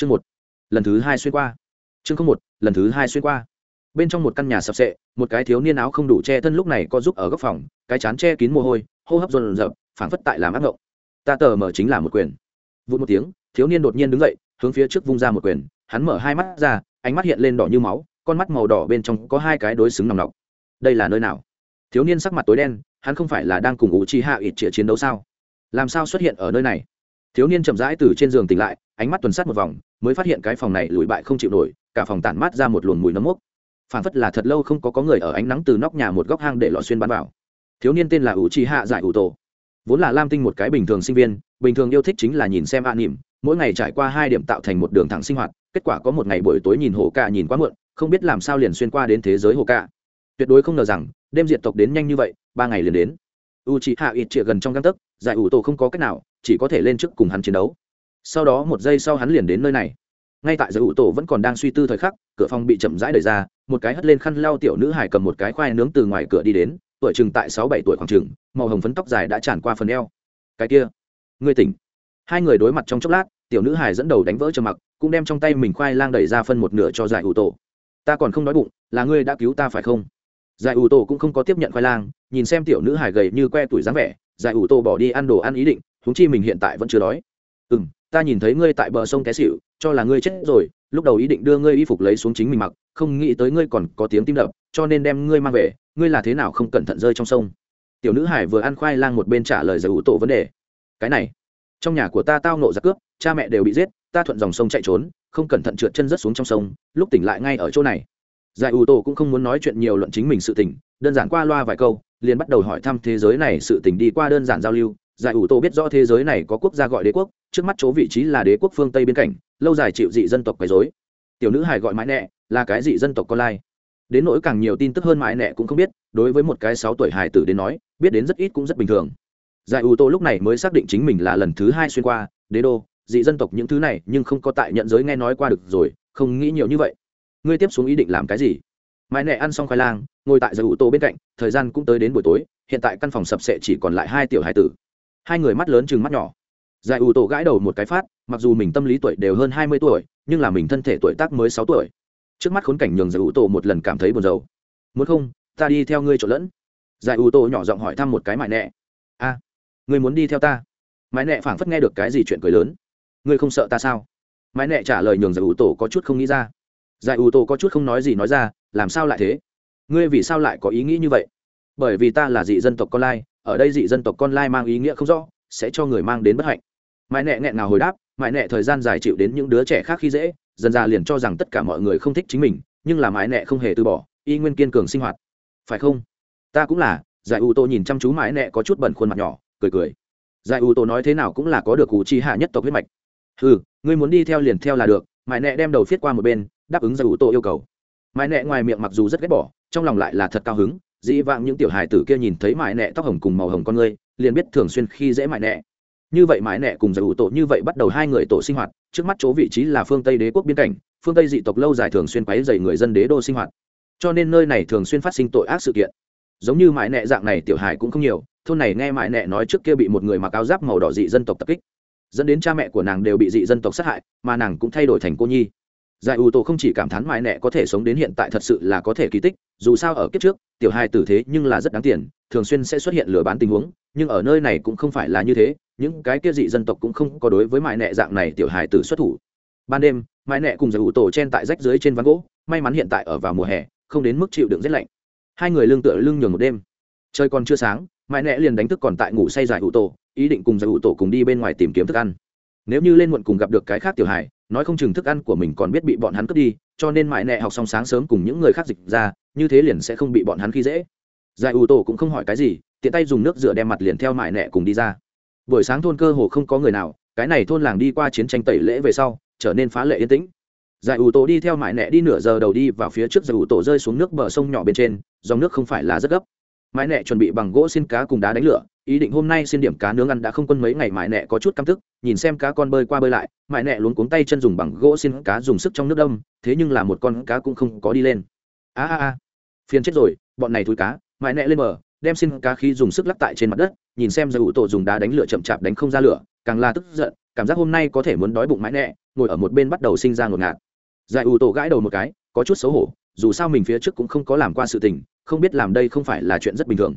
chương một. Lần thứ hai xuyên qua. Chương không một, lần thứ hai xuyên qua. Bên trong một căn nhà sập sệ, một cái thiếu niên áo không đủ che thân lúc này có giúp ở góc phòng, cái chán che kín mồ hôi, hô hấp dồn dập phảng phất tại làm ác ngộng. Ta tờ mở chính là một quyền. Vụt một tiếng, thiếu niên đột nhiên đứng dậy, hướng phía trước vung ra một quyền, hắn mở hai mắt ra, ánh mắt hiện lên đỏ như máu, con mắt màu đỏ bên trong có hai cái đối xứng nòng nọc. Đây là nơi nào? Thiếu niên sắc mặt tối đen, hắn không phải là đang cùng ủ chi hạ ít chĩa chiến đấu sao? Làm sao xuất hiện ở nơi này? Thiếu niên chậm rãi từ trên giường tỉnh lại, ánh mắt tuần sát một vòng mới phát hiện cái phòng này lùi bại không chịu nổi, cả phòng tản mát ra một luồng mùi nấm mốc. Phản phất là thật lâu không có có người ở ánh nắng từ nóc nhà một góc hang để lọ xuyên bắn vào. Thiếu niên tên là ủ chi hạ giải ủ tổ. Vốn là lam tinh một cái bình thường sinh viên, bình thường yêu thích chính là nhìn xem an nỉm mỗi ngày trải qua hai điểm tạo thành một đường thẳng sinh hoạt, kết quả có một ngày buổi tối nhìn hồ ca nhìn quá muộn, không biết làm sao liền xuyên qua đến thế giới hồ ca. Tuyệt đối không ngờ rằng, đêm diệt tộc đến nhanh như vậy, ba ngày liền đến. U c hạ ít trịa gần trong găng tấc, giải ủ tổ không có cách nào, chỉ có thể lên trước cùng hắn chiến đấu sau đó một giây sau hắn liền đến nơi này. Ngay tại giải ủ tổ vẫn còn đang suy tư thời khắc, cửa phòng bị chậm rãi đẩy ra, một cái hất lên khăn lau tiểu nữ hải cầm một cái khoai nướng từ ngoài cửa đi đến, tuổi chừng tại sáu bảy tuổi khoảng chừng, màu hồng phấn tóc dài đã tràn qua phần eo. Cái kia, ngươi tỉnh. Hai người đối mặt trong chốc lát, tiểu nữ hải dẫn đầu đánh vỡ trầm mặc, cũng đem trong tay mình khoai lang đẩy ra phân một nửa cho giải ủ tổ. Ta còn không nói bụng, là ngươi đã cứu ta phải không? Giải ủ tổ cũng không có tiếp nhận khoai lang, nhìn xem tiểu nữ hải gầy như que tuổi dáng vẻ, giải ủ tổ bỏ đi ăn đồ ăn ý định húng chi mình hiện tại vẫn chưa đói. Ừ m ta nhìn thấy ngươi tại bờ sông té xịu cho là ngươi chết rồi, lúc đầu ý định đưa ngươi y phục lấy xuống chính mình mặc, không nghĩ tới ngươi còn có tiếng tim đập, cho nên đem ngươi mang về, ngươi là thế nào không cẩn thận rơi trong sông? Tiểu nữ hải vừa ăn khoai lang một bên trả lời giải ủ tổ vấn đề. Cái này, trong nhà của ta tao nộ giặc cướp, cha mẹ đều bị giết, ta thuận dòng sông chạy trốn, không cẩn thận trượt chân rớt xuống trong sông, lúc tỉnh lại ngay ở chỗ này. Giải ủ tổ cũng không muốn nói chuyện nhiều luận chính mình sự tỉnh đơn giản qua loa vài câu, liền bắt đầu hỏi thăm thế giới này sự tỉnh đi qua đơn giản giao lưu giải ủ tổ biết rõ thế giới này có quốc gia gọi đế quốc, trước mắt chỗ vị trí là đế quốc phương tây biên cảnh lâu dài chịu dị dân tộc quấy dối tiểu nữ hải gọi mãi nẹ, là cái dị dân tộc con lai. Đến nỗi càng nhiều tin tức hơn mãi nẹ cũng không biết, đối với một cái sáu tuổi hải tử đến nói, biết đến rất ít cũng rất bình thường. Giải ủ tổ lúc này mới xác định chính mình là lần thứ hai xuyên qua, đế đô, dị dân tộc những thứ này, nhưng không có tại nhận giới nghe nói qua được rồi, không nghĩ nhiều như vậy. Ngươi tiếp xuống ý định làm cái gì? Mãi nẹ ăn xong khoai lang, ngồi tại giải ủ tổ bên cạnh, thời gian cũng tới đến buổi tối, hiện tại căn phòng sập sệ chỉ còn lại hai tiểu hải tử hai người mắt lớn chừng mắt nhỏ. Giải ủ tổ gãi đầu một cái phát mặc dù mình tâm lý tuổi đều hơn hai mươi tuổi nhưng là mình thân thể tuổi tác mới sáu tuổi. Trước mắt khốn cảnh nhường giải ủ tổ một lần cảm thấy buồn rầu. Muốn không ta đi theo ngươi trộn lẫn. Giải ủ tổ nhỏ giọng hỏi thăm một cái mại nẹ a à, ngươi muốn đi theo ta? Mãi nẹ phảng phất nghe được cái gì chuyện cười lớn. Ngươi không sợ ta sao? Mãi nẹ trả lời nhường giải ủ tổ có chút không nghĩ ra. Giải ủ tổ có chút không nói gì nói ra làm sao lại thế? Ngươi vì sao lại có ý nghĩ như vậy? Bởi vì ta là dị dân tộc con lai ở đây dị dân tộc con lai mang ý nghĩa không rõ, sẽ cho người mang đến bất hạnh. Mãi nẹ nghẹn nào hồi đáp, mãi nẹ thời gian dài chịu đến những đứa trẻ khác khi dễ, dần ra liền cho rằng tất cả mọi người không thích chính mình, nhưng là mãi nẹ không hề từ bỏ, y nguyên kiên cường sinh hoạt. Phải không? Ta cũng là, giải u tô nhìn chăm chú mãi nẹ có chút bẩn khuôn mặt nhỏ, cười cười. Giải u tô nói thế nào cũng là có được cụ chi hạ nhất tộc huyết mạch. Ừ ngươi muốn đi theo liền theo là được, mãi nẹ đem đầu viết qua một bên, đáp ứng giải u tô yêu cầu. Mãi nẹ ngoài miệng mặc dù rất ghét bỏ, trong lòng lại là thật cao hứng dĩ vãng những tiểu hài tử kia nhìn thấy mại nẹ tóc hồng cùng màu hồng con ngươi, liền biết thường xuyên khi dễ mại nẹ. Như vậy mại nẹ cùng giải ủ tổ như vậy bắt đầu hai người tổ sinh hoạt, trước mắt chỗ vị trí là phương tây đế quốc biên cảnh, phương tây dị tộc lâu dài thường xuyên quấy dày người dân đế đô sinh hoạt. Cho nên nơi này thường xuyên phát sinh tội ác sự kiện. Giống như mại nẹ dạng này tiểu hài cũng không nhiều, thôn này nghe mại nẹ nói trước kia bị một người mặc áo giáp màu đỏ dị dân tộc tập kích. Dẫn đến cha mẹ của nàng đều bị dị dân tộc sát hại, mà nàng cũng thay đổi thành cô nhi giải ủ tổ không chỉ cảm thán mãi nẹ có thể sống đến hiện tại thật sự là có thể kỳ tích, dù sao ở kiếp trước, tiểu hai tử thế nhưng là rất đáng tiền, thường xuyên sẽ xuất hiện lừa bán tình huống, nhưng ở nơi này cũng không phải là như thế, những cái kia dị dân tộc cũng không có đối với mãi nẹ dạng này tiểu hài tử xuất thủ. Ban đêm, mãi nẹ cùng giải ủ tổ chen tại rách dưới trên ván gỗ, may mắn hiện tại ở vào mùa hè, không đến mức chịu đựng rét lạnh. Hai người lương tựa lưng nhường một đêm. Trời còn chưa sáng, mãi nẹ liền đánh thức còn tại ngủ say giải ủ tổ ý định cùng giải ủ tổ cùng đi bên ngoài tìm kiếm thức ăn. Nếu như lên muộn cùng gặp được cái khác tiểu hài nói không chừng thức ăn của mình còn biết bị bọn hắn cướp đi, cho nên mãi nẹ học xong sáng sớm cùng những người khác dịch ra, như thế liền sẽ không bị bọn hắn khi dễ. Giải ủ tổ cũng không hỏi cái gì, tiện tay dùng nước rửa đem mặt liền theo mãi nẹ cùng đi ra. Buổi sáng thôn cơ hồ không có người nào, cái này thôn làng đi qua chiến tranh tẩy lễ về sau, trở nên phá lệ yên tĩnh. Giải ủ tổ đi theo mãi nẹ đi nửa giờ đầu đi vào phía trước, giải ủ tổ rơi xuống nước bờ sông nhỏ bên trên, dòng nước không phải là rất gấp mãi nẹ chuẩn bị bằng gỗ xin cá cùng đá đánh lửa ý định hôm nay xin điểm cá nướng ăn đã không quân mấy ngày mãi nẹ có chút căm tức nhìn xem cá con bơi qua bơi lại mãi nẹ luống cuống tay chân dùng bằng gỗ xin cá dùng sức trong nước đông thế nhưng là một con cá cũng không có đi lên. A a a phiền chết rồi bọn này thúi cá mãi nẹ lên mở, đem xin cá khí dùng sức lắc tại trên mặt đất nhìn xem giải ủ tổ dùng đá đánh lửa chậm chạp đánh không ra lửa càng là tức giận cảm giác hôm nay có thể muốn đói bụng mãi nẹ ngồi ở một bên bắt đầu sinh ra ngột ngạt. Giải ủ tổ gãi đầu một cái có chút xấu hổ dù sao mình phía trước cũng không có làm qua sự tình không biết làm đây không phải là chuyện rất bình thường.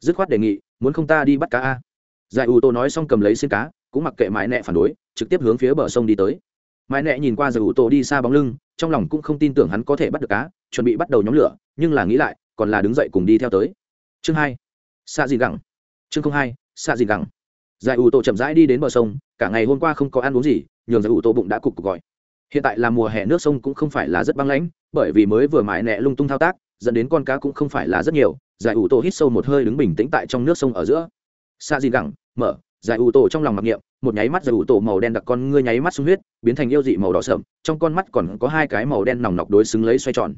Dứt khoát đề nghị, muốn không ta đi bắt cá a? Giải ủ tô nói xong cầm lấy xin cá, cũng mặc kệ mãi nẹ phản đối, trực tiếp hướng phía bờ sông đi tới. Mãi nẹ nhìn qua giải ủ tô đi xa bóng lưng, trong lòng cũng không tin tưởng hắn có thể bắt được cá, chuẩn bị bắt đầu nhóm lửa, nhưng là nghĩ lại, còn là đứng dậy cùng đi theo tới. Chương hai xa gì gẳng. Chương không hai xa gì gẳng. Giải ủ tô chậm rãi đi đến bờ sông, cả ngày hôm qua không có ăn uống gì, nhường giải ủ tô bụng đã cục cục gọi. Hiện tại là mùa hè, nước sông cũng không phải là rất băng lãnh, bởi vì mới vừa mãi nẹ lung tung thao tác dẫn đến con cá cũng không phải là rất nhiều, giải ủ tổ hít sâu một hơi đứng bình tĩnh tại trong nước sông ở giữa. Xa gì gẳng, mở, giải ủ tổ trong lòng mặc niệm, một nháy mắt giải ủ tổ màu đen đặc con ngươi nháy mắt sung huyết, biến thành yêu dị màu đỏ sậm, trong con mắt còn có hai cái màu đen nòng nọc đối xứng lấy xoay tròn.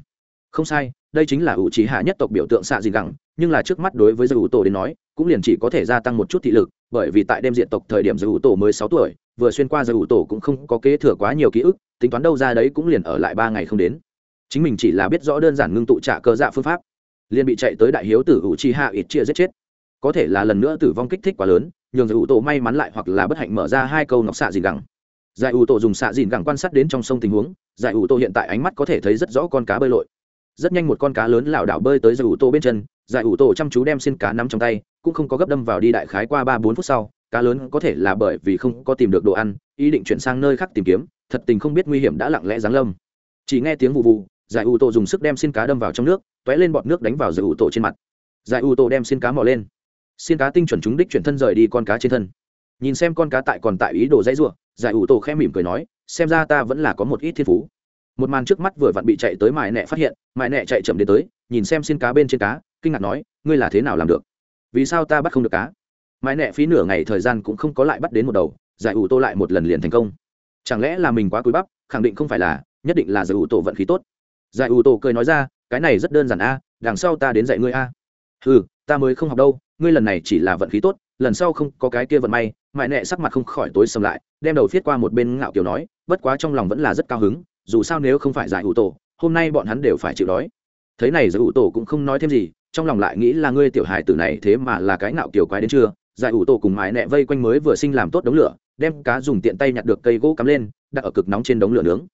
Không sai, đây chính là ủ trí hạ nhất tộc biểu tượng xạ gì gẳng, nhưng là trước mắt đối với giải ủ tổ đến nói, cũng liền chỉ có thể gia tăng một chút thị lực, bởi vì tại đêm diện tộc thời điểm giải ủ tổ mới sáu tuổi, vừa xuyên qua giải ủ tổ cũng không có kế thừa quá nhiều ký ức, tính toán đâu ra đấy cũng liền ở lại ba ngày không đến chính mình chỉ là biết rõ đơn giản ngưng tụ trả cơ dạ phương pháp, liền bị chạy tới đại hiếu tử u chi hạ ít chia giết chết. Có thể là lần nữa tử vong kích thích quá lớn, nhường giải ủ tổ may mắn lại hoặc là bất hạnh mở ra hai câu nọc xạ dìn gẳng. Giải ủ tổ dùng xạ dìn gẳng quan sát đến trong sông tình huống, giải ủ tổ hiện tại ánh mắt có thể thấy rất rõ con cá bơi lội. Rất nhanh một con cá lớn lảo đảo bơi tới giải ủ tổ bên chân, giải ủ tổ chăm chú đem xin cá nắm trong tay, cũng không có gấp đâm vào đi đại khái qua ba bốn phút sau, cá lớn có thể là bởi vì không có tìm được đồ ăn, ý định chuyển sang nơi khác tìm kiếm, thật tình không biết nguy hiểm đã lặng lẽ giáng lâm. Chỉ nghe tiếng vụ vụ giải ủ tổ dùng sức đem xin cá đâm vào trong nước t ó é lên bọt nước đánh vào giải ủ tổ trên mặt. Giải ủ tổ đem xin cá mò lên. Xin cá tinh chuẩn chúng đích chuyển thân rời đi con cá trên thân. Nhìn xem con cá tại còn tại ý đồ dãy ruộng giải ủ tổ khẽ mỉm cười nói, xem ra ta vẫn là có một ít thiên phú. Một màn trước mắt vừa vặn bị chạy tới mại nẹ phát hiện, mại nẹ chạy chậm đến tới, nhìn xem xin cá bên trên cá, kinh ngạc nói, ngươi là thế nào làm được? Vì sao ta bắt không được cá? Mại nẹ phí nửa ngày thời gian cũng không có lại bắt đến một đầu, giải ủ tô lại một lần liền thành công. Chẳng lẽ là mình quá cúi bắp, khẳng định không phải là, nhất định là giải ủ tổ vận khí tốt giải ủ tổ cười nói ra, cái này rất đơn giản a, đằng sau ta đến dạy ngươi a. Ừ ta mới không học đâu, ngươi lần này chỉ là vận khí tốt, lần sau không có cái kia vận may. Mại nẹ sắc mặt không khỏi tối sầm lại, đem đầu viết qua một bên ngạo kiểu nói, bất quá trong lòng vẫn là rất cao hứng, dù sao nếu không phải giải ủ tổ, hôm nay bọn hắn đều phải chịu đói. Thế này giải ủ tổ cũng không nói thêm gì, trong lòng lại nghĩ là ngươi tiểu hài tử này thế mà là cái ngạo kiểu quái đến chưa? Giải ủ tổ cùng mái nẹ vây quanh mới vừa sinh làm tốt đống lửa, đem cá dùng tiện tay nhặt được cây gỗ cắm lên, đặt ở cực nóng trên đống lửa nướng.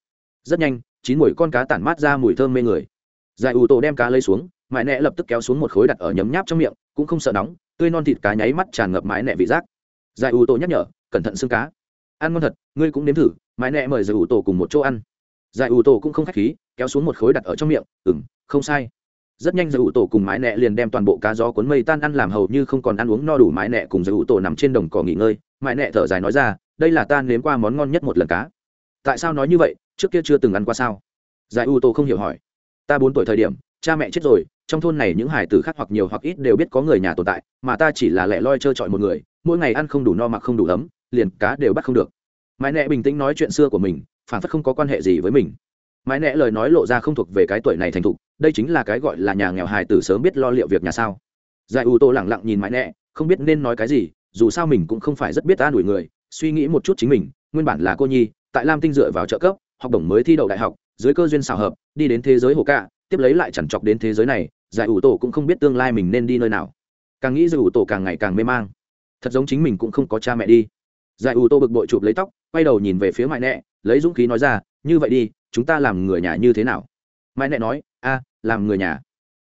Rất nhanh chín mùi con cá tản mát ra mùi thơm mê người. Giải ủ tổ đem cá lấy xuống, mãi nẹ lập tức kéo xuống một khối đặt ở nhấm nháp trong miệng, cũng không sợ nóng, tươi non thịt cá nháy mắt tràn ngập mãi nẹ vị giác. Giải ủ tổ nhắc nhở, cẩn thận xương cá. Ăn ngon thật, ngươi cũng nếm thử, mãi nẹ mời giải ủ tổ cùng một chỗ ăn. Giải ủ tổ cũng không k h á c h khí, kéo xuống một khối đặt ở trong miệng ừng không sai. Rất nhanh giải ủ tổ cùng mái nẹ liền đem toàn bộ cá gió cuốn mây tan ăn làm hầu như không còn ăn uống no đủ mái nẹ cùng giải ủ tổ nằm trên đồng cỏ nghỉ ngơi. Mái nẹ thở dài nói ra, đây là ta nếm qua món ngon nhất một lần cá tại sao nói như vậy? Trước kia chưa từng ăn qua sao? Giải ủ tô không hiểu hỏi. Ta bốn tuổi thời điểm, cha mẹ chết rồi, trong thôn này những hải tử khác hoặc nhiều hoặc ít đều biết có người nhà tồn tại, mà ta chỉ là lẻ loi trơ trọi một người, mỗi ngày ăn không đủ no mặc không đủ ấm, liền cá đều bắt không được. Mãi nẹ bình tĩnh nói chuyện xưa của mình, phản phất không có quan hệ gì với mình. Mãi nẹ lời nói lộ ra không thuộc về cái tuổi này thành thục, đây chính là cái gọi là nhà nghèo hài tử sớm biết lo liệu việc nhà sao. Giải ủ tô lẳng lặng nhìn mãi nẹ không biết nên nói cái gì, dù sao mình cũng không phải rất biết ta đuổi người, suy nghĩ một chút chính mình, nguyên bản là cô nhi tại lam tinh dựa vào trợ cấp, học đồng mới thi đậu đại học, dưới cơ duyên xào hợp, đi đến thế giới hồ cạ, tiếp lấy lại chẳng chọc đến thế giới này, giải ủ tổ cũng không biết tương lai mình nên đi nơi nào. Càng nghĩ giải ủ tổ càng ngày càng mê mang. Thật giống chính mình cũng không có cha mẹ đi. Giải ủ tô bực bội chụp lấy tóc, quay đầu nhìn về phía mãi nẹ, lấy dũng khí nói ra, như vậy đi, chúng ta làm người nhà như thế nào? Mãi nẹ nói, a, làm người nhà.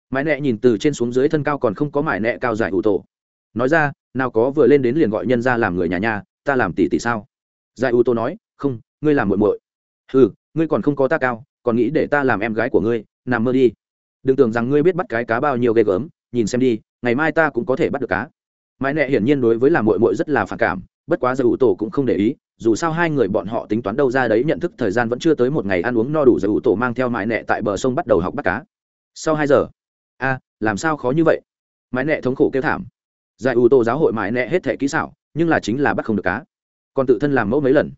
Mãi nẹ nhìn từ trên xuống dưới thân cao còn không có mãi nẹ cao giải ủ tổ. Nói ra, nào có vừa lên đến liền gọi nhân ra làm người nhà nhà ta làm tỷ tỷ sao? Giải ủ tổ nói ngươi làm muội muội. Ừ ngươi còn không có ta cao, còn nghĩ để ta làm em gái của ngươi, nằm mơ đi. Đừng tưởng rằng ngươi biết bắt cái cá bao nhiêu ghê gớm, nhìn xem đi, ngày mai ta cũng có thể bắt được cá. Mãi nẹ hiển nhiên đối với làm muội muội rất là phản cảm, bất quá giờ ủ tổ cũng không để ý, dù sao hai người bọn họ tính toán đâu ra đấy, nhận thức thời gian vẫn chưa tới một ngày ăn uống no đủ, giờ ủ tổ mang theo mãi nẹ tại bờ sông bắt đầu học bắt cá. Sau hai giờ, a, làm sao khó như vậy? Mãi nẹ thống khổ kêu thảm. Giải ủ tổ giáo hội mãi nẹ hết thể kỹ xảo, nhưng là chính là bắt không được cá. Còn tự thân làm mẫu mấy lần.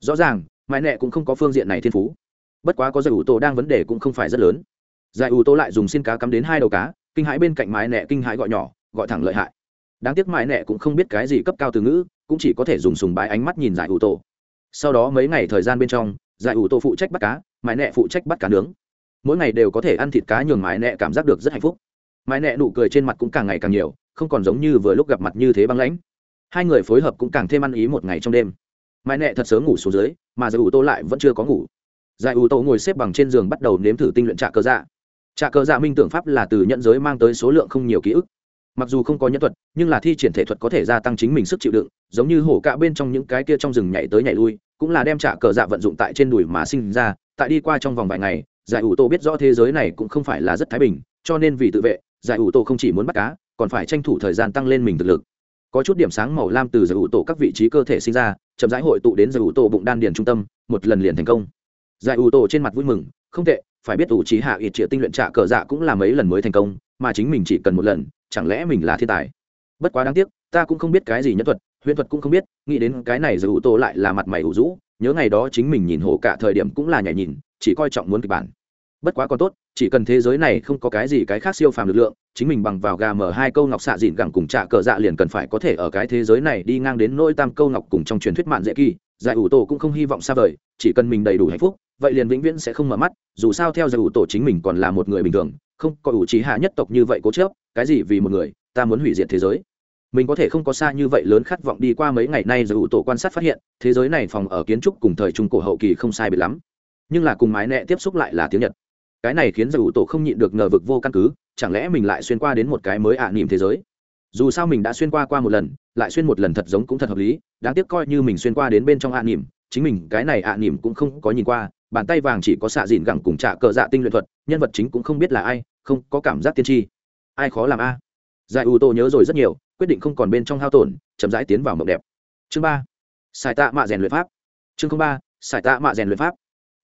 Rõ ràng mãi nẹ cũng không có phương diện này thiên phú. Bất quá có giải ủ tô đang vấn đề cũng không phải rất lớn. Giải ủ tô lại dùng xin cá cắm đến hai đầu cá, kinh hãi bên cạnh mãi nẹ kinh hãi gọi nhỏ, gọi thẳng lợi hại. Đáng tiếc mãi nẹ cũng không biết cái gì cấp cao từ ngữ, cũng chỉ có thể dùng sùng bái ánh mắt nhìn giải ủ tô. sau đó mấy ngày thời gian bên trong, giải ủ tô phụ trách bắt cá, mãi nẹ phụ trách bắt cá nướng. Mỗi ngày đều có thể ăn thịt cá nhường mãi nẹ cảm giác được rất hạnh phúc. Mãi nẹ nụ cười trên mặt cũng càng ngày càng nhiều, không còn giống như vừa lúc gặp mặt như thế băng lãnh. Hai người phối hợp cũng càng thêm ăn ý một ngày trong đêm mãi nẹ thật sớm ngủ xuống dưới, mà giải ủ tô lại vẫn chưa có ngủ. Giải ủ tô ngồi xếp bằng trên giường bắt đầu nếm thử tinh luyện trạ cơ dạ. Trạ cơ dạ minh tưởng pháp là từ nhận giới mang tới số lượng không nhiều ký ức. Mặc dù không có nhân thuật, nhưng là thi triển thể thuật có thể gia tăng chính mình sức chịu đựng, giống như hổ cạ bên trong những cái kia trong rừng nhảy tới nhảy lui, cũng là đem trả cờ dạ vận dụng tại trên đùi mà sinh ra. Tại đi qua trong vòng vài ngày giải ủ tô biết rõ thế giới này cũng không phải là rất thái bình, cho nên vì tự vệ giải ủ tô không chỉ muốn bắt cá, còn phải tranh thủ thời gian tăng lên mình thực lực có chút điểm sáng màu lam từ giải ủ tổ các vị trí cơ thể sinh ra, chậm rãi hội tụ đến giải ủ tổ bụng đan điền trung tâm, một lần liền thành công. Giải ủ tổ trên mặt vui mừng, không tệ, phải biết ủ trí hạ ít triệu tinh luyện trạ cờ dạ cũng là mấy lần mới thành công, mà chính mình chỉ cần một lần, chẳng lẽ mình là thiên tài? Bất quá đáng tiếc, ta cũng không biết cái gì nhất thuật huyễn thuật cũng không biết, nghĩ đến cái này giải ủ tổ lại là mặt mày ủ rũ, nhớ ngày đó chính mình nhìn hổ cả thời điểm cũng là nhảy nhìn, chỉ coi trọng muốn kịch bản. Bất quá còn tốt, chỉ cần thế giới này không có cái gì cái khác siêu phàm lực lượng chính mình bằng vào gà mở hai câu ngọc xạ dịn gẳng cùng trạ cờ dạ liền cần phải có thể ở cái thế giới này đi ngang đến nỗi tam câu ngọc cùng trong truyền thuyết mạn dễ kỳ. Giải ủ tổ cũng không hy vọng xa vời, chỉ cần mình đầy đủ hạnh phúc, vậy liền vĩnh viễn sẽ không mở mắt, dù sao theo giải ủ tổ chính mình còn là một người bình thường, không có ủ trí hạ nhất tộc như vậy cố chớp cái gì vì một người, ta muốn hủy diệt thế giới. Mình có thể không có xa như vậy lớn khát vọng đi qua mấy ngày nay giải ủ tổ quan sát phát hiện, thế giới này phòng ở kiến trúc cùng thời trung cổ hậu kỳ không sai biệt lắm. Nhưng là cùng mái nẹ tiếp xúc lại là tiếng nhật cái này khiến giải ủ tổ không nhịn được ngờ vực vô căn cứ, chẳng lẽ mình lại xuyên qua đến một cái mới ạ à nỉm thế giới? Dù sao mình đã xuyên qua qua một lần, lại xuyên một lần thật giống cũng thật hợp lý, đáng tiếc coi như mình xuyên qua đến bên trong ạ à nỉm chính mình cái này ạ à nỉm cũng không có nhìn qua, bàn tay vàng chỉ có xạ dìn gẳng cùng trạ cờ dạ tinh luyện thuật, nhân vật chính cũng không biết là ai, không có cảm giác tiên tri. Ai khó làm a? Giải ủ tổ nhớ rồi rất nhiều, quyết định không còn bên trong hao tổn, chậm rãi tiến vào mộng đẹp. Chương ba xài tạ mạ rèn luyện pháp. Chương ba xài tạ mạ rèn luyện pháp.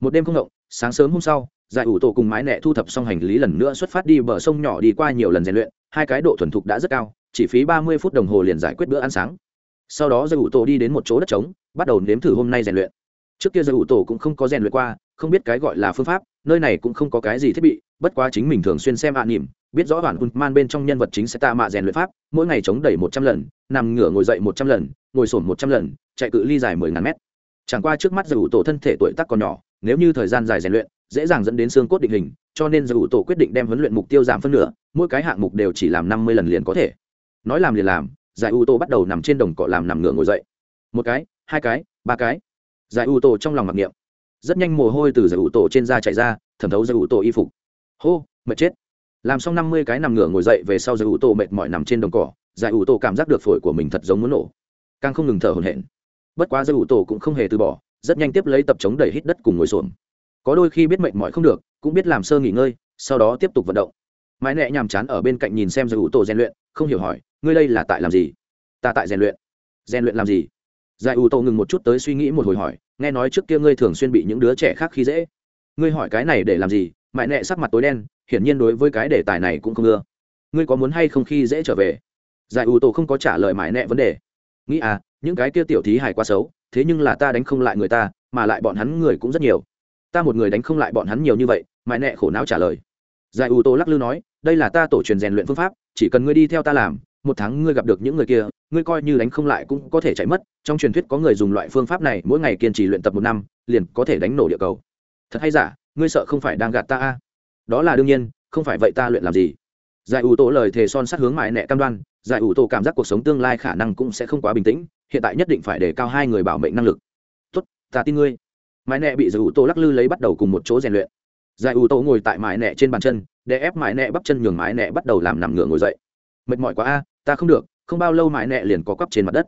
Một đêm không động, sáng sớm hôm sau giải ủ tổ cùng mái nẹ thu thập xong hành lý lần nữa xuất phát đi bờ sông nhỏ đi qua nhiều lần rèn luyện, hai cái độ thuần thục đã rất cao, chỉ phí ba mươi phút đồng hồ liền giải quyết bữa ăn sáng. Sau đó giải ủ tổ đi đến một chỗ đất trống, bắt đầu nếm thử hôm nay rèn luyện. Trước kia giải ủ tổ cũng không có rèn luyện qua, không biết cái gọi là phương pháp, nơi này cũng không có cái gì thiết bị, bất quá chính mình thường xuyên xem ạ à nỉm, biết rõ bản man bên trong nhân vật chính sẽ tạ mạ rèn luyện pháp, mỗi ngày chống đẩy một trăm lần, nằm ngửa ngồi dậy một trăm lần, ngồi sổn một trăm lần, chạy cự ly dài mười ngàn mét. Chẳng qua trước mắt giải ủ tổ thân thể tuổi tác còn nhỏ, nếu như thời gian dài rèn luyện dễ dàng dẫn đến xương cốt định hình, cho nên giải ủ tổ quyết định đem huấn luyện mục tiêu giảm phân nửa, mỗi cái hạng mục đều chỉ làm năm mươi lần liền có thể. Nói làm liền làm, giải ủ tổ bắt đầu nằm trên đồng cọ làm nằm ngửa ngồi dậy. Một cái, hai cái, ba cái. Giải ủ tổ trong lòng mặc niệm. Rất nhanh mồ hôi từ giải ủ tổ trên da chạy ra, thẩm thấu giải ủ tổ y phục. Hô, mệt chết. Làm xong năm mươi cái nằm ngửa ngồi dậy về sau giải ủ tổ mệt mỏi nằm trên đồng cỏ, giải ủ tổ cảm giác được phổi của mình thật giống muốn nổ. Càng không ngừng thở hổn hển. Bất quá giải ủ tổ cũng không hề từ bỏ, rất nhanh tiếp lấy tập chống đẩy hít đất cùng ngồi xổm có đôi khi biết mệt mỏi không được, cũng biết làm sơ nghỉ ngơi, sau đó tiếp tục vận động. Mãi nẹ nhàm chán ở bên cạnh nhìn xem giải ủ tổ rèn luyện, không hiểu hỏi, ngươi đây là tại làm gì? Ta tại rèn luyện. Rèn luyện làm gì? Giải ủ tổ ngừng một chút tới suy nghĩ một hồi hỏi, nghe nói trước kia ngươi thường xuyên bị những đứa trẻ khác khi dễ. Ngươi hỏi cái này để làm gì? Mãi nẹ sắc mặt tối đen, hiển nhiên đối với cái đề tài này cũng không ưa. Ngươi có muốn hay không khi dễ trở về? Giải ủ tổ không có trả lời mãi nẹ vấn đề. Nghĩ à những cái kia tiểu thí hài quá xấu, thế nhưng là ta đánh không lại người ta, mà lại bọn hắn người cũng rất nhiều ta một người đánh không lại bọn hắn nhiều như vậy, mãi nẹ khổ não trả lời. Giải ủ tô lắc lư nói, đây là ta tổ truyền rèn luyện phương pháp, chỉ cần ngươi đi theo ta làm, một tháng ngươi gặp được những người kia, ngươi coi như đánh không lại cũng có thể chạy mất. Trong truyền thuyết có người dùng loại phương pháp này mỗi ngày kiên trì luyện tập một năm, liền có thể đánh nổ địa cầu. Thật hay giả, ngươi sợ không phải đang gạt ta a? Đó là đương nhiên, không phải vậy ta luyện làm gì? Giải ủ tổ lời thề son sát hướng mại nẹ cam đoan, giải ủ tổ cảm giác cuộc sống tương lai khả năng cũng sẽ không quá bình tĩnh, hiện tại nhất định phải để cao hai người bảo mệnh năng lực. Tốt, ta tin ngươi mãi nẹ bị giải ủ tổ lắc lư lấy bắt đầu cùng một chỗ rèn luyện. Giải ủ tổ ngồi tại mãi nẹ trên bàn chân, để ép mãi nẹ bắp chân nhường mãi nẹ bắt đầu làm nằm ngửa ngồi dậy. Mệt mỏi quá a, ta không được, không bao lâu mãi nẹ liền có quắp trên mặt đất.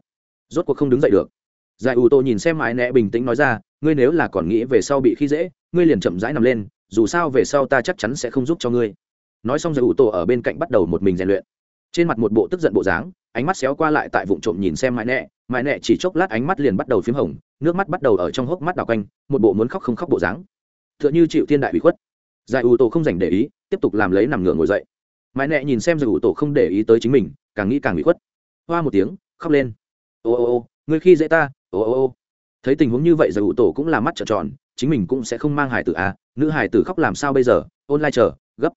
Rốt cuộc không đứng dậy được. Giải ủ tổ nhìn xem mãi nẹ bình tĩnh nói ra, ngươi nếu là còn nghĩ về sau bị khi dễ, ngươi liền chậm rãi nằm lên, dù sao về sau ta chắc chắn sẽ không giúp cho ngươi. Nói xong giải ủ tổ ở bên cạnh bắt đầu một mình rèn luyện. Trên mặt một bộ tức giận bộ dáng, ánh mắt xéo qua lại tại vụ trộm nhìn xem mãi nẹ mại nẹ chỉ chốc lát ánh mắt liền bắt đầu p h í m hồng, nước mắt bắt đầu ở trong hốc mắt đào quanh, một bộ muốn khóc không khóc bộ dáng. T h ư ợ n h ư chịu thiên đại bị khuất. Giải ủ tổ không dành để ý, tiếp tục làm lấy nằm ngửa ngồi dậy. Mãi nẹ nhìn xem giải ủ tổ không để ý tới chính mình, càng nghĩ càng bị khuất. Hoa một tiếng, khóc lên. Ô ô ô, ngươi khi dễ ta, ô ô ô. Thấy tình huống như vậy giải ủ tổ cũng là mắt trợn tròn, chính mình cũng sẽ không mang hải tử à nữ hải tử khóc làm sao bây giờ ôn lai chờ, gấp.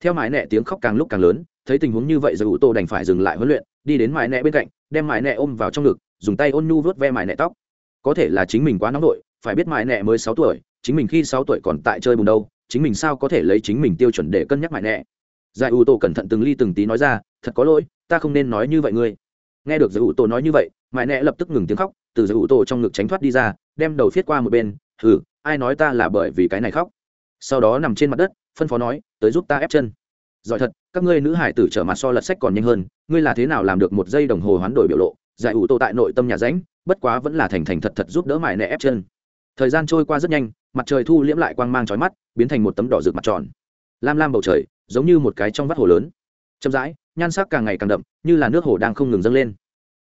Theo mãi nẹ tiếng khóc càng lúc càng lớn, thấy tình huống như vậy giải ủ tổ đành phải dừng lại huấn luyện, đi đến mãi nẹ bên cạnh đem mại nẹ ôm vào trong ngực, dùng tay ôn nhu vớt ve mại nẹ tóc. Có thể là chính mình quá nóng vội, phải biết mại nẹ mới sáu tuổi, chính mình khi sáu tuổi còn tại chơi bùn đâu, chính mình sao có thể lấy chính mình tiêu chuẩn để cân nhắc mại nẹ. Giải ủ tổ cẩn thận từng ly từng tí nói ra, thật có lỗi, ta không nên nói như vậy ngươi. Nghe được giải ủ tổ nói như vậy mại nẹ lập tức ngừng tiếng khóc, từ giải ủ tổ trong ngực tránh thoát đi ra, đem đầu viết qua một bên, hừ, ai nói ta là bởi vì cái này khóc? Sau đó nằm trên mặt đất, phân phó nói, tới giúp ta ép chân giỏi thật, các ngươi nữ hải tử trở mặt so lật sách còn nhanh hơn, ngươi là thế nào làm được một giây đồng hồ hoán đổi biểu lộ? Giải ủ tổ tại nội tâm nhà ránh, bất quá vẫn là thành thành thật thật giúp đỡ mải nẹ ép chân. Thời gian trôi qua rất nhanh, mặt trời thu liễm lại quang mang trói mắt, biến thành một tấm đỏ rực mặt tròn. Lam lam bầu trời, giống như một cái trong vắt hồ lớn. Chậm rãi, nhan sắc càng ngày càng đậm, như là nước hồ đang không ngừng dâng lên.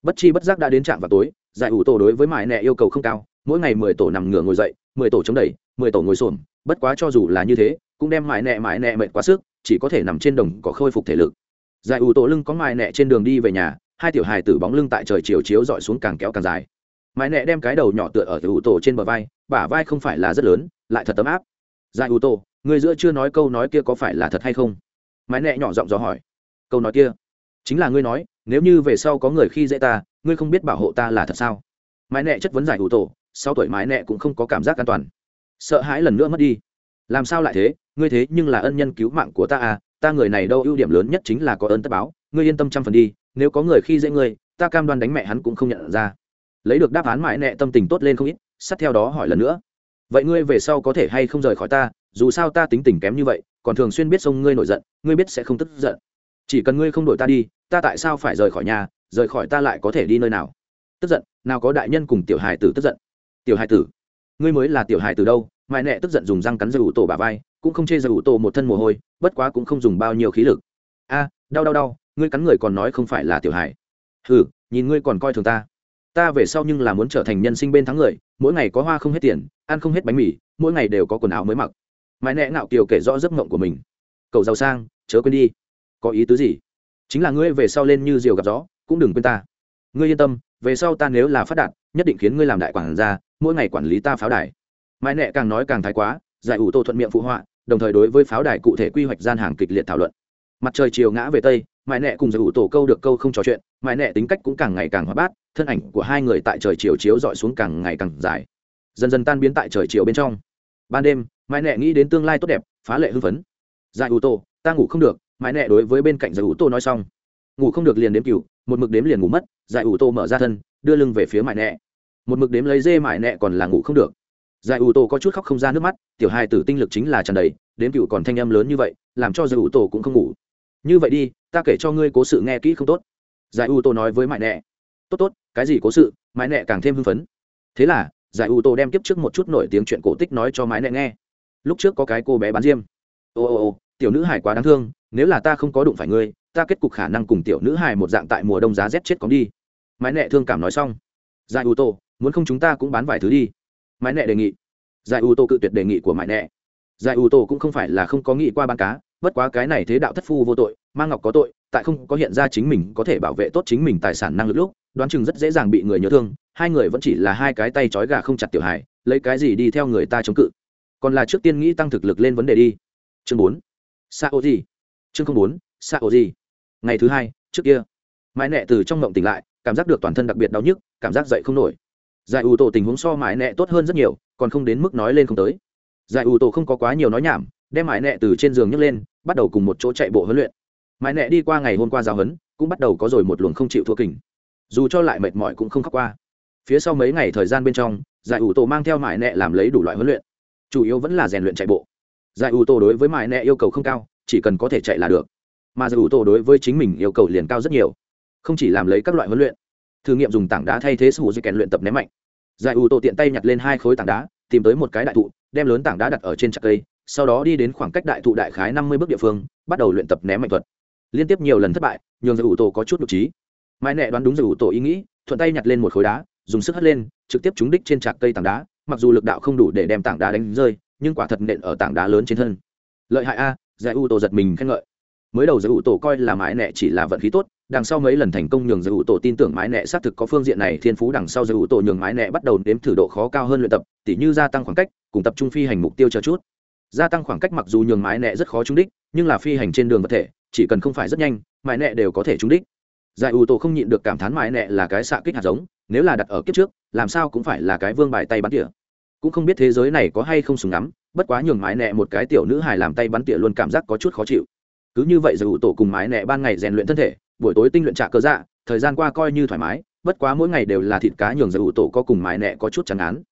Bất chi bất giác đã đến trạm vào tối, giải ủ tổ đối với mải nẹ yêu cầu không cao, mỗi ngày mười tổ nằm ngửa ngồi dậy, mười tổ chống đẩy, mười tổ ngồi xổm, bất quá cho dù là như thế, cũng đem mải nẹ mải nẹ mệt quá sức chỉ có thể nằm trên đồng có khôi phục thể lực. Giải ủ tổ lưng có mải nẹ trên đường đi về nhà, hai tiểu hài tử bóng lưng tại trời chiều chiếu dọi xuống càng kéo càng dài. Mãi nẹ đem cái đầu nhỏ tựa ở ủ tổ trên bờ vai, bả vai không phải là rất lớn, lại thật tấm áp. Dài ủ tổ, người giữa chưa nói câu nói kia có phải là thật hay không? Mãi nẹ nhỏ giọng dò hỏi. Câu nói kia, chính là ngươi nói, nếu như về sau có người khi dễ ta, ngươi không biết bảo hộ ta là thật sao? Mãi nẹ chất vấn giải ủ tổ, sau tuổi mãi nẹ cũng không có cảm giác an toàn. Sợ hãi lần nữa mất đi làm sao lại thế? Ngươi thế nhưng là ân nhân cứu mạng của ta à? Ta người này đâu, ưu điểm lớn nhất chính là có ơn tất báo. Ngươi yên tâm trăm phần đi, nếu có người khi dễ ngươi, ta cam đoan đánh mẹ hắn cũng không nhận ra. Lấy được đáp án mãi nẹ tâm tình tốt lên không ít, sát theo đó hỏi lần nữa. Vậy ngươi về sau có thể hay không rời khỏi ta? Dù sao ta tính tình kém như vậy, còn thường xuyên biết sông ngươi nổi giận, ngươi biết sẽ không tức giận. Chỉ cần ngươi không đổi ta đi, ta tại sao phải rời khỏi nhà? Rời khỏi ta lại có thể đi nơi nào? Tức giận, nào có đại nhân cùng tiểu hài tử tức giận. Tiểu hài tử? Ngươi mới là tiểu hài tử đâu? Mãi nẹ tức giận dùng răng cắn dây ủ tổ bà vai, cũng không chê dây ủ tổ một thân mồ hôi, bất quá cũng không dùng bao nhiêu khí lực. A, đau đau đau, ngươi cắn người còn nói không phải là tiểu Hải. hừ, nhìn ngươi còn coi thường ta. Ta về sau nhưng là muốn trở thành nhân sinh bên thắng người, mỗi ngày có hoa không hết tiền, ăn không hết bánh mì, mỗi ngày đều có quần áo mới mặc. Mãi nẹ ngạo kiều kể rõ giấc mộng của mình. Cầu giàu sang, chớ quên đi. Có ý tứ gì? Chính là ngươi về sau lên như diều gặp gió, cũng đừng quên ta. Ngươi yên tâm, về sau ta nếu là phát đạt, nhất định khiến ngươi làm đại quản gia, mỗi ngày quản lý ta pháo đài mãi nẹ càng nói càng thái quá, giải ủ tô thuận miệng phụ họa, đồng thời đối với pháo đài cụ thể quy hoạch gian hàng kịch liệt thảo luận. Mặt trời chiều ngã về tây, mãi nẹ cùng giải ủ tổ câu được câu không trò chuyện, mãi nẹ tính cách cũng càng ngày càng hóa bát, thân ảnh của hai người tại trời chiều chiếu dọi xuống càng ngày càng dài. Dần dần tan biến tại trời chiều bên trong. Ban đêm, mãi nẹ nghĩ đến tương lai tốt đẹp, phá lệ hưng phấn. Giải ủ tổ, ta ngủ không được, mãi nẹ đối với bên cạnh giải ủ tổ nói xong. Ngủ không được liền đếm cừu một mực đếm liền ngủ mất, giải ủ tổ mở ra thân, đưa lưng về phía mãi nẹ một mực đếm lấy dê mãi nẹ còn là ngủ không được giải ủ tổ có chút khóc không ra nước mắt, tiểu hai tử tinh lực chính là tràn đầy, đến cựu còn thanh âm lớn như vậy, làm cho giải ủ tổ cũng không ngủ. Như vậy đi, ta kể cho ngươi cố sự nghe kỹ không tốt. Giải ủ tổ nói với mãi nẹ tốt tốt, cái gì cố sự? Mãi nẹ càng thêm hưng phấn. Thế là, giải ủ tổ đem kiếp trước một chút nổi tiếng chuyện cổ tích nói cho mãi nẹ nghe. Lúc trước có cái cô bé bán diêm. Ô ô ô, tiểu nữ hải quá đáng thương, nếu là ta không có đụng phải ngươi, ta kết cục khả năng cùng tiểu nữ hải một dạng tại mùa đông giá rét chết cóng đi. Mãi nẹ thương cảm nói xong. Giải ủ tổ, muốn không chúng ta cũng bán vài thứ đi mãi nẹ đề nghị. Giải ưu tô cự tuyệt đề nghị của mãi nẹ giải ưu tô cũng không phải là không có nghĩ qua ban cá, bất quá cái này thế đạo thất phu vô tội mang ngọc có tội, tại không có hiện ra chính mình có thể bảo vệ tốt chính mình tài sản năng lực lúc, đoán chừng rất dễ dàng bị người nhớ thương, hai người vẫn chỉ là hai cái tay trói gà không chặt tiểu hài, lấy cái gì đi theo người ta chống cự. Còn là trước tiên nghĩ tăng thực lực lên vấn đề đi. Chương bốn. Sao ô gì chương không bốn sao ô gì ngày thứ hai, trước kia, mãi nẹ từ trong mộng tỉnh lại, cảm giác được toàn thân đặc biệt đau nhức, cảm giác dậy không nổi giải ủ tổ tình huống so mãi nẹ tốt hơn rất nhiều, còn không đến mức nói lên không tới. Giải ủ tổ không có quá nhiều nói nhảm, đem mãi nẹ từ trên giường nhấc lên, bắt đầu cùng một chỗ chạy bộ huấn luyện. Mãi nẹ đi qua ngày hôm qua giáo huấn, cũng bắt đầu có rồi một luồng không chịu thua kình. Dù cho lại mệt mỏi cũng không khắc qua. Phía sau mấy ngày thời gian bên trong, giải ủ tổ mang theo mãi nẹ làm lấy đủ loại huấn luyện. Chủ yếu vẫn là rèn luyện chạy bộ. Giải ủ tổ đối với mãi nẹ yêu cầu không cao, chỉ cần có thể chạy là được. Mà giải ủ tổ đối với chính mình yêu cầu liền cao rất nhiều. Không chỉ làm lấy các loại huấn luyện thử nghiệm dùng tảng đá thay thế sủ dây kèn luyện tập ném mạnh. Giải ủ tổ tiện tay nhặt lên hai khối tảng đá, tìm tới một cái đại thụ, đem lớn tảng đá đặt ở trên chặt cây, sau đó đi đến khoảng cách đại thụ đại khái năm mươi bước địa phương, bắt đầu luyện tập ném mạnh thuật. Liên tiếp nhiều lần thất bại, nhường giải ủ tổ có chút đ trí. Mãi nẹ đoán đúng giải ủ tổ ý nghĩ, thuận tay nhặt lên một khối đá, dùng sức hất lên, trực tiếp trúng đích trên trạc cây tảng đá, mặc dù lực đạo không đủ để đem tảng đá đánh rơi, nhưng quả thật nện ở tảng đá lớn trên thân. Lợi hại a, giải ủ tổ giật mình khen ngợi. Mới đầu giải ủ tổ coi là mãi nẹ chỉ là vận khí tốt đằng sau mấy lần thành công nhường giải tổ tin tưởng mái nẹ xác thực có phương diện này, thiên phú đằng sau giải tổ nhường mái nẹ bắt đầu nếm thử độ khó cao hơn luyện tập, tỉ như gia tăng khoảng cách, cùng tập trung phi hành mục tiêu chờ chút. Gia tăng khoảng cách mặc dù nhường mái nẹ rất khó trúng đích, nhưng là phi hành trên đường vật thể, chỉ cần không phải rất nhanh, mái nẹ đều có thể trúng đích. Giải ưu tổ không nhịn được cảm thán mái nẹ là cái xạ kích hạt giống, nếu là đặt ở kiếp trước, làm sao cũng phải là cái vương bài tay bắn tỉa. Cũng không biết thế giới này có hay không súng ngắm, bất quá nhường mái nẹ một cái tiểu nữ hài làm tay bắn tỉa luôn cảm giác có chút khó chịu. Cứ như vậy giải ưu tổ cùng mái nẹ ban ngày rèn luyện thân thể buổi tối tinh luyện trả cơ dạ thời gian qua coi như thoải mái, bất quá mỗi ngày đều là thịt cá nhường giải ủ tổ có cùng mại nẹ có chút chẳng án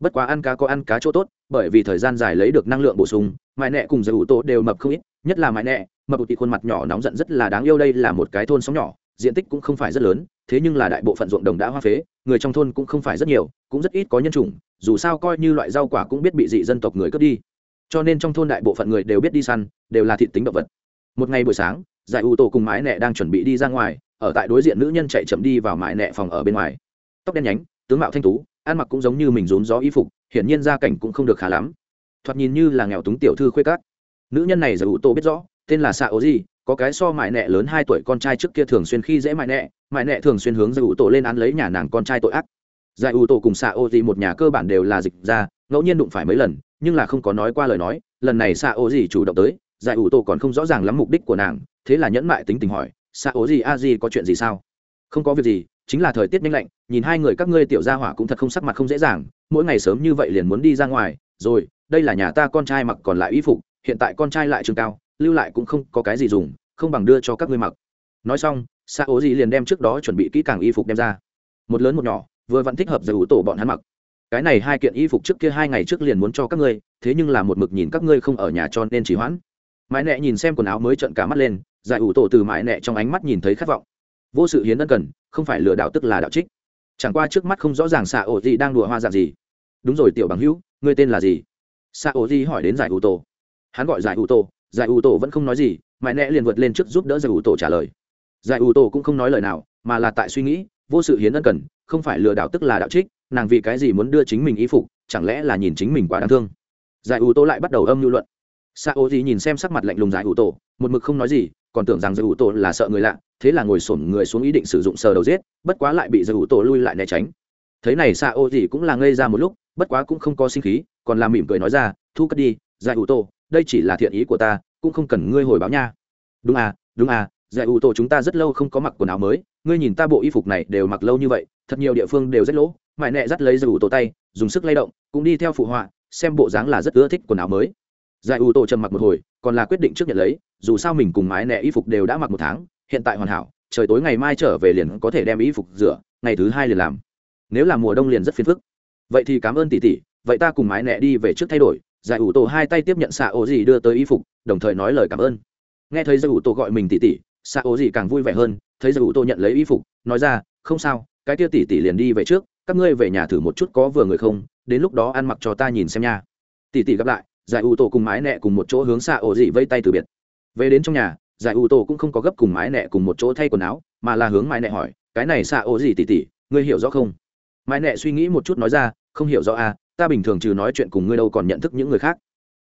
bất quá ăn cá có ăn cá chỗ tốt, bởi vì thời gian dài lấy được năng lượng bổ sung mại nẹ cùng giải ủ tổ đều mập không ít, nhất là mại nẹ, mập tị khuôn mặt nhỏ nóng giận rất là đáng yêu đây là một cái thôn sóng nhỏ, diện tích cũng không phải rất lớn, thế nhưng là đại bộ phận ruộng đồng đã hoa phế, người trong thôn cũng không phải rất nhiều, cũng rất ít có nhân chủng, dù sao coi như loại rau quả cũng biết bị dị dân tộc người cướp đi. Cho nên trong thôn đại bộ phận người đều biết đi săn, đều là thịt tính động vật. Một ngày buổi sáng giải ủ tổ cùng mái nẹ đang chuẩn bị đi ra ngoài, ở tại đối diện nữ nhân chạy chậm đi vào mái nẹ phòng ở bên ngoài. Tóc đen nhánh, tướng mạo thanh tú, ăn mặc cũng giống như mình rốn gió y phục, hiển nhiên gia cảnh cũng không được khá lắm. Thoạt nhìn như là nghèo túng tiểu thư khuê cát nữ nhân này giải ủ tổ biết rõ, tên là xạ ố gì có cái so mại nẹ lớn hai tuổi con trai trước kia thường xuyên khi dễ mại nẹ mại nẹ thường xuyên hướng giải ủ tổ lên án lấy nhà nàng con trai tội ác. Giải ủ tổ cùng xạ ô gì một nhà cơ bản đều là dịch ra, ngẫu nhiên đụng phải mấy lần, nhưng là không có nói qua lời nói, lần này xạ ô gì chủ động tới giải ủ tổ còn không rõ ràng lắm mục đích của nàng, thế là nhẫn mại tính tình hỏi xạ ố gì, a gì có chuyện gì sao? Không có việc gì, chính là thời tiết nhanh lạnh, nhìn hai người các ngươi tiểu gia hỏa cũng thật không sắc mặt không dễ dàng, mỗi ngày sớm như vậy liền muốn đi ra ngoài, rồi, đây là nhà ta con trai mặc còn lại y phục, hiện tại con trai lại trường cao, lưu lại cũng không có cái gì dùng, không bằng đưa cho các ngươi mặc. Nói xong xa ố gì liền đem trước đó chuẩn bị kỹ càng y phục đem ra. Một lớn một nhỏ, vừa vẫn thích hợp giải ủ tổ bọn hắn mặc. Cái này hai kiện y phục trước kia hai ngày trước liền muốn cho các ngươi, thế nhưng là một mực nhìn các ngươi không ở nhà cho nên chỉ hoãn mãi nẹ nhìn xem quần áo mới trợn cả mắt lên, giải ủ tổ từ mãi nẹ trong ánh mắt nhìn thấy khát vọng. Vô sự hiến ân cần, không phải lừa đảo tức là đạo trích. Chẳng qua trước mắt không rõ ràng xạ ổ gì đang đùa hoa dạng gì. Đúng rồi, tiểu bằng hữu, ngươi tên là gì? Xạ ổ gì hỏi đến giải ủ tổ. Hắn gọi giải ủ tổ, giải ủ tổ vẫn không nói gì, mãi nẹ liền vượt lên trước giúp đỡ giải ủ tổ trả lời. Giải ủ tổ cũng không nói lời nào, mà là tại suy nghĩ, vô sự hiến ân cần, không phải lừa đảo tức là đạo trích, nàng vì cái gì muốn đưa chính mình ý phục, chẳng lẽ là nhìn chính mình quá đáng thương? Giải ủ tổ lại bắt đầu âm lưu luận sa ô gì nhìn xem sắc mặt lạnh lùng giải ủ tổ, một mực không nói gì, còn tưởng rằng giải ủ tổ là sợ người lạ, thế là ngồi xổm người xuống ý định sử dụng sờ đầu giết, bất quá lại bị giải ủ tổ lui lại né tránh. Thế này sa ô gì cũng là ngây ra một lúc, bất quá cũng không có sinh khí, còn làm mỉm cười nói ra, thu cất đi, giải ủ tổ, đây chỉ là thiện ý của ta, cũng không cần ngươi hồi báo nha. Đúng à đúng à giải ủ tổ chúng ta rất lâu không có mặc quần áo mới, ngươi nhìn ta bộ y phục này đều mặc lâu như vậy, thật nhiều địa phương đều rất lỗ mại nẹ dắt lấy giải ủ tổ tay, dùng sức lay động, cũng đi theo phụ họa, xem bộ dáng là rất ưa thích quần áo mới giải ủ tổ trầm mặc một hồi, còn là quyết định trước nhận lấy, dù sao mình cùng mái nẹ y phục đều đã mặc một tháng, hiện tại hoàn hảo, trời tối ngày mai trở về liền có thể đem y phục rửa, ngày thứ hai liền làm. Nếu là mùa đông liền rất phiền phức. Vậy thì cảm ơn tỷ tỷ, vậy ta cùng mái nẹ đi về trước thay đổi. Giải ủ tổ hai tay tiếp nhận xạ ố gì đưa tới y phục, đồng thời nói lời cảm ơn. Nghe thấy giải ủ tổ gọi mình tỷ tỷ xạ ố gì càng vui vẻ hơn, thấy giải ủ tổ nhận lấy y phục, nói ra, không sao, cái kia tỷ tỷ liền đi về trước, các ngươi về nhà thử một chút có vừa người không, đến lúc đó ăn mặc cho ta nhìn xem nha. Tỷ tỷ gặp lại giải ủ tổ cùng mái nẹ cùng một chỗ hướng xạ ổ dị vây tay từ biệt. Về đến trong nhà, giải ủ tổ cũng không có gấp cùng mái nẹ cùng một chỗ thay quần áo, mà là hướng mái nẹ hỏi, cái này xạ ổ dị tỉ tỉ ngươi hiểu rõ không? Mái nẹ suy nghĩ một chút nói ra, không hiểu rõ à ta bình thường trừ nói chuyện cùng ngươi đâu còn nhận thức những người khác.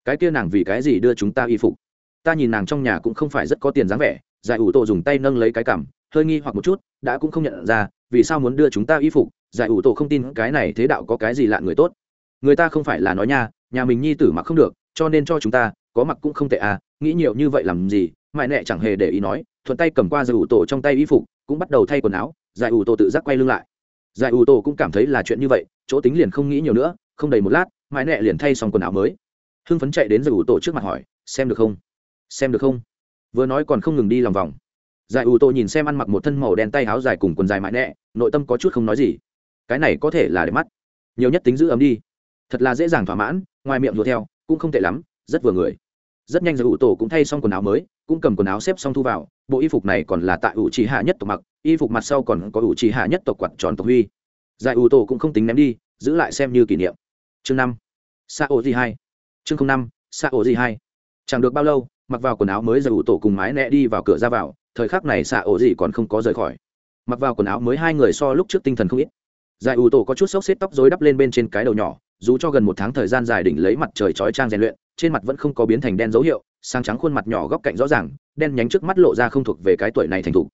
Cái kia nàng vì cái gì đưa chúng ta y phục? Ta nhìn nàng trong nhà cũng không phải rất có tiền dáng vẻ, giải ủ tổ dùng tay nâng lấy cái cảm hơi nghi hoặc một chút, đã cũng không nhận ra, vì sao muốn đưa chúng ta y phục? Giải ủ tổ không tin cái này thế đạo có cái gì lạ người tốt. Người ta không phải là nói nha nhà mình nhi tử mặc không được, cho nên cho chúng ta, có mặc cũng không tệ à nghĩ nhiều như vậy làm gì? Mãi nẹ chẳng hề để ý nói, thuận tay cầm qua giải ủ tổ trong tay y phục, cũng bắt đầu thay quần áo giải ủ tổ tự giác quay lưng lại. Giải ủ tổ cũng cảm thấy là chuyện như vậy, chỗ tính liền không nghĩ nhiều nữa, không đầy một lát, mãi nẹ liền thay xong quần áo mới. Hưng phấn chạy đến giải ủ tổ trước mặt hỏi, xem được không? Xem được không? Vừa nói còn không ngừng đi lòng vòng. Giải ủ tổ nhìn xem ăn mặc một thân màu đen tay áo dài cùng quần dài mãi nẹ nội tâm có chút không nói gì. Cái này có thể là để mắt. Nhiều nhất tính giữ ấm đi thật là dễ dàng thỏa mãn, ngoài miệng đùa theo, cũng không tệ lắm, rất vừa người. Rất nhanh rồi ủ tổ cũng thay xong quần áo mới, cũng cầm quần áo xếp xong thu vào, bộ y phục này còn là tại ủ trì hạ nhất tộc mặc, y phục mặt sau còn có ủ trì hạ nhất tộc quạt tròn tộc huy. Giải ủ tổ cũng không tính ném đi, giữ lại xem như kỷ niệm. Chương năm xa ô di hai. Chương năm xa ô di hai. Chẳng được bao lâu, mặc vào quần áo mới giải ủ tổ cùng mái nẹ đi vào cửa ra vào, thời khắc này xạ ổ gì còn không có rời khỏi. Mặc vào quần áo mới hai người so lúc trước tinh thần không ít. Giải ủ tổ có chút xốc xếp tóc dối đắp lên bên trên cái đầu nhỏ dù cho gần một tháng thời gian dài đỉnh lấy mặt trời chói trang rèn luyện, trên mặt vẫn không có biến thành đen dấu hiệu sang trắng khuôn mặt nhỏ góc cạnh rõ ràng, đen nhánh trước mắt lộ ra không thuộc về cái tuổi này thành thục.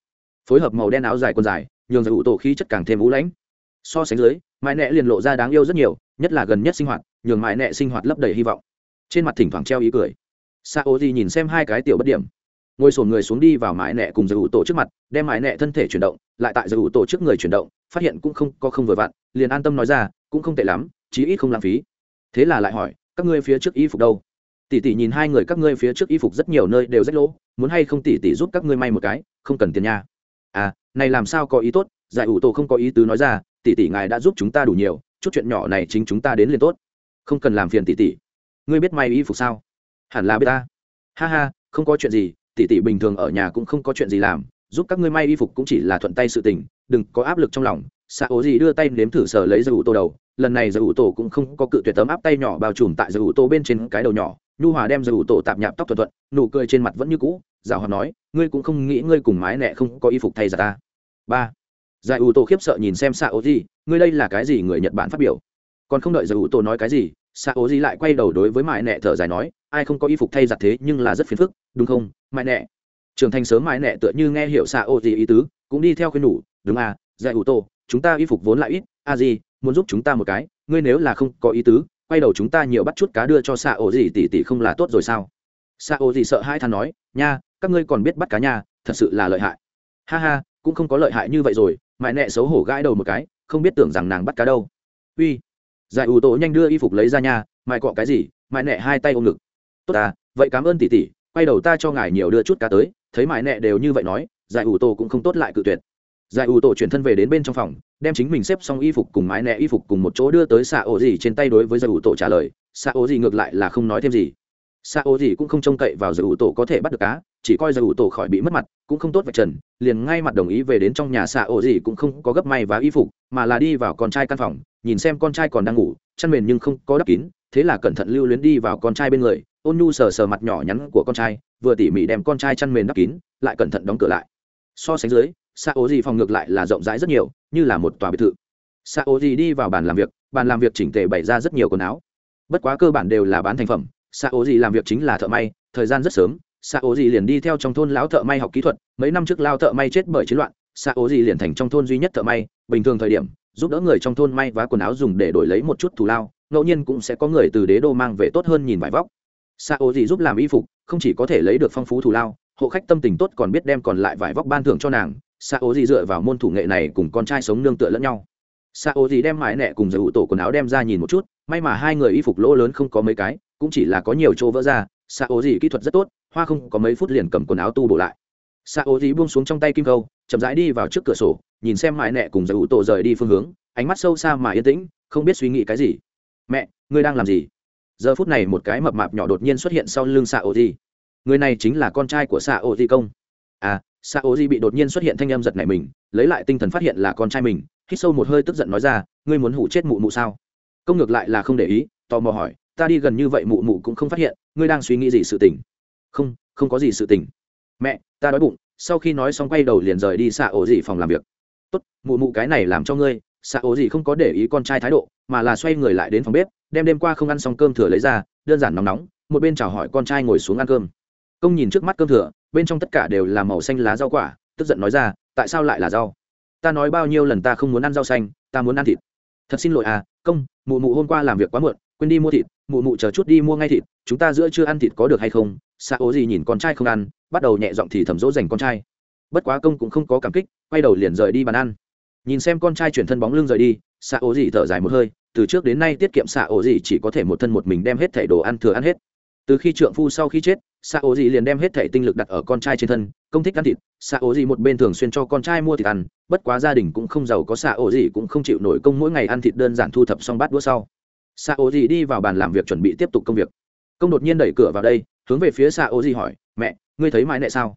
Phối hợp màu đen áo dài quần dài, nhường giải ủ tổ khí chất càng thêm vũ lãnh. So sánh dưới, mãi nẹ liền lộ ra đáng yêu rất nhiều, nhất là gần nhất sinh hoạt, nhường mãi nẹ sinh hoạt lấp đầy hy vọng. Trên mặt thỉnh thoảng treo ý cười. Sa ô di nhìn xem hai cái tiểu bất điểm. Ngồi sổn người xuống đi vào mãi nẹ cùng giải ủ tổ trước mặt, đem mãi nẹ thân thể chuyển động, lại tại giải ủ tổ trước người chuyển động, phát hiện cũng không có không vừa vặn, liền an tâm nói ra, cũng không tệ lắm chí ít không lãng phí. Thế là lại hỏi, các ngươi phía trước y phục đâu? Tỷ tỷ nhìn hai người các ngươi phía trước y phục rất nhiều nơi đều rách lỗ, muốn hay không tỷ tỷ giúp các ngươi may một cái, không cần tiền nha. À này làm sao có ý tốt, giải ủ tổ không có ý tứ nói ra, tỷ tỷ ngài đã giúp chúng ta đủ nhiều, chút chuyện nhỏ này chính chúng ta đến liền tốt. Không cần làm phiền tỷ tỷ. Ngươi biết may y phục sao? Hẳn là biết ta. Ha ha, không có chuyện gì, tỷ tỷ bình thường ở nhà cũng không có chuyện gì làm, giúp các ngươi may y phục cũng chỉ là thuận tay sự tình, đừng có áp lực trong lòng. Xạ ố gì đưa tay nếm thử sờ lấy giải ủ tổ đầu lần này giải ủ tổ cũng không có cự tuyệt tấm áp tay nhỏ bao trùm tại giải ủ tổ bên trên cái đầu nhỏ. Nhu hòa đem giải ủ tổ tạp nhạp tóc thuận thuận, nụ cười trên mặt vẫn như cũ giả hòa nói, ngươi cũng không nghĩ ngươi cùng mái nẹ không có y phục thay ra ta. Ba. Giải ủ tổ khiếp sợ nhìn xem xạ ô gì ngươi đây là cái gì người nhật bản phát biểu? Còn không đợi giải ủ tổ nói cái gì xạ ô gì lại quay đầu đối với mãi nẹ thở dài nói, ai không có y phục thay giặt thế nhưng là rất phiền phức, đúng không mãi nẹ trưởng thành sớm mãi nẹ tựa như nghe hiểu xạ ô gì ý tứ, cũng đi theo khuyên nhủ, đúng à giải ủ tổ, chúng ta y phục vốn lại ít, a gì muốn giúp chúng ta một cái, ngươi nếu là không có ý tứ, quay đầu chúng ta nhiều bắt chút cá đưa cho xạ ổ gì tỉ tỉ không là tốt rồi sao? Xạ ổ gì sợ hai than nói, nha, các ngươi còn biết bắt cá nha, thật sự là lợi hại. Ha ha, cũng không có lợi hại như vậy rồi mại nẹ xấu hổ gãi đầu một cái, không biết tưởng rằng nàng bắt cá đâu. Uy. Giải ủ tổ nhanh đưa y phục lấy ra nhà mại cọ cái gì mại nẹ hai tay ôm ngực. Tốt à vậy cảm ơn tỷ tỷ, quay đầu ta cho ngài nhiều đưa chút cá tới. Thấy mại nẹ đều như vậy nói, giải ủ tổ cũng không tốt lại cự tuyệt giải ủ tổ chuyển thân về đến bên trong phòng, đem chính mình xếp xong y phục cùng mái nẹ y phục cùng một chỗ đưa tới xạ ổ gì trên tay đối với giải ủ tổ trả lời. Xạ ổ gì ngược lại là không nói thêm gì. Xạ ổ gì cũng không trông cậy vào giải ủ tổ có thể bắt được cá, chỉ coi giải ủ tổ khỏi bị mất mặt, cũng không tốt vạch trần, liền ngay mặt đồng ý về đến trong nhà xạ ổ gì cũng không có gấp may và y phục, mà là đi vào con trai căn phòng, nhìn xem con trai còn đang ngủ, chăn mền nhưng không có đắp kín, thế là cẩn thận lưu luyến đi vào con trai bên người, ôn nhu sờ sờ mặt nhỏ nhắn của con trai, vừa tỉ mỉ đem con trai chăn mền đắp kín, lại cẩn thận đóng cửa lại. So sánh dưới xạ ố gì phòng ngược lại là rộng rãi rất nhiều, như là một tòa biệt thự. Xạ ố gì đi vào bàn làm việc, bàn làm việc chỉnh tề bày ra rất nhiều quần áo. Bất quá cơ bản đều là bán thành phẩm xạ ố gì làm việc chính là thợ may, thời gian rất sớm xạ ố gì liền đi theo trong thôn lão thợ may học kỹ thuật, mấy năm trước lao thợ may chết bởi chiến loạn xạ ố gì liền thành trong thôn duy nhất thợ may, bình thường thời điểm, giúp đỡ người trong thôn may vá quần áo dùng để đổi lấy một chút thù lao, ngẫu nhiên cũng sẽ có người từ đế đô mang về tốt hơn nhìn vải vóc. Xạ ố gì giúp làm y phục, không chỉ có thể lấy được phong phú thù lao, hộ khách tâm tình tốt còn biết đem còn lại vải vóc ban thưởng cho nàng xa ố gì dựa vào môn thủ nghệ này cùng con trai sống nương tựa lẫn nhau. Xa ố gì đem mái nẹ cùng giải ủ tổ quần áo đem ra nhìn một chút, may mà hai người y phục lỗ lớn không có mấy cái, cũng chỉ là có nhiều chỗ vỡ ra xa ố gì kỹ thuật rất tốt, hoa không có mấy phút liền cầm quần áo tu bổ lại. Xa ố gì buông xuống trong tay kim câu, chậm rãi đi vào trước cửa sổ, nhìn xem mái nẹ cùng giải ủ tổ rời đi phương hướng, ánh mắt sâu xa mà yên tĩnh, không biết suy nghĩ cái gì. Mẹ, ngươi đang làm gì? Giờ phút này một cái mập mạp nhỏ đột nhiên xuất hiện sau lưng xạ ô gì. người này chính là con trai của xạ ô di công. À Sa ô di bị đột nhiên xuất hiện thanh âm giật này mình, lấy lại tinh thần phát hiện là con trai mình, hít sâu một hơi tức giận nói ra, ngươi muốn hủ chết mụ mụ sao? Công ngược lại là không để ý, tò mò hỏi, ta đi gần như vậy mụ mụ cũng không phát hiện, ngươi đang suy nghĩ gì sự tình? Không không có gì sự tình. Mẹ, ta đói bụng, sau khi nói xong quay đầu liền rời đi Sa ổ dị phòng làm việc. Tốt, mụ mụ cái này làm cho ngươi. Sa ổ dị không có để ý con trai thái độ, mà là xoay người lại đến phòng bếp, đem đêm qua không ăn xong cơm thừa lấy ra, đơn giản nóng nóng, một bên chào hỏi con trai ngồi xuống ăn cơm. Công nhìn trước mắt cơm thừa bên trong tất cả đều là màu xanh lá rau quả, tức giận nói ra, tại sao lại là rau? Ta nói bao nhiêu lần ta không muốn ăn rau xanh, ta muốn ăn thịt. Thật xin lỗi à công, mụ mụ hôm qua làm việc quá muộn, quên đi mua thịt, mụ mụ chờ chút đi mua ngay thịt, chúng ta giữa chưa ăn thịt có được hay không? Xa ố gì nhìn con trai không ăn, bắt đầu nhẹ giọng thì thầm dỗ dành con trai. Bất quá công cũng không có cảm kích, quay đầu liền rời đi bàn ăn. Nhìn xem con trai chuyển thân bóng lưng rời đi xạ ố gì thở dài một hơi, từ trước đến nay tiết kiệm xạ ố gì chỉ có thể một thân một mình đem hết thẻ đồ ăn thừa ăn hết từ khi trượng phu sau khi chết xạ ố gì liền đem hết thẻ tinh lực đặt ở con trai trên thân, công thích ăn thịt xạ ố gì một bên thường xuyên cho con trai mua thịt ăn, bất quá gia đình cũng không giàu có xạ ố gì cũng không chịu nổi công mỗi ngày ăn thịt đơn giản thu thập xong bát đũa sau. Xạ ố gì đi vào bàn làm việc chuẩn bị tiếp tục công việc. Công đột nhiên đẩy cửa vào đây, hướng về phía xạ ố gì hỏi, mẹ, ngươi thấy mãi nẹ sao?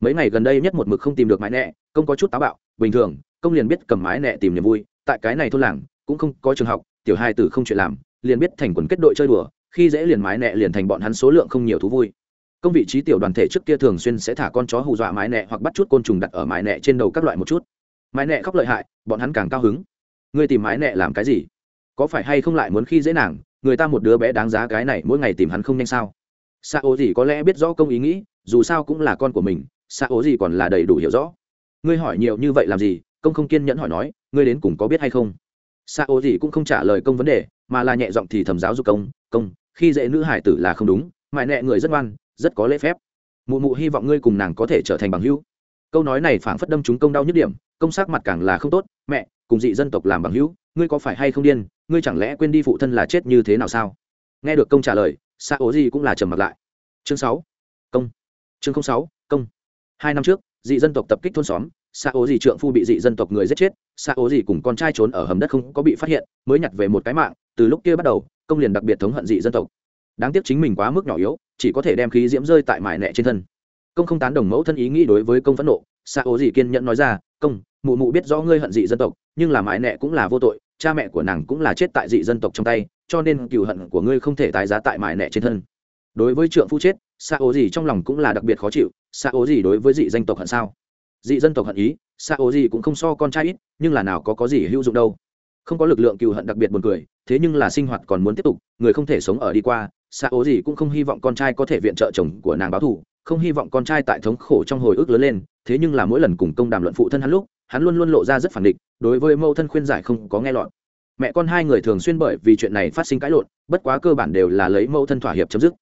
Mấy ngày gần đây nhất một mực không tìm được mãi nẹ công có chút táo bạo, bình thường, công liền biết cầm mái nẹ tìm niềm vui, tại cái này thôn làng, cũng không có trường học, tiểu hai tử không chuyện làm, liền biết thành quần kết đội chơi đùa khi dễ liền mái nẹ liền thành bọn hắn số lượng không nhiều thú vui. Công vị trí tiểu đoàn thể trước kia thường xuyên sẽ thả con chó hù dọa mái nẹ hoặc bắt chút côn trùng đặt ở mái nẹ trên đầu các loại một chút. Mái nẹ khóc lợi hại, bọn hắn càng cao hứng. Ngươi tìm mái nẹ làm cái gì? Có phải hay không lại muốn khi dễ nàng? Người ta một đứa bé đáng giá cái này, mỗi ngày tìm hắn không nhanh sao? Xa ố gì có lẽ biết rõ công ý nghĩ, dù sao cũng là con của mình xa ố gì còn là đầy đủ hiểu rõ. Ngươi hỏi nhiều như vậy làm gì? Công không kiên nhẫn hỏi nói, ngươi đến cùng có biết hay không? Xa ô gì cũng không trả lời công vấn đề, mà là nhẹ giọng thì thầm giáo dục công công khi dễ nữ hải tử là không đúng mại nẹ người rất ngoan, rất có lễ phép. Mụ mụ hy vọng ngươi cùng nàng có thể trở thành bằng hữu. Câu nói này phảng phất đâm chúng công đau nhức điểm, công sắc mặt càng là không tốt, mẹ, cùng dị dân tộc làm bằng hữu, ngươi có phải hay không điên, ngươi chẳng lẽ quên đi phụ thân là chết như thế nào sao? Nghe được công trả lời xa ố gì cũng là trầm mặt lại. Chương sáu, công. Chương sáu, công. Hai năm trước, dị dân tộc tập kích thôn xóm xa ố gì trượng phu bị dị dân tộc người giết chết xa ố gì cùng con trai trốn ở hầm đất không có bị phát hiện, mới nhặt về một cái mạng, từ lúc kia bắt đầu công liền đặc biệt thống hận dị dân tộc. Đáng tiếc chính mình quá mức nhỏ yếu, chỉ có thể đem khí diễm rơi tại mải nẹ trên thân. Công không tán đồng mẫu thân ý nghĩ đối với công phẫn nộ xạ ố gì kiên nhẫn nói ra, công, mụ mụ biết rõ ngươi hận dị dân tộc, nhưng là mãi nẹ cũng là vô tội, cha mẹ của nàng cũng là chết tại dị dân tộc trong tay, cho nên cựu hận của ngươi không thể tái giá tại mãi nẹ trên thân. Đối với trượng phu chết xạ ố gì trong lòng cũng là đặc biệt khó chịu xạ ố gì đối với dị dân tộc hận sao? Dị dân tộc hận ý xạ ố gì cũng không so con trai ít, nhưng là nào có có gì hữu dụng đâu. Không có lực lượng cựu hận đặc biệt buồn cười thế nhưng là sinh hoạt còn muốn tiếp tục, người không thể sống ở đi qua xa ố gì cũng không hy vọng con trai có thể viện trợ chồng của nàng báo thù, không hy vọng con trai tại thống khổ trong hồi ức lớn lên, thế nhưng là mỗi lần cùng công đàm luận phụ thân hắn lúc, hắn luôn luôn lộ ra rất phản địch, đối với mẫu thân khuyên giải không có nghe lọt. Mẹ con hai người thường xuyên bởi vì chuyện này phát sinh cãi lộn, bất quá cơ bản đều là lấy mẫu thân thỏa hiệp chấm dứt.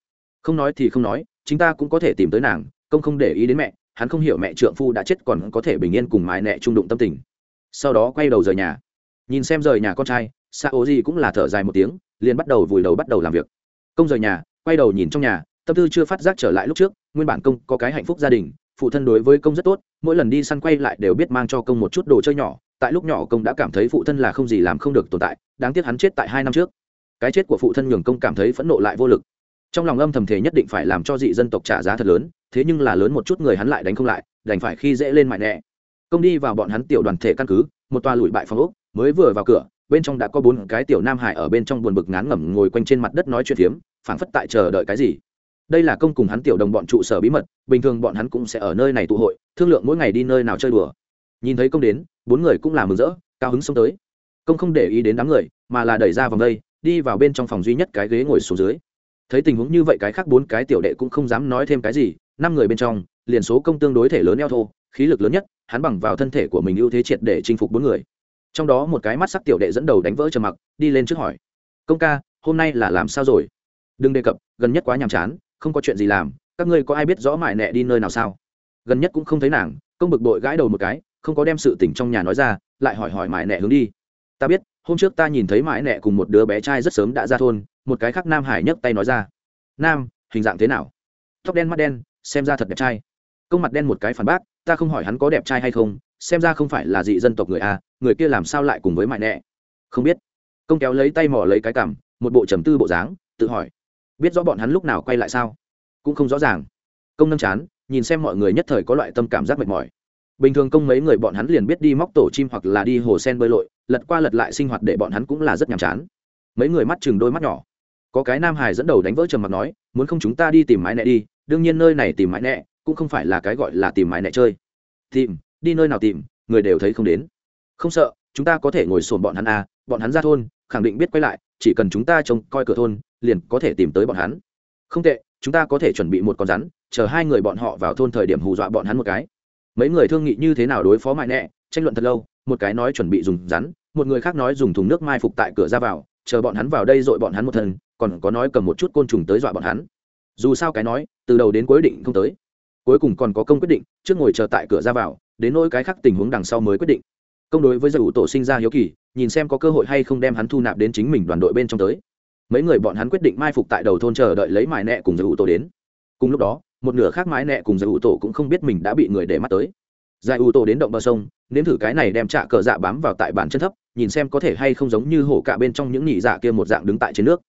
Không nói thì không nói chúng ta cũng có thể tìm tới nàng, công không để ý đến mẹ, hắn không hiểu mẹ trượng phu đã chết còn có thể bình yên cùng mái nẹ trung đụng tâm tình. Sau đó quay đầu rời nhà. Nhìn xem rời nhà con trai xa ố gì cũng là thở dài một tiếng, liền bắt đầu vùi đầu bắt đầu làm việc. Công rời nhà, quay đầu nhìn trong nhà, tâm tư chưa phát giác trở lại lúc trước, nguyên bản công có cái hạnh phúc gia đình, phụ thân đối với công rất tốt, mỗi lần đi săn quay lại đều biết mang cho công một chút đồ chơi nhỏ, tại lúc nhỏ công đã cảm thấy phụ thân là không gì làm không được tồn tại, đáng tiếc hắn chết tại hai năm trước. Cái chết của phụ thân nhường công cảm thấy phẫn nộ lại vô lực. Trong lòng âm thầm thể nhất định phải làm cho dị dân tộc trả giá thật lớn, thế nhưng là lớn một chút người hắn lại đánh không lại, đành phải khi dễ lên mại nẹ. Công đi vào bọn hắn tiểu đoàn thể căn cứ, một toa lùi bại phòng ốc, mới vừa vào cửa bên trong đã có bốn cái tiểu nam hải ở bên trong buồn bực ngán ngẩm ngồi quanh trên mặt đất nói chuyện phiếm, phảng phất tại chờ đợi cái gì. Đây là công cùng hắn tiểu đồng bọn trụ sở bí mật, bình thường bọn hắn cũng sẽ ở nơi này tụ hội, thương lượng mỗi ngày đi nơi nào chơi đùa. Nhìn thấy công đến, bốn người cũng là mừng rỡ, cao hứng xông tới. Công không để ý đến đám người, mà là đẩy ra vòng đây, đi vào bên trong phòng duy nhất cái ghế ngồi xuống dưới. Thấy tình huống như vậy cái khác bốn cái tiểu đệ cũng không dám nói thêm cái gì, năm người bên trong, liền số công tương đối thể lớn eo thô, khí lực lớn nhất, hắn bằng vào thân thể của mình ưu thế triệt để chinh phục bốn người trong đó một cái mắt sắc tiểu đệ dẫn đầu đánh vỡ trầm mặc, đi lên trước hỏi. Công ca, hôm nay là làm sao rồi? Đừng đề cập, gần nhất quá nhàm chán, không có chuyện gì làm, các ngươi có ai biết rõ mại nẹ đi nơi nào sao? Gần nhất cũng không thấy nàng, công bực bội gãi đầu một cái, không có đem sự tình trong nhà nói ra, lại hỏi hỏi mại nẹ hướng đi. Ta biết, hôm trước ta nhìn thấy mãi nẹ cùng một đứa bé trai rất sớm đã ra thôn, một cái khác nam hải nhấc tay nói ra. Nam, hình dạng thế nào? Tóc đen mắt đen, xem ra thật đẹp trai. Công mặt đen một cái phản bác, ta không hỏi hắn có đẹp trai hay không xem ra không phải là dị dân tộc người a, người kia làm sao lại cùng với mại nẹ? Không biết. Công kéo lấy tay mỏ lấy cái cằm, một bộ trầm tư bộ dáng, tự hỏi. Biết rõ bọn hắn lúc nào quay lại sao? Cũng không rõ ràng. Công nâm chán, nhìn xem mọi người nhất thời có loại tâm cảm giác mệt mỏi. Bình thường công mấy người bọn hắn liền biết đi móc tổ chim hoặc là đi hồ sen bơi lội, lật qua lật lại sinh hoạt để bọn hắn cũng là rất nhàm chán. Mấy người mắt chừng đôi mắt nhỏ. Có cái nam hải dẫn đầu đánh vỡ trầm mặt nói, muốn không chúng ta đi tìm mái nẹ đi, đương nhiên nơi này tìm mái nẹ cũng không phải là cái gọi là tìm mái nẹ chơi. Tìm? Đi nơi nào tìm, người đều thấy không đến. Không sợ, chúng ta có thể ngồi sồn bọn hắn à bọn hắn ra thôn, khẳng định biết quay lại, chỉ cần chúng ta trông coi cửa thôn, liền có thể tìm tới bọn hắn. Không tệ, chúng ta có thể chuẩn bị một con rắn, chờ hai người bọn họ vào thôn thời điểm hù dọa bọn hắn một cái. Mấy người thương nghị như thế nào đối phó mại nẹ, tranh luận thật lâu, một cái nói chuẩn bị dùng rắn, một người khác nói dùng thùng nước mai phục tại cửa ra vào, chờ bọn hắn vào đây dội bọn hắn một thân, còn có nói cầm một chút côn trùng tới dọa bọn hắn. Dù sao cái nói, từ đầu đến cuối định không tới cuối cùng còn có công quyết định, trước ngồi chờ tại cửa ra vào, đến nỗi cái khác tình huống đằng sau mới quyết định. Công đối với giải ủ tổ sinh ra hiếu kỳ, nhìn xem có cơ hội hay không đem hắn thu nạp đến chính mình đoàn đội bên trong tới. Mấy người bọn hắn quyết định mai phục tại đầu thôn chờ đợi lấy mãi nẹ cùng giải ủ tổ đến. Cùng lúc đó, một nửa khác mãi nẹ cùng giải ủ tổ cũng không biết mình đã bị người để mắt tới. Giải ủ tổ đến động bờ sông, nếm thử cái này đem trạ cờ dạ bám vào tại bàn chân thấp, nhìn xem có thể hay không giống như hổ cả bên trong những nhị dạ kia một dạng đứng tại trên nước.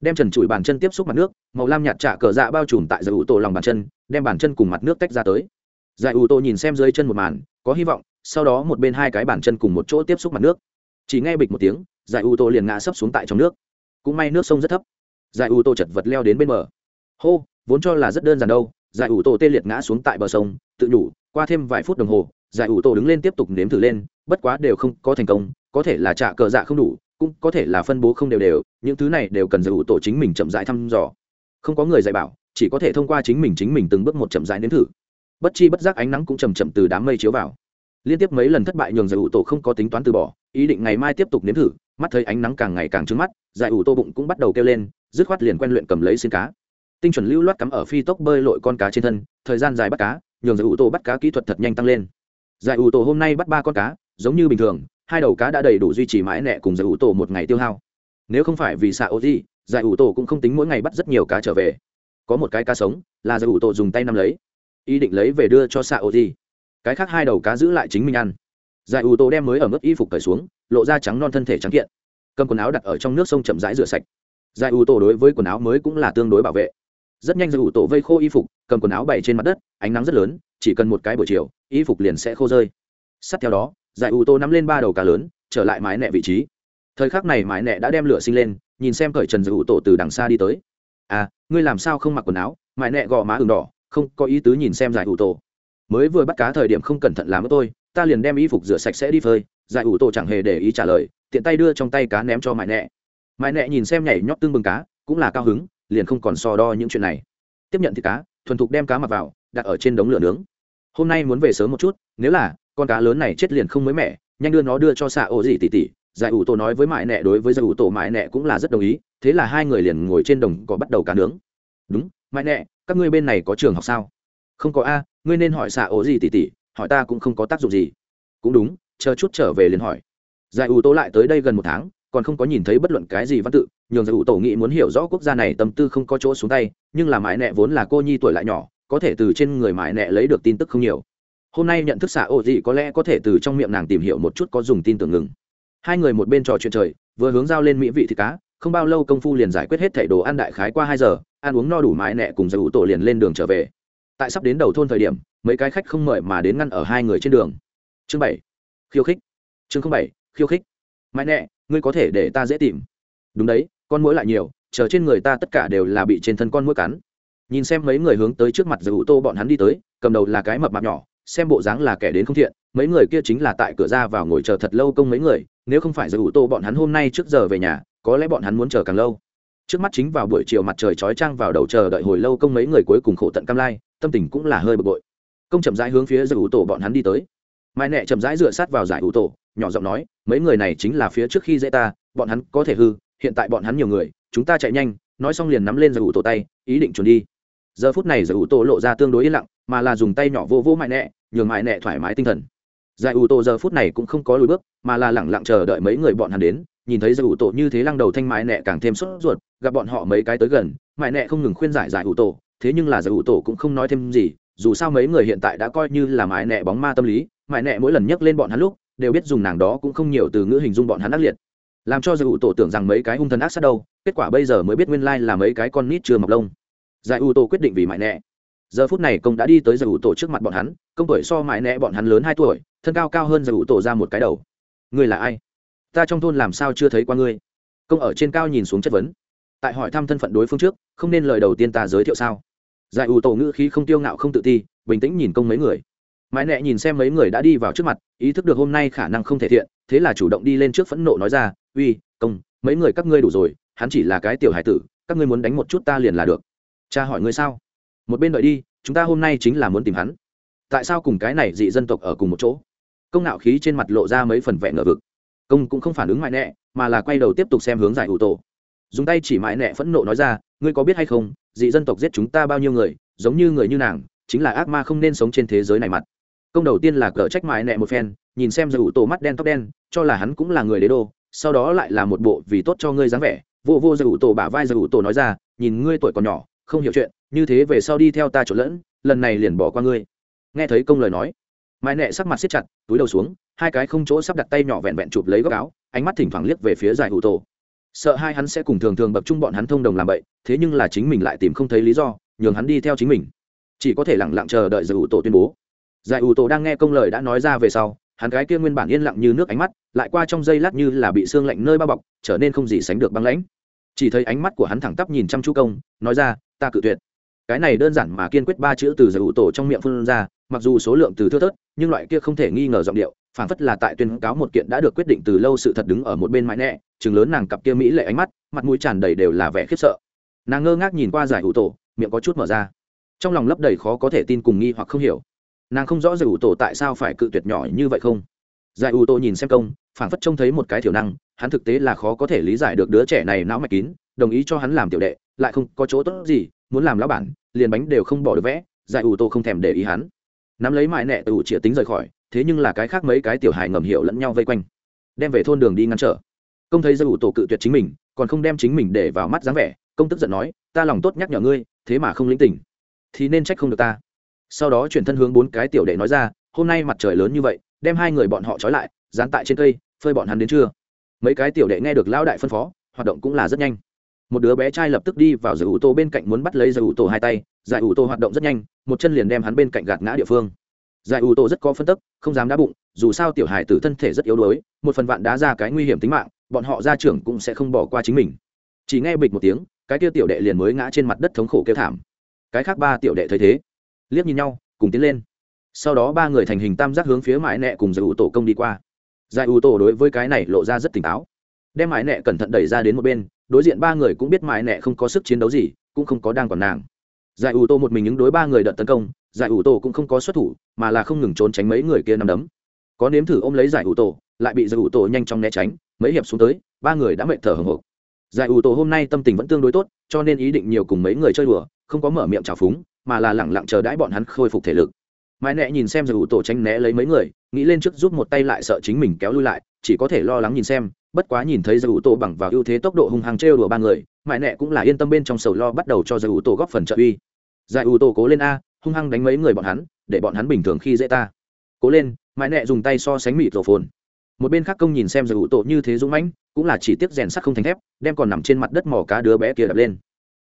Đem trần trụi bàn chân tiếp xúc mặt nước, màu lam nhạt trạ cờ dạ bao trùm tại giải ủ tổ lòng bàn chân đem bàn chân cùng mặt nước tách ra tới. Giải ủ tô nhìn xem dưới chân một màn, có hy vọng, sau đó một bên hai cái bàn chân cùng một chỗ tiếp xúc mặt nước. Chỉ nghe bịch một tiếng, giải ủ tô liền ngã sấp xuống tại trong nước. Cũng may nước sông rất thấp. Giải ủ tô chật vật leo đến bên bờ. Hô, vốn cho là rất đơn giản đâu, giải ủ tô tê liệt ngã xuống tại bờ sông, tự nhủ, qua thêm vài phút đồng hồ, giải ủ tô đứng lên tiếp tục nếm thử lên, bất quá đều không có thành công, có thể là trả cờ dạ không đủ, cũng có thể là phân bố không đều đều, những thứ này đều cần giải ủ tổ chính mình chậm rãi thăm dò. Không có người dạy bảo chỉ có thể thông qua chính mình chính mình từng bước một chậm rãi nếm thử. Bất chi bất giác ánh nắng cũng chầm chậm từ đám mây chiếu vào. Liên tiếp mấy lần thất bại nhường giải ủ tổ không có tính toán từ bỏ, ý định ngày mai tiếp tục nếm thử, mắt thấy ánh nắng càng ngày càng trứng mắt, giải ủ tổ bụng cũng bắt đầu kêu lên, dứt khoát liền quen luyện cầm lấy xin cá. Tinh chuẩn lưu loát cắm ở phi tốc bơi lội con cá trên thân, thời gian dài bắt cá, nhường giải ủ tổ bắt cá kỹ thuật thật nhanh tăng lên. Giải ủ tổ hôm nay bắt ba con cá, giống như bình thường, hai đầu cá đã đầy đủ duy trì mãi nẹ cùng giải ủ tổ một ngày tiêu hao. Nếu không phải vì xạ ô gì giải ủ tổ cũng không tính mỗi ngày bắt rất nhiều cá trở về có một cái cá sống, là giải ủ tổ dùng tay nắm lấy. Ý định lấy về đưa cho xạ ô gì cái khác hai đầu cá giữ lại chính mình ăn. Giải ủ tổ đem mới ở mức y phục cởi xuống, lộ ra trắng non thân thể trắng kiện. Cầm quần áo đặt ở trong nước sông chậm rãi rửa sạch. Giải ủ tổ đối với quần áo mới cũng là tương đối bảo vệ. Rất nhanh giải ủ tổ vây khô y phục, cầm quần áo bày trên mặt đất, ánh nắng rất lớn, chỉ cần một cái buổi chiều, y phục liền sẽ khô rơi. Sát theo đó giải ủ tổ nắm lên ba đầu cá lớn, trở lại mái nẹ vị trí. Thời khắc này mái nẹ đã đem lửa sinh lên, nhìn xem cởi trần giải ủ tổ từ đằng xa đi tới à ngươi làm sao không mặc quần áo Mại nẹ gò má ừng đỏ, không có ý tứ nhìn xem giải ủ tổ. Mới vừa bắt cá thời điểm không cẩn thận làm với tôi, ta liền đem y phục rửa sạch sẽ đi phơi, giải ủ tổ chẳng hề để ý trả lời, tiện tay đưa trong tay cá ném cho mại nẹ. Mại nẹ nhìn xem nhảy nhót tương bừng cá, cũng là cao hứng, liền không còn so đo những chuyện này. Tiếp nhận thịt cá, thuần thục đem cá mặc vào, đặt ở trên đống lửa nướng. Hôm nay muốn về sớm một chút, nếu là, con cá lớn này chết liền không mới mẻ, nhanh đưa nó đưa cho xạ ổ dị tỉ tỉ giải ủ tổ nói với mãi nẹ đối với giải ủ tổ mãi nẹ cũng là rất đồng ý, thế là hai người liền ngồi trên đồng cỏ bắt đầu cá nướng. Đúng, mãi nẹ, các ngươi bên này có trường học sao? Không có a, ngươi nên hỏi xạ ổ gì tỉ tỉ, hỏi ta cũng không có tác dụng gì. Cũng đúng, chờ chút trở về liền hỏi. Giải ủ tổ lại tới đây gần một tháng, còn không có nhìn thấy bất luận cái gì văn tự, nhường giải ủ tổ nghĩ muốn hiểu rõ quốc gia này tâm tư không có chỗ xuống tay, nhưng là mãi nẹ vốn là cô nhi tuổi lại nhỏ, có thể từ trên người mãi nẹ lấy được tin tức không nhiều. Hôm nay nhận thức xạ ổ gì có lẽ có thể từ trong miệng nàng tìm hiểu một chút có dùng tin tưởng ngừng hai người một bên trò chuyện trời, vừa hướng giao lên mỹ vị thịt cá, không bao lâu công phu liền giải quyết hết thảy đồ ăn đại khái qua hai giờ, ăn uống no đủ mãi nẹ cùng giải ủ tổ liền lên đường trở về. Tại sắp đến đầu thôn thời điểm, mấy cái khách không mời mà đến ngăn ở hai người trên đường. Chương bảy, khiêu khích. Chương bảy, khiêu khích. Mãi nẹ, ngươi có thể để ta dễ tìm. Đúng đấy, con mũi lại nhiều, chờ trên người ta tất cả đều là bị trên thân con mũi cắn. Nhìn xem mấy người hướng tới trước mặt giải ủ tô bọn hắn đi tới, cầm đầu là cái mập mạp nhỏ xem bộ dáng là kẻ đến không thiện, mấy người kia chính là tại cửa ra vào ngồi chờ thật lâu công mấy người, nếu không phải giải ủ tô bọn hắn hôm nay trước giờ về nhà, có lẽ bọn hắn muốn chờ càng lâu. Trước mắt chính vào buổi chiều mặt trời chói trang vào đầu chờ đợi hồi lâu công mấy người cuối cùng khổ tận cam lai, tâm tình cũng là hơi bực bội. Công chậm rãi hướng phía giải ủ tổ bọn hắn đi tới. Mai nẹ chậm rãi dựa sát vào giải ủ tổ nhỏ giọng nói, mấy người này chính là phía trước khi dễ ta, bọn hắn có thể hư, hiện tại bọn hắn nhiều người, chúng ta chạy nhanh, nói xong liền nắm lên giải ủ tổ tay, ý định trốn đi. Giờ phút này giải ủ tổ lộ ra tương đối yên lặng mà là dùng tay nhỏ vô vô mại nẹ, nhường mại nẹ thoải mái tinh thần. Giải ủ tổ giờ phút này cũng không có lùi bước, mà là lẳng lặng chờ đợi mấy người bọn hắn đến, nhìn thấy giải ủ tổ như thế lăng đầu thanh mại nẹ càng thêm sốt ruột, gặp bọn họ mấy cái tới gần, mại nẹ không ngừng khuyên giải giải ủ tổ, thế nhưng là giải ủ tổ cũng không nói thêm gì, dù sao mấy người hiện tại đã coi như là mại nẹ bóng ma tâm lý, mại nẹ mỗi lần nhắc lên bọn hắn lúc, đều biết dùng nàng đó cũng không nhiều từ ngữ hình dung bọn hắn ác liệt. Làm cho giải ủ tổ tưởng rằng mấy cái hung thần ác sát đâu, kết quả bây giờ mới biết nguyên lai là mấy cái con nít chưa mọc lông. Giải ủ tổ quyết định vì mại nẹ giờ phút này công đã đi tới giải ủ tổ trước mặt bọn hắn, công tuổi so mãi nẹ bọn hắn lớn hai tuổi, thân cao cao hơn giải ủ tổ ra một cái đầu. Ngươi là ai? Ta trong thôn làm sao chưa thấy qua ngươi? Công ở trên cao nhìn xuống chất vấn. Tại hỏi thăm thân phận đối phương trước, không nên lời đầu tiên ta giới thiệu sao? Giải ủ tổ ngữ khí không tiêu ngạo không tự ti, bình tĩnh nhìn công mấy người. Mãi nẹ nhìn xem mấy người đã đi vào trước mặt, ý thức được hôm nay khả năng không thể thiện, thế là chủ động đi lên trước phẫn nộ nói ra, uy, công, mấy người các ngươi đủ rồi, hắn chỉ là cái tiểu hải tử, các ngươi muốn đánh một chút ta liền là được. Cha hỏi ngươi sao? Một bên đợi đi, chúng ta hôm nay chính là muốn tìm hắn. Tại sao cùng cái này dị dân tộc ở cùng một chỗ? Công nạo khí trên mặt lộ ra mấy phần vẹn ngờ vực. Công cũng không phản ứng mãi nẹ mà là quay đầu tiếp tục xem hướng giải ủ tổ. Dùng tay chỉ mãi nẹ phẫn nộ nói ra, ngươi có biết hay không, dị dân tộc giết chúng ta bao nhiêu người, giống như người như nàng, chính là ác ma không nên sống trên thế giới này mặt. Công đầu tiên là cờ trách mãi nẹ một phen, nhìn xem giải ủ tổ mắt đen tóc đen, cho là hắn cũng là người đế đô, sau đó lại là một bộ vì tốt cho ngươi dáng vẻ, vô vô giải ủ tổ bả vai giải ủ tổ nói ra, nhìn ngươi tuổi còn nhỏ, không hiểu chuyện như thế về sau đi theo ta chỗ lẫn, lần này liền bỏ qua ngươi. Nghe thấy công lời nói, mãi nẹ sắc mặt siết chặt, túi đầu xuống, hai cái không chỗ sắp đặt tay nhỏ vẹn vẹn chụp lấy góc áo, ánh mắt thỉnh thoảng liếc về phía giải ủ tổ. Sợ hai hắn sẽ cùng thường thường bập chung bọn hắn thông đồng làm vậy thế nhưng là chính mình lại tìm không thấy lý do, nhường hắn đi theo chính mình. Chỉ có thể lẳng lặng chờ đợi giải ủ tổ tuyên bố. Giải ủ tổ đang nghe công lời đã nói ra về sau, hắn cái kia nguyên bản yên lặng như nước ánh mắt, lại qua trong giây lát như là bị xương lạnh nơi bao bọc, trở nên không gì sánh được băng lãnh. Chỉ thấy ánh mắt của hắn thẳng tắp nhìn chăm chú công, nói ra, ta cự tuyệt cái này đơn giản mà kiên quyết ba chữ từ giải ủ tổ trong miệng phun ra, mặc dù số lượng từ thưa thớt, nhưng loại kia không thể nghi ngờ giọng điệu phản phất là tại tuyên cáo một kiện đã được quyết định từ lâu sự thật đứng ở một bên mãi nẹ chừng lớn nàng cặp kia mỹ lệ ánh mắt, mặt mũi tràn đầy đều là vẻ khiếp sợ. Nàng ngơ ngác nhìn qua giải ủ tổ, miệng có chút mở ra. Trong lòng lấp đầy khó có thể tin cùng nghi hoặc không hiểu. Nàng không rõ giải ủ tổ tại sao phải cự tuyệt nhỏ như vậy không. Giải ủ tổ nhìn xem công phản phất trông thấy một cái thiểu năng, hắn thực tế là khó có thể lý giải được đứa trẻ này não mạch kín, đồng ý cho hắn làm tiểu đệ, lại không có chỗ tốt gì muốn làm lão bản, liền bánh đều không bỏ được vẽ, giải ủ tô không thèm để ý hắn. Nắm lấy mại nẹ từ ủ chĩa tính rời khỏi, thế nhưng là cái khác mấy cái tiểu hài ngầm hiệu lẫn nhau vây quanh. Đem về thôn đường đi ngăn trở. Công thấy giải ủ tổ cự tuyệt chính mình, còn không đem chính mình để vào mắt dáng vẻ, công tức giận nói, ta lòng tốt nhắc nhở ngươi, thế mà không lĩnh tỉnh thì nên trách không được ta. Sau đó chuyển thân hướng bốn cái tiểu đệ nói ra, hôm nay mặt trời lớn như vậy, đem hai người bọn họ trói lại, dán tại trên cây, phơi bọn hắn đến trưa. Mấy cái tiểu đệ nghe được lão đại phân phó, hoạt động cũng là rất nhanh một đứa bé trai lập tức đi vào giải ủ tô bên cạnh muốn bắt lấy giải ủ tô hai tay, giải ủ tô hoạt động rất nhanh, một chân liền đem hắn bên cạnh gạt ngã địa phương. Giải ủ tô rất có phân tức, không dám đá bụng, dù sao tiểu hải tử thân thể rất yếu đuối, một phần vạn đá ra cái nguy hiểm tính mạng, bọn họ ra trưởng cũng sẽ không bỏ qua chính mình. Chỉ nghe bịch một tiếng, cái kia tiểu đệ liền mới ngã trên mặt đất thống khổ kêu thảm. Cái khác ba tiểu đệ thấy thế, liếc nhìn nhau, cùng tiến lên. Sau đó ba người thành hình tam giác hướng phía mãi nẹ cùng giải ủ tổ công đi qua. Giải ủ tổ đối với cái này lộ ra rất tỉnh táo. Đem mãi nẹ cẩn thận đẩy ra đến một bên đối diện ba người cũng biết mãi nẹ không có sức chiến đấu gì, cũng không có đang còn nàng. Giải ủ tô một mình những đối ba người đợt tấn công, giải ủ tô cũng không có xuất thủ, mà là không ngừng trốn tránh mấy người kia nằm đấm. Có nếm thử ôm lấy giải ủ tô, lại bị giải ủ tô nhanh chóng né tránh, mấy hiệp xuống tới, ba người đã mệt thở hồng hộc. Giải ủ tô hôm nay tâm tình vẫn tương đối tốt, cho nên ý định nhiều cùng mấy người chơi đùa, không có mở miệng trào phúng, mà là lẳng lặng chờ đãi bọn hắn khôi phục thể lực. Mãi nẹ nhìn xem giải ủ tô tránh né lấy mấy người, nghĩ lên trước giúp một tay lại sợ chính mình kéo lui lại, chỉ có thể lo lắng nhìn xem bất quá nhìn thấy giải ủ tổ bằng vào ưu thế tốc độ hung hăng trêu đùa ba người, mãi nẹ cũng là yên tâm bên trong sầu lo bắt đầu cho giải ủ tổ góp phần trợ uy. Giải ủ tổ cố lên a, hung hăng đánh mấy người bọn hắn, để bọn hắn bình thường khi dễ ta. Cố lên, mãi nẹ dùng tay so sánh mịt rổ phồn. Một bên khác công nhìn xem giải ủ tổ như thế dũng mãnh, cũng là chỉ tiếc rèn sắt không thành thép, đem còn nằm trên mặt đất mỏ cá đứa bé kia đập lên.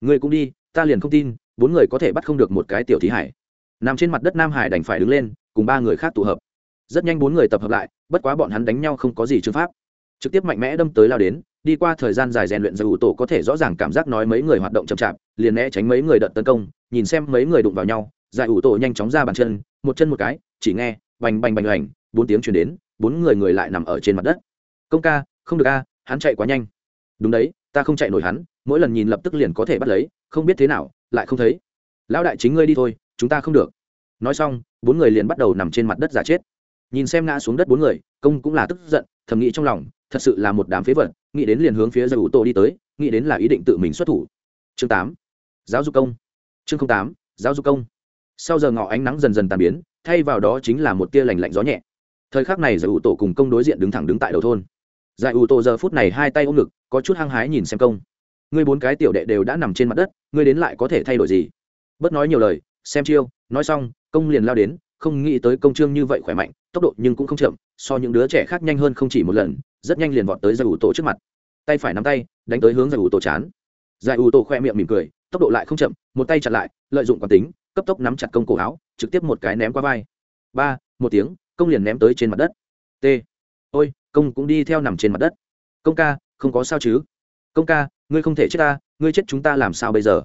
Người cũng đi, ta liền không tin, bốn người có thể bắt không được một cái tiểu thí hải. Nằm trên mặt đất nam hải đành phải đứng lên, cùng ba người khác tụ hợp. Rất nhanh bốn người tập hợp lại, bất quá bọn hắn đánh nhau không có gì chương pháp trực tiếp mạnh mẽ đâm tới lao đến, đi qua thời gian dài rèn luyện giải ủ tổ có thể rõ ràng cảm giác nói mấy người hoạt động chậm chạp, liền né tránh mấy người đợt tấn công, nhìn xem mấy người đụng vào nhau, giải ủ tổ nhanh chóng ra bàn chân, một chân một cái, chỉ nghe, bành bành bành bành, bốn tiếng chuyển đến, bốn người người lại nằm ở trên mặt đất. Công ca, không được a, hắn chạy quá nhanh. Đúng đấy, ta không chạy nổi hắn, mỗi lần nhìn lập tức liền có thể bắt lấy, không biết thế nào, lại không thấy. Lão đại chính ngươi đi thôi, chúng ta không được. Nói xong, bốn người liền bắt đầu nằm trên mặt đất giả chết. Nhìn xem ngã xuống đất bốn người, công cũng là tức giận, thầm nghĩ trong lòng thật sự là một đám phế vật, nghĩ đến liền hướng phía giải ủ tổ đi tới, nghĩ đến là ý định tự mình xuất thủ. Chương tám, giáo dục công. Chương tám, giáo dục công. Sau giờ ngọ ánh nắng dần dần tàn biến, thay vào đó chính là một tia lành lạnh gió nhẹ. Thời khắc này giải ủ tổ cùng công đối diện đứng thẳng đứng tại đầu thôn. Giải ủ tổ giờ phút này hai tay ôm ngực, có chút hăng hái nhìn xem công. Ngươi bốn cái tiểu đệ đều đã nằm trên mặt đất, ngươi đến lại có thể thay đổi gì? Bớt nói nhiều lời, xem chiêu, nói xong, công liền lao đến, không nghĩ tới công trương như vậy khỏe mạnh, tốc độ nhưng cũng không chậm, so những đứa trẻ khác nhanh hơn không chỉ một lần rất nhanh liền vọt tới giải ủ tổ trước mặt. Tay phải nắm tay, đánh tới hướng giải ủ tổ chán. Giải ủ tổ khoe miệng mỉm cười, tốc độ lại không chậm, một tay chặn lại, lợi dụng quán tính, cấp tốc nắm chặt công cổ áo, trực tiếp một cái ném qua vai. Ba, một tiếng, công liền ném tới trên mặt đất. T. Ôi, công cũng đi theo nằm trên mặt đất. Công ca, không có sao chứ? Công ca, ngươi không thể chết ta, ngươi chết chúng ta làm sao bây giờ?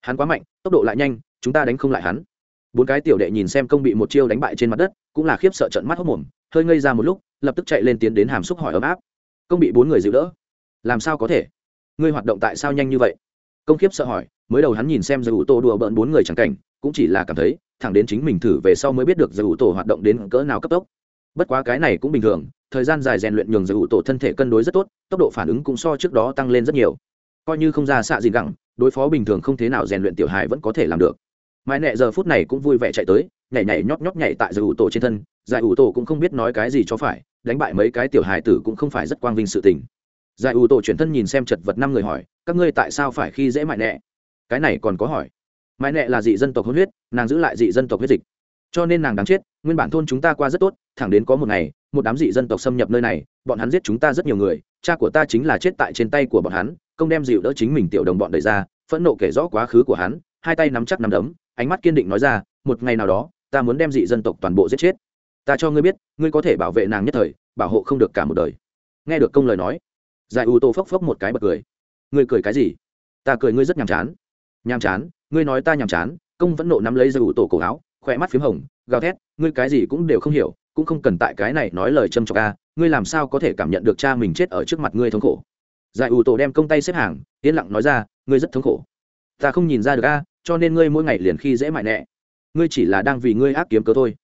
Hắn quá mạnh, tốc độ lại nhanh, chúng ta đánh không lại hắn. Bốn cái tiểu đệ nhìn xem công bị một chiêu đánh bại trên mặt đất, cũng là khiếp sợ trận mắt hốc mồm, hơi ngây ra một lúc lập tức chạy lên tiến đến hàm xúc hỏi ấm áp. Công bị bốn người dịu đỡ. Làm sao có thể? Ngươi hoạt động tại sao nhanh như vậy? Công khiếp sợ hỏi, mới đầu hắn nhìn xem giải ủ tổ đùa bỡn bốn người chẳng cảnh, cũng chỉ là cảm thấy, thẳng đến chính mình thử về sau mới biết được giải ủ tổ hoạt động đến cỡ nào cấp tốc. Bất quá cái này cũng bình thường, thời gian dài rèn luyện nhường giải ủ tổ thân thể cân đối rất tốt, tốc độ phản ứng cũng so trước đó tăng lên rất nhiều. Coi như không ra xạ gì gẳng, đối phó bình thường không thế nào rèn luyện tiểu hài vẫn có thể làm được. Mãi nẹ giờ phút này cũng vui vẻ chạy tới nhảy nhảy nhót nhót nhảy tại giải ủ tổ trên thân giải ủ tổ cũng không biết nói cái gì cho phải, đánh bại mấy cái tiểu hài tử cũng không phải rất quang vinh sự tình. Giải ủ tổ chuyển thân nhìn xem chật vật năm người hỏi, các ngươi tại sao phải khi dễ mại nẹ cái này còn có hỏi. Mại nẹ là dị dân tộc hôn huyết, nàng giữ lại dị dân tộc huyết dịch. Cho nên nàng đáng chết, nguyên bản thôn chúng ta qua rất tốt, thẳng đến có một ngày, một đám dị dân tộc xâm nhập nơi này, bọn hắn giết chúng ta rất nhiều người, cha của ta chính là chết tại trên tay của bọn hắn, công đem dịu đỡ chính mình tiểu đồng bọn đẩy ra, phẫn nộ kể rõ quá khứ của hắn, hai tay nắm chắc nắm đấm, ánh mắt kiên định nói ra, một ngày nào đó ta muốn đem dị dân tộc toàn bộ giết chết. Ta cho ngươi biết, ngươi có thể bảo vệ nàng nhất thời, bảo hộ không được cả một đời. Nghe được công lời nói, giải u tô phốc phốc một cái bật cười. Ngươi cười cái gì? Ta cười ngươi rất nhàm chán. Nhàm chán? Ngươi nói ta nhàm chán, công vẫn nộ nắm lấy giải ưu tổ cổ áo, khỏe mắt p h í m hồng, gào thét, ngươi cái gì cũng đều không hiểu, cũng không cần tại cái này nói lời châm trọc ca ngươi làm sao có thể cảm nhận được cha mình chết ở trước mặt ngươi thống khổ? Giải ưu tổ đem công tay xếp hàng, yên lặng nói ra, ngươi rất thống khổ. Ta không nhìn ra được a, cho nên ngươi mỗi ngày liền khi dễ mại nẹ ngươi chỉ là đang vì ngươi ác kiếm cớ thôi.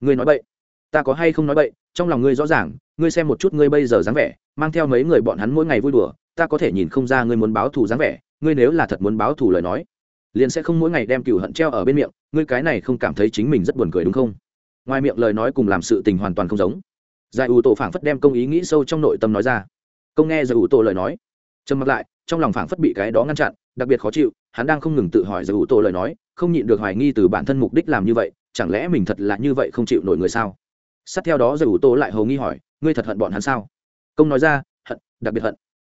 Ngươi nói bậy. Ta có hay không nói bậy? Trong lòng ngươi rõ ràng, ngươi xem một chút ngươi bây giờ dáng vẻ, mang theo mấy người bọn hắn mỗi ngày vui đùa, ta có thể nhìn không ra ngươi muốn báo thù dáng vẻ, ngươi nếu là thật muốn báo thù lời nói, liền sẽ không mỗi ngày đem cừu hận treo ở bên miệng, ngươi cái này không cảm thấy chính mình rất buồn cười đúng không? Ngoài miệng lời nói cùng làm sự tình hoàn toàn không giống. Giải ủ tổ phảng phất đem công ý nghĩ sâu trong nội tâm nói ra. Công nghe giải ủ tổ lời nói, trầm mặc lại, trong lòng phảng phất bị cái đó ngăn chặn, đặc biệt khó chịu, hắn đang không ngừng tự hỏi giải ủ tổ lời nói không nhịn được hoài nghi từ bản thân mục đích làm như vậy chẳng lẽ mình thật là như vậy không chịu nổi người sao? Sát theo đó giải ủ tô lại hầu nghi hỏi ngươi thật hận bọn hắn sao? Công nói ra hận đặc biệt hận.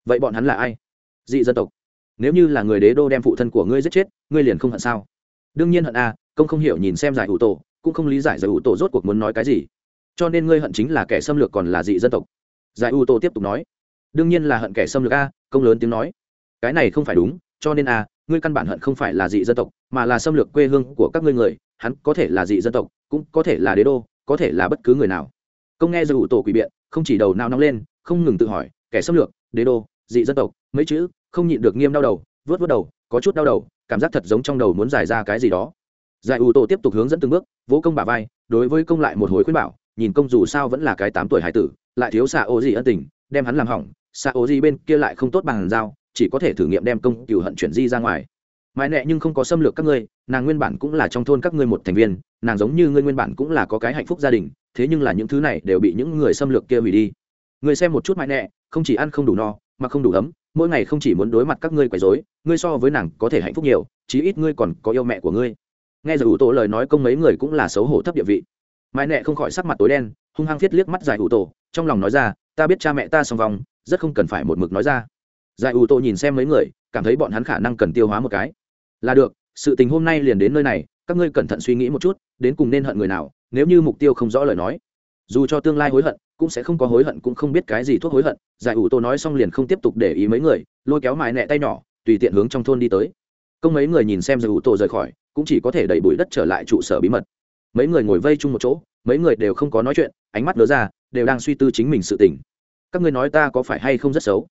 Vậy bọn hắn là ai? Dị dân tộc. Nếu như là người đế đô đem phụ thân của ngươi giết chết ngươi liền không hận sao? Đương nhiên hận a à, công không hiểu nhìn xem giải ủ tổ cũng không lý giải giải ủ tổ rốt cuộc muốn nói cái gì. Cho nên ngươi hận chính là kẻ xâm lược còn là dị dân tộc. Giải ủ tổ tiếp tục nói đương nhiên là hận kẻ xâm lược a công lớn tiếng nói. Cái này không phải đúng cho nên a ngươi căn bản hận không phải là dị dân tộc, mà là xâm lược quê hương của các ngươi người, hắn có thể là dị dân tộc, cũng có thể là đế đô, có thể là bất cứ người nào. Công nghe giải tổ quỷ biện, không chỉ đầu nao nóng lên, không ngừng tự hỏi, kẻ xâm lược, đế đô, dị dân tộc, mấy chữ, không nhịn được nghiêm đau đầu vớt vớt đầu, có chút đau đầu, cảm giác thật giống trong đầu muốn giải ra cái gì đó. Giải ủ tổ tiếp tục hướng dẫn từng bước, vỗ công bà vai, đối với công lại một hồi khuyên bảo, nhìn công dù sao vẫn là cái tám tuổi hải tử, lại thiếu xạ ô gì ân tình, đem hắn làm hỏng, xạ ô gì bên kia lại không tốt bằng giao chỉ có thể thử nghiệm đem công cựu hận chuyển di ra ngoài. Mãi nẹ nhưng không có xâm lược các ngươi, nàng nguyên bản cũng là trong thôn các ngươi một thành viên, nàng giống như ngươi nguyên bản cũng là có cái hạnh phúc gia đình, thế nhưng là những thứ này đều bị những người xâm lược kia hủy đi. Người xem một chút mãi nẹ không chỉ ăn không đủ no, mà không đủ ấm, mỗi ngày không chỉ muốn đối mặt các ngươi quấy rối, ngươi so với nàng có thể hạnh phúc nhiều, chí ít ngươi còn có yêu mẹ của ngươi. Nghe giờ ủ tổ lời nói công mấy người cũng là xấu hổ thấp địa vị. Mãi nẹ không khỏi sắc mặt tối đen, hung hăng viết liếc mắt giải ủ tổ, trong lòng nói ra, ta biết cha mẹ ta song vòng rất không cần phải một mực nói ra giải ủ tổ nhìn xem mấy người, cảm thấy bọn hắn khả năng cần tiêu hóa một cái. Là được, sự tình hôm nay liền đến nơi này, các ngươi cẩn thận suy nghĩ một chút, đến cùng nên hận người nào, nếu như mục tiêu không rõ lời nói. Dù cho tương lai hối hận, cũng sẽ không có hối hận, cũng không biết cái gì thuốc hối hận, giải ủ tô nói xong liền không tiếp tục để ý mấy người, lôi kéo mài nẹ tay nhỏ, tùy tiện hướng trong thôn đi tới. Công mấy người nhìn xem giải ủ tô rời khỏi, cũng chỉ có thể đẩy bụi đất trở lại trụ sở bí mật. Mấy người ngồi vây chung một chỗ, mấy người đều không có nói chuyện, ánh mắt lứa ra, đều đang suy tư chính mình sự tình. Các ngươi nói ta có phải hay không rất xấu?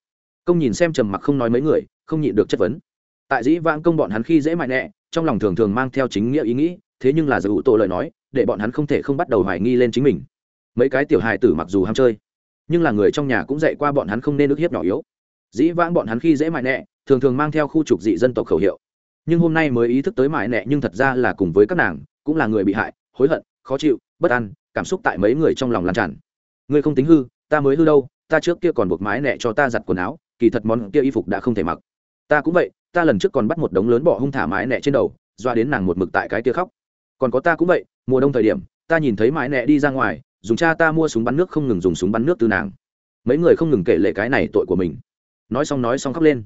Công nhìn xem trầm mặc không nói mấy người, không nhịn được chất vấn. Tại dĩ vãng công bọn hắn khi dễ mại nẹ, trong lòng thường thường mang theo chính nghĩa ý nghĩ, thế nhưng là giải ủ tổ lời nói, để bọn hắn không thể không bắt đầu hoài nghi lên chính mình. Mấy cái tiểu hài tử mặc dù ham chơi, nhưng là người trong nhà cũng dạy qua bọn hắn không nên ức hiếp nhỏ yếu. Dĩ vãng bọn hắn khi dễ mại nẹ, thường thường mang theo khu trục dị dân tộc khẩu hiệu. Nhưng hôm nay mới ý thức tới mại nẹ nhưng thật ra là cùng với các nàng, cũng là người bị hại, hối hận, khó chịu, bất an, cảm xúc tại mấy người trong lòng lan tràn. Ngươi không tính hư, ta mới hư đâu, ta trước kia còn buộc mái nẹ cho ta giặt quần áo kỳ thật món kia y phục đã không thể mặc. Ta cũng vậy, ta lần trước còn bắt một đống lớn bỏ hung thả mái nẹ trên đầu, doa đến nàng một mực tại cái kia khóc. Còn có ta cũng vậy, mùa đông thời điểm, ta nhìn thấy mái nẹ đi ra ngoài, dùng cha ta mua súng bắn nước không ngừng dùng súng bắn nước từ nàng. Mấy người không ngừng kể lệ cái này tội của mình. Nói xong nói xong khóc lên.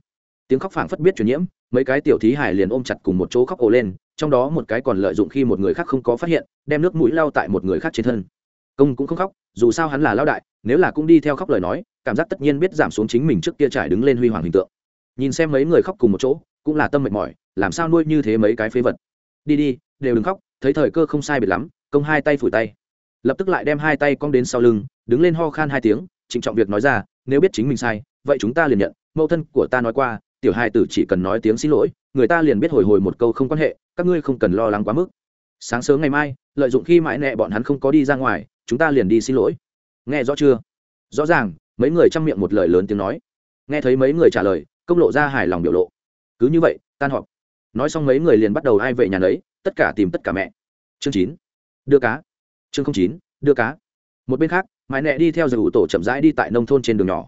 Tiếng khóc phảng phất biết truyền nhiễm, mấy cái tiểu thí hải liền ôm chặt cùng một chỗ khóc ồ lên, trong đó một cái còn lợi dụng khi một người khác không có phát hiện, đem nước mũi lao tại một người khác trên thân. Công cũng không khóc, dù sao hắn là lao đại, nếu là cũng đi theo khóc lời nói cảm giác tất nhiên biết giảm xuống chính mình trước kia trải đứng lên huy hoàng hình tượng. Nhìn xem mấy người khóc cùng một chỗ, cũng là tâm mệt mỏi, làm sao nuôi như thế mấy cái phế vật. Đi đi, đều đừng khóc, thấy thời cơ không sai biệt lắm, công hai tay phủi tay. Lập tức lại đem hai tay cong đến sau lưng, đứng lên ho khan hai tiếng, trịnh trọng việc nói ra, nếu biết chính mình sai, vậy chúng ta liền nhận, mẫu thân của ta nói qua, tiểu hai tử chỉ cần nói tiếng xin lỗi, người ta liền biết hồi hồi một câu không quan hệ, các ngươi không cần lo lắng quá mức. Sáng sớm ngày mai, lợi dụng khi mãi nẹ bọn hắn không có đi ra ngoài, chúng ta liền đi xin lỗi. Nghe rõ chưa? Rõ ràng mấy người chăm miệng một lời lớn tiếng nói. Nghe thấy mấy người trả lời, công lộ ra hài lòng biểu lộ. Cứ như vậy, tan họp. Nói xong mấy người liền bắt đầu ai về nhà đấy tất cả tìm tất cả mẹ. Chương chín. Đưa cá. Chương chín, đưa cá. Một bên khác, mãi nẹ đi theo giải ủ tổ chậm rãi đi tại nông thôn trên đường nhỏ.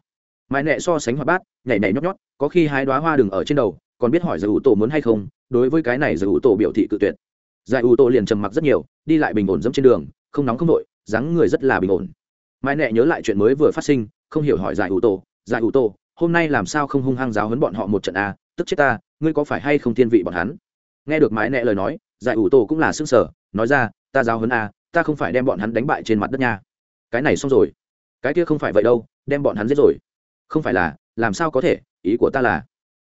Mãi nẹ so sánh hoạt bát, nhảy nhảy nhót nhót, có khi hai đoá hoa đừng ở trên đầu, còn biết hỏi giải ủ tổ muốn hay không, đối với cái này giải ủ tổ biểu thị cự tuyệt. Giải ủ tổ liền trầm mặc rất nhiều, đi lại bình ổn dẫm trên đường, không nóng không nội dáng người rất là bình ổn. Mãi nẹ nhớ lại chuyện mới vừa phát sinh không hiểu hỏi giải ủ tổ, giải ủ tổ, hôm nay làm sao không hung hăng giáo hấn bọn họ một trận a tức chết ta, ngươi có phải hay không thiên vị bọn hắn? Nghe được mái nẹ lời nói, giải ủ tổ cũng là xương sở nói ra, ta giáo hấn a à, ta không phải đem bọn hắn đánh bại trên mặt đất nha. Cái này xong rồi. Cái kia không phải vậy đâu, đem bọn hắn giết rồi. Không phải là, làm sao có thể? Ý của ta là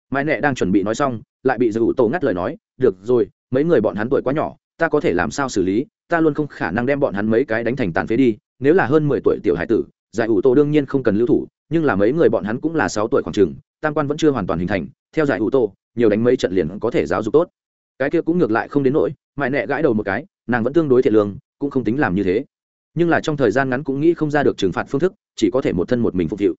mái nẹ đang chuẩn bị nói xong, lại bị giải ủ tổ ngắt lời nói, được rồi, mấy người bọn hắn tuổi quá nhỏ, ta có thể làm sao xử lý? Ta luôn không khả năng đem bọn hắn mấy cái đánh thành tàn phế đi, nếu là hơn mười tuổi tiểu hải tử giải ủ tổ đương nhiên không cần lưu thủ, nhưng là mấy người bọn hắn cũng là sáu tuổi khoảng trường tam quan vẫn chưa hoàn toàn hình thành, theo giải ủ tổ, nhiều đánh mấy trận liền có thể giáo dục tốt. Cái kia cũng ngược lại không đến nỗi mại nẹ gãi đầu một cái, nàng vẫn tương đối thiệt lương, cũng không tính làm như thế. Nhưng là trong thời gian ngắn cũng nghĩ không ra được trừng phạt phương thức, chỉ có thể một thân một mình phục vụ.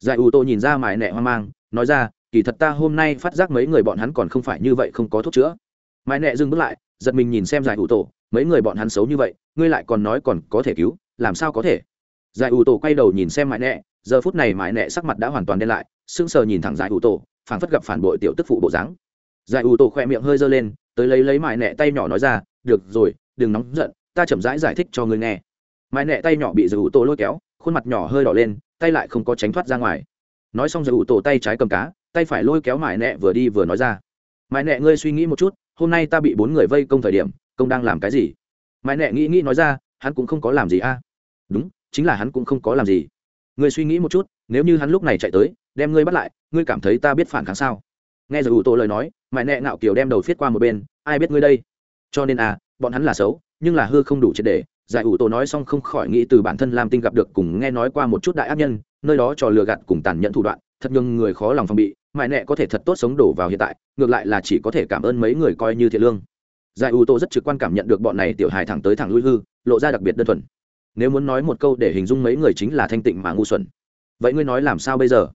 Giải ủ tổ nhìn ra mại nẹ hoang mang, nói ra, kỳ thật ta hôm nay phát giác mấy người bọn hắn còn không phải như vậy, không có thuốc chữa. Mại nẹ dừng bước lại, giật mình nhìn xem giải ủ tổ, mấy người bọn hắn xấu như vậy, ngươi lại còn nói còn có thể cứu, làm sao có thể? Giải ủ tổ quay đầu nhìn xem mãi nẹ giờ phút này mãi nẹ sắc mặt đã hoàn toàn đen lại sững sờ nhìn thẳng giải ủ tổ phảng phất gặp phản bội tiểu tức phụ bộ dáng. Giải ủ tổ khoe miệng hơi giơ lên tới lấy lấy mãi nẹ tay nhỏ nói ra được rồi đừng nóng giận ta chậm rãi giải, giải thích cho ngươi nghe. Mãi nẹ tay nhỏ bị giải ủ tổ lôi kéo khuôn mặt nhỏ hơi đỏ lên tay lại không có tránh thoát ra ngoài. Nói xong giải ủ tổ tay trái cầm cá tay phải lôi kéo mãi nẹ vừa đi vừa nói ra mãi nẹ ngươi suy nghĩ một chút hôm nay ta bị bốn người vây công thời điểm công đang làm cái gì? Mãi nẹ nghĩ nghĩ nói ra hắn cũng không có làm gì a. Đúng chính là hắn cũng không có làm gì. Ngươi suy nghĩ một chút, nếu như hắn lúc này chạy tới, đem ngươi bắt lại, ngươi cảm thấy ta biết phản kháng sao? Nghe giờ ủ tổ lời nói mãi nẹ ngạo kiều đem đầu viết qua một bên, ai biết ngươi đây? Cho nên à bọn hắn là xấu, nhưng là hư không đủ triệt để. Giải ủ tổ nói xong không khỏi nghĩ từ bản thân làm tinh gặp được cùng nghe nói qua một chút đại ác nhân, nơi đó trò lừa gạt cùng tàn nhẫn thủ đoạn, thật nhưng người khó lòng phòng bị. Mãi nẹ có thể thật tốt sống đổ vào hiện tại, ngược lại là chỉ có thể cảm ơn mấy người coi như thiện lương. Giải ủ tổ rất trực quan cảm nhận được bọn này tiểu hài thẳng tới thẳng lui hư, lộ ra đặc biệt đơn thuần nếu muốn nói một câu để hình dung mấy người chính là thanh tịnh mà ngu xuẩn. Vậy ngươi nói làm sao bây giờ?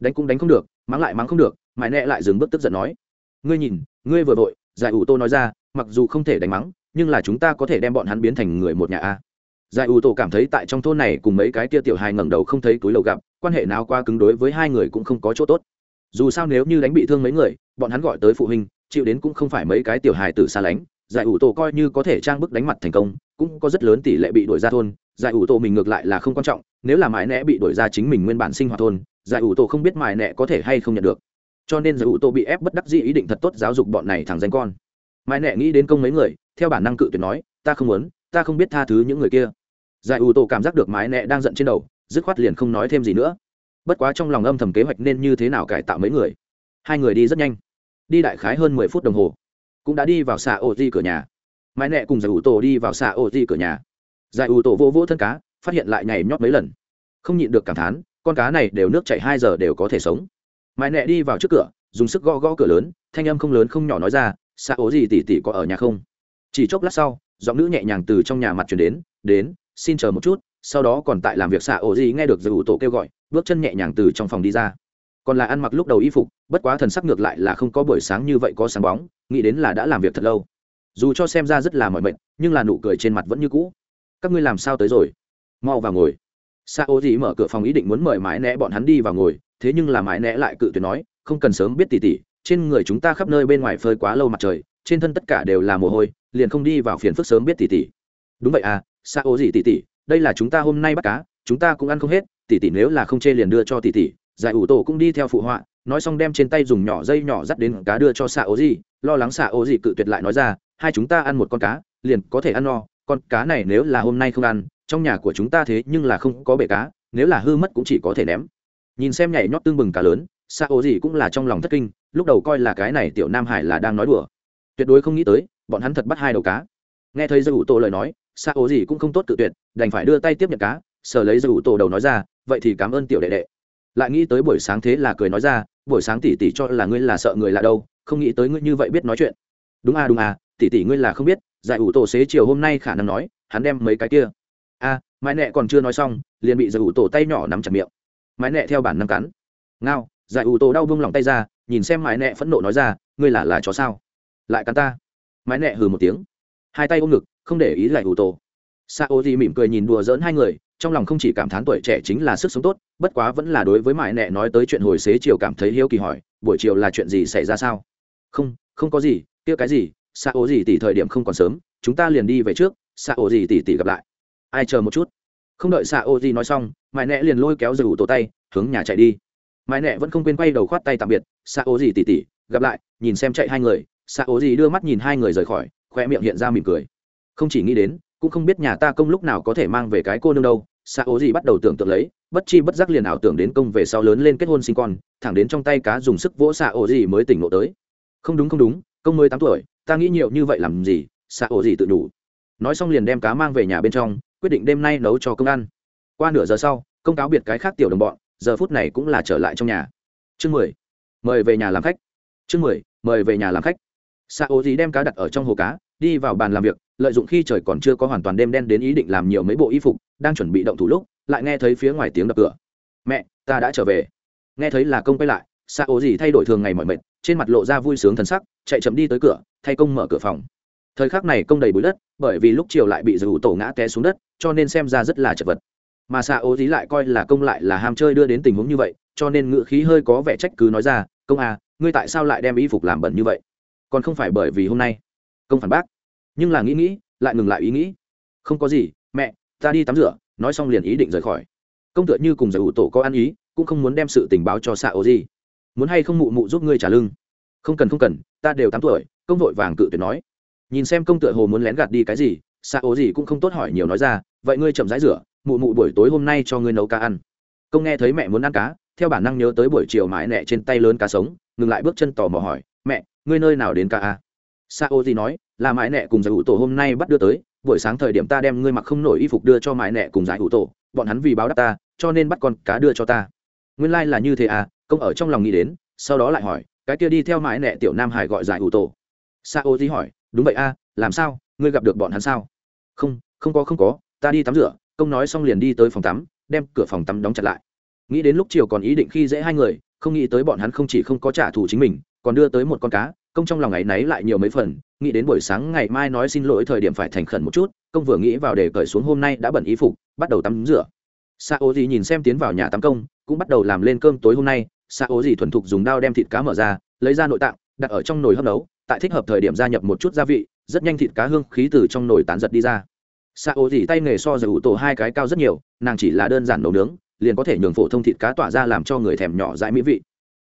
Đánh cũng đánh không được, mắng lại mắng không được, mãi nẹ lại dừng bước tức giận nói. Ngươi nhìn, ngươi vừa vội, giải ủ tô nói ra, mặc dù không thể đánh mắng, nhưng là chúng ta có thể đem bọn hắn biến thành người một nhà a. Giải ủ tô cảm thấy tại trong thôn này cùng mấy cái tia tiểu hài ngẩng đầu không thấy túi lầu gặp, quan hệ nào qua cứng đối với hai người cũng không có chỗ tốt. Dù sao nếu như đánh bị thương mấy người, bọn hắn gọi tới phụ huynh, chịu đến cũng không phải mấy cái tiểu hài từ xa lánh, giải ủ tổ coi như có thể trang bức đánh mặt thành công, cũng có rất lớn tỷ lệ bị đuổi ra thôn giải ủ tổ mình ngược lại là không quan trọng, nếu là mãi Nẹ bị đuổi ra chính mình nguyên bản sinh hoạt thôn, giải ủ tổ không biết mãi Nẹ có thể hay không nhận được. Cho nên giải ủ tổ bị ép bất đắc dĩ ý định thật tốt giáo dục bọn này thằng danh con. Mãi Nẹ nghĩ đến công mấy người, theo bản năng cự tuyệt nói, ta không muốn, ta không biết tha thứ những người kia. Giải ủ tổ cảm giác được mãi Nẹ đang giận trên đầu, dứt khoát liền không nói thêm gì nữa. Bất quá trong lòng âm thầm kế hoạch nên như thế nào cải tạo mấy người. Hai người đi rất nhanh. Đi đại khái hơn mười phút đồng hồ. Cũng đã đi vào xạ ô di cửa nhà. Mãi nẹ cùng giải ủ tổ đi vào xạ ô di cửa nhà giải ủ tổ vô vỗ thân cá, phát hiện lại nhảy nhót mấy lần. Không nhịn được cảm thán, con cá này đều nước chảy hai giờ đều có thể sống. Mãi nẹ đi vào trước cửa, dùng sức gõ gõ cửa lớn, thanh âm không lớn không nhỏ nói ra xạ ố gì tỉ tỉ có ở nhà không? Chỉ chốc lát sau, giọng nữ nhẹ nhàng từ trong nhà mặt chuyển đến đến, xin chờ một chút, sau đó còn tại làm việc xạ ổ gì nghe được giải ủ tổ kêu gọi, bước chân nhẹ nhàng từ trong phòng đi ra. Còn là ăn mặc lúc đầu y phục, bất quá thần sắc ngược lại là không có buổi sáng như vậy có sáng bóng, nghĩ đến là đã làm việc thật lâu. Dù cho xem ra rất là mỏi mệt, nhưng là nụ cười trên mặt vẫn như cũ các ngươi làm sao tới rồi? Mau vào ngồi. Sa ô gì mở cửa phòng ý định muốn mời mãi né bọn hắn đi vào ngồi, thế nhưng là mãi né lại cự tuyệt nói, không cần sớm biết tỉ tỉ, trên người chúng ta khắp nơi bên ngoài phơi quá lâu mặt trời, trên thân tất cả đều là mồ hôi, liền không đi vào phiền phức sớm biết tỉ tỉ. Đúng vậy à sa ô gì tỉ tỉ, đây là chúng ta hôm nay bắt cá, chúng ta cũng ăn không hết, tỉ tỉ nếu là không chê liền đưa cho tỉ tỉ. Giải ủ tổ cũng đi theo phụ họa, nói xong đem trên tay dùng nhỏ dây nhỏ dắt đến cá đưa cho xạ ố gì lo lắng xạ ố gì cự tuyệt lại nói ra, hai chúng ta ăn một con cá, liền có thể ăn no con cá này nếu là hôm nay không ăn, trong nhà của chúng ta thế nhưng là không có bể cá, nếu là hư mất cũng chỉ có thể ném. Nhìn xem nhảy nhót tương bừng cá lớn xa ô gì cũng là trong lòng thất kinh, lúc đầu coi là cái này tiểu nam hải là đang nói đùa. Tuyệt đối không nghĩ tới, bọn hắn thật bắt hai đầu cá. Nghe thấy giải ủ tổ lời nói xa ô gì cũng không tốt tự tuyệt, đành phải đưa tay tiếp nhận cá, sờ lấy giải ủ tổ đầu nói ra, vậy thì cảm ơn tiểu đệ đệ. Lại nghĩ tới buổi sáng thế là cười nói ra, buổi sáng tỷ tỷ cho là ngươi là sợ người là đâu, không nghĩ tới ngươi như vậy biết nói chuyện. Đúng à đúng à tỷ tỷ ngươi là không biết giải ủ tổ xế chiều hôm nay khả năng nói hắn đem mấy cái kia. A à, mãi nẹ còn chưa nói xong liền bị giải ủ tổ tay nhỏ nắm chặt miệng. Mãi nẹ theo bản năng cắn. Ngao giải ủ tổ đau vung lòng tay ra nhìn xem mãi nẹ phẫn nộ nói ra ngươi là là chó sao? Lại cắn ta? Mãi nẹ hừ một tiếng. Hai tay ôm ngực không để ý giải ủ tổ. Sa ô di mỉm cười nhìn đùa dỡn hai người trong lòng không chỉ cảm thán tuổi trẻ chính là sức sống tốt bất quá vẫn là đối với mãi nẹ nói tới chuyện hồi xế chiều cảm thấy hiếu kỳ hỏi buổi chiều là chuyện gì xảy ra sao? Không không có gì kia cái gì? Xạ ố gì tỷ thời điểm không còn sớm, chúng ta liền đi về trước xạ ố gì tỷ tỷ gặp lại. Ai chờ một chút? Không đợi xạ ố gì nói xong, mãi nẹ liền lôi kéo rủ tổ tay, hướng nhà chạy đi. Mãi nẹ vẫn không quên quay đầu khoát tay tạm biệt xạ ố gì tỷ tỷ gặp lại, nhìn xem chạy hai người. Xạ ố gì đưa mắt nhìn hai người rời khỏi khoe miệng hiện ra mỉm cười. Không chỉ nghĩ đến, cũng không biết nhà ta công lúc nào có thể mang về cái cô nương đâu. Xạ ố gì bắt đầu tưởng tượng lấy, bất chi bất giác liền ảo tưởng đến công về sau lớn lên kết hôn sinh con, thẳng đến trong tay cá dùng sức vỗ xạ ổ gì mới tỉnh ngộ tới. Không đúng không đúng công mười tám tuổi, ta nghĩ nhiều như vậy làm gì, xạ ổ gì tự đủ nói xong liền đem cá mang về nhà bên trong, quyết định đêm nay nấu cho công ăn. Qua nửa giờ sau, công cáo biệt cái khác tiểu đồng bọn, giờ phút này cũng là trở lại trong nhà. Chương mười, mời về nhà làm khách. Chương mười, mời về nhà làm khách. Xạ ổ gì đem cá đặt ở trong hồ cá, đi vào bàn làm việc, lợi dụng khi trời còn chưa có hoàn toàn đêm đen đến ý định làm nhiều mấy bộ y phục, đang chuẩn bị động thủ lúc, lại nghe thấy phía ngoài tiếng đập cửa. Mẹ, ta đã trở về. Nghe thấy là công quay lại, xạ ổ gì thay đổi thường ngày mọi mệt trên mặt lộ ra vui sướng thần sắc, chạy chậm đi tới cửa, thay công mở cửa phòng. Thời khắc này công đầy bụi đất, bởi vì lúc chiều lại bị dù tổ ngã té xuống đất, cho nên xem ra rất là chật vật. Mà xạ ố dí lại coi là công lại là ham chơi đưa đến tình huống như vậy, cho nên ngựa khí hơi có vẻ trách cứ nói ra, công à ngươi tại sao lại đem y phục làm bẩn như vậy? Còn không phải bởi vì hôm nay công phản bác. Nhưng là nghĩ nghĩ, lại ngừng lại ý nghĩ. Không có gì, mẹ, ta đi tắm rửa, nói xong liền ý định rời khỏi. Công tựa như cùng giải ủ tổ có ăn ý, cũng không muốn đem sự tình báo cho xạ ô gì muốn hay không mụ mụ giúp ngươi trả lưng? Không cần không cần, ta đều tám tuổi, công vội vàng cự tuyệt nói. Nhìn xem công tựa hồ muốn lén gạt đi cái gì xa ố gì cũng không tốt hỏi nhiều nói ra, vậy ngươi chậm rãi rửa, mụ mụ buổi tối hôm nay cho ngươi nấu cá ăn. Công nghe thấy mẹ muốn ăn cá, theo bản năng nhớ tới buổi chiều mãi nẹ trên tay lớn cá sống, ngừng lại bước chân tò mò hỏi, mẹ, ngươi nơi nào đến cá a xạ ố gì nói, là mãi nẹ cùng giải ủ tổ hôm nay bắt đưa tới, buổi sáng thời điểm ta đem ngươi mặc không nổi y phục đưa cho mãi nẹ cùng giải ủ tổ, bọn hắn vì báo đáp ta, cho nên bắt con cá đưa cho ta. Nguyên lai、like、là như thế à công ở trong lòng nghĩ đến, sau đó lại hỏi, cái kia đi theo mãi nẹ tiểu nam hải gọi giải ủ tổ. Sa ô di hỏi, đúng vậy a, làm sao? Ngươi gặp được bọn hắn sao? Không không có không có, ta đi tắm rửa. Công nói xong liền đi tới phòng tắm, đem cửa phòng tắm đóng chặt lại. Nghĩ đến lúc chiều còn ý định khi dễ hai người, không nghĩ tới bọn hắn không chỉ không có trả thù chính mình, còn đưa tới một con cá, công trong lòng ngày náy lại nhiều mấy phần, nghĩ đến buổi sáng ngày mai nói xin lỗi thời điểm phải thành khẩn một chút, công vừa nghĩ vào để cởi xuống hôm nay đã bẩn ý phục, bắt đầu tắm rửa. Sa ô Di nhìn xem tiến vào nhà tắm công, cũng bắt đầu làm lên cơm tối hôm nay sa ố gì thuần thục dùng dao đem thịt cá mở ra, lấy ra nội tạng, đặt ở trong nồi hấp nấu, tại thích hợp thời điểm gia nhập một chút gia vị, rất nhanh thịt cá hương khí từ trong nồi tán giật đi ra. Sa ố gì tay nghề so giải ủ tổ hai cái cao rất nhiều, nàng chỉ là đơn giản nấu nướng, liền có thể nhường phổ thông thịt cá tỏa ra làm cho người thèm nhỏ dãi mỹ vị.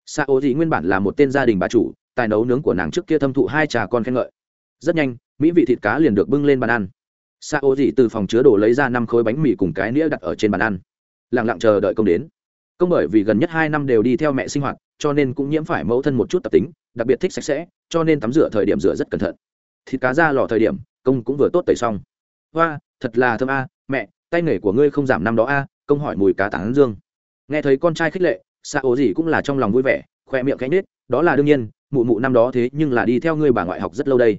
Sa ố gì nguyên bản là một tên gia đình bà chủ, tài nấu nướng của nàng trước kia thâm thụ hai trà con khen ngợi. Rất nhanh, mỹ vị thịt cá liền được bưng lên bàn ăn. Sa ô dị từ phòng chứa đồ lấy ra năm khối bánh mì cùng cái nĩa đặt ở trên bàn ăn lẳng lặng chờ đợi công đến công bởi vì gần nhất hai năm đều đi theo mẹ sinh hoạt, cho nên cũng nhiễm phải mẫu thân một chút tập tính, đặc biệt thích sạch sẽ, cho nên tắm rửa thời điểm rửa rất cẩn thận. Thịt cá ra lò thời điểm, công cũng vừa tốt tẩy xong. Hoa thật là thơm a, mẹ, tay nghề của ngươi không giảm năm đó a, công hỏi mùi cá tán dương. Nghe thấy con trai khích lệ xa ố gì cũng là trong lòng vui vẻ, khoe miệng cánh nết đó là đương nhiên, mụ mụ năm đó thế nhưng là đi theo ngươi bà ngoại học rất lâu đây.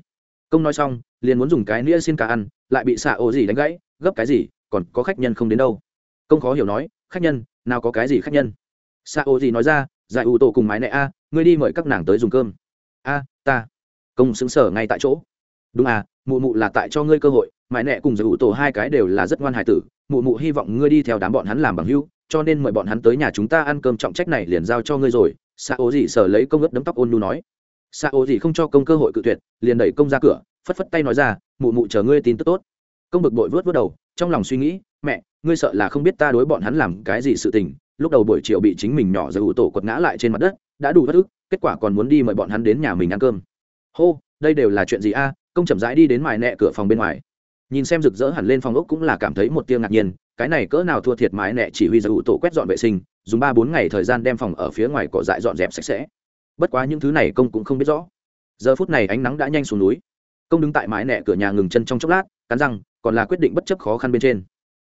Công nói xong, liền muốn dùng cái nĩa xin cá ăn, lại bị xạ ố gì đánh gãy, gấp cái gì, còn có khách nhân không đến đâu. Công khó hiểu nói khách nhân, nào có cái gì khách nhân? Sa O gì nói ra, giải ủ tổ cùng mái nẹ a, ngươi đi mời các nàng tới dùng cơm. A, ta. Công xứng sở ngay tại chỗ. Đúng à mụ mụ là tại cho ngươi cơ hội mãi nẹ cùng giải ủ tổ hai cái đều là rất ngoan hải tử. Mụ mụ hy vọng ngươi đi theo đám bọn hắn làm bằng hưu cho nên mời bọn hắn tới nhà chúng ta ăn cơm trọng trách này liền giao cho ngươi rồi. Sa O gì sở lấy công ướt đấm tóc ôn lu nói. Sa O gì không cho công cơ hội cự tuyệt, liền đẩy công ra cửa, phất phất tay nói ra, mụ mụ chờ ngươi tin tức tốt. Công bực bội vớt vớt đầu, trong lòng suy nghĩ mẹ, ngươi sợ là không biết ta đối bọn hắn làm cái gì sự tình. Lúc đầu buổi chiều bị chính mình nhỏ giải ủ tổ quật ngã lại trên mặt đất, đã đủ bất ức, kết quả còn muốn đi mời bọn hắn đến nhà mình ăn cơm. Hô, đây đều là chuyện gì a? Công chậm rãi đi đến mài nẹ cửa phòng bên ngoài. Nhìn xem rực rỡ hẳn lên phòng ốc cũng là cảm thấy một tia ngạc nhiên, cái này cỡ nào thua thiệt mái nẹ chỉ huy giải ủ tổ quét dọn vệ sinh, dùng ba bốn ngày thời gian đem phòng ở phía ngoài cỏ dại dọn dẹp sạch sẽ. Bất quá những thứ này công cũng không biết rõ. Giờ phút này ánh nắng đã nhanh xuống núi. Công đứng tại mái nẹ cửa nhà ngừng chân trong chốc lát, cắn răng, còn là quyết định bất chấp khó khăn bên trên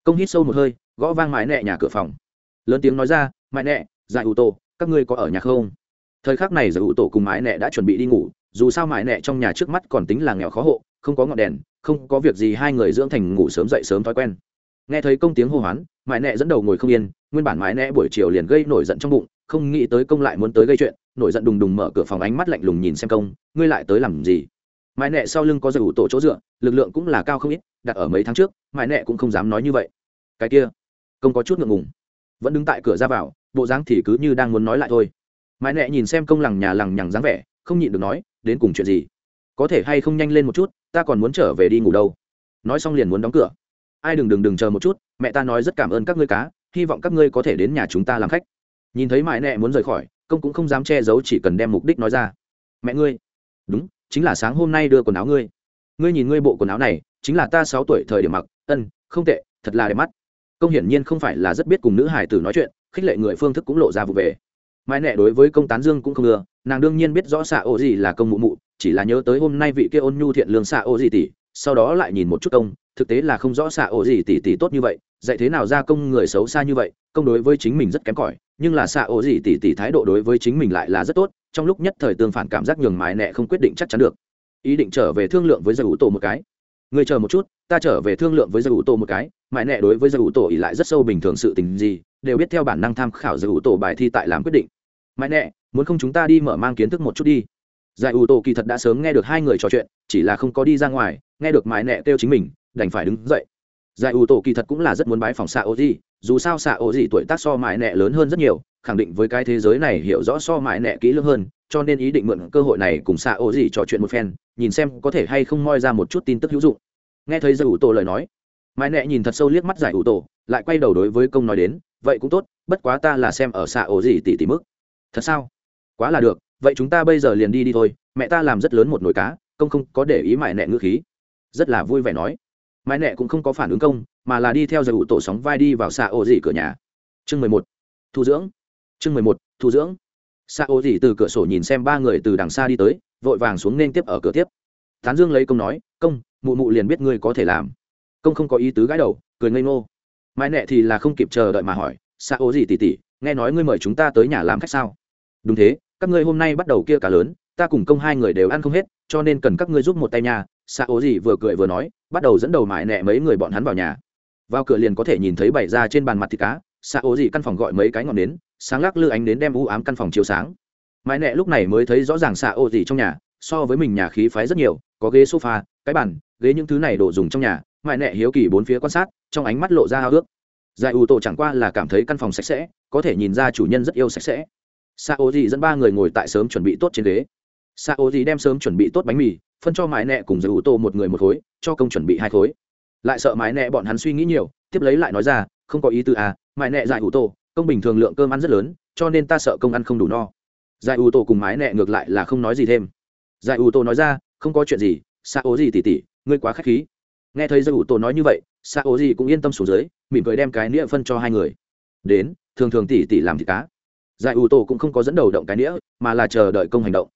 công hít sâu một hơi, gõ vang mái nẹ nhà cửa phòng. Lớn tiếng nói ra mái nẹ, giải ủ tổ, các ngươi có ở nhà không? Thời khắc này giải ủ tổ cùng mái nẹ đã chuẩn bị đi ngủ, dù sao mái nẹ trong nhà trước mắt còn tính là nghèo khó hộ, không có ngọn đèn, không có việc gì hai người dưỡng thành ngủ sớm dậy sớm thói quen. Nghe thấy công tiếng hô hoán, mãi nẹ dẫn đầu ngồi không yên, nguyên bản mãi nẹ buổi chiều liền gây nổi giận trong bụng, không nghĩ tới công lại muốn tới gây chuyện, nổi giận đùng đùng mở cửa phòng ánh mắt lạnh lùng nhìn xem công, ngươi lại tới làm gì? Mãi nẹ sau lưng có giải ủ tổ chỗ dựa, lực lượng cũng là cao không ít, đặt ở mấy tháng trước, mãi nẹ cũng không dám nói như vậy. Cái kia, công có chút ngượng ngùng. Vẫn đứng tại cửa ra vào, bộ dáng thì cứ như đang muốn nói lại thôi. Mãi nẹ nhìn xem công lằng nhà lằng nhằng dáng vẻ, không nhịn được nói, đến cùng chuyện gì? Có thể hay không nhanh lên một chút, ta còn muốn trở về đi ngủ đâu. Nói xong liền muốn đóng cửa. Ai đừng đừng đừng chờ một chút, mẹ ta nói rất cảm ơn các ngươi cá, hy vọng các ngươi có thể đến nhà chúng ta làm khách. Nhìn thấy mãi nẹ muốn rời khỏi, công cũng không dám che giấu chỉ cần đem mục đích nói ra. Mẹ ngươi. Đúng chính là sáng hôm nay đưa quần áo ngươi. Ngươi nhìn ngươi bộ quần áo này, chính là ta sáu tuổi thời điểm mặc. Ân, không tệ, thật là đẹp mắt. Công hiển nhiên không phải là rất biết cùng nữ hải tử nói chuyện, khích lệ người phương thức cũng lộ ra vụ về. Mãi nẹ đối với công tán dương cũng không ngừa nàng đương nhiên biết rõ xạ ô gì là công mụ mụ, chỉ là nhớ tới hôm nay vị kia ôn nhu thiện lương xạ ô gì tỷ, sau đó lại nhìn một chút công, thực tế là không rõ xạ ô gì tỷ tỷ tốt như vậy, dạy thế nào ra công người xấu xa như vậy, công đối với chính mình rất kém cỏi, nhưng là xạ ô gì tỷ tỷ thái độ đối với chính mình lại là rất tốt trong lúc nhất thời tương phản cảm giác nhường mái nẹ không quyết định chắc chắn được. Ý định trở về thương lượng với giải ủ tổ một cái. Người chờ một chút, ta trở về thương lượng với giải ủ tổ một cái mãi nẹ đối với giải ủ tổ ỉ lại rất sâu bình thường sự tình gì, đều biết theo bản năng tham khảo giải ủ tổ bài thi tại làm quyết định. Mãi nẹ muốn không chúng ta đi mở mang kiến thức một chút đi. Giải ủ tổ kỳ thật đã sớm nghe được hai người trò chuyện, chỉ là không có đi ra ngoài, nghe được mãi nẹ kêu chính mình, đành phải đứng dậy. Giải ủ tổ kỳ thật cũng là rất muốn bái phòng xạ ô gì dù sao xạ ô gì tuổi tác so mãi nẹ lớn hơn rất nhiều khẳng định với cái thế giới này hiểu rõ so mãi nẹ kỹ lưỡng hơn, cho nên ý định mượn cơ hội này cùng xạ ô gì trò chuyện một phen, nhìn xem có thể hay không moi ra một chút tin tức hữu dụng. Nghe thấy giải ủ tổ lời nói, mãi nẹ nhìn thật sâu liếc mắt giải ủ tổ, lại quay đầu đối với công nói đến, vậy cũng tốt, bất quá ta là xem ở xạ ô gì tỷ tỷ mức. Thật sao? Quá là được, vậy chúng ta bây giờ liền đi đi thôi, mẹ ta làm rất lớn một nồi cá, công không có để ý mãi nẹ ngữ khí. Rất là vui vẻ nói. Mãi nẹ cũng không có phản ứng công, mà là đi theo giải ủ tổ sóng vai đi vào xạ ô gì cửa nhà. Chương mười một, thu dưỡng chương mười một, thu dưỡng. Xa ô gì từ cửa sổ nhìn xem ba người từ đằng xa đi tới, vội vàng xuống nên tiếp ở cửa tiếp. Tán dương lấy công nói, công, mụ mụ liền biết ngươi có thể làm. Công không có ý tứ gãi đầu, cười ngây ngô. Mãi nẹ thì là không kịp chờ đợi mà hỏi xa ô gì tỉ tỉ nghe nói ngươi mời chúng ta tới nhà làm khách sao? Đúng thế, các ngươi hôm nay bắt đầu kia cả lớn, ta cùng công hai người đều ăn không hết, cho nên cần các ngươi giúp một tay nhà. Xa ô gì vừa cười vừa nói, bắt đầu dẫn đầu mãi nẹ mấy người bọn hắn vào nhà. Vào cửa liền có thể nhìn thấy bày ra trên bàn mặt thịt cá xa ô gì căn phòng gọi mấy cái ngọn nến sáng lắc lư ánh đến đem u ám căn phòng chiếu sáng. Mãi nẹ lúc này mới thấy rõ ràng xạ ô gì trong nhà, so với mình nhà khí phái rất nhiều, có ghế sofa, cái bàn, ghế những thứ này đồ dùng trong nhà, mãi nẹ hiếu kỳ bốn phía quan sát, trong ánh mắt lộ ra hao ước giải ủ tổ chẳng qua là cảm thấy căn phòng sạch sẽ, có thể nhìn ra chủ nhân rất yêu sạch sẽ. Sa ô dị dẫn ba người ngồi tại sớm chuẩn bị tốt trên ghế. Sa ô dị đem sớm chuẩn bị tốt bánh mì, phân cho mãi nẹ cùng giải ủ tổ một người một khối, cho công chuẩn bị hai khối. Lại sợ mãi nẹ bọn hắn suy nghĩ nhiều, tiếp lấy lại nói ra, không có ý tư à mãi nẹ giải ủ tổ công bình thường lượng cơm ăn rất lớn, cho nên ta sợ công ăn không đủ no. Giải ủ tổ cùng mái nẹ ngược lại là không nói gì thêm. Giải ủ tổ nói ra, không có chuyện gì, sa ố gì tỉ tỉ, ngươi quá k h á c h khí. Nghe thấy giải ủ tổ nói như vậy, sa ố gì cũng yên tâm xuống dưới, mỉm cười đem cái nĩa phân cho hai người. Đến, thường thường tỉ tỉ làm thịt cá. Giải ủ tổ cũng không có dẫn đầu động cái nĩa, mà là chờ đợi công hành động.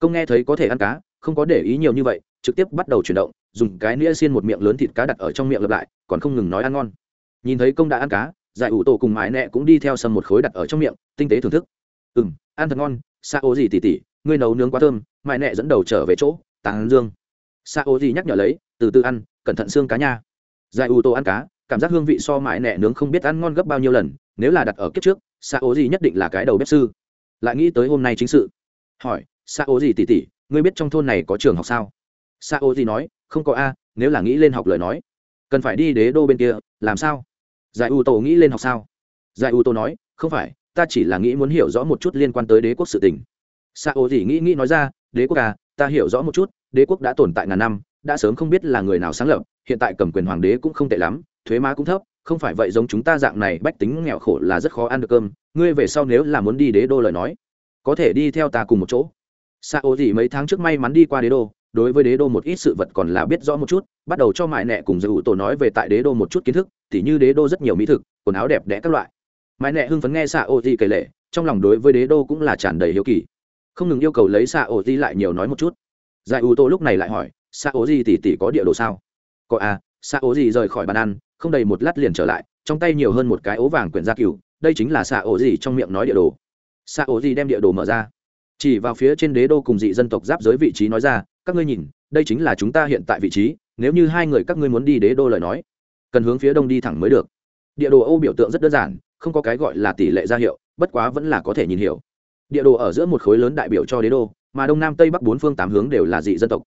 Công nghe thấy có thể ăn cá, không có để ý nhiều như vậy, trực tiếp bắt đầu chuyển động, dùng cái nĩa xiên một miệng lớn thịt cá đặt ở trong miệng lặp lại, còn không ngừng nói ăn ngon. Nhìn thấy công đã ăn cá giải ủ tổ cùng Mãi nẹ cũng đi theo sầm một khối đặt ở trong miệng, tinh tế thưởng thức. Ừ m ăn thật ngon, sa ô gì tỉ tỉ, ngươi nấu nướng quá thơm, Mãi nẹ dẫn đầu trở về chỗ tàng dương. Sa ô gì nhắc nhở lấy, từ từ ăn, cẩn thận xương cá nha. Giải ủ tổ ăn cá, cảm giác hương vị so mãi nẹ nướng không biết ăn ngon gấp bao nhiêu lần, nếu là đặt ở kiếp trước xa ô gì nhất định là cái đầu bếp sư. Lại nghĩ tới hôm nay chính sự. Hỏi xa ô gì tỉ tỉ, ngươi biết trong thôn này có trường học sao? Xa ô gì nói, không có a, nếu là nghĩ lên học lời nói. Cần phải đi đế đô bên kia, làm sao? Giải U tổ nghĩ lên học sao? Giải U tổ nói, không phải, ta chỉ là nghĩ muốn hiểu rõ một chút liên quan tới đế quốc sự tình. Sa O gì nghĩ nghĩ nói ra, đế quốc à ta hiểu rõ một chút, đế quốc đã tồn tại ngàn năm, đã sớm không biết là người nào sáng lập, hiện tại cầm quyền hoàng đế cũng không tệ lắm, thuế má cũng thấp, không phải vậy giống chúng ta dạng này bách tính nghèo khổ là rất khó ăn được cơm, ngươi về sau nếu là muốn đi đế đô lời nói, có thể đi theo ta cùng một chỗ. Sa ô gì mấy tháng trước may mắn đi qua đế đô đối với đế đô một ít sự vật còn là biết rõ một chút, bắt đầu cho mại nẹ cùng giữ tổ nói về tại đế đô một chút kiến thức, tỉ như đế đô rất nhiều mỹ thực, quần áo đẹp đẽ các loại. Mại nẹ hưng phấn nghe xạ ô di kể lệ, trong lòng đối với đế đô cũng là tràn đầy hiếu kỳ. Không ngừng yêu cầu lấy xạ ô di lại nhiều nói một chút. Giải ủ tô lúc này lại hỏi xạ ô gì tỉ tỉ có địa đồ sao? Có à xạ ố gì rời khỏi bàn ăn, không đầy một lát liền trở lại, trong tay nhiều hơn một cái ố vàng quyển gia cừu đây chính là xạ ố gì trong miệng nói địa đồ. Xạ ố gì đem địa đồ mở ra. Chỉ vào phía trên đế đô cùng dị dân tộc giáp giới vị trí nói ra các ngươi nhìn, đây chính là chúng ta hiện tại vị trí, nếu như hai người các ngươi muốn đi đế đô lời nói, cần hướng phía đông đi thẳng mới được. Địa đồ ô biểu tượng rất đơn giản, không có cái gọi là tỷ lệ gia hiệu, bất quá vẫn là có thể nhìn hiểu. Địa đồ ở giữa một khối lớn đại biểu cho đế đô, mà đông nam tây bắc bốn phương tám hướng đều là dị dân tộc.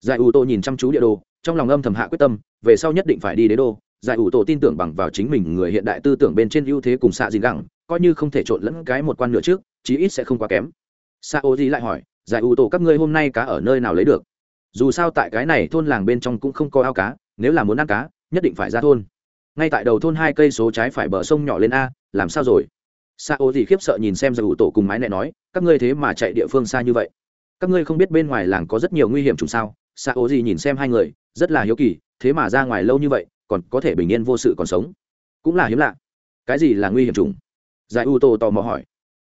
Giải ủ tô nhìn chăm chú địa đồ, trong lòng âm thầm hạ quyết tâm, về sau nhất định phải đi đế đô. Giải ủ tổ tin tưởng bằng vào chính mình người hiện đại tư tưởng bên trên ưu thế cùng xạ dìn gẳng, coi như không thể trộn lẫn cái một quan nữa trước, chí ít sẽ không quá kém. Xạ ô gì lại hỏi giải ủ tổ các ngươi hôm nay cá ở nơi nào lấy được? Dù sao tại cái này thôn làng bên trong cũng không có ao cá, nếu là muốn ăn cá, nhất định phải ra thôn. Ngay tại đầu thôn hai cây số trái phải bờ sông nhỏ lên a, làm sao rồi? Sa ô thì khiếp sợ nhìn xem giải ủ tổ cùng mái nẹ nói, các ngươi thế mà chạy địa phương xa như vậy. Các ngươi không biết bên ngoài làng có rất nhiều nguy hiểm trùng sao? Sa ô gì nhìn xem hai người, rất là hiếu kỳ, thế mà ra ngoài lâu như vậy, còn có thể bình yên vô sự còn sống. Cũng là hiếm lạ. Cái gì là nguy hiểm trùng giải u tổ tò mò hỏi.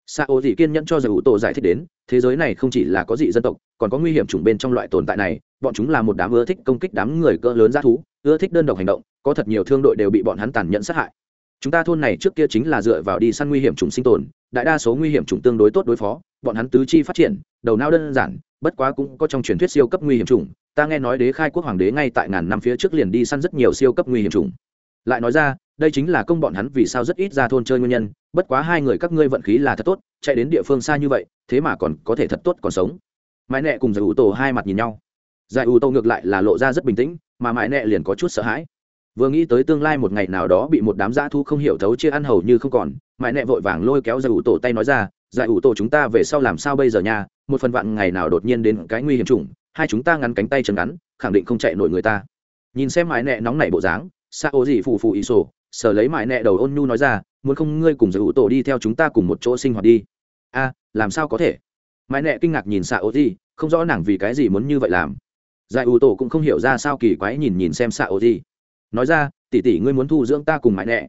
Sa ô dị kiên nhẫn cho giải u tổ giải thích đến thế giới này không chỉ là có dị dân tộc còn có nguy hiểm chủng bên trong loại tồn tại này bọn chúng là một đám ưa thích công kích đám người cỡ lớn g thú ưa thích đơn độc hành động có thật nhiều thương đội đều bị bọn hắn tàn nhẫn sát hại. Chúng ta thôn này trước kia chính là dựa vào đi săn nguy hiểm chủng sinh tồn đại đa số nguy hiểm chủng tương đối tốt đối phó bọn hắn tứ chi phát triển đầu não đơn giản bất quá cũng có trong truyền thuyết siêu cấp nguy hiểm chủng ta nghe nói đế khai quốc hoàng đế ngay tại ngàn năm phía trước liền đi săn rất nhiều siêu cấp nguy hiểm chủng, lại nói ra đây chính là công bọn hắn vì sao rất ít ra thôn chơi nguyên nhân, bất quá hai người các ngươi vận khí là thật tốt, chạy đến địa phương xa như vậy, thế mà còn có thể thật tốt còn sống. Mãi nẹ cùng giải ủ tổ hai mặt nhìn nhau. Giải ủ tổ ngược lại là lộ ra rất bình tĩnh, mà mãi nẹ liền có chút sợ hãi. Vừa nghĩ tới tương lai một ngày nào đó bị một đám dã thu không hiểu thấu chia ăn hầu như không còn, mãi nẹ vội vàng lôi kéo giải ủ tổ tay nói ra, giải ủ tổ chúng ta về sau làm sao bây giờ nha? Một phần vạn ngày nào đột nhiên đến cái nguy hiểm chủng, hai chúng ta ngắn cánh tay chân ngắn, khẳng định không chạy nổi người ta. Nhìn xem mãi nẹ nóng nảy bộ dáng xa ô gì phù phù ý sổ sở lấy mại nẹ đầu ôn nhu nói ra, muốn không ngươi cùng giải ủ tổ đi theo chúng ta cùng một chỗ sinh hoạt đi? A, làm sao có thể? Mãi nẹ kinh ngạc nhìn xạ ô di, không rõ nàng vì cái gì muốn như vậy làm. Giải ủ tổ cũng không hiểu ra sao kỳ quái nhìn nhìn xem xạ ô di. Nói ra, tỷ tỷ ngươi muốn thu dưỡng ta cùng mãi nẹ.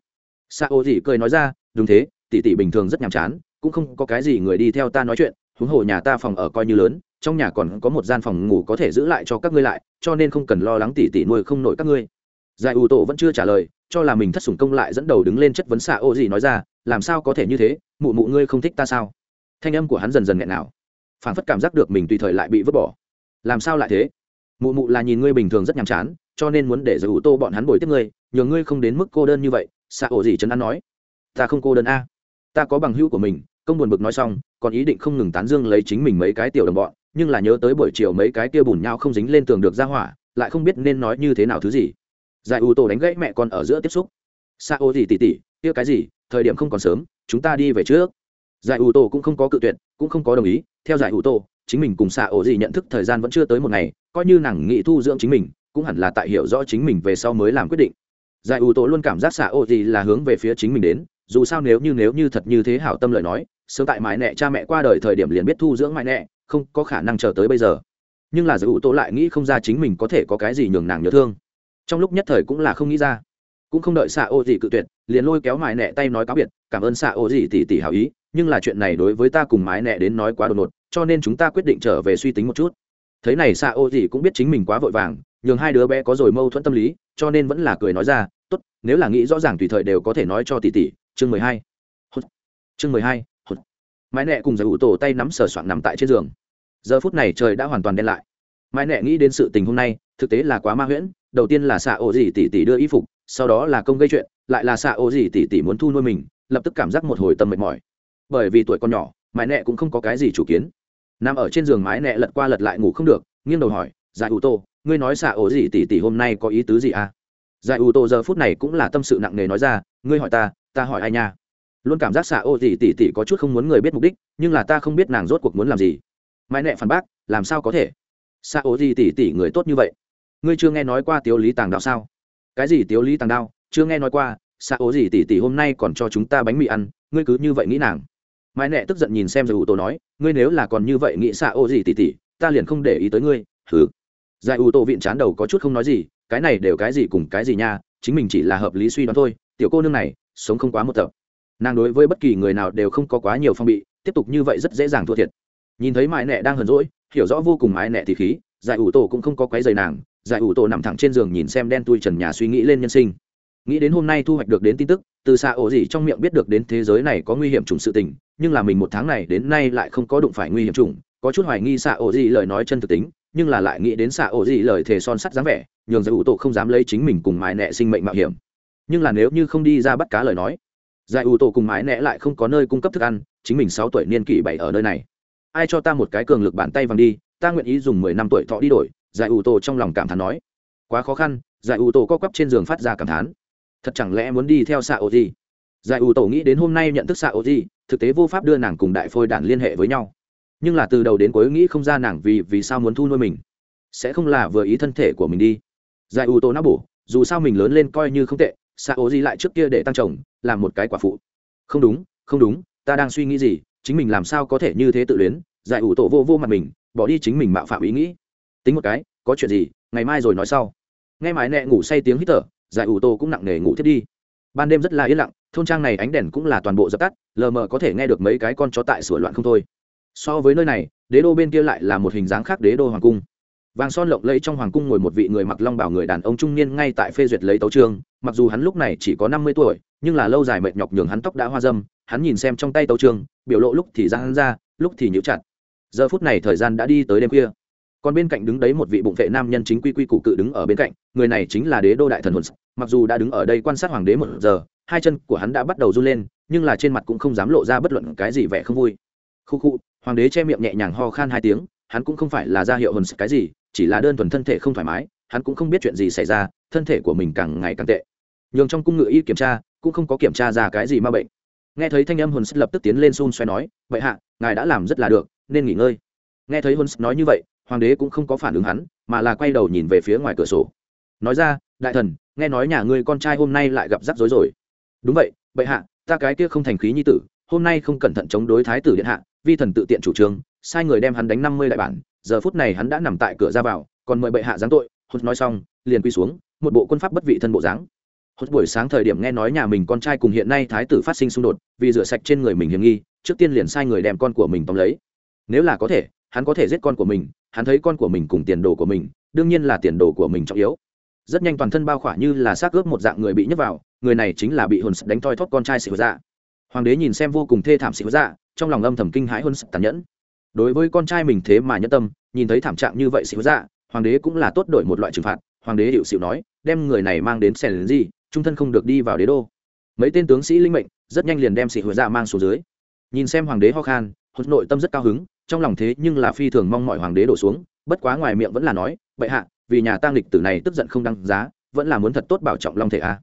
Xạ ô di cười nói ra, đúng thế, tỷ tỷ bình thường rất nhàm chán, cũng không có cái gì người đi theo ta nói chuyện, huống hồ nhà ta phòng ở coi như lớn, trong nhà còn có một gian phòng ngủ có thể giữ lại cho các ngươi lại, cho nên không cần lo lắng tỷ tỷ nuôi không nổi các ngươi. Giải ủ tổ vẫn chưa trả lời cho là mình thất sủng công lại dẫn đầu đứng lên chất vấn xạ ô gì nói ra, làm sao có thể như thế? Mụ mụ ngươi không thích ta sao? Thanh âm của hắn dần dần nghẹn nào phản phất cảm giác được mình tùy thời lại bị vứt bỏ. Làm sao lại thế? Mụ mụ là nhìn ngươi bình thường rất nhàm chán, cho nên muốn để giới ủ tô bọn hắn bồi tiếp ngươi, nhờ ngươi không đến mức cô đơn như vậy, xạ ổ gì chấn an nói. Ta không cô đơn a. Ta có bằng hữu của mình. Công buồn bực nói xong, còn ý định không ngừng tán dương lấy chính mình mấy cái tiểu đồng bọn, nhưng là nhớ tới buổi chiều mấy cái kia bùn nhau không dính lên tường được ra hỏa, lại không biết nên nói như thế nào thứ gì giải ủ tổ đánh gãy mẹ con ở giữa tiếp xúc. Xa ô gì tỉ tỉ, kia cái gì, thời điểm không còn sớm, chúng ta đi về trước. Giải ủ tổ cũng không có cự tuyệt, cũng không có đồng ý. Theo giải ủ tổ chính mình cùng xạ ổ gì nhận thức thời gian vẫn chưa tới một ngày, coi như nàng nghị thu dưỡng chính mình, cũng hẳn là tại hiểu rõ chính mình về sau mới làm quyết định. Giải ủ tổ luôn cảm giác xạ ổ gì là hướng về phía chính mình đến, dù sao nếu như nếu như thật như thế hảo tâm lời nói, sớm tại mãi nẹ cha mẹ qua đời thời điểm liền biết thu dưỡng mãi nẹ không có khả năng chờ tới bây giờ. Nhưng là giải ủ tổ lại nghĩ không ra chính mình có thể có cái gì nhường nàng nhớ thương trong lúc nhất thời cũng là không nghĩ ra. Cũng không đợi xạ ô gì cự tuyệt, liền lôi kéo mãi nẹ tay nói cáo biệt, cảm ơn xạ ô gì tỉ tỉ hảo ý, nhưng là chuyện này đối với ta cùng mái nẹ đến nói quá đột ngột, cho nên chúng ta quyết định trở về suy tính một chút. Thế này xạ ô gì cũng biết chính mình quá vội vàng, nhường hai đứa bé có rồi mâu thuẫn tâm lý, cho nên vẫn là cười nói ra, tốt, nếu là nghĩ rõ ràng tùy thời đều có thể nói cho tỷ tỷ. Chương mười hai. Chương mười hai. Mái nẹ cùng giải ủ tổ tay nắm sờ soạn nằm tại trên giường. Giờ phút này trời đã hoàn toàn đen lại. Mái nẹ nghĩ đến sự tình hôm nay, thực tế là quá ma huyễn đầu tiên là xạ ô gì tỷ tỷ đưa y phục, sau đó là công gây chuyện, lại là xạ ô gì tỷ tỷ muốn thu nuôi mình, lập tức cảm giác một hồi tâm mệt mỏi. Bởi vì tuổi còn nhỏ mái nẹ cũng không có cái gì chủ kiến. Nằm ở trên giường mái nẹ lật qua lật lại ngủ không được, nghiêng đầu hỏi dạ giải ủ tô, ngươi nói xạ ổ gì tỷ tỷ hôm nay có ý tứ gì à? Dạ giải ủ tô giờ phút này cũng là tâm sự nặng nề nói ra, ngươi hỏi ta ta hỏi ai nha? Luôn cảm giác xạ ổ gì tỷ tỷ có chút không muốn người biết mục đích, nhưng là ta không biết nàng rốt cuộc muốn làm gì. Mái nẹ phản bác, làm sao có thể? Xạ ổ gì tỷ tỷ người tốt như vậy ngươi chưa nghe nói qua tiếu lý tàng đạo sao? Cái gì tiếu lý tàng đạo chưa nghe nói qua xạ ố gì tỷ tỷ hôm nay còn cho chúng ta bánh mì ăn, ngươi cứ như vậy nghĩ nàng. Mãi nẹ tức giận nhìn xem giải ủ tổ nói, ngươi nếu là còn như vậy nghĩ xạ ố gì tỷ tỷ ta liền không để ý tới ngươi. Thử giải ủ tổ viện chán đầu có chút không nói gì, cái này đều cái gì cùng cái gì nha, chính mình chỉ là hợp lý suy đoán thôi, tiểu cô nương này, sống không quá một tập. Nàng đối với bất kỳ người nào đều không có quá nhiều phong bị, tiếp tục như vậy rất dễ dàng thua thiệt. Nhìn thấy mãi nẹ đang hờn rỗi hiểu rõ vô cùng mãi nẹ thì khí giải ủ tổ cũng không có quấy dày nàng giải ủ tổ nằm thẳng trên giường nhìn xem đen tui trần nhà suy nghĩ lên nhân sinh. Nghĩ đến hôm nay thu hoạch được đến tin tức, từ xa ổ gì trong miệng biết được đến thế giới này có nguy hiểm trùng sự tình, nhưng là mình một tháng này đến nay lại không có đụng phải nguy hiểm trùng có chút hoài nghi xạ ổ gì lời nói chân thực tính, nhưng là lại nghĩ đến xạ ổ gì lời thề son sắt dáng vẻ, nhường giải ủ tổ không dám lấy chính mình cùng mái nẹ sinh mệnh mạo hiểm. Nhưng là nếu như không đi ra bắt cá lời nói, giải ủ tổ cùng mái nẹ lại không có nơi cung cấp thức ăn, chính mình sáu tuổi niên kỷ bảy ở nơi này. Ai cho ta một cái cường lực bàn tay vàng đi, ta nguyện ý dùng mười năm tuổi thọ đi đổi giải ủ tổ trong lòng cảm thán nói, quá khó khăn, giải ủ tổ co quắp trên giường phát ra cảm thán. Thật chẳng lẽ muốn đi theo xạ ô gì giải ủ tổ nghĩ đến hôm nay nhận thức xạ ô gì thực tế vô pháp đưa nàng cùng đại phôi đản liên hệ với nhau. Nhưng là từ đầu đến cuối nghĩ không ra nàng vì vì sao muốn thu nuôi mình. Sẽ không là vừa ý thân thể của mình đi. Giải ủ tổ não bổ, dù sao mình lớn lên coi như không tệ xạ ô gì lại trước kia để tăng chồng, làm một cái quả phụ. Không đúng không đúng, ta đang suy nghĩ gì, chính mình làm sao có thể như thế tự luyến? Giải ủ tổ vô vô mặt mình, bỏ đi chính mình mạo phạm ý nghĩ. Tính một cái có chuyện gì, ngày mai rồi nói sau. Nghe mái nẹ ngủ say tiếng hít thở, giải ủ tô cũng nặng nề ngủ thiết đi. Ban đêm rất là yên lặng, thôn trang này ánh đèn cũng là toàn bộ dập tắt, lờ mờ có thể nghe được mấy cái con chó tại sửa loạn không thôi. So với nơi này, đế đô bên kia lại là một hình dáng khác đế đô hoàng cung. Vàng son lộng lẫy trong hoàng cung ngồi một vị người mặc long bảo người đàn ông trung niên ngay tại phê duyệt lấy tấu trương, mặc dù hắn lúc này chỉ có năm mươi tuổi, nhưng là lâu dài mệt nhọc nhường hắn tóc đã hoa dâm, hắn nhìn xem trong tay tấu trương, biểu lộ lúc thì ra hắn ra, lúc thì nhíu chặt. Giờ phút này thời gian đã đi tới đêm khuya còn bên cạnh đứng đấy một vị bụng vệ nam nhân chính quy quy cụ cự đứng ở bên cạnh, người này chính là đế đô đại thần hồn. Mặc dù đã đứng ở đây quan sát hoàng đế một giờ, hai chân của hắn đã bắt đầu run lên, nhưng là trên mặt cũng không dám lộ ra bất luận cái gì vẻ không vui. Khu khu, hoàng đế che miệng nhẹ nhàng ho khan hai tiếng, hắn cũng không phải là ra hiệu hồn cái gì, chỉ là đơn thuần thân thể không thoải mái, hắn cũng không biết chuyện gì xảy ra, thân thể của mình càng ngày càng tệ. Nhường trong cung ngự y kiểm tra, cũng không có kiểm tra ra cái gì ma bệnh. Nghe thấy thanh âm hồn lập tức tiến lên xun xoay nói vậy hạ, ngài đã làm rất là được, nên nghỉ ngơi. Nghe thấy hồn nói như vậy hoàng đế cũng không có phản ứng hắn, mà là quay đầu nhìn về phía ngoài cửa sổ. Nói ra, đại thần, nghe nói nhà ngươi con trai hôm nay lại gặp rắc rối rồi. Đúng vậy, bệ hạ, ta cái kia không thành khí nhi tử, hôm nay không cẩn thận chống đối thái tử điện hạ, vi thần tự tiện chủ trương, sai người đem hắn đánh năm mươi đại bản, giờ phút này hắn đã nằm tại cửa ra vào, còn mời bệ hạ giáng tội. Hốt nói xong, liền quy xuống, một bộ quân pháp bất vị thân bộ dáng. Hốt buổi sáng thời điểm nghe nói nhà mình con trai cùng hiện nay thái tử phát sinh xung đột, vì rửa sạch trên người mình hiểm nghi, trước tiên liền sai người đem con của mình tóm lấy. Nếu là có thể, hắn có thể giết con của mình hắn thấy con của mình cùng tiền đồ của mình, đương nhiên là tiền đồ của mình trọng yếu. Rất nhanh toàn thân bao khỏa như là xác ướp một dạng người bị nhấc vào, người này chính là bị hồn đánh thoi thóp con trai xịu dạ. Hoàng đế nhìn xem vô cùng thê thảm xịu dạ trong lòng âm thầm kinh hãi hôn tàn nhẫn. Đối với con trai mình thế mà nhẫn tâm, nhìn thấy thảm trạng như vậy xịu dạ hoàng đế cũng là tốt đổi một loại trừng phạt. Hoàng đế hiệu xịu nói, đem người này mang đến sèn gì trung thân không được đi vào đế đô. Mấy tên tướng sĩ linh mệnh, rất nhanh liền đem xịu dạ mang xuống dưới. Nhìn xem hoàng đế ho khan hốt nội tâm rất cao hứng trong lòng thế nhưng là phi thường mong mọi hoàng đế đổ xuống, bất quá ngoài miệng vẫn là nói, bệ hạ, vì nhà tang lịch tử này tức giận không đăng giá, vẫn là muốn thật tốt bảo trọng long thể a.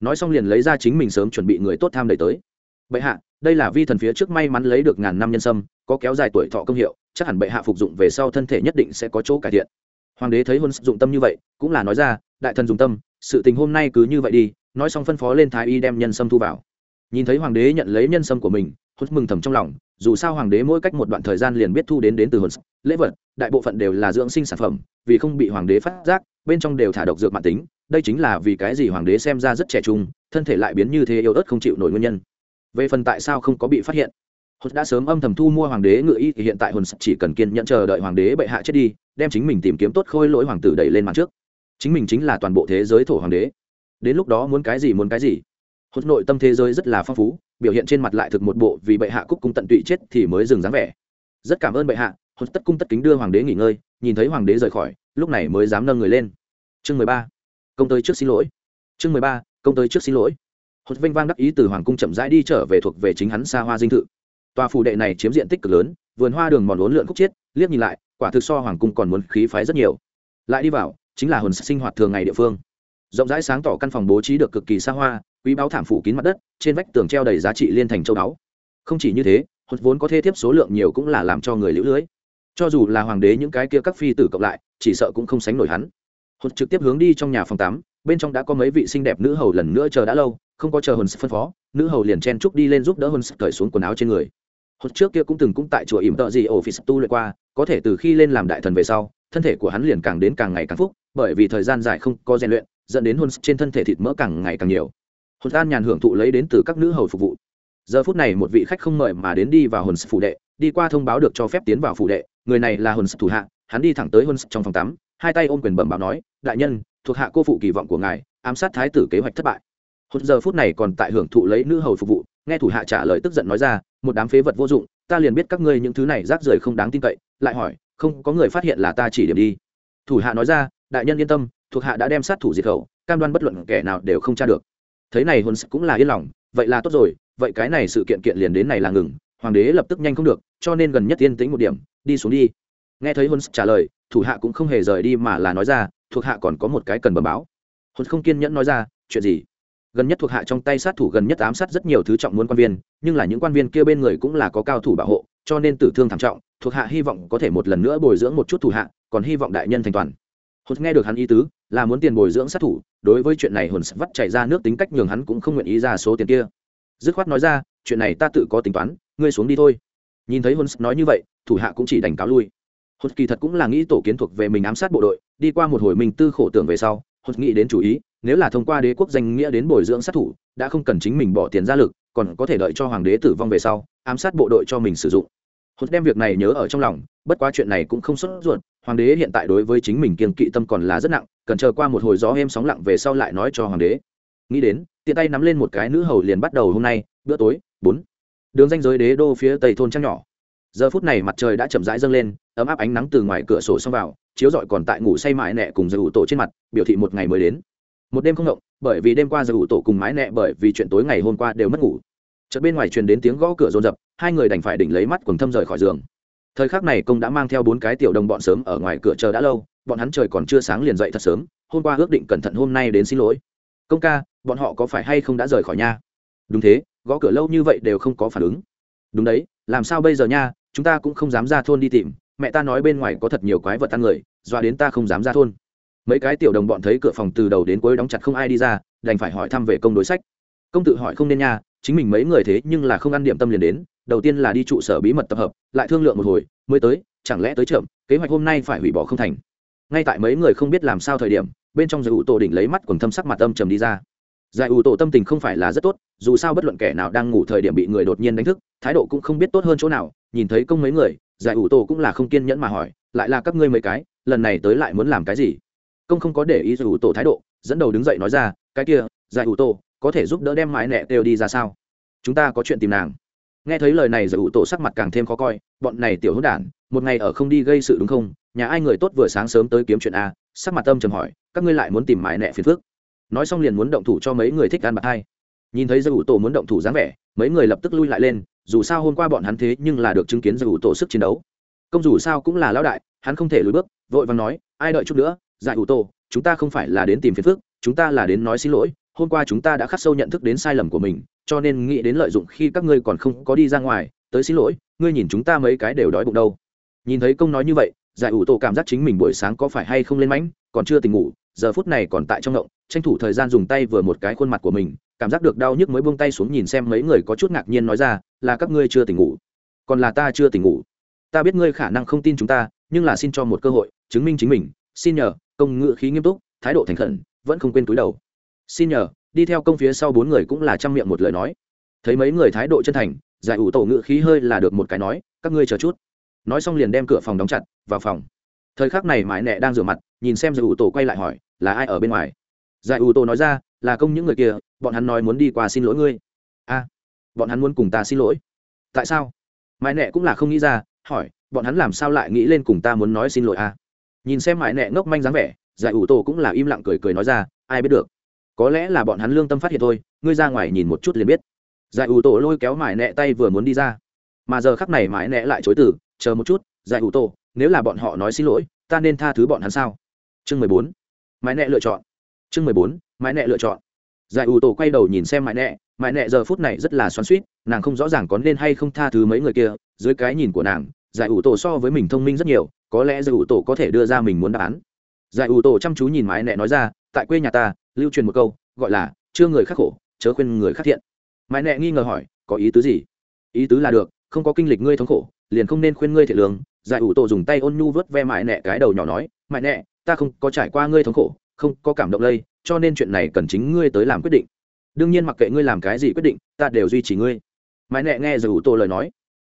Nói xong liền lấy ra chính mình sớm chuẩn bị người tốt tham đầy tới. Bệ hạ, đây là vi thần phía trước may mắn lấy được ngàn năm nhân sâm, có kéo dài tuổi thọ công hiệu, chắc hẳn bệ hạ phục dụng về sau thân thể nhất định sẽ có chỗ cải thiện. Hoàng đế thấy hôn dụng tâm như vậy, cũng là nói ra, đại thần dùng tâm, sự tình hôm nay cứ như vậy đi. Nói xong phân phó lên thái y đem nhân sâm thu vào. Nhìn thấy hoàng đế nhận lấy nhân sâm của mình hốt mừng thầm trong lòng dù sao hoàng đế mỗi cách một đoạn thời gian liền biết thu đến đến từ hồn lễ vật, đại bộ phận đều là dưỡng sinh sản phẩm, vì không bị hoàng đế phát giác, bên trong đều thả độc dược mạng tính, đây chính là vì cái gì hoàng đế xem ra rất trẻ trung, thân thể lại biến như thế yếu ớt không chịu nổi nguyên nhân. Về phần tại sao không có bị phát hiện, hồn đã sớm âm thầm thu mua hoàng đế ngự y, thì hiện tại hồn chỉ cần kiên nhẫn chờ đợi hoàng đế bệ hạ chết đi, đem chính mình tìm kiếm tốt khôi lỗi hoàng tử đẩy lên mặt trước. Chính mình chính là toàn bộ thế giới thổ hoàng đế. Đến lúc đó muốn cái gì muốn cái gì hốt nội tâm thế giới rất là phong phú, biểu hiện trên mặt lại thực một bộ vì bệ hạ cúc cung tận tụy chết thì mới dừng dáng vẻ. Rất cảm ơn bệ hạ hốt tất cung tất kính đưa hoàng đế nghỉ ngơi, nhìn thấy hoàng đế rời khỏi, lúc này mới dám nâng người lên. Chương mười ba, công tới trước xin lỗi. Chương mười ba, công tới trước xin lỗi. Hốt vinh vang đắc ý từ hoàng cung chậm rãi đi trở về thuộc về chính hắn xa hoa dinh thự. Tòa phủ đệ này chiếm diện tích cực lớn, vườn hoa đường mòn lốn lượn khúc chiết, liếc nhìn lại, quả thực so hoàng cung còn muốn khí phái rất nhiều. Lại đi vào, chính là hồn sinh hoạt thường ngày địa phương. Rộng rãi sáng tỏ căn phòng bố trí được cực kỳ xa hoa quý báo thảm phủ kín mặt đất, trên vách tường treo đầy giá trị liên thành châu báu. Không chỉ như thế, hột vốn có thể tiếp số lượng nhiều cũng là làm cho người lũ lưới. Cho dù là hoàng đế những cái kia các phi tử cộng lại, chỉ sợ cũng không sánh nổi hắn. Hột trực tiếp hướng đi trong nhà phòng tắm, bên trong đã có mấy vị xinh đẹp nữ hầu lần nữa chờ đã lâu, không có chờ hồn phân phó, nữ hầu liền chen trúc đi lên giúp đỡ hồn cởi xuống quần áo trên người. Hột trước kia cũng từng cũng tại chùa ỉm tợ gì ổ phi tu luyện qua, có thể từ khi lên làm đại thần về sau, thân thể của hắn liền càng đến càng ngày càng phúc, bởi vì thời gian dài không có rèn luyện, dẫn đến hồn trên thân thể thịt mỡ càng ngày càng nhiều hồn an nhàn hưởng thụ lấy đến từ các nữ hầu phục vụ. Giờ phút này một vị khách không mời mà đến đi vào hồn phủ đệ, đi qua thông báo được cho phép tiến vào phủ đệ. Người này là hồn thủ hạ, hắn đi thẳng tới hồn trong phòng tắm, hai tay ôm quyền bẩm báo nói, đại nhân, thuộc hạ cô phụ kỳ vọng của ngài, ám sát thái tử kế hoạch thất bại. Hồn giờ phút này còn tại hưởng thụ lấy nữ hầu phục vụ, nghe thủ hạ trả lời tức giận nói ra, một đám phế vật vô dụng, ta liền biết các ngươi những thứ này rác rưởi không đáng tin cậy. Lại hỏi, không, có người phát hiện là ta chỉ điểm đi. Thủ hạ nói ra, đại nhân yên tâm, thuộc hạ đã đem sát thủ diệt khẩu, cam đoan bất luận kẻ nào đều không tra được thấy này hồn cũng là yên lòng, vậy là tốt rồi, vậy cái này sự kiện kiện liền đến này là ngừng, hoàng đế lập tức nhanh không được, cho nên gần nhất yên tĩnh một điểm, đi xuống đi. Nghe thấy hôn trả lời, thủ hạ cũng không hề rời đi mà là nói ra, thuộc hạ còn có một cái cần bẩm báo. Hôn không kiên nhẫn nói ra, chuyện gì? Gần nhất thuộc hạ trong tay sát thủ gần nhất ám sát rất nhiều thứ trọng muốn quan viên, nhưng là những quan viên kia bên người cũng là có cao thủ bảo hộ, cho nên tử thương thảm trọng, thuộc hạ hy vọng có thể một lần nữa bồi dưỡng một chút thủ hạ, còn hy vọng đại nhân thành toàn. Hốt nghe được hắn ý tứ, là muốn tiền bồi dưỡng sát thủ đối với chuyện này hồn vắt chạy ra nước tính cách nhường hắn cũng không nguyện ý ra số tiền kia. Dứt khoát nói ra, chuyện này ta tự có tính toán, ngươi xuống đi thôi. Nhìn thấy hồn nói như vậy, thủ hạ cũng chỉ đành cáo lui. Hồn kỳ thật cũng là nghĩ tổ kiến thuộc về mình ám sát bộ đội, đi qua một hồi mình tư khổ tưởng về sau, Hồn nghĩ đến chủ ý, nếu là thông qua đế quốc danh nghĩa đến bồi dưỡng sát thủ, đã không cần chính mình bỏ tiền ra lực, còn có thể đợi cho hoàng đế tử vong về sau, ám sát bộ đội cho mình sử dụng. Hốt đem việc này nhớ ở trong lòng, bất quá chuyện này cũng không xuất ruột hoàng đế hiện tại đối với chính mình kiên kỵ tâm còn là rất nặng, cần chờ qua một hồi gió êm sóng lặng về sau lại nói cho hoàng đế. Nghĩ đến, tiện tay nắm lên một cái nữ hầu liền bắt đầu hôm nay, bữa tối, bốn. Đường danh giới đế đô phía tây thôn trăng nhỏ. Giờ phút này mặt trời đã chậm rãi dâng lên, ấm áp ánh nắng từ ngoài cửa sổ xông vào, chiếu rọi còn tại ngủ say mãi nẹ cùng giờ ủ tổ trên mặt, biểu thị một ngày mới đến. Một đêm không ngộng bởi vì đêm qua giờ ủ tổ cùng mái nẹ bởi vì chuyện tối ngày hôm qua đều mất ngủ. Chợt bên ngoài truyền đến tiếng gõ cửa rồn rập, hai người đành phải đỉnh lấy mắt quần thâm rời khỏi giường thời khắc này công đã mang theo bốn cái tiểu đồng bọn sớm ở ngoài cửa chờ đã lâu, bọn hắn trời còn chưa sáng liền dậy thật sớm, hôm qua ước định cẩn thận hôm nay đến xin lỗi. Công ca, bọn họ có phải hay không đã rời khỏi nha đúng thế, gõ cửa lâu như vậy đều không có phản ứng. Đúng đấy, làm sao bây giờ nha, chúng ta cũng không dám ra thôn đi tìm, mẹ ta nói bên ngoài có thật nhiều quái vật tan người, dọa đến ta không dám ra thôn. Mấy cái tiểu đồng bọn thấy cửa phòng từ đầu đến cuối đóng chặt không ai đi ra, đành phải hỏi thăm về công đối sách. Công tự hỏi không nên nha, chính mình mấy người thế nhưng là không ăn điểm tâm liền đến đầu tiên là đi trụ sở bí mật tập hợp, lại thương lượng một hồi, mới tới, chẳng lẽ tới chậm, kế hoạch hôm nay phải hủy bỏ không thành. Ngay tại mấy người không biết làm sao thời điểm, bên trong giải ủ tổ đỉnh lấy mắt quần thâm sắc mặt âm trầm đi ra. Giải ủ tổ tâm tình không phải là rất tốt, dù sao bất luận kẻ nào đang ngủ thời điểm bị người đột nhiên đánh thức, thái độ cũng không biết tốt hơn chỗ nào, nhìn thấy công mấy người giải ủ tổ cũng là không kiên nhẫn mà hỏi, lại là các ngươi mấy cái, lần này tới lại muốn làm cái gì? Công không có để ý giải ủ tổ thái độ, dẫn đầu đứng dậy nói ra, cái kia giải ủ tổ có thể giúp đỡ đem mái nẹ đều đi ra sao? Chúng ta có chuyện tìm nàng nghe thấy lời này giải ủ tổ sắc mặt càng thêm khó coi bọn này tiểu hữu đản một ngày ở không đi gây sự đúng không? Nhà ai người tốt vừa sáng sớm tới kiếm chuyện a sắc mặt tâm trầm hỏi các ngươi lại muốn tìm mãi nẹ phiền phước nói xong liền muốn động thủ cho mấy người thích ăn bạc hai. Nhìn thấy giải ủ tổ muốn động thủ dáng vẻ mấy người lập tức lui lại lên dù sao hôm qua bọn hắn thế nhưng là được chứng kiến giải ủ tổ sức chiến đấu. Công dù sao cũng là lão đại hắn không thể lùi bước vội vàng nói ai đợi chút nữa giải ủ tổ chúng ta không phải là đến tìm phiền phước, chúng ta là đến nói xin lỗi hôm qua chúng ta đã khắc sâu nhận thức đến sai lầm của mình cho nên nghĩ đến lợi dụng khi các ngươi còn không có đi ra ngoài tới xin lỗi ngươi nhìn chúng ta mấy cái đều đói bụng đâu. Nhìn thấy công nói như vậy giải ủ tổ cảm giác chính mình buổi sáng có phải hay không lên mánh, còn chưa tỉnh ngủ giờ phút này còn tại trong ngộng tranh thủ thời gian dùng tay vừa một cái khuôn mặt của mình cảm giác được đau nhức mới buông tay xuống nhìn xem mấy người có chút ngạc nhiên nói ra là các ngươi chưa tỉnh ngủ? Còn là ta chưa tỉnh ngủ? Ta biết ngươi khả năng không tin chúng ta nhưng là xin cho một cơ hội chứng minh chính mình. Xin nhờ công ngự khí nghiêm túc thái độ thành khẩn vẫn không quên túi đầu. Xin nhờ đi theo công phía sau bốn người cũng là chăm miệng một lời nói. Thấy mấy người thái độ chân thành, giải ủ tổ ngự khí hơi là được một cái nói, các ngươi chờ chút. Nói xong liền đem cửa phòng đóng chặt, vào phòng. Thời khắc này mãi nẹ đang rửa mặt, nhìn xem giải ủ tổ quay lại hỏi, là ai ở bên ngoài? Giải ủ tổ nói ra, là công những người kia, bọn hắn nói muốn đi qua xin lỗi ngươi. A, bọn hắn muốn cùng ta xin lỗi. Tại sao? Mãi nẹ cũng là không nghĩ ra, hỏi, bọn hắn làm sao lại nghĩ lên cùng ta muốn nói xin lỗi a nhìn xem mãi nẹ ngốc manh dáng vẻ, giải ủ tổ cũng là im lặng cười cười nói ra, ai biết được có lẽ là bọn hắn lương tâm phát hiện thôi, ngươi ra ngoài nhìn một chút liền biết. Giải ủ tổ lôi kéo mãi nẹ tay vừa muốn đi ra. Mà giờ khắc này mãi nẹ lại chối từ, chờ một chút, giải ủ tổ, nếu là bọn họ nói xin lỗi, ta nên tha thứ bọn hắn sao? Chương mười bốn. Mãi nẹ lựa chọn. Chương mười bốn mãi nẹ lựa chọn. Giải ủ tổ quay đầu nhìn xem mãi nẹ mãi nẹ giờ phút này rất là xoắn suýt nàng không rõ ràng có nên hay không tha thứ mấy người kia, dưới cái nhìn của nàng, giải ủ tổ so với mình thông minh rất nhiều, có lẽ giải ủ tổ có thể đưa ra mình muốn đáp án. Giải ủ tổ chăm chú nhìn mãi nẹ nói ra, tại quê nhà ta lưu truyền một câu, gọi là, chưa người khắc khổ, chớ khuyên người khắc thiện. Mãi nẹ nghi ngờ hỏi, có ý tứ gì? Ý tứ là được, không có kinh lịch ngươi thống khổ, liền không nên khuyên ngươi thiện lương. Giải ủ tổ dùng tay ôn nhu vớt ve mãi nẹ cái đầu nhỏ nói, mãi nẹ, ta không có trải qua ngươi thống khổ, không có cảm động lây, cho nên chuyện này cần chính ngươi tới làm quyết định. Đương nhiên mặc kệ ngươi làm cái gì quyết định, ta đều duy trì ngươi. Mãi nẹ nghe giải ủ tổ lời nói,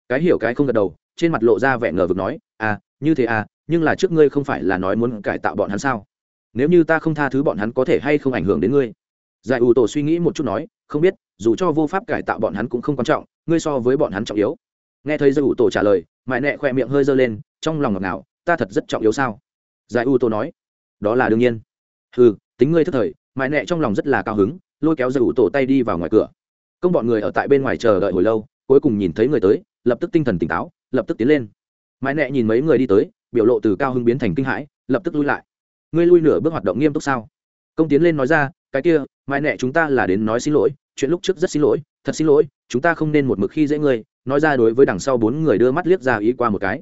cái hiểu cái không gật đầu, trên mặt lộ ra vẻ ngờ vực nói à như thế à nhưng là trước ngươi không phải là nói muốn cải tạo bọn hắn sao? Nếu như ta không tha thứ bọn hắn có thể hay không ảnh hưởng đến ngươi? Giải ủ tổ suy nghĩ một chút nói, không biết, dù cho vô pháp cải tạo bọn hắn cũng không quan trọng, ngươi so với bọn hắn trọng yếu. Nghe thấy giải ủ tổ trả lời, mại nẹ khoe miệng hơi dơ lên, trong lòng ngọt ngào, ta thật rất trọng yếu sao? Giải ủ tổ nói, đó là đương nhiên. Ừ tính ngươi thất thời, mại nẹ trong lòng rất là cao hứng, lôi kéo giải ủ tổ tay đi vào ngoài cửa. Công bọn người ở tại bên ngoài chờ đợi hồi lâu, cuối cùng nhìn thấy người tới, lập tức tinh thần tỉnh táo, lập tức tiến lên. Mãi nẹ nhìn mấy người đi tới, biểu lộ từ cao hưng biến thành kinh hãi, lập tức lui lại ngươi lui nửa bước hoạt động nghiêm túc sao? Công tiến lên nói ra, cái kia, mãi nẹ chúng ta là đến nói xin lỗi, chuyện lúc trước rất xin lỗi, thật xin lỗi, chúng ta không nên một mực khi dễ ngươi, nói ra đối với đằng sau bốn người đưa mắt liếc ra ý qua một cái.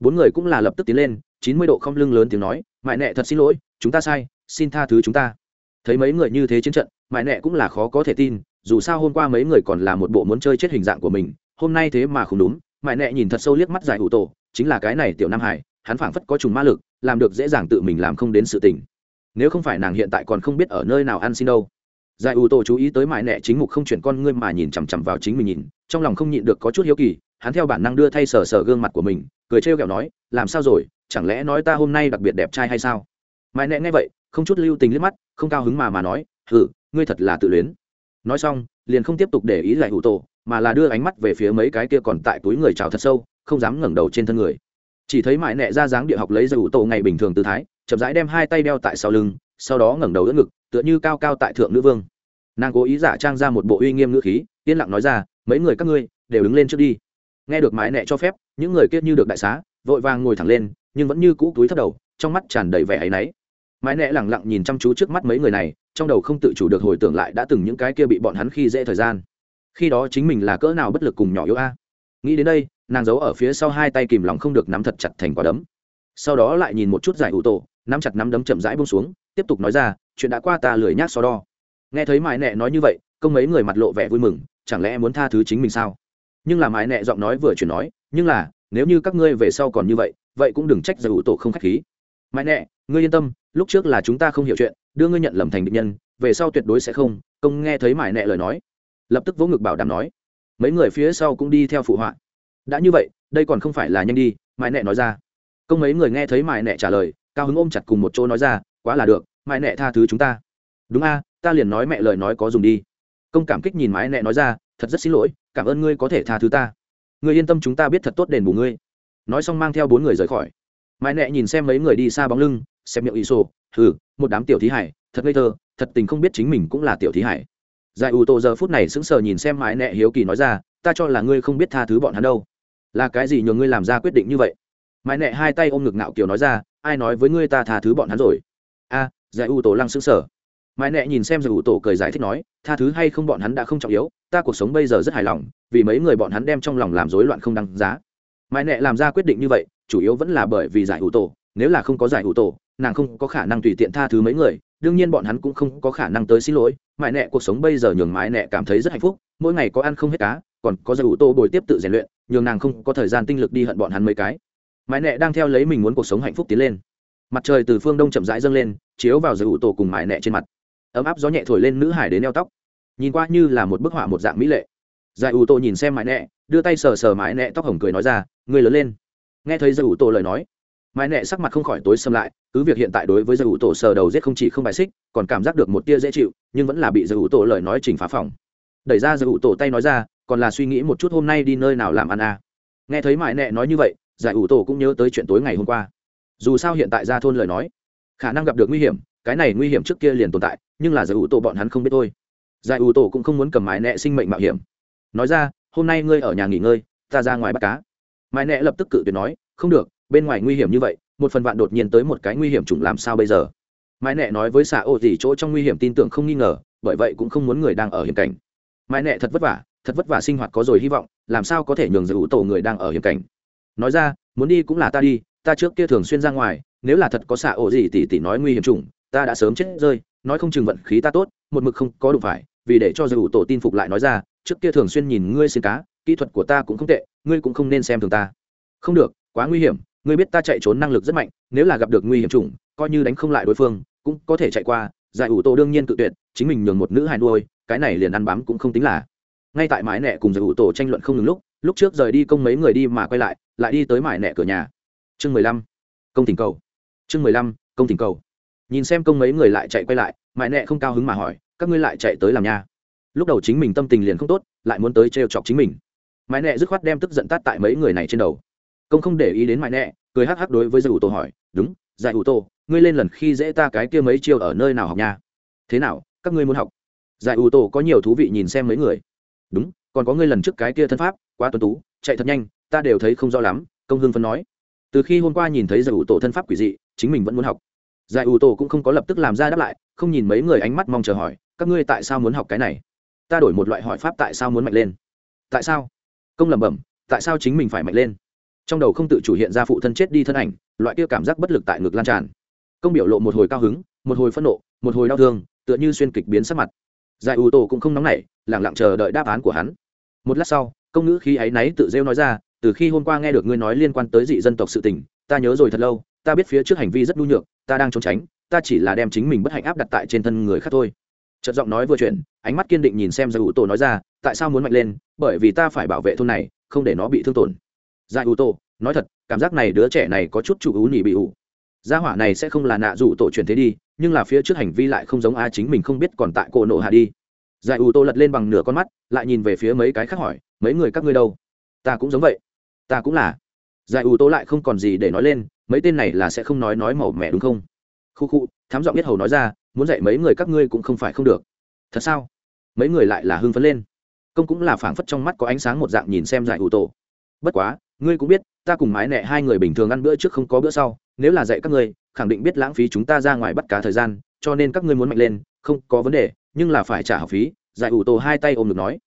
Bốn người cũng là lập tức tiến lên, chín mươi độ không lưng lớn tiếng nói, mãi nẹ thật xin lỗi, chúng ta sai, xin tha thứ chúng ta. Thấy mấy người như thế chiến trận, mãi nẹ cũng là khó có thể tin, dù sao hôm qua mấy người còn là một bộ muốn chơi chết hình dạng của mình, hôm nay thế mà không đúng, mãi nẹ nhìn thật sâu liếc mắt dài hủ tổ, chính là cái này tiểu nam hải hắn phảng phất có trùng ma lực, làm được dễ dàng tự mình làm không đến sự tình. Nếu không phải nàng hiện tại còn không biết ở nơi nào ăn xin đâu. Giải ủ tổ chú ý tới mãi nẹ chính mục không chuyển con ngươi mà nhìn chằm chằm vào chính mình nhìn, trong lòng không nhịn được có chút hiếu kỳ, hắn theo bản năng đưa thay sờ sờ gương mặt của mình, cười trêu ghẹo nói, làm sao rồi, chẳng lẽ nói ta hôm nay đặc biệt đẹp trai hay sao? Mãi nẹ nghe vậy, không chút lưu tình liếc mắt, không cao hứng mà mà nói ừ ngươi thật là tự luyến. Nói xong, liền không tiếp tục để ý giải ủ tổ mà là đưa ánh mắt về phía mấy cái kia còn tại túi người chào thật sâu, không dám ngẩng đầu trên thân người chỉ thấy mãi nẹ ra dáng địa học lấy ra ủ tổ ngày bình thường tư thái, chậm rãi đem hai tay đeo tại sau lưng, sau đó ngẩng đầu đỡ ngực, tựa như cao cao tại thượng nữ vương. Nàng cố ý giả trang ra một bộ uy nghiêm ngữ khí, yên lặng nói ra, mấy người các ngươi đều đứng lên trước đi. Nghe được mãi nẹ cho phép, những người kết như được đại xá, vội vàng ngồi thẳng lên, nhưng vẫn như cũ túi thấp đầu, trong mắt tràn đầy vẻ áy náy. Mãi nẹ lẳng lặng nhìn chăm chú trước mắt mấy người này, trong đầu không tự chủ được hồi tưởng lại đã từng những cái kia bị bọn hắn khi dễ thời gian. Khi đó chính mình là cỡ nào bất lực cùng nhỏ yếu a? Nghĩ đến đây, nàng giấu ở phía sau hai tay kìm lòng không được nắm thật chặt thành quả đấm. Sau đó lại nhìn một chút giải ủ tổ, nắm chặt nắm đấm chậm rãi bông xuống, tiếp tục nói ra, chuyện đã qua ta lười nhác so đo. Nghe thấy mãi nẹ nói như vậy công mấy người mặt lộ vẻ vui mừng, chẳng lẽ muốn tha thứ chính mình sao? Nhưng là mãi nẹ giọng nói vừa chuyển nói, nhưng là, nếu như các ngươi về sau còn như vậy vậy cũng đừng trách giải ủ tổ không k h á c h khí. Mãi nẹ, ngươi yên tâm, lúc trước là chúng ta không hiểu chuyện, đưa ngươi nhận lầm thành định nhân, về sau tuyệt đối sẽ không. Công nghe thấy mãi nẹ lời nói, lập tức vỗ ngực bảo đảm nói mấy người phía sau cũng đi theo phụ họa. Đã như vậy đây còn không phải là nhanh đi mãi nẹ nói ra. Công mấy người nghe thấy mãi nẹ trả lời cao hứng ôm chặt cùng một chỗ nói ra quá là được mãi nẹ tha thứ chúng ta. Đúng a ta liền nói mẹ lời nói có dùng đi. Công cảm kích nhìn mãi nẹ nói ra thật rất xin lỗi cảm ơn ngươi có thể tha thứ ta. Ngươi yên tâm chúng ta biết thật tốt đền bù ngươi. Nói xong mang theo bốn người rời khỏi. Mãi nẹ nhìn xem mấy người đi xa bóng lưng xem miệng ý sổ thử, một đám tiểu thí hải thật ngây thơ thật tình không biết chính mình cũng là tiểu thí hải giải ủ tổ giờ phút này sững sờ nhìn xem mãi nẹ hiếu kỳ nói ra, ta cho là ngươi không biết tha thứ bọn hắn đâu. Là cái gì nhường ngươi làm ra quyết định như vậy? Mãi nẹ hai tay ôm ngực ngạo kiều nói ra, ai nói với ngươi ta tha thứ bọn hắn rồi? A, giải ủ tổ lăng sững sờ. Mãi nẹ nhìn xem giải ủ tổ cười giải thích nói, tha thứ hay không bọn hắn đã không trọng yếu, ta cuộc sống bây giờ rất hài lòng, vì mấy người bọn hắn đem trong lòng làm rối loạn không đăng giá. Mãi nẹ làm ra quyết định như vậy, chủ yếu vẫn là bởi vì giải ủ tổ nếu là không có giải ủ tổ nàng không có khả năng tùy tiện tha thứ mấy người, đương nhiên bọn hắn cũng không có khả năng tới xin lỗi, mãi nẹ cuộc sống bây giờ nhường mãi nẹ cảm thấy rất hạnh phúc, mỗi ngày có ăn không hết cá, còn có giải ủ tô bồi tiếp tự rèn luyện, nhường nàng không có thời gian tinh lực đi hận bọn hắn mấy cái. Mãi nẹ đang theo lấy mình muốn cuộc sống hạnh phúc tiến lên. Mặt trời từ phương đông chậm rãi dâng lên, chiếu vào giải ủ tô cùng mãi nẹ trên mặt. Ấm áp gió nhẹ thổi lên nữ hải đến eo tóc. Nhìn qua như là một bức họa một dạng mỹ lệ. Giải ủ tô nhìn xem mãi nẹ đưa tay sờ sờ mãi nẹ tóc hồng cười nói ra người lớn lên. Nghe thấy giải ủ tô lời nói mãi nẹ sắc mặt không khỏi tối xâm lại, cứ việc hiện tại đối với giải ủ tổ sờ đầu giết không chỉ không bài xích, còn cảm giác được một tia dễ chịu, nhưng vẫn là bị giải ủ tổ lời nói chỉnh phá phòng. Đẩy ra giải ủ tổ tay nói ra, còn là suy nghĩ một chút hôm nay đi nơi nào làm ăn à. nghe thấy mãi nẹ nói như vậy, giải ủ tổ cũng nhớ tới chuyện tối ngày hôm qua. Dù sao hiện tại ra thôn lời nói, khả năng gặp được nguy hiểm, cái này nguy hiểm trước kia liền tồn tại, nhưng là giải ủ tổ bọn hắn không biết thôi. Giải ủ tổ cũng không muốn cầm mãi nẹ sinh mệnh mạo hiểm. Nói ra, hôm nay ngươi ở nhà nghỉ ngơi, ta ra ngoài bắt cá. Mãi nẹ lập tức cự tuyệt nói, không được bên ngoài nguy hiểm như vậy, một phần vạn đột nhiên tới một cái nguy hiểm chủng làm sao bây giờ? Mãi nẹ nói với xạ ô gì chỗ trong nguy hiểm tin tưởng không nghi ngờ, bởi vậy cũng không muốn người đang ở hiểm cảnh. Mãi nẹ thật vất vả, thật vất vả sinh hoạt có rồi hy vọng, làm sao có thể nhường giữ tổ người đang ở hiểm cảnh? Nói ra, muốn đi cũng là ta đi, ta trước kia thường xuyên ra ngoài, nếu là thật có xạ ổ gì tỉ tỉ nói nguy hiểm chủng, ta đã sớm chết rơi, nói không chừng vận khí ta tốt, một mực không có đủ phải, vì để cho giữ tổ tin phục lại nói ra, trước kia thường xuyên nhìn ngươi xin cá, kỹ thuật của ta cũng không tệ, ngươi cũng không nên xem thường ta. Không được, quá nguy hiểm ngươi biết ta chạy trốn năng lực rất mạnh, nếu là gặp được nguy hiểm chủng, coi như đánh không lại đối phương, cũng có thể chạy qua, giải ủ tổ đương nhiên tự tuyệt, chính mình nhường một nữ hài nuôi, cái này liền ăn bám cũng không tính là. Ngay tại mái nẹ cùng giải ủ tổ tranh luận không ngừng lúc lúc trước rời đi công mấy người đi mà quay lại lại đi tới mái nẹ cửa nhà. Chương mười lăm, công tỉnh cầu. Chương mười lăm, công tỉnh cầu. Nhìn xem công mấy người lại chạy quay lại mái nẹ không cao hứng mà hỏi, các ngươi lại chạy tới làm nha? Lúc đầu chính mình tâm tình liền không tốt, lại muốn tới trêu chọc chính mình. Mãi nẹ dứt khoát đem tức giận tát tại mấy người này trên đầu công không để ý đến mãi nẹ, cười hắc hắc đối với giải ủ tổ hỏi, đúng giải ủ tổ ngươi lên lần khi dễ ta cái kia mấy chiêu ở nơi nào học nha? Thế nào, các ngươi muốn học? Giải ủ tổ có nhiều thú vị nhìn xem mấy người. Đúng, còn có ngươi lần trước cái kia thân pháp, quá tuân tú, chạy thật nhanh, ta đều thấy không rõ lắm, công hương phân nói. Từ khi hôm qua nhìn thấy giải ủ tổ thân pháp quỷ dị, chính mình vẫn muốn học. Giải ủ tổ cũng không có lập tức làm ra đáp lại, không nhìn mấy người ánh mắt mong chờ hỏi, các ngươi tại sao muốn học cái này? Ta đổi một loại hỏi pháp tại sao muốn mạnh lên? Tại sao? Công lẩm bẩm, tại sao chính mình phải mạnh lên? Trong đầu không tự chủ hiện ra phụ thân chết đi thân ảnh, loại kia cảm giác bất lực tại ngực lan tràn. Công biểu lộ một hồi cao hứng, một hồi phẫn nộ, một hồi đau thương, tựa như xuyên kịch biến sắc mặt. Giải ủ tổ cũng không nóng nảy lẳng lặng chờ đợi đáp án của hắn. Một lát sau, công ngữ khi ấy náy tự rêu nói ra, từ khi hôm qua nghe được ngươi nói liên quan tới dị dân tộc sự tình, ta nhớ rồi thật lâu, ta biết phía trước hành vi rất nhu nhược, ta đang trốn tránh, ta chỉ là đem chính mình bất hạnh áp đặt tại trên thân người khác thôi. Chợt giọng nói vừa chuyện ánh mắt kiên định nhìn xem giải ủ tổ nói ra, tại sao muốn mạnh lên? Bởi vì ta phải bảo vệ thôn này, không để nó bị thương tổn giải ủ tổ, nói thật, cảm giác này đứa trẻ này có chút chủ ú nhỉ bị ủ. Gia hỏa này sẽ không là nạ dụ tổ truyền thế đi, nhưng là phía trước hành vi lại không giống a chính mình không biết còn tại cổ nộ hạ đi. Giải ủ tô lật lên bằng nửa con mắt, lại nhìn về phía mấy cái khác hỏi, mấy người các ngươi đâu? Ta cũng giống vậy. Ta cũng là. Giải ủ tô lại không còn gì để nói lên, mấy tên này là sẽ không nói nói màu mẹ đúng không? Khu khu, thám giọng biết hầu nói ra, muốn dạy mấy người các ngươi cũng không phải không được. Thật sao? Mấy người lại là hưng phấn lên. Công cũng là phảng phất trong mắt có ánh sáng một dạng nhìn xem giải ủ tổ. Bất quá ngươi cũng biết, ta cùng mái nẹ hai người bình thường ăn bữa trước không có bữa sau, nếu là dạy các ngươi, khẳng định biết lãng phí chúng ta ra ngoài bắt cá thời gian, cho nên các ngươi muốn mạnh lên, không có vấn đề, nhưng là phải trả học phí. Giải ủ tổ hai tay ôm được nói.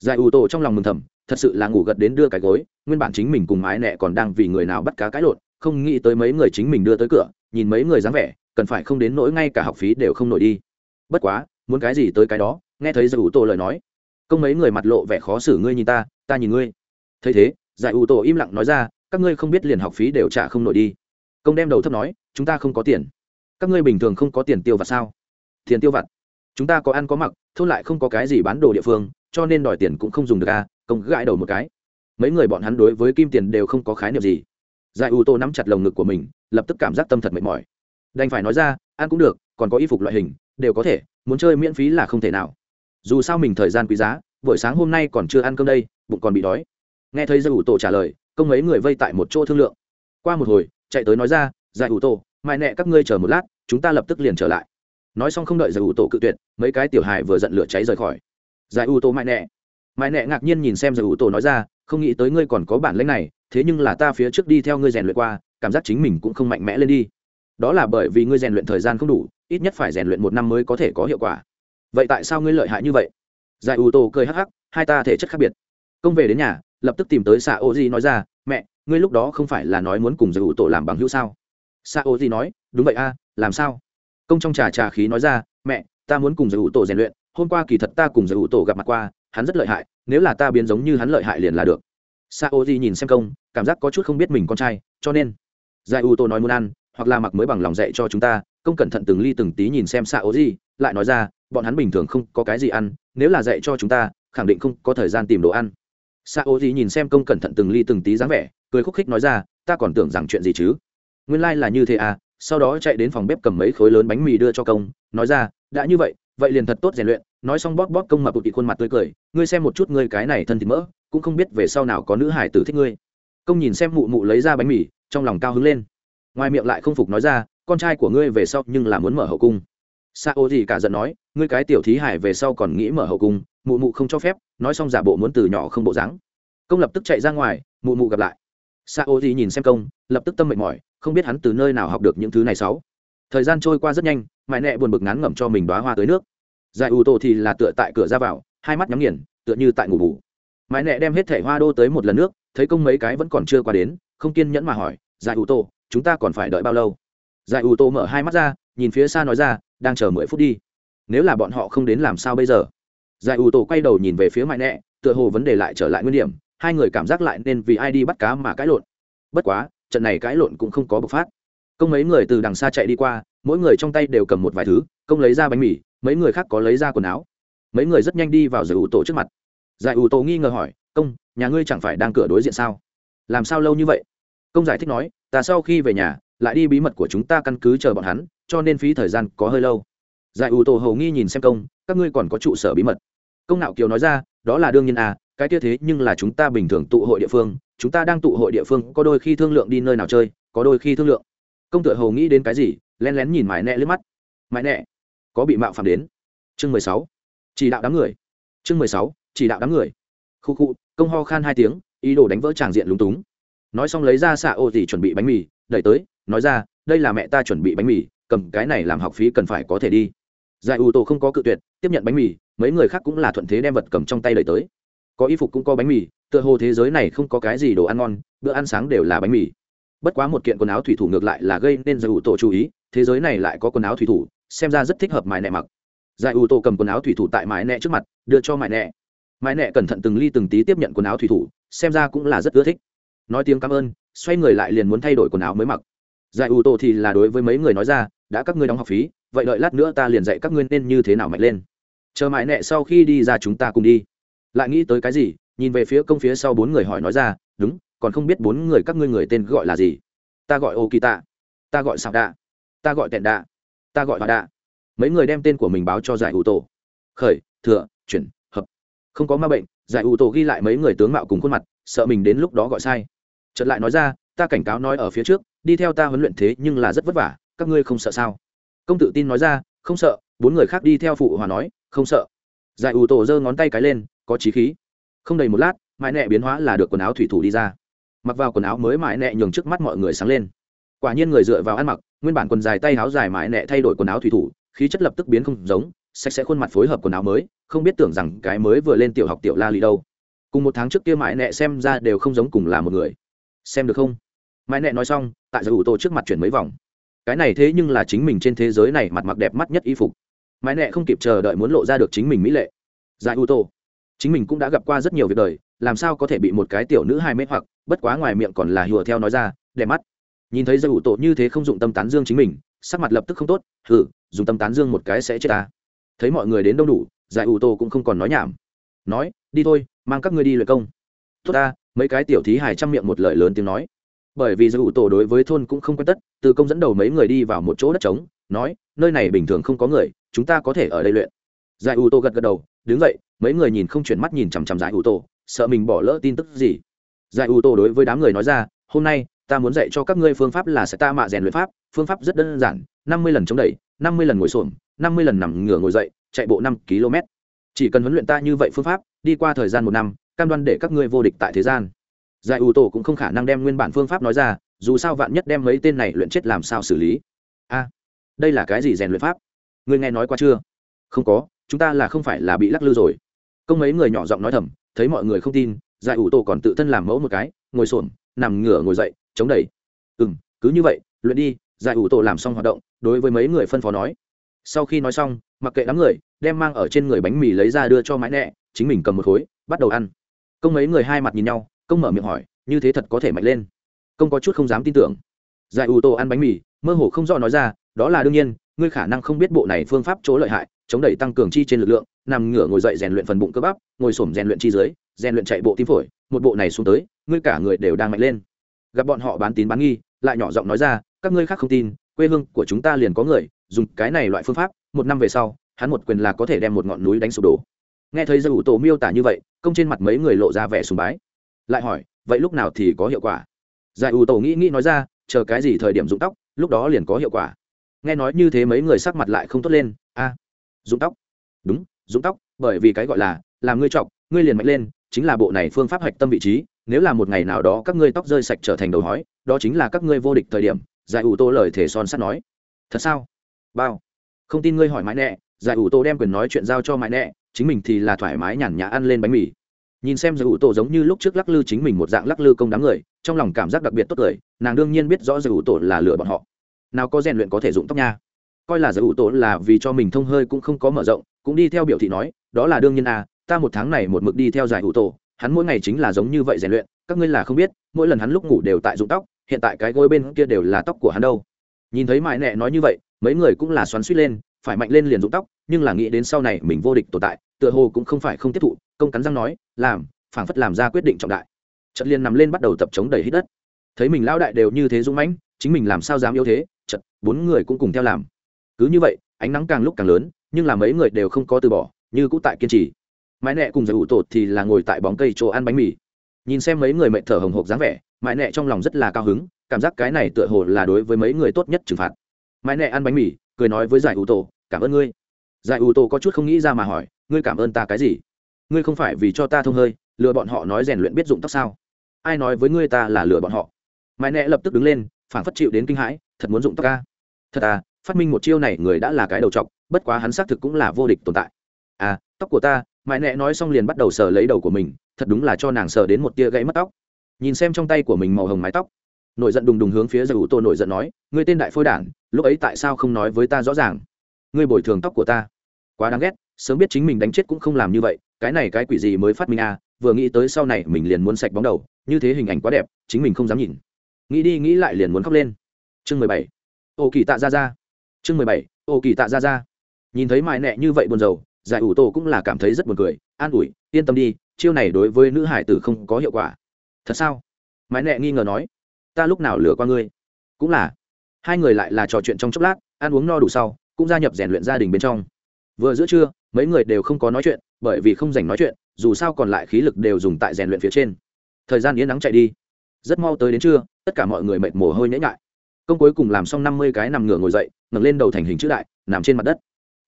Giải ủ tổ trong lòng mừng thầm, thật sự là ngủ gật đến đưa cái gối, nguyên bản chính mình cùng mái nẹ còn đang vì người nào bắt cá cãi lộn, không nghĩ tới mấy người chính mình đưa tới cửa, nhìn mấy người dáng vẻ, cần phải không đến nỗi ngay cả học phí đều không nổi đi. Bất quá, muốn cái gì tới cái đó? Nghe thấy giải ủ tổ lời nói. Công mấy người mặt lộ vẻ khó xử, ngươi nhìn ta ta nhìn ngươi. Thấy thế giải ủ tổ im lặng nói ra, các ngươi không biết liền học phí đều trả không nổi đi. Công đem đầu thấp nói, chúng ta không có tiền. Các ngươi bình thường không có tiền tiêu vặt sao? Tiền tiêu vặt? Chúng ta có ăn có mặc, thôn lại không có cái gì bán đồ địa phương, cho nên đòi tiền cũng không dùng được à công gãi đầu một cái. Mấy người bọn hắn đối với kim tiền đều không có khái niệm gì. Giải ủ tổ nắm chặt lồng ngực của mình, lập tức cảm giác tâm thật mệt mỏi. Đành phải nói ra, ăn cũng được, còn có y phục loại hình, đều có thể, muốn chơi miễn phí là không thể nào. Dù sao mình thời gian quý giá, buổi sáng hôm nay còn chưa ăn cơm đây, bụng còn bị đói nghe thấy giải ủ tổ trả lời công mấy người vây tại một chỗ thương lượng. Qua một hồi, chạy tới nói ra giải ủ tổ mại nẹ các ngươi chờ một lát, chúng ta lập tức liền trở lại. Nói xong không đợi giải ủ tổ cự tuyệt, mấy cái tiểu hài vừa giận lửa cháy rời khỏi. Giải ủ tổ mại nẹ. Mại nẹ ngạc nhiên nhìn xem giải ủ tổ nói ra, không nghĩ tới ngươi còn có bản lĩnh này, thế nhưng là ta phía trước đi theo ngươi rèn luyện qua, cảm giác chính mình cũng không mạnh mẽ lên đi. Đó là bởi vì ngươi rèn luyện thời gian không đủ, ít nhất phải rèn luyện một năm mới có thể có hiệu quả. Vậy tại sao ngươi lợi hại như vậy? Giải ủ tổ cười hắc hắc, hai ta thể chất khác biệt công về đến nhà, lập tức tìm tới xạ ô di nói ra, mẹ, ngươi lúc đó không phải là nói muốn cùng giải ủ tổ làm bằng hữu sao? Xạ ô di nói, đúng vậy a, làm sao? Công trong trà trà khí nói ra, mẹ, ta muốn cùng giải ủ tổ rèn luyện, hôm qua kỳ thật ta cùng giải ủ tổ gặp mặt qua, hắn rất lợi hại, nếu là ta biến giống như hắn lợi hại liền là được. Xạ ô di nhìn xem công, cảm giác có chút không biết mình con trai, cho nên giải ủ tổ nói muốn ăn, hoặc là mặc mới bằng lòng dạy cho chúng ta, công cẩn thận từng ly từng tí nhìn xem xạ ô di lại nói ra, bọn hắn bình thường không có cái gì ăn, nếu là dạy cho chúng ta, khẳng định không có thời gian tìm đồ ăn sa ô di nhìn xem công cẩn thận từng ly từng tí dáng vẻ, cười khúc khích nói ra, ta còn tưởng rằng chuyện gì chứ? Nguyên lai、like、là như thế à sau đó chạy đến phòng bếp cầm mấy khối lớn bánh mì đưa cho công, nói ra, đã như vậy vậy liền thật tốt rèn luyện. Nói xong bóp bóp công mập bị khuôn mặt tươi cười, ngươi xem một chút ngươi cái này thân thịt mỡ, cũng không biết về sau nào có nữ hải tử thích ngươi. Công nhìn xem mụ mụ lấy ra bánh mì, trong lòng cao hứng lên. Ngoài miệng lại không phục nói ra, con trai của ngươi về sau nhưng là muốn mở hậu cung. Sa ô gì cả giận nói, ngươi cái tiểu thí hải về sau còn nghĩ mở hậu cung, mụ mụ không cho phép nói xong giả bộ muốn từ nhỏ không bộ dáng. Công lập tức chạy ra ngoài, mụ mụ gặp lại. Sa ô gì nhìn xem công, lập tức tâm mệt mỏi, không biết hắn từ nơi nào học được những thứ này sáu. Thời gian trôi qua rất nhanh, mãi nẹ buồn bực ngán ngẩm cho mình đoá hoa tới nước. Giải ủ tổ thì là tựa tại cửa ra vào, hai mắt nhắm nghiền, tựa như tại ngủ bù. Mãi nẹ đem hết thẻ hoa đô tới một lần nước, thấy công mấy cái vẫn còn chưa qua đến, không kiên nhẫn mà hỏi, giải ủ tổ chúng ta còn phải đợi bao lâu? Giải ủ tổ mở hai mắt ra, nhìn phía xa nói ra, đang chờ mười phút đi. Nếu là bọn họ không đến làm sao bây giờ? Giải ủ tổ quay đầu nhìn về phía mãi nẹ, tựa hồ vấn đề lại trở lại nguyên điểm, hai người cảm giác lại nên vì ai đi bắt cá mà cãi lộn. Bất quá, trận này cãi lộn cũng không có bộc phát. Công mấy người từ đằng xa chạy đi qua, mỗi người trong tay đều cầm một vài thứ, công lấy ra bánh mì, mấy người khác có lấy ra quần áo. Mấy người rất nhanh đi vào giải ủ tổ trước mặt. Giải ủ tổ nghi ngờ hỏi, công, nhà ngươi chẳng phải đang cửa đối diện sao? Làm sao lâu như vậy? Công giải thích nói, ta sau khi về nhà, lại đi bí mật của chúng ta căn cứ chờ bọn hắn, cho nên phí thời gian có hơi lâu. Giải ủ tổ hầu nghi nhìn xem công các ngươi còn có trụ sở bí mật. Công nạo kiều nói ra, đó là đương nhiên à cái kia thế nhưng là chúng ta bình thường tụ hội địa phương, chúng ta đang tụ hội địa phương, có đôi khi thương lượng đi nơi nào chơi, có đôi khi thương lượng. Công tựa hầu nghĩ đến cái gì len lén nhìn mãi nẹ lướt mắt. Mãi nẹ, có bị mạo phạm đến? Chương mười sáu, chỉ đạo đám người. Chương mười sáu, chỉ đạo đám người. Khu khu, công ho khan hai tiếng, ý đồ đánh vỡ tràng diện lúng túng. Nói xong lấy ra xạ ô gì chuẩn bị bánh mì, đẩy tới, nói ra, đây là mẹ ta chuẩn bị bánh mì, cầm cái này làm học phí cần phải có thể đi. Giải ưu tô không có cự tuyệt tiếp nhận bánh mì, mấy người khác cũng là thuận thế đem vật cầm trong tay đẩy tới. Có y phục cũng có bánh mì, tựa hồ thế giới này không có cái gì đồ ăn ngon, bữa ăn sáng đều là bánh mì. Bất quá một kiện quần áo thủy thủ ngược lại là gây nên giải ủ tổ chú ý, thế giới này lại có quần áo thủy thủ, xem ra rất thích hợp mài nẹ mặc. Giải ủ tổ cầm quần áo thủy thủ tại mài nẹ trước mặt, đưa cho mài nẹ. Mái nẹ cẩn thận từng ly từng tí tiếp nhận quần áo thủy thủ, xem ra cũng là rất ưa thích. Nói tiếng cảm ơn, xoay người lại liền muốn thay đổi quần áo mới mặc. Giải ủ tổ thì là đối với mấy người nói ra, đã các ngươi đóng học phí, vậy đợi lát nữa ta liền dạy các ngươi nên như thế nào mạnh lên chờ mãi nẹ sau khi đi ra chúng ta cùng đi. Lại nghĩ tới cái gì, nhìn về phía công phía sau bốn người hỏi nói ra, đúng, còn không biết bốn người các ngươi người tên gọi là gì? Ta gọi ô kỳ tạ ta gọi sạc đạ, ta gọi tẹn đạ, ta gọi hòa đạ. Mấy người đem tên của mình báo cho giải ủ tổ. Khởi, thừa, chuyển, hợp. Không có ma bệnh, giải ủ tổ ghi lại mấy người tướng mạo cùng khuôn mặt, sợ mình đến lúc đó gọi sai. Chợt lại nói ra, ta cảnh cáo nói ở phía trước, đi theo ta huấn luyện thế nhưng là rất vất vả, các ngươi không sợ sao? Công tự tin nói ra, không sợ. Bốn người khác đi theo phụ hòa nói không sợ. Giải ủ tổ giơ ngón tay cái lên, có trí khí. Không đầy một lát, mãi nẹ biến hóa là được quần áo thủy thủ đi ra. Mặc vào quần áo mới mãi nẹ nhường trước mắt mọi người sáng lên. Quả nhiên người dựa vào ăn mặc, nguyên bản quần dài tay áo dài mãi nẹ thay đổi quần áo thủy thủ, khí chất lập tức biến không giống, sạch sẽ khuôn mặt phối hợp quần áo mới, không biết tưởng rằng cái mới vừa lên tiểu học tiểu la lì đâu. Cùng một tháng trước kia mãi nẹ xem ra đều không giống cùng là một người. Xem được không? Mãi nẹ nói xong, tại giải ủ tổ trước mặt chuyển mấy vòng. Cái này thế nhưng là chính mình trên thế giới này mặt mặc đẹp mắt nhất y phục mãi nẹ không kịp chờ đợi muốn lộ ra được chính mình mỹ lệ. Giải u tô chính mình cũng đã gặp qua rất nhiều việc đời, làm sao có thể bị một cái tiểu nữ hai mê hoặc, bất quá ngoài miệng còn là hùa theo nói ra đẹp mắt. Nhìn thấy giải u tô như thế không dụng tâm tán dương chính mình, sắc mặt lập tức không tốt hử dùng tâm tán dương một cái sẽ chết ta. Thấy mọi người đến đông đủ, giải u tô cũng không còn nói nhảm. Nói, đi thôi, mang các ngươi đi luyện công. Tốt ta, mấy cái tiểu thí hài trăm miệng một lời lớn tiếng nói. Bởi vì giải u tô đối với thôn cũng không quen tất, từ công dẫn đầu mấy người đi vào một chỗ đất trống, nói, nơi này bình thường không có người chúng ta có thể ở đây luyện. Giải u tô gật gật đầu, đứng dậy, mấy người nhìn không chuyển mắt nhìn chằm chằm giải u tô, sợ mình bỏ lỡ tin tức gì. Giải u tô đối với đám người nói ra, hôm nay, ta muốn dạy cho các ngươi phương pháp là sẽ ta mạ rèn luyện pháp, phương pháp rất đơn giản, năm mươi lần chống đẩy, năm mươi lần ngồi xổm, năm mươi lần nằm ngửa ngồi dậy, chạy bộ năm km chỉ cần huấn luyện ta như vậy phương pháp, đi qua thời gian một năm, cam đoan để các ngươi vô địch tại thế gian. Giải ủ tổ cũng không khả năng đem nguyên bản phương pháp nói ra, dù sao vạn nhất đem mấy tên này luyện chết làm sao xử lý? A, đây là cái gì rèn luyện pháp? Ngươi nghe nói qua chưa? Không có, chúng ta là không phải là bị lắc lư rồi. Công mấy người nhỏ giọng nói thầm, thấy mọi người không tin, giải ủ tổ còn tự thân làm mẫu một cái, ngồi xổm, nằm ngửa ngồi dậy, chống đẩy. Ừ m cứ như vậy, luyện đi, giải ủ tổ làm xong hoạt động, đối với mấy người phân phó nói. Sau khi nói xong, mặc kệ đám người, đem mang ở trên người bánh mì lấy ra đưa cho mãi nẹ, chính mình cầm một khối, bắt đầu ăn. Công mấy người hai mặt nhìn nhau, công mở miệng hỏi, như thế thật có thể mạnh lên? Công có chút không dám tin tưởng. Giải ủ tổ ăn bánh mì, mơ hồ không rõ nói ra, đó là đương nhiên ngươi khả năng không biết bộ này phương pháp chỗ lợi hại, chống đẩy tăng cường chi trên lực lượng, nằm ngửa ngồi dậy rèn luyện phần bụng cơ bắp, ngồi xổm rèn luyện chi dưới, rèn luyện chạy bộ tim phổi, một bộ này xuống tới, ngươi cả người đều đang mạnh lên. Gặp bọn họ bán tín bán nghi, lại nhỏ giọng nói ra, các ngươi khác không tin, quê hương của chúng ta liền có người, dùng cái này loại phương pháp, một năm về sau, hắn một quyền là có thể đem một ngọn núi đánh sụp đổ. Nghe thấy dầu tổ miêu tả như vậy, công trên mặt mấy người lộ ra vẻ sùng bái. Lại hỏi, vậy lúc nào thì có hiệu quả? Giải ủ tổ nghĩ nghĩ nói ra, chờ cái gì thời điểm dụng tóc, lúc đó liền có hiệu quả nghe nói như thế mấy người sắc mặt lại không tốt lên. A à, tóc. Đúng dũng tóc bởi vì cái gọi là làm ngươi trọc ngươi liền mạnh lên chính là bộ này phương pháp hạch tâm vị trí nếu là một ngày nào đó các ngươi tóc rơi sạch trở thành đầu hói đó chính là các ngươi vô địch thời điểm giải ủ tô lời thể son sắt nói. Thật sao? Bao. Không tin ngươi hỏi mãi nẹ giải ủ tô đem quyền nói chuyện giao cho mãi nẹ chính mình thì là thoải mái nhàn nhã ăn lên bánh mì. Nhìn xem giải ủ tô giống như lúc trước lắc lư chính mình một dạng lắc lư công đám người trong lòng cảm giác đặc biệt tốt cười nàng đương nhiên biết rõ giải ủ tô là lừa bọn họ nào có rèn luyện có thể dụng tóc nha. Coi là giải ủ tổ là vì cho mình thông hơi cũng không có mở rộng, cũng đi theo biểu thị nói, đó là đương nhiên à ta một tháng này một mực đi theo giải ủ tổ, hắn mỗi ngày chính là giống như vậy rèn luyện, các ngươi là không biết, mỗi lần hắn lúc ngủ đều tại dụng tóc, hiện tại cái gối bên kia đều là tóc của hắn đâu. Nhìn thấy mãi nẹ nói như vậy, mấy người cũng là xoắn suýt lên, phải mạnh lên liền dụng tóc, nhưng là nghĩ đến sau này mình vô địch tồn tại, tựa hồ cũng không phải không tiếp thụ, công cắn răng nói, làm, phảng phất làm ra quyết định trọng đại. Trận liền nằm lên bắt đầu tập chống đẩy hít đất. Thấy mình lão đại đều như thế dũng mãnh, chính mình làm sao dám yếu thế? Bốn người cũng cùng theo làm. Cứ như vậy, ánh nắng càng lúc càng lớn, nhưng là mấy người đều không có từ bỏ, như cũ tại kiên trì. Mãi nẹ cùng giải ủ tột thì là ngồi tại bóng cây chỗ ăn bánh mì. Nhìn xem mấy người mệt thở hồng hộc dáng vẻ, mãi nẹ trong lòng rất là cao hứng, cảm giác cái này tựa hồ là đối với mấy người tốt nhất trừng phạt. Mãi nẹ ăn bánh mì, cười nói với giải ủ tổ cảm ơn ngươi. Giải ủ tổ có chút không nghĩ ra mà hỏi, ngươi cảm ơn ta cái gì? Ngươi không phải vì cho ta thông hơi, lừa bọn họ nói rèn luyện biết dụng tóc sao? Ai nói với ngươi ta là lừa bọn họ? Mãi nẹ lập tức đứng lên phản phất chịu đến kinh hãi, thật muốn dụng tóc ca thật à phát minh một chiêu này người đã là cái đầu trọc, bất quá hắn xác thực cũng là vô địch tồn tại. À tóc của ta, mãi nẹ nói xong liền bắt đầu sờ lấy đầu của mình, thật đúng là cho nàng sờ đến một tia gãy mất tóc. Nhìn xem trong tay của mình màu hồng mái tóc, nổi giận đùng đùng hướng phía giải ủ tô nổi giận nói, ngươi tên đại phôi đản, lúc ấy tại sao không nói với ta rõ ràng? Ngươi bồi thường tóc của ta. Quá đáng ghét, sớm biết chính mình đánh chết cũng không làm như vậy, cái này cái quỷ gì mới phát minh à vừa nghĩ tới sau này mình liền muốn sạch bóng đầu, như thế hình ảnh quá đẹp, chính mình không dám nhìn. Nghĩ đi nghĩ lại liền muốn khóc lên. Chương mười bảy ô kỳ tạ ra ra chương mười bảy, ô kỳ tạ ra ra nhìn thấy mại nẹ như vậy buồn rầu, giải ủ tổ cũng là cảm thấy rất buồn cười, an ủi, yên tâm đi, chiêu này đối với nữ hải tử không có hiệu quả. Thật sao? Mãi nẹ nghi ngờ nói, ta lúc nào lừa qua ngươi? Cũng là. Hai người lại là trò chuyện trong chốc lát, ăn uống no đủ sau, cũng gia nhập rèn luyện gia đình bên trong. Vừa giữa trưa, mấy người đều không có nói chuyện, bởi vì không dành nói chuyện, dù sao còn lại khí lực đều dùng tại rèn luyện phía trên. Thời gian yên nắng chạy đi. Rất mau tới đến trưa, tất cả mọi người mệt mồ hôi nhễ ngại công cuối cùng làm xong năm mươi cái nằm ngửa ngồi dậy, ngẩng lên đầu thành hình chữ đại, nằm trên mặt đất.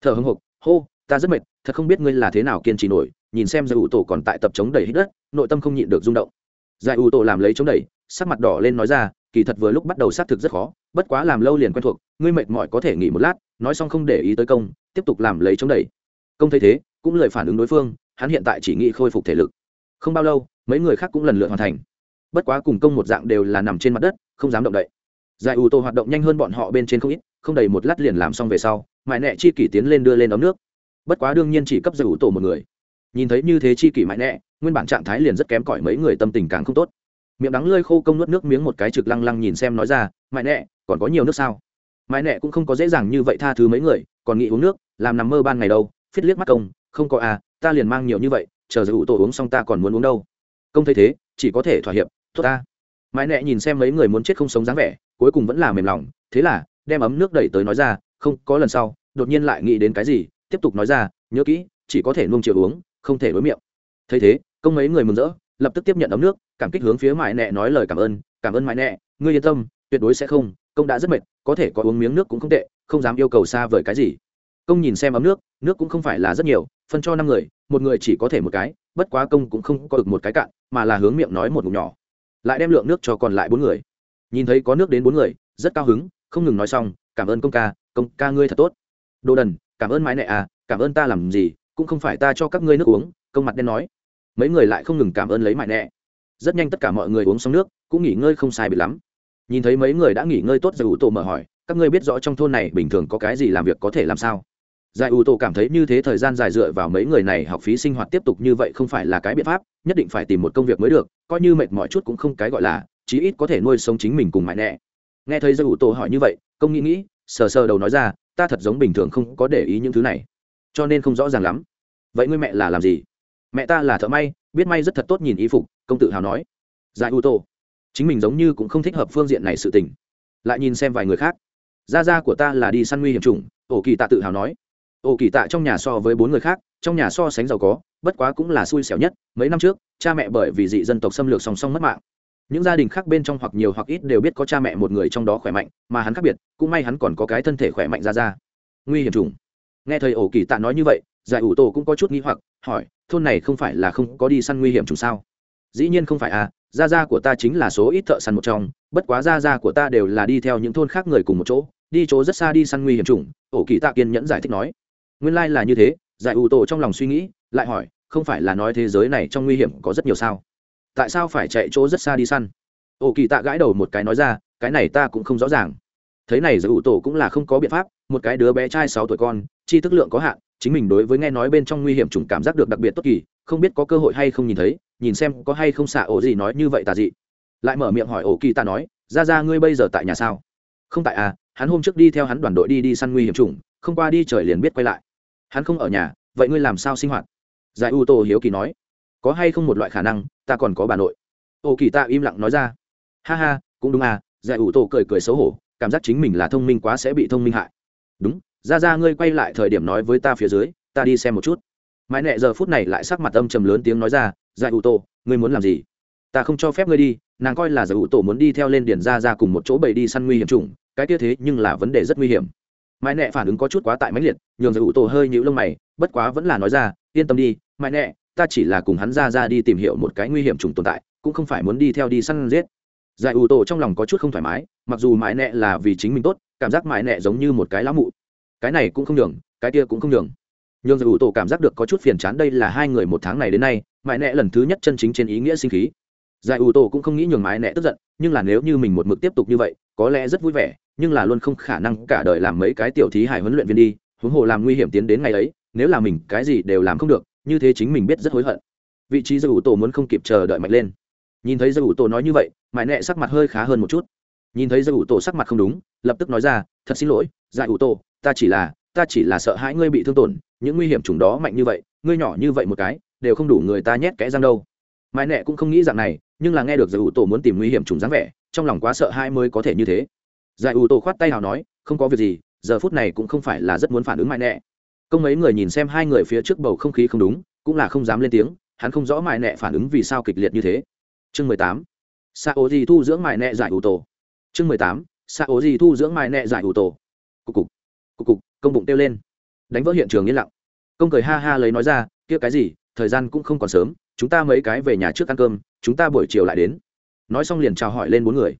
Thở hưng hục hô, ta rất mệt, thật không biết ngươi là thế nào kiên trì nổi, nhìn xem giải ủ tổ còn tại tập chống đẩy hít đất, nội tâm không nhịn được rung động. Giải ủ tổ làm lấy chống đẩy, sắc mặt đỏ lên nói ra, kỳ thật vừa lúc bắt đầu xác thực rất khó, bất quá làm lâu liền quen thuộc, ngươi mệt mỏi có thể nghỉ một lát, nói xong không để ý tới công, tiếp tục làm lấy chống đẩy. Công thấy thế, cũng lời phản ứng đối phương, hắn hiện tại chỉ nghĩ khôi phục thể lực. Không bao lâu, mấy người khác cũng lần lượt hoàn thành. Bất quá cùng công một dạng đều là nằm trên mặt đất, không dám động đậy giải ủ tổ hoạt động nhanh hơn bọn họ bên trên không ít, không đầy một lát liền làm xong về sau mãi nẹ chi kỷ tiến lên đưa lên ấm nước. Bất quá đương nhiên chỉ cấp giải ủ tổ một người. Nhìn thấy như thế chi kỷ mãi nẹ, nguyên bản trạng thái liền rất kém cỏi, mấy người tâm tình càng không tốt. Miệng đắng lơi khô công nuốt nước miếng một cái trực lăng lăng nhìn xem nói ra mãi nẹ, còn có nhiều nước sao? Mãi nẹ cũng không có dễ dàng như vậy tha thứ mấy người, còn nghĩ uống nước, làm nằm mơ ban ngày đâu phít liếc mắt công, không có à ta liền mang nhiều như vậy, chờ giải ủ tổ uống xong ta còn muốn uống đâu. Công thấy thế, chỉ có thể thỏa hiệp, tốt ta. Mãi nẹ nhìn xem mấy người muốn chết không sống dáng vẻ cuối cùng vẫn là mềm lòng, thế là, đem ấm nước đẩy tới nói ra, không, có lần sau. Đột nhiên lại nghĩ đến cái gì, tiếp tục nói ra, nhớ kỹ, chỉ có thể nuông chiều uống, không thể đối miệng. Thấy thế, công mấy người mừng rỡ, lập tức tiếp nhận ấm nước, cảm kích hướng phía mãi nẹ nói lời cảm ơn cảm ơn mãi nẹ, ngươi yên tâm, tuyệt đối sẽ không, công đã rất mệt, có thể có uống miếng nước cũng không tệ, không dám yêu cầu xa vời cái gì. Công nhìn xem ấm nước nước cũng không phải là rất nhiều, phân cho năm người, một người chỉ có thể một cái, bất quá công cũng không có được một cái cạn, mà là hướng miệng nói một ngụm nhỏ. Lại đem lượng nước cho còn lại bốn người nhìn thấy có nước đến bốn người, rất cao hứng, không ngừng nói xong, cảm ơn công ca công ca ngươi thật tốt. Đồ đần, cảm ơn mãi nệ à cảm ơn ta làm gì, cũng không phải ta cho các ngươi nước uống, công mặt đen nói. Mấy người lại không ngừng cảm ơn lấy mãi nệ. rất nhanh tất cả mọi người uống xong nước, cũng nghỉ ngơi không sai bị lắm. Nhìn thấy mấy người đã nghỉ ngơi tốt, giải ủ tổ mở hỏi, các ngươi biết rõ trong thôn này bình thường có cái gì làm việc có thể làm sao? Giải ủ tổ cảm thấy như thế thời gian dài dựa vào mấy người này học phí sinh hoạt tiếp tục như vậy không phải là cái biện pháp, nhất định phải tìm một công việc mới được, coi như mệt mỏi chút cũng không cái gọi là chí ít có thể nuôi sống chính mình cùng mãi nẹ. Nghe thấy giải ủ tổ hỏi như vậy, công nghĩ nghĩ sờ sờ đầu nói ra, ta thật giống bình thường không có để ý những thứ này, cho nên không rõ ràng lắm. Vậy ngươi mẹ là làm gì? Mẹ ta là thợ may, biết may rất thật tốt nhìn y phục, công tự hào nói. Dạ giải ủ tổ, chính mình giống như cũng không thích hợp phương diện này sự tình. Lại nhìn xem vài người khác. Gia gia của ta là đi săn nguy hiểm chủng ổ kỳ tạ tự hào nói. Ổ kỳ tạ trong nhà so với bốn người khác, trong nhà so sánh giàu có, bất quá cũng là xui xẻo nhất. Mấy năm trước, cha mẹ bởi vì dị dân tộc xâm lược song song mất mạng những gia đình khác bên trong hoặc nhiều hoặc ít đều biết có cha mẹ một người trong đó khỏe mạnh, mà hắn khác biệt, cũng may hắn còn có cái thân thể khỏe mạnh ra ra. Nguy hiểm trùng. Nghe thầy ổ kỳ tạ nói như vậy, giải ủ tổ cũng có chút nghi hoặc, hỏi, thôn này không phải là không có đi săn nguy hiểm trùng sao? Dĩ nhiên không phải à gia gia của ta chính là số ít thợ săn một trong, bất quá gia gia của ta đều là đi theo những thôn khác người cùng một chỗ, đi chỗ rất xa đi săn nguy hiểm trùng, ổ kỳ tạ kiên nhẫn giải thích nói. Nguyên lai là như thế, giải ủ tổ trong lòng suy nghĩ, lại hỏi, không phải là nói thế giới này trong nguy hiểm có rất nhiều sao? Tại sao phải chạy chỗ rất xa đi săn? Ổ kỳ tạ gãi đầu một cái nói ra, cái này ta cũng không rõ ràng. Thế này giữa ủ tổ cũng là không có biện pháp, một cái đứa bé trai sáu tuổi con, chi thức lượng có hạn, chính mình đối với nghe nói bên trong nguy hiểm chủng cảm giác được đặc biệt tốt kỳ, không biết có cơ hội hay không nhìn thấy, nhìn xem có hay không xạ ổ gì nói như vậy tà dị. Lại mở miệng hỏi ổ kỳ ta nói, ra ra, ngươi bây giờ tại nhà sao? Không tại à hắn hôm trước đi theo hắn đoàn đội đi đi săn nguy hiểm chủng, không qua đi trời liền biết quay lại. Hắn không ở nhà, vậy ngươi làm sao sinh hoạt? Giải u tô hiếu kỳ nói. Có hay không một loại khả năng ta còn có bà nội. Ô kỳ ta im lặng nói ra. Ha ha cũng đúng à giải ủ tổ cười cười xấu hổ cảm giác chính mình là thông minh quá sẽ bị thông minh hại. Đúng ra ra ngươi quay lại thời điểm nói với ta phía dưới ta đi xem một chút. Mãi nẹ giờ phút này lại sắc mặt âm trầm lớn tiếng nói ra giải ủ tổ, ngươi muốn làm gì? Ta không cho phép ngươi đi nàng coi là giải ủ tổ muốn đi theo lên điền ra ra cùng một chỗ bầy đi săn nguy hiểm trùng cái kia thế nhưng là vấn đề rất nguy hiểm. Mãi nẹ phản ứng có chút quá tại mãnh liệt nhường giải ủ tổ hơi nhũ lông mày bất quá vẫn là nói ra yên tâm đi mãi nẹ ta chỉ là cùng hắn ra ra đi tìm hiểu một cái nguy hiểm trùng tồn tại, cũng không phải muốn đi theo đi săn giết. Giải ủ tổ trong lòng có chút không thoải mái, mặc dù mãi nẹ là vì chính mình tốt, cảm giác mãi nẹ giống như một cái lá mụ. Cái này cũng không đường cái kia cũng không đường nhưng giải ủ tổ cảm giác được có chút phiền chán đây là hai người một tháng này đến nay, mãi nẹ lần thứ nhất chân chính trên ý nghĩa sinh khí. Giải ủ tổ cũng không nghĩ nhường mãi nẹ tức giận, nhưng là nếu như mình một mực tiếp tục như vậy, có lẽ rất vui vẻ, nhưng là luôn không khả năng cả đời làm mấy cái tiểu thí hải huấn luyện viên đi, huống hồ làm nguy hiểm tiến đến ngày ấy, nếu là mình cái gì đều làm không được như thế chính mình biết rất hối hận. Vị trí giải ủ tổ muốn không kịp chờ đợi mạnh lên. Nhìn thấy giải ủ tổ nói như vậy, mãi nẹ sắc mặt hơi khá hơn một chút. Nhìn thấy giải ủ tổ sắc mặt không đúng, lập tức nói ra, thật xin lỗi giải ủ tổ ta chỉ là, ta chỉ là sợ hãi ngươi bị thương tổn, những nguy hiểm chủng đó mạnh như vậy, ngươi nhỏ như vậy một cái, đều không đủ người ta nhét kẽ răng đâu. Mãi nẹ cũng không nghĩ dạng này, nhưng là nghe được giải ủ tổ muốn tìm nguy hiểm trùng dáng vẻ, trong lòng quá sợ hai mới có thể như thế. Giải ủ tổ khoát tay nào nói, không có việc gì, giờ phút này cũng không phải là rất muốn phản ứng mãi nẹ công mấy người nhìn xem hai người phía trước bầu không khí không đúng, cũng là không dám lên tiếng, hắn không rõ mại nẹ phản ứng vì sao kịch liệt như thế. Chương mười tám. Sa ô di thu dưỡng mại nẹ giải ủ tổ. Chương mười tám. Sa ô di thu dưỡng mại nẹ giải ủ tổ. Cục cục. Cục cục, công bụng kêu lên. Đánh vỡ hiện trường yên lặng. Công cười ha ha lấy nói ra, kia cái gì, thời gian cũng không còn sớm, chúng ta mấy cái về nhà trước ăn cơm, chúng ta buổi chiều lại đến. Nói xong liền chào hỏi lên bốn người.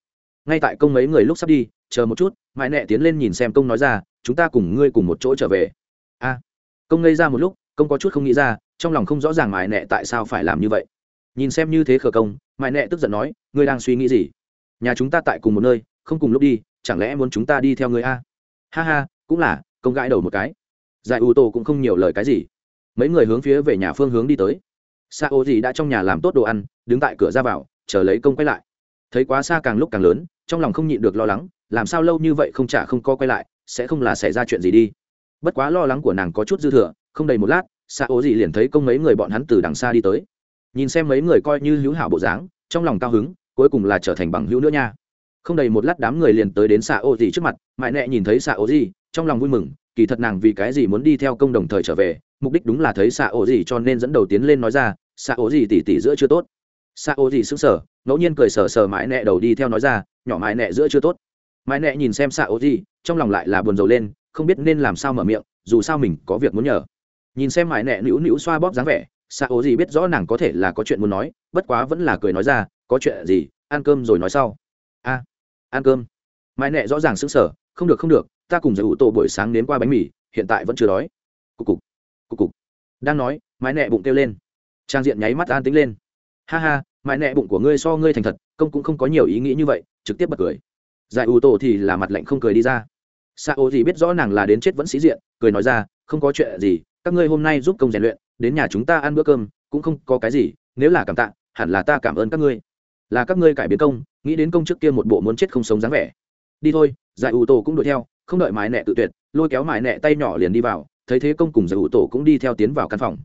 Ngay tại công mấy người lúc sắp đi, chờ một chút mãi nẹ tiến lên nhìn xem công nói ra, chúng ta cùng ngươi cùng một chỗ trở về a công ngây ra một lúc, công có chút không nghĩ ra, trong lòng không rõ ràng mãi nẹ tại sao phải làm như vậy. Nhìn xem như thế khờ công, mãi nẹ tức giận nói, ngươi đang suy nghĩ gì? Nhà chúng ta tại cùng một nơi, không cùng lúc đi, chẳng lẽ muốn chúng ta đi theo người a? Ha ha, cũng là, công gãi đầu một cái. Giải ưu tô cũng không nhiều lời cái gì. Mấy người hướng phía về nhà phương hướng đi tới. Xa ô gì đã trong nhà làm tốt đồ ăn, đứng tại cửa ra vào, chờ lấy công quay lại. Thấy quá xa càng lúc càng lớn, trong lòng không nhịn được lo lắng, làm sao lâu như vậy không trả không co quay lại, sẽ không là xảy ra chuyện gì đi bất quá lo lắng của nàng có chút dư thừa, không đầy một lát xạ ố gì liền thấy công mấy người bọn hắn từ đằng xa đi tới. Nhìn xem mấy người coi như hữu hảo bộ dáng, trong lòng cao hứng, cuối cùng là trở thành bằng hữu nữa nha. Không đầy một lát đám người liền tới đến xạ ô gì trước mặt, mãi nẹ nhìn thấy xạ ô gì trong lòng vui mừng, kỳ thật nàng vì cái gì muốn đi theo công đồng thời trở về, mục đích đúng là thấy xạ ô gì cho nên dẫn đầu tiến lên nói ra xạ ô gì tỉ tỉ giữa chưa tốt. Xạ ô gì sững sờ, ngẫu nhiên cười sờ sờ mãi nẹ đầu đi theo nói ra, nhỏ mãi nẹ giữa chưa tốt. Mãi nẹ nhìn xem xạ ô gì trong lòng lại là buồn rầu lên không biết nên làm sao mở miệng, dù sao mình có việc muốn nhờ. Nhìn xem mãi nẹ nữu nữu xoa bóp dáng vẻ xạ ố gì biết rõ nàng có thể là có chuyện muốn nói, bất quá vẫn là cười nói ra, có chuyện gì, ăn cơm rồi nói sau. A, ăn cơm. Mãi nẹ rõ ràng sững sờ, không được không được, ta cùng giải ủ tổ buổi sáng đến qua bánh mì, hiện tại vẫn chưa đói. Cục cục cục cục. Đang nói, mãi nẹ bụng kêu lên. Trang diện nháy mắt an tính lên. Ha ha, mãi nẹ bụng của ngươi so ngươi thành thật, công cũng không có nhiều ý nghĩ như vậy, trực tiếp bật cười. Giải ủ tổ thì là mặt lạnh không cười đi ra sa ô gì biết rõ nàng là đến chết vẫn sĩ diện, cười nói ra, không có chuyện gì, các ngươi hôm nay giúp công rèn luyện, đến nhà chúng ta ăn bữa cơm, cũng không có cái gì, nếu là cảm tạ, hẳn là ta cảm ơn các ngươi. Là các ngươi cải biến công, nghĩ đến công trước kia một bộ muốn chết không sống dáng vẻ. Đi thôi giải ủ tổ cũng đuổi theo, không đợi mái nẹ tự tuyệt, lôi kéo mái nẹ tay nhỏ liền đi vào, thấy thế công cùng giải ủ tổ cũng đi theo tiến vào căn phòng.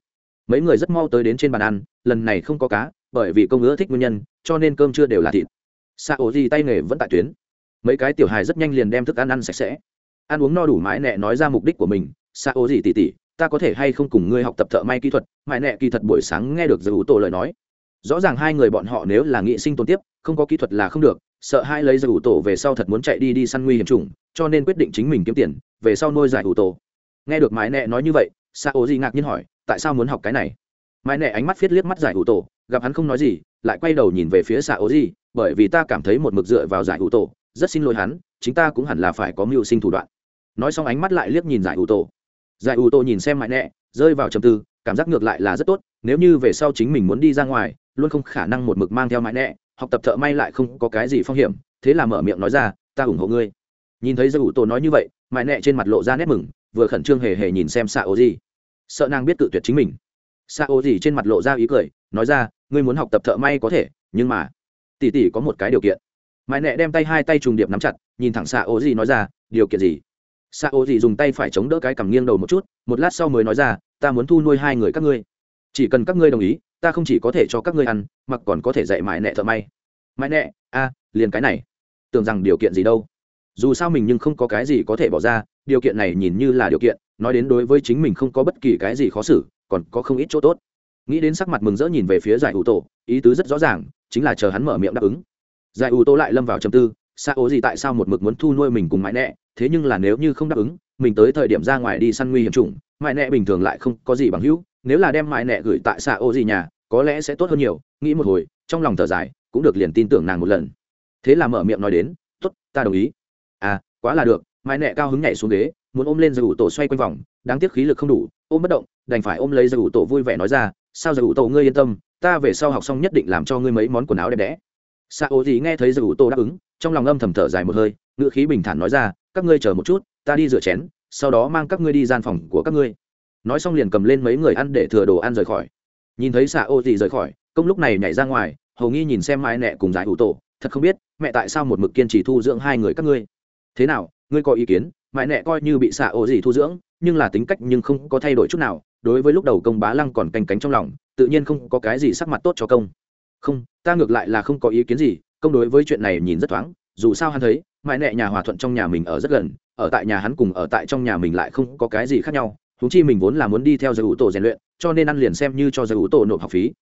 Mấy người rất mau tới đến trên bàn ăn, lần này không có cá, bởi vì công ưa thích nguyên nhân, cho nên cơm chưa đều là thịt. Xa ổ gì tay nghề vẫn tại tuyến. Mấy cái tiểu hài rất nhanh liền đem thức ăn ăn sạch sẽ ăn uống no đủ mãi nẹ nói ra mục đích của mình xa ô gì tỉ tỉ ta có thể hay không cùng ngươi học tập thợ may kỹ thuật, mãi nẹ kỳ thật buổi sáng nghe được giải ủ tổ lời nói. Rõ ràng hai người bọn họ nếu là nghị sinh tồn tiếp, không có kỹ thuật là không được, sợ hai lấy giải ủ tổ về sau thật muốn chạy đi đi săn nguy hiểm trùng cho nên quyết định chính mình kiếm tiền, về sau nuôi giải ủ tổ. Nghe được mãi nẹ nói như vậy xa ô gì ngạc nhiên hỏi, tại sao muốn học cái này? Mãi nẹ ánh mắt viết liếc mắt giải ủ tổ, gặp hắn không nói gì, lại quay đầu nhìn về phía xạ ố gì, bởi vì ta cảm thấy một mực dựa vào giải ủ tổ rất xin lỗi hắn, chính ta cũng hẳn là phải có mưu sinh thủ đoạn. Nói xong ánh mắt lại liếc nhìn giải ủ tổ giải ủ tổ nhìn xem mãi nẹ rơi vào trầm tư, cảm giác ngược lại là rất tốt, nếu như về sau chính mình muốn đi ra ngoài, luôn không khả năng một mực mang theo mãi nẹ học tập thợ may lại không có cái gì phong hiểm, thế là mở miệng nói ra, ta ủng hộ ngươi. Nhìn thấy giải ủ tổ nói như vậy, mãi nẹ trên mặt lộ ra nét mừng, vừa khẩn trương hề hề nhìn xem xạ ô gì sợ nàng biết tự tuyệt chính mình. Xạ ô gì trên mặt lộ ra ý cười, nói ra, ngươi muốn học tập thợ may có thể, nhưng mà tỷ tỷ có một cái điều kiện mãi nẹ đem tay hai tay trùng điệp nắm chặt, nhìn thẳng xạ ô gì nói ra, điều kiện gì? Xạ ô gì dùng tay phải chống đỡ cái cằm nghiêng đầu một chút, một lát sau mới nói ra, ta muốn thu nuôi hai người các ngươi. Chỉ cần các ngươi đồng ý, ta không chỉ có thể cho các ngươi ăn, mà còn có thể dạy mãi nẹ thợ may. Mãi nẹ a, liền cái này. Tưởng rằng điều kiện gì đâu. Dù sao mình nhưng không có cái gì có thể bỏ ra, điều kiện này nhìn như là điều kiện, nói đến đối với chính mình không có bất kỳ cái gì khó xử, còn có không ít chỗ tốt. Nghĩ đến sắc mặt mừng rỡ nhìn về phía giải ủ tổ, ý tứ rất rõ ràng, chính là chờ hắn mở miệng đáp ứng giải ủ tô lại lâm vào trầm tư xa ố gì tại sao một mực muốn thu nuôi mình cùng mãi nẹ thế nhưng là nếu như không đáp ứng, mình tới thời điểm ra ngoài đi săn nguy hiểm chủng, mãi nẹ bình thường lại không có gì bằng hữu, nếu là đem mãi nẹ gửi tại xa ố gì nhà, có lẽ sẽ tốt hơn nhiều, nghĩ một hồi, trong lòng thở dài, cũng được liền tin tưởng nàng một lần. Thế là mở miệng nói đến t ố t ta đồng ý. À quá là được. Mãi nẹ cao hứng nhảy xuống ghế, muốn ôm lên giải ủ tổ xoay quanh vòng, đáng tiếc khí lực không đủ, ôm bất động, đành phải ôm lấy giải ủ tổ vui vẻ nói ra, sao giải ủ tổ ngươi yên tâm, ta về sau học xong nhất định làm cho ngươi mấy món quần áo đẹp đẽ xạ ô gì nghe thấy giải ủ tổ đáp ứng, trong lòng âm thầm thở dài một hơi ngựa khí bình thản nói ra, các ngươi chờ một chút, ta đi rửa chén, sau đó mang các ngươi đi gian phòng của các ngươi. Nói xong liền cầm lên mấy người ăn để thừa đồ ăn rời khỏi. Nhìn thấy xạ ô gì rời khỏi, công lúc này nhảy ra ngoài hầu nghi nhìn xem mãi nẹ cùng giải ủ tổ thật không biết, mẹ tại sao một mực kiên trì thu dưỡng hai người các ngươi? Thế nào, ngươi có ý kiến? Mãi nẹ coi như bị xạ ô gì thu dưỡng, nhưng là tính cách nhưng không có thay đổi chút nào, đối với lúc đầu công bá lăng còn canh cánh trong lòng, tự nhiên không có cái gì sắc mặt tốt cho công không, ta ngược lại là không có ý kiến gì, công đối với chuyện này nhìn rất thoáng, dù sao hắn thấy, mãi nẹ nhà hòa thuận trong nhà mình ở rất gần, ở tại nhà hắn cùng ở tại trong nhà mình lại không có cái gì khác nhau thú chi mình vốn là muốn đi theo giới ủ tổ rèn luyện, cho nên ăn liền xem như cho giới ủ tổ nộp học phí.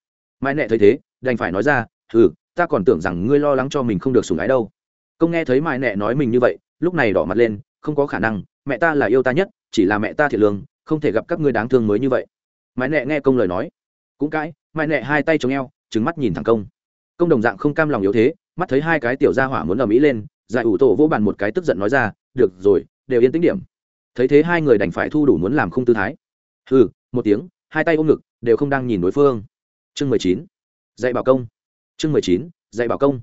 Mãi nẹ thấy thế, đành phải nói ra ừ ta còn tưởng rằng ngươi lo lắng cho mình không được sủng ái đâu. Công nghe thấy mãi nẹ nói mình như vậy, lúc này đỏ mặt lên, không có khả năng, mẹ ta là yêu ta nhất, chỉ là mẹ ta thiệt lương, không thể gặp các ngươi đáng thương mới như vậy. Mãi nẹ nghe công lời nói, cũng cãi. Mãi nẹ hai tay chống eo trứng mắt nhìn thẳng công. Công đồng dạng không cam lòng yếu thế, mắt thấy hai cái tiểu gia hỏa muốn ở mỹ lên, giải ủ tổ vỗ bàn một cái tức giận nói ra, được rồi, đều yên tĩnh điểm. Thấy thế hai người đành phải thu đủ muốn làm không tư thái. Hừ, một tiếng, hai tay ôm ngực, đều không đang nhìn đối phương. Chương mười chín, dạy bảo công. Chương mười chín, dạy bảo công.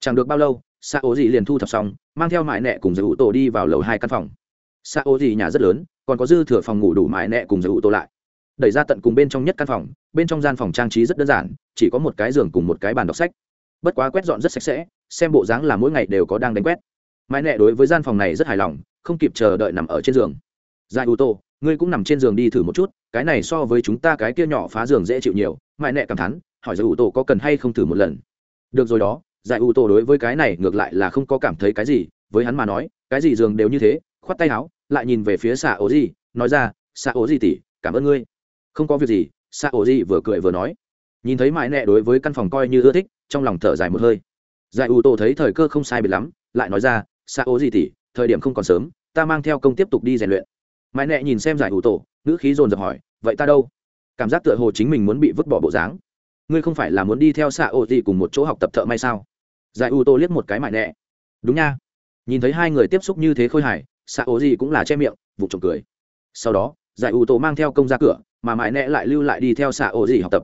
Chẳng được bao lâu xạ ố gì liền thu thập xong, mang theo mại nẹ cùng giải ủ tổ đi vào lầu hai căn phòng. Xạ ố gì nhà rất lớn, còn có dư thừa phòng ngủ đủ mại nẹ cùng giải ủ tổ lại đẩy ra tận cùng bên trong nhất căn phòng, bên trong gian phòng trang trí rất đơn giản, chỉ có một cái giường cùng một cái bàn đọc sách. Bất quá quét dọn rất sạch sẽ, xem bộ dáng là mỗi ngày đều có đang đánh quét. Mãi nẹ đối với gian phòng này rất hài lòng, không kịp chờ đợi nằm ở trên giường. Dạ Dài ủ tô, ngươi cũng nằm trên giường đi thử một chút, cái này so với chúng ta cái kia nhỏ phá giường dễ chịu nhiều. Mãi nẹ cảm thán, hỏi giải ủ tổ có cần hay không thử một lần. Được rồi đó giải ủ tổ đối với cái này ngược lại là không có cảm thấy cái gì, với hắn mà nói, cái gì giường đều như thế, khoát tay áo, lại nhìn về phía xạ ố gì nói ra xạ ố gì tỉ cảm ơn ngươi không có việc gì xạ ổ gì vừa cười vừa nói. Nhìn thấy mãi nẹ đối với căn phòng coi như ưa thích, trong lòng thở dài một hơi. Giải ủ tổ thấy thời cơ không sai biệt lắm, lại nói ra xạ ổ gì tỉ thời điểm không còn sớm, ta mang theo công tiếp tục đi rèn luyện. Mãi nẹ nhìn xem giải ủ tổ ngữ khí dồn dập hỏi, vậy ta đâu? Cảm giác tựa hồ chính mình muốn bị vứt bỏ bộ dáng. Ngươi không phải là muốn đi theo xạ ổ gì cùng một chỗ học tập thợ may sao? Giải ủ tổ liếc một cái mãi nẹ. Đúng nha. Nhìn thấy hai người tiếp xúc như thế khôi hài xạ ổ gì cũng là che miệng, vụ trộm cười. Sau đó, giải ủ tổ mang theo công ra cửa mà mãi nẹ lại lưu lại đi theo xạ ổ gì học tập.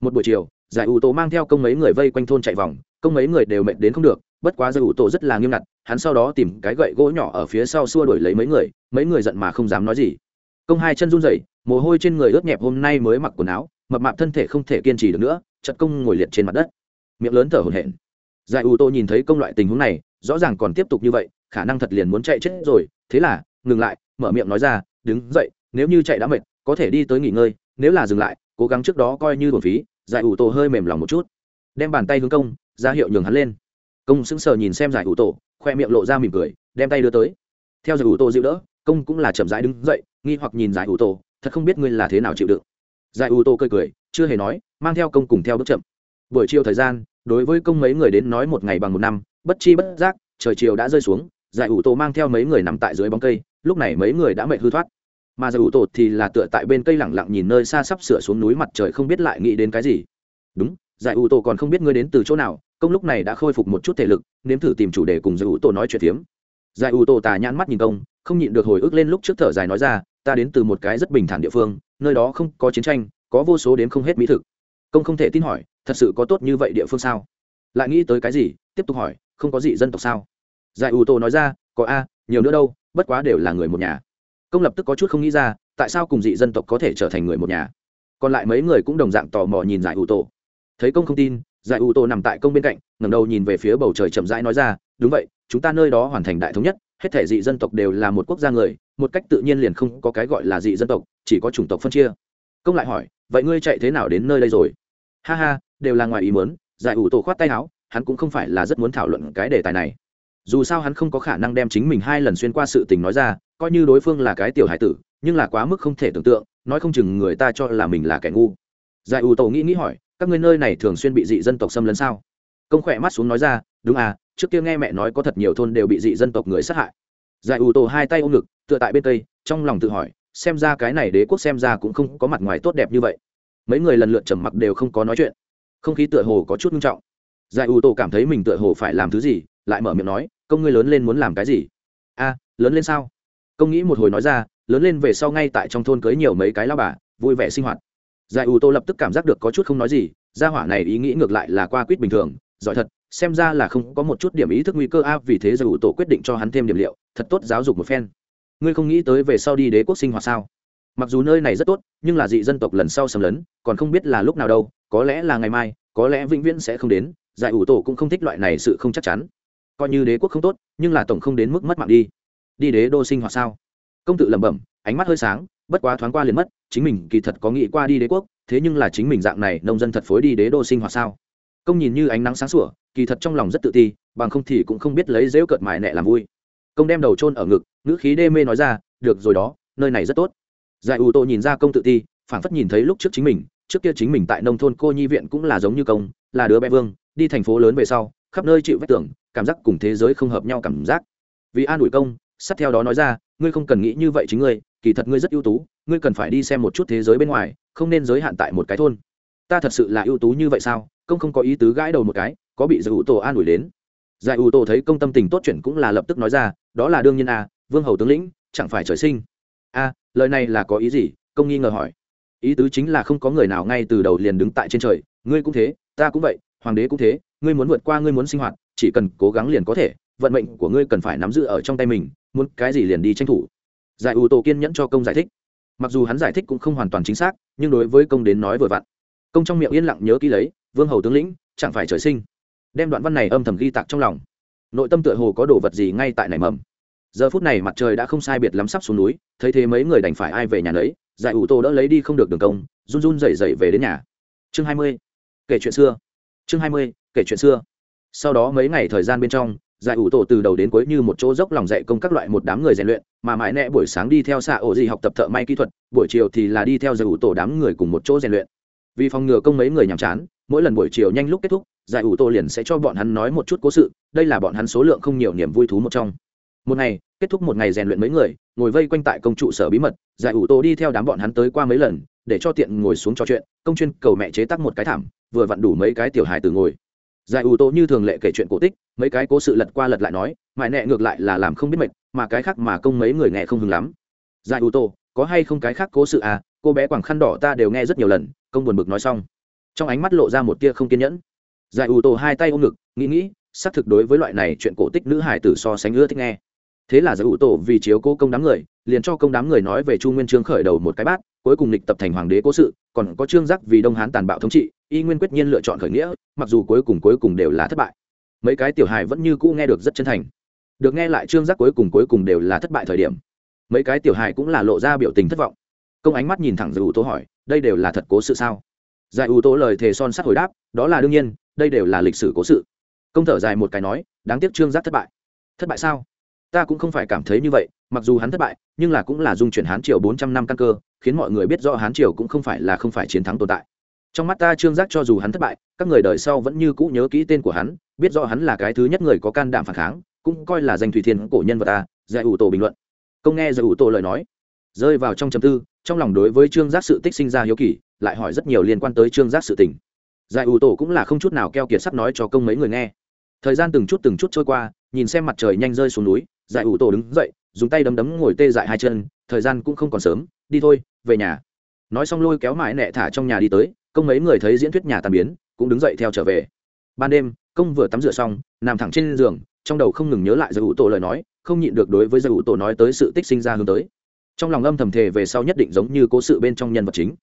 Một buổi chiều, giải ủ tổ mang theo công mấy người vây quanh thôn chạy vòng, công mấy người đều mệt đến không được, bất quá giải ủ tổ rất là nghiêm ngặt, hắn sau đó tìm cái gậy gỗ nhỏ ở phía sau xua đuổi lấy mấy người mấy người giận mà không dám nói gì. Công hai chân run rẩy, mồ hôi trên người ướt nhẹp hôm nay mới mặc quần áo, mập mạp thân thể không thể kiên trì được nữa, chật công ngồi liệt trên mặt đất. Miệng lớn thở hổn hển. Giải ủ tổ nhìn thấy công loại tình huống này, rõ ràng còn tiếp tục như vậy, khả năng thật liền muốn chạy chết rồi, thế là, ngừng lại, mở miệng nói ra, đứng dậy, nếu như chạy đã mệt có thể đi tới nghỉ ngơi, nếu là dừng lại, cố gắng trước đó coi như thuần phí, giải ủ tổ hơi mềm lòng một chút. Đem bàn tay hướng công, ra hiệu nhường hắn lên. Công sững sờ nhìn xem giải ủ tổ, khoe miệng lộ ra mỉm cười, đem tay đưa tới. Theo giải ủ tổ dịu đỡ, công cũng là chậm rãi đứng dậy, nghi hoặc nhìn giải ủ tổ, thật không biết ngươi là thế nào chịu đựng. Giải ủ tổ cười cười, chưa hề nói, mang theo công cùng theo bước chậm. Buổi chiều thời gian, đối với công mấy người đến nói một ngày bằng một năm, bất chi bất giác, trời chiều đã rơi xuống, giải ủ tổ mang theo mấy người nằm tại dưới bóng cây, lúc này mấy người đã mệt hư thoát mà giải ủ tổ thì là tựa tại bên cây lẳng lặng nhìn nơi xa sắp sửa xuống núi mặt trời không biết lại nghĩ đến cái gì. Đúng, giải ủ tổ còn không biết ngươi đến từ chỗ nào, công lúc này đã khôi phục một chút thể lực, nếm thử tìm chủ đề cùng giải ủ tổ nói chuyện phiếm. Giải ủ tổ tà nhãn mắt nhìn công, không nhịn được hồi ức lên lúc trước thở dài nói ra, ta đến từ một cái rất bình thản địa phương, nơi đó không có chiến tranh, có vô số đến không hết mỹ thực. Công không thể tin hỏi, thật sự có tốt như vậy địa phương sao? Lại nghĩ tới cái gì, tiếp tục hỏi, không có gì dân tộc sao? Giải ủ tổ nói ra, có a, nhiều nữa đâu, bất quá đều là người một nhà công lập tức có chút không nghĩ ra, tại sao cùng dị dân tộc có thể trở thành người một nhà. Còn lại mấy người cũng đồng dạng tò mò nhìn giải ủ tổ thấy công không tin, giải ủ tổ nằm tại công bên cạnh, ngẩng đầu nhìn về phía bầu trời chậm rãi nói ra, đúng vậy, chúng ta nơi đó hoàn thành đại thống nhất, hết thể dị dân tộc đều là một quốc gia người, một cách tự nhiên liền không có cái gọi là dị dân tộc, chỉ có chủng tộc phân chia. Công lại hỏi, vậy ngươi chạy thế nào đến nơi đây rồi? Ha ha, đều là ngoài ý muốn. Giải ủ tổ khoát tay áo, hắn cũng không phải là rất muốn thảo luận cái đề tài này. Dù sao hắn không có khả năng đem chính mình hai lần xuyên qua sự tình nói ra coi như đối phương là cái tiểu hải tử, nhưng là quá mức không thể tưởng tượng, nói không chừng người ta cho là mình là kẻ ngu. Giải ủ tổ nghĩ nghĩ hỏi, các ngươi nơi này thường xuyên bị dị dân tộc xâm lấn sao? Công khỏe mắt xuống nói ra, đúng à trước kia nghe mẹ nói có thật nhiều thôn đều bị dị dân tộc người sát hại. Giải ủ tổ hai tay ôm ngực, tựa tại bên tây, trong lòng tự hỏi, xem ra cái này đế quốc xem ra cũng không có mặt ngoài tốt đẹp như vậy. Mấy người lần lượt trầm mặc đều không có nói chuyện. Không khí tựa hồ có chút nghiêm trọng. Giải ủ tổ cảm thấy mình tựa hồ phải làm thứ gì, lại mở miệng nói, công ngươi lớn lên muốn làm cái gì? A lớn lên sao? Công nghĩ một hồi nói ra, lớn lên về sau ngay tại trong thôn cưới nhiều mấy cái lao bà, vui vẻ sinh hoạt. Giải ủ tô lập tức cảm giác được có chút không nói gì, gia hỏa này ý nghĩ ngược lại là qua quýt bình thường, giỏi thật, xem ra là không có một chút điểm ý thức nguy cơ a, vì thế giải ủ tổ quyết định cho hắn thêm điểm liệu, thật tốt giáo dục một phen. Ngươi không nghĩ tới về sau đi đế quốc sinh hoạt sao? Mặc dù nơi này rất tốt, nhưng là dị dân tộc lần sau xâm lấn, còn không biết là lúc nào đâu, có lẽ là ngày mai, có lẽ vĩnh viễn sẽ không đến, giải ủ tổ cũng không thích loại này sự không chắc chắn. Coi như đế quốc không tốt, nhưng là tổng không đến mức mất mạng đi đi đế đô sinh hoạt sao? Công tự lẩm bẩm, ánh mắt hơi sáng, bất quá thoáng qua liền mất, chính mình kỳ thật có nghĩ qua đi đế quốc, thế nhưng là chính mình dạng này, nông dân thật phối đi đế đô sinh hoạt sao? Công nhìn như ánh nắng sáng sủa, kỳ thật trong lòng rất tự ti, bằng không thì cũng không biết lấy dễu cợt mại nẹ làm vui. Công đem đầu chôn ở ngực, ngữ khí đê mê nói ra, được rồi đó, nơi này rất tốt. Giải ủ tô nhìn ra công tự ti, phảng phất nhìn thấy lúc trước chính mình, trước kia chính mình tại nông thôn cô nhi viện cũng là giống như công, là đứa bé vương, đi thành phố lớn về sau, khắp nơi chịu vết tưởng cảm giác cùng thế giới không hợp nhau cảm giác. Vì an ủi công sát theo đó nói ra, ngươi không cần nghĩ như vậy chính ngươi, kỳ thật ngươi rất ưu tú, ngươi cần phải đi xem một chút thế giới bên ngoài, không nên giới hạn tại một cái thôn. Ta thật sự là ưu tú như vậy sao? Công không có ý tứ gãi đầu một cái, có bị giải ủ tổ an ủi đến. Giải ủ tổ thấy công tâm tình tốt chuyển cũng là lập tức nói ra, đó là đương nhiên a vương hầu tướng lĩnh, chẳng phải trời sinh. A, lời này là có ý gì? Công nghi ngờ hỏi. Ý tứ chính là không có người nào ngay từ đầu liền đứng tại trên trời, ngươi cũng thế, ta cũng vậy, hoàng đế cũng thế, ngươi muốn vượt qua ngươi muốn sinh hoạt, chỉ cần cố gắng liền có thể vận mệnh của ngươi cần phải nắm giữ ở trong tay mình, muốn cái gì liền đi tranh thủ. Giải ủ tổ kiên nhẫn cho công giải thích. Mặc dù hắn giải thích cũng không hoàn toàn chính xác, nhưng đối với công đến nói vừa vặn. Công trong miệng yên lặng nhớ ký lấy, vương hầu tướng lĩnh, chẳng phải trời sinh. Đem đoạn văn này âm thầm ghi tạc trong lòng. Nội tâm tựa hồ có đồ vật gì ngay tại nảy mầm. Giờ phút này mặt trời đã không sai biệt lắm sắp xuống núi, thấy thế mấy người đành phải ai về nhà lấy giải ủ tô đỡ lấy đi không được đường công, run run rẩy rẩy về đến nhà. Chương hai mươi, kể chuyện xưa. Chương hai mươi, kể chuyện xưa. Sau đó mấy ngày thời gian bên trong giải ủ tổ từ đầu đến cuối như một chỗ dốc lòng dạy công các loại một đám người rèn luyện, mà mãi nẹ buổi sáng đi theo xạ ổ gì học tập thợ may kỹ thuật, buổi chiều thì là đi theo giải ủ tổ đám người cùng một chỗ rèn luyện. Vì phòng ngừa công mấy người nhàm chán, mỗi lần buổi chiều nhanh lúc kết thúc, giải ủ tổ liền sẽ cho bọn hắn nói một chút cố sự, đây là bọn hắn số lượng không nhiều niềm vui thú một trong. Một ngày, kết thúc một ngày rèn luyện mấy người, ngồi vây quanh tại công trụ sở bí mật, giải ủ tổ đi theo đám bọn hắn tới qua mấy lần, để cho tiện ngồi xuống trò chuyện, công chuyên cầu mẹ chế tắc một cái thảm, vừa vặn đủ mấy cái tiểu hài từ ngồi giải ủ tổ như thường lệ kể chuyện cổ tích, mấy cái cố sự lật qua lật lại nói, mãi nẹ ngược lại là làm không biết mệt, mà cái khác mà công mấy người nghe không hứng lắm. Giải ủ tổ có hay không cái khác cố sự à? Cô bé quảng khăn đỏ ta đều nghe rất nhiều lần, công buồn bực nói xong. Trong ánh mắt lộ ra một tia không kiên nhẫn. Giải ủ tổ hai tay ôm ngực, nghĩ nghĩ, xác thực đối với loại này chuyện cổ tích nữ hải tử so sánh ưa thích nghe. Thế là giải ủ tổ vì chiếu cô công đám người, liền cho công đám người nói về chu nguyên trương khởi đầu một cái bát, cuối cùng lịch tập thành hoàng đế cố sự, còn có trương giác vì đông hán tàn bạo thống trị y nguyên quyết nhiên lựa chọn khởi nghĩa, mặc dù cuối cùng cuối cùng đều là thất bại. Mấy cái tiểu hài vẫn như cũ nghe được rất chân thành. Được nghe lại trương giác cuối cùng cuối cùng đều là thất bại thời điểm. Mấy cái tiểu hài cũng là lộ ra biểu tình thất vọng. Công ánh mắt nhìn thẳng giải ủ tố hỏi, đây đều là thật cố sự sao? Giải ủ tố lời thề son sắt hồi đáp, đó là đương nhiên, đây đều là lịch sử cố sự. Công thở dài một cái nói, đáng tiếc trương giác thất bại. Thất bại sao? Ta cũng không phải cảm thấy như vậy, mặc dù hắn thất bại, nhưng là cũng là dung chuyển hán triều bốn trăm năm căn cơ, khiến mọi người biết rõ hán triều cũng không phải là không phải chiến thắng tồn tại trong mắt ta trương giác cho dù hắn thất bại, các người đời sau vẫn như cũ nhớ kỹ tên của hắn, biết rõ hắn là cái thứ nhất người có can đảm phản kháng, cũng coi là danh thủy thiên cổ nhân vật ta, giải ủ tổ bình luận. Công nghe giải ủ tổ lời nói, rơi vào trong chầm tư, trong lòng đối với trương giác sự tích sinh ra hiếu kỳ, lại hỏi rất nhiều liên quan tới trương giác sự tình. Giải ủ tổ cũng là không chút nào keo kiệt sắp nói cho công mấy người nghe. Thời gian từng chút từng chút trôi qua, nhìn xem mặt trời nhanh rơi xuống núi, giải ủ tổ đứng dậy, dùng tay đấm đấm ngồi tê dại hai chân, thời gian cũng không còn sớm, đi thôi, về nhà. Nói xong lôi kéo mãi nẹ thả trong nhà đi tới công mấy người thấy diễn thuyết nhà tàn biến, cũng đứng dậy theo trở về. Ban đêm, công vừa tắm rửa xong, nằm thẳng trên giường, trong đầu không ngừng nhớ lại giải ủ tổ lời nói, không nhịn được đối với giải ủ tổ nói tới sự tích sinh ra hướng tới. Trong lòng âm thầm thề về sau nhất định giống như cố sự bên trong nhân vật chính.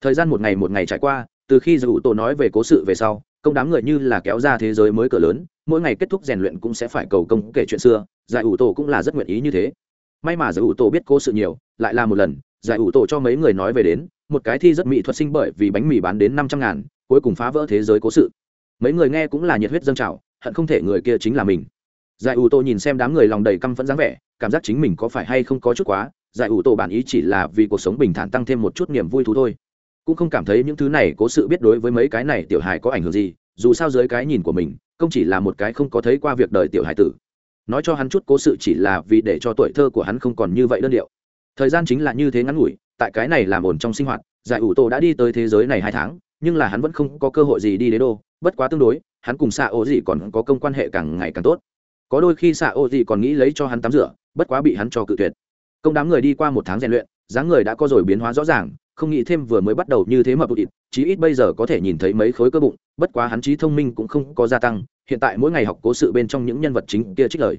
Thời gian một ngày một ngày trải qua, từ khi giải ủ tổ nói về cố sự về sau, công đám người như là kéo ra thế giới mới cửa lớn, mỗi ngày kết thúc rèn luyện cũng sẽ phải cầu công kể chuyện xưa giải ủ tổ cũng là rất nguyện ý như thế. May mà giải ủ tổ biết cố sự nhiều, lại là một lần giải ủ tổ cho mấy người nói về đến một cái thi rất mỹ thuật sinh bởi vì bánh mì bán đến năm trăm ngàn, cuối cùng phá vỡ thế giới cố sự. Mấy người nghe cũng là nhiệt huyết dâng trào, hận không thể người kia chính là mình. Giải ủ tô nhìn xem đám người lòng đầy căm phẫn dáng vẻ, cảm giác chính mình có phải hay không có chút quá, giải ủ tô bản ý chỉ là vì cuộc sống bình thản tăng thêm một chút niềm vui thú thôi. Cũng không cảm thấy những thứ này cố sự biết đối với mấy cái này tiểu hài có ảnh hưởng gì, dù sao dưới cái nhìn của mình, không chỉ là một cái không có thấy qua việc đời tiểu hài tử. Nói cho hắn chút cố sự chỉ là vì để cho tuổi thơ của hắn không còn như vậy đơn điệu. Thời gian chính là như thế ngắn ngủi tại cái này làm ổn trong sinh hoạt, giải ủ tổ đã đi tới thế giới này hai tháng, nhưng là hắn vẫn không có cơ hội gì đi đế đô, bất quá tương đối, hắn cùng xạ ô gì còn có công quan hệ càng ngày càng tốt. Có đôi khi xạ ô gì còn nghĩ lấy cho hắn tắm rửa, bất quá bị hắn cho cự tuyệt. Công đám người đi qua một tháng rèn luyện, dáng người đã có rồi biến hóa rõ ràng, không nghĩ thêm vừa mới bắt đầu như thế mà bụt ít chí ít bây giờ có thể nhìn thấy mấy khối cơ bụng, bất quá hắn trí thông minh cũng không có gia tăng, hiện tại mỗi ngày học cố sự bên trong những nhân vật chính kia trích lời.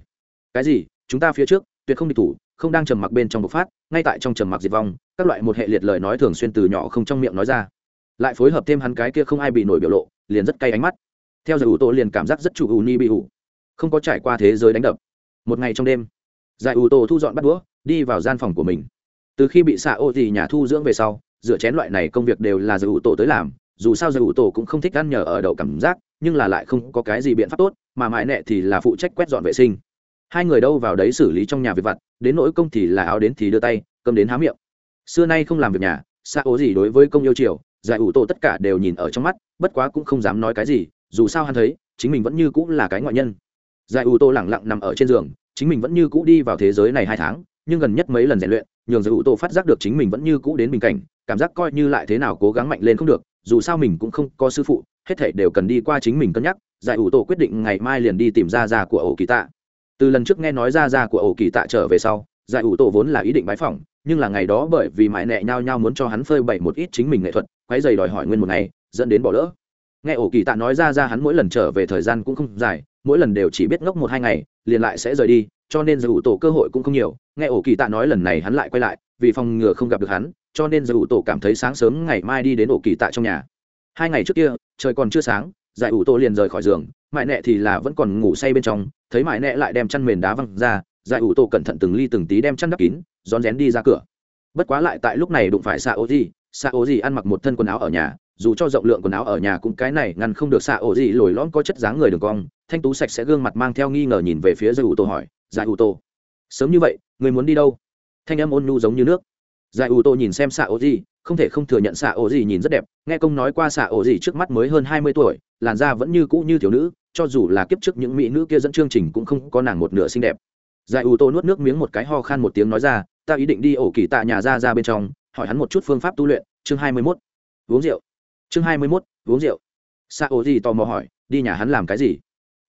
Cái gì? Chúng ta phía trước, tuyệt không địch thủ không đang trầm mặc bên trong bộc phát, ngay tại trong trầm mặc diệt vong, các loại một hệ liệt lời nói thường xuyên từ nhỏ không trong miệng nói ra. Lại phối hợp thêm hắn cái kia không ai bị nổi biểu lộ, liền rất cay ánh mắt. Theo giải ủ tổ liền cảm giác rất chủ ù ni bị ủ. Không có trải qua thế giới đánh đập. Một ngày trong đêm, giải ủ tổ thu dọn bắt đũa, đi vào gian phòng của mình. Từ khi bị xạ ô thì nhà thu dưỡng về sau, rửa chén loại này công việc đều là giải ủ tổ tới làm. Dù sao giải ủ tổ cũng không thích ăn nhờ ở đậu cảm giác, nhưng là lại không có cái gì biện pháp tốt, mà mãi nẹ thì là phụ trách quét dọn vệ sinh hai người đâu vào đấy xử lý trong nhà việc vặt, đến nỗi công thì là áo đến thì đưa tay, cơm đến há miệng. Xưa nay không làm việc nhà, xa ố gì đối với công yêu chiều giải ủ tổ tất cả đều nhìn ở trong mắt, bất quá cũng không dám nói cái gì, dù sao hắn thấy, chính mình vẫn như cũng là cái ngoại nhân. Giải ủ tổ lẳng lặng nằm ở trên giường, chính mình vẫn như cũ đi vào thế giới này hai tháng, nhưng gần nhất mấy lần rèn luyện, nhường giải ủ tổ phát giác được chính mình vẫn như cũ đến bình cảnh, cảm giác coi như lại thế nào cố gắng mạnh lên không được, dù sao mình cũng không có sư phụ, hết thể đều cần đi qua chính mình cân nhắc, giải ủ tổ quyết định ngày mai liền đi tìm ra già của ổ kỳ tạ từ lần trước nghe nói ra ra của ổ kỳ tạ trở về sau, giải ủ tổ vốn là ý định bái phỏng, nhưng là ngày đó bởi vì mãi nẹ nhao nhao muốn cho hắn phơi bày một ít chính mình nghệ thuật quái dày đòi hỏi nguyên một ngày, dẫn đến bỏ lỡ. Nghe ổ kỳ tạ nói ra ra hắn mỗi lần trở về thời gian cũng không dài, mỗi lần đều chỉ biết ngốc một hai ngày, liền lại sẽ rời đi, cho nên giải ủ tổ cơ hội cũng không nhiều. Nghe ổ kỳ tạ nói lần này hắn lại quay lại, vì phòng ngừa không gặp được hắn, cho nên giải ủ tổ cảm thấy sáng sớm ngày mai đi đến ổ kỳ tạ trong nhà. Hai ngày trước kia, trời còn chưa sáng, giải ủ tổ liền rời khỏi giường mại nẹ thì là vẫn còn ngủ say bên trong, thấy mại nẹ lại đem chăn mền đá văng ra, giải ủ tổ cẩn thận từng ly từng tí đem chăn đắp kín, rón rén đi ra cửa. Bất quá lại tại lúc này đụng phải xạ ô gì xạ ô gì ăn mặc một thân quần áo ở nhà, dù cho rộng lượng quần áo ở nhà cũng cái này ngăn không được xạ ổ gì lồi lõm có chất dáng người đường cong, thanh tú sạch sẽ gương mặt mang theo nghi ngờ nhìn về phía giải ủ tổ hỏi, giải ủ tổ, sớm như vậy, người muốn đi đâu? Thanh âm ôn nhu giống như nước. Giải ủ tổ nhìn xem xạ ổ gì không thể không thừa nhận xạ ổ gì nhìn rất đẹp, nghe công nói qua xạ ổ gì trước mắt mới hơn hai mươi tuổi, làn da vẫn như cũ như thiếu nữ cho dù là kiếp trước những mỹ nữ kia dẫn chương trình cũng không có nàng một nửa xinh đẹp. Giải ủ tô nuốt nước miếng một cái ho khan một tiếng nói ra, ta ý định đi ổ kỳ tạ nhà ra ra bên trong, hỏi hắn một chút phương pháp tu luyện. Chương hai mươi mốt. Uống rượu. Chương hai mươi mốt. Uống rượu. Sa ô gì tò mò hỏi, đi nhà hắn làm cái gì?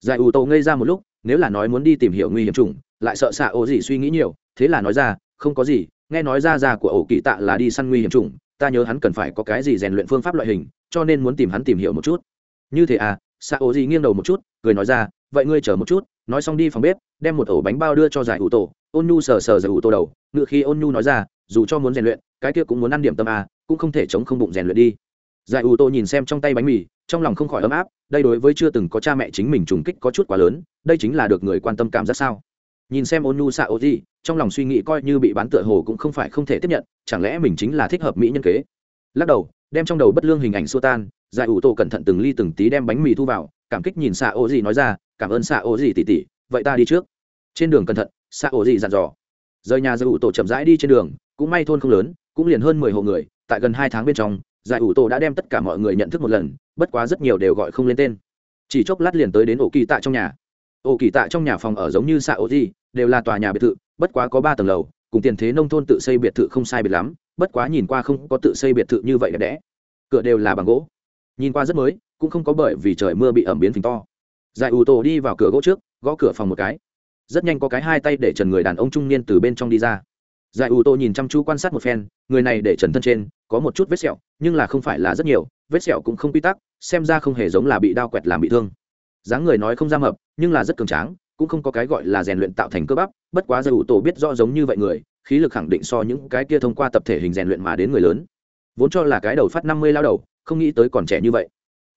Giải ủ tô ngây ra một lúc, nếu là nói muốn đi tìm hiểu nguy hiểm trùng lại sợ sa ô gì suy nghĩ nhiều, thế là nói ra, không có gì, nghe nói ra ra của ổ kỳ tạ là đi săn nguy hiểm trùng ta nhớ hắn cần phải có cái gì rèn luyện phương pháp loại hình, cho nên muốn tìm hắn tìm hiểu một chút. Như thế à xạ ô gì nghiêng đầu một chút, cười nói ra, vậy ngươi chờ một chút, nói xong đi phòng bếp, đem một ổ bánh bao đưa cho giải ủ tổ. Ôn nhu sờ sờ giải ủ tổ đầu, ngựa khi ôn nhu nói ra, dù cho muốn rèn luyện, cái kia cũng muốn ăn điểm tâm à cũng không thể chống không bụng rèn luyện đi. Giải ủ tổ nhìn xem trong tay bánh mì, trong lòng không khỏi ấm áp, đây đối với chưa từng có cha mẹ chính mình trùng kích có chút quá lớn, đây chính là được người quan tâm cảm giác sao. Nhìn xem ôn nhu xạ ô gì trong lòng suy nghĩ coi như bị bán tựa hồ cũng không phải không thể tiếp nhận, chẳng lẽ mình chính là thích hợp mỹ nhân kế? Lắc đầu, đem trong đầu bất lương hình ảnh xua tan giải ủ tổ cẩn thận từng ly từng tí đem bánh mì thu vào, cảm kích nhìn xạ ô gì nói ra, cảm ơn xạ ô gì tỉ tỉ vậy ta đi trước. Trên đường cẩn thận xạ ô gì dặn dò. Rời nhà giải ủ tổ chậm rãi đi trên đường, cũng may thôn không lớn, cũng liền hơn mười hộ người, tại gần hai tháng bên trong, giải ủ tổ đã đem tất cả mọi người nhận thức một lần, bất quá rất nhiều đều gọi không lên tên. Chỉ chốc lát liền tới đến ổ kỳ tạ trong nhà. Ổ kỳ tạ trong nhà phòng ở giống như xạ ổ gì đều là tòa nhà biệt thự, bất quá có ba tầng lầu, cùng tiền thế nông thôn tự xây biệt thự không sai biệt lắm, bất quá nhìn qua không có tự xây biệt thự như vậy đẹp đẽ. Cửa đều là bằng gỗ nhìn qua rất mới, cũng không có bởi vì trời mưa bị ẩm biến phình to. Giải ủ tổ đi vào cửa gỗ trước, gõ cửa phòng một cái. Rất nhanh có cái hai tay để trần người đàn ông trung niên từ bên trong đi ra. Giải ủ tổ nhìn chăm chú quan sát một phen, người này để trần thân trên, có một chút vết sẹo, nhưng là không phải là rất nhiều, vết sẹo cũng không quy tắc, xem ra không hề giống là bị đao quẹt làm bị thương. Dáng người nói không ra mập, nhưng là rất cường tráng, cũng không có cái gọi là rèn luyện tạo thành cơ bắp, bất quá giải ủ tổ biết rõ giống như vậy người, khí lực khẳng định so những cái kia thông qua tập thể hình rèn luyện mà đến người lớn vốn cho là cái đầu phát năm mươi lao đầu, không nghĩ tới còn trẻ như vậy.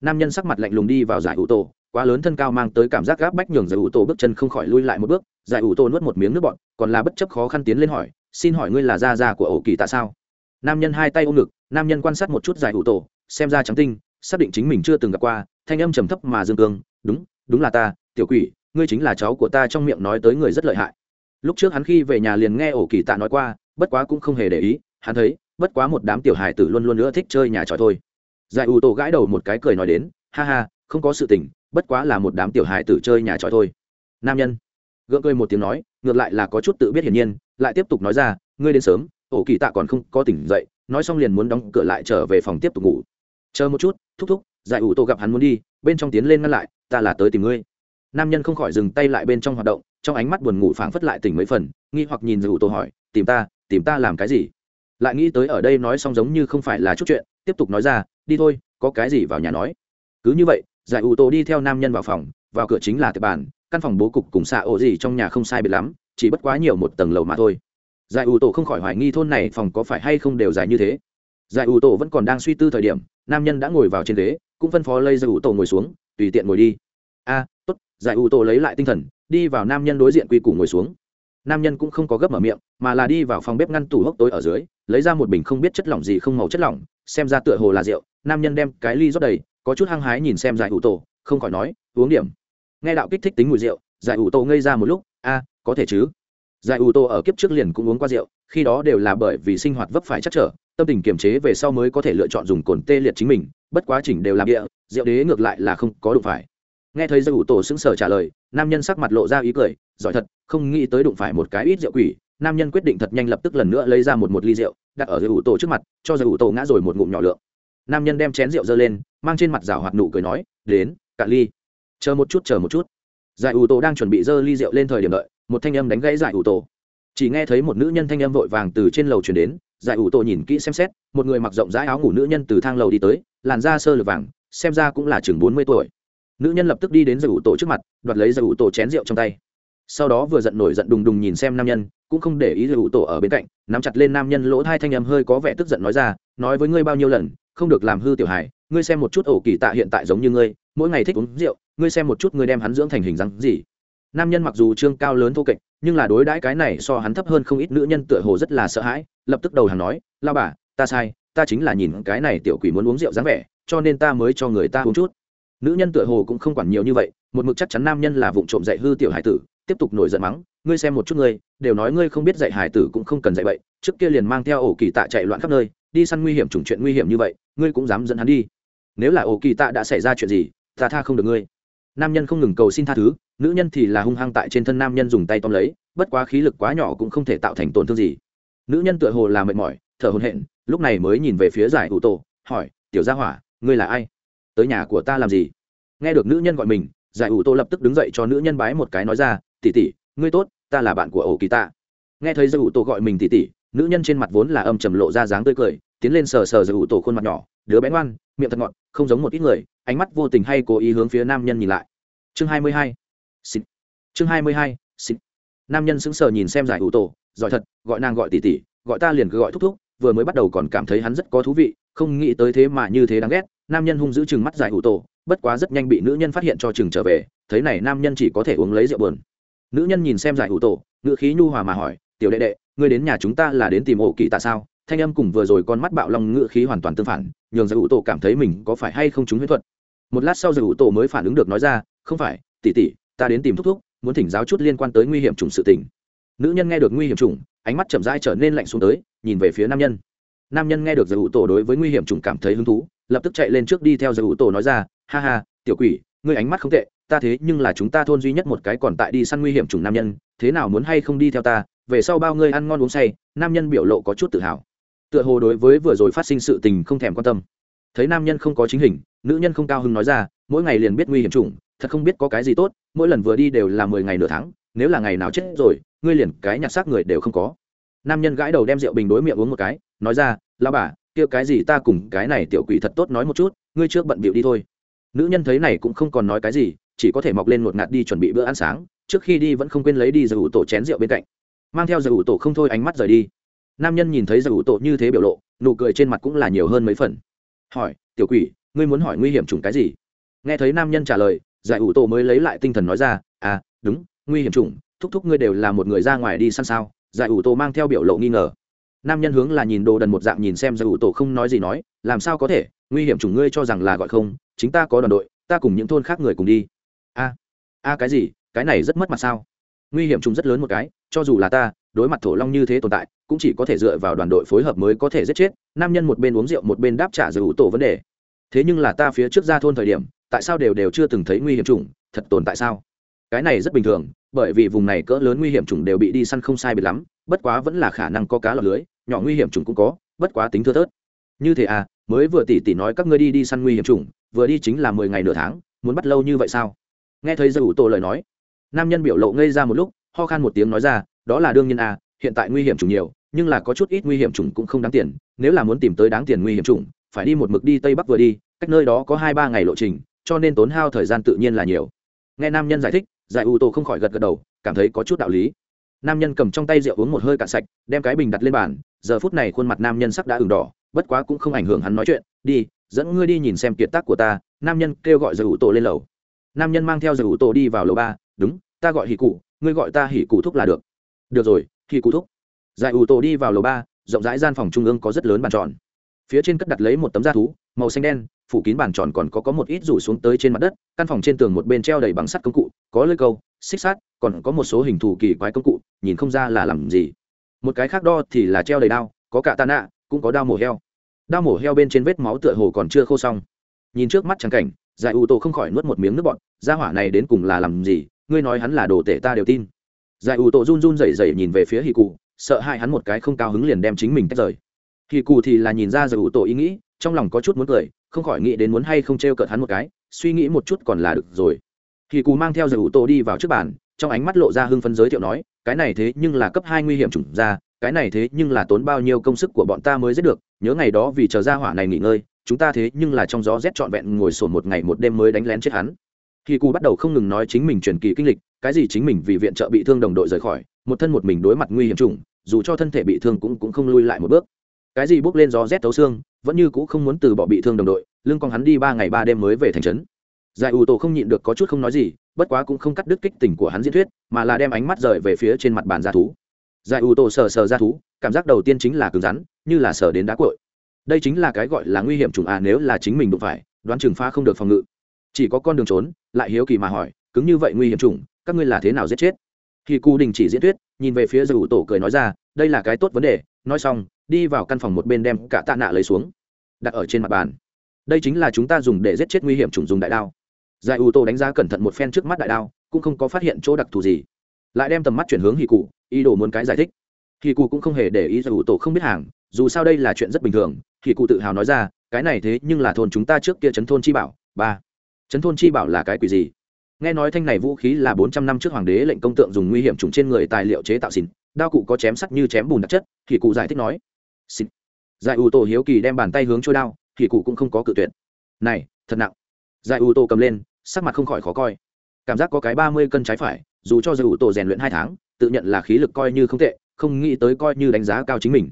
Nam nhân sắc mặt lạnh lùng đi vào giải ủ tổ, quá lớn thân cao mang tới cảm giác gáp bách nhường giải ủ tổ bước chân không khỏi lui lại một bước, giải ủ tổ nuốt một miếng nước bọt, còn là bất chấp khó khăn tiến lên hỏi, xin hỏi ngươi là gia gia của ổ kỳ tại sao? Nam nhân hai tay ôm ngực, nam nhân quan sát một chút giải ủ tổ, xem ra trắng tinh, xác định chính mình chưa từng gặp qua, thanh âm trầm thấp mà dương cương, đúng đúng là ta, tiểu quỷ, ngươi chính là cháu của ta trong miệng nói tới người rất lợi hại. Lúc trước hắn khi về nhà liền nghe ổ kỳ tạ nói qua, bất quá cũng không hề để ý, hắn thấy bất quá một đám tiểu hài tử luôn luôn nữa thích chơi nhà tròi thôi. Giải ủ tổ gãi đầu một cái cười nói đến, ha ha, không có sự tình, bất quá là một đám tiểu hài tử chơi nhà tròi thôi. Nam nhân gượng cười một tiếng nói, ngược lại là có chút tự biết hiển nhiên. Lại tiếp tục nói ra, ngươi đến sớm, ổ kỳ tạ còn không có tỉnh dậy, nói xong liền muốn đóng cửa lại trở về phòng tiếp tục ngủ. Chờ một chút, thúc thúc, giải ủ tổ gặp hắn muốn đi, bên trong tiến lên ngăn lại, ta là tới tìm ngươi. Nam nhân không khỏi dừng tay lại bên trong hoạt động, trong ánh mắt buồn ngủ phảng phất lại tỉnh mấy phần, nghi hoặc nhìn giải ủ tổ hỏi, tìm ta tìm ta làm cái gì? Lại nghĩ tới ở đây nói xong giống như không phải là chút chuyện tiếp tục nói ra đi thôi có cái gì vào nhà nói. Cứ như vậy giải ủ tổ đi theo nam nhân vào phòng vào cửa chính là tiệp bàn căn phòng bố cục cùng xạ ổ gì trong nhà không sai biệt lắm chỉ bất quá nhiều một tầng lầu mà thôi. Giải ủ tổ không khỏi hoài nghi thôn này phòng có phải hay không đều dài như thế. Giải ủ tổ vẫn còn đang suy tư thời điểm nam nhân đã ngồi vào trên ghế cũng phân phó lây giải ủ tổ ngồi xuống tùy tiện ngồi đi. A à, tốt. Giải ủ tổ lấy lại tinh thần đi vào nam nhân đối diện quy củ ngồi xuống. Nam nhân cũng không có gấp mở miệng mà là đi vào phòng bếp ngăn tủ hốc tối ở dưới lấy ra một bình không biết chất lỏng gì không màu chất lỏng, xem ra tựa hồ là rượu, nam nhân đem cái ly rót đầy, có chút hăng hái nhìn xem giải ủ tổ, không khỏi nói, uống điểm. Nghe đạo kích thích tính mùi rượu, giải ủ tổ ngây ra một lúc, a, có thể chứ. Giải ủ tổ ở kiếp trước liền cũng uống qua rượu, khi đó đều là bởi vì sinh hoạt vấp phải chắc trở, tâm tình kiềm chế về sau mới có thể lựa chọn dùng cồn tê liệt chính mình, bất quá chỉnh đều làm địa rượu đế ngược lại là không có đụng phải. Nghe thấy giải ủ tổ sững sờ trả lời, nam nhân sắc mặt lộ ra ý cười, giỏi thật, không nghĩ tới đụng phải một cái ít rượu quỷ nam nhân quyết định thật nhanh lập tức lần nữa lấy ra một một ly rượu, đặt ở giải ủ tổ trước mặt, cho giải ủ tổ ngã rồi một ngụm nhỏ lượng. Nam nhân đem chén rượu dơ lên, mang trên mặt rào hoạt nụ cười nói, đến, cạn ly. Chờ một chút, chờ một chút. Giải ủ tổ đang chuẩn bị dơ ly rượu lên thời điểm đợi, một thanh âm đánh gãy giải ủ tổ. Chỉ nghe thấy một nữ nhân thanh âm vội vàng từ trên lầu chuyển đến, giải ủ tổ nhìn kỹ xem xét, một người mặc rộng rãi áo ngủ nữ nhân từ thang lầu đi tới, làn da sơ lược vàng, xem ra cũng là chừng bốn mươi tuổi. Nữ nhân lập tức đi đến giải ủ tổ trước mặt, đoạt lấy giải ủ tổ chén rượu trong tay sau đó vừa giận nổi giận đùng đùng nhìn xem nam nhân, cũng không để ý giải ủ tổ ở bên cạnh, nắm chặt lên nam nhân lỗ hai thanh âm hơi có vẻ tức giận nói ra, nói với ngươi bao nhiêu lần, không được làm hư tiểu hải ngươi xem một chút ổ kỳ tạ hiện tại giống như ngươi, mỗi ngày thích uống rượu, ngươi xem một chút ngươi đem hắn dưỡng thành hình dáng gì. Nam nhân mặc dù trương cao lớn thô kệch, nhưng là đối đãi cái này so hắn thấp hơn không ít nữ nhân tựa hồ rất là sợ hãi, lập tức đầu hàng nói, lao bà, ta sai, ta chính là nhìn cái này tiểu quỷ muốn uống rượu dáng vẻ, cho nên ta mới cho người ta uống chút. Nữ nhân tựa hồ cũng không quản nhiều như vậy, một mực chắc chắn nam nhân là vụ trộm dạy hư tiểu hải tử tiếp tục nổi giận mắng, ngươi xem một chút ngươi, đều nói ngươi không biết dạy hải tử cũng không cần dạy vậy trước kia liền mang theo ổ kỳ tạ chạy loạn khắp nơi, đi săn nguy hiểm chủng chuyện nguy hiểm như vậy, ngươi cũng dám dẫn hắn đi. Nếu là ổ kỳ tạ đã xảy ra chuyện gì, ta tha không được ngươi. Nam nhân không ngừng cầu xin tha thứ, nữ nhân thì là hung hăng tại trên thân nam nhân dùng tay tóm lấy, bất quá khí lực quá nhỏ cũng không thể tạo thành tổn thương gì. Nữ nhân tựa hồ là mệt mỏi, thở hồn hện lúc này mới nhìn về phía giải ủ tổ, hỏi, tiểu gia hỏa, ngươi là ai? Tới nhà của ta làm gì? Nghe được nữ nhân gọi mình, giải ủ tổ lập tức đứng dậy cho nữ nhân bái một cái nói ra Tỷ tỷ, ngươi tốt ta là bạn của ổ kỳ tạ. Nghe thấy giải ủ tổ gọi mình tỷ tỷ, nữ nhân trên mặt vốn là âm trầm lộ ra dáng tươi cười tiến lên sờ sờ giải ủ tổ khuôn mặt nhỏ đứa bé ngoan miệng thật ngọt không giống một ít người ánh mắt vô tình hay cố ý hướng phía nam nhân nhìn lại. Chương hai mươi hai xin chương hai mươi hai xin nam nhân sững sờ nhìn xem giải ủ tổ giỏi thật gọi nàng gọi tỷ tỷ, gọi ta liền cứ gọi thúc thúc vừa mới bắt đầu còn cảm thấy hắn rất có thú vị không nghĩ tới thế mà như thế đáng ghét nam nhân hung giữ chừng mắt giải ủ tổ bất quá rất nhanh bị nữ nhân phát hiện cho chừng trở về thấy này nam nhân chỉ có thể uống lấy rượu buồn nữ nhân nhìn xem giải ủ tổ, ngữ khí nhu hòa mà hỏi, tiểu đệ đệ, ngươi đến nhà chúng ta là đến tìm ổ kỳ tại sao? Thanh âm cùng vừa rồi con mắt bạo long ngữ khí hoàn toàn tương phản, nhường giải ủ tổ cảm thấy mình có phải hay không chúng huyết thuật. Một lát sau giải ủ tổ mới phản ứng được nói ra, không phải tỉ tỉ ta đến tìm thúc thúc, muốn thỉnh giáo chút liên quan tới nguy hiểm trùng sự tình. Nữ nhân nghe được nguy hiểm trùng ánh mắt chậm rãi trở nên lạnh xuống tới, nhìn về phía nam nhân. Nam nhân nghe được giải ủ tổ đối với nguy hiểm trùng cảm thấy hứng thú, lập tức chạy lên trước đi theo giải ủ tổ nói ra, ha ha, tiểu quỷ ngươi ánh mắt không tệ, ta thế nhưng là chúng ta thôn duy nhất một cái còn tại đi săn nguy hiểm trùng nam nhân, thế nào muốn hay không đi theo ta, về sau bao ngươi ăn ngon uống say, nam nhân biểu lộ có chút tự hào. Tựa hồ đối với vừa rồi phát sinh sự tình không thèm quan tâm. Thấy nam nhân không có chính hình, nữ nhân không cao hứng nói ra, mỗi ngày liền biết nguy hiểm trùng thật không biết có cái gì tốt, mỗi lần vừa đi đều là mười ngày nửa tháng, nếu là ngày nào chết rồi, ngươi liền cái nhặt xác người đều không có. Nam nhân gãi đầu đem rượu bình đối miệng uống một cái, nói ra lao bà, kia cái gì ta cùng cái này tiểu quỷ thật tốt nói một chút, ngươi trước bận bịu đi thôi nữ nhân thấy này cũng không còn nói cái gì, chỉ có thể mọc lên một ngạt đi chuẩn bị bữa ăn sáng, trước khi đi vẫn không quên lấy đi giải ủ tổ chén rượu bên cạnh. Mang theo giải ủ tổ không thôi ánh mắt rời đi. Nam nhân nhìn thấy giải ủ tổ như thế biểu lộ, nụ cười trên mặt cũng là nhiều hơn mấy phần. Hỏi, tiểu quỷ, ngươi muốn hỏi nguy hiểm chủng cái gì? Nghe thấy nam nhân trả lời giải ủ tổ mới lấy lại tinh thần nói ra à đúng, nguy hiểm chủng, thúc thúc ngươi đều là một người ra ngoài đi săn sao? Giải ủ tổ mang theo biểu lộ nghi ngờ. Nam nhân hướng là nhìn đồ đần một dạng nhìn xem giải ủ tổ không nói gì nói, làm sao có thể, nguy hiểm chủng ngươi cho rằng là gọi không chính ta có đoàn đội, ta cùng những thôn khác người cùng đi. A a cái gì? Cái này rất mất mặt sao? Nguy hiểm chủng rất lớn một cái, cho dù là ta, đối mặt thổ long như thế tồn tại, cũng chỉ có thể dựa vào đoàn đội phối hợp mới có thể giết chết, nam nhân một bên uống rượu một bên đáp trả giữ ủ tổ vấn đề. Thế nhưng là ta phía trước ra thôn thời điểm, tại sao đều đều chưa từng thấy nguy hiểm chủng thật tồn tại sao? Cái này rất bình thường, bởi vì vùng này cỡ lớn nguy hiểm chủng đều bị đi săn không sai biệt lắm, bất quá vẫn là khả năng có cá lọt lưới, nhỏ nguy hiểm chủng cũng có, bất quá tính thưa thớt. Như thế à mới vừa tỉ tỉ nói các ngươi đi đi săn nguy hiểm chủng vừa đi chính là mười ngày nửa tháng, muốn bắt lâu như vậy sao? Nghe thấy dư ủ tổ lời nói, nam nhân biểu lộ ngây ra một lúc, ho khan một tiếng nói ra, đó là đương nhiên à hiện tại nguy hiểm chủng nhiều, nhưng là có chút ít nguy hiểm chủng cũng không đáng tiền, nếu là muốn tìm tới đáng tiền nguy hiểm chủng, phải đi một mực đi tây bắc vừa đi, cách nơi đó có hai ba ngày lộ trình, cho nên tốn hao thời gian tự nhiên là nhiều. Nghe nam nhân giải thích giải ủ tổ không khỏi gật gật đầu, cảm thấy có chút đạo lý. Nam nhân cầm trong tay rượu uống một hơi cạn sạch, đem cái bình đặt lên bàn, giờ phút này khuôn mặt nam nhân sắc đã ửng đỏ, bất quá cũng không ảnh hưởng hắn nói chuyện, đi dẫn ngươi đi nhìn xem kiệt tác của ta, nam nhân kêu gọi giải ủ tổ lên lầu. Nam nhân mang theo giải ủ tổ đi vào lầu ba, đúng, ta gọi hỉ cụ, ngươi gọi ta hỉ cụ thúc là được. Được rồi hỉ cụ thúc. Giải ủ tổ đi vào lầu ba, rộng rãi gian phòng trung ương có rất lớn bàn tròn. Phía trên cất đặt lấy một tấm da thú, màu xanh đen, phủ kín bàn tròn còn có có một ít rủ xuống tới trên mặt đất, căn phòng trên tường một bên treo đầy bằng sắt công cụ, có lơi câu, xích sắt, còn có một số hình thù kỳ quái công cụ, nhìn không ra là làm gì. Một cái khác đo thì là treo đầy đao, có cả tạ nạ, cũng có đao mổ heo đao mổ heo bên trên vết máu tựa hồ còn chưa khô xong. Nhìn trước mắt trắng cảnh, giải ủ tổ không khỏi nuốt một miếng nước bọt, gia hỏa này đến cùng là làm gì, ngươi nói hắn là đồ tể ta đều tin. Giải ủ tổ run run rẩy rẩy nhìn về phía hì cụ sợ hãi hắn một cái không cao hứng liền đem chính mình tách rời. Hì cụ thì là nhìn ra giải ủ tổ ý nghĩ, trong lòng có chút muốn cười, không khỏi nghĩ đến muốn hay không t r e o cợt hắn một cái, suy nghĩ một chút còn là được rồi. Hì cụ mang theo giải ủ tổ đi vào trước bàn, trong ánh mắt lộ ra hưng phấn giới thiệu nói, cái này thế nhưng là cấp hai nguy hiểm chủng ra cái này thế nhưng là tốn bao nhiêu công sức của bọn ta mới giết được, nhớ ngày đó vì chờ ra hỏa này nghỉ ngơi, chúng ta thế nhưng là trong gió rét trọn vẹn ngồi sổn một ngày một đêm mới đánh lén chết hắn. Khi cụ bắt đầu không ngừng nói chính mình truyền kỳ kinh lịch, cái gì chính mình vì viện trợ bị thương đồng đội rời khỏi, một thân một mình đối mặt nguy hiểm trùng dù cho thân thể bị thương cũng cũng không lui lại một bước. Cái gì bốc lên gió rét thấu xương, vẫn như cũ không muốn từ bỏ bị thương đồng đội lương con hắn đi ba ngày ba đêm mới về thành trấn. Giải ủ tổ không nhịn được có chút không nói gì, bất quá cũng không cắt đứt kích tình của hắn diễn thuyết, mà là đem ánh mắt rời về phía trên mặt bàn g thú giải ủ tổ sờ sờ ra thú, cảm giác đầu tiên chính là cứng rắn, như là sờ đến đá cội đây chính là cái gọi là nguy hiểm trùng à nếu là chính mình đụng phải, đoán chừng pha không được phòng ngự. Chỉ có con đường trốn, lại hiếu kỳ mà hỏi, cứng như vậy nguy hiểm trùng các ngươi là thế nào giết chết? Khi cù đình chỉ diễn thuyết, nhìn về phía giải ủ tổ cười nói ra, đây là cái tốt vấn đề, nói xong, đi vào căn phòng một bên đem cả tạ nạ lấy xuống, đặt ở trên mặt bàn. Đây chính là chúng ta dùng để giết chết nguy hiểm trùng dùng đại đao. Giải ủ tổ đánh giá cẩn thận một phen trước mắt đại đao, cũng không có phát hiện chỗ đặc thù gì lại đem tầm mắt chuyển hướng hì cụ, ý đồ muốn cái giải thích. Hì cụ cũng không hề để ý dù tổ không biết hàng, dù sao đây là chuyện rất bình thường hì cụ tự hào nói ra, cái này thế nhưng là thôn chúng ta trước kia chấn thôn chi bảo, ba. Chấn thôn chi bảo là cái quỷ gì? Nghe nói thanh này vũ khí là bốn trăm năm trước hoàng đế lệnh công tượng dùng nguy hiểm trùng trên người tài liệu chế tạo xịn đao cụ có chém sắt như chém bùn đặc chất thì cụ giải thích nói. Xịn giải ưu tổ hiếu kỳ đem bàn tay hướng trôi đao thì cụ cũng không có cự tuyệt. Này, thật nặng. Giải ưu tổ cầm lên, sắc mặt không khỏi khó coi. Cảm giác có cái ba mươi cân trái phải dù cho giải ủ tổ rèn luyện hai tháng, tự nhận là khí lực coi như không tệ, không nghĩ tới coi như đánh giá cao chính mình.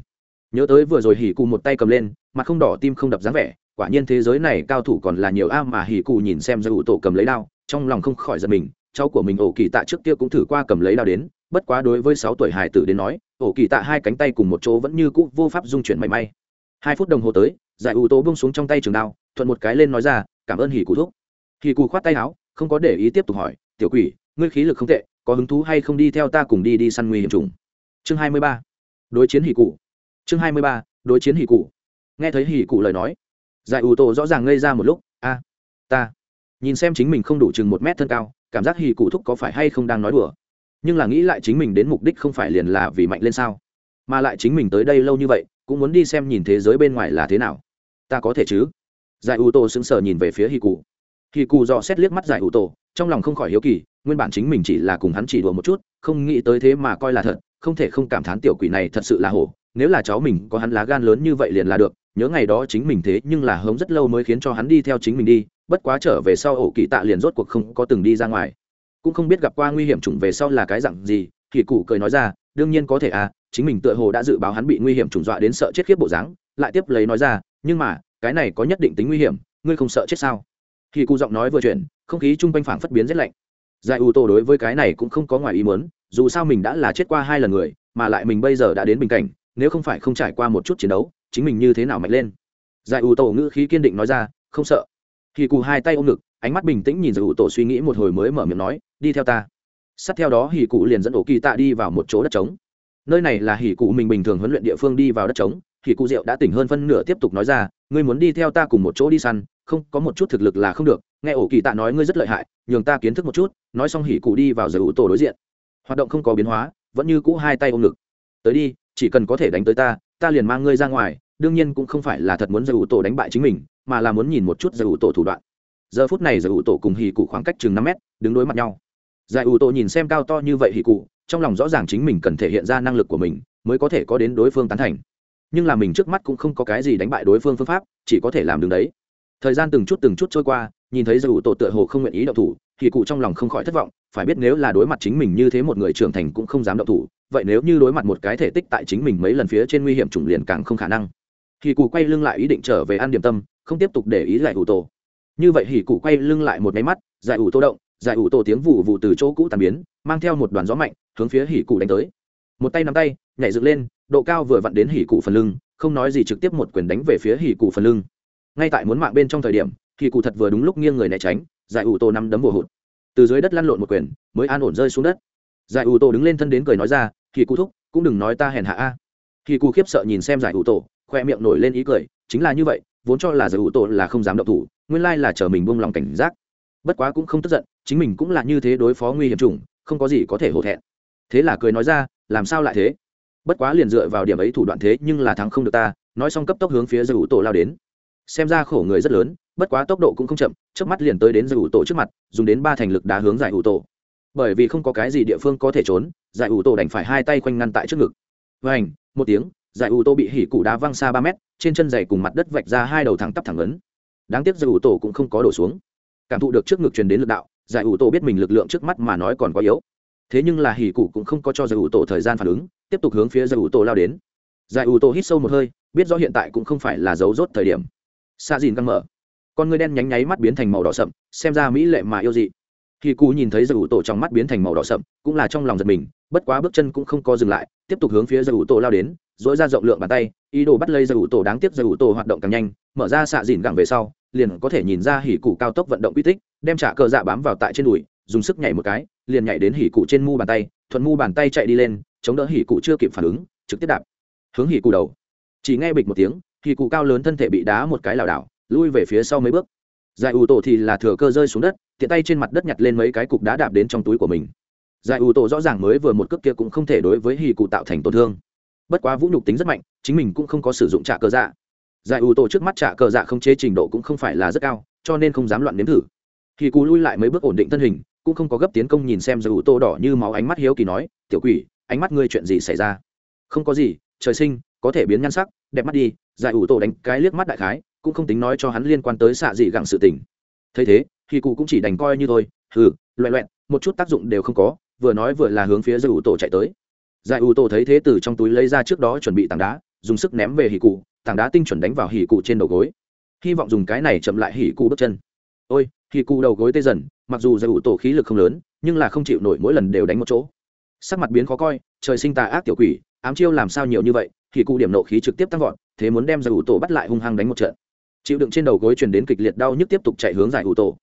Nhớ tới vừa rồi hỉ cụ một tay cầm lên, mặt không đỏ tim không đập dáng vẻ, quả nhiên thế giới này cao thủ còn là nhiều a mà hỉ cụ nhìn xem giải ủ tổ cầm lấy đao, trong lòng không khỏi giật mình, cháu của mình ổ kỳ tạ trước kia cũng thử qua cầm lấy đao đến, bất quá đối với sáu tuổi hải tử đến nói, ổ kỳ tạ hai cánh tay cùng một chỗ vẫn như cũ vô pháp dung chuyển mảy may. Hai phút đồng hồ tới, giải ủ tổ bông xuống trong tay trường đao, thuận một cái lên nói ra, cảm ơn hỉ cụ thúc. Hỉ cụ khoát tay áo, không có để ý tiếp tục hỏi, tiểu quỷ ngươi khí lực không tệ, có hứng thú hay không đi theo ta cùng đi đi săn nguy hiểm trùng chương hai mươi ba. Đối chiến hỉ cụ. Chương hai mươi ba, đối chiến hỉ cụ. Nghe thấy hỉ cụ lời nói, giải ủ tổ rõ ràng ngây ra một lúc, a, ta. Nhìn xem chính mình không đủ chừng một mét thân cao, cảm giác hỉ cụ thúc có phải hay không đang nói đùa? Nhưng là nghĩ lại chính mình đến mục đích không phải liền là vì mạnh lên sao? Mà lại chính mình tới đây lâu như vậy, cũng muốn đi xem nhìn thế giới bên ngoài là thế nào. Ta có thể chứ? Giải ủ tổ sững sờ nhìn về phía hỉ cụ. Hỉ cụ dò xét liếc mắt giải ủ tổ trong lòng không khỏi hiếu kỳ, nguyên bản chính mình chỉ là cùng hắn chỉ đùa một chút, không nghĩ tới thế mà coi là thật, không thể không cảm thán tiểu quỷ này thật sự là hổ, nếu là cháu mình có hắn lá gan lớn như vậy liền là được, nhớ ngày đó chính mình thế nhưng là hống rất lâu mới khiến cho hắn đi theo chính mình đi, bất quá trở về sau ổ kỳ tạ liền rốt cuộc không có từng đi ra ngoài. Cũng không biết gặp qua nguy hiểm chủng về sau là cái dặn gì kỳ cụ cười nói ra, đương nhiên có thể à chính mình tựa hồ đã dự báo hắn bị nguy hiểm chủng dọa đến sợ chết khiếp bộ dáng, lại tiếp lấy nói ra, nhưng mà, cái này có nhất định tính nguy hiểm, ngươi không sợ chết sao? Kỳ cụ giọng nói vừa chuyển không khí chung quanh phảng phất biến rất lạnh. Giải u tô đối với cái này cũng không có ngoài ý muốn, dù sao mình đã là chết qua hai lần người, mà lại mình bây giờ đã đến bình cảnh, nếu không phải không trải qua một chút chiến đấu, chính mình như thế nào mạnh lên? Giải u tô ngữ khí kiên định nói ra, không sợ. Khi cù hai tay ôm ngực, ánh mắt bình tĩnh nhìn giải u tô suy nghĩ một hồi mới mở miệng nói, đi theo ta. Sát theo đó hỉ cụ liền dẫn ổ kỳ tạ đi vào một chỗ đất trống. Nơi này là hỉ cụ mình bình thường huấn luyện địa phương đi vào đất trống. Hỉ cụ rượu đã tỉnh hơn phân nửa tiếp tục nói ra, ngươi muốn đi theo ta cùng một chỗ đi săn, không, có một chút thực lực là không được nghe ổ kỳ tạ nói ngươi rất lợi hại, nhường ta kiến thức một chút, nói xong hỉ cụ đi vào giải ủ tổ đối diện. Hoạt động không có biến hóa, vẫn như cũ hai tay ôm ngực. Tới đi, chỉ cần có thể đánh tới ta ta liền mang ngươi ra ngoài, đương nhiên cũng không phải là thật muốn giải ủ tổ đánh bại chính mình, mà là muốn nhìn một chút giải ủ tổ thủ đoạn. Giờ phút này giải ủ tổ cùng hỉ cụ khoảng cách chừng năm mét, đứng đối mặt nhau. Giải ủ tổ nhìn xem cao to như vậy hỉ cụ, trong lòng rõ ràng chính mình cần thể hiện ra năng lực của mình, mới có thể có đến đối phương tán thành. Nhưng là mình trước mắt cũng không có cái gì đánh bại đối phương phương pháp, chỉ có thể làm đứng đấy. Thời gian từng chút từng chút trôi qua nhìn thấy dù tổ tựa hồ không nguyện ý động thủ, thì cụ trong lòng không khỏi thất vọng, phải biết nếu là đối mặt chính mình như thế một người trưởng thành cũng không dám động thủ, vậy nếu như đối mặt một cái thể tích tại chính mình mấy lần phía trên nguy hiểm trùng liền càng không khả năng. Thì cụ quay lưng lại ý định trở về ăn điểm tâm, không tiếp tục để ý giải ủ tổ. Như vậy hỉ cụ quay lưng lại một máy mắt, giải ủ tô động, giải ủ tổ tiếng vụ vụ từ chỗ cũ tàn biến, mang theo một đoàn gió mạnh, hướng phía hỉ cụ đánh tới. Một tay nắm tay, nhảy dựng lên, độ cao vừa vặn đến hỉ cụ phần lưng, không nói gì trực tiếp một quyền đánh về phía hỉ cụ phần lưng. Ngay tại muốn mạng bên trong thời điểm thì cụ thật vừa đúng lúc nghiêng người né tránh, giải ủ tô nắm đấm vồ hụt. Từ dưới đất lăn lộn một quyền, mới an ổn rơi xuống đất. Giải ủ tô đứng lên thân đến cười nói ra thì cụ thúc, cũng đừng nói ta hèn hạ a. Thì cụ khiếp sợ nhìn xem giải ủ tổ khoe miệng nổi lên ý cười, chính là như vậy, vốn cho là giải ủ tổ là không dám động thủ, nguyên lai là chờ mình buông lòng cảnh giác. Bất quá cũng không tức giận, chính mình cũng là như thế đối phó nguy hiểm chủng, không có gì có thể hổ thẹn. Thế là cười nói ra, làm sao lại thế? Bất quá liền dựa vào điểm ấy thủ đoạn thế nhưng là thắng không được ta. Nói xong cấp tốc hướng phía giải ủ tổ lao đến. Xem ra khổ người rất lớn bất quá tốc độ cũng không chậm trước mắt liền tới đến giải ủ tổ trước mặt, dùng đến ba thành lực đá hướng giải ủ tổ. Bởi vì không có cái gì địa phương có thể trốn, giải ủ tổ đành phải hai tay quanh ngăn tại trước ngực. Vảnh một tiếng, giải ủ tổ bị hỉ cụ đá văng xa ba mét, trên chân giày cùng mặt đất vạch ra hai đầu thẳng tắp thẳng ấn. Đáng tiếc giải ủ tổ cũng không có đổ xuống. Cảm thụ được trước ngực truyền đến lực đạo, giải ủ tổ biết mình lực lượng trước mắt mà nói còn quá yếu. Thế nhưng là hỉ cụ cũng không có cho giải ủ tổ thời gian phản ứng, tiếp tục hướng phía giải ủ tổ lao đến. Giải ủ tổ hít sâu một hơi, biết rõ hiện tại cũng không phải là dấu rốt thời điểm. Xa dìn căng mở con người đen nhánh nháy mắt biến thành màu đỏ sậm, xem ra mỹ lệ mà yêu dị. Hỉ cụ nhìn thấy giải ủ tổ trong mắt biến thành màu đỏ sậm, cũng là trong lòng giật mình, bất quá bước chân cũng không có dừng lại, tiếp tục hướng phía giải ủ tổ lao đến dỗi ra rộng lượng bàn tay, ý đồ bắt lấy giải ủ tổ đáng tiếc giải ủ tổ hoạt động càng nhanh, mở ra xạ dìn gẳng về sau, liền có thể nhìn ra hỉ cụ cao tốc vận động quy tích, đem trả cờ dạ bám vào tại trên đùi, dùng sức nhảy một cái, liền nhảy đến hỉ cụ trên mu bàn tay, thuận mu bàn tay chạy đi lên, chống đỡ hỉ cụ chưa kịp phản ứng, trực tiếp đạp, hướng hỉ cụ đầu. Chỉ nghe bịch một tiếng, hỉ cụ cao lớn thân thể bị đá một cái lảo đảo lui về phía sau mấy bước. Giải ủ tổ thì là thừa cơ rơi xuống đất, tiện tay trên mặt đất nhặt lên mấy cái cục đá đạp đến trong túi của mình. Giải ủ tổ rõ ràng mới vừa một cước kia cũng không thể đối với hì cụ tạo thành tổn thương. Bất quá vũ nhục tính rất mạnh, chính mình cũng không có sử dụng trả cờ dạ. Giải ủ tổ trước mắt trả cờ dạ không chế trình độ cũng không phải là rất cao, cho nên không dám loạn nếm thử. Hì cụ lui lại mấy bước ổn định thân hình, cũng không có gấp tiến công nhìn xem giải ủ tổ đỏ như máu ánh mắt hiếu kỳ nói, tiểu quỷ, ánh mắt ngươi chuyện gì xảy ra? Không có gì, trời sinh, có thể biến nhan sắc, đẹp mắt đi. Giải ủ tổ đánh cái liếc mắt đại khái cũng không tính nói cho hắn liên quan tới xạ dị gặng sự tình. Thấy thế thì cụ cũng chỉ đành coi như thôi, hừ loẹ loẹn một chút tác dụng đều không có, vừa nói vừa là hướng phía giải ủ tổ chạy tới. Giải ủ tổ thấy thế từ trong túi lấy ra trước đó chuẩn bị tảng đá, dùng sức ném về hỉ cụ, tảng đá tinh chuẩn đánh vào hỉ cụ trên đầu gối. Hy vọng dùng cái này chậm lại hỉ cụ bước chân. Ôi, hỉ cụ đầu gối tê dần, mặc dù giải ủ tổ khí lực không lớn, nhưng là không chịu nổi mỗi lần đều đánh một chỗ. Sắc mặt biến khó coi, trời sinh tà ác tiểu quỷ, ám chiêu làm sao nhiều như vậy, hỉ cụ điểm nộ khí trực tiếp tăng vọt, thế muốn đem giải ủ tổ bắt lại hung hăng đánh một trận chịu đựng trên đầu gối truyền đến kịch liệt đau nhức tiếp tục chạy hướng giải ủ tổ.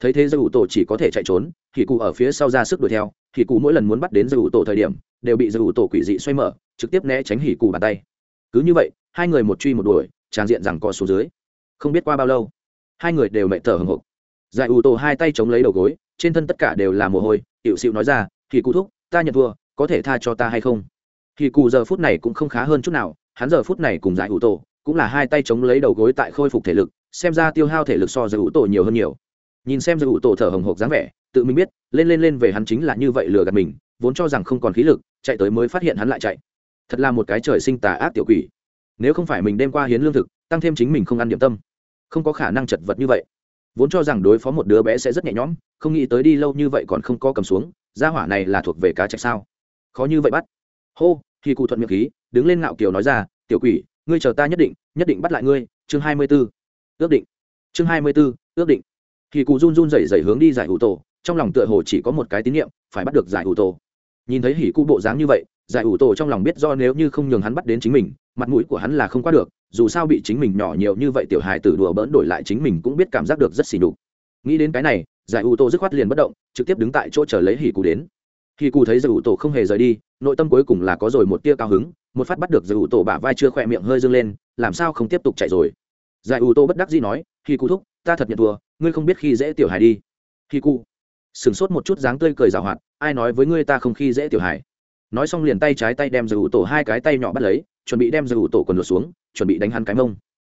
Thấy thế giải ủ tổ chỉ có thể chạy trốn, hỉ cụ ở phía sau ra sức đuổi theo. Hỉ cụ mỗi lần muốn bắt đến giải ủ tổ thời điểm, đều bị giải ủ tổ quỷ dị xoay mở, trực tiếp né tránh hỉ cụ bàn tay. Cứ như vậy, hai người một truy một đuổi, tràn diện rằng co xuống dưới. Không biết qua bao lâu, hai người đều mệt thở hồng hộc. Giải ủ tổ hai tay chống lấy đầu gối, trên thân tất cả đều là mồ hôi hiệu xịu nói ra, hỉ cụ thúc, ta nhận thua, có thể tha cho ta hay không? Hỉ cụ giờ phút này cũng không khá hơn chút nào, hắn giờ phút này cùng giải ủ tổ cũng là hai tay chống lấy đầu gối tại khôi phục thể lực, xem ra tiêu hao thể lực so giải ủ tổ nhiều hơn nhiều. Nhìn xem giải ủ tổ thở hồng hộc dáng vẻ, tự mình biết, lên lên lên về hắn chính là như vậy lừa gạt mình, vốn cho rằng không còn khí lực, chạy tới mới phát hiện hắn lại chạy. Thật là một cái trời sinh tà ác tiểu quỷ. Nếu không phải mình đem qua hiến lương thực, tăng thêm chính mình không ăn điểm tâm, không có khả năng chật vật như vậy. Vốn cho rằng đối phó một đứa bé sẽ rất nhẹ nhõm, không nghĩ tới đi lâu như vậy còn không có cầm xuống, gia hỏa này là thuộc về cá chạch sao? Khó như vậy bắt. Hô khi cụ thuận miệng khí, đứng lên ngạo kiều nói ra, tiểu quỷ ngươi chờ ta nhất định nhất định bắt lại ngươi, chương hai mươi b ố ước định, chương hai mươi b ố ước định. Khi cụ run run rẩy rẩy hướng đi giải hủ tổ, trong lòng tựa hồ chỉ có một cái tín nhiệm phải bắt được giải hủ tổ. Nhìn thấy hỉ cụ bộ dáng như vậy, giải ủ tổ trong lòng biết do nếu như không nhường hắn bắt đến chính mình, mặt mũi của hắn là không qua được, dù sao bị chính mình nhỏ nhiều như vậy tiểu hài tử đùa bỡn đổi lại chính mình cũng biết cảm giác được rất xỉ đục nghĩ đến cái này, giải ủ tổ dứt khoát liền bất động, trực tiếp đứng tại chỗ chờ lấy hỉ cụ đến. Hỉ cụ thấy giải ủ tổ không hề rời đi nội tâm cuối cùng là có rồi một tia cao hứng, một phát bắt được giải ủ tổ bả vai chưa khỏe miệng hơi dâng lên, làm sao không tiếp tục chạy rồi? Giải ủ tổ bất đắc dĩ nói, khi cụ thúc, ta thật nhận thua, ngươi không biết khi dễ tiểu hài đi. Khi cụ? Sửng sốt một chút dáng tươi cười rào hoạt, ai nói với ngươi ta không khi dễ tiểu hài nói xong liền tay trái tay đem giải ủ tổ hai cái tay nhỏ bắt lấy, chuẩn bị đem giải ủ tổ quần lột xuống, chuẩn bị đánh hắn cái mông.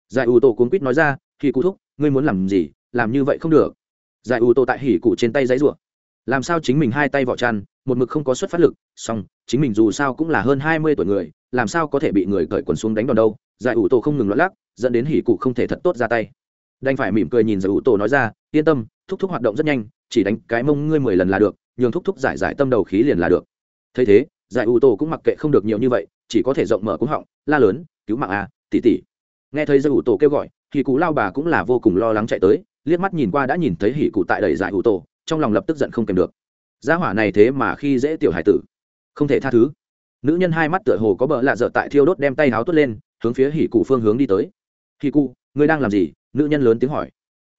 Giải ủ tổ cuốn quýt nói ra, khi cụ thúc, ngươi muốn làm gì? Làm như vậy không được. Giải ủ tổ tại hỉ cụ trên tay giấy rủa làm sao chính mình hai tay vỏ chăn một mực không có xuất phát lực song chính mình dù sao cũng là hơn hai mươi tuổi người làm sao có thể bị người cởi quần xuống đánh đòn đâu? Giải ủ tổ không ngừng lót lắc dẫn đến hỉ cụ không thể thật tốt ra tay. Đành phải mỉm cười nhìn giải ủ tổ nói ra yên tâm thúc thúc hoạt động rất nhanh chỉ đánh cái mông ngươi mười lần là được nhường thúc thúc giải giải tâm đầu khí liền là được. Thấy thế giải ủ tổ cũng mặc kệ không được nhiều như vậy chỉ có thể rộng mở cúng họng la lớn cứu mạng à, tỉ tỉ nghe thấy giải ủ tổ kêu gọi hỉ cụ lao bà cũng là vô cùng lo lắng chạy tới liếc mắt nhìn qua đã nhìn thấy hỉ cụ tại đầy giải ủ tổ trong lòng lập tức giận không kèm được gia hỏa này thế mà khi dễ tiểu hải tử. Không thể tha thứ. Nữ nhân hai mắt tựa hồ có bờ lạ dở tại thiêu đốt đem tay háo tuốt lên, hướng phía hỉ cụ phương hướng đi tới. Hỉ cụ, ngươi đang làm gì? Nữ nhân lớn tiếng hỏi.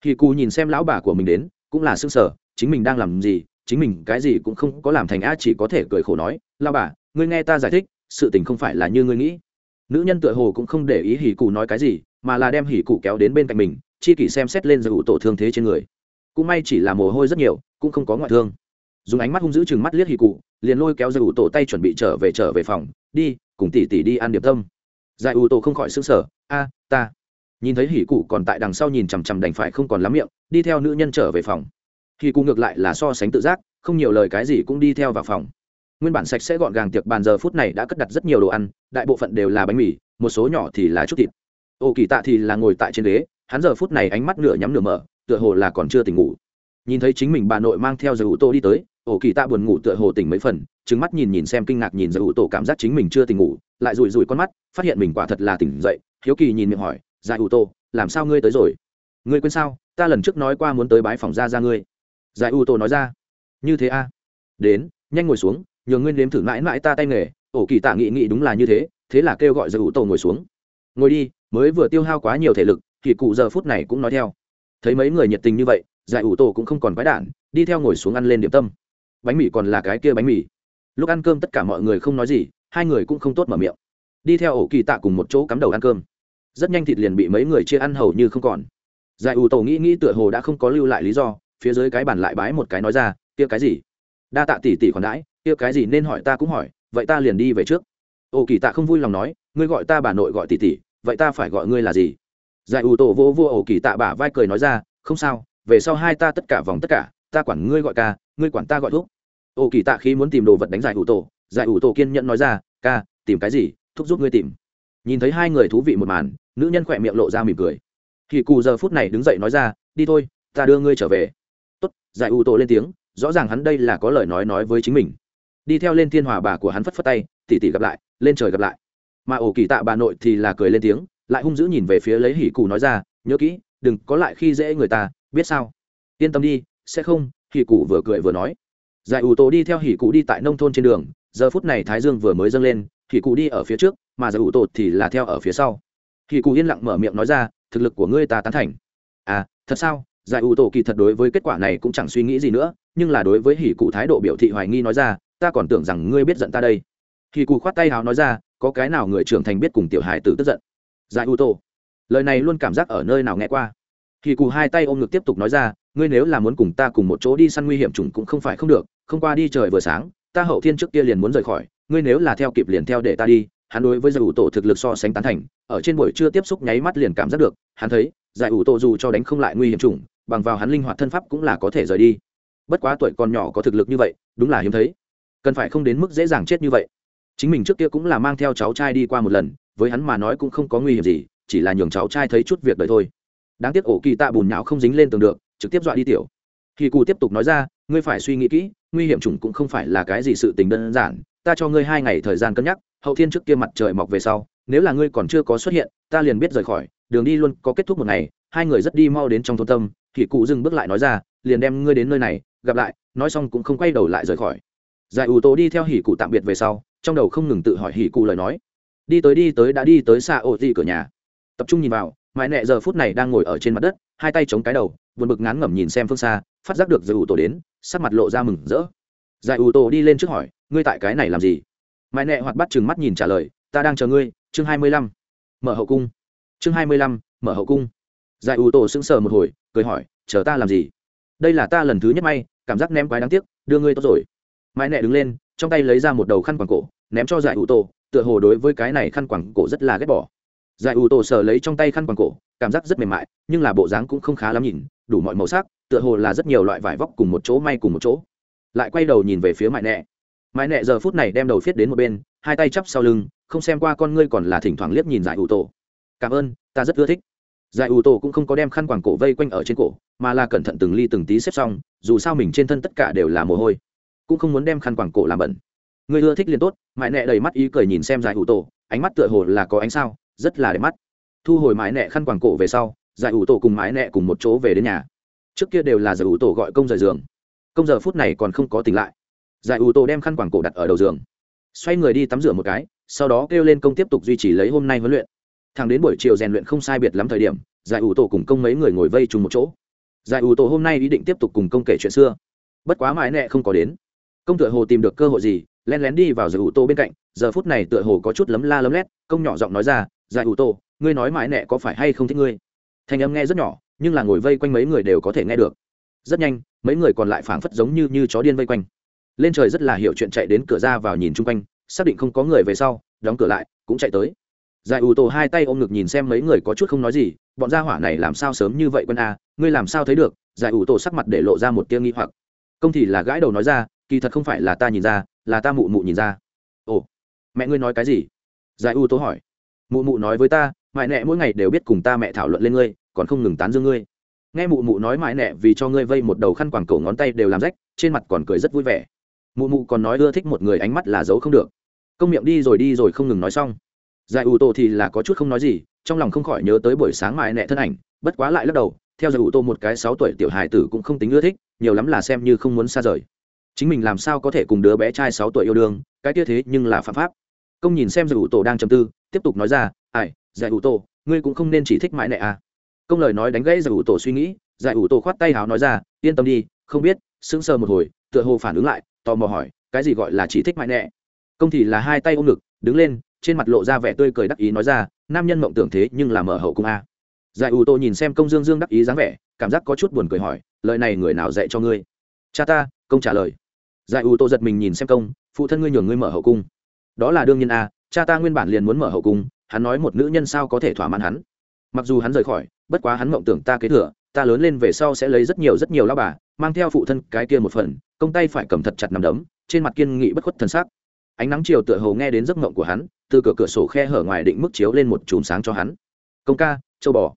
Hỉ cụ nhìn xem lão bà của mình đến, cũng là xương sở chính mình đang làm gì? Chính mình cái gì cũng không có làm thành a chỉ có thể cười khổ nói lao bà, ngươi nghe ta giải thích, sự tình không phải là như ngươi nghĩ. Nữ nhân tựa hồ cũng không để ý hỉ cụ nói cái gì, mà là đem hỉ cụ kéo đến bên cạnh mình, chi kỷ xem xét lên giải ủ tổ thương thế trên người. Cũng may chỉ là mồ hôi rất nhiều, cũng không có ngoại thương dùng ánh mắt hung dữ chừng mắt liếc hỉ cụ, liền lôi kéo giải ủ tổ tay chuẩn bị trở về trở về phòng, đi, cùng tỷ tỷ đi ăn điệp tâm. Giải ủ tổ không khỏi xứng sở a, ta. Nhìn thấy hỉ cụ còn tại đằng sau nhìn chằm chằm đành phải không còn lắm miệng, đi theo nữ nhân trở về phòng. Hỉ cụ ngược lại là so sánh tự giác, không nhiều lời cái gì cũng đi theo vào phòng. Nguyên bản sạch sẽ gọn gàng tiệc bàn giờ phút này đã cất đặt rất nhiều đồ ăn, đại bộ phận đều là bánh mì, một số nhỏ thì là chút thịt. Ô kỳ tạ thì là ngồi tại trên ghế, hắn giờ phút này ánh mắt nửa nhắm nửa mở, tựa hồ là còn chưa tỉnh ngủ nhìn thấy chính mình bà nội mang theo giải ủ tô đi tới, ổ kỳ tạ buồn ngủ tựa hồ tỉnh mấy phần trứng mắt nhìn nhìn xem kinh ngạc nhìn giải ủ tô cảm giác chính mình chưa tỉnh ngủ, lại rủi rủi con mắt, phát hiện mình quả thật là tỉnh dậy, hiếu kỳ nhìn miệng hỏi giải ủ tô làm sao ngươi tới rồi? Ngươi quên sao? Ta lần trước nói qua muốn tới bái phòng ra ra ngươi. Giải ủ tô nói ra, như thế a. À? đến, nhanh ngồi xuống, nhờ ngươi nếm thử mãi mãi ta tay nghề. Ổ kỳ tạ nghị nghị đúng là như thế thế là kêu gọi giải ủ tô ngồi xuống. Ngồi đi, mới vừa tiêu hao quá nhiều thể lực, thì cụ giờ phút này cũng nói theo. Thấy mấy người nhiệt tình như vậy giải ủ tổ cũng không còn quái đản, đi theo ngồi xuống ăn lên điểm tâm. Bánh mì còn là cái kia bánh mì. Lúc ăn cơm tất cả mọi người không nói gì, hai người cũng không tốt mở miệng. Đi theo ổ kỳ tạ cùng một chỗ cắm đầu ăn cơm. Rất nhanh thịt liền bị mấy người chia ăn hầu như không còn. Giải ủ tổ nghĩ nghĩ tựa hồ đã không có lưu lại lý do, phía dưới cái bàn lại bái một cái nói ra, kia cái gì? Đa tạ tỷ tỷ còn đãi, kia cái gì nên hỏi ta cũng hỏi, vậy ta liền đi về trước. Ổ kỳ tạ không vui lòng nói, ngươi gọi ta bà nội gọi tỷ tỷ, vậy ta phải gọi ngươi là gì? Giải ủ tổ vô vô ổ kỳ tạ bả vai cười nói ra, không sao về sau hai ta tất cả vòng tất cả, ta quản ngươi gọi ca, ngươi quản ta gọi thuốc. Ô kỳ tạ khi muốn tìm đồ vật đánh giải ủ tổ, giải ủ tổ kiên nhẫn nói ra, ca, tìm cái gì, thúc giúp ngươi tìm. Nhìn thấy hai người thú vị một màn, nữ nhân khỏe miệng lộ ra mỉm cười. Thì cù giờ phút này đứng dậy nói ra, đi thôi, ta đưa ngươi trở về. Tốt, giải ủ tổ lên tiếng, rõ ràng hắn đây là có lời nói nói với chính mình. Đi theo lên thiên hòa bà của hắn phất phất tay, tỉ tỉ gặp lại, lên trời gặp lại. Mà ổ kỳ tạ bà nội thì là cười lên tiếng, lại hung dữ nhìn về phía lấy hỉ cù nói ra, nhớ kỹ, đừng có lại khi dễ người ta biết sao? Yên tâm đi, sẽ không, hỉ cụ vừa cười vừa nói. Giải ủ tổ đi theo hỉ cụ đi tại nông thôn trên đường, giờ phút này thái dương vừa mới dâng lên, hỉ cụ đi ở phía trước, mà giải ủ tổ thì là theo ở phía sau. Hỉ cụ yên lặng mở miệng nói ra, thực lực của ngươi ta tán thành. À thật sao? Giải ủ tổ kỳ thật đối với kết quả này cũng chẳng suy nghĩ gì nữa, nhưng là đối với hỉ cụ thái độ biểu thị hoài nghi nói ra, ta còn tưởng rằng ngươi biết giận ta đây. Hỉ cụ khoát tay hào nói ra, có cái nào người trưởng thành biết cùng tiểu hài tử tức giận? Giải ủ tổ. Lời này luôn cảm giác ở nơi nào nghe qua hỉ cụ hai tay ôm ngực tiếp tục nói ra, ngươi nếu là muốn cùng ta cùng một chỗ đi săn nguy hiểm trùng cũng không phải không được, không qua đi trời vừa sáng, ta hậu thiên trước kia liền muốn rời khỏi, ngươi nếu là theo kịp liền theo để ta đi. Hắn đối với giải ủ tổ thực lực so sánh tán thành, ở trên buổi trưa tiếp xúc nháy mắt liền cảm giác được, hắn thấy, giải ủ tổ dù cho đánh không lại nguy hiểm trùng bằng vào hắn linh hoạt thân pháp cũng là có thể rời đi. Bất quá tuổi còn nhỏ có thực lực như vậy, đúng là hiếm thấy. Cần phải không đến mức dễ dàng chết như vậy. Chính mình trước kia cũng là mang theo cháu trai đi qua một lần, với hắn mà nói cũng không có nguy hiểm gì, chỉ là nhường cháu trai thấy chút việc đời thôi đáng tiếc ổ kỳ tạ bùn nhão không dính lên tường được, trực tiếp dọa đi tiểu. Khi cụ tiếp tục nói ra, ngươi phải suy nghĩ kỹ, nguy hiểm chủng cũng không phải là cái gì sự tình đơn giản, ta cho ngươi hai ngày thời gian cân nhắc, hậu thiên trước kia mặt trời mọc về sau, nếu là ngươi còn chưa có xuất hiện, ta liền biết rời khỏi, đường đi luôn có kết thúc một ngày, hai người rất đi mau đến trong thôn tâm thì cụ dừng bước lại nói ra, liền đem ngươi đến nơi này, gặp lại, nói xong cũng không quay đầu lại rời khỏi. Giải ủ tố đi theo hỉ cụ tạm biệt về sau, trong đầu không ngừng tự hỏi hỉ cụ lời nói. Đi tới đi tới đã đi tới xa ô thị cửa nhà. Tập trung nhìn vào mãi nẹ giờ phút này đang ngồi ở trên mặt đất, hai tay chống cái đầu, buồn bực ngán ngẩm nhìn xem phương xa, phát giác được giải ủ tổ đến, sắc mặt lộ ra mừng rỡ. Giải ủ tổ đi lên trước hỏi, ngươi tại cái này làm gì? Mãi nẹ hoạt bắt chừng mắt nhìn trả lời, ta đang chờ ngươi, chương hai mươi lăm. Mở hậu cung. Chương hai mươi lăm, mở hậu cung. Giải ủ tổ sững sờ một hồi, cười hỏi, chờ ta làm gì? Đây là ta lần thứ nhất may, cảm giác ném quái đáng tiếc, đưa ngươi tốt rồi. Mãi nẹ đứng lên, trong tay lấy ra một đầu khăn quàng cổ, ném cho giải ủ tổ, tựa hồ đối với cái này khăn quàng cổ rất là ghét bỏ giải ủ tổ sở lấy trong tay khăn quàng cổ, cảm giác rất mềm mại, nhưng là bộ dáng cũng không khá lắm nhìn, đủ mọi màu sắc, tựa hồ là rất nhiều loại vải vóc cùng một chỗ may cùng một chỗ. Lại quay đầu nhìn về phía mại nẹ. Mại nẹ giờ phút này đem đầu viết đến một bên, hai tay chắp sau lưng, không xem qua con ngươi còn là thỉnh thoảng liếc nhìn giải ủ tổ cảm ơn, ta rất ưa thích. Giải ủ tổ cũng không có đem khăn quàng cổ vây quanh ở trên cổ, mà là cẩn thận từng ly từng tí xếp xong, dù sao mình trên thân tất cả đều là mồ hôi, cũng không muốn đem khăn quàng cổ làm bẩn. Người ưa thích liền tốt. Mại nẹ đầy mắt ý cười nhìn xem giải ủ tổ ánh mắt tựa hồ là có ánh sao rất là đẹp mắt. Thu hồi mái nẹ khăn quàng cổ về sau, giải ủ tổ cùng mái nẹ cùng một chỗ về đến nhà. Trước kia đều là giải ủ tổ gọi công rời giường. Công giờ phút này còn không có tỉnh lại. Giải ủ tổ đem khăn quàng cổ đặt ở đầu giường. Xoay người đi tắm rửa một cái, sau đó kêu lên công tiếp tục duy trì lấy hôm nay huấn luyện. Thằng đến buổi chiều rèn luyện không sai biệt lắm thời điểm, giải ủ tổ cùng công mấy người ngồi vây chung một chỗ. Giải ủ tổ hôm nay ý định tiếp tục cùng công kể chuyện xưa. Bất quá mãi nẹ không có đến. Công tựa hồ tìm được cơ hội gì len lén đi vào giải ủ tổ bên cạnh, giờ phút này tựa hồ có chút lấm la lấm lét, công nhỏ giọng nói ra giải ủ tổ ngươi nói mãi nẹ có phải hay không thích ngươi? Thanh âm nghe rất nhỏ, nhưng là ngồi vây quanh mấy người đều có thể nghe được. Rất nhanh, mấy người còn lại phảng phất giống như như chó điên vây quanh. Lên trời rất là hiểu chuyện chạy đến cửa ra vào nhìn chung quanh, xác định không có người về sau, đóng cửa lại, cũng chạy tới. Giải ủ tổ hai tay ôm ngực nhìn xem mấy người có chút không nói gì, bọn gia hỏa này làm sao sớm như vậy quân a ngươi làm sao thấy được? Giải ủ tổ sắc mặt để lộ ra một tia nghi hoặc. Công thì là gãi đầu nói ra, kỳ thật không phải là ta nhìn ra, là ta mụ mụ nhìn ra. Ồ, mẹ ngươi nói cái gì? Giải ủ tổ hỏi mụ mụ nói với ta mại nẹ mỗi ngày đều biết cùng ta mẹ thảo luận lên ngươi, còn không ngừng tán dương ngươi. Nghe mụ mụ nói mãi nẹ vì cho ngươi vây một đầu khăn quàng cổ ngón tay đều làm rách, trên mặt còn cười rất vui vẻ. Mụ mụ còn nói ưa thích một người ánh mắt là giấu không được. Công miệng đi rồi đi rồi không ngừng nói xong. Giải ủ tổ thì là có chút không nói gì, trong lòng không khỏi nhớ tới buổi sáng mãi nẹ thân ảnh, bất quá lại lắc đầu, theo giải ủ tổ một cái sáu tuổi tiểu hài tử cũng không tính ưa thích, nhiều lắm là xem như không muốn xa rời. Chính mình làm sao có thể cùng đứa bé trai sáu tuổi yêu đương, cái kia thế nhưng là phạm pháp. Công nhìn xem giải ủ tổ đang trầm tư tiếp tục nói ra, ai, giải ủ tổ, ngươi cũng không nên chỉ thích mãi nệ à. Công lời nói đánh gãy giải ủ tổ suy nghĩ, giải ủ tổ khoát tay hào nói ra, yên tâm đi, không biết. Sững sờ một hồi, tựa hồ phản ứng lại, tò mò hỏi, cái gì gọi là chỉ thích mãi nệ? công thì là hai tay ôm ngực, đứng lên, trên mặt lộ ra vẻ tươi cười đắc ý nói ra, nam nhân mộng tưởng thế nhưng là mở hậu cung a. Giải ủ tổ nhìn xem công dương dương đắc ý dáng vẻ, cảm giác có chút buồn cười hỏi, lời này người nào dạy cho ngươi? Cha ta, công trả lời. Giải ủ tổ giật mình nhìn xem công, phụ thân ngươi nhường ngươi mở hậu cung. Đó là đương nhiên a cha ta nguyên bản liền muốn mở hậu cung, hắn nói một nữ nhân sao có thể thỏa mãn hắn. Mặc dù hắn rời khỏi, bất quá hắn mộng tưởng ta kế thừa, ta lớn lên về sau sẽ lấy rất nhiều rất nhiều lao bà, mang theo phụ thân cái kia một phần, công tay phải cầm thật chặt nằm đấm, trên mặt kiên nghị bất khuất thân xác. Ánh nắng chiều tựa hồ nghe đến giấc mộng của hắn, từ cửa cửa sổ khe hở ngoài định mức chiếu lên một chùm sáng cho hắn. Công ca, châu bò.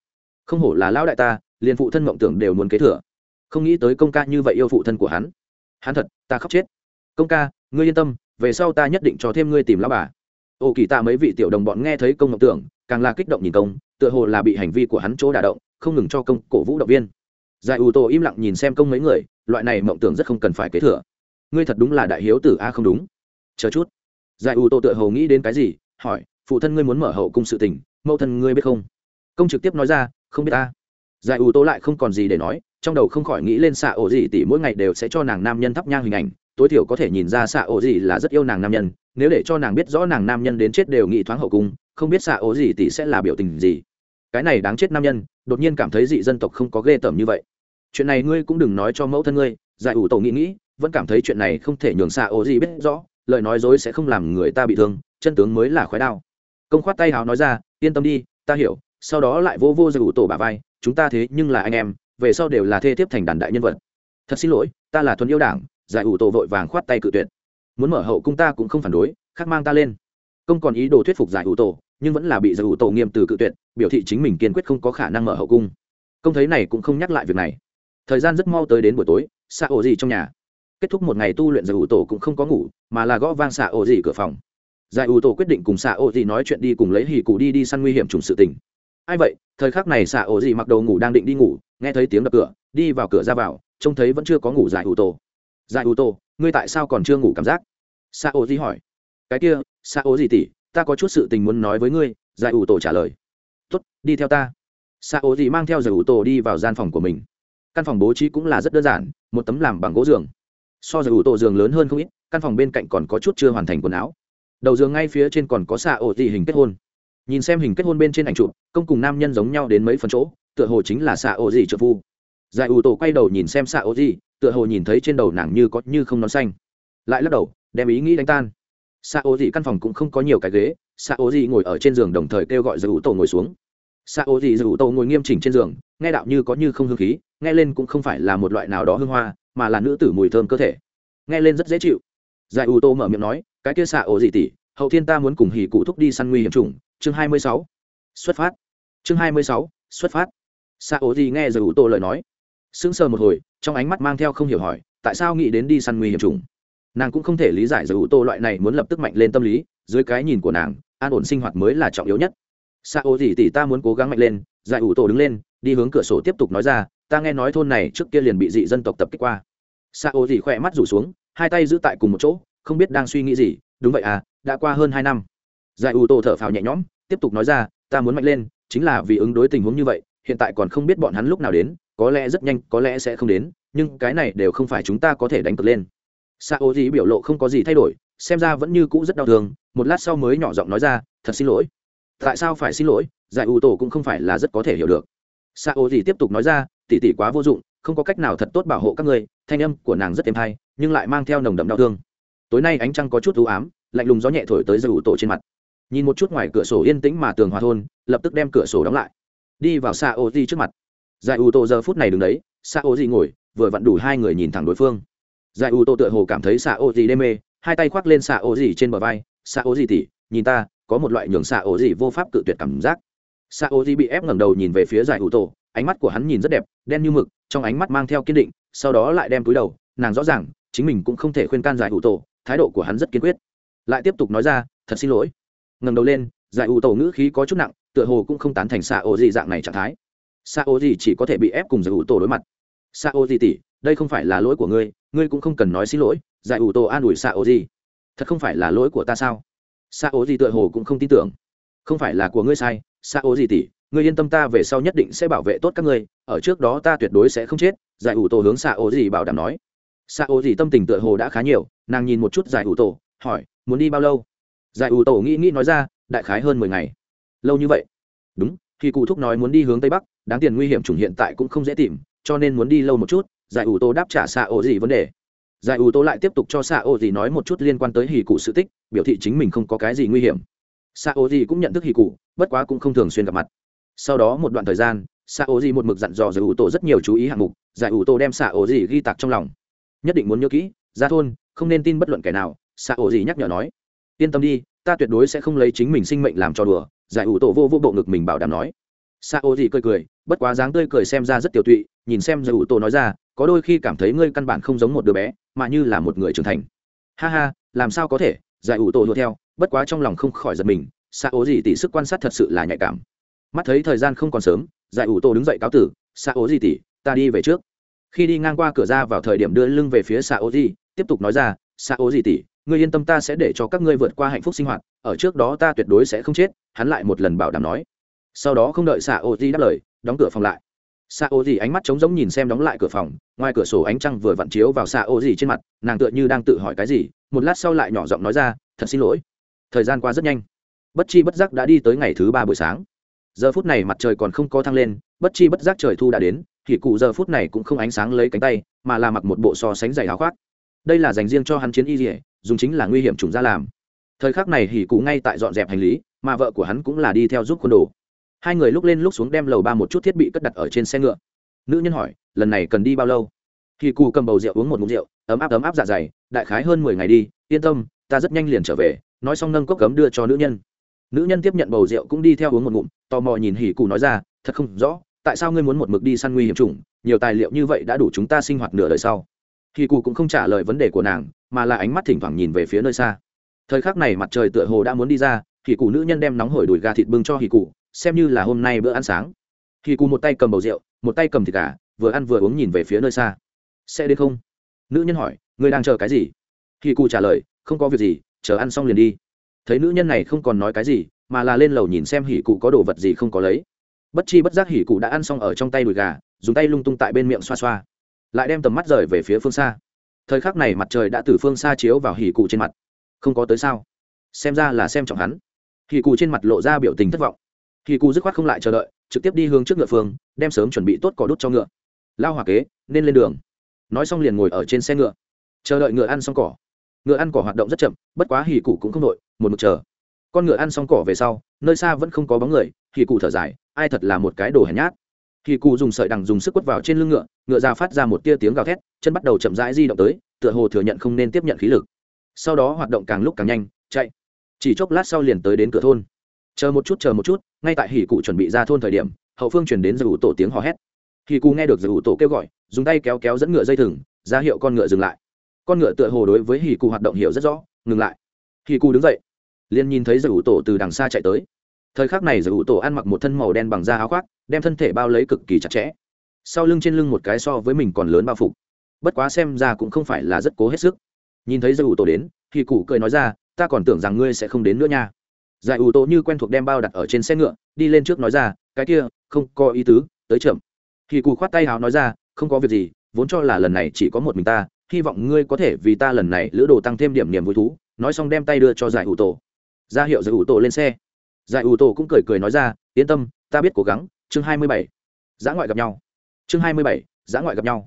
Không hổ là lão đại ta, liền phụ thân mộng tưởng đều muốn kế thừa. Không nghĩ tới công ca như vậy yêu phụ thân của hắn. Hắn thật, ta khóc chết. Công ca, ngươi yên tâm, về sau ta nhất định cho thêm ngươi tìm lão bà ô kỳ tạ mấy vị tiểu đồng bọn nghe thấy công ngọc tưởng, càng là kích động nhìn công, tựa hồ là bị hành vi của hắn chỗ đả động, không ngừng cho công cổ vũ động viên. Giải ủ tổ im lặng nhìn xem công mấy người, loại này mộng tưởng rất không cần phải kế thừa. Ngươi thật đúng là đại hiếu tử a, không đúng? Chờ chút. Giải ủ tổ tựa hồ nghĩ đến cái gì, hỏi, phụ thân ngươi muốn mở hậu cung sự tình, mẫu thân ngươi biết không? Công trực tiếp nói ra, không biết ta. Giải ủ tổ lại không còn gì để nói, trong đầu không khỏi nghĩ lên xạ ổ gì tỷ mỗi ngày đều sẽ cho nàng nam nhân thắp nhang hình ảnh, tối thiểu có thể nhìn ra xạ ổ gì là rất yêu nàng nam nhân nếu để cho nàng biết rõ nàng nam nhân đến chết đều nghĩ thoáng hậu cung, không biết xạ ố gì tỷ sẽ là biểu tình gì. Cái này đáng chết nam nhân, đột nhiên cảm thấy dị dân tộc không có ghê tởm như vậy. Chuyện này ngươi cũng đừng nói cho mẫu thân ngươi, giải ủ tổ nghĩ nghĩ, vẫn cảm thấy chuyện này không thể nhường xạ ố gì biết rõ, lời nói dối sẽ không làm người ta bị thương, chân tướng mới là khói đao. Công khoát tay hào nói ra, yên tâm đi, ta hiểu, sau đó lại vô vô giải ủ tổ bà vai, chúng ta thế nhưng là anh em, về sau đều là thê tiếp thành đàn đại nhân vật. Thật xin lỗi, ta là thuần yêu đảng, giải ủ tổ vội vàng khoát tay cự tuyệt muốn mở hậu cung ta cũng không phản đối, khác mang ta lên. Công còn ý đồ thuyết phục giải ủ tổ, nhưng vẫn là bị giải ủ tổ nghiêm từ cự tuyệt, biểu thị chính mình kiên quyết không có khả năng mở hậu cung. Công thấy này cũng không nhắc lại việc này. Thời gian rất mau tới đến buổi tối xạ ổ gì trong nhà. Kết thúc một ngày tu luyện giải ủ tổ cũng không có ngủ, mà là gõ vang xạ ổ gì cửa phòng. Giải ủ tổ quyết định cùng xạ ổ gì nói chuyện đi cùng lấy hì cụ đi đi săn nguy hiểm trùng sự tình. Ai vậy? Thời khắc này xạ ổ gì mặc đầu ngủ đang định đi ngủ, nghe thấy tiếng đập cửa, đi vào cửa ra vào, trông thấy vẫn chưa có ngủ giải ủ tổ giải ủ tổ ngươi tại sao còn chưa ngủ cảm giác? Sa ổ di hỏi. Cái kia, Sa O gì tỉ ta có chút sự tình muốn nói với ngươi giải ủ tổ trả lời. Tốt, đi theo ta. Sa ổ di mang theo giải ủ tổ đi vào gian phòng của mình. Căn phòng bố trí cũng là rất đơn giản, một tấm làm bằng gỗ giường. So giải ủ tổ giường lớn hơn không ít, căn phòng bên cạnh còn có chút chưa hoàn thành quần áo. Đầu giường ngay phía trên còn có xạ ổ gì hình kết hôn. Nhìn xem hình kết hôn bên trên ảnh chụp, công cùng nam nhân giống nhau đến mấy phần chỗ, tựa hồ chính là xạ ổ gì trợ phu. Giải ủ tổ quay đầu nhìn xem xạ ổ gì tựa hồ nhìn thấy trên đầu nàng như có như không nón xanh. Lại lắc đầu, đem ý nghĩ đánh tan. Xạ ô gì căn phòng cũng không có nhiều cái ghế xạ ô gì ngồi ở trên giường đồng thời kêu gọi giải ủ tổ ngồi xuống. Xạ ô gì giải ủ tổ ngồi nghiêm chỉnh trên giường, nghe đạo như có như không hương khí, nghe lên cũng không phải là một loại nào đó hương hoa, mà là nữ tử mùi thơm cơ thể. Nghe lên rất dễ chịu. Giải ủ tổ mở miệng nói, cái kia xạ ô gì tỉ hậu thiên ta muốn cùng hỉ cụ thúc đi săn nguy hiểm trùng chương hai mươi sáu. Xuất phát. Chương hai mươi sáu, xuất phát. Xạ ô gì nghe giải ủ tổ lời nói, sững sờ một hồi trong ánh mắt mang theo không hiểu hỏi, tại sao nghĩ đến đi săn nguy hiểm trùng? Nàng cũng không thể lý giải giới ủ tô loại này muốn lập tức mạnh lên tâm lý, dưới cái nhìn của nàng, an ổn sinh hoạt mới là trọng yếu nhất. Xa ô gì tỷ ta muốn cố gắng mạnh lên, giải ủ tô đứng lên, đi hướng cửa sổ tiếp tục nói ra, ta nghe nói thôn này trước kia liền bị dị dân tộc tập kích qua. Xa ô gì khỏe mắt rủ xuống, hai tay giữ tại cùng một chỗ, không biết đang suy nghĩ gì, đúng vậy à đã qua hơn hai năm. Giải ủ tô thở phào nhẹ nhõm, tiếp tục nói ra, ta muốn mạnh lên, chính là vì ứng đối tình huống như vậy, hiện tại còn không biết bọn hắn lúc nào đến có lẽ rất nhanh, có lẽ sẽ không đến, nhưng cái này đều không phải chúng ta có thể đánh cược lên. Sa ô Dĩ biểu lộ không có gì thay đổi, xem ra vẫn như cũ rất đau thương, một lát sau mới nhỏ giọng nói ra, thật xin lỗi. Tại sao phải xin lỗi? Giải ủ tổ cũng không phải là rất có thể hiểu được. Sa ô Dĩ tiếp tục nói ra tỉ tỉ quá vô dụng, không có cách nào thật tốt bảo hộ các người thanh âm của nàng rất êm hay, nhưng lại mang theo nồng đậm đau thương. Tối nay ánh trăng có chút ưu ám, lạnh lùng gió nhẹ thổi tới giải ủ tổ trên mặt. Nhìn một chút ngoài cửa sổ yên tĩnh mà tường hòa thôn, lập tức đem cửa sổ đóng lại. Đi vào xa ô Dĩ trước mặt giải ủ tổ giờ phút này đứng đấy xạ ô gì ngồi, vừa vặn đủ hai người nhìn thẳng đối phương. Giải ủ tổ tựa hồ cảm thấy xạ ô gì đê mê, hai tay khoác lên xạ ô gì trên bờ vai xạ ô gì tỉ nhìn ta, có một loại nhường xạ ô gì vô pháp cự tuyệt cảm giác. Xạ ô gì bị ép ngẩng đầu nhìn về phía giải ủ tổ ánh mắt của hắn nhìn rất đẹp, đen như mực, trong ánh mắt mang theo kiên định, sau đó lại đem túi đầu, nàng rõ ràng, chính mình cũng không thể khuyên can giải ủ tổ thái độ của hắn rất kiên quyết. Lại tiếp tục nói ra, thật xin lỗi. Ngẩng đầu lên, giải ủ tổ ngữ khí có chút nặng, tựa hồ cũng không tán thành xạ ô gì dạng này trạng thái sao gì chỉ có thể bị ép cùng giải ủ tổ đối mặt. Sao gì tỉ đây không phải là lỗi của ngươi ngươi cũng không cần nói xin lỗi, giải ủ tổ an ủi sao gì thật không phải là lỗi của ta sao? Sao gì tựa hồ cũng không tin tưởng. Không phải là của ngươi sai sao gì tỉ ngươi yên tâm ta về sau nhất định sẽ bảo vệ tốt các ngươi, ở trước đó ta tuyệt đối sẽ không chết, giải ủ tổ hướng sao gì bảo đảm nói. Sao gì tâm tình tựa hồ đã khá nhiều, nàng nhìn một chút giải ủ tổ, hỏi, muốn đi bao lâu? Giải ủ tổ nghĩ nghĩ nói ra, đại khái hơn mười ngày. Lâu như vậy? Đúng, khi cụ thúc nói muốn đi hướng tây bắc đáng tiền nguy hiểm chủng hiện tại cũng không dễ tìm, cho nên muốn đi lâu một chút, giải ủ tô đáp trả xạ ô gì vấn đề. Giải ủ tô lại tiếp tục cho xạ ô gì nói một chút liên quan tới hì cụ sự tích, biểu thị chính mình không có cái gì nguy hiểm. Xạ ô gì cũng nhận thức hì cụ, bất quá cũng không thường xuyên gặp mặt. Sau đó một đoạn thời gian, xạ ô gì một mực dặn dò giải ủ tô rất nhiều chú ý hạng mục, giải ủ tô đem xạ ô gì ghi tạc trong lòng. Nhất định muốn nhớ kỹ, ra thôn, không nên tin bất luận kẻ nào, xạ ô gì nhắc nhở nói. Yên tâm đi, ta tuyệt đối sẽ không lấy chính mình sinh mệnh làm cho đùa, giải ủ tổ vô vô bộ ngực mình bảo đảm nói sa ô gì cười cười, bất quá dáng tươi cười xem ra rất tiểu tụy, nhìn xem giải ủ tổ nói ra, có đôi khi cảm thấy ngươi căn bản không giống một đứa bé, mà như là một người trưởng thành. Ha ha, làm sao có thể giải ủ tổ đua theo, bất quá trong lòng không khỏi giật mình, sa ô gì tỷ sức quan sát thật sự là nhạy cảm. Mắt thấy thời gian không còn sớm giải ủ tổ đứng dậy cáo tử, sa ô gì tỷ, ta đi về trước. Khi đi ngang qua cửa ra vào thời điểm đưa lưng về phía sa ô gì, tiếp tục nói ra, sa ô gì tỷ, ngươi yên tâm ta sẽ để cho các ngươi vượt qua hạnh phúc sinh hoạt, ở trước đó ta tuyệt đối sẽ không chết, hắn lại một lần bảo đảm nói sau đó không đợi xạ ô di đáp lời, đóng cửa phòng lại. Xạ ô di ánh mắt trống giống nhìn xem đóng lại cửa phòng, ngoài cửa sổ ánh trăng vừa vặn chiếu vào xạ ô di trên mặt, nàng tựa như đang tự hỏi cái gì, một lát sau lại nhỏ giọng nói ra, thật xin lỗi, thời gian qua rất nhanh. Bất chi bất giác đã đi tới ngày thứ ba buổi sáng. Giờ phút này mặt trời còn không có thăng lên, bất chi bất giác trời thu đã đến, thì cụ giờ phút này cũng không ánh sáng lấy cánh tay, mà là mặc một bộ so sánh dày áo khoác. Đây là dành riêng cho hắn chiến y dỉa dùng chính là nguy hiểm trùng ra làm. Thời khắc này hỉ cụ ngay tại dọn dẹp hành lý, mà vợ của hắn cũng là đi theo giúp quân đồ hai người lúc lên lúc xuống đem lầu ba một chút thiết bị cất đặt ở trên xe ngựa. Nữ nhân hỏi, lần này cần đi bao lâu? Khi cù cầm bầu rượu uống một ngụm rượu, ấm áp ấm áp dạ dày, đại khái hơn mười ngày đi, yên tâm, ta rất nhanh liền trở về. Nói xong nâng cốc cấm đưa cho nữ nhân. Nữ nhân tiếp nhận bầu rượu cũng đi theo uống một ngụm, tò mò nhìn hỉ cù nói ra, thật không rõ, tại sao ngươi muốn một mực đi săn nguy hiểm chủng, nhiều tài liệu như vậy đã đủ chúng ta sinh hoạt nửa đời sau. Hỉ cù cũng không trả lời vấn đề của nàng, mà là ánh mắt thỉnh thoảng nhìn về phía nơi xa. Thời khắc này mặt trời tựa hồ đã muốn đi ra, hỉ cù nữ nhân đem nóng hổi đùi gà thịt bưng cho hỉ cù xem như là hôm nay bữa ăn sáng. Khi cù một tay cầm bầu rượu, một tay cầm thịt gà, vừa ăn vừa uống nhìn về phía nơi xa. Sẽ đến không? Nữ nhân hỏi, ngươi đang chờ cái gì? Khi cù trả lời, không có việc gì, chờ ăn xong liền đi. Thấy nữ nhân này không còn nói cái gì, mà là lên lầu nhìn xem hỉ cụ có đồ vật gì không có lấy. Bất chi bất giác hỉ cụ đã ăn xong ở trong tay đùi gà, dùng tay lung tung tại bên miệng xoa xoa. Lại đem tầm mắt rời về phía phương xa. Thời khắc này mặt trời đã từ phương xa chiếu vào hỉ cụ trên mặt. Không có tới sao? Xem ra là xem trọng hắn. Hỉ cụ trên mặt lộ ra biểu tình thất vọng thì cụ dứt khoát không lại chờ đợi, trực tiếp đi hướng trước ngựa phương, đem sớm chuẩn bị tốt cỏ đốt cho ngựa. Lao hỏa kế, nên lên đường. Nói xong liền ngồi ở trên xe ngựa. Chờ đợi ngựa ăn xong cỏ. Ngựa ăn cỏ hoạt động rất chậm, bất quá hỉ cụ cũng không đội, một mực chờ. Con ngựa ăn xong cỏ về sau, nơi xa vẫn không có bóng người, hỉ cụ thở dài, ai thật là một cái đồ hèn nhát. Hỉ cụ dùng sợi đằng dùng sức quất vào trên lưng ngựa ngựa ra phát ra một tia tiếng gào thét, chân bắt đầu chậm rãi di động tới, tựa hồ thừa nhận không nên tiếp nhận khí lực. Sau đó hoạt động càng lúc càng nhanh, chạy. Chỉ chốc lát sau liền tới đến cửa thôn chờ một chút, chờ một chút, ngay tại hỉ cụ chuẩn bị ra thôn thời điểm, hậu phương chuyển đến giải ủ tổ tiếng hò hét. Hỉ cụ nghe được giải ủ tổ kêu gọi, dùng tay kéo kéo dẫn ngựa dây thừng, ra hiệu con ngựa dừng lại. Con ngựa tựa hồ đối với hỉ cụ hoạt động hiểu rất rõ, ngừng lại. Hỉ cụ đứng dậy, liền nhìn thấy giải ủ tổ từ đằng xa chạy tới. Thời khắc này giải ủ tổ ăn mặc một thân màu đen bằng da áo khoác, đem thân thể bao lấy cực kỳ chặt chẽ. Sau lưng trên lưng một cái so với mình còn lớn bao phục bất quá xem ra cũng không phải là rất cố hết sức. Nhìn thấy giải ủ tổ đến, Hỉ cụ cười nói ra, ta còn tưởng rằng ngươi sẽ không đến nữa nha giải ủ tổ như quen thuộc đem bao đặt ở trên xe ngựa, đi lên trước nói ra, cái kia, không có ý tứ, tới chậm. Thì cù khoát tay háo nói ra, không có việc gì, vốn cho là lần này chỉ có một mình ta, hy vọng ngươi có thể vì ta lần này lữ đồ tăng thêm điểm niềm vui thú. Nói xong đem tay đưa cho giải ủ tổ. Ra hiệu giải ủ tổ lên xe. Giải ủ tổ cũng cười cười nói ra, yên tâm, ta biết cố gắng. Chương hai mươi bảy. Giã ngoại gặp nhau. Chương hai mươi bảy. Giã ngoại gặp nhau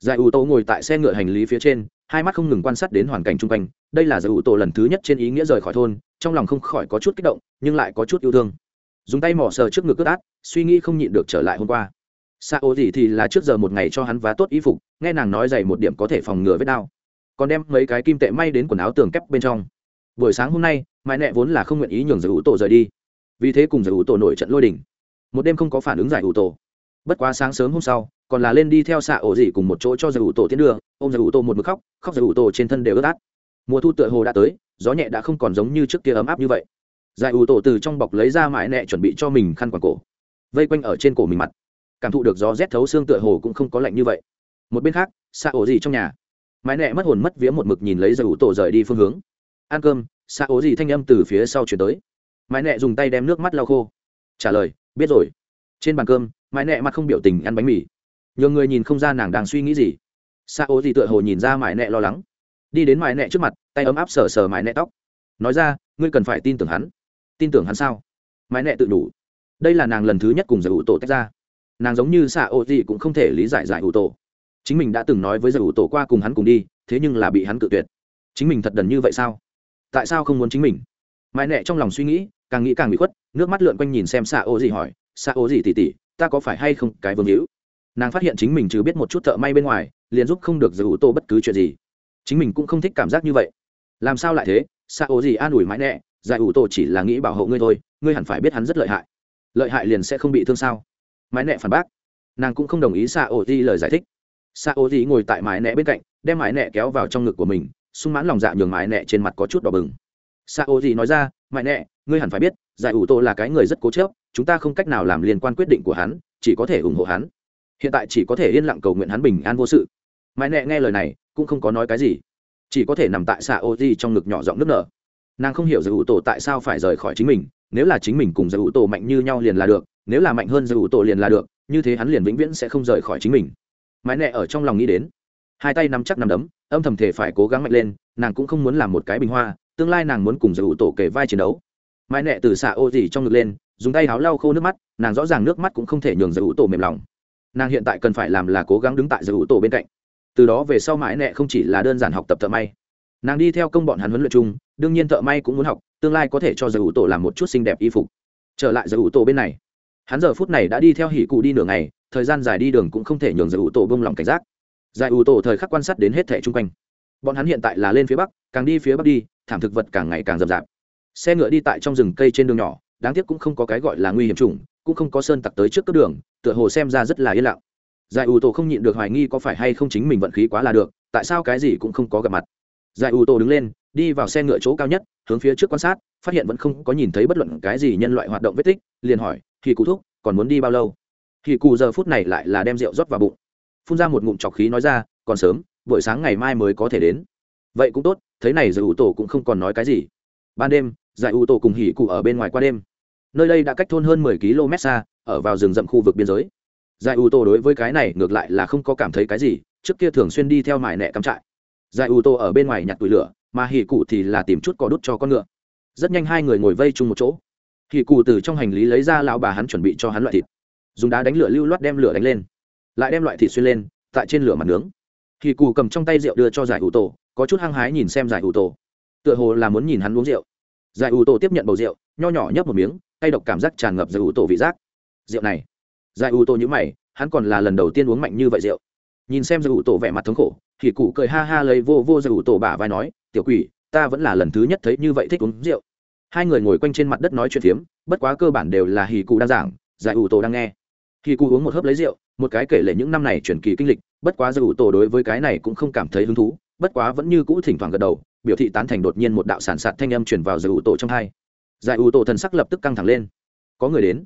giải ủ tổ ngồi tại xe ngựa hành lý phía trên, hai mắt không ngừng quan sát đến hoàn cảnh chung quanh. Đây là giải ủ tổ lần thứ nhất trên ý nghĩa rời khỏi thôn, trong lòng không khỏi có chút kích động, nhưng lại có chút yêu thương. Dùng tay mỏ sờ trước ngực cướp át, suy nghĩ không nhịn được trở lại hôm qua. Xa ô gì thì là trước giờ một ngày cho hắn vá tốt y phục, nghe nàng nói dày một điểm có thể phòng ngừa vết đau. Còn đem mấy cái kim tệ may đến quần áo tường kép bên trong. Buổi sáng hôm nay, mãi nẹ vốn là không nguyện ý nhường giải ủ tổ rời đi. Vì thế cùng giải ủ tổ nổi trận lôi đình. Một đêm không có phản ứng giải ủ tổ bất quá sáng sớm hôm sau, còn là lên đi theo xạ ổ dị cùng một chỗ cho giải ủ tổ tiến đưa ô m giải ủ tổ một mực khóc khóc giải ủ tổ trên thân đều ướt át. Mùa thu tựa hồ đã tới, gió nhẹ đã không còn giống như trước kia ấm áp như vậy. Giải ủ tổ từ trong bọc lấy ra mãi nẹ chuẩn bị cho mình khăn quàng cổ, vây quanh ở trên cổ mình mặt. Cảm thụ được gió rét thấu xương tựa hồ cũng không có lạnh như vậy. Một bên khác, xạ ổ gì trong nhà, mãi nẹ mất hồn mất vía một mực nhìn lấy giải ủ tổ rời đi phương hướng. Ăn cơm, xạ ổ gì thanh âm từ phía sau chuyển tới. Mãi nẹ dùng tay đem nước mắt lau khô. Trả lời, biết rồi trên bàn cơm, mãi nẹ mặt không biểu tình ăn bánh mì. Nhiều người nhìn không ra nàng đang suy nghĩ gì. Xạ ố gì tựa hồ nhìn ra mãi nẹ lo lắng. Đi đến mãi nẹ trước mặt, tay ấm áp sờ sờ mãi nẹ tóc. Nói ra, ngươi cần phải tin tưởng hắn. Tin tưởng hắn sao? Mãi nẹ tự đủ. Đây là nàng lần thứ nhất cùng giải ủ tổ tách ra. Nàng giống như xạ ô gì cũng không thể lý giải giải ủ tổ. Chính mình đã từng nói với giải ủ tổ qua cùng hắn cùng đi, thế nhưng là bị hắn cự tuyệt. Chính mình thật đần như vậy sao? Tại sao không muốn chính mình? Mãi nẹ trong lòng suy nghĩ, càng nghĩ càng bị khuất, nước mắt lượn quanh nhìn xem xạ ô gì hỏi xa ố gì tỉ tỉ, ta có phải hay không? Cái vương hữu. Nàng phát hiện chính mình chứ biết một chút thợ may bên ngoài, liền giúp không được giải ủ tổ bất cứ chuyện gì. Chính mình cũng không thích cảm giác như vậy. Làm sao lại thế? Xa ố gì an ủi mãi nẹ giải ủ tổ chỉ là nghĩ bảo hộ ngươi thôi, ngươi hẳn phải biết hắn rất lợi hại. Lợi hại liền sẽ không bị thương sao? Mãi nẹ phản bác. Nàng cũng không đồng ý xa ô gì lời giải thích. Xa ố gì ngồi tại mãi nẹ bên cạnh, đem mãi nẹ kéo vào trong ngực của mình, sung mãn lòng dạ nhường mãi nẹ trên mặt có chút đỏ bừng. Xa ố gì nói ra, mãi nẹ ngươi hẳn phải biết, giải ủ tổ là cái người rất cố chớp chúng ta không cách nào làm liên quan quyết định của hắn, chỉ có thể ủng hộ hắn. Hiện tại chỉ có thể yên lặng cầu nguyện hắn bình an vô sự. Mãi nẹ nghe lời này, cũng không có nói cái gì. Chỉ có thể nằm tại xạ ô di trong ngực nhỏ giọng nước nở. Nàng không hiểu giải ủ tổ tại sao phải rời khỏi chính mình, nếu là chính mình cùng giải ủ tổ mạnh như nhau liền là được, nếu là mạnh hơn giải ủ tổ liền là được, như thế hắn liền vĩnh viễn sẽ không rời khỏi chính mình. Mãi nẹ ở trong lòng nghĩ đến, hai tay nắm chắc nắm đấm, âm thầm thể phải cố gắng mạnh lên, nàng cũng không muốn làm một cái bình hoa, tương lai nàng muốn cùng giải ủ tổ kể vai chiến đấu mãi nẹ từ xạ ô gì trong ngực lên, dùng tay háo lau khô nước mắt, nàng rõ ràng nước mắt cũng không thể nhường giải ủ tổ mềm lòng. Nàng hiện tại cần phải làm là cố gắng đứng tại giải ủ tổ bên cạnh. Từ đó về sau mãi nẹ không chỉ là đơn giản học tập thợ may. Nàng đi theo công bọn hắn huấn luyện chung, đương nhiên thợ may cũng muốn học, tương lai có thể cho giải ủ tổ làm một chút xinh đẹp y phục. Trở lại giải ủ tổ bên này. Hắn giờ phút này đã đi theo hỉ cụ đi nửa ngày, thời gian dài đi đường cũng không thể nhường giải ủ tổ bông lòng cảnh giác. Giải ủ tổ thời khắc quan sát đến hết thẻ chung quanh. Bọn hắn hiện tại là lên phía bắc, càng đi phía bắc đi, thảm thực vật càng ngày càng rậm rạp xe ngựa đi tại trong rừng cây trên đường nhỏ, đáng tiếc cũng không có cái gọi là nguy hiểm trùng cũng không có sơn tặc tới trước cướp đường, tựa hồ xem ra rất là yên lặng. Giải ủ tổ không nhịn được hoài nghi có phải hay không chính mình vận khí quá là được, tại sao cái gì cũng không có gặp mặt. Giải ủ tổ đứng lên, đi vào xe ngựa chỗ cao nhất, hướng phía trước quan sát, phát hiện vẫn không có nhìn thấy bất luận cái gì nhân loại hoạt động vết tích, liền hỏi thì cụ thúc, còn muốn đi bao lâu? Thì cụ giờ phút này lại là đem rượu rót vào bụng. Phun ra một ngụm trọc khí nói ra, còn sớm, buổi sáng ngày mai mới có thể đến. Vậy cũng tốt thấy này giải ủ tổ cũng không còn nói cái gì. Ban đêm giải ủ tổ cùng hỉ cụ ở bên ngoài qua đêm. Nơi đây đã cách thôn hơn mười km xa, ở vào rừng rậm khu vực biên giới. Giải ủ tổ đối với cái này ngược lại là không có cảm thấy cái gì, trước kia thường xuyên đi theo mải nẹ cắm trại. Giải ủ tổ ở bên ngoài nhặt tủi lửa, mà hỉ cụ thì là tìm chút cỏ đút cho con ngựa. Rất nhanh hai người ngồi vây chung một chỗ. Hỉ cụ từ trong hành lý lấy ra lão bà hắn chuẩn bị cho hắn loại thịt. Dùng đá đánh lửa lưu loát đem lửa đánh lên. Lại đem loại thịt xuyên lên, tại trên lửa mặt nướng. Hỉ cụ cầm trong tay rượu đưa cho giải ủ tổ có chút hăng hái nhìn xem giải ủ tổ tựa hồ là muốn nhìn hắn uống rượu giải ủ tổ tiếp nhận bầu rượu, nho nhỏ nhấp một miếng tay độc cảm giác tràn ngập giải ủ tổ vị giác. Rượu này. Giải ủ tổ nhữ mày, hắn còn là lần đầu tiên uống mạnh như vậy rượu. Nhìn xem giải ủ tổ vẻ mặt thống khổ, thì cụ cười ha ha lấy vô vô giải ủ tổ bả vai nói, tiểu quỷ, ta vẫn là lần thứ nhất thấy như vậy thích uống rượu. Hai người ngồi quanh trên mặt đất nói chuyện phiếm, bất quá cơ bản đều là hì cụ đang giảng, giải ủ tổ đang nghe. Hì cụ uống một hớp lấy rượu, một cái kể lệ những năm này chuyển kỳ kinh lịch, bất quá giải ủ tổ đối với cái này cũng không cảm thấy hứng thú, bất quá vẫn như cũ thỉnh thoảng gật đầu biểu thị tán thành đột nhiên một đạo sản sạt thanh âm chuyển vào giải ủ tổ trong hai. Giải ủ tổ thần sắc lập tức căng thẳng lên. Có người đến.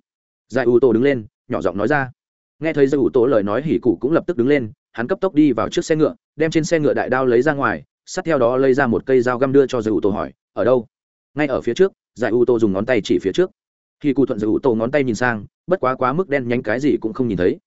Giải ủ tổ đứng lên, nhỏ giọng nói ra. Nghe thấy giải ủ tổ lời nói hỉ cụ cũng lập tức đứng lên, hắn cấp tốc đi vào trước xe ngựa, đem trên xe ngựa đại đao lấy ra ngoài, sát theo đó lấy ra một cây dao găm đưa cho giải ủ tổ hỏi, ở đâu? Ngay ở phía trước, giải ủ tổ dùng ngón tay chỉ phía trước. Khi cụ thuận giải ủ tổ ngón tay nhìn sang, bất quá quá mức đen nhánh cái gì cũng không nhìn thấy.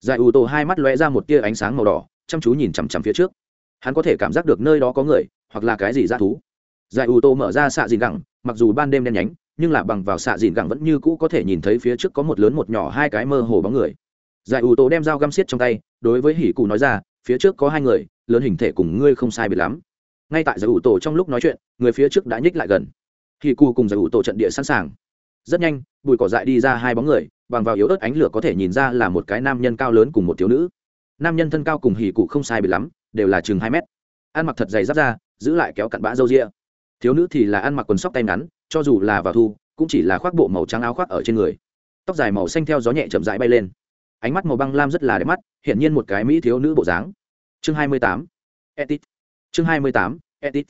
Giải ủ tổ hai mắt lóe ra một tia ánh sáng màu đỏ, chăm chú nhìn chằm chằm phía trước. Hắn có thể cảm giác được nơi đó có người hoặc là cái gì ra thú. Giải ủ tô mở ra xạ dìn gẳng, mặc dù ban đêm đen nhánh, nhưng là bằng vào xạ dìn gẳng vẫn như cũ có thể nhìn thấy phía trước có một lớn một nhỏ hai cái mơ hồ bóng người. Giải ủ tô đem dao găm xiết trong tay, đối với hỉ cụ nói ra, phía trước có hai người, lớn hình thể cùng ngươi không sai biệt lắm. Ngay tại giải ủ tổ trong lúc nói chuyện, người phía trước đã nhích lại gần. Hỉ cụ cùng giải ủ tổ trận địa sẵn sàng. Rất nhanh, bụi cỏ dại đi ra hai bóng người, bằng vào yếu ớt ánh lửa có thể nhìn ra là một cái nam nhân cao lớn cùng một thiếu nữ. Nam nhân thân cao cùng hỉ cụ không sai biệt lắm, đều là chừng hai mét. Ăn mặc thật dày giáp ra giữ lại kéo cặn bã râu ria. Thiếu nữ thì là ăn mặc quần sóc tay ngắn, cho dù là vào thu, cũng chỉ là khoác bộ màu trắng áo khoác ở trên người. Tóc dài màu xanh theo gió nhẹ chậm rãi bay lên. Ánh mắt màu băng lam rất là đẹp mắt hiện nhiên một cái mỹ thiếu nữ bộ dáng. Chương hai mươi tám etit chương hai mươi tám etit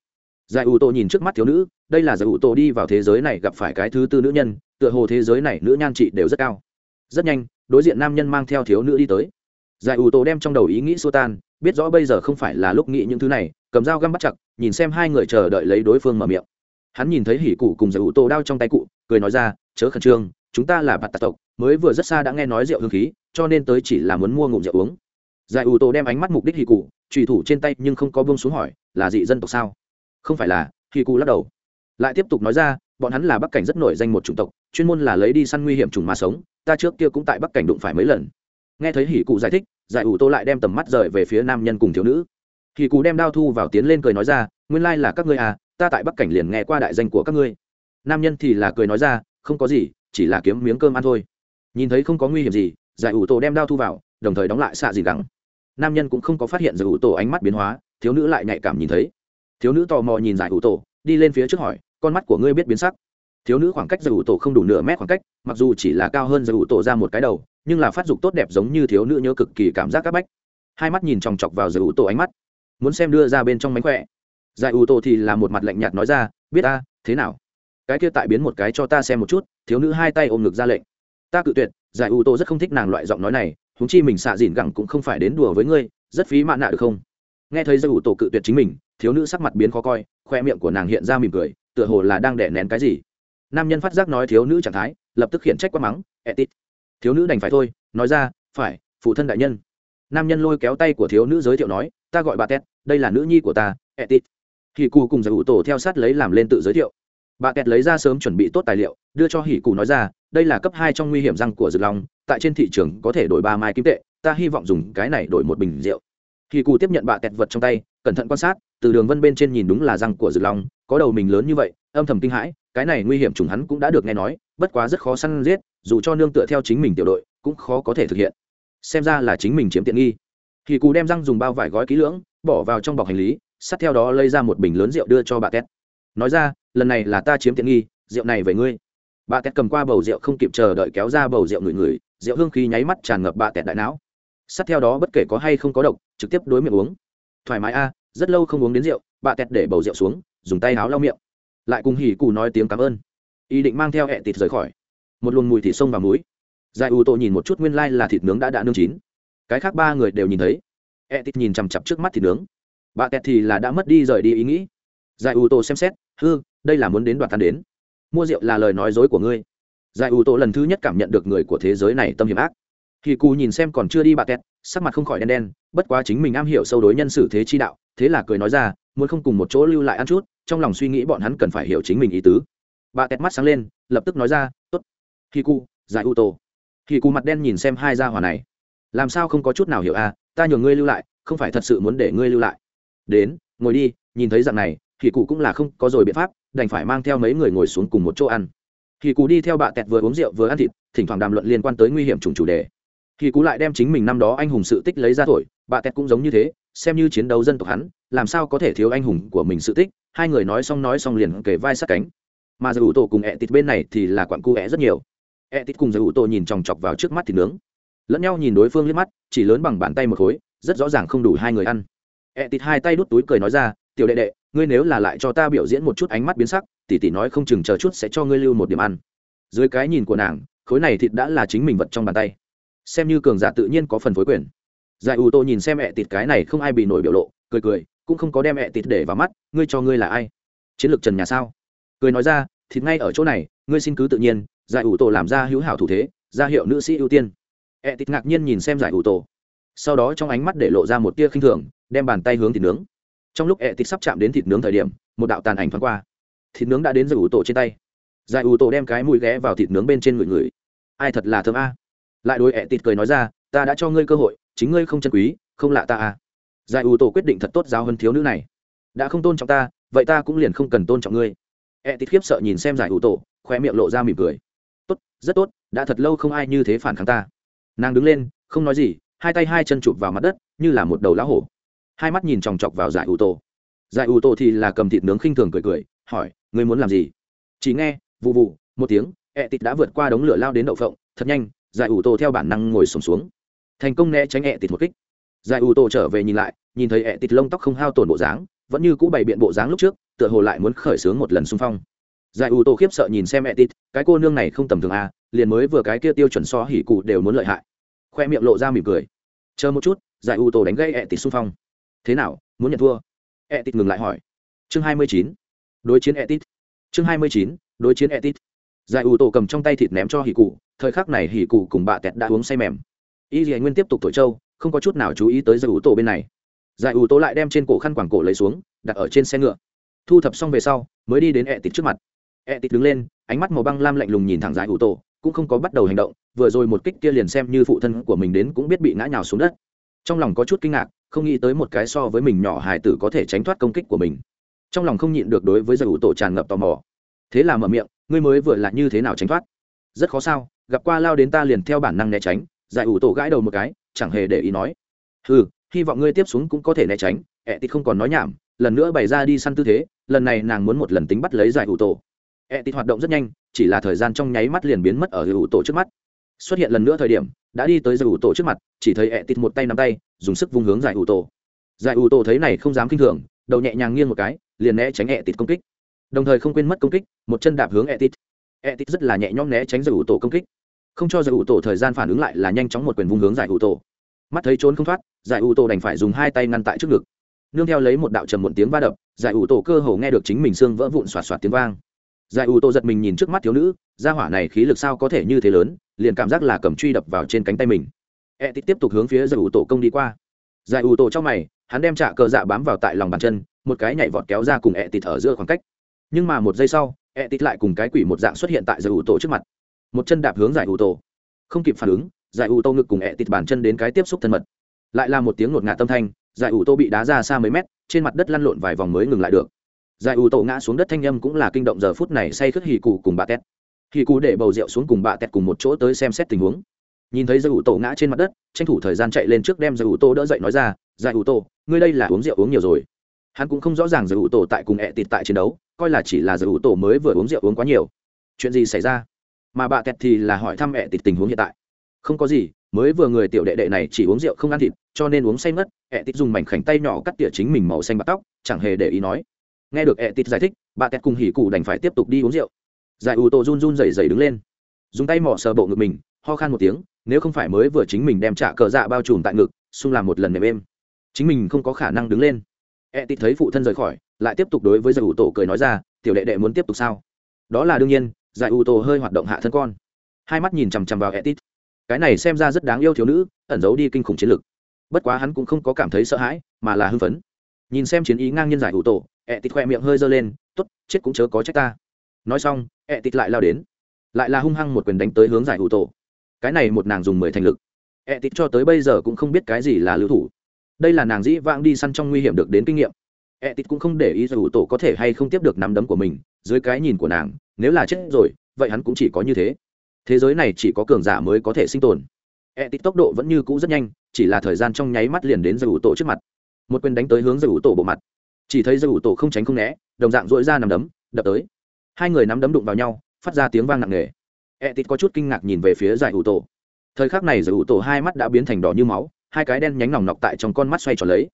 giải ủ tổ nhìn trước mắt thiếu nữ, đây là giải ủ tổ đi vào thế giới này gặp phải cái thứ tư nữ nhân, tựa hồ thế giới này nữ nhan trị đều rất cao. Rất nhanh, đối diện nam nhân mang theo thiếu nữ đi tới giải ủ tổ đem trong đầu ý nghĩ xua tan, biết rõ bây giờ không phải là lúc nghĩ những thứ này, cầm dao găm bắt chặt, nhìn xem hai người chờ đợi lấy đối phương mở miệng. Hắn nhìn thấy hỉ cụ cùng giải ủ tổ đao trong tay cụ, cười nói ra, chớ khẩn trương, chúng ta là bạt tạc tộc, mới vừa rất xa đã nghe nói rượu hương khí, cho nên tới chỉ là muốn mua ngụm rượu uống. Giải ủ tổ đem ánh mắt mục đích hỉ cụ, trùy thủ trên tay nhưng không có bông xuống hỏi, là dị dân tộc sao? Không phải là, hỉ cụ lắc đầu. Lại tiếp tục nói ra, bọn hắn là bắc cảnh rất nổi danh một chủng tộc, chuyên môn là lấy đi săn nguy hiểm trùng mà sống, ta trước kia cũng tại bắc cảnh đụng phải mấy lần nghe thấy hỉ cụ giải thích, giải ủ tô lại đem tầm mắt rời về phía nam nhân cùng thiếu nữ. Hỉ cụ đem đao thu vào tiến lên cười nói ra, nguyên lai là các ngươi à ta tại bắc cảnh liền nghe qua đại danh của các ngươi. Nam nhân thì là cười nói ra, không có gì, chỉ là kiếm miếng cơm ăn thôi. Nhìn thấy không có nguy hiểm gì, giải ủ tổ đem đao thu vào, đồng thời đóng lại xạ gì gắng. Nam nhân cũng không có phát hiện giải ủ tổ ánh mắt biến hóa, thiếu nữ lại nhạy cảm nhìn thấy. Thiếu nữ tò mò nhìn giải ủ tổ đi lên phía trước hỏi, con mắt của ngươi biết biến sắc? Thiếu nữ khoảng cách giải ủ tổ không đủ nửa mét khoảng cách, mặc dù chỉ là cao hơn giải ủ tổ ra một cái đầu nhưng là phát dục tốt đẹp giống như thiếu nữ nhớ cực kỳ cảm giác các bách. Hai mắt nhìn chòng chọc vào giải ủ tổ ánh mắt. Muốn xem đưa ra bên trong mánh khỏe. Giải ủ tổ thì là một mặt lạnh nhạt nói ra, biết ta, thế nào? Cái kia tại biến một cái cho ta xem một chút, thiếu nữ hai tay ôm ngực ra lệnh. Ta cự tuyệt. Giải ủ tổ rất không thích nàng loại giọng nói này húng chi mình xạ dìn gẳng cũng không phải đến đùa với ngươi, rất phí mạ nạ được không? Nghe thấy giải ủ tổ cự tuyệt chính mình, thiếu nữ sắc mặt biến khó coi, khoe miệng của nàng hiện ra mỉm cười, tựa hồ là đang đẻ nén cái gì. Nam nhân phát giác nói thiếu nữ trạng thái, lập tức khiển trách quá mắng, etit thiếu nữ đành phải thôi, nói ra, phải, phụ thân đại nhân. Nam nhân lôi kéo tay của thiếu nữ giới thiệu nói, ta gọi bà tét đây là nữ nhi của ta, etit. Hỉ cù cùng giải ủ tổ theo sát lấy làm lên tự giới thiệu. Bà tét lấy ra sớm chuẩn bị tốt tài liệu, đưa cho hỉ cù nói ra, đây là cấp hai trong nguy hiểm răng của rực long, tại trên thị trường có thể đổi ba mai kim tệ, ta hy vọng dùng cái này đổi một bình rượu. Hỉ cù tiếp nhận bà tét vật trong tay, cẩn thận quan sát, từ đường vân bên trên nhìn đúng là răng của rực long, có đầu mình lớn như vậy, âm thầm kinh hãi, cái này nguy hiểm trùng hắn cũng đã được nghe nói bất quá rất khó săn giết, dù cho nương tựa theo chính mình tiểu đội, cũng khó có thể thực hiện. Xem ra là chính mình chiếm tiện nghi. Thì cù đem răng dùng bao vải gói kỹ lưỡng, bỏ vào trong bọc hành lý sát theo đó lấy ra một bình lớn rượu đưa cho bà két nói ra, lần này là ta chiếm tiện nghi, rượu này về ngươi. Bà két cầm qua bầu rượu không kịp chờ đợi kéo ra bầu rượu ngửi ngửi, rượu hương khí nháy mắt tràn ngập bà két đại não. Sát theo đó bất kể có hay không có độc, trực tiếp đối miệng uống. Thoải mái a, rất lâu không uống đến rượu, bà két để bầu rượu xuống, dùng tay háo lau miệng. Lại cùng hỉ cù nói tiếng cảm ơn ý định mang theo hẹ thịt rời khỏi. Một luồng mùi thịt sông vào muối giải ủ tổ nhìn một chút nguyên lai、like、là thịt nướng đã đã nương chín. Cái khác ba người đều nhìn thấy. Hẹ thịt nhìn chằm chặp trước mắt thịt nướng. Bà tẹt thì là đã mất đi rời đi ý nghĩ. Giải ủ tổ xem xét, hư, đây là muốn đến đoạt tan đến. Mua rượu là lời nói dối của ngươi. Giải ủ tổ lần thứ nhất cảm nhận được người của thế giới này tâm hiểm ác. Thì cù nhìn xem còn chưa đi bà tẹt, sắc mặt không khỏi đen đen, bất quá chính mình am hiểu sâu đối nhân xử thế chi đạo, thế là cười nói ra, muốn không cùng một chỗ lưu lại ăn chút, trong lòng suy nghĩ bọn hắn cần phải hiểu chính mình ý tứ bà tẹt mắt sáng lên, lập tức nói ra t ố t khi cu giải u tô khi cu mặt đen nhìn xem hai gia hỏa này. Làm sao không có chút nào hiểu à ta nhường ngươi lưu lại, không phải thật sự muốn để ngươi lưu lại. Đến, ngồi đi, nhìn thấy dạng này thì cụ cũng là không có rồi biện pháp, đành phải mang theo mấy người ngồi xuống cùng một chỗ ăn. Thì cụ đi theo bà tẹt vừa uống rượu vừa ăn thịt, thỉnh thoảng đàm luận liên quan tới nguy hiểm trùng chủ đề. Thì cụ lại đem chính mình năm đó anh hùng sự tích lấy ra thổi, bà tẹt cũng giống như thế, xem như chiến đấu dân tộc hắn, làm sao có thể thiếu anh hùng của mình sự tích? Hai người nói xong nói xong liền kể vai sát cánh mà giải ủ tổ cùng ẹ tịt bên này thì là quặn cu ẹ rất nhiều. Ẹ tịt cùng giải ủ tổ nhìn chòng chọc vào trước mắt thì nướng, lẫn nhau nhìn đối phương liếc mắt, chỉ lớn bằng bàn tay một khối, rất rõ ràng không đủ hai người ăn. Ẹ tịt hai tay đút túi cười nói ra, tiểu đệ đệ, ngươi nếu là lại cho ta biểu diễn một chút ánh mắt biến sắc, tỷ tỷ nói không chừng chờ chút sẽ cho ngươi lưu một điểm ăn. Dưới cái nhìn của nàng, khối này thịt đã là chính mình vật trong bàn tay. Xem như cường giả tự nhiên có phần phối quyền. Giải ủ tổ nhìn xem ẹ tịt cái này không ai bị nổi biểu lộ, cười cười, cũng không có đem ẹ tịt để vào mắt, ngươi cho ngươi là ai? Chiến lược trần nhà sao? Cười nói ra, thịt ngay ở chỗ này, ngươi xin cứ tự nhiên, giải ủ tổ làm ra hữu hảo thủ thế, ra hiệu nữ sĩ ưu tiên. E tịt ngạc nhiên nhìn xem giải ủ tổ. Sau đó trong ánh mắt để lộ ra một tia khinh thường, đem bàn tay hướng thịt nướng. Trong lúc e tịt sắp chạm đến thịt nướng thời điểm, một đạo tàn ảnh thoáng qua. Thịt nướng đã đến giải ủ tổ trên tay. Giải ủ tổ đem cái mũi ghé vào thịt nướng bên trên người người. Ai thật là thơm a? Lại đôi ẹ e tịt cười nói ra, ta đã cho ngươi cơ hội, chính ngươi không chân quý, không lạ ta à giải ủ tổ quyết định thật tốt giáo hơn thiếu nữ này. Đã không tôn trọng ta, vậy ta cũng liền không cần tôn trọng ngươi e tịt khiếp sợ nhìn xem giải ủ tổ khóe miệng lộ ra mỉm cười. Tốt rất tốt đã thật lâu không ai như thế phản kháng ta. Nàng đứng lên không nói gì hai tay hai chân chụp vào mặt đất như là một đầu lá hổ. Hai mắt nhìn chòng chọc vào giải ủ tổ. Giải ủ tổ thì là cầm thịt nướng khinh thường cười cười hỏi ngươi muốn làm gì? Chỉ nghe vụ vụ một tiếng e tịt đã vượt qua đống lửa lao đến đậu phộng thật nhanh giải ủ tổ theo bản năng ngồi sùng xuống, xuống thành công né tránh E tịt một kích. Giải ủ tổ trở về nhìn lại nhìn thấy E tịt lông tóc không hao tổn bộ dáng vẫn như cũ bày biện bộ dáng lúc trước, tựa hồ lại muốn khởi xướng một lần xung phong. Giải ủ tổ khiếp sợ nhìn xem ẹ cái cô nương này không tầm thường à liền mới vừa cái kia tiêu chuẩn so hỉ cụ đều muốn lợi hại. Khoe miệng lộ ra mỉm cười. Chờ một chút, giải ủ tổ đánh gây ẹ xung phong. Thế nào, muốn nhận thua? Ẹ ngừng lại hỏi. Chương hai mươi chín. Đối chiến ẹ chương hai mươi chín, đối chiến ẹ giải ủ tổ cầm trong tay thịt ném cho hỉ cụ, thời khắc này hỉ cụ cùng bà tẹt đã uống say mềm. Y dì nguyên tiếp tục thổi trâu, không có chút nào chú ý tới giải ủ tổ bên này giải ủ tố lại đem trên cổ khăn quảng cổ lấy xuống, đặt ở trên xe ngựa. Thu thập xong về sau, mới đi đến ẹ tịt trước mặt. Ẹ tịt đứng lên, ánh mắt màu băng lam lạnh lùng nhìn thẳng giải ủ tổ cũng không có bắt đầu hành động, vừa rồi một kích kia liền xem như phụ thân của mình đến cũng biết bị ngã nhào xuống đất. Trong lòng có chút kinh ngạc, không nghĩ tới một cái so với mình nhỏ hài tử có thể tránh thoát công kích của mình. Trong lòng không nhịn được đối với giải ủ tổ tràn ngập tò mò. Thế là mở miệng, ngươi mới vừa là như thế nào tránh thoát? Rất khó sao, gặp qua lao đến ta liền theo bản năng né tránh. Giải ủ tổ gãi đầu một cái, chẳng hề để ý nói ừ hy vọng ngươi tiếp xuống cũng có thể né tránh. Ẹ tịt không còn nói nhảm, lần nữa bày ra đi săn tư thế, lần này nàng muốn một lần tính bắt lấy giải ủ tổ. Ẹ tịt hoạt động rất nhanh, chỉ là thời gian trong nháy mắt liền biến mất ở giải ủ tổ trước mắt. Xuất hiện lần nữa thời điểm, đã đi tới giải ủ tổ trước mặt, chỉ thấy ẹ tịt một tay nắm tay, dùng sức vung hướng giải ủ tổ. Giải ủ tổ thấy này không dám k i n h thường, đầu nhẹ nhàng nghiêng một cái, liền né tránh ẹ tịt công kích. Đồng thời không quên mất công kích, một chân đạp hướng ẹ tịt. Ẹ tịt rất là nhẹ nhõm né tránh giải ủ tổ công kích. Không cho giải ủ tổ thời gian phản ứng lại là nhanh chóng một quyền vung hướng giải ủ tổ mắt thấy trốn không thoát, giải ủ tổ đành phải dùng hai tay ngăn tại trước ngực. Nương theo lấy một đạo trầm một tiếng va đập, giải ủ tổ cơ hồ nghe được chính mình xương vỡ vụn xoạt xoạt tiếng vang. Giải ủ tổ giật mình nhìn trước mắt thiếu nữ, gia hỏa này khí lực sao có thể như thế lớn, liền cảm giác là cầm truy đập vào trên cánh tay mình. E tiếp tục hướng phía giải ủ tổ công đi qua. Giải ủ tổ trong mày, hắn đem trả cờ dạ bám vào tại lòng bàn chân, một cái nhảy vọt kéo ra cùng e tịt ở giữa khoảng cách. Nhưng mà một giây sau e tịt lại cùng cái quỷ một dạng xuất hiện tại giải ủ tổ trước mặt. Một chân đạp hướng giải ủ tổ. Không kịp phản ứng giải ủ tô ngực cùng ẹ tịt bàn chân đến cái tiếp xúc thân mật. Lại là một tiếng ngột ngạt tâm thanh, giải ủ tô bị đá ra xa mấy mét, trên mặt đất lăn lộn vài vòng mới ngừng lại được. Giải ủ tô ngã xuống đất thanh â m cũng là kinh động giờ phút này say khất hì cụ cùng bà tét. Hì cụ để bầu rượu xuống cùng bà tét cùng một chỗ tới xem xét tình huống. Nhìn thấy giải ủ tô ngã trên mặt đất, tranh thủ thời gian chạy lên trước đem giải ủ tô đỡ dậy nói ra, giải ủ tô, ngươi đây là uống rượu uống nhiều rồi. Hắn cũng không rõ ràng giải ủ tô tại cùng ẹ tịt tại chiến đấu, coi là chỉ là giải ủ tô mới vừa uống rượu uống quá nhiều. Chuyện gì xảy ra? Mà bà tét thì là hỏi thăm ẹ tịt tình huống hiện tại không có gì, mới vừa người tiểu đệ đệ này chỉ uống rượu không ăn thịt, cho nên uống say mất ẹ tịt dùng mảnh khảnh tay nhỏ cắt tỉa chính mình màu xanh bạc tóc, chẳng hề để ý nói. Nghe được ẹ tịt giải thích, bà tẹt cùng hỉ cụ đành phải tiếp tục đi uống rượu. Giải ủ tổ run run rẩy rẩy đứng lên. Dùng tay mỏ sờ bộ ngực mình, ho khan một tiếng, nếu không phải mới vừa chính mình đem trả cờ dạ bao trùm tại ngực, xung làm một lần nệm êm. Chính mình không có khả năng đứng lên. Ẹ tịt thấy phụ thân rời khỏi, lại tiếp tục đối với giải ủ tổ cười nói ra, tiểu đệ đệ muốn tiếp tục sao? Đó là đương nhiên, giải ủ tổ hơi hoạt động hạ thân con. Hai mắt nhìn chằm chằm vào etit cái này xem ra rất đáng yêu thiếu nữ, ẩn giấu đi kinh khủng chiến lực. Bất quá hắn cũng không có cảm thấy sợ hãi, mà là hưng phấn. Nhìn xem chiến ý ngang nhiên giải ủ tổ etit khoe miệng hơi dơ lên t ố t chết cũng chớ có trách ta. Nói xong etit lại lao đến. Lại là hung hăng một quyền đánh tới hướng giải ủ tổ. Cái này một nàng dùng mười thành lực. Etit cho tới bây giờ cũng không biết cái gì là lưu thủ. Đây là nàng dĩ vãng đi săn trong nguy hiểm được đến kinh nghiệm. Etit cũng không để ý giải ủ tổ có thể hay không tiếp được nắm đấm của mình. Dưới cái nhìn của nàng, nếu là chết rồi, vậy hắn cũng chỉ có như thế thế giới này chỉ có cường giả mới có thể sinh tồn. E tít tốc độ vẫn như cũ rất nhanh, chỉ là thời gian trong nháy mắt liền đến giải ủ tổ trước mặt. Một quyền đánh tới hướng giải ủ tổ bộ mặt. Chỉ thấy giải ủ tổ không tránh không né, đồng dạng dỗi ra nằm đấm, đập tới. Hai người nắm đấm đụng vào nhau, phát ra tiếng vang nặng nề. E tít có chút kinh ngạc nhìn về phía giải ủ tổ. Thời khắc này giải ủ tổ hai mắt đã biến thành đỏ như máu, hai cái đen nhánh nòng nọc tại trong con mắt xoay tròn lấy.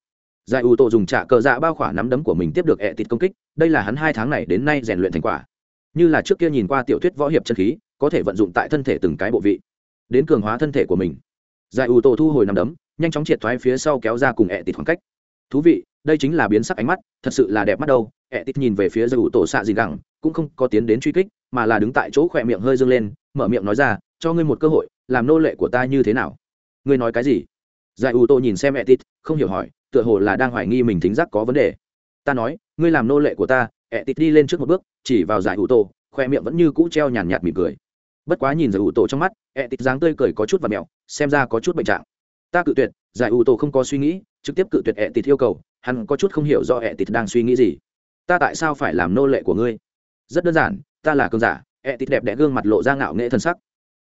Giải ủ tổ dùng trả cờ dạ bao khỏa nắm đấm của mình tiếp được e, ẹ tịt công kích, đây là hắn hai tháng này đến nay rèn luyện thành quả như là trước kia nhìn qua tiểu thuyết võ hiệp chân khí, có thể vận dụng tại thân thể từng cái bộ vị, đến cường hóa thân thể của mình. Giải ủ tổ thu hồi nằm đấm, nhanh chóng triệt thoái phía sau kéo ra cùng ẹ tịt khoảng cách. Thú vị, đây chính là biến sắc ánh mắt, thật sự là đẹp mắt đâu. Ẹ tịt nhìn về phía giải ủ tổ xạ gì gẳng, cũng không có tiến đến truy kích, mà là đứng tại chỗ khỏe miệng hơi dâng lên, mở miệng nói ra, cho ngươi một cơ hội, làm nô lệ của ta như thế nào? Ngươi nói cái gì? Giải ủ tổ nhìn xem ẹ tịt, không hiểu hỏi, tựa hồ là đang hoài nghi mình thính giác có vấn đề. Ta nói, ngươi làm nô lệ của ta ẹ tịt đi lên trước một bước, chỉ vào giải ủ tổ, khoe miệng vẫn như cũ treo nhàn nhạt mỉm cười. Bất quá nhìn giải ủ tổ trong mắt, ẹ tịt dáng tươi cười có chút và mẹo, xem ra có chút bệnh trạng. Ta cự tuyệt, giải ủ tổ không có suy nghĩ, trực tiếp cự tuyệt ẹ tịt yêu cầu, hắn có chút không hiểu do ẹ tịt đang suy nghĩ gì. Ta tại sao phải làm nô lệ của ngươi? Rất đơn giản, ta là cường giả, ẹ tịt đẹp đẽ gương mặt lộ ra ngạo nghệ thân sắc.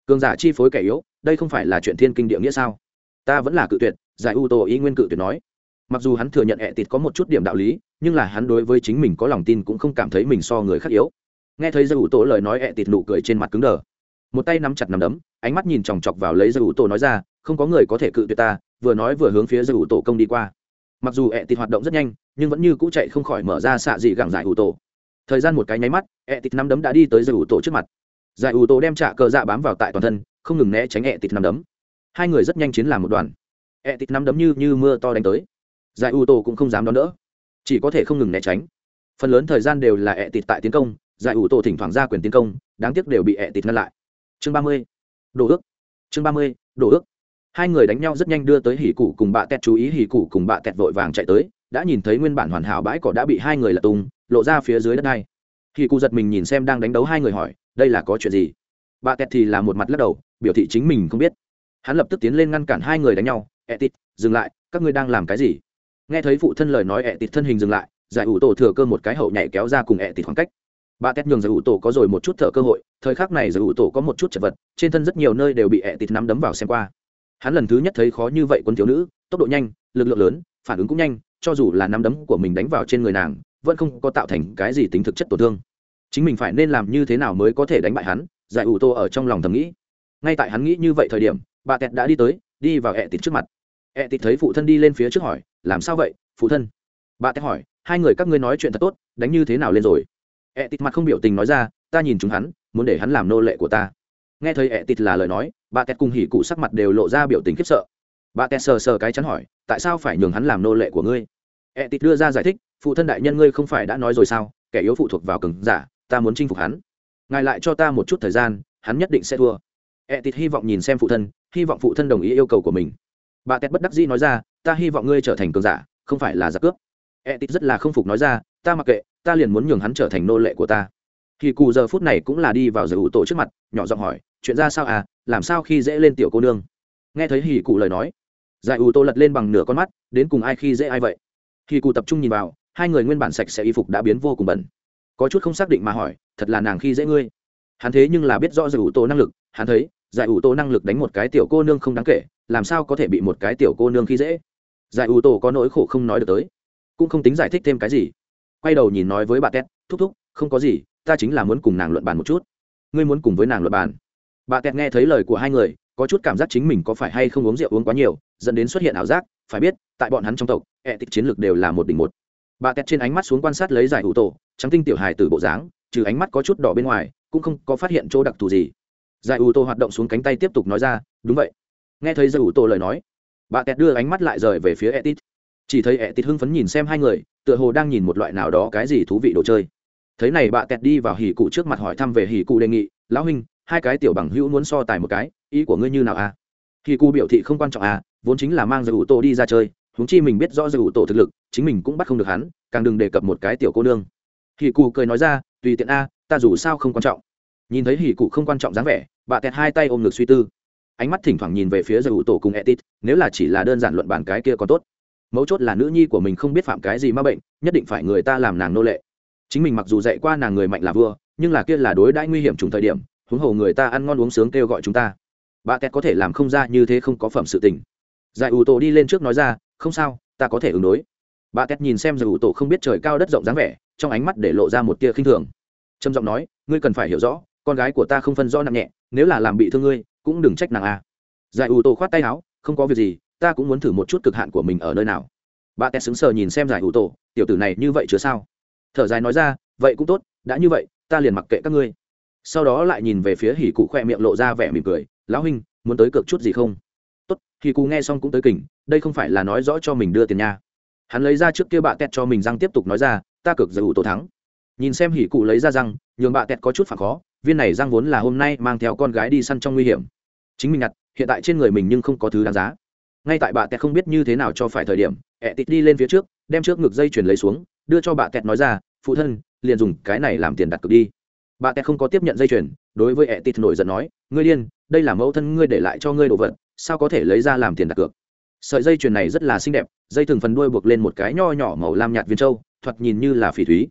Cường giả chi phối kẻ yếu, đây không phải là chuyện thiên kinh địa nghĩa sao? Ta vẫn là cự tuyệt, giải ủ tổ ý nguyên cự tuyệt nói mặc dù hắn thừa nhận ẹ tịt có một chút điểm đạo lý, nhưng là hắn đối với chính mình có lòng tin cũng không cảm thấy mình so người khác yếu. Nghe thấy giải ủ tổ lời nói ẹ tịt nụ cười trên mặt cứng đờ. Một tay nắm chặt nắm đấm, ánh mắt nhìn chòng chọc vào lấy giải ủ tổ nói ra, không có người có thể cự tuyệt ta, vừa nói vừa hướng phía giải ủ tổ công đi qua. Mặc dù ẹ tịt hoạt động rất nhanh, nhưng vẫn như cũ chạy không khỏi mở ra xạ dị gẳng giải ủ tổ. Thời gian một cái nháy mắt, ẹ tịt nắm đấm đã đi tới giải ủ tổ trước mặt. Giải ủ tổ đem trả cờ dạ bám vào tại toàn thân, không ngừng né tránh ẹ tịt nắm đấm. Hai người rất nhanh chiến làm một đoàn. Ẹ tịt nắm đấm như như mưa to đánh tới giải u tô cũng không dám đón đỡ. Chỉ có thể không ngừng né tránh. Phần lớn thời gian đều là ẹ tịt tại tiến công, giải u tô thỉnh thoảng ra quyền tiến công, đáng tiếc đều bị ẹ tịt ngăn lại. Chương ba mươi, đồ ước. Chương ba mươi, đồ ước. Hai người đánh nhau rất nhanh đưa tới hỉ cụ cùng bạ tẹt chú ý, hỉ cụ cùng bạ tẹt vội vàng chạy tới, đã nhìn thấy nguyên bản hoàn hảo bãi cỏ đã bị hai người lật tung, lộ ra phía dưới đất này. hỉ cụ giật mình nhìn xem đang đánh đấu hai người hỏi, đây là có chuyện gì? Bạ tẹt thì là một mặt lắc đầu, biểu thị chính mình không biết. Hắn lập tức tiến lên ngăn cản hai người đánh nhau etit dừng lại, các ngươi đang làm cái gì? Nghe thấy phụ thân lời nói etit thân hình dừng lại, giải ủ tổ thừa cơ một cái hậu nhảy kéo ra cùng etit khoảng cách. Bà tét nhường giải ủ tổ có rồi một chút thở cơ hội, thời khắc này giải ủ tổ có một chút chật vật, trên thân rất nhiều nơi đều bị etit nắm đấm vào xem qua. Hắn lần thứ nhất thấy khó như vậy quân thiếu nữ, tốc độ nhanh, lực lượng lớn, phản ứng cũng nhanh, cho dù là nắm đấm của mình đánh vào trên người nàng, vẫn không có tạo thành cái gì tính thực chất tổn thương. Chính mình phải nên làm như thế nào mới có thể đánh bại hắn, giải ủ tô ở trong lòng thầm nghĩ. Ngay tại hắn nghĩ như vậy thời điểm, bà tẹt đã đi tới, đi vào ẹ tịt trước mặt. Ẹ tịt thấy phụ thân đi lên phía trước hỏi làm sao vậy, phụ thân? Bà tét hỏi, hai người các ngươi nói chuyện thật tốt, đánh như thế nào lên rồi? Ẹ tịt mặt không biểu tình nói ra, ta nhìn chúng hắn, muốn để hắn làm nô lệ của ta. Nghe thấy ẹ tịt là lời nói, bà tét cùng hỉ cụ sắc mặt đều lộ ra biểu tình khiếp sợ. Bà tét sờ sờ cái chắn hỏi, tại sao phải nhường hắn làm nô lệ của ngươi? Ẹ tịt đưa ra giải thích, phụ thân đại nhân ngươi không phải đã nói rồi sao, kẻ yếu phụ thuộc vào cường giả, ta muốn chinh phục hắn. Ngài lại cho ta một chút thời gian, hắn nhất định sẽ thua. Ẹ tịt hy vọng nhìn xem phụ thân, hy vọng phụ thân đồng ý yêu cầu của mình bà tét bất đắc dĩ nói ra, ta hy vọng ngươi trở thành cường giả, không phải là giặc cướp. E tịt rất là không phục nói ra, ta mặc kệ, ta liền muốn nhường hắn trở thành nô lệ của ta. Thì cù giờ phút này cũng là đi vào giờ ủ tổ trước mặt, nhỏ giọng hỏi, chuyện ra sao à? Làm sao khi dễ lên tiểu cô nương? Nghe thấy hì cụ lời nói, giải ủ tô lật lên bằng nửa con mắt, đến cùng ai khi dễ ai vậy? Hì cụ tập trung nhìn vào, hai người nguyên bản sạch sẽ y phục đã biến vô cùng bẩn. Có chút không xác định mà hỏi, thật là nàng khi dễ ngươi? Hắn thế nhưng là biết rõ giải ủ tô năng lực, hắn thấy giải ủ tổ năng lực đánh một cái tiểu cô nương không đáng kể, làm sao có thể bị một cái tiểu cô nương khi dễ? Giải ủ tổ có nỗi khổ không nói được tới, cũng không tính giải thích thêm cái gì. Quay đầu nhìn nói với bà tét, thúc thúc, không có gì, ta chính là muốn cùng nàng luận bàn một chút. Ngươi muốn cùng với nàng luận bàn. Bà tét nghe thấy lời của hai người, có chút cảm giác chính mình có phải hay không uống rượu uống quá nhiều, dẫn đến xuất hiện ảo giác, phải biết, tại bọn hắn trong tộc ẹ tịch chiến lược đều là một đỉnh một. Bà tét trên ánh mắt xuống quan sát lấy giải hữu tổ, trắng tinh tiểu hài từ bộ dáng, trừ ánh mắt có chút đỏ bên ngoài, cũng không có phát hiện chỗ đặc thù gì giải ủ tổ hoạt động xuống cánh tay tiếp tục nói ra, đúng vậy. Nghe thấy giải ủ tổ lời nói, bà kẹt đưa ánh mắt lại rời về phía etit. Chỉ thấy etit hưng phấn nhìn xem hai người, tựa hồ đang nhìn một loại nào đó cái gì thú vị đồ chơi. Thấy này, bà tẹt đi vào hỉ cụ trước mặt hỏi thăm về hỉ cụ đề nghị, lão huynh, hai cái tiểu bằng hữu muốn so tài một cái, ý của ngươi như nào à? hỉ cụ biểu thị không quan trọng à vốn chính là mang giải ủ tổ đi ra chơi, huống chi mình biết rõ giải ủ tổ thực lực, chính mình cũng bắt không được hắn, càng đừng đề cập một cái tiểu cô nương. Hỉ cụ cười nói ra, tùy tiện a, ta dù sao không quan trọng. Nhìn thấy hỉ cụ không quan trọng dáng vẻ bà tẹt hai tay ôm ngực suy tư. Ánh mắt thỉnh thoảng nhìn về phía giải ủ tổ cùng etit nếu là chỉ là đơn giản luận bàn cái kia còn tốt. Mấu chốt là nữ nhi của mình không biết phạm cái gì ma bệnh, nhất định phải người ta làm nàng nô lệ. Chính mình mặc dù dạy qua nàng người mạnh là vua, nhưng là kia là đối đãi nguy hiểm trùng thời điểm, huống hồ người ta ăn ngon uống sướng kêu gọi chúng ta. Bà tẹt có thể làm không ra như thế không có phẩm sự tình. Giải ủ tổ đi lên trước nói ra, không sao, ta có thể ứng đối. Bà tét nhìn xem giải ủ tổ không biết trời cao đất rộng dáng vẻ, trong ánh mắt để lộ ra một tia khinh thường. Trầm giọng nói, ngươi cần phải hiểu rõ con gái của ta không phân rõ nặng nhẹ, nếu là làm bị thương ngươi, cũng đừng trách nàng a à. giải ủ tổ khoát tay áo, không có việc gì, ta cũng muốn thử một chút cực hạn của mình ở nơi nào. Bà tét xứng sờ nhìn xem giải ủ tổ tiểu tử này như vậy chứa sao? Thở dài nói ra, vậy cũng tốt, đã như vậy, ta liền mặc kệ các ngươi. Sau đó lại nhìn về phía hỉ cụ khoe miệng lộ ra vẻ mỉm cười, lão huynh, muốn tới cược chút gì không? Tốt. Hỉ cụ nghe xong cũng tới kỉnh, đây không phải là nói rõ cho mình đưa tiền nha. Hắn lấy ra trước kia bạ tẹt cho mình răng tiếp tục nói ra, ta cược giải ủ tổ thắng. Nhìn xem hỉ cụ lấy ra răng, nhường bạ tẹt có chút phản khó viên này răng vốn là hôm nay mang theo con gái đi săn trong nguy hiểm. Chính mình nhặt, hiện tại trên người mình nhưng không có thứ đáng giá. Ngay tại bà tẹt không biết như thế nào cho phải thời điểm, ẹ tịt đi lên phía trước, đem trước ngực dây chuyền lấy xuống, đưa cho bà tẹt nói ra, phụ thân, liền dùng cái này làm tiền đặt cược đi. Bà tẹt không có tiếp nhận dây chuyền, đối với ẹ tịt nổi giận nói, ngươi điên, đây là mẫu thân ngươi để lại cho ngươi đồ vật, sao có thể lấy ra làm tiền đặt cược? Sợi dây chuyền này rất là xinh đẹp, dây thừng phần đuôi buộc lên một cái nho nhỏ màu lam nhạt viên trâu, thoạt nhìn như là phỉ thúy.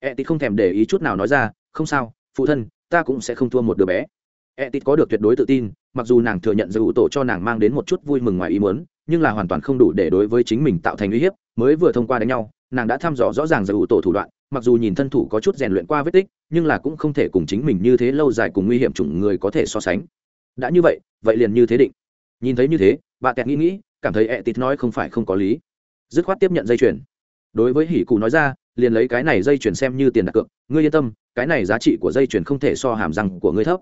Ẹ tịt không thèm để ý chút nào nói ra, không sao, phụ thân ta cũng sẽ không thua một đứa bé. E ẹ tịt có được tuyệt đối tự tin, mặc dù nàng thừa nhận giữ tổ cho nàng mang đến một chút vui mừng ngoài ý muốn, nhưng là hoàn toàn không đủ để đối với chính mình tạo thành uy hiếp, mới vừa thông qua đánh nhau, nàng đã thăm dò rõ ràng giữ tổ thủ đoạn, mặc dù nhìn thân thủ có chút rèn luyện qua vết tích, nhưng là cũng không thể cùng chính mình như thế lâu dài cùng nguy hiểm chủng người có thể so sánh. Đã như vậy vậy liền như thế định. Nhìn thấy như thế, bà kẹt nghĩ nghĩ, cảm thấy e ẹ tịt nói không phải không có lý. Dứt khoát tiếp nhận dây chuyền. Đối với hỉ cụ nói ra, liền lấy cái này dây chuyền xem như tiền đặt cược, ngươi yên tâm cái này giá trị của dây chuyền không thể so hàm răng của ngươi thấp.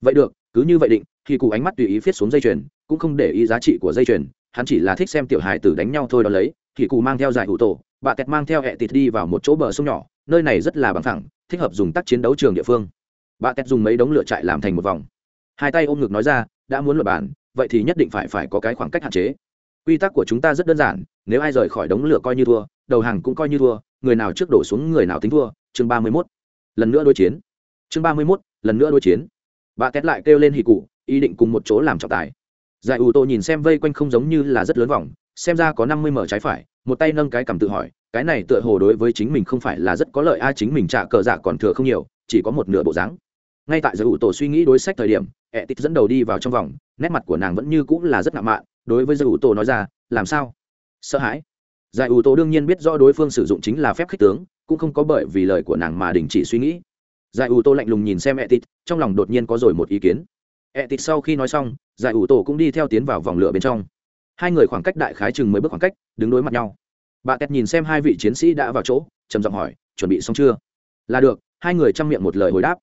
Vậy được, cứ như vậy định, khi cụ ánh mắt tùy ý viết xuống dây chuyền, cũng không để ý giá trị của dây chuyền, hắn chỉ là thích xem tiểu hài tử đánh nhau thôi đó lấy thì cụ mang theo giải hữu tổ, bà tẹt mang theo ẹ tịt đi vào một chỗ bờ sông nhỏ, nơi này rất là bằng thẳng thích hợp dùng tác chiến đấu trường địa phương. Bà tẹt dùng mấy đống lửa trại làm thành một vòng. Hai tay ôm ngực nói ra, đã muốn luật bản vậy thì nhất định phải phải có cái khoảng cách hạn chế. Quy tắc của chúng ta rất đơn giản, nếu ai rời khỏi đống lửa coi như thua, đầu hàng cũng coi như thua, người nào trước đổ xuống người nào tính thua. Chương ba mươi mốt lần nữa đối chiến. Chương ba mươi mốt, lần nữa đối chiến. Bà két lại kêu lên hì cụ, ý định cùng một chỗ làm trọng tài. Giải ủ tô nhìn xem vây quanh không giống như là rất lớn vòng, xem ra có năm mươi mở trái phải, một tay nâng cái cầm tự hỏi, cái này tựa hồ đối với chính mình không phải là rất có lợi, a, chính mình trả cờ giả còn thừa không nhiều, chỉ có một nửa bộ dáng. Ngay tại giải ủ tổ suy nghĩ đối sách thời điểm, ẹ tít dẫn đầu đi vào trong vòng, nét mặt của nàng vẫn như cũng là rất ngạo mạn, đối với giải ủ tổ nói ra, làm sao? Sợ hãi. Giải ủ tổ đương nhiên biết rõ đối phương sử dụng chính là phép khích tướng cũng không có bởi vì lời của nàng mà đình chỉ suy nghĩ. Giải ủ tô lạnh lùng nhìn xem ẹ tít trong lòng đột nhiên có rồi một ý kiến. Ẹ tít sau khi nói xong, giải ủ tô cũng đi theo tiến vào vòng lửa bên trong. Hai người khoảng cách đại khái chừng mấy bước khoảng cách, đứng đối mặt nhau. Bà tét nhìn xem hai vị chiến sĩ đã vào chỗ, trầm giọng hỏi, chuẩn bị xong chưa? Là được. Hai người chăm miệng một lời hồi đáp.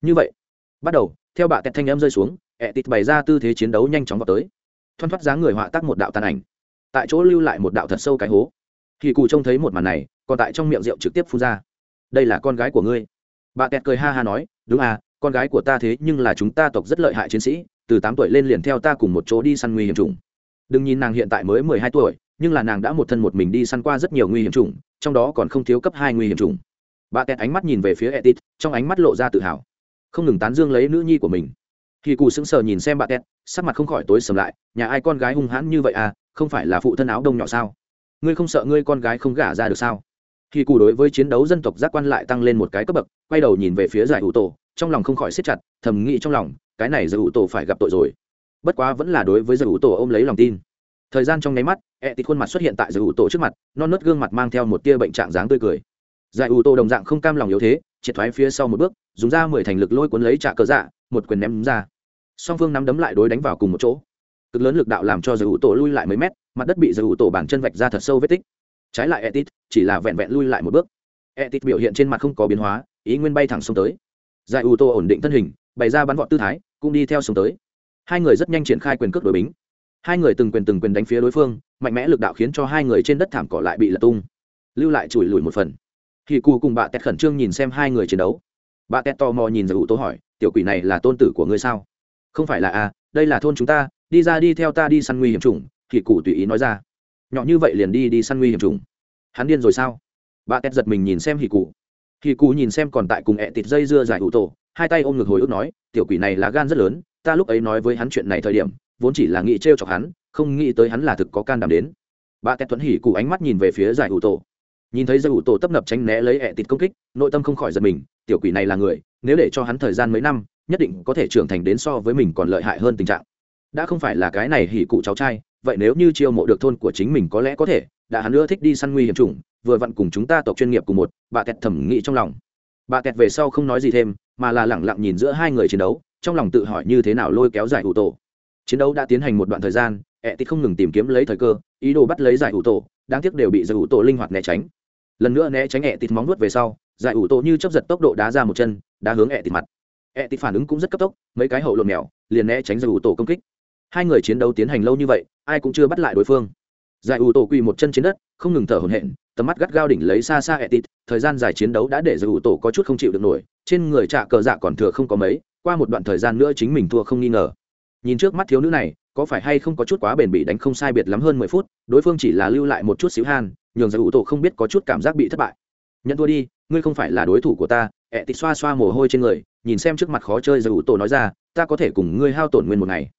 Như vậy. Bắt đầu, theo bà tét thanh âm rơi xuống ẹ tít bày ra tư thế chiến đấu nhanh chóng vào tới. Thoăn thoắt dáng người họa tác một đạo tàn ảnh. Tại chỗ lưu lại một đạo thật sâu cái hố. Kỳ cụ trông thấy một màn này còn tại trong miệng rượu trực tiếp phun ra. Đây là con gái của ngươi. Bà tẹt cười ha ha nói, đúng à con gái của ta thế nhưng là chúng ta tộc rất lợi hại chiến sĩ, từ tám tuổi lên liền theo ta cùng một chỗ đi săn nguy hiểm trùng đừng nhìn nàng hiện tại mới mười hai tuổi, nhưng là nàng đã một thân một mình đi săn qua rất nhiều nguy hiểm trùng trong đó còn không thiếu cấp hai nguy hiểm trùng bà tẹt ánh mắt nhìn về phía etit, trong ánh mắt lộ ra tự hào. Không ngừng tán dương lấy nữ nhi của mình. Khi cụ sững sờ nhìn xem bà tẹt, sắc mặt không khỏi tối sầm lại, nhà ai con gái hung hãn như vậy à không phải là phụ thân áo đông nhỏ sao? Ngươi không sợ ngươi con gái không gả ra được sao? Khi cụ đối với chiến đấu dân tộc giác quan lại tăng lên một cái cấp bậc, quay đầu nhìn về phía giải ủ tổ, trong lòng không khỏi siết chặt, thầm nghĩ trong lòng, cái này giải ủ tổ phải gặp tội rồi. Bất quá vẫn là đối với giải ủ tổ ôm lấy lòng tin. Thời gian trong nháy mắt ẹ tịt khuôn mặt xuất hiện tại giải ủ tổ trước mặt, non nớt gương mặt mang theo một tia bệnh trạng dáng tươi cười. Giải ủ tổ đồng dạng không cam lòng yếu thế, triệt thoái phía sau một bước, dùng ra mười thành lực lôi cuốn lấy trả cờ dạ một quyền ném ra. Song phương nắm đấm lại đối đánh vào cùng một chỗ. Cực lớn lực đạo làm cho giải ủ tổ lui lại mấy mét, mặt đất bị giải ủ tổ bản chân vạch ra thật sâu vết tích trái lại etit chỉ là vẹn vẹn lui lại một bước. Etit biểu hiện trên mặt không có biến hóa ý nguyên bay thẳng xuống tới. Giải ủ ổn định thân hình bày ra bắn vọt tư thái cũng đi theo xuống tới. Hai người rất nhanh triển khai quyền cước đối bính. Hai người từng quyền từng quyền đánh phía đối phương mạnh mẽ lực đạo khiến cho hai người trên đất thảm cỏ lại bị lật tung. Lưu lại chùi lùi một phần. Thì cù cùng bà tét khẩn trương nhìn xem hai người chiến đấu. Bà tét tò mò nhìn giải ủ hỏi tiểu quỷ này là tôn tử của ngươi sao? Không phải là a à, đây là thôn chúng ta đi ra đi theo ta đi săn nguy hiểm chủng, thì cụ tùy ý nói ra nhỏ như vậy liền đi đi săn nguy hiểm trùng. Hắn điên rồi sao? Bà tét giật mình nhìn xem hì cụ hì cụ nhìn xem còn tại cùng ẹ tịt dây dưa giải hụ tổ, hai tay ôm ngực hồi ức nói, tiểu quỷ này là gan rất lớn, ta lúc ấy nói với hắn chuyện này thời điểm, vốn chỉ là nghĩ t r e o chọc hắn, không nghĩ tới hắn là thực có can đảm đến. Bà tét thuận hỉ cụ ánh mắt nhìn về phía giải hữu tổ. Nhìn thấy giải hữu tổ tấp nập tránh né lấy ẹ tịt công kích, nội tâm không khỏi giật mình, tiểu quỷ này là người, nếu để cho hắn thời gian mấy năm, nhất định có thể trưởng thành đến so với mình còn lợi hại hơn tình trạng đã không phải là cái này hỉ cụ cháu trai, vậy nếu như chiêu mộ được thôn của chính mình có lẽ có thể, đã hắn nữa thích đi săn nguy hiểm chủng, vừa vặn cùng chúng ta tộc chuyên nghiệp cùng một, bà kẹt thẩm nghĩ trong lòng. Bà kẹt về sau không nói gì thêm, mà là lẳng lặng nhìn giữa hai người chiến đấu, trong lòng tự hỏi như thế nào lôi kéo giải ủ tổ. Chiến đấu đã tiến hành một đoạn thời gian ẹ thì không ngừng tìm kiếm lấy thời cơ, ý đồ bắt lấy giải ủ tổ, đáng tiếc đều bị giải ủ tổ linh hoạt né tránh. Lần nữa né tránh ẹ tịt móng nuốt về sau, giải ủ tổ như chấp giật tốc độ đá ra một chân, đá hướng ẹ tịt mặt. Ẹ tịt phản ứng cũng rất cấp tốc, mấy cái hậu lộn mèo, liền né tránh giải ủ tổ công kích hai người chiến đấu tiến hành lâu như vậy, ai cũng chưa bắt lại đối phương. Giải ủ tổ quỳ một chân trên đất, không ngừng thở hổn hển, tầm mắt gắt gao đỉnh lấy xa xa etit, thời gian dài chiến đấu đã để giải ủ tổ có chút không chịu được nổi, trên người trạ cờ dạ còn thừa không có mấy, qua một đoạn thời gian nữa chính mình thua không nghi ngờ. Nhìn trước mắt thiếu nữ này, có phải hay không có chút quá bền bỉ đánh không sai biệt lắm hơn mười phút, đối phương chỉ là lưu lại một chút xíu han, nhường giải ủ tổ không biết có chút cảm giác bị thất bại. Nhận thua đi, ngươi không phải là đối thủ của ta. Ẹ tịt xoa xoa mồ hôi trên người, nhìn xem trước mặt khó chơi giải ủ tổ nói ra, ta có thể cùng ngươi hao tổn nguyên một ngày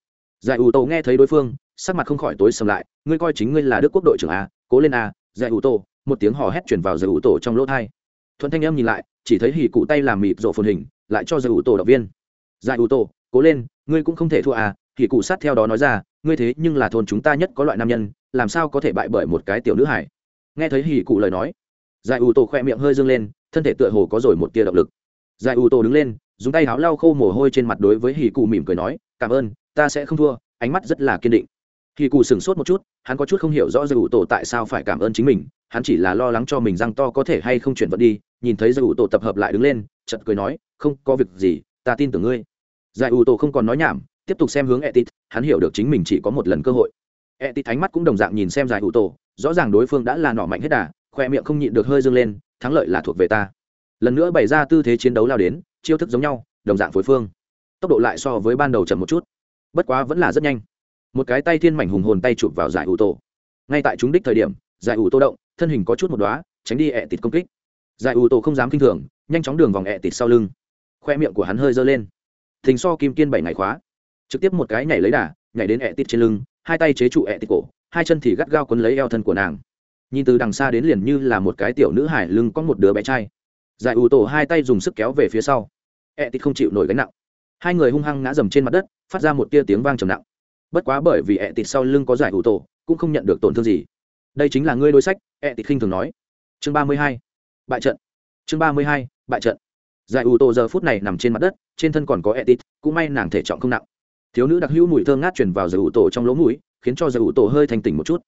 giải ủ tổ nghe thấy đối phương, sắc mặt không khỏi tối sầm lại, ngươi coi chính ngươi là đức quốc đội trưởng a cố lên a giải ủ tổ. Một tiếng hò hét chuyển vào giải ủ tổ trong lỗ thai thuận thanh em nhìn lại, chỉ thấy hỉ cụ tay làm mịp rộ phồn hình, lại cho giải ủ tổ động viên. Giải ủ tổ, cố lên, ngươi cũng không thể thua à hỉ cụ sát theo đó nói ra, ngươi thế nhưng là thôn chúng ta nhất có loại nam nhân, làm sao có thể bại bởi một cái tiểu nữ hải nghe thấy hỉ cụ lời nói, giải ủ tổ khoe miệng hơi dâng lên, thân thể tựa hồ có rồi một tia động lực. Giải ủ tổ đứng lên, dùng tay áo lau khô mồ hôi trên mặt đối với Hỉ cụ mỉm cười nói, cảm ơn ta sẽ không thua, ánh mắt rất là kiên định. Hì cụ sửng sốt một chút, hắn có chút không hiểu rõ giải ủ tổ tại sao phải cảm ơn chính mình, hắn chỉ là lo lắng cho mình răng to có thể hay không chuyển vận đi, nhìn thấy giải ủ tổ tập hợp lại đứng lên chật cười nói, không có việc gì, ta tin tưởng ngươi. Giải ủ tổ không còn nói nhảm, tiếp tục xem hướng etit, hắn hiểu được chính mình chỉ có một lần cơ hội. Etit ánh mắt cũng đồng dạng nhìn xem giải ủ tổ, rõ ràng đối phương đã là nọ mạnh hết đà, khoe miệng không nhịn được hơi dâng lên, thắng lợi là thuộc về ta. Lần nữa bày ra tư thế chiến đấu lao đến, chiêu thức giống nhau, đồng dạng phối phương. Tốc độ lại so với ban đầu chậm một chút bất quá vẫn là rất nhanh. Một cái tay thiên mảnh hùng hồn tay chụp vào giải ủ tổ. Ngay tại chúng đích thời điểm, giải ủ tô động, thân hình có chút một đoá tránh đi ẹ tịt công kích. Giải ủ tổ không dám k i n h thường, nhanh chóng đường vòng ẹ tịt sau lưng. Khoe miệng của hắn hơi dơ lên. Thình so kim kiên bảy ngày khóa. Trực tiếp một cái nhảy lấy đà, nhảy đến ẹ tịt trên lưng, hai tay chế trụ ẹ tịt cổ, hai chân thì gắt gao quấn lấy eo thân của nàng. Nhìn từ đằng xa đến liền như là một cái tiểu nữ hải lưng có một đứa bé trai. Giải ủ tổ hai tay dùng sức kéo về phía sau. Ẹ tịt không chịu nổi gánh nặng hai người hung hăng ngã dầm trên mặt đất, phát ra một tia tiếng vang trầm nặng. Bất quá bởi vì ẹ tịt sau lưng có giải ủ tổ, cũng không nhận được tổn thương gì. Đây chính là ngươi đối sách ẹ tịt khinh thường nói. Chương ba mươi hai, bại trận. Chương ba mươi hai, bại trận. Giải ủ tổ giờ phút này nằm trên mặt đất, trên thân còn có ẹ tịt cũng may nàng thể trọng không nặng. Thiếu nữ đặc hữu mùi thơm ngát chuyển vào giải ủ tổ trong lỗ mũi, khiến cho giải ủ tổ hơi thành tỉnh một chút.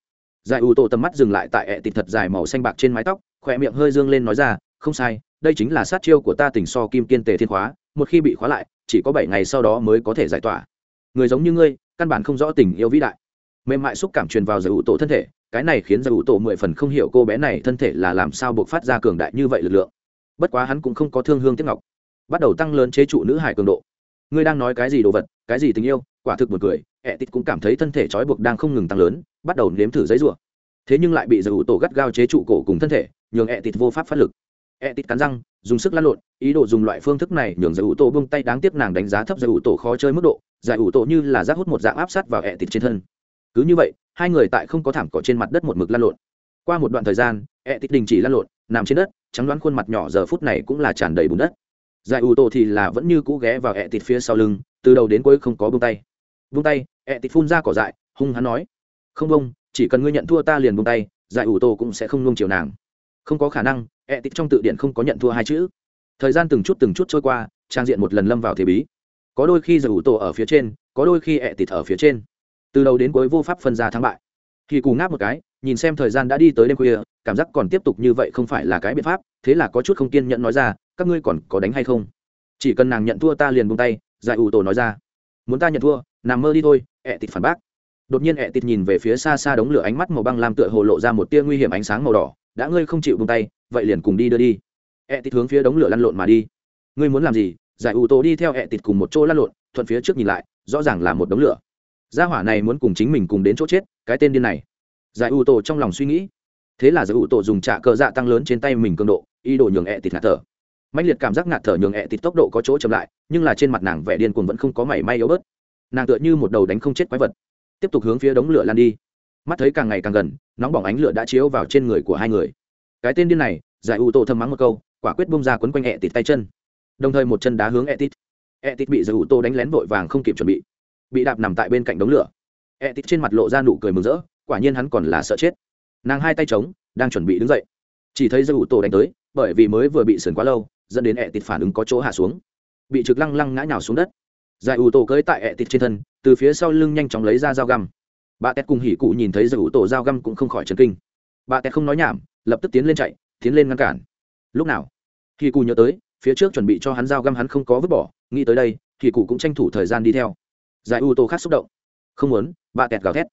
Giải ủ tổ tầm mắt dừng lại tại ẹ tịt thật dài màu xanh bạc trên mái tóc khỏe miệng hơi dương lên nói ra, không sai, đây chính là sát chiêu của ta tỉnh so kim kiên tề thiên khóa một khi bị khóa lại, chỉ có bảy ngày sau đó mới có thể giải tỏa. Người giống như ngươi, căn bản không rõ tình yêu vĩ đại. Mềm mại xúc cảm truyền vào giải ủ tổ thân thể, cái này khiến giải ủ tổ mười phần không hiểu cô bé này thân thể là làm sao buộc phát ra cường đại như vậy lực lượng. Bất quá hắn cũng không có thương hương tiếc ngọc. Bắt đầu tăng lớn chế trụ nữ hải cường độ. Ngươi đang nói cái gì đồ vật, cái gì tình yêu, quả thực một cười, ẹ tít cũng cảm thấy thân thể trói buộc đang không ngừng tăng lớn, bắt đầu nếm thử giấy rủa thế nhưng lại bị giải ủ tổ gắt gao chế trụ cổ cùng thân thể, nhường ẹ tít vô pháp phát lực e tít cắn răng, dùng sức lăn lộn, ý đồ dùng loại phương thức này nhường giải ủ tổ bông tay đáng tiếc nàng đánh giá thấp giải ủ tổ khó chơi mức độ, giải ủ tổ như là rác hút một dạng áp sát vào e tít trên thân. Cứ như vậy, hai người tại không có thảm cỏ trên mặt đất một mực lăn lộn. Qua một đoạn thời gian e tít đình chỉ lăn lộn, nằm trên đất, trắng đoán khuôn mặt nhỏ giờ phút này cũng là tràn đầy bùn đất. Giải ủ tổ thì là vẫn như cũ ghé vào e tít phía sau lưng, từ đầu đến cuối không có bông tay. Bông tay e tít phun ra cỏ dại, hung hắn nói, không bông chỉ cần ngươi nhận thua ta liền bông tay, giải ủ tổ cũng sẽ không nung chiều nàng không có khả năng, ẹ tịt trong tự điện không có nhận thua hai chữ. Thời gian từng chút từng chút trôi qua, trang diện một lần lâm vào thế bí. Có đôi khi giờ ủ tổ ở phía trên, có đôi khi ẹ tịt ở phía trên. Từ đầu đến cuối vô pháp phân ra thắng bại. Thì cù ngáp một cái, nhìn xem thời gian đã đi tới đêm khuya, cảm giác còn tiếp tục như vậy không phải là cái biện pháp, thế là có chút không kiên nhẫn nói ra, các ngươi còn có đánh hay không? Chỉ cần nàng nhận thua ta liền buông tay, giải ủ tổ nói ra. Muốn ta nhận thua, nằm mơ đi thôi, ẹ tịt phản bác. Đột nhiên ẹ tịt nhìn về phía xa xa đống lửa ánh mắt màu băng làm tựa hồ lộ ra một tia nguy hiểm ánh sáng màu đỏ đã ngươi không chịu buông tay, vậy liền cùng đi đưa đi. E ẹ tịt hướng phía đống lửa lăn lộn mà đi. Ngươi muốn làm gì? Giải ủ tổ đi theo e ẹ tịt cùng một chỗ lăn lộn, thuận phía trước nhìn lại, rõ ràng là một đống lửa. Gia hỏa này muốn cùng chính mình cùng đến chỗ chết, cái tên điên này. Giải ủ tổ trong lòng suy nghĩ. Thế là giải ủ tổ dùng trạ cờ dạ tăng lớn trên tay mình cường độ, ý đồ nhường e ẹ tịt ngạt thở. Mạnh liệt cảm giác ngạt thở nhường ẹ tịt tốc độ có chỗ chậm lại, nhưng là trên mặt nàng vẻ điên cuồng vẫn không có mảy may yếu bớt. Nàng tựa như một đầu đánh không chết quái vật. Tiếp tục hướng phía đống lửa lan đi mắt thấy càng ngày càng gần, nóng bỏng ánh lửa đã chiếu vào trên người của hai người. Cái tên điên này, giải u tô thâm mắng một câu, quả quyết bông ra quấn quanh ẹ tịt tay chân. Đồng thời một chân đá hướng ẹ tịt ẹ tịt bị giải u tô đánh lén vội vàng không kịp chuẩn bị. Bị đạp nằm tại bên cạnh đống lửa. Ẹ tịt trên mặt lộ ra nụ cười mừng rỡ, quả nhiên hắn còn là sợ chết. Nàng hai tay trống đang chuẩn bị đứng dậy. Chỉ thấy giải u tô đánh tới, bởi vì mới vừa bị sườn quá lâu, dẫn đến ẹ tịt phản ứng có chỗ hạ xuống. Bị trực lăng lăng ngã nhào xuống đất. Giải u tô cưỡi tại ẹ tịt trên thân, từ phía sau lưng nhanh chóng lấy ra dao găm bà tét cùng hỉ cụ nhìn thấy giải ủ tổ dao găm cũng không khỏi chấn kinh. Bà tét không nói nhảm, lập tức tiến lên chạy, tiến lên ngăn cản. Lúc nào? Hỉ cụ nhớ tới, phía trước chuẩn bị cho hắn dao găm hắn không có vứt bỏ, nghĩ tới đây, hỉ cụ cũng tranh thủ thời gian đi theo. Giải ủ tổ khác xúc động. Không muốn, bà tét gào thét.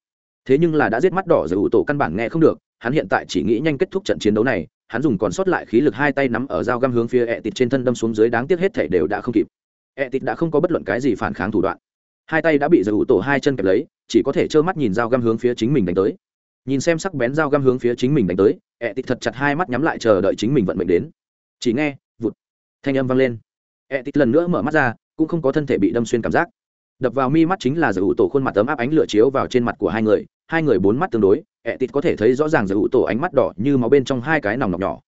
Thế nhưng là đã giết mắt đỏ giải ủ tổ căn bản nghe không được, hắn hiện tại chỉ nghĩ nhanh kết thúc trận chiến đấu này, hắn dùng còn sót lại khí lực hai tay nắm ở dao găm hướng phía ẹ tịt trên thân đâm xuống dưới đáng tiếc hết thể đều đã không kịp. Ẹ tịt đã không có bất luận cái gì phản kháng thủ đoạn. Hai tay đã bị giải ủ tổ hai chân kẹp lấy chỉ có thể trơ mắt nhìn dao găm hướng phía chính mình đánh tới. Nhìn xem sắc bén dao găm hướng phía chính mình đánh tới, ẹ tịt thật chặt hai mắt nhắm lại chờ đợi chính mình vận mệnh đến. Chỉ nghe, vụt, thanh âm vang lên. Ẹ tịt lần nữa mở mắt ra, cũng không có thân thể bị đâm xuyên cảm giác. Đập vào mi mắt chính là giải ủ tổ khuôn mặt ấm áp ánh lửa chiếu vào trên mặt của hai người hai người bốn mắt tương đối, ẹ tịt có thể thấy rõ ràng giải ủ tổ ánh mắt đỏ như máu bên trong hai cái nòng nọc nhỏ.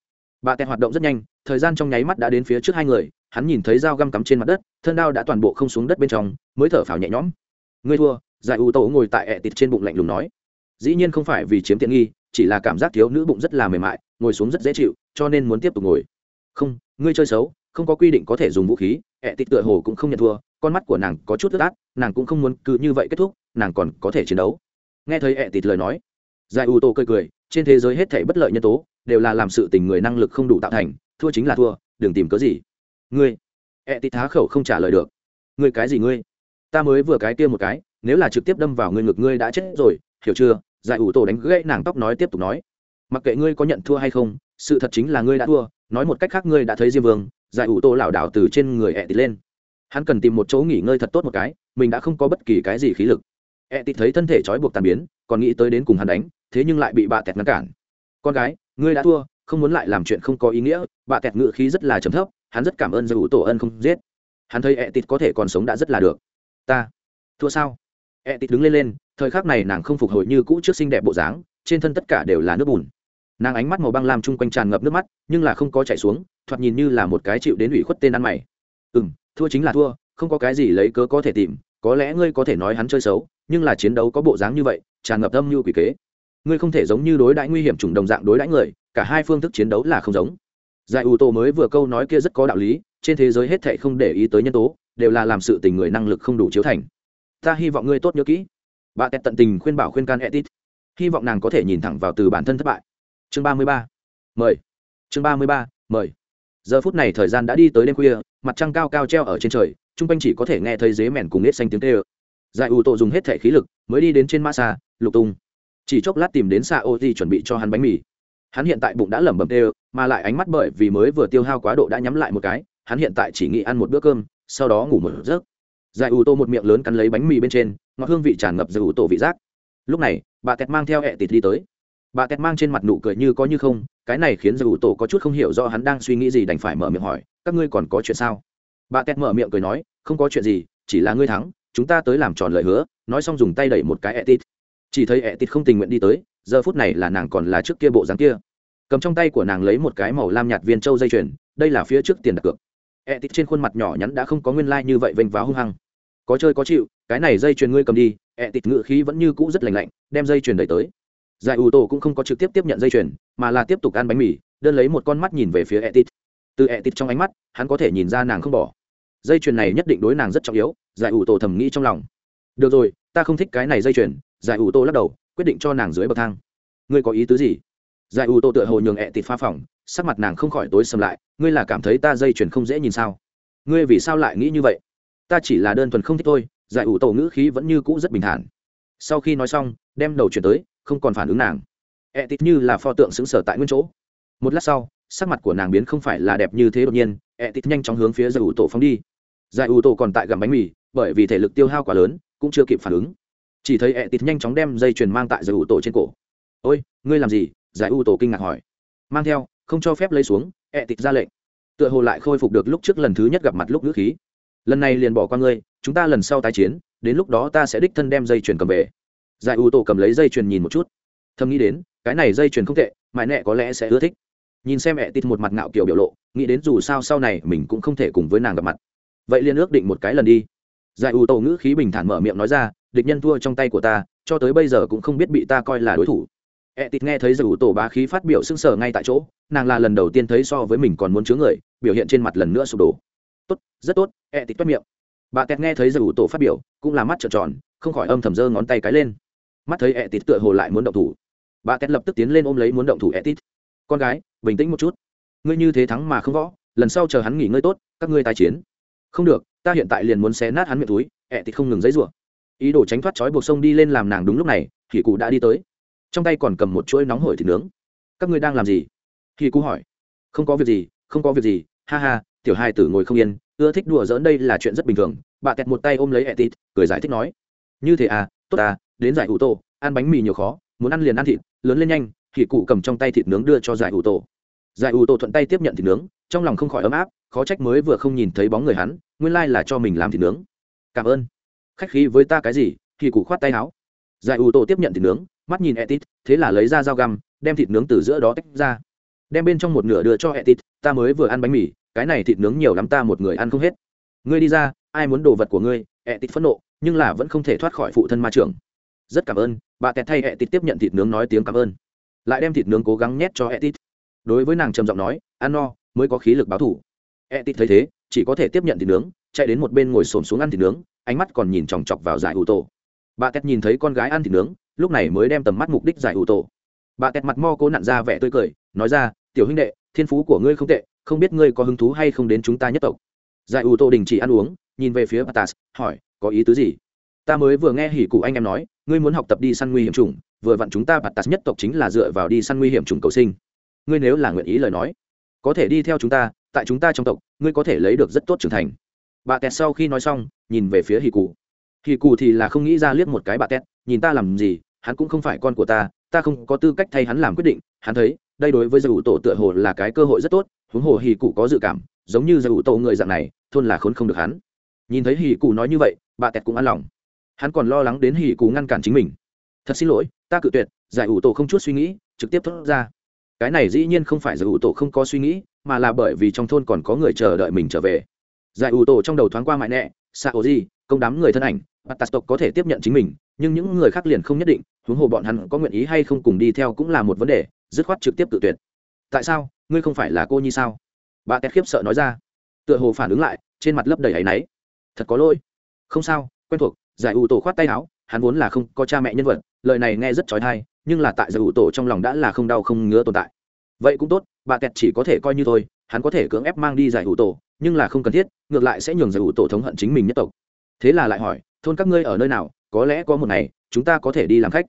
Bà tẹt hoạt động rất nhanh, thời gian trong nháy mắt đã đến phía trước hai người, hắn nhìn thấy dao găm cắm trên mặt đất, thân đao đã toàn bộ không xuống đất bên trong, mới thở phào nhẹ nhõm. Ngươi thua giải U tổ ngồi tại ẹ tịt trên bụng lạnh lùng nói. Dĩ nhiên không phải vì chiếm tiện nghi, chỉ là cảm giác thiếu nữ bụng rất là mềm mại, ngồi xuống rất dễ chịu, cho nên muốn tiếp tục ngồi. Không, ngươi chơi xấu, không có quy định có thể dùng vũ khí, ẹ tịt tựa hồ cũng không nhận thua, con mắt của nàng có chút ướt át, nàng cũng không muốn cứ như vậy kết thúc, nàng còn có thể chiến đấu. Nghe thấy ẹ tịt lời nói, giải U tổ cười cười, trên thế giới hết thể bất lợi nhân tố, đều là làm sự tình người năng lực không đủ tạo thành, thua chính là thua, đừng tìm cớ gì. Ngươi, ẹ tịt há khẩu không trả lời được. Ngươi cái gì ngươi? Ta mới vừa cái kia một cái, nếu là trực tiếp đâm vào ngươi ngực ngươi đã chết rồi, hiểu chưa? Giải ủ tổ đánh gãy nàng tóc nói tiếp tục nói. Mặc kệ ngươi có nhận thua hay không, sự thật chính là ngươi đã thua, nói một cách khác ngươi đã thấy diêm vương, giải ủ tổ lảo đảo từ trên người ẹ tịt lên. Hắn cần tìm một chỗ nghỉ ngơi thật tốt một cái, mình đã không có bất kỳ cái gì khí lực. Ẹ tịt thấy thân thể trói buộc tàn biến, còn nghĩ tới đến cùng hắn đánh, thế nhưng lại bị bà tẹt ngăn cản. Con gái, ngươi đã thua, không muốn lại làm chuyện không có ý nghĩa, bà tẹt ngự khí rất là trầm thấp, hắn rất cảm ơn giải ủ tổ ân không giết. Hắn thấy ẹ tịt có thể còn sống đã rất là được ta thua sao? E tịt đứng lên lên, thời khắc này nàng không phục hồi như cũ trước xinh đẹp bộ dáng, trên thân tất cả đều là nước bùn. Nàng ánh mắt màu băng lam chung quanh tràn ngập nước mắt, nhưng là không có chảy xuống, thoạt nhìn như là một cái chịu đến ủy khuất tên ăn mày. Ừ m thua chính là thua, không có cái gì lấy cớ có thể tìm, có lẽ ngươi có thể nói hắn chơi xấu, nhưng là chiến đấu có bộ dáng như vậy, tràn ngập âm như quỷ kế. Ngươi không thể giống như đối đãi nguy hiểm chủng đồng dạng đối đãi người, cả hai phương thức chiến đấu là không giống. Giải ủ tổ mới vừa câu nói kia rất có đạo lý, trên thế giới hết thệ không để ý tới nhân tố đều là làm sự tình người năng lực không đủ chiếu thành. Ta hy vọng ngươi tốt nhớ kỹ. Bà tẹt tận tình khuyên bảo khuyên can etit hy vọng nàng có thể nhìn thẳng vào từ bản thân thất bại. Chương ba mươi ba. Mời. Chương ba mươi ba. Mời. Giờ phút này thời gian đã đi tới đêm khuya, mặt trăng cao cao treo ở trên trời t r u n g quanh chỉ có thể nghe thấy dế mèn cùng nết xanh tiếng tê ơ giải ủ tổ dùng hết thẻ khí lực mới đi đến trên ma xa, lục tung. Chỉ chốc lát tìm đến xa ô ti chuẩn bị cho hắn bánh mì. Hắn hiện tại bụng đã lẩm bẩm tê ơ mà lại ánh mắt bởi vì mới vừa tiêu hao quá độ đã nhắm lại một cái, hắn hiện tại chỉ nghĩ ăn một bữa cơm sau đó ngủ một giấc. Giải ủ tô một miệng lớn cắn lấy bánh mì bên trên, ngọt hương vị tràn ngập giải ủ tổ vị giác. Lúc này, bà tẹt mang theo hẹ tịt đi tới. Bà tẹt mang trên mặt nụ cười như có như không, cái này khiến giải ủ tổ có chút không hiểu do hắn đang suy nghĩ gì đành phải mở miệng hỏi, các ngươi còn có chuyện sao? Bà tẹt mở miệng cười nói, không có chuyện gì, chỉ là ngươi thắng, chúng ta tới làm tròn lời hứa, nói xong dùng tay đẩy một cái etit chỉ thấy etit không tình nguyện đi tới, giờ phút này là nàng còn là trước kia bộ dáng kia. Cầm trong tay của nàng lấy một cái màu lam nhạt viên châu dây chuyền, đây là phía trước tiền đặt cược etit trên khuôn mặt nhỏ nhắn đã không có nguyên lai như vậy vênh váo hung hăng. Có chơi có chịu, cái này dây chuyền ngươi cầm đi etit ngự khí vẫn như cũ rất lành lạnh, đem dây chuyền đẩy tới. Giải ủ tổ cũng không có trực tiếp tiếp nhận dây chuyền, mà là tiếp tục ăn bánh mì, đơn lấy một con mắt nhìn về phía etit từ etit trong ánh mắt, hắn có thể nhìn ra nàng không bỏ. Dây chuyền này nhất định đối nàng rất trọng yếu, giải ủ tổ thầm nghĩ trong lòng. Được rồi, ta không thích cái này dây chuyền, giải ủ tổ lắc đầu, quyết định cho nàng dưới bậc thang. Ngươi có ý tứ gì? Giải ủ tổ tựa hồ nhường etit pha phòng sắc mặt nàng không khỏi tối sầm lại, ngươi là cảm thấy ta dây chuyền không dễ nhìn sao? Ngươi vì sao lại nghĩ như vậy? Ta chỉ là đơn thuần không thích thôi, giải ủ tổ ngữ khí vẫn như cũ rất bình thản. Sau khi nói xong, đem đầu chuyển tới, không còn phản ứng nàng. E tít như là pho tượng xứng sở tại nguyên chỗ. Một lát sau, sắc mặt của nàng biến không phải là đẹp như thế đột nhiên e tít nhanh chóng hướng phía giải ủ tổ phóng đi. Giải ủ tổ còn tại gặm bánh mì, bởi vì thể lực tiêu hao quá lớn, cũng chưa kịp phản ứng. Chỉ thấy e tít nhanh chóng đem dây chuyền mang tại giải ủ tổ trên cổ. Ôi, ngươi làm gì? Giải ủ tổ kinh ngạc hỏi. Mang theo không cho phép lấy xuống e tịt ra lệnh. Tựa hồ lại khôi phục được lúc trước lần thứ nhất gặp mặt lúc ngữ khí. Lần này liền bỏ qua ngươi, chúng ta lần sau tái chiến, đến lúc đó ta sẽ đích thân đem dây chuyền cầm về. Giải u tổ cầm lấy dây chuyền nhìn một chút. Thầm nghĩ đến, cái này dây chuyền không tệ, mãi nẹ có lẽ sẽ ưa thích. Nhìn xem mẹ tịt một mặt ngạo kiểu biểu lộ, nghĩ đến dù sao sau này mình cũng không thể cùng với nàng gặp mặt. Vậy liên ước định một cái lần đi. Giải u tổ ngữ khí bình thản mở miệng nói ra, địch nhân thua trong tay của ta, cho tới bây giờ cũng không biết bị ta coi là đối thủ. E tịt nghe thấy giải tổ bá khí phát biểu sưng sờ ngay tại chỗ, nàng là lần đầu tiên thấy so với mình còn muốn chứa người, biểu hiện trên mặt lần nữa sụp đổ. Tốt, rất tốt E tịt toát miệng. Bà tẹt nghe thấy giải tổ phát biểu, cũng là mắt trợn tròn, không khỏi âm thầm giơ ngón tay cái lên. Mắt thấy E tịt tựa hồ lại muốn động thủ. Bà Kẹt lập tức tiến lên ôm lấy muốn động thủ E tít con gái, bình tĩnh một chút. Ngươi như thế thắng mà không võ, lần sau chờ hắn nghỉ ngơi tốt, các ngươi tái chiến. Không được, ta hiện tại liền muốn xé nát hắn miệng túi E tít không ngừng giấy rủa. Ý đồ tránh thoát trói buộc sông đi lên làm nàng đúng lúc này thì cụ đã đi tới trong tay còn cầm một chuỗi nóng hổi thịt nướng. Các ngươi đang làm gì? Khi cụ hỏi. Không có việc gì, không có việc gì. Ha ha, tiểu hai tử ngồi không yên, ưa thích đùa dỡn đây là chuyện rất bình thường. Bà tẹt một tay ôm lấy etit, cười giải thích nói. Như thế à tốt à đến giải ủ tổ, ăn bánh mì nhiều khó, muốn ăn liền ăn thịt, lớn lên nhanh thì cụ cầm trong tay thịt nướng đưa cho giải ủ tổ. Giải ủ tổ thuận tay tiếp nhận thịt nướng, trong lòng không khỏi ấm áp, khó trách mới vừa không nhìn thấy bóng người hắn, nguyên lai là cho mình làm thịt nướng. Cảm ơn. Khách khí với ta cái gì? Thì cụ khoát tay áo. Giải ủ tổ tiếp nhận thịt nướng mắt nhìn etit, thế là lấy ra dao găm, đem thịt nướng từ giữa đó tách ra. Đem bên trong một nửa đưa cho etit, ta mới vừa ăn bánh mì, cái này thịt nướng nhiều lắm ta một người ăn không hết. Ngươi đi ra, ai muốn đồ vật của ngươi? Etit phẫn nộ, nhưng là vẫn không thể thoát khỏi phụ thân ma trưởng. Rất cảm ơn, bà tẹt thay Etit tiếp nhận thịt nướng nói tiếng cảm ơn. Lại đem thịt nướng cố gắng nhét cho Etit. đối với nàng trầm giọng nói, ăn no, mới có khí lực báo thủ. Etit thấy thế, chỉ có thể tiếp nhận thịt nướng, chạy đến một bên ngồi xổm xuống ăn thịt nướng, ánh mắt còn nhìn chòng chọc vào giải ủ tổ. Bà tét nhìn thấy con gái ăn thịt nướng lúc này mới đem tầm mắt mục đích giải ủ tổ. Bà tẹt mặt mo cố nặn ra vẻ tươi cười, nói ra, tiểu huynh đệ, thiên phú của ngươi không tệ, không biết ngươi có hứng thú hay không đến chúng ta nhất tộc? Giải ủ tổ đình chỉ ăn uống, nhìn về phía patas hỏi, có ý tứ gì? Ta mới vừa nghe hỉ cụ anh em nói, ngươi muốn học tập đi săn nguy hiểm chủng, vừa vặn chúng ta patas nhất tộc chính là dựa vào đi săn nguy hiểm chủng cầu sinh. Ngươi nếu là nguyện ý lời nói, có thể đi theo chúng ta, tại chúng ta trong tộc, ngươi có thể lấy được rất tốt trưởng thành. Bà tẹt sau khi nói xong, nhìn về phía hì cụ. Hì cụ thì là không nghĩ ra liếc một cái bà tẹt, nhìn ta làm gì hắn cũng không phải con của ta ta không có tư cách thay hắn làm quyết định. Hắn thấy, đây đối với giải ủ tổ tựa hồ là cái cơ hội rất tốt, huống hồ hì cụ có dự cảm, giống như giải ủ tổ người dạng này, thôn là khốn không được hắn. Nhìn thấy hì cụ nói như vậy, bà tẹt cũng an lòng. Hắn còn lo lắng đến hì cụ ngăn cản chính mình. Thật xin lỗi, ta cự tuyệt, giải ủ tổ không chút suy nghĩ, trực tiếp thốt ra. Cái này dĩ nhiên không phải giải ủ tổ không có suy nghĩ, mà là bởi vì trong thôn còn có người chờ đợi mình trở về. Giải ủ tổ trong đầu thoáng qua mại nẹ xạ ổ gì công đám người thân ảnh bà tạt tộc có thể tiếp nhận chính mình nhưng những người khác liền không nhất định, huống hồ bọn hắn có nguyện ý hay không cùng đi theo cũng là một vấn đề, dứt khoát trực tiếp tự tuyệt. Tại sao? Ngươi không phải là cô nhi sao? Bà tét khiếp sợ nói ra. Tựa hồ phản ứng lại, trên mặt lấp đầy áy náy. Thật có lỗi. Không sao, quen thuộc, giải ủ tổ khoát tay áo, hắn vốn là không có cha mẹ nhân vật, lời này nghe rất trói thai nhưng là tại giải ủ tổ trong lòng đã là không đau không ngứa tồn tại. Vậy cũng tốt, bà kẹt chỉ có thể coi như thôi, hắn có thể cưỡng ép mang đi giải ủ tổ, nhưng là không cần thiết, ngược lại sẽ nhường giải ủ tổ thống hận chính mình nhất tộc. Thế là lại hỏi, thôn các ngươi ở nơi nào? Có lẽ có một ngày, chúng ta có thể đi làm khách.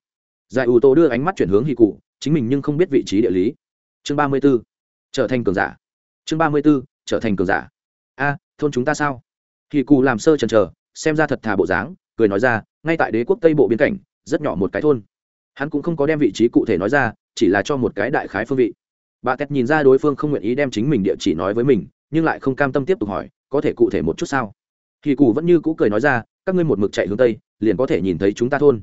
Giải ủ tổ đưa ánh mắt chuyển hướng hì cụ, chính mình nhưng không biết vị trí địa lý. Chương ba mươi b ố trở thành cường giả. Chương ba mươi b ố trở thành cường giả. A, thôn chúng ta sao? Hì cụ làm sơ trần trờ xem ra thật thà bộ dáng, cười nói ra, ngay tại đế quốc tây bộ biên cảnh, rất nhỏ một cái thôn. Hắn cũng không có đem vị trí cụ thể nói ra, chỉ là cho một cái đại khái phương vị. Bà tét nhìn ra đối phương không nguyện ý đem chính mình địa chỉ nói với mình, nhưng lại không cam tâm tiếp tục hỏi, có thể cụ thể một chút sao? Kỳ cụ vẫn như cũ cười nói ra các ngươi một mực chạy hướng tây, liền có thể nhìn thấy chúng ta thôn.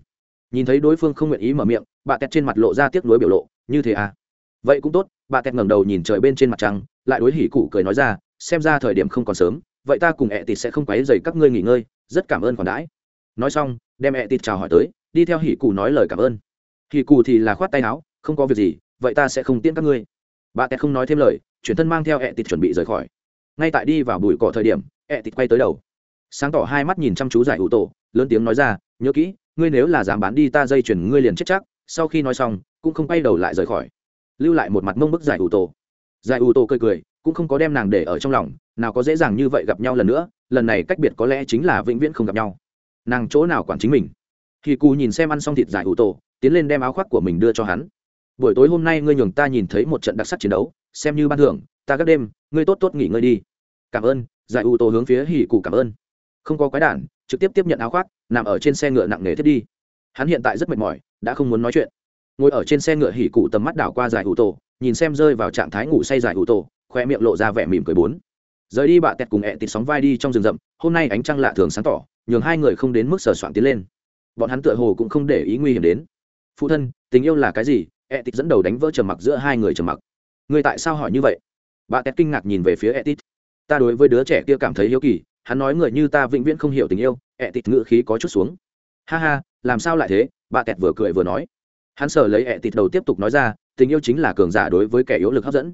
Nhìn thấy đối phương không nguyện ý mở miệng, bà tẹt trên mặt lộ ra tiếc nuối biểu lộ, như thế à? Vậy cũng tốt, bà tẹt ngẩng đầu nhìn trời bên trên mặt trăng, lại đối hỉ cụ cười nói ra, xem ra thời điểm không còn sớm, vậy ta cùng ẹ tịt sẽ không quấy dày các ngươi nghỉ ngơi, rất cảm ơn còn đãi. Nói xong, đem ẹ tịt chào hỏi tới, đi theo hỉ cụ nói lời cảm ơn. Hỉ cụ thì là khoát tay áo, không có việc gì, vậy ta sẽ không tiễn các ngươi. Bà tẹt không nói thêm lời, chuyển thân mang theo ẹ tịt chuẩn bị rời khỏi. Ngay tại đi vào bụi cỏ thời điểm, ẹ tịt quay tới đầu sáng tỏ hai mắt nhìn chăm chú giải ủ tổ, lớn tiếng nói ra, nhớ kỹ, ngươi nếu là dám bán đi ta dây chuyển ngươi liền chết chắc. Sau khi nói xong, cũng không quay đầu lại rời khỏi, lưu lại một mặt mông bức giải ủ tổ. Giải ủ tổ cười cười, cũng không có đem nàng để ở trong lòng, nào có dễ dàng như vậy gặp nhau lần nữa, lần này cách biệt có lẽ chính là vĩnh viễn không gặp nhau. Nàng chỗ nào quản chính mình? Khi cù nhìn xem ăn xong thịt giải ủ tổ, tiến lên đem áo khoác của mình đưa cho hắn. Buổi tối hôm nay ngươi nhường ta nhìn thấy một trận đặc sắc chiến đấu, xem như ban thưởng, ta các đêm, ngươi tốt tốt nghỉ ngơi đi. Cảm ơn. Giải ủ tổ hướng phía hỉ cụ cảm ơn không có quái đản, trực tiếp tiếp nhận áo khoác, nằm ở trên xe ngựa nặng nề thiết đi. Hắn hiện tại rất mệt mỏi, đã không muốn nói chuyện. Ngồi ở trên xe ngựa hỉ cụ tầm mắt đảo qua giải ủ tổ, nhìn xem rơi vào trạng thái ngủ say giải ủ tổ, khoe miệng lộ ra vẻ mỉm cười bốn. Rời đi bạ tẹt cùng ẹ tịt sóng vai đi trong rừng rậm, hôm nay ánh trăng lạ thường sáng tỏ, nhường hai người không đến mức sờ soạn tiến lên. Bọn hắn tựa hồ cũng không để ý nguy hiểm đến. Phụ thân, tình yêu là cái gì? Etit dẫn đầu đánh vỡ trầm mặc giữa hai người trầm mặc. Người tại sao hỏi như vậy? Bà tét kinh ngạc nhìn về phía etit ta đối với đứa trẻ kia cảm thấy hiếu kỳ hắn nói người như ta vĩnh viễn không hiểu tình yêu etit ngự khí có chút xuống. Ha ha, làm sao lại thế? Bà kẹt vừa cười vừa nói. Hắn sở lấy etit đầu tiếp tục nói ra, tình yêu chính là cường giả đối với kẻ yếu lực hấp dẫn.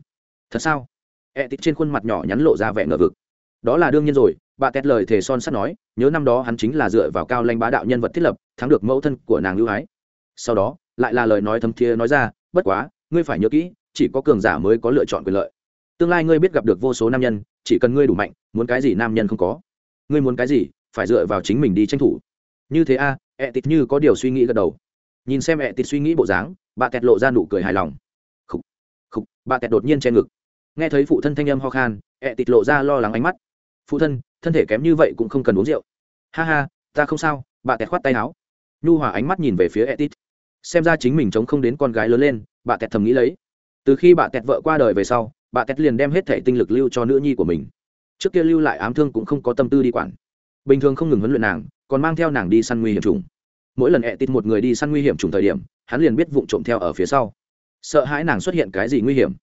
Thật sao? Etit trên khuôn mặt nhỏ nhắn lộ ra vẻ ngờ vực. Đó là đương nhiên rồi, bà tét lời thề son sắt nói, nhớ năm đó hắn chính là dựa vào cao lanh bá đạo nhân vật thiết lập, thắng được mẫu thân của nàng lưu ái. Sau đó, lại là lời nói thấm thiế nói ra, bất quá, ngươi phải nhớ kỹ, chỉ có cường giả mới có lựa chọn quyền lợi tương lai ngươi biết gặp được vô số nam nhân chỉ cần ngươi đủ mạnh muốn cái gì nam nhân không có. Ngươi muốn cái gì phải dựa vào chính mình đi tranh thủ. Như thế a à, ẹ tịt như có điều suy nghĩ gật đầu. Nhìn xem ẹ tịt suy nghĩ bộ dáng bà tẹt lộ ra nụ cười hài lòng. Khúc khúc bà tẹt đột nhiên che ngực. Nghe thấy phụ thân thanh âm ho khan ẹ tịt lộ ra lo lắng ánh mắt. Phụ thân thân thể kém như vậy cũng không cần uống rượu. Ha ha ta không sao bà tẹt khoát tay áo. Nhu hòa ánh mắt nhìn về phía ẹ tịt. Xem ra chính mình chống không đến con gái lớn lên bà tẹt thầm nghĩ lấy từ khi bà tẹt vợ qua đời về sau, bà tẹt liền đem hết thể tinh lực lưu cho nữ nhi của mình. Trước kia lưu lại ám thương cũng không có tâm tư đi quản. Bình thường không ngừng huấn luyện nàng, còn mang theo nàng đi săn nguy hiểm trùng mỗi lần ẹ tịt một người đi săn nguy hiểm trùng thời điểm, hắn liền biết vụng trộm theo ở phía sau. Sợ hãi nàng xuất hiện cái gì nguy hiểm.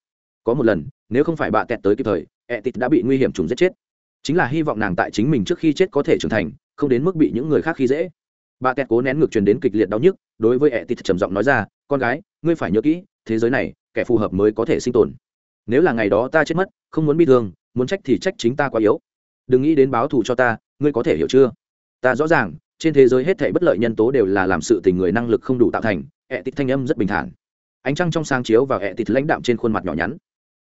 Có một lần, nếu không phải bà tẹt tới kịp thời ẹ tịt đã bị nguy hiểm trùng giết chết. Chính là hy vọng nàng tại chính mình trước khi chết có thể trưởng thành, không đến mức bị những người khác khi dễ. Bà tẹt cố nén ngược truyền đến kịch liệt đau nhức, đối với ẹ tịt trầm giọng nói ra, con gái, ngươi phải nhớ kỹ, thế giới này kẻ phù hợp mới có thể sinh tồn. Nếu là ngày đó ta chết mất, không muốn bị thương, muốn trách thì trách chính ta quá yếu. Đừng nghĩ đến báo thù cho ta, ngươi có thể hiểu chưa? Ta rõ ràng, trên thế giới hết thảy bất lợi nhân tố đều là làm sự tình người năng lực không đủ tạo thành ẹ tịt thanh âm rất bình thản. Ánh trăng trong sáng chiếu vào ẹ tịt lãnh đạm trên khuôn mặt nhỏ nhắn.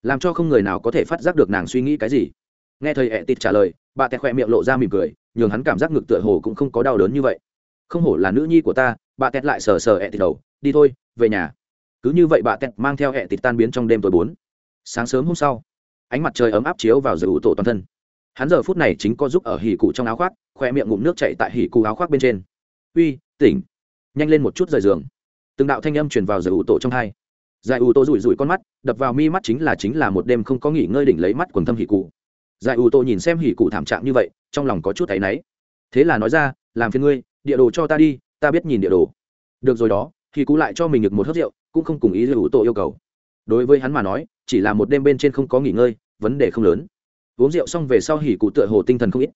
Làm cho không người nào có thể phát giác được nàng suy nghĩ cái gì. Nghe thầy ẹ tịt trả lời, bà tẹt khoe miệng lộ ra mỉm cười, nhường hắn cảm giác ngực tựa hồ cũng không có đau đớn như vậy. Không hổ là nữ nhi của ta, bà tẹt lại sờ sờ ẹ tịt đầu, đi thôi, về nhà cứ như vậy bà tẹt mang theo hệ tịt tan biến trong đêm tối bốn. Sáng sớm hôm sau, ánh mặt trời ấm áp chiếu vào giờ ủ tổ toàn thân. Hắn giờ phút này chính có giúp ở hỉ cụ trong áo khoác, khoe miệng ngụm nước chạy tại hỉ cụ áo khoác bên trên. Uy, tỉnh. Nhanh lên một chút rời giường. Từng đạo thanh âm truyền vào giờ ủ tổ trong hai. Giải ủ tổ rủi rủi con mắt, đập vào mi mắt chính là chính là một đêm không có nghỉ ngơi đỉnh lấy mắt quần thâm hỉ cụ. Giải ủ tổ nhìn xem hỉ cụ thảm trạng như vậy, trong lòng có chút thấy náy. Thế là nói ra, làm phiền ngươi, địa đồ cho ta đi, ta biết nhìn địa đồ. Được rồi đó. Thì cụ lại cho mình được một hớt rượu cũng không cùng ý giải tổ yêu cầu. Đối với hắn mà nói, chỉ là một đêm bên trên không có nghỉ ngơi, vấn đề không lớn. Uống rượu xong về sau hỉ cụ tựa hồ tinh thần không ít.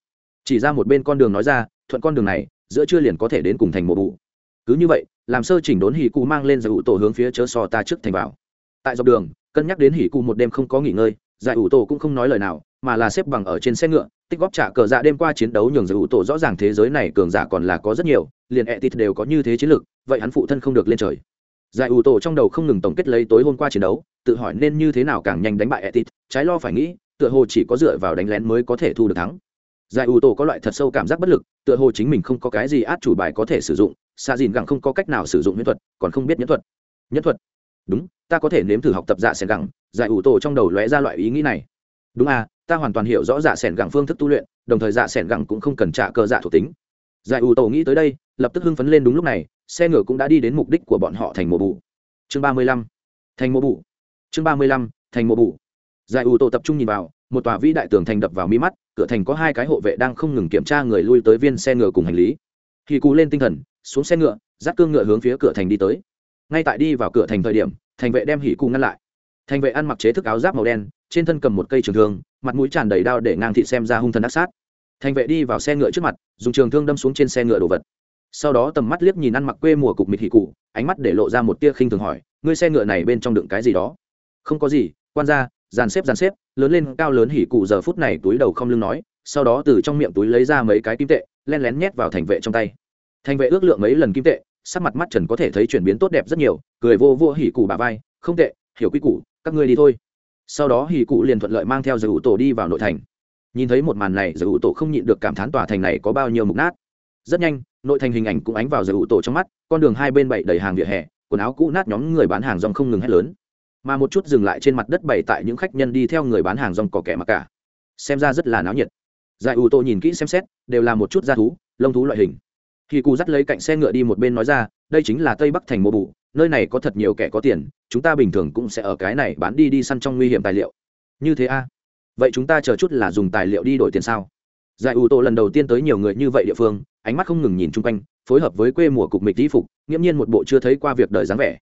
Chỉ ra một bên con đường nói ra, thuận con đường này, giữa trưa liền có thể đến cùng thành mộ vụ. Cứ như vậy, làm sơ chỉnh đốn hỉ cụ mang lên giải ủ tổ hướng phía chớ so ta trước thành vào. Tại dọc đường, cân nhắc đến hỉ cụ một đêm không có nghỉ ngơi, giải ủ tổ cũng không nói lời nào, mà là xếp bằng ở trên xe ngựa, tích góp trả cờ dạ đêm qua chiến đấu nhường giải ủ tổ rõ ràng thế giới này cường giả còn là có rất nhiều, liền ẹ tịt đều có như thế chiến lược, vậy hắn phụ thân không được lên trời giải ủ tổ trong đầu không ngừng tổng kết lấy tối hôm qua chiến đấu, tự hỏi nên như thế nào càng nhanh đánh bại etit, trái lo phải nghĩ, tựa hồ chỉ có dựa vào đánh lén mới có thể thu được thắng. Giải ủ tổ có loại thật sâu cảm giác bất lực, tựa hồ chính mình không có cái gì át chủ bài có thể sử dụng xa dìn gẳng không có cách nào sử dụng nhân thuật, còn không biết nhân thuật. Nhân thuật? Đúng, ta có thể nếm thử học tập dạ sẻn gẳng, giải ủ tổ trong đầu lóe ra loại ý nghĩ này. Đúng à ta hoàn toàn hiểu rõ dạ sẻn gẳng phương thức tu luyện, đồng thời dạ sẻn gẳng cũng không cần trả cơ dạ thuộc tính. Giải ủ tổ nghĩ tới đây, lập tức hưng phấn lên đúng lúc này xe ngựa cũng đã đi đến mục đích của bọn họ thành mùa bụ chương ba mươi lăm. Thành mùa bụ chương ba mươi lăm, thành mùa bụ giải ủ tổ tập trung nhìn vào, một tòa vĩ đại tường thành đập vào mi mắt, cửa thành có hai cái hộ vệ đang không ngừng kiểm tra người lui tới viên xe ngựa cùng hành lý. Khi cú lên tinh thần, xuống xe ngựa, dắt cương ngựa hướng phía cửa thành đi tới. Ngay tại đi vào cửa thành thời điểm, thành vệ đem hỉ cụ ngăn lại. Thành vệ ăn mặc chế thức áo giáp màu đen, trên thân cầm một cây trường thương, mặt mũi tràn đầy đao để ngang thị xem ra hung thần ác sát. Thành vệ đi vào xe ngựa trước mặt, dùng trường thương đâm xuống trên xe ngựa đồ vật sau đó tầm mắt liếc nhìn ăn mặc quê mùa cục mịch hỉ cụ, ánh mắt để lộ ra một tia khinh thường hỏi, ngươi xe ngựa này bên trong đựng cái gì đó? Không có gì, quan ra dàn xếp dàn xếp. Lớn lên cao lớn hỉ cụ giờ phút này túi đầu không lưng nói, sau đó từ trong miệng túi lấy ra mấy cái kim tệ, len lén nhét vào thành vệ trong tay. Thành vệ ước lượng mấy lần kim tệ, sắc mặt mắt trần có thể thấy chuyển biến tốt đẹp rất nhiều, cười vô vô hỉ cụ bà vai, không tệ, hiểu quy củ, các ngươi đi thôi. Sau đó hỉ cụ liền thuận lợi mang theo giới ủ tổ đi vào nội thành. Nhìn thấy một màn này giới ủ tổ không nhịn được cảm thán tòa thành này có bao nhiêu mục nát rất nhanh, nội thành hình ảnh cũng ánh vào giải ủ tổ trong mắt, con đường hai bên bậy đầy hàng vỉa hè, quần áo cũ nát nhóm người bán hàng rong không ngừng hét lớn. Mà một chút dừng lại trên mặt đất bày tại những khách nhân đi theo người bán hàng rong cỏ kẻ mặc cả. Xem ra rất là náo nhiệt. Giải ủ tổ nhìn kỹ xem xét, đều là một chút da thú, lông thú loại hình. Khi cù dắt lấy cạnh xe ngựa đi một bên nói ra, đây chính là tây bắc thành mô bụ nơi này có thật nhiều kẻ có tiền, chúng ta bình thường cũng sẽ ở cái này bán đi đi săn trong nguy hiểm tài liệu. Như thế a? À? vậy chúng ta chờ chút là dùng tài liệu đi đổi tiền sao? Giải ủ tổ lần đầu tiên tới nhiều người như vậy địa phương, ánh mắt không ngừng nhìn chung quanh, phối hợp với quê mùa cục mịch di phục, nghiễm nhiên một bộ chưa thấy qua việc đời dáng vẻ.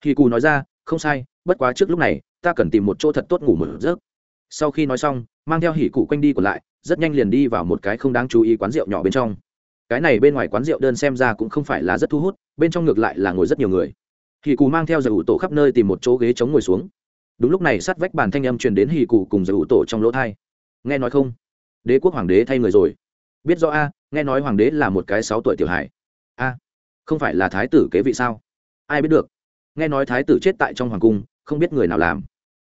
Khi cù nói ra, không sai, bất quá trước lúc này, ta cần tìm một chỗ thật tốt ngủ một giấc. Sau khi nói xong, mang theo hỉ cụ quanh đi còn lại, rất nhanh liền đi vào một cái không đáng chú ý quán rượu nhỏ bên trong. Cái này bên ngoài quán rượu đơn xem ra cũng không phải là rất thu hút, bên trong ngược lại là ngồi rất nhiều người. Hỉ cụ mang theo giải ủ tổ khắp nơi tìm một chỗ ghế chống ngồi xuống. Đúng lúc này sát vách bàn thanh âm truyền đến hỉ cụ cùng giải ủ tổ trong lỗ thai. Nghe nói không? Đế quốc hoàng đế thay người rồi. Biết rõ a, nghe nói hoàng đế là một cái sáu tuổi tiểu hải a, không phải là thái tử kế vị sao? Ai biết được. Nghe nói thái tử chết tại trong hoàng cung, không biết người nào làm.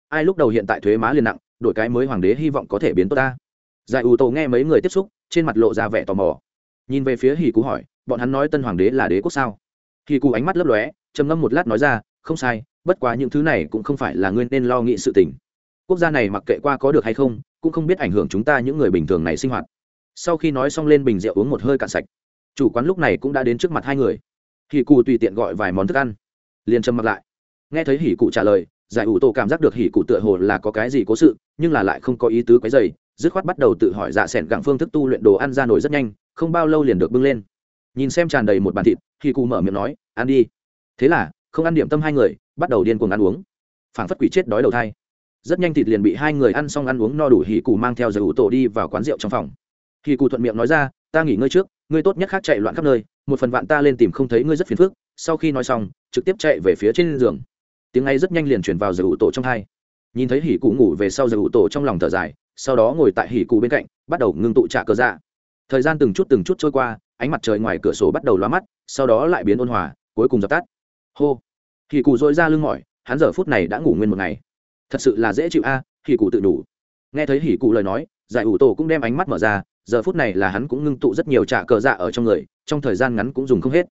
Ai lúc đầu hiện tại thuế má liền nặng, đổi cái mới hoàng đế hy vọng có thể biến tốt ta. Giải ủ tổ nghe mấy người tiếp xúc, trên mặt lộ ra vẻ tò mò. Nhìn về phía hì cú hỏi, bọn hắn nói tân hoàng đế là đế quốc sao? Hì cú ánh mắt lấp lóe, trầm ngâm một lát nói ra, không sai, bất quá những thứ này cũng không phải là ngươi nên lo nghĩ sự tình quốc gia này mặc kệ qua có được hay không, cũng không biết ảnh hưởng chúng ta những người bình thường này sinh hoạt. Sau khi nói xong lên bình rượu uống một hơi cạn sạch, chủ quán lúc này cũng đã đến trước mặt hai người. Hì cụ tùy tiện gọi vài món thức ăn, liền trầm mặc lại. Nghe thấy hỉ cụ trả lời, giải ủ tổ cảm giác được hỉ cụ tựa hồ là có cái gì cố sự, nhưng là lại không có ý tứ quấy dày dứt khoát bắt đầu tự hỏi dạ s ẻ n gặng phương thức tu luyện đồ ăn ra nổi rất nhanh, không bao lâu liền được bưng lên. Nhìn xem tràn đầy một bàn thịt, hỉ cụ mở miệng nói, ăn đi. Thế là, không ăn điểm tâm hai người, bắt đầu điên cuồng ăn uống. Phảng phất quỷ chết đói đầu thai rất nhanh thịt liền bị hai người ăn xong ăn uống no đủ hỉ cụ mang theo giải ủ tổ đi vào quán rượu trong phòng. Hỉ cụ thuận miệng nói ra, ta nghỉ ngơi trước, ngươi tốt nhất khác chạy loạn khắp nơi, một phần vạn ta lên tìm không thấy ngươi rất phiền phức. Sau khi nói xong, trực tiếp chạy về phía trên giường. Tiếng ấy rất nhanh liền chuyển vào giải ủ tổ trong hai. Nhìn thấy hỉ cụ ngủ về sau giải ủ tổ trong lòng thở dài, sau đó ngồi tại hỉ cụ bên cạnh, bắt đầu ngưng tụ trả cơ dạ. Thời gian từng chút từng chút trôi qua, ánh mặt trời ngoài cửa sổ bắt đầu loa mắt, sau đó lại biến ôn hòa, cuối cùng dập tắt. Hô. Hỉ cụ dội ra lưng mỏi, hắn giờ phút này đã ngủ nguyên một ngày thật sự là dễ chịu a à, hỉ cụ tự đủ nghe thấy hỉ cụ lời nói giải ủ tổ cũng đem ánh mắt mở ra giờ phút này là hắn cũng ngưng tụ rất nhiều trả cờ dạ ở trong người trong thời gian ngắn cũng dùng không hết.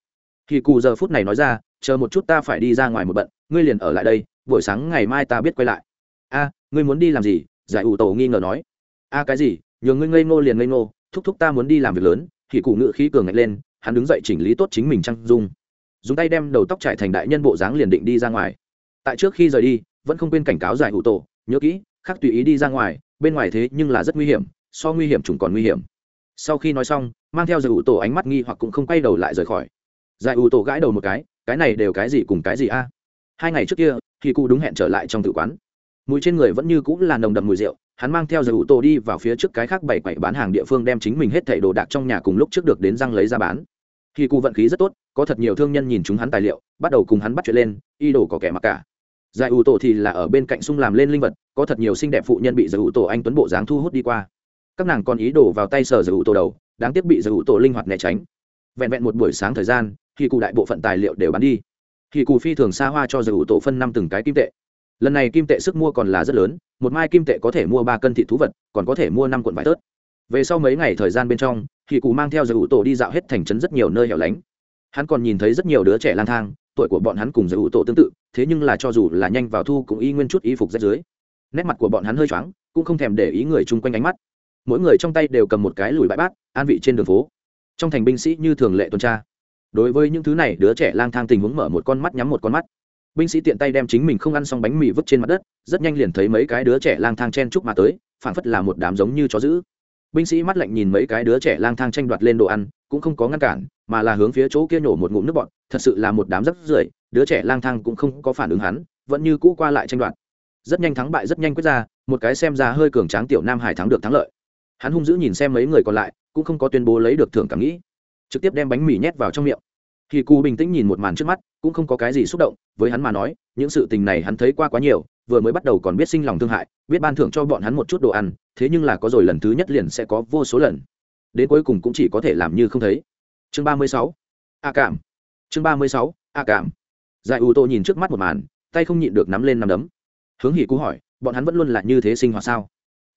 Hỉ cụ giờ phút này nói ra chờ một chút ta phải đi ra ngoài một bận ngươi liền ở lại đây buổi sáng ngày mai ta biết quay lại. A ngươi muốn đi làm gì? Giải ủ tổ nghi ngờ nói. A cái gì? Nhường ngươi ngây ngô liền ngây ngô thúc thúc ta muốn đi làm việc lớn. Thì cụ ngự khí cường ngạch lên hắn đứng dậy chỉnh lý tốt chính mình trăng dung. Dùng tay đem đầu tóc trải thành đại nhân bộ dáng liền định đi ra ngoài. Tại trước khi rời đi vẫn không quên cảnh cáo giải ủ tổ, nhớ kỹ, khác tùy ý đi ra ngoài, bên ngoài thế nhưng là rất nguy hiểm, so nguy hiểm chúng còn nguy hiểm. Sau khi nói xong, mang theo giải ủ tổ ánh mắt nghi hoặc cũng không quay đầu lại rời khỏi. Giải ủ tổ gãi đầu một cái cái này đều cái gì cùng cái gì a? Hai ngày trước kia, thì cụ đúng hẹn trở lại trong tự quán. Mùi trên người vẫn như cũng là nồng đậm mùi rượu, hắn mang theo giải ủ tổ đi vào phía trước cái khác bảy quậy bán hàng địa phương đem chính mình hết thảy đồ đạc trong nhà cùng lúc trước được đến răng lấy ra bán. Khi cụ vận khí rất tốt, có thật nhiều thương nhân nhìn chúng hắn tài liệu, bắt đầu cùng hắn bắt chuyện lên y đồ có kẻ mặc cả giải ủ tổ thì là ở bên cạnh sung làm lên linh vật, có thật nhiều xinh đẹp phụ nhân bị giải ủ tổ anh tuấn bộ dáng thu hút đi qua. Các nàng còn ý đồ vào tay sờ giải ủ tổ đầu, đáng tiếc bị giải ủ tổ linh hoạt né tránh. Vẹn vẹn một buổi sáng thời gian khi cụ đại bộ phận tài liệu đều bán đi. Khi cụ phi thường xa hoa cho giải ủ tổ phân năm từng cái kim tệ. Lần này kim tệ sức mua còn là rất lớn, một mai kim tệ có thể mua ba cân thị thú vật, còn có thể mua năm cuộn vải tớt. Về sau mấy ngày thời gian bên trong, thì cụ mang theo giải ủ tổ đi dạo hết thành trấn rất nhiều nơi hẻo lánh. Hắn còn nhìn thấy rất nhiều đứa trẻ lang thang tuổi của bọn hắn cùng giới ủ tổ tương tự, thế nhưng là cho dù là nhanh vào thu cũng y nguyên chút y phục rách dưới. Nét mặt của bọn hắn hơi choáng, cũng không thèm để ý người chung quanh ánh mắt. Mỗi người trong tay đều cầm một cái lùi bãi bát, an vị trên đường phố. Trong thành binh sĩ như thường lệ tuần tra. Đối với những thứ này, đứa trẻ lang thang tình huống mở một con mắt nhắm một con mắt. Binh sĩ tiện tay đem chính mình không ăn xong bánh mì vứt trên mặt đất, rất nhanh liền thấy mấy cái đứa trẻ lang thang chen chúc mà tới phản phất là một đám giống như chó dữ binh sĩ mắt lạnh nhìn mấy cái đứa trẻ lang thang tranh đoạt lên đồ ăn, cũng không có ngăn cản, mà là hướng phía chỗ kia nhổ một ngụm nước bọn thật sự là một đám rất rưởi, đứa trẻ lang thang cũng không có phản ứng hắn, vẫn như cũ qua lại tranh đoạt. Rất nhanh thắng bại rất nhanh quyết ra, một cái xem ra hơi cường tráng tiểu nam hải thắng được thắng lợi. Hắn hung dữ nhìn xem mấy người còn lại, cũng không có tuyên bố lấy được thưởng cảm nghĩ. Trực tiếp đem bánh mì nhét vào trong miệng. Khi cù bình tĩnh nhìn một màn trước mắt, cũng không có cái gì xúc động, với hắn mà nói, những sự tình này hắn thấy qua quá nhiều vừa mới bắt đầu còn biết sinh lòng thương hại, biết ban thưởng cho bọn hắn một chút đồ ăn, thế nhưng là có rồi lần thứ nhất liền sẽ có vô số lần. Đến cuối cùng cũng chỉ có thể làm như không thấy. Chương ba mươi sáu, a cảm. Chương ba mươi sáu, a cảm. Giải ủ tô nhìn trước mắt một màn, tay không nhịn được nắm lên nắm đấm. Hướng hỉ cú hỏi, bọn hắn vẫn luôn là như thế sinh hoạt sao?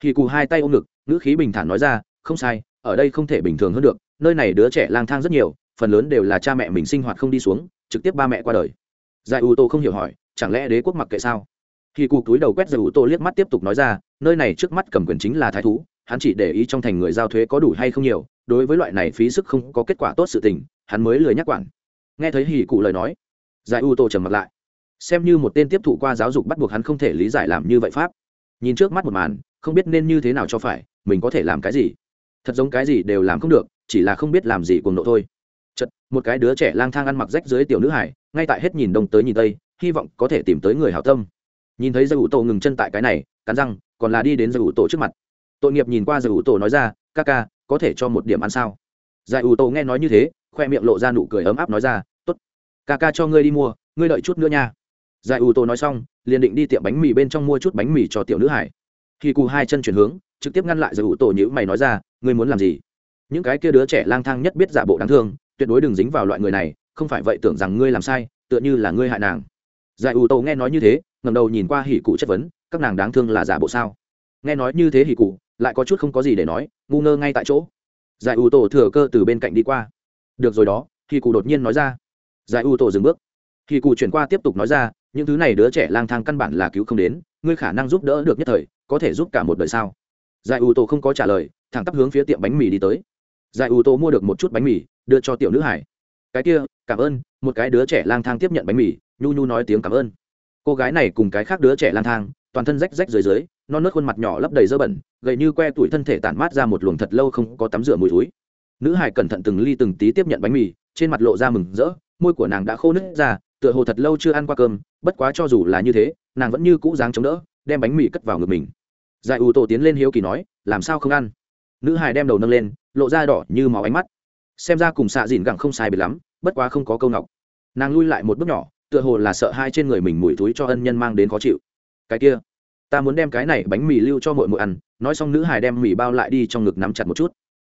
Hỉ cù hai tay ôm ngực, ngữ khí bình thản nói ra, không sai, ở đây không thể bình thường hơn được, nơi này đứa trẻ lang thang rất nhiều, phần lớn đều là cha mẹ mình sinh hoạt không đi xuống, trực tiếp ba mẹ qua đời. Giải ủ tô không hiểu hỏi, chẳng lẽ đế quốc mặc kệ sao? Khi cụ túi đầu quét giải ủ tô liếc mắt tiếp tục nói ra, nơi này trước mắt cầm quyền chính là thái thú, hắn chỉ để ý trong thành người giao thuế có đủ hay không nhiều, đối với loại này phí sức không có kết quả tốt sự tình, hắn mới lười nhắc quản. Nghe thấy hỉ cụ lời nói, giải u tô trầm mặt lại. Xem như một tên tiếp thụ qua giáo dục bắt buộc hắn không thể lý giải làm như vậy pháp. Nhìn trước mắt một màn, không biết nên như thế nào cho phải, mình có thể làm cái gì? Thật giống cái gì đều làm không được, chỉ là không biết làm gì cuồng nộ thôi. Chật một cái đứa trẻ lang thang ăn mặc rách dưới tiểu nữ hải, ngay tại hết nhìn đông tới nhìn tây, hy vọng có thể tìm tới người hảo tâm nhìn thấy giải ủ tổ ngừng chân tại cái này, cắn răng, còn là đi đến giải ủ tổ trước mặt. Tội nghiệp nhìn qua giải ủ tổ nói ra, ca ca, có thể cho một điểm ăn sao? Giải ủ tổ nghe nói như thế, khoe miệng lộ ra nụ cười ấm áp nói ra t ố t ca ca cho ngươi đi mua, ngươi đợi chút nữa nha. Giải ủ tổ nói xong, liền định đi tiệm bánh mì bên trong mua chút bánh mì cho tiểu nữ hải. Khi cù hai chân chuyển hướng, trực tiếp ngăn lại giải ủ tổ nhữ mày nói ra, ngươi muốn làm gì? Những cái kia đứa trẻ lang thang nhất biết giả bộ đáng thương, tuyệt đối đừng dính vào loại người này, không phải vậy tưởng rằng ngươi làm sai, tựa như là ngươi hại nàng giải ủ tổ nghe nói như thế ngầm đầu nhìn qua hỉ cụ chất vấn, các nàng đáng thương là giả bộ sao? Nghe nói như thế hỉ cụ, lại có chút không có gì để nói, ngu ngơ ngay tại chỗ. Giải ủ tổ thừa cơ từ bên cạnh đi qua. Được rồi đó, hỉ cụ đột nhiên nói ra. Giải ủ tổ dừng bước. Hỉ cụ chuyển qua tiếp tục nói ra, những thứ này đứa trẻ lang thang căn bản là cứu không đến, ngươi khả năng giúp đỡ được nhất thời, có thể giúp cả một đời sao? Giải ủ tổ không có trả lời, thẳng tắp hướng phía tiệm bánh mì đi tới. Giải ủ tổ mua được một chút bánh mì, đưa cho tiểu nữ hải. Cái kia, cảm ơn, một cái đứa trẻ lang thang tiếp nhận bánh mì nhu nhu nói tiếng cảm ơn. Cô gái này cùng cái khác đứa trẻ lang thang, toàn thân rách rách dưới dưới, non nớt khuôn mặt nhỏ lấp đầy dơ bẩn, gầy như que tuổi thân thể tản mát ra một luồng thật lâu không có tắm rửa mùi thúi nữ hải cẩn thận từng ly từng tí tiếp nhận bánh mì, trên mặt lộ ra mừng rỡ, môi của nàng đã khô nứt ra, tựa hồ thật lâu chưa ăn qua cơm, bất quá cho dù là như thế, nàng vẫn như cũ dáng chống đỡ, đem bánh mì cất vào ngực mình. Giải ưu tổ tiến lên hiếu kỳ nói, làm sao không ăn? Nữ hải đem đầu nâng lên, lộ ra đỏ như máu ánh mắt. Xem ra cùng xạ dìn gẳng không sai biệt lắm, bất quá không có câu ngọc. Nàng lui lại một bước nhỏ tựa hồ là sợ hai trên người mình mùi túi cho ân nhân mang đến khó chịu. Cái kia, ta muốn đem cái này bánh mì lưu cho mội mội ăn, nói xong nữ hải đem mì bao lại đi trong ngực nắm chặt một chút.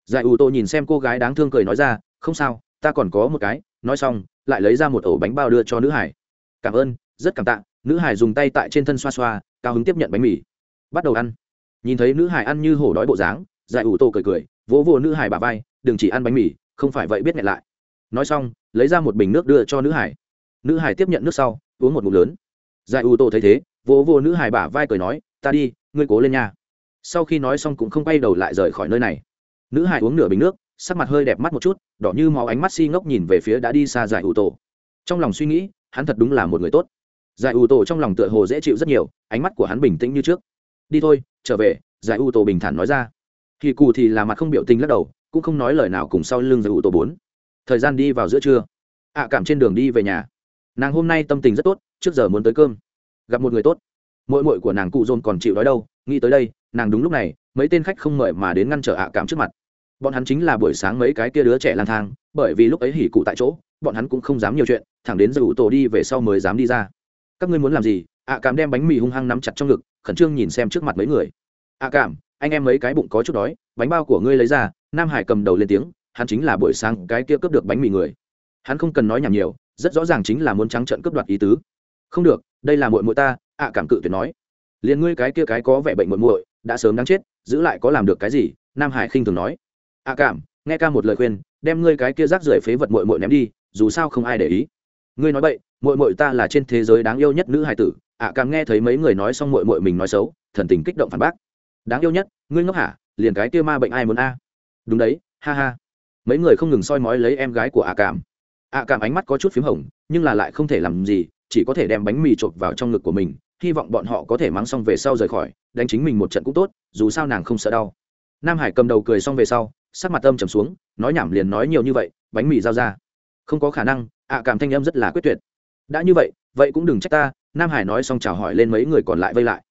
Giải ủ tô nhìn xem cô gái đáng thương cười nói ra, không sao, ta còn có một cái. Nói xong, lại lấy ra một ổ bánh bao đưa cho nữ hải cảm ơn, rất cảm tạ. Nữ hải dùng tay tại trên thân xoa xoa, cao hứng tiếp nhận bánh mì. Bắt đầu ăn. Nhìn thấy nữ hải ăn như hổ đói bộ dáng, giải ủ tô cười cười, vỗ vỗ nữ hải bà vai, đừng chỉ ăn bánh mì, không phải vậy, biết nghẹn lại. Nói xong, lấy ra một bình nước đưa cho nữ hải nữ hải tiếp nhận nước sau, uống một ngụm lớn. Giải U tô thấy thế, vỗ vỗ nữ hải bả vai cười nói, ta đi, ngươi cố lên nha. Sau khi nói xong cũng không quay đầu lại rời khỏi nơi này. Nữ hải uống nửa bình nước, sắc mặt hơi đẹp mắt một chút, đỏ như máu ánh mắt si ngốc nhìn về phía đã đi xa giải U Tô. trong lòng suy nghĩ, hắn thật đúng là một người tốt. Giải U Tô trong lòng tựa hồ dễ chịu rất nhiều, ánh mắt của hắn bình tĩnh như trước. Đi thôi, trở về, giải U Tô bình thản nói ra. Kỳ cù thì là mặt không biểu tình lắc đầu, cũng không nói lời nào cùng sau lưng giải U Tô bốn. Thời gian đi vào giữa trưa. Ạ cảm trên đường đi về nhà nàng hôm nay tâm tình rất tốt, trước giờ muốn tới cơm. Gặp một người tốt. Mội mội của nàng cụ dồn còn chịu đói đâu, nghĩ tới đây, nàng đúng lúc này, mấy tên khách không mời mà đến ngăn trở ạ cảm trước mặt. Bọn hắn chính là buổi sáng mấy cái kia đứa trẻ lang thang, bởi vì lúc ấy hỉ cụ tại chỗ, bọn hắn cũng không dám nhiều chuyện, thẳng đến giờ ủ tổ đi về sau mới dám đi ra. Các ngươi muốn làm gì? Ạ cảm đem bánh mì hung hăng nắm chặt trong ngực, khẩn trương nhìn xem trước mặt mấy người. Ạ cảm, anh em mấy cái bụng có chút đói, bánh bao của ngươi lấy ra, nam hải cầm đầu lên tiếng, hắn chính là buổi sáng cái kia cướp được bánh mì người. Hắn không cần nói nhảm nhiều rất rõ ràng chính là muốn trắng trận cướp đoạt ý tứ. Không được, đây là muội muội ta, ạ cảm cự tuyệt nói. Liền ngươi cái kia cái có vẻ bệnh muội muội, đã sớm đáng chết, giữ lại có làm được cái gì? Nam hải khinh thường nói. Ạ cảm, nghe ca một lời khuyên, đem ngươi cái kia rác rưởi phế vật muội muội ném đi, dù sao không ai để ý. Ngươi nói vậy muội muội ta là trên thế giới đáng yêu nhất nữ hải tử. Ạ cảm nghe thấy mấy người nói xong muội muội mình nói xấu, thần tình kích động phản bác. Đáng yêu nhất, ngươi ngốc hả? Liền cái kia ma bệnh ai muốn a? Đúng đấy, ha ha. Mấy người không ngừng soi mói lấy em gái của ạ cảm ạ à, cảm ánh mắt có chút p h í m hồng, nhưng là lại không thể làm gì, chỉ có thể đem bánh mì chộp vào trong ngực của mình, hy vọng bọn họ có thể mắng xong về sau rời khỏi, đánh chính mình một trận cũng tốt, dù sao nàng không sợ đau. Nam hải cầm đầu cười xong về sau, sắc mặt âm trầm xuống, nói nhảm liền nói nhiều như vậy, bánh mì giao ra. Không có khả năng, ạ à, cảm thanh âm rất là quyết tuyệt. Đã như vậy vậy cũng đừng trách ta, nam hải nói xong chào hỏi lên mấy người còn lại vây lại.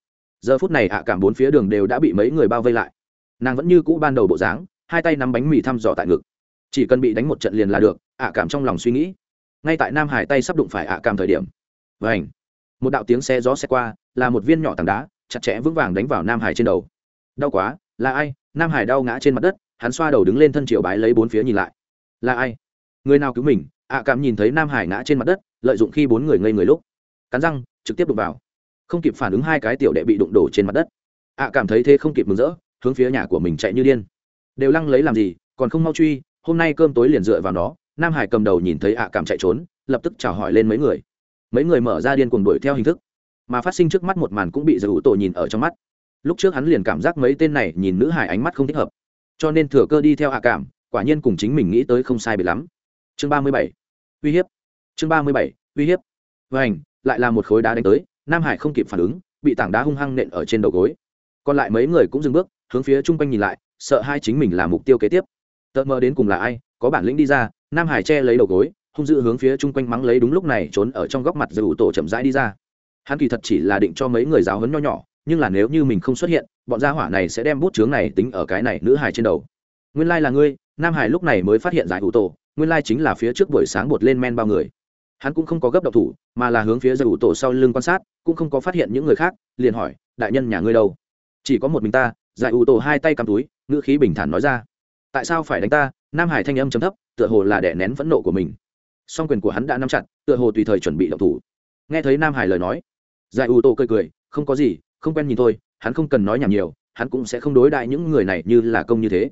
Giờ phút này ạ à, cảm bốn phía đường đều đã bị mấy người bao vây lại. Nàng vẫn như cũ ban đầu bộ dáng, hai tay nắm bánh mì thăm dò tại ngực chỉ cần bị đánh một trận liền là được, ạ cảm trong lòng suy nghĩ. Ngay tại nam hải tay sắp đụng phải ạ cảm thời điểm vảnh một đạo tiếng xe gió xe qua, là một viên nhỏ tảng đá, chặt chẽ vững vàng đánh vào nam hải trên đầu. Đau quá, là ai? Nam hải đau ngã trên mặt đất, hắn xoa đầu đứng lên thân triều bái lấy bốn phía nhìn lại. Là ai? Người nào cứu mình? ạ cảm nhìn thấy nam hải ngã trên mặt đất, lợi dụng khi bốn người ngây người lúc, cắn răng, trực tiếp đụng vào. Không kịp phản ứng hai cái tiểu đệ bị đụng đổ trên mặt đất. ạ cảm thấy thế không kịp mừng rỡ, hướng phía nhà của mình chạy như điên. Đều lăng lấy làm gì, còn không mau truy hôm nay cơm tối liền dựa vào nó, nam hải cầm đầu nhìn thấy ạ cảm chạy trốn, lập tức chào hỏi lên mấy người. Mấy người mở ra điên cuồng đuổi theo hình thức, mà phát sinh trước mắt một màn cũng bị giải ủ tổ nhìn ở trong mắt. Lúc trước hắn liền cảm giác mấy tên này nhìn nữ hải ánh mắt không thích hợp, cho nên thừa cơ đi theo hạ cảm, quả nhiên cùng chính mình nghĩ tới không sai biệt lắm. Chương ba mươi bảy, uy hiếp. Chương ba mươi bảy, uy hiếp. Vảnh lại là một khối đá đánh tới, nam hải không kịp phản ứng, bị tảng đá hung hăng nện ở trên đầu gối. Còn lại mấy người cũng dừng bước, hướng phía chung quanh nhìn lại, sợ hai chính mình là mục tiêu kế tiếp tợt mơ đến cùng là ai, có bản lĩnh đi ra, nam hải che lấy đầu gối, hung dữ hướng phía chung quanh mắng lấy đúng lúc này trốn ở trong góc mặt giữ tổ chậm rãi đi ra. Hắn kỳ thật chỉ là định cho mấy người giáo hấn nho nhỏ, nhưng là nếu như mình không xuất hiện, bọn gia hỏa này sẽ đem bút chướng này tính ở cái này nữ hải trên đầu. Nguyên lai、like、là ngươi, nam hải lúc này mới phát hiện giải ủ tổ, nguyên lai、like、chính là phía trước buổi sáng bột lên men bao người. Hắn cũng không có gấp độc thủ, mà là hướng phía giải ủ tổ sau lưng quan sát, cũng không có phát hiện những người khác, liền hỏi, đại nhân nhà ngươi đâu? Chỉ có một mình ta. Giải ủ tổ hai tay cắm túi, ngữ khí bình thản nói ra tại sao phải đánh ta? Nam hải thanh âm chấm thấp, tựa hồ là đẻ nén phẫn nộ của mình. Song quyền của hắn đã nắm chặt, tựa hồ tùy thời chuẩn bị động thủ. Nghe thấy nam hải lời nói, giải ưu tô cười cười, không có gì, không quen nhìn thôi, hắn không cần nói nhảm nhiều, hắn cũng sẽ không đối đại những người này như là công như thế.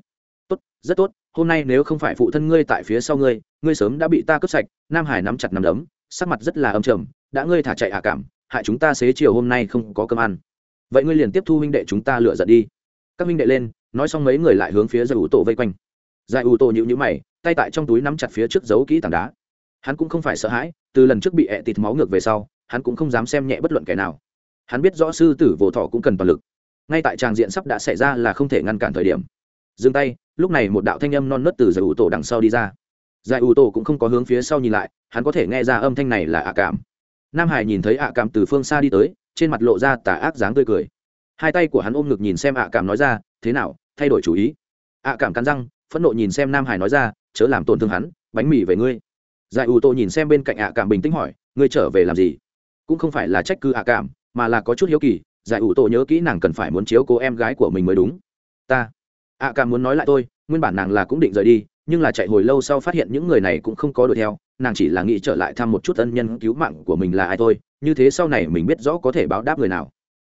Tốt, rất tốt, hôm nay nếu không phải phụ thân ngươi tại phía sau ngươi ngươi sớm đã bị ta cướp sạch, nam hải nắm chặt nắm đấm, sắc mặt rất là âm trầm, đã ngươi thả chạy hạ à cảm, hại chúng ta xế chiều hôm nay không có cơm ăn. Vậy ngươi liền tiếp thu huynh đệ chúng ta lựa giận đi. Các huynh đệ lên nói xong mấy người lại hướng phía giải ủ tổ vây quanh. Giải ủ tổ nhịu nhữ mày, tay tại trong túi nắm chặt phía trước giấu kỹ tảng đá. Hắn cũng không phải sợ hãi, từ lần trước bị ẹ tịt máu ngược về sau, hắn cũng không dám xem nhẹ bất luận kẻ nào. Hắn biết rõ sư tử vỗ thọ cũng cần toàn lực. Ngay tại tràng diện sắp đã xảy ra là không thể ngăn cản thời điểm. Dừng tay, lúc này một đạo thanh âm non nớt từ giải ủ tổ đằng sau đi ra. Giải ủ tổ cũng không có hướng phía sau nhìn lại, hắn có thể nghe ra âm thanh này là ạ cảm. Nam hải nhìn thấy ạ cảm từ phương xa đi tới, trên mặt lộ ra tà ác dáng tươi cười hai tay của hắn ôm ngực nhìn xem ạ cảm nói ra, thế nào, thay đổi chủ ý? ạ cảm cắn răng, phẫn nộ nhìn xem nam hải nói ra, chớ làm tổn thương hắn, bánh mì về ngươi. Giải ủ tô nhìn xem bên cạnh ạ cảm bình tĩnh hỏi, ngươi trở về làm gì? Cũng không phải là trách cứ ạ cảm, mà là có chút hiếu kỳ, giải ủ tô nhớ kỹ nàng cần phải muốn chiếu cố em gái của mình mới đúng. Ta. ạ cảm muốn nói lại tôi, nguyên bản nàng là cũng định rời đi, nhưng là chạy hồi lâu sau phát hiện những người này cũng không có đuổi theo, nàng chỉ là nghĩ trở lại thăm một chút ân nhân cứu mạng của mình là ai thôi, như thế sau này mình biết rõ có thể báo đáp người nào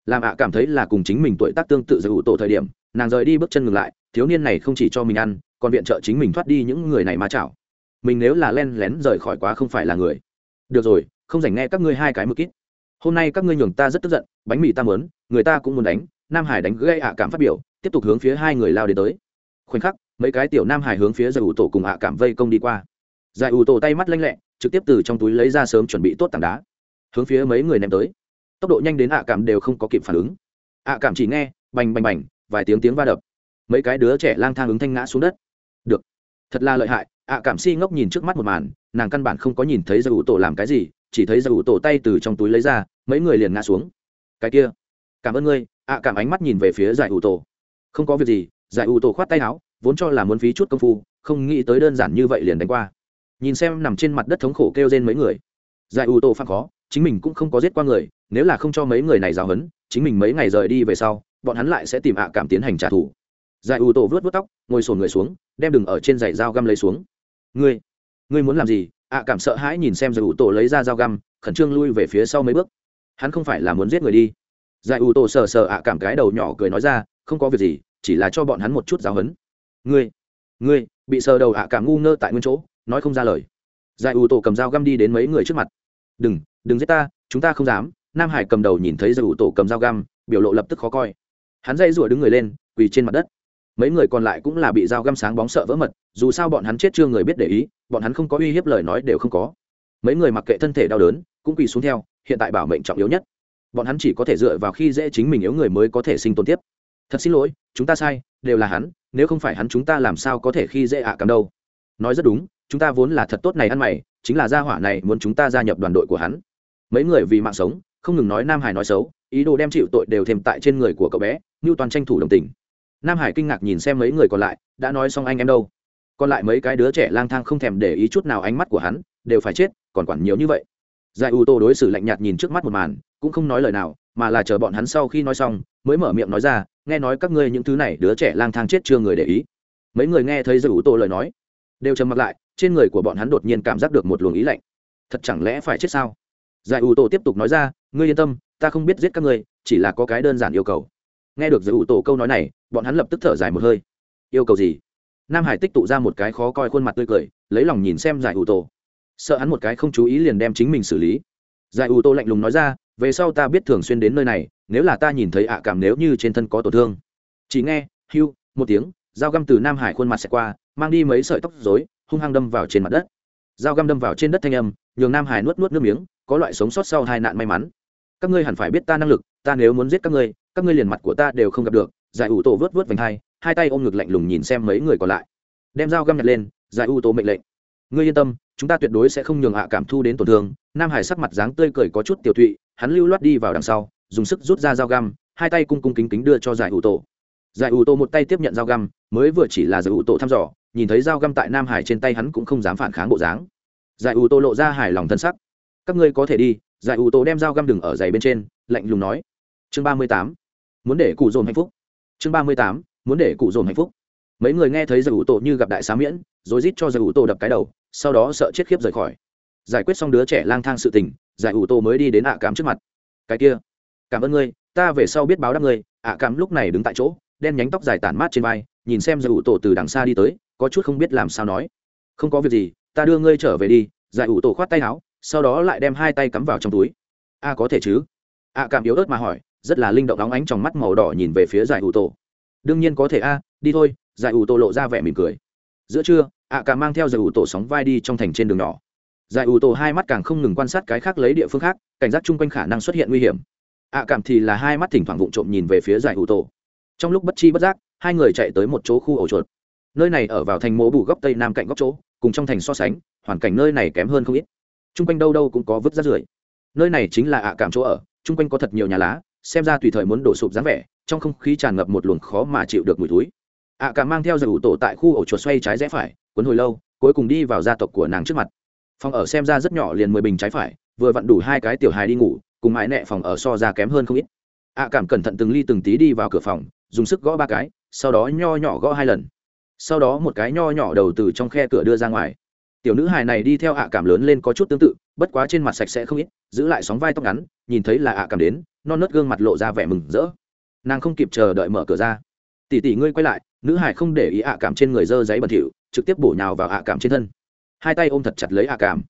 làm ạ cảm thấy là cùng chính mình tuổi tác tương tự giải ủ tổ thời điểm, nàng rời đi bước chân ngừng lại, thiếu niên này không chỉ cho mình ăn, còn viện trợ chính mình thoát đi những người này mà chảo. Mình nếu là len lén rời khỏi quá không phải là người. Được rồi, không dành nghe các ngươi hai cái mực ít. Hôm nay các ngươi nhường ta rất tức giận, bánh mì ta mớn người ta cũng muốn đánh, nam hải đánh gây ạ cảm phát biểu, tiếp tục hướng phía hai người lao đến tới. Khoảnh khắc, mấy cái tiểu nam hải hướng phía giải ủ tổ cùng ạ cảm vây công đi qua. Giải ủ tổ tay mắt lanh lẹ, trực tiếp từ trong túi lấy ra sớm chuẩn bị tốt tảng đá, hướng phía mấy người ném tới tốc độ nhanh đến ạ cảm đều không có kịp phản ứng. Ạ cảm chỉ nghe, bành bành bành, vài tiếng tiếng va đập. Mấy cái đứa trẻ lang thang ứng thanh ngã xuống đất. Được. Thật là lợi hại, ạ cảm si ngốc nhìn trước mắt một màn, nàng căn bản không có nhìn thấy giải ủ tổ làm cái gì, chỉ thấy giải ủ tổ tay từ trong túi lấy ra, mấy người liền ngã xuống. Cái kia. Cảm ơn ngươi, ạ cảm ánh mắt nhìn về phía giải ủ tổ. Không có việc gì giải ủ tổ khoát tay áo, vốn cho là muốn phí chút công phu, không nghĩ tới đơn giản như vậy liền đánh qua. Nhìn xem nằm trên mặt đất thống khổ kêu trên mấy người. Giải ủ tổ phạm khó, chính mình cũng không có giết qua người nếu là không cho mấy người này giáo hấn chính mình mấy ngày rời đi về sau, bọn hắn lại sẽ tìm ạ cảm tiến hành trả thù. Giải ủ tổ vớt vớt tóc, ngồi sổn người xuống, đem đừng ở trên giày dao găm lấy xuống. Ngươi ngươi muốn làm gì? ạ cảm sợ hãi nhìn xem giải ủ tổ lấy ra dao găm, khẩn trương lui về phía sau mấy bước. Hắn không phải là muốn giết người đi. Giải ủ tổ sờ sờ ạ cảm cái đầu nhỏ cười nói ra, không có việc gì, chỉ là cho bọn hắn một chút giáo hấn ngươi ngươi, bị sờ đầu ạ cảm ngu ngơ tại nguyên chỗ, nói không ra lời. Giải ủ tổ cầm dao găm đi đến mấy người trước mặt. Đừng đừng giết ta, chúng ta không dám nam hải cầm đầu nhìn thấy giải ủ tổ cầm dao găm, biểu lộ lập tức khó coi. Hắn dây rủa đứng người lên, quỳ trên mặt đất. Mấy người còn lại cũng là bị dao găm sáng bóng sợ vỡ mật, dù sao bọn hắn chết chưa người biết để ý, bọn hắn không có uy hiếp lời nói đều không có. Mấy người mặc kệ thân thể đau đớn, cũng quỳ xuống theo, hiện tại bảo mệnh trọng yếu nhất. Bọn hắn chỉ có thể dựa vào khi dễ chính mình yếu người mới có thể sinh tồn tiếp. Thật xin lỗi, chúng ta sai, đều là hắn, nếu không phải hắn chúng ta làm sao có thể khi dễ ạ à cầm đâu. Nói rất đúng, chúng ta vốn là thật tốt này ăn mày, chính là gia hỏa này muốn chúng ta gia nhập đoàn đội của hắn. Mấy người vì mạng sống không ngừng nói nam hải nói xấu, ý đồ đem chịu tội đều thêm tại trên người của cậu bé, như toàn tranh thủ đồng tình. Nam hải kinh ngạc nhìn xem mấy người còn lại, đã nói xong anh em đâu. Còn lại mấy cái đứa trẻ lang thang không thèm để ý chút nào ánh mắt của hắn, đều phải chết, còn quản nhiều như vậy. Giải u tô đối xử lạnh nhạt nhìn trước mắt một màn, cũng không nói lời nào, mà là chờ bọn hắn sau khi nói xong, mới mở miệng nói ra, nghe nói các ngươi những thứ này, đứa trẻ lang thang chết chưa người để ý. Mấy người nghe thấy giải u tô lời nói, đều trầm mặc lại, trên người của bọn hắn đột nhiên cảm giác được một luồng ý lạnh. Thật chẳng lẽ phải chết sao? Giải u tô tiếp tục nói ra, ngươi yên tâm, ta không biết giết các ngươi, chỉ là có cái đơn giản yêu cầu. Nghe được giải u tô câu nói này, bọn hắn lập tức thở dài một hơi. Yêu cầu gì? Nam hải tích tụ ra một cái khó coi khuôn mặt tươi cười, lấy lòng nhìn xem giải u tô sợ hắn một cái không chú ý liền đem chính mình xử lý. Giải u tô lạnh lùng nói ra, về sau ta biết thường xuyên đến nơi này, nếu là ta nhìn thấy ạ cảm nếu như trên thân có tổn thương. Chỉ nghe, hưu, một tiếng, dao găm từ nam hải khuôn mặt xẹt qua, mang đi mấy sợi tóc dối hung hăng đâm vào trên mặt đất dao găm đâm vào trên đất thanh âm, nhường nam hải nuốt nuốt nước miếng, có loại sống sót sau hai nạn may mắn. Các ngươi hẳn phải biết ta năng lực, ta nếu muốn giết các ngươi các ngươi liền mặt của ta đều không gặp được, giải ủ tổ vớt vớt vành hai hai tay ôm ngực lạnh lùng nhìn xem mấy người còn lại. Đem dao găm nhặt lên, giải ủ tổ mệnh lệnh. Ngươi yên tâm, chúng ta tuyệt đối sẽ không nhường hạ cảm thu đến tổn thương. Nam hải sắc mặt dáng tươi cười có chút tiểu thụy, hắn lưu loát đi vào đằng sau, dùng sức rút ra dao găm, hai tay cung cung kính kính đưa cho giải ủ tổ. Giải ủ tổ một tay tiếp nhận dao găm, mới vừa chỉ là giải ủ tổ thăm dò nhìn thấy dao găm tại nam hải trên tay hắn cũng không dám phản kháng bộ dáng. Giải ủ tô lộ ra hài lòng thân sắc. Các ngươi có thể đi. Giải ủ tô đem dao găm đừng ở giày bên trên, lạnh lùng nói. Chương ba mươi tám. Muốn để cụ dồn hạnh phúc. Chương ba mươi tám. Muốn để cụ dồn hạnh phúc. Mấy người nghe thấy giải ủ tô như gặp đại xá miễn, rồi rít cho giải ủ tô đập cái đầu, sau đó sợ chết khiếp rời khỏi. Giải quyết xong đứa trẻ lang thang sự tình, giải ủ tô mới đi đến ạ cám trước mặt. Cái kia, cảm ơn ngươi, ta về sau biết báo đáp ngươi. ạ cám lúc này đứng tại chỗ, đen nhánh tóc dài tản mát trên vai, nhìn xem giải ủ tô từ đằng xa đi tới có chút không biết làm sao nói. Không có việc gì, ta đưa ngươi trở về đi, giải ủ tổ khoát tay áo, sau đó lại đem hai tay cắm vào trong túi. A có thể chứ? A cảm yếu ớt mà hỏi, rất là linh động óng ánh trong mắt màu đỏ nhìn về phía giải ủ tổ. Đương nhiên có thể a, đi thôi, giải ủ tổ lộ ra vẻ mỉm cười. Giữa trưa a cảm mang theo giải ủ tổ sóng vai đi trong thành trên đường nhỏ. Giải ủ tổ hai mắt càng không ngừng quan sát cái khác lấy địa phương khác, cảnh giác chung quanh khả năng xuất hiện nguy hiểm. A cảm thì là hai mắt thỉnh thoảng vụng trộm nhìn về phía giải ủ tổ. Trong lúc bất chi bất giác, hai người chạy tới một chỗ khu ổ chuột nơi này ở vào thành mố bù góc tây nam cạnh góc chỗ, cùng trong thành so sánh, hoàn cảnh nơi này kém hơn không ít. Chung quanh đâu đâu cũng có vứt rác rưởi. Nơi này chính là ạ cảm chỗ ở chung quanh có thật nhiều nhà lá, xem ra tùy thời muốn đổ sụp dáng vẻ, trong không khí tràn ngập một luồng khó mà chịu được mùi túi ạ cảm mang theo giải ủ tổ tại khu ổ chuột xoay trái rẽ phải, cuốn hồi lâu, cuối cùng đi vào gia tộc của nàng trước mặt. Phòng ở xem ra rất nhỏ liền mười bình trái phải, vừa vặn đủ hai cái tiểu hài đi ngủ, cùng mãi nẹ phòng ở so ra kém hơn không ít. Ạ cảm cẩn thận từng ly từng tí đi vào cửa phòng, dùng sức gõ ba cái, sau đó nho nhỏ gõ hai lần sau đó một cái nho nhỏ đầu từ trong khe cửa đưa ra ngoài. Tiểu nữ hài này đi theo ạ cảm lớn lên có chút tương tự, bất quá trên mặt sạch sẽ không ít, giữ lại sóng vai tóc ngắn, nhìn thấy là ạ cảm đến, non nớt gương mặt lộ ra vẻ mừng rỡ. Nàng không kịp chờ đợi mở cửa ra. Tỷ tỷ ngươi quay lại. Nữ hải không để ý ạ cảm trên người dơ giấy bẩn thỉu, trực tiếp bổ nhào vào ạ cảm trên thân. Hai tay ôm thật chặt lấy ạ cảm.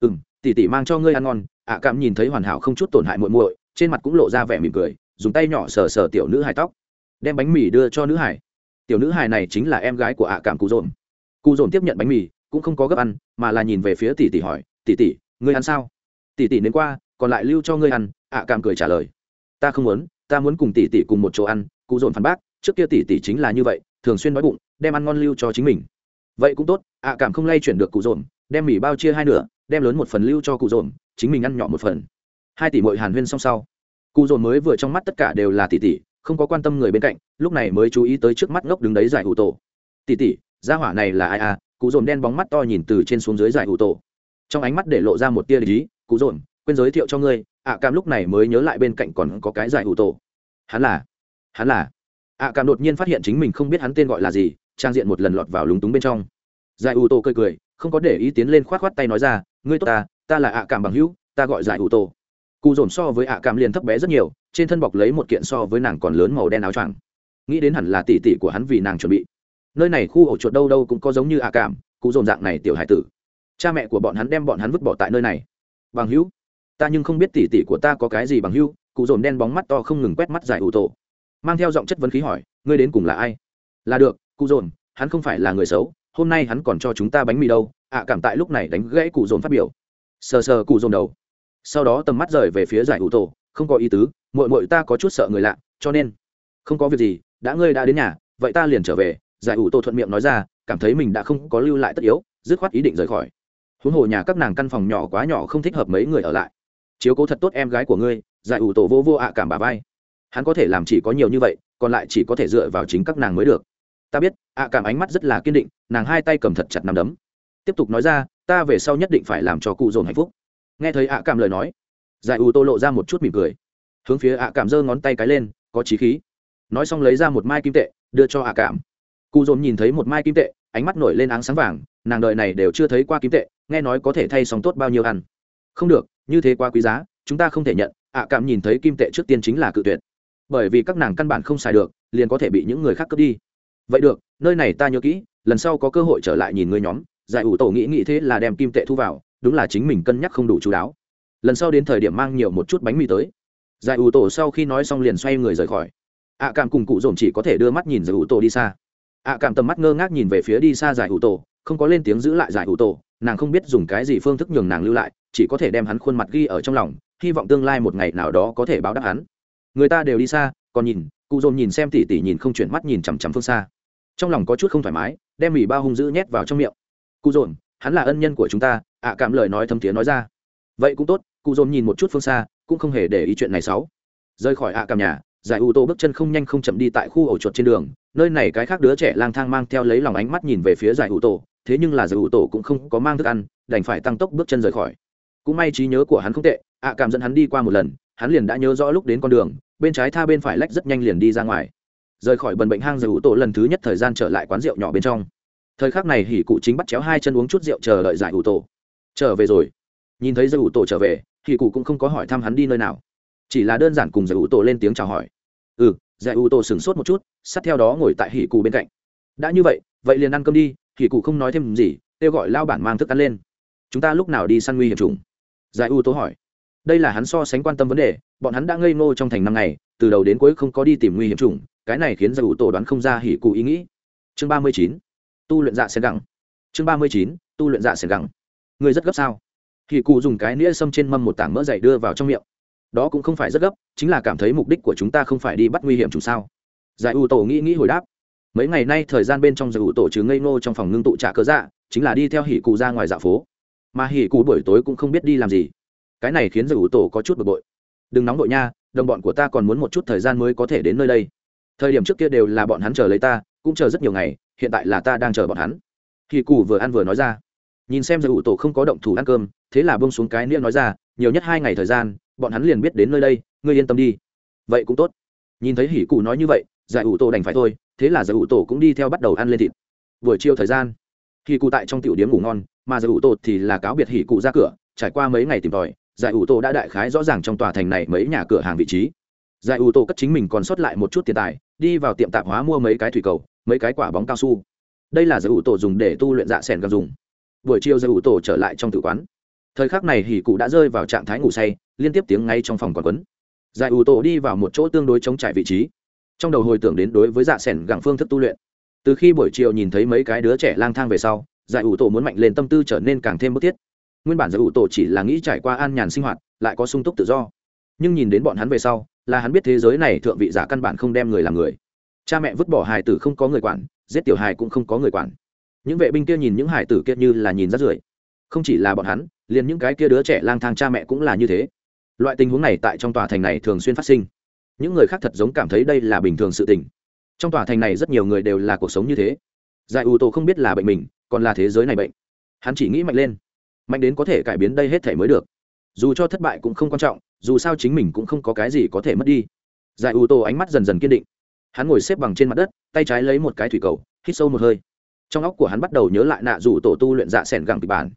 Ừ m tỷ tỷ mang cho ngươi ăn ngon. Ạ cảm nhìn thấy hoàn hảo không chút tổn hại muội muội, trên mặt cũng lộ ra vẻ mỉm cười, dùng tay nhỏ sờ sờ tiểu nữ hải tóc, đem bánh mì đưa cho nữ hải tiểu nữ hài này chính là em gái của ạ cảm cụ dồn. Cụ dồn tiếp nhận bánh mì, cũng không có gấp ăn, mà là nhìn về phía tỷ tỷ hỏi, tỷ tỷ, ngươi ăn sao? Tỷ tỷ đến qua, còn lại lưu cho ngươi ăn, ạ cảm cười trả lời, ta không muốn, ta muốn cùng tỷ tỷ cùng một chỗ ăn. Cụ dồn phản bác, trước kia tỷ tỷ chính là như vậy, thường xuyên đói bụng, đem ăn ngon lưu cho chính mình. Vậy cũng tốt, ạ cảm không lay chuyển được cụ dồn, đem mì bao chia hai nửa, đem lớn một phần lưu cho cụ dồn, chính mình ăn nhỏ một phần. Hai tỷ mội hàn huyên xong sau, cụ dồn mới vừa trong mắt tất cả đều là tỷ tỷ không có quan tâm người bên cạnh, lúc này mới chú ý tới trước mắt ngốc đứng đấy giải hủ tổ. Tỉ tỉ gia hỏa này là ai à? Cụ dồn đen bóng mắt to nhìn từ trên xuống dưới giải hủ tổ. Trong ánh mắt để lộ ra một tia lý, cụ dồn, quên giới thiệu cho ngươi, ạ cam lúc này mới nhớ lại bên cạnh còn có cái giải hủ tổ. Hắn là hắn là. Ạ cam đột nhiên phát hiện chính mình không biết hắn tên gọi là gì, trang diện một lần lọt vào lúng túng bên trong. Giải hủ tổ cười cười, không có để ý tiến lên khoát khoát tay nói ra, ngươi tốt ta ta là ạ cảm bằng hữu, ta gọi giải hủ tổ. Cụ dồn so với ạ cảm liền thấp bé rất nhiều trên thân bọc lấy một kiện so với nàng còn lớn màu đen áo choàng. Nghĩ đến hẳn là tỉ tỉ của hắn vì nàng chuẩn bị. Nơi này khu ổ chuột đâu đâu cũng có giống như ạ cảm, cụ dồn dạng này tiểu hải tử. Cha mẹ của bọn hắn đem bọn hắn vứt bỏ tại nơi này. Bằng hữu, ta nhưng không biết tỉ tỉ của ta có cái gì bằng hữu, cụ dồn đen bóng mắt to không ngừng quét mắt giải ủ tổ. Mang theo giọng chất vấn khí hỏi, ngươi đến cùng là ai? Là được, cụ dồn hắn không phải là người xấu, hôm nay hắn còn cho chúng ta bánh mì đâu. ạ cảm tại lúc này đánh gãy cụ dồn phát biểu. Sờ sờ cụ dồn đầu. Sau đó tầm mắt rời về phía giải ủ tổ, không có ý tứ mội mội ta có chút sợ người lạ, cho nên, không có việc gì, đã ngươi đã đến nhà, vậy ta liền trở về. Giải ủ tô thuận miệng nói ra, cảm thấy mình đã không có lưu lại tất yếu, dứt khoát ý định rời khỏi. Huống hồ nhà các nàng căn phòng nhỏ quá nhỏ không thích hợp mấy người ở lại. Chiếu cố thật tốt em gái của ngươi, giải ủ tổ vô vô ạ cảm bà vai. Hắn có thể làm chỉ có nhiều như vậy, còn lại chỉ có thể dựa vào chính các nàng mới được. Ta biết. ạ cảm ánh mắt rất là kiên định, nàng hai tay cầm thật chặt nằm đấm. Tiếp tục nói ra, ta về sau nhất định phải làm cho cụ dồn hạnh phúc. Nghe thấy ạ cảm lời nói, giải ủ tô lộ ra một chút mỉm cười hướng phía ạ cảm giơ ngón tay cái lên, có trí khí. Nói xong lấy ra một mai kim tệ, đưa cho ạ cảm. Cụ dồn nhìn thấy một mai kim tệ, ánh mắt nổi lên áng sáng vàng, nàng đợi này đều chưa thấy qua kim tệ, nghe nói có thể thay xong tốt bao nhiêu ăn. Không được, như thế quá quý giá, chúng ta không thể nhận, ạ cảm nhìn thấy kim tệ trước tiên chính là cự tuyệt. Bởi vì các nàng căn bản không xài được, liền có thể bị những người khác cướp đi. Vậy được, nơi này ta nhớ kỹ, lần sau có cơ hội trở lại nhìn ngươi nhóm, giải ủ tổ nghĩ nghĩ thế là đem kim tệ thu vào, đúng là chính mình cân nhắc không đủ chú đáo. Lần sau đến thời điểm mang nhiều một chút bánh mì tới giải ủ tổ sau khi nói xong liền xoay người rời khỏi. Ạ cảm cùng cụ dồn chỉ có thể đưa mắt nhìn giải ủ tổ đi xa. Ạ cảm tầm mắt ngơ ngác nhìn về phía đi xa giải ủ tổ, không có lên tiếng giữ lại giải ủ tổ, nàng không biết dùng cái gì phương thức nhường nàng lưu lại, chỉ có thể đem hắn khuôn mặt ghi ở trong lòng, hy vọng tương lai một ngày nào đó có thể báo đáp hắn. Người ta đều đi xa, còn nhìn, cụ dồn nhìn xem tỉ tỉ nhìn không chuyển mắt nhìn chằm chằm phương xa. Trong lòng có chút không thoải mái, đem mì bao hung dữ nhét vào trong miệng. Cụ dồn hắn là ân nhân của chúng ta, ạ cảm lời nói thấm tiếng nói ra. Vậy cũng tốt, cụ dồn nhìn một chút phương xa cũng không hề để ý chuyện này xấu rời khỏi ạ cảm nhà, giải ủ tô bước chân không nhanh không chậm đi tại khu ổ chuột trên đường, nơi này cái khác đứa trẻ lang thang mang theo lấy lòng ánh mắt nhìn về phía giải ủ thế nhưng là giải ủ cũng không có mang thức ăn, đành phải tăng tốc bước chân rời khỏi. Cũng may trí nhớ của hắn không tệ, ạ cảm dẫn hắn đi qua một lần, hắn liền đã nhớ rõ lúc đến con đường, bên trái tha bên phải lách rất nhanh liền đi ra ngoài. Rời khỏi bần bệnh hang giải ủ lần thứ nhất thời gian trở lại quán rượu nhỏ bên trong. Thời khắc này hỉ cụ chính bắt chéo hai chân uống chút rượu chờ đợi giải ủ trở về rồi. Nhìn thấy giải ủ trở về hỉ cụ cũng không có hỏi thăm hắn đi nơi nào. Chỉ là đơn giản cùng giải ủ tổ lên tiếng chào hỏi. Ừ giải ủ tổ sửng sốt một chút sát theo đó ngồi tại hỉ cụ bên cạnh. Đã như vậy vậy liền ăn cơm đi hỉ cụ không nói thêm gì kêu gọi lao bản mang thức ăn lên. Chúng ta lúc nào đi săn nguy hiểm trùng giải ủ tổ hỏi. Đây là hắn so sánh quan tâm vấn đề bọn hắn đã ngây ngô trong thành năm ngày từ đầu đến cuối không có đi tìm nguy hiểm trùng, cái này khiến giải ủ tổ đoán không ra hỉ cụ ý nghĩ. Chương ba mươi chín tu luyện dạ sen gẳng. Chương ba mươi chín tu luyện dạ sen gẳng. Người rất gấp sao? Hỉ cụ dùng cái nĩa xâm trên mâm một tảng mỡ dày đưa vào trong miệng. Đó cũng không phải rất gấp, chính là cảm thấy mục đích của chúng ta không phải đi bắt nguy hiểm chủ sao? Giải ủ tổ nghĩ nghĩ hồi đáp. Mấy ngày nay thời gian bên trong giải ủ tổ chứ ngây ngô trong phòng ngưng tụ trả cớ dạ chính là đi theo hỉ cụ ra ngoài dạ phố. Mà hỉ cụ buổi tối cũng không biết đi làm gì. Cái này khiến giải ủ tổ có chút bực bội. Đừng nóng đội nha, đồng bọn của ta còn muốn một chút thời gian mới có thể đến nơi đây. Thời điểm trước kia đều là bọn hắn chờ lấy ta, cũng chờ rất nhiều ngày, hiện tại là ta đang chờ bọn hắn. Hỉ cụ vừa ăn vừa nói ra nhìn xem giải ủ tổ không có động thủ ăn cơm, thế là bông xuống cái nĩa nói ra, nhiều nhất hai ngày thời gian, bọn hắn liền biết đến nơi đây, ngươi yên tâm đi. Vậy cũng tốt. Nhìn thấy hỉ cụ nói như vậy giải ủ tổ đành phải thôi, thế là giải ủ tổ cũng đi theo bắt đầu ăn lên thịt. Buổi chiều thời gian, hỉ cụ tại trong tiểu điếm ngủ ngon, mà giải ủ tổ thì là cáo biệt hỉ cụ ra cửa, trải qua mấy ngày tìm tòi giải ủ tổ đã đại khái rõ ràng trong tòa thành này mấy nhà cửa hàng vị trí. Giải ủ tổ cất chính mình còn sót lại một chút tiền tài, đi vào tiệm tạp hóa mua mấy cái thủy cầu, mấy cái quả bóng cao su. Đây là giải ủ tổ dùng để tu luyện dạ sẻn cần dùng buổi chiều giải ủ tổ trở lại trong tử quán. Thời khắc này hỉ cụ đã rơi vào trạng thái ngủ say, liên tiếp tiếng ngay trong phòng còn quấn. Giải ủ tổ đi vào một chỗ tương đối chống trải vị trí. Trong đầu hồi tưởng đến đối với dạ sẻn gẳng phương thức tu luyện. Từ khi buổi chiều nhìn thấy mấy cái đứa trẻ lang thang về sau, giải ủ tổ muốn mạnh lên tâm tư trở nên càng thêm bức thiết. Nguyên bản giải ủ tổ chỉ là nghĩ trải qua an nhàn sinh hoạt, lại có sung túc tự do. Nhưng nhìn đến bọn hắn về sau, là hắn biết thế giới này thượng vị giả căn bản không đem người làm người. Cha mẹ vứt bỏ hài tử không có người quản, giết tiểu hài cũng không có người quản những vệ binh kia nhìn những hải tử kia như là nhìn rát rưởi. Không chỉ là bọn hắn, liền những cái kia đứa trẻ lang thang cha mẹ cũng là như thế. Loại tình huống này tại trong tòa thành này thường xuyên phát sinh. Những người khác thật giống cảm thấy đây là bình thường sự tình. Trong tòa thành này rất nhiều người đều là cuộc sống như thế. Giải ưu tô không biết là bệnh mình, còn là thế giới này bệnh. Hắn chỉ nghĩ mạnh lên. Mạnh đến có thể cải biến đây hết thể mới được. Dù cho thất bại cũng không quan trọng, dù sao chính mình cũng không có cái gì có thể mất đi. Giải ưu tô ánh mắt dần dần kiên định. Hắn ngồi xếp bằng trên mặt đất, tay trái lấy một cái thủy cầu, hít sâu một hơi trong óc của hắn bắt đầu nhớ lại nạ rủ tổ tu luyện dạ sẻn gẳng kịch bản.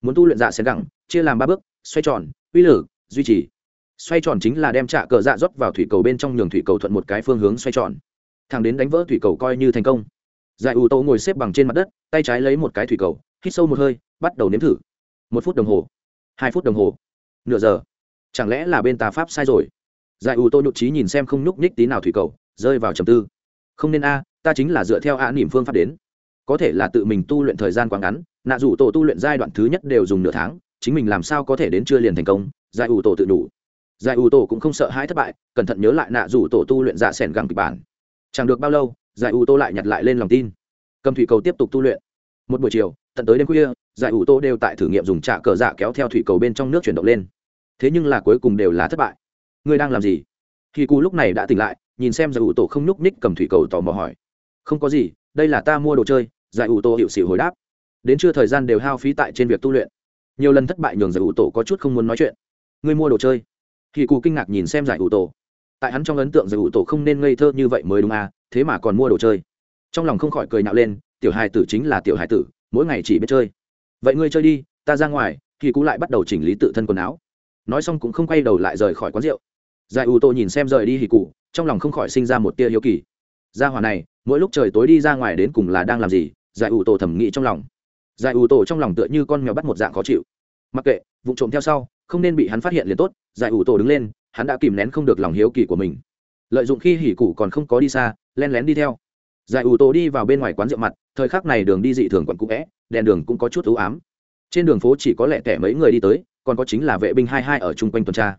Muốn tu luyện dạ sẻn gẳng, chia làm ba bước, xoay tròn, uy lử duy trì. Xoay tròn chính là đem trạ cờ dạ rót vào thủy cầu bên trong nhường thủy cầu thuận một cái phương hướng xoay tròn. Thằng đến đánh vỡ thủy cầu coi như thành công. Giải ủ tô ngồi xếp bằng trên mặt đất, tay trái lấy một cái thủy cầu, hít sâu một hơi, bắt đầu nếm thử. Một phút đồng hồ, hai phút đồng hồ, nửa giờ. Chẳng lẽ là bên tà pháp sai rồi? Giải ủ tô nhụt trí nhìn xem không nhúc nhích tí nào thủy cầu, rơi vào trầm tư. Không nên a, ta chính là dựa theo a nỉm phương pháp đến có thể là tự mình tu luyện thời gian quá ngắn, nạ dù tổ tu luyện giai đoạn thứ nhất đều dùng nửa tháng, chính mình làm sao có thể đến chưa liền thành công giải ủ tổ tự đủ. Giải ủ tổ cũng không sợ hãi thất bại, cẩn thận nhớ lại nạ dù tổ tu luyện dạ s ẻ n gẳng kịch bản. Chẳng được bao lâu giải ủ tổ lại nhặt lại lên lòng tin. Cầm thủy cầu tiếp tục tu luyện. Một buổi chiều, tận tới đêm khuya giải ủ tổ đều tại thử nghiệm dùng trả cờ dạ kéo theo thủy cầu bên trong nước chuyển động lên. Thế nhưng là cuối cùng đều là thất bại. Ngươi đang làm gì? Khi cú lúc này đã tỉnh lại, nhìn xem giải ủ tổ không nhúc ních cầm thủy cầu tò mò hỏi. Không có gì, đây là ta mua đồ chơi giải ủ tổ hiệu xịu hồi đáp. Đến trưa thời gian đều hao phí tại trên việc tu luyện. Nhiều lần thất bại nhường giải ủ tổ có chút không muốn nói chuyện. Người mua đồ chơi. Khi cù kinh ngạc nhìn xem giải ủ tổ. Tại hắn trong ấn tượng giải ủ tổ không nên ngây thơ như vậy mới đúng à thế mà còn mua đồ chơi. Trong lòng không khỏi cười nhạo lên, tiểu hài tử chính là tiểu hài tử, mỗi ngày chỉ biết chơi. Vậy ngươi chơi đi, ta ra ngoài thì cụ lại bắt đầu chỉnh lý tự thân quần áo. Nói xong cũng không quay đầu lại rời khỏi quán rượu. Giải ủ tổ nhìn xem rời đi hì cụ, trong lòng không khỏi sinh ra một tia hiếu kỳ. Gia hỏa này, mỗi lúc trời tối đi ra ngoài đến cùng là đang làm gì? Giải ủ tổ thẩm nghĩ trong lòng. Giải ủ tổ trong lòng tựa như con mèo bắt một dạng khó chịu. Mặc kệ, vụ trộm theo sau, không nên bị hắn phát hiện liền tốt, giải ủ tổ đứng lên, hắn đã kìm nén không được lòng hiếu kỳ của mình. Lợi dụng khi hỉ cụ còn không có đi xa len lén đi theo. Giải ủ tổ đi vào bên ngoài quán rượu mặt, thời khắc này đường đi dị thường quận cũ vẽ, đèn đường cũng có chút ưu ám. Trên đường phố chỉ có lẻ tẻ mấy người đi tới, còn có chính là vệ binh hai hai ở chung quanh tuần tra.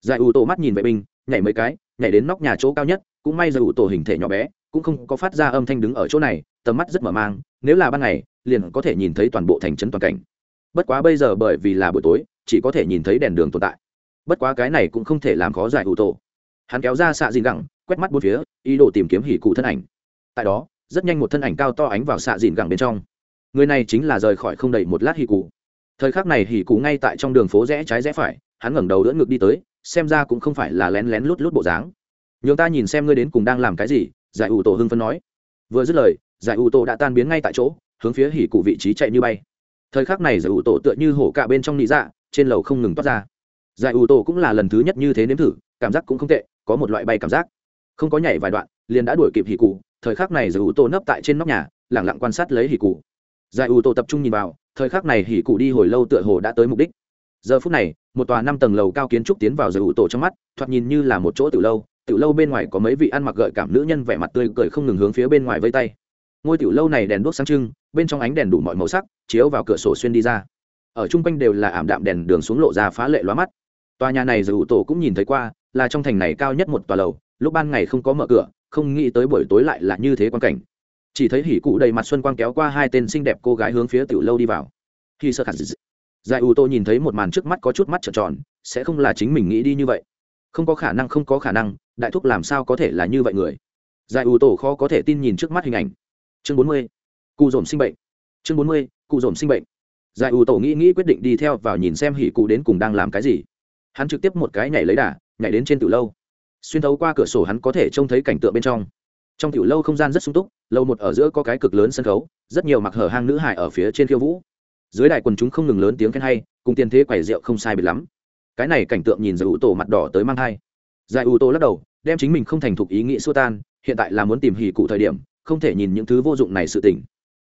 Giải ủ tổ mắt nhìn vệ binh, nhảy mấy cái, nhảy đến nóc nhà chỗ cao nhất, cũng may giải ủ tổ hình thể nhỏ bé cũng không có phát ra âm thanh đứng ở chỗ này, tầm mắt rất mở mang, nếu là ban ngày, liền có thể nhìn thấy toàn bộ thành trấn toàn cảnh. Bất quá bây giờ bởi vì là buổi tối, chỉ có thể nhìn thấy đèn đường tồn tại. Bất quá cái này cũng không thể làm khó giải ủ tổ. Hắn kéo ra xạ dìn gẳng, quét mắt bốn phía, ý đồ tìm kiếm hỉ cụ thân ảnh. Tại đó, rất nhanh một thân ảnh cao to ánh vào xạ dìn gẳng bên trong. Người này chính là rời khỏi không đầy một lát hỉ cụ. Thời khắc này hỉ cụ ngay tại trong đường phố rẽ trái rẽ phải, hắn ngẩng đầu đỡ ngực đi tới, xem ra cũng không phải là lén lén lút lút bộ dáng. Nhường ta nhìn xem ngươi đến cùng đang làm cái gì giải ủ tổ hưng phân nói. Vừa dứt lời, giải ủ tổ đã tan biến ngay tại chỗ, hướng phía hỉ cụ vị trí chạy như bay. Thời khắc này giải ủ tổ tựa như hổ cả bên trong nị dạ trên lầu không ngừng toát ra. Giải ủ tổ cũng là lần thứ nhất như thế nếm thử, cảm giác cũng không tệ, có một loại bay cảm giác. Không có nhảy vài đoạn, liền đã đuổi kịp hỉ cụ, thời khắc này giải ủ tổ nấp tại trên nóc nhà, lẳng lặng quan sát lấy hỉ cụ. Giải ủ tổ tập trung nhìn vào, thời khắc này hỉ cụ đi hồi lâu tựa hồ đã tới mục đích. Giờ phút này, một tòa năm tầng lầu cao kiến trúc tiến vào giải ủ tổ trong mắt, thoạt nhìn như là một chỗ từ lâu Tiểu lâu bên ngoài có mấy vị ăn mặc gợi cảm nữ nhân vẻ mặt tươi cười không ngừng hướng phía bên ngoài vây tay. Ngôi tiểu lâu này đèn đuốc sáng trưng, bên trong ánh đèn đủ mọi màu sắc, chiếu vào cửa sổ xuyên đi ra. Ở chung quanh đều là ảm đạm đèn đường xuống lộ ra phá lệ loa mắt. Tòa nhà này dù tổ cũng nhìn thấy qua, là trong thành này cao nhất một tòa lầu, lúc ban ngày không có mở cửa, không nghĩ tới buổi tối lại là như thế quan cảnh. Chỉ thấy hỉ cụ đầy mặt xuân quang kéo qua hai tên xinh đẹp cô gái hướng phía tiểu lâu đi vào. Khi sơ khả giải ủ tô nhìn thấy một màn trước mắt có chút mắt trợn tròn, sẽ không là chính mình nghĩ đi như vậy. Không có khả năng, không có khả năng đại thúc làm sao có thể là như vậy người? Giải ủ tổ khó có thể tin nhìn trước mắt hình ảnh. Chương bốn mươi, cụ dồn sinh bệnh. Chương bốn mươi, cụ dồn sinh bệnh. Giải ủ tổ nghĩ nghĩ quyết định đi theo vào nhìn xem hỉ cụ đến cùng đang làm cái gì. Hắn trực tiếp một cái nhảy lấy đà, nhảy đến trên từ lâu. Xuyên thấu qua cửa sổ hắn có thể trông thấy cảnh tượng bên trong. Trong tiểu lâu không gian rất sung túc, lâu một ở giữa có cái cực lớn sân khấu, rất nhiều mặc hở hang nữ hải ở phía trên khiêu vũ. Dưới đài quần chúng không ngừng lớn tiếng khen hay, cùng tiền thế quầy rượu không sai biệt lắm. Cái này cảnh tượng nhìn giải ủ tổ mặt đỏ tới mang thai giải ủ tổ lắc đầu, đem chính mình không thành thục ý nghĩ xua tan, hiện tại là muốn tìm hỉ cụ thời điểm, không thể nhìn những thứ vô dụng này sự tình.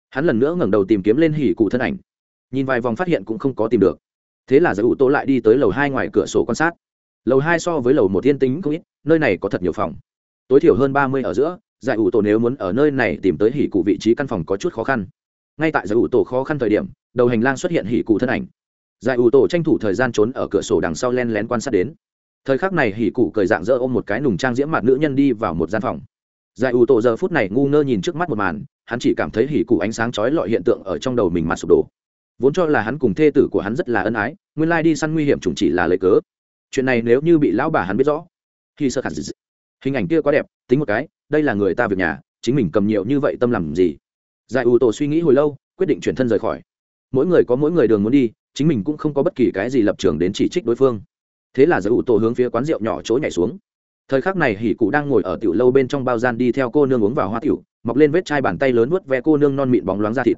Hắn lần nữa ngẩng đầu tìm kiếm lên hỉ cụ thân ảnh. Nhìn vài vòng phát hiện cũng không có tìm được. Thế là giải ủ tổ lại đi tới lầu hai ngoài cửa sổ quan sát. Lầu hai so với lầu một thiên tính không ít, nơi này có thật nhiều phòng. Tối thiểu hơn ba mươi ở giữa, giải ủ tổ nếu muốn ở nơi này tìm tới hỉ cụ vị trí căn phòng có chút khó khăn. Ngay tại giải ủ tổ khó khăn thời điểm, đầu hành lang xuất hiện hỉ cụ thân ảnh. Giải ủ tổ tranh thủ thời gian trốn ở cửa sổ đằng sau len lén quan sát đến thời khắc này hỉ cụ cười dạng dỡ ôm một cái nùng trang diễm mặt nữ nhân đi vào một gian phòng. Giải ủ tổ giờ phút này ngu ngơ nhìn trước mắt một màn, hắn chỉ cảm thấy hỉ cụ ánh sáng chói lọi hiện tượng ở trong đầu mình mặt sụp đổ. Vốn cho là hắn cùng thê tử của hắn rất là ân ái, nguyên lai đi săn nguy hiểm chủng chỉ là lời cớ. Chuyện này nếu như bị lão bà hắn biết rõ khi sơ khả dị hình ảnh kia quá đẹp, tính một cái, đây là người ta việc nhà, chính mình cầm nhiều như vậy tâm làm gì? Giải ủ tổ suy nghĩ hồi lâu, quyết định chuyển thân rời khỏi. Mỗi người có mỗi người đường muốn đi, chính mình cũng không có bất kỳ cái gì lập trường đến chỉ trích đối phương thế là giới ủ tổ hướng phía quán rượu nhỏ chỗ nhảy xuống. Thời khắc này hỉ cụ đang ngồi ở tiểu lâu bên trong bao gian đi theo cô nương uống vào hoa tiểu, mọc lên vết chai bàn tay lớn vuốt ve cô nương non mịn bóng loáng ra thịt.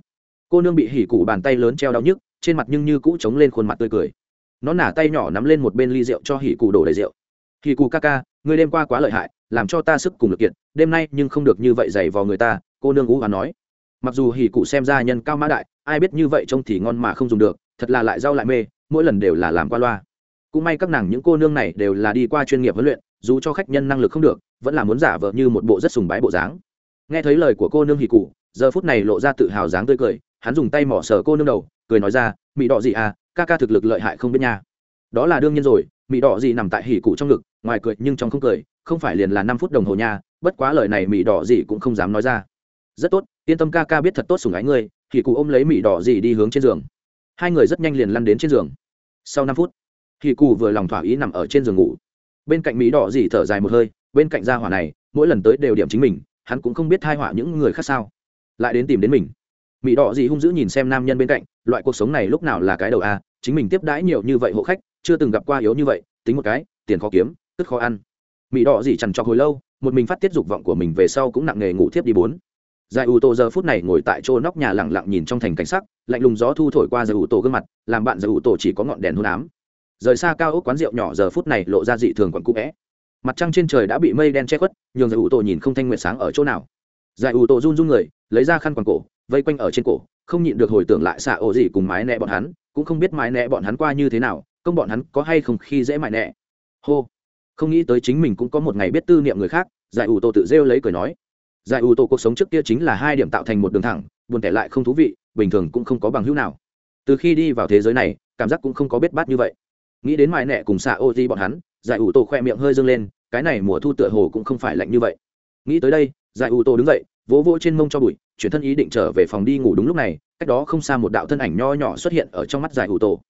Cô nương bị hỉ cụ bàn tay lớn treo đau nhức, trên mặt nhưng như cũ chống lên khuôn mặt tươi cười. Nó nả tay nhỏ nắm lên một bên ly rượu cho hỉ cụ đổ đầy rượu. Hỉ cụ ca ca người đêm qua quá lợi hại, làm cho ta sức cùng lực kiện đêm nay nhưng không được như vậy dày vào người ta, cô nương ú và nói. Mặc dù hỉ cụ xem ra nhân cao mã đại, ai biết như vậy trông thì ngon mà không dùng được, thật là lại rau lại mê, mỗi lần đều là làm qua loa cũng may các nàng những cô nương này đều là đi qua chuyên nghiệp huấn luyện, dù cho khách nhân năng lực không được, vẫn là muốn giả vờ như một bộ rất sùng bái bộ dáng. Nghe thấy lời của cô nương hỉ cụ, giờ phút này lộ ra tự hào dáng tươi cười, hắn dùng tay mỏ sờ cô nương đầu, cười nói ra, Mị đỏ gì à ca ca thực lực lợi hại không biết nha. Đó là đương nhiên rồi, Mị đỏ gì nằm tại hỉ cụ trong ngực, ngoài cười nhưng trong không cười, không phải liền là năm phút đồng hồ nha, bất quá lời này Mị đỏ gì cũng không dám nói ra. Rất tốt, yên tâm ca ca biết thật tốt sủng ái ngươi. Hỉ cụ ôm lấy Mị đỏ gì đi hướng trên giường. Hai người rất nhanh liền lăn đến trên giường. Sau năm phút hỉ cụ vừa lòng thỏa ý nằm ở trên giường ngủ. Bên cạnh mỹ đỏ gì thở dài một hơi, bên cạnh gia hỏa này, mỗi lần tới đều điểm chính mình, hắn cũng không biết thai họa những người khác sao. Lại đến tìm đến mình. Mỹ đỏ gì hung dữ nhìn xem nam nhân bên cạnh, loại cuộc sống này lúc nào là cái đầu a, chính mình tiếp đãi nhiều như vậy hộ khách, chưa từng gặp qua yếu như vậy, tính một cái, tiền khó kiếm, tức khó ăn. Mỹ đỏ gì chằn trọc hồi lâu, một mình phát tiết dục vọng của mình về sau cũng nặng nghề ngủ thiếp đi bốn. Giải ủ tổ giờ phút này ngồi tại chỗ nóc nhà lặng lặng nhìn trong thành cảnh sắc, lạnh lùng gió thu thổi qua giải ủ tổ gương mặt, làm bạn giải ủ tổ chỉ có ngọn đèn hôn ám rời xa cao ốc quán rượu nhỏ giờ phút này lộ ra dị thường quận cũ vẽ. Mặt trăng trên trời đã bị mây đen che khuất, nhường giải ủ tổ nhìn không thanh nguyện sáng ở chỗ nào. Giải ủ tổ run run người, lấy ra khăn quàng cổ, vây quanh ở trên cổ, không nhịn được hồi tưởng lại xạ ổ gì cùng mái nẹ bọn hắn, cũng không biết mái nẹ bọn hắn qua như thế nào, công bọn hắn có hay không khi dễ mại nẹ. Hô. Không nghĩ tới chính mình cũng có một ngày biết tư niệm người khác, giải ủ tổ tự rêu lấy cười nói. Giải ủ tổ cuộc sống trước kia chính là hai điểm tạo thành một đường thẳng, buồn tẻ lại không thú vị, bình thường cũng không có bằng hữu nào. Từ khi đi vào thế giới này, cảm giác cũng không có biết bát như vậy nghĩ đến mại nẹ cùng xạ ô di bọn hắn, giải ủ tổ khoe miệng hơi dâng lên, cái này mùa thu tựa hồ cũng không phải lạnh như vậy. Nghĩ tới đây, giải ủ tổ đứng dậy, vỗ vỗ trên mông cho bụi, chuyển thân ý định trở về phòng đi ngủ đúng lúc này, cách đó không xa một đạo thân ảnh nho nhỏ xuất hiện ở trong mắt giải ủ tổ.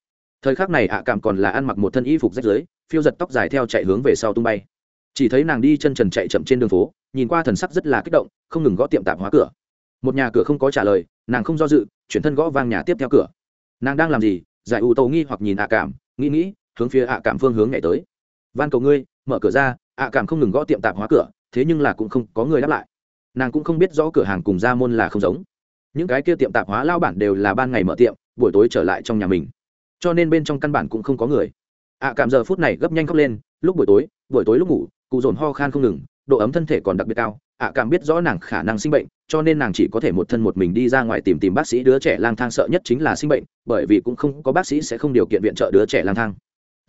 Thời khắc này ạ cảm còn là ăn mặc một thân y phục rách rưới, phiêu giật tóc dài theo chạy hướng về sau tung bay. Chỉ thấy nàng đi chân trần chạy chậm trên đường phố, nhìn qua thần sắc rất là kích động, không ngừng gõ tiệm tạp hóa cửa. Một nhà cửa không có trả lời, nàng không do dự, chuyển thân gõ vang nhà tiếp theo cửa. Nàng đang làm gì? Giải ủ tổ nghi hoặc nhìn ạ cảm, nghĩ nghĩ hướng phía ạ cảm phương hướng nhảy tới. Van cầu ngươi, mở cửa ra, ạ cảm không ngừng gõ tiệm tạp hóa cửa, thế nhưng là cũng không có người đáp lại. Nàng cũng không biết rõ cửa hàng cùng ra môn là không giống. Những cái kia tiệm tạp hóa lao bản đều là ban ngày mở tiệm, buổi tối trở lại trong nhà mình. Cho nên bên trong căn bản cũng không có người. Ạ cảm giờ phút này gấp nhanh khóc lên, lúc buổi tối buổi tối lúc ngủ, cụ dồn ho khan không ngừng, độ ấm thân thể còn đặc biệt cao, ạ cảm biết rõ nàng khả năng sinh bệnh, cho nên nàng chỉ có thể một thân một mình đi ra ngoài tìm tìm bác sĩ đứa trẻ lang thang sợ nhất chính là sinh bệnh, bởi vì cũng không có bác sĩ sẽ không điều kiện viện trợ đứa trẻ lang thang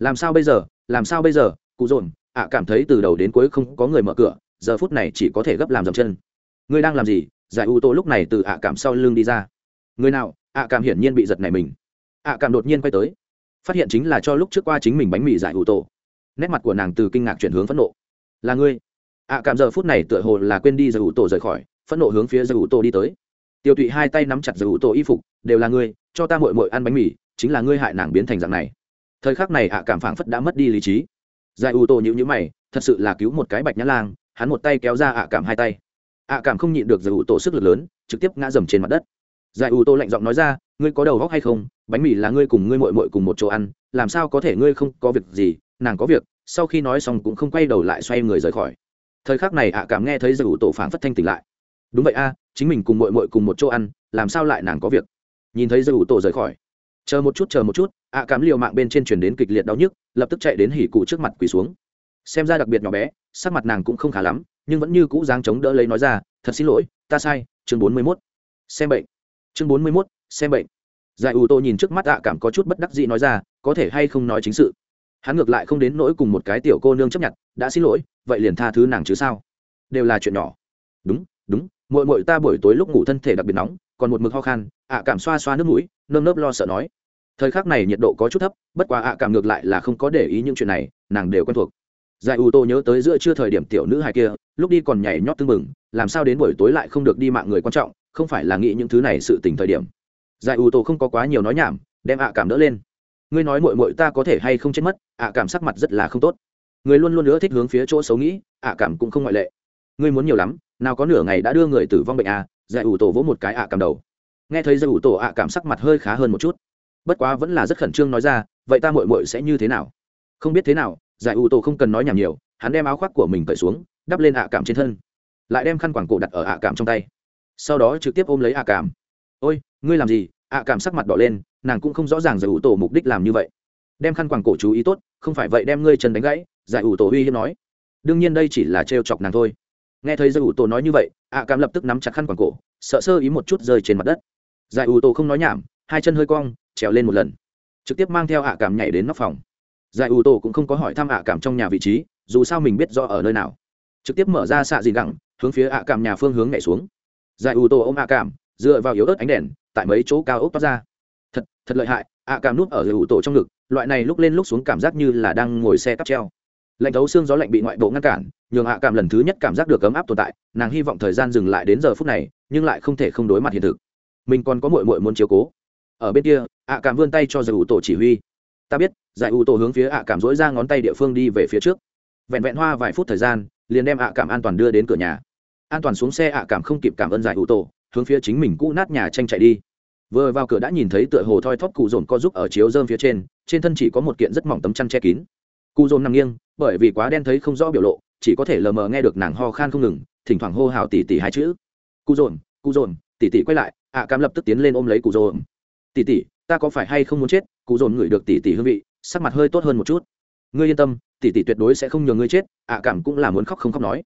làm sao bây giờ, làm sao bây giờ? Cụ dồn, ạ, cảm thấy từ đầu đến cuối không có người mở cửa, giờ phút này chỉ có thể gấp làm dầm chân. Ngươi đang làm gì? Giải u tô lúc này từ ạ cảm sau lưng đi ra. Người nào? Ạ cảm hiển nhiên bị giật này mình. Ạ cảm đột nhiên quay tới. Phát hiện chính là cho lúc trước qua chính mình bánh mì giải u tô. Nét mặt của nàng từ kinh ngạc chuyển hướng phẫn nộ. Là ngươi? Ạ cảm giờ phút này tựa hồ là quên đi giải u tô rời khỏi, phẫn nộ hướng phía giải u tô đi tới. Tiêu tụy hai tay nắm chặt giải u tô y phục, đều là ngươi, cho ta mội mội ăn bánh mì, chính là ngươi hại nàng biến thành dạng này thời khắc này ạ cảm phảng phất đã mất đi lý trí. Giải u tô nhữ nhữ mày, thật sự là cứu một cái bạch nhã lang, hắn một tay kéo ra ạ cảm hai tay. Ạ cảm không nhịn được giải ủ tổ sức lực lớn, trực tiếp ngã dầm trên mặt đất. Giải ủ tổ lạnh giọng nói ra, ngươi có đầu góc hay không? Bánh mì là ngươi cùng ngươi mội mội cùng một chỗ ăn, làm sao có thể ngươi không có việc gì, nàng có việc, sau khi nói xong cũng không quay đầu lại xoay người rời khỏi. Thời khắc này ạ cảm nghe thấy giải ủ tổ phảng phất thanh tỉnh lại. Đúng vậy a, chính mình cùng mội mội cùng một chỗ ăn, làm sao lại nàng có việc? Nhìn thấy giải ủ tổ rời khỏi chờ một chút, chờ một chút, ạ cảm liều mạng bên trên chuyển đến kịch liệt đau nhức, lập tức chạy đến hỉ cụ trước mặt quỳ xuống. Xem ra đặc biệt nhỏ bé, sắc mặt nàng cũng không khá lắm, nhưng vẫn như cũ dáng chống đỡ lấy nói ra, thật xin lỗi, ta sai, chương bốn mươi mốt, xem bệnh. Chương bốn mươi mốt, xem bệnh. Giải ủ tô nhìn trước mắt ạ cảm có chút bất đắc dĩ nói ra, có thể hay không nói chính sự? Hắn ngược lại không đến nỗi cùng một cái tiểu cô nương chấp nhận, đã xin lỗi, vậy liền tha thứ nàng chứ sao? Đều là chuyện nhỏ. Đúng đúng mội mội ta buổi tối lúc ngủ thân thể đặc biệt nóng còn một mực ho khan ạ cảm xoa xoa nước mũi nơm nớp lo sợ nói. Thời khắc này nhiệt độ có chút thấp bất quá ạ cảm ngược lại là không có để ý những chuyện này nàng đều quen thuộc. Giải ủ tô nhớ tới giữa trưa thời điểm tiểu nữ hài kia lúc đi còn nhảy nhót tưng mừng, làm sao đến buổi tối lại không được đi mạng người quan trọng không phải là nghĩ những thứ này sự tình thời điểm. Giải ủ tô không có quá nhiều nói nhảm đem ạ cảm đỡ lên. Ngươi nói mội mội ta có thể hay không chết mất ạ cảm sắc mặt rất là không tốt. Người luôn luôn nữa thích hướng phía chỗ xấu nghĩ ạ cảm cũng không ngoại lệ. Ngươi muốn nhiều lắm nào có nửa ngày đã đưa người tử vong bệnh à giải ủ tổ vỗ một cái ạ cảm đầu. Nghe thấy giải ủ tổ ạ cảm sắc mặt hơi khá hơn một chút. Bất quá vẫn là rất khẩn trương nói ra, vậy ta mội mội sẽ như thế nào? Không biết thế nào, giải ủ tổ không cần nói nhảm nhiều, hắn đem áo khoác của mình cởi xuống, đắp lên ạ cảm trên thân. Lại đem khăn quảng cổ đặt ở ạ cảm trong tay. Sau đó trực tiếp ôm lấy ạ cảm. Ôi, ngươi làm gì? ạ cảm sắc mặt đỏ lên, nàng cũng không rõ ràng giải ủ tổ mục đích làm như vậy. Đem khăn quàng cổ chú ý tốt, không phải vậy đem ngươi chân đánh gãy, giải ủ tổ uy hiếp nói. Đương nhiên đây chỉ là trêu chọc nàng thôi nghe thấy giải ủ tổ nói như vậy ạ cảm lập tức nắm chặt khăn quàng cổ, sợ sơ ý một chút rơi trên mặt đất. Giải ủ tổ không nói nhảm, hai chân hơi cong, trèo lên một lần. Trực tiếp mang theo ạ cảm nhảy đến nóc phòng. Giải ủ tổ cũng không có hỏi thăm ạ cảm trong nhà vị trí, dù sao mình biết rõ ở nơi nào. Trực tiếp mở ra xạ dìn gẳng hướng phía ạ cảm nhà phương hướng nhảy xuống. Giải ủ tổ ôm ạ cảm dựa vào yếu ớt ánh đèn, tại mấy chỗ cao ốc toát ra. Thật thật lợi hại ạ cảm núp ở giải ủ tổ trong ngực, loại này lúc lên lúc xuống cảm giác như là đang ngồi xe cắp treo lạnh thấu xương gió lạnh bị ngoại bộ ngăn cản, nhường hạ cảm lần thứ nhất cảm giác được ấm áp tồn tại, nàng hy vọng thời gian dừng lại đến giờ phút này, nhưng lại không thể không đối mặt hiện thực. Mình còn có mội mội muốn chiếu cố. Ở bên kia, ạ cảm vươn tay cho giải ủ tổ chỉ huy. Ta biết, giải ủ tổ hướng phía ạ cảm dỗi ra ngón tay địa phương đi về phía trước. Vẹn vẹn hoa vài phút thời gian, liền đem ạ cảm an toàn đưa đến cửa nhà. An toàn xuống xe ạ cảm không kịp cảm ơn giải ủ tổ, hướng phía chính mình cũ nát nhà tranh chạy đi. Vừa vào cửa đã nhìn thấy tựa hồ thoi thóp cụ dồn co giúp ở chiếu dơm phía trên trên thân chỉ có một kiện rất mỏng tấm chăn che kín cụ dồn nằm nghiêng, bởi vì quá đen thấy không rõ biểu lộ, chỉ có thể lờ mờ nghe được nàng ho khan không ngừng, thỉnh thoảng hô hào tỉ tỉ hai chữ. Cụ dồn cụ dồn tỉ tỉ quay lại, ạ cam lập tức tiến lên ôm lấy cụ dồn tỉ tỉ, ta có phải hay không muốn chết? Cụ dồn ngửi được tỉ tỉ hương vị, sắc mặt hơi tốt hơn một chút. Ngươi yên tâm, tỉ tỉ tuyệt đối sẽ không nhường ngươi chết, ạ cảm cũng là muốn khóc không khóc nói.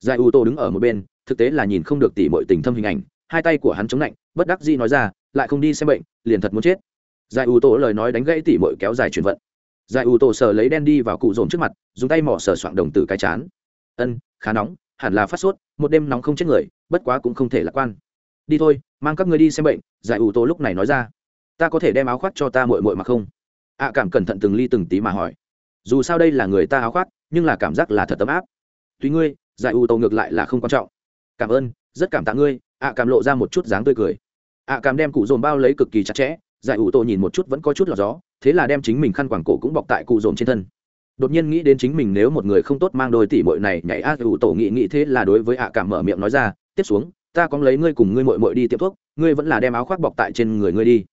Giải u tô đứng ở một bên, thực tế là nhìn không được tỉ mọi tình thâm hình ảnh, hai tay của hắn chống lạnh, bất đắc dĩ nói ra, lại không đi xem bệnh, liền thật muốn chết. Giải u tô lời nói đánh gãy tỉ mọi kéo dài chuyển vận giải u tổ sở lấy đen đi vào cụ dồn trước mặt, dùng tay mỏ sở soạn đồng từ cái chán. Ân, khá nóng, hẳn là phát sốt, một đêm nóng không chết người, bất quá cũng không thể lạc quan. Đi thôi, mang các người đi xem bệnh, giải ủ tổ lúc này nói ra. Ta có thể đem áo khoác cho ta mội mội mà không? Ạ cảm cẩn thận từng ly từng tí mà hỏi. Dù sao đây là người ta áo khoác, nhưng là cảm giác là thật ấm áp. Tuy ngươi, giải ủ tổ ngược lại là không quan trọng. Cảm ơn, rất cảm tạ ngươi ạ cảm lộ ra một chút dáng tươi cười. Ạ cảm đem cụ dồn bao lấy cực kỳ chặt chẽ giải ủ tô nhìn một chút vẫn có chút lọt gió, thế là đem chính mình khăn quảng cổ cũng bọc tại cụ dồn trên thân. Đột nhiên nghĩ đến chính mình nếu một người không tốt mang đôi tỷ muội này nhảy a ủ tổ nghĩ nghĩ thế là đối với ạ cảm mở miệng nói ra, tiếp xuống, ta có lấy ngươi cùng ngươi muội muội đi tiệm thuốc, ngươi vẫn là đem áo khoác bọc tại trên người ngươi đi.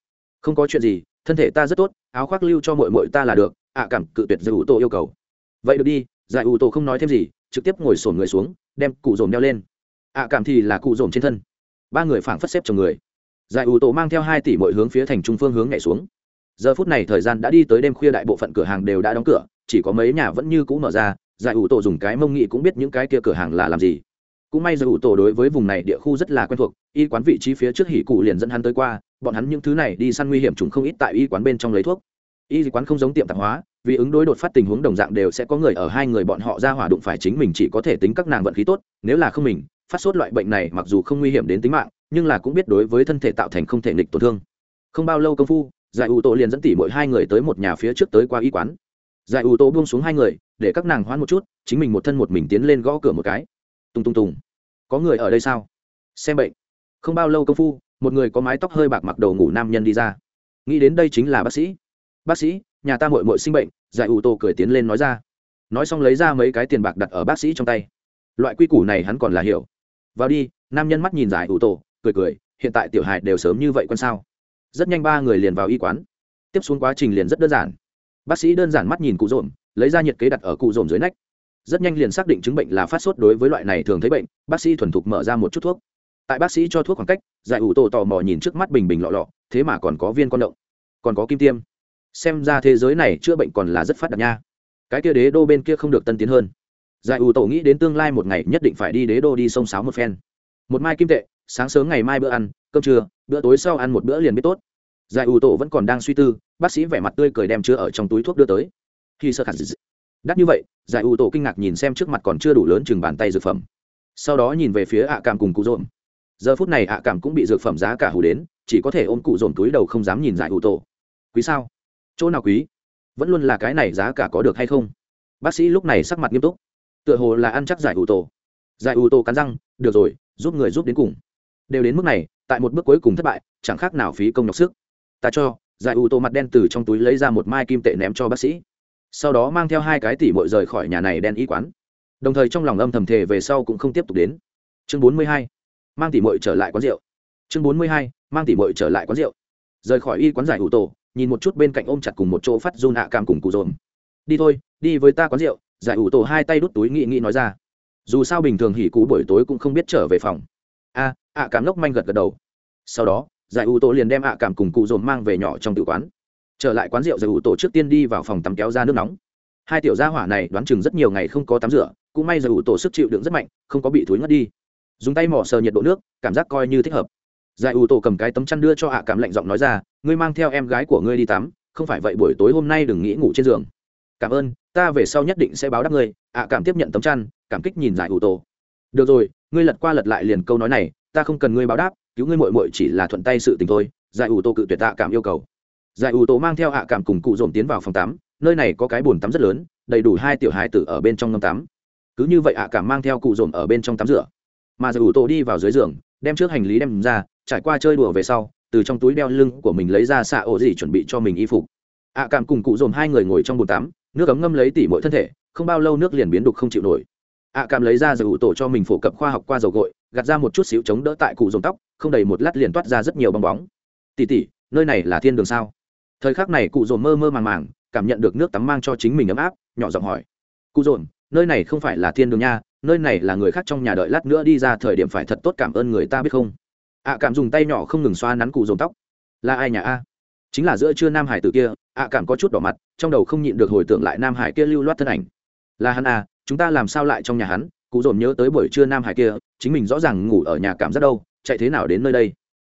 Không có chuyện gì, thân thể ta rất tốt, áo khoác lưu cho muội muội ta là được, ạ cảm cự tuyệt giải ủ tổ yêu cầu. Vậy được đi. Giải ủ tổ không nói thêm gì, trực tiếp ngồi sổn người xuống, đem cụ dồn đeo lên. Ạ cảm thì là cụ dồn trên thân. Ba người phảng phất xếp chồng người giải ủ tổ mang theo hai tỷ mọi hướng phía thành trung phương hướng nhảy xuống. Giờ phút này thời gian đã đi tới đêm khuya đại bộ phận cửa hàng đều đã đóng cửa, chỉ có mấy nhà vẫn như cũ mở ra. Giải ủ tổ dùng cái mông nghị cũng biết những cái kia cửa hàng là làm gì. Cũng may giải ủ tổ đối với vùng này địa khu rất là quen thuộc, y quán vị trí phía trước hỉ cụ liền dẫn hắn tới qua, bọn hắn những thứ này đi săn nguy hiểm chúng không ít tại y quán bên trong lấy thuốc. Y quán không giống tiệm tạp hóa, vì ứng đối đột phát tình huống đồng dạng đều sẽ có người ở hai người bọn họ ra hỏa đụng phải chính mình chỉ có thể tính các nàng vận khí tốt, nếu là không mình, phát sốt loại bệnh này mặc dù không nguy hiểm đến tính mạng nhưng là cũng biết đối với thân thể tạo thành không thể nghịch tổn thương. Không bao lâu công phu, giải ủ tổ liền dẫn tỉ mỗi hai người tới một nhà phía trước tới qua y quán. Giải ủ tổ buông xuống hai người, để các nàng hoãn một chút, chính mình một thân một mình tiến lên gõ cửa một cái. Tung tung tùng. Có người ở đây sao? Xem bệnh. Không bao lâu công phu, một người có mái tóc hơi bạc mặc đầu ngủ nam nhân đi ra. Nghĩ đến đây chính là bác sĩ. Bác sĩ, nhà ta mội mội sinh bệnh, giải ủ tổ cười tiến lên nói ra. Nói xong lấy ra mấy cái tiền bạc đặt ở bác sĩ trong tay. Loại quy củ này hắn còn là hiểu. Vào đi, nam nhân mắt nhìn giải ủ tổ cười cười, hiện tại tiểu hài đều sớm như vậy quân sao? Rất nhanh ba người liền vào y quán. Tiếp xuống quá trình liền rất đơn giản. Bác sĩ đơn giản mắt nhìn cụ dồn lấy ra nhiệt kế đặt ở cụ dồn dưới nách. Rất nhanh liền xác định chứng bệnh là phát sốt đối với loại này thường thấy bệnh, bác sĩ thuần thục mở ra một chút thuốc. Tại bác sĩ cho thuốc khoảng cách, giải ủ tổ tò mò nhìn trước mắt bình bình lọ lọ, thế mà còn có viên con động, còn có kim tiêm. Xem ra thế giới này chữa bệnh còn là rất phát đạt nha. Cái kia đế đô bên kia không được tân tiến hơn. Giải ủ tổ nghĩ đến tương lai một ngày nhất định phải đi đế đô đi sông sáo một phen. Một mai kim tệ sáng sớm ngày mai bữa ăn, cơm trưa, bữa tối sau ăn một bữa liền biết tốt. Giải ủ tổ vẫn còn đang suy tư, bác sĩ vẻ mặt tươi cười đem chứa ở trong túi thuốc đưa tới. Khi sơ khả đắt như vậy, giải ủ tổ kinh ngạc nhìn xem trước mặt còn chưa đủ lớn chừng bàn tay dược phẩm. Sau đó nhìn về phía ạ cảm cùng cụ dồn giờ phút này ạ cảm cũng bị dược phẩm giá cả hủ đến, chỉ có thể ôm cụ dồn túi đầu không dám nhìn giải ủ tổ. Quý sao? Chỗ nào quý? Vẫn luôn là cái này giá cả có được hay không? Bác sĩ lúc này sắc mặt nghiêm túc. Tựa hồ là ăn chắc giải ủ tổ. Giải ủ tổ cắn răng, được rồi, giúp người giúp đến cùng đều đến mức này, tại một bước cuối cùng thất bại, chẳng khác nào phí công nhọc sức. Ta cho, giải ủ tô mặt đen từ trong túi lấy ra một mai kim tệ ném cho bác sĩ. Sau đó mang theo hai cái tỷ mội rời khỏi nhà này đen y quán. Đồng thời trong lòng âm thầm thề về sau cũng không tiếp tục đến. Chương bốn mươi hai, mang tỷ mội trở lại quán rượu. Chương bốn mươi hai, mang tỷ mội trở lại quán rượu. Rời khỏi y quán giải ủ tổ nhìn một chút bên cạnh ôm chặt cùng một chỗ phát run hạ cam cùng cụ dồn. Đi thôi, đi với ta quán rượu, giải ủ tổ hai tay đút túi nghị nghị nói ra. Dù sao bình thường hỉ cú buổi tối cũng không biết trở về phòng. A ạ cảm lốc manh gật gật đầu. Sau đó, giải ủ tổ liền đem ạ cảm cùng cụ dồn mang về nhỏ trong tự quán. Trở lại quán rượu giải ủ tổ trước tiên đi vào phòng tắm kéo ra nước nóng. Hai tiểu gia hỏa này đoán chừng rất nhiều ngày không có tắm rửa, cũng may giải ủ tổ sức chịu đựng rất mạnh, không có bị thúi ngất đi. Dùng tay mỏ sờ nhiệt độ nước, cảm giác coi như thích hợp. Giải ủ tổ cầm cái tấm chăn đưa cho ạ cảm lạnh giọng nói ra, ngươi mang theo em gái của ngươi đi tắm, không phải vậy buổi tối hôm nay đừng nghĩ ngủ trên giường. Cảm ơn, ta về sau nhất định sẽ báo đáp ngươi. ạ cảm tiếp nhận tấm chăn, cảm kích nhìn giải ủ tổ. Được rồi, ngươi lật qua lật lại liền câu nói này ta không cần ngươi báo đáp, cứu ngươi mội mội chỉ là thuận tay sự tình thôi, giải ủ tô cự tuyệt tạ cảm yêu cầu. Giải ủ tô mang theo hạ cảm cùng cụ dồn tiến vào phòng tắm, nơi này có cái bồn tắm rất lớn, đầy đủ hai tiểu hài tử ở bên trong ngâm tắm. Cứ như vậy hạ cảm mang theo cụ dồn ở bên trong tắm rửa. Mà giải ủ tô đi vào dưới giường, đem trước hành lý đem ra, trải qua chơi đùa về sau, từ trong túi đeo lưng của mình lấy ra xạ ổ gì chuẩn bị cho mình y phục. Ạ cảm cùng cụ dồn hai người ngồi trong bồn tắm, nước ấm ngâm lấy tỉ mỗi thân thể, không bao lâu nước liền biến đục không chịu nổi. Ạ cảm lấy ra giải ủ tổ cho mình phổ cập khoa học qua dầu gội gạt ra một chút xíu chống đỡ tại cụ dồn tóc, không đầy một lát liền toát ra rất nhiều bong bóng. Tỉ tỉ nơi này là thiên đường sao? Thời khắc này cụ dồn mơ mơ màng màng, cảm nhận được nước tắm mang cho chính mình ấm áp, nhỏ giọng hỏi. Cụ dồn nơi này không phải là thiên đường nha, nơi này là người khác trong nhà đợi lát nữa đi ra thời điểm phải thật tốt cảm ơn người ta biết không? ạ cảm dùng tay nhỏ không ngừng xoa nắn cụ dồn tóc. Là ai nhà a? Chính là giữa trưa nam hải tử kia. ạ cảm có chút đỏ mặt, trong đầu không nhịn được hồi tưởng lại nam hải kia lưu loát thân ảnh. Là hắn à chúng ta làm sao lại trong nhà hắn? Cụ dồn nhớ tới buổi trưa nam hải kia chính mình rõ ràng ngủ ở nhà cảm rất đâu, chạy thế nào đến nơi đây?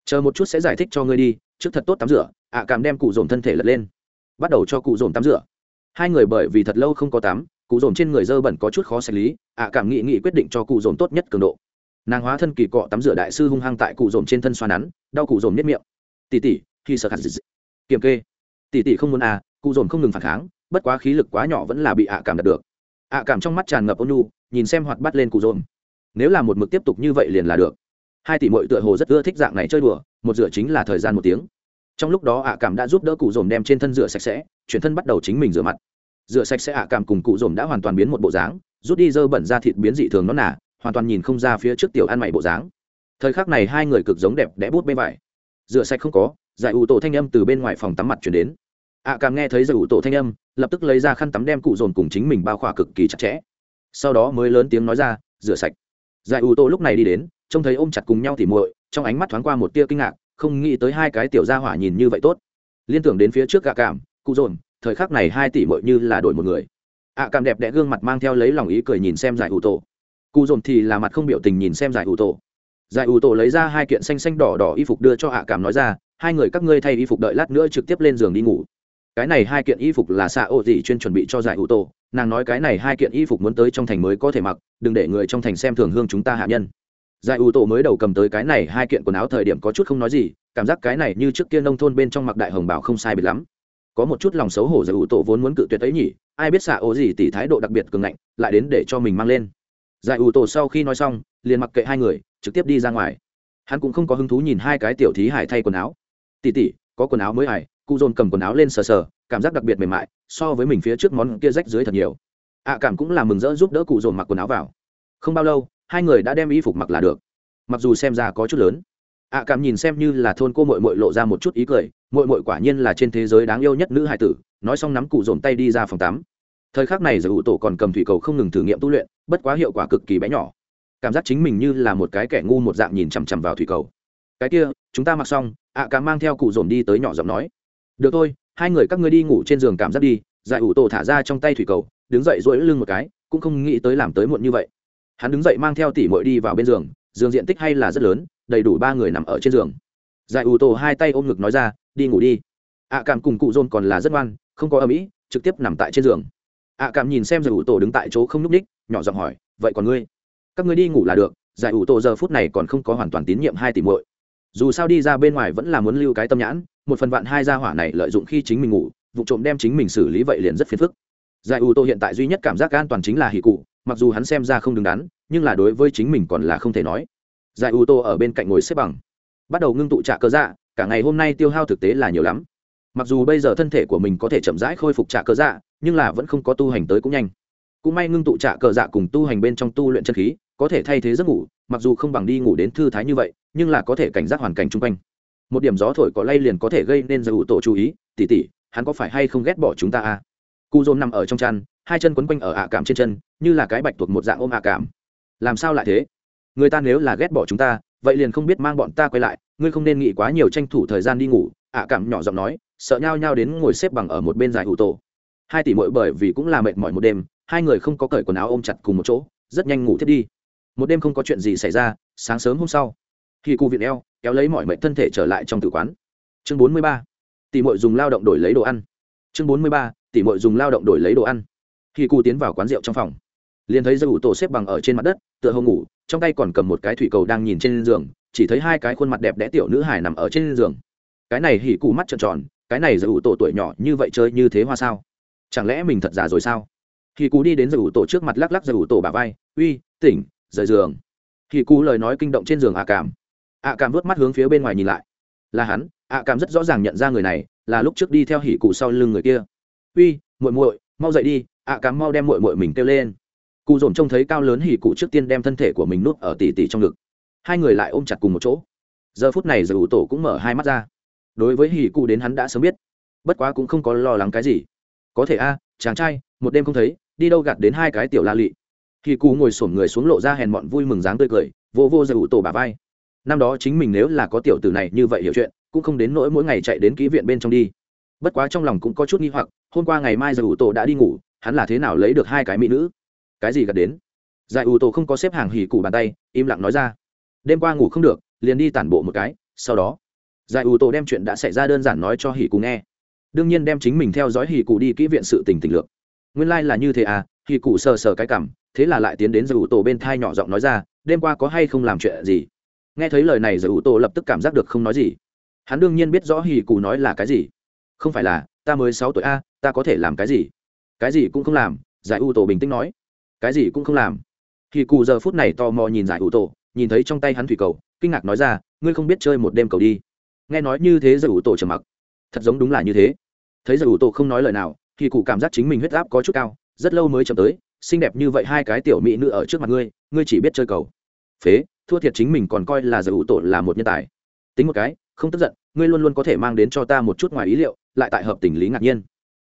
Chờ một chút sẽ giải thích cho ngươi đi, trước thật tốt tắm rửa, ạ cảm đem cụ dồn thân thể lật lên. Bắt đầu cho cụ dồn tắm rửa. Hai người bởi vì thật lâu không có tắm, cụ dồn trên người dơ bẩn có chút khó xử lý, ạ cảm nghị nghị quyết định cho cụ dồn tốt nhất cường độ. Nàng hóa thân kỳ cọ tắm rửa đại sư hung hăng tại cụ dồn trên thân xoa nắn, đau cụ dồn nhất miệng. Tỉ tỉ khi sợ khát kiềm kê. Tỉ tỉ không muốn à cụ dồn không ngừng phản kháng, bất quá khí lực quá nhỏ vẫn là bị ạ cảm đạt được. Ạ cảm trong mắt tràn ngập ôn nhu, nhìn xem hoạt bắt lên cụ dồn nếu là một mực tiếp tục như vậy liền là được. Hai tỷ mội tựa hồ rất ưa thích dạng này chơi đùa, một rửa chính là thời gian một tiếng. Trong lúc đó ạ cảm đã giúp đỡ cụ dồn đem trên thân rửa sạch sẽ, chuyển thân bắt đầu chính mình rửa mặt. Rửa sạch sẽ ạ cảm cùng cụ dồn đã hoàn toàn biến một bộ dáng, rút đi dơ bẩn ra thịt biến dị thường nó nả, hoàn toàn nhìn không ra phía trước tiểu ăn mày bộ dáng. Thời khắc này hai người cực giống đẹp đẽ bút bê vải. Rửa sạch không có, giải ủ tổ thanh âm từ bên ngoài phòng tắm mặt chuyển đến. Ạ cảm nghe thấy giải ủ tổ thanh âm, lập tức lấy ra khăn tắm đem cụ dồn cùng chính mình bao khỏa cực kỳ chặt chẽ. Sau đó mới lớn tiếng nói ra, rửa sạch giải ủ tổ lúc này đi đến, trông thấy ôm chặt cùng nhau thì muội, trong ánh mắt thoáng qua một tia kinh ngạc, không nghĩ tới hai cái tiểu gia hỏa nhìn như vậy tốt. Liên tưởng đến phía trước gạ cảm, cụ dồn, thời khắc này hai tỷ muội như là đổi một người. Ạ cảm đẹp đẽ gương mặt mang theo lấy lòng ý cười nhìn xem giải ủ tổ cụ dồn thì là mặt không biểu tình nhìn xem giải ủ tổ giải ủ tổ lấy ra hai kiện xanh xanh đỏ đỏ y phục đưa cho ạ cảm nói ra, hai người các ngươi thay y phục đợi lát nữa trực tiếp lên giường đi ngủ cái này hai kiện y phục là xạ ô gì chuyên chuẩn bị cho giải ủ tổ. Nàng nói cái này hai kiện y phục muốn tới trong thành mới có thể mặc, đừng để người trong thành xem thường hương chúng ta hạ nhân. Giải ủ tổ mới đầu cầm tới cái này hai kiện quần áo thời điểm có chút không nói gì, cảm giác cái này như trước kia nông thôn bên trong mặc đại hồng bảo không sai biệt lắm. Có một chút lòng xấu hổ giải ủ tổ vốn muốn cự tuyệt ấy nhỉ, ai biết xạ ô gì tỉ thái độ đặc biệt cường ngạnh, lại đến để cho mình mang lên. Giải ủ tổ sau khi nói xong, liền mặc kệ hai người, trực tiếp đi ra ngoài. Hắn cũng không có hứng thú nhìn hai cái tiểu thí hải thay quần áo. Tỉ tỉ có quần áo mới hải cụ dồn cầm quần áo lên sờ sờ, cảm giác đặc biệt mềm mại, so với mình phía trước món kia rách dưới thật nhiều. Ạ cảm cũng là mừng rỡ giúp đỡ cụ dồn mặc quần áo vào. Không bao lâu, hai người đã đem y phục mặc là được. Mặc dù xem ra có chút lớn, ạ cảm nhìn xem như là thôn cô mội mội lộ ra một chút ý cười mội mội quả nhiên là trên thế giới đáng yêu nhất nữ hải tử, nói xong nắm cụ dồn tay đi ra phòng tắm. Thời khắc này giải ủ tổ còn cầm thủy cầu không ngừng thử nghiệm tu luyện, bất quá hiệu quả cực kỳ bé nhỏ. Cảm giác chính mình như là một cái kẻ ngu một dạng nhìn chằm chằm vào thủy cầu. Cái kia, chúng ta mặc xong. Ạ à mang theo cụ dồn đi tới nhỏ giọng nói được thôi, hai người các ngươi đi ngủ trên giường cảm giác đi, giải ủ tổ thả ra trong tay thủy cầu, đứng dậy dỗi lưng một cái, cũng không nghĩ tới làm tới muộn như vậy. Hắn đứng dậy mang theo tỉ mội đi vào bên giường giường diện tích hay là rất lớn, đầy đủ ba người nằm ở trên giường. Giải ủ tổ hai tay ôm ngực nói ra, đi ngủ đi. Ạ cảm cùng cụ dôn còn là rất ngoan, không có âm ý trực tiếp nằm tại trên giường. Ạ cảm nhìn xem giải ủ tổ đứng tại chỗ không n ú c ních, nhỏ giọng hỏi, vậy còn ngươi? Các ngươi đi ngủ là được, giải ủ tổ giờ phút này còn không có hoàn toàn tín nhiệm hai tỷ muội. Dù sao đi ra bên ngoài vẫn là muốn lưu cái tâm nhãn một phần vạn hai gia hỏa này lợi dụng khi chính mình ngủ, vụ trộm đem chính mình xử lý vậy liền rất phiền phức. Giải ủ tô hiện tại duy nhất cảm giác an toàn chính là hỉ cụ, mặc dù hắn xem ra không đứng đắn, nhưng là đối với chính mình còn là không thể nói. Giải ủ tô ở bên cạnh ngồi xếp bằng, bắt đầu ngưng tụ trả cơ dạ cả ngày hôm nay tiêu hao thực tế là nhiều lắm. Mặc dù bây giờ thân thể của mình có thể chậm rãi khôi phục trả cơ dạ nhưng là vẫn không có tu hành tới cũng nhanh. Cũng may ngưng tụ trả cờ dạ cùng tu hành bên trong tu luyện chân khí, có thể thay thế giấc ngủ, mặc dù không bằng đi ngủ đến thư thái như vậy, nhưng là có thể cảnh giác hoàn cảnh chung quanh một điểm gió thổi có lay liền có thể gây nên giải ủ tổ chú ý, tỉ tỉ, hắn có phải hay không ghét bỏ chúng ta à? Cu dôn nằm ở trong chăn, hai chân quấn quanh ở ạ cảm trên chân, như là cái bạch tuộc một dạng ôm ạ cảm. Làm sao lại thế? Người ta nếu là ghét bỏ chúng ta, vậy liền không biết mang bọn ta quay lại, ngươi không nên nghĩ quá nhiều tranh thủ thời gian đi ngủ, ạ cảm nhỏ giọng nói, sợ nhau nhau đến ngồi xếp bằng ở một bên giải ủ tổ. Hai tỷ muội bởi vì cũng là mệt mỏi một đêm, hai người không có cởi quần áo ôm chặt cùng một chỗ, rất nhanh ngủ thiết đi. Một đêm không có chuyện gì xảy ra, sáng sớm hôm sau khi cụ viện eo kéo lấy mọi mệnh thân thể trở lại trong tử quán. Chương bốn mươi ba, tỷ mội dùng lao động đổi lấy đồ ăn. Chương bốn mươi ba, tỷ mội dùng lao động đổi lấy đồ ăn. Khi cụ tiến vào quán rượu trong phòng, liền thấy dây ủ tổ xếp bằng ở trên mặt đất, tựa hồ ngủ, trong tay còn cầm một cái thủy cầu đang nhìn trên giường, chỉ thấy hai cái khuôn mặt đẹp đẽ tiểu nữ hải nằm ở trên giường. Cái này hỉ cụ mắt trợn tròn, cái này dây ủ tổ tuổi nhỏ như vậy chơi như thế hoa sao? Chẳng lẽ mình thật già rồi sao? Khi cụ đi đến dây ủ tổ trước mặt lắc lắc dây ủ tổ bà vai, uy, tỉnh, rời giường. Khi cụ lời nói kinh động trên giường à cảm ạ cảm vớt mắt hướng phía bên ngoài nhìn lại. Là hắn, ạ cảm rất rõ ràng nhận ra người này, là lúc trước đi theo hỉ cụ sau lưng người kia. Uy, muội muội, mau dậy đi, ạ cảm mau đem muội muội mình kêu lên. Cụ dồn trông thấy cao lớn hỉ cụ trước tiên đem thân thể của mình nuốt ở tỉ tỉ trong ngực. Hai người lại ôm chặt cùng một chỗ. Giờ phút này giờ ủ tổ cũng mở hai mắt ra. Đối với hỉ cụ đến hắn đã sớm biết. Bất quá cũng không có lo lắng cái gì. Có thể a, chàng trai, một đêm không thấy, đi đâu gạt đến hai cái tiểu la lị. Hỉ cụ ngồi xổm người xuống lộ ra hèn mọn vui mừng dáng tươi cười vô vô giờ ủ tổ bà vai năm đó chính mình nếu là có tiểu tử này như vậy hiểu chuyện, cũng không đến nỗi mỗi ngày chạy đến kỹ viện bên trong đi. Bất quá trong lòng cũng có chút nghi hoặc, hôm qua ngày mai giải ủ tổ đã đi ngủ, hắn là thế nào lấy được hai cái mỹ nữ? Cái gì gặp đến? Giải ủ tổ không có xếp hàng hỉ cụ bàn tay, im lặng nói ra. Đêm qua ngủ không được, liền đi tản bộ một cái, sau đó, giải ủ tổ đem chuyện đã xảy ra đơn giản nói cho hỉ cụ nghe. Đương nhiên đem chính mình theo dõi hỉ cụ đi kỹ viện sự tình tình lược. Nguyên lai、like、là như thế à hỉ cụ sờ sờ cái cảm, thế là lại tiến đến giải ủ tổ bên thai nhỏ giọng nói ra, đêm qua có hay không làm chuyện gì? Nghe thấy lời này giải ủ tổ lập tức cảm giác được không nói gì. Hắn đương nhiên biết rõ hì cù nói là cái gì. Không phải là, ta mới sáu tuổi a, ta có thể làm cái gì? Cái gì cũng không làm giải ủ tổ bình tĩnh nói. Cái gì cũng không làm. Hì cù giờ phút này tò mò nhìn giải ủ tổ, nhìn thấy trong tay hắn thủy cầu, kinh ngạc nói ra, ngươi không biết chơi một đêm cầu đi. Nghe nói như thế giải ủ tổ trầm mặc. Thật giống đúng là như thế. Thấy giải ủ tổ không nói lời nào hì cù cảm giác chính mình huyết áp có chút cao, rất lâu mới chậm tới, xinh đẹp như vậy hai cái tiểu mỹ nữ ở trước mặt ngươi ngươi chỉ biết chơi cầu. Phế thua thiệt chính mình còn coi là giải ủ tổ là một nhân tài. Tính một cái không tức giận ngươi luôn luôn có thể mang đến cho ta một chút ngoài ý liệu lại tại hợp tình lý ngạc nhiên.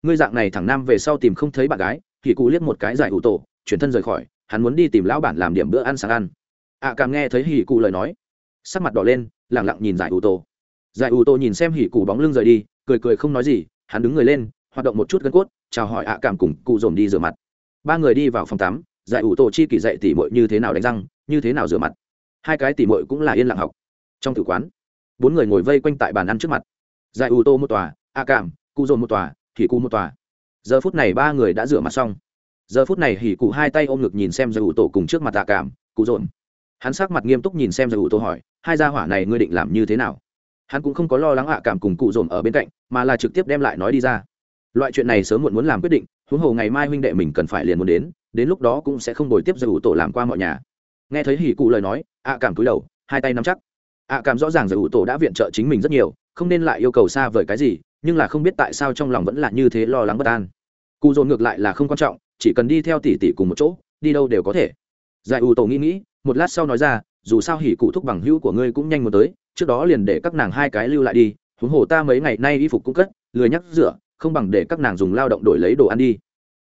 Ngươi dạng này thẳng nam về sau tìm không thấy bạn gái thì cụ liếc một cái giải ủ tổ chuyển thân rời khỏi hắn muốn đi tìm lão bản làm điểm bữa ăn sáng ăn. Ạ à, càng nghe thấy hỉ cụ lời nói sắc mặt đỏ lên lẳng lặng nhìn giải ủ tổ. Giải ủ tổ nhìn xem hỉ cụ bóng lưng rời đi cười cười không nói gì hắn đứng người lên hoạt động một chút gân cốt chào hỏi ạ à cảm cùng cụ dồn đi rửa mặt. Ba người đi vào phòng tắm giải ủ tổ chi kỷ dạy tỉ mội như thế nào đánh răng như thế nào rửa mặt hai cái tỉ mội cũng là yên lặng học. Trong tử quán, bốn người ngồi vây quanh tại bàn ăn trước mặt. Giải ưu tô một tòa a cảm cụ dồn một tòa, hỉ cụ một tòa. Giờ phút này ba người đã rửa mặt xong. Giờ phút này hỉ cụ hai tay ôm ngực nhìn xem giải ưu tổ cùng trước mặt a cảm cụ dồn hắn sắc mặt nghiêm túc nhìn xem giải ưu tô hỏi, hai gia hỏa này ngươi định làm như thế nào? Hắn cũng không có lo lắng ạ cảm cùng cụ dồn ở bên cạnh, mà là trực tiếp đem lại nói đi ra. Loại chuyện này sớm muộn muốn làm quyết định, huống hồ ngày mai huynh đệ mình cần phải liền muốn đến đến lúc đó cũng sẽ không đổi tiếp giải ủ tổ làm qua mọi nhà nghe thấy hỉ cụ lời nói, ạ cảm cúi đầu, hai tay nắm chắc. Ạ cảm rõ ràng giải ủ tổ đã viện trợ chính mình rất nhiều, không nên lại yêu cầu xa vời cái gì, nhưng là không biết tại sao trong lòng vẫn là như thế lo lắng bất an. Cụ dồn ngược lại là không quan trọng, chỉ cần đi theo tỷ tỷ cùng một chỗ, đi đâu đều có thể. Giải ủ tổ nghĩ nghĩ, một lát sau nói ra, dù sao hỉ cụ thúc bằng hữu của ngươi cũng nhanh một tới, trước đó liền để các nàng hai cái lưu lại đi, huống hồ ta mấy ngày nay y phục cũng cất, lười nhắc rửa, không bằng để các nàng dùng lao động đổi lấy đồ ăn đi.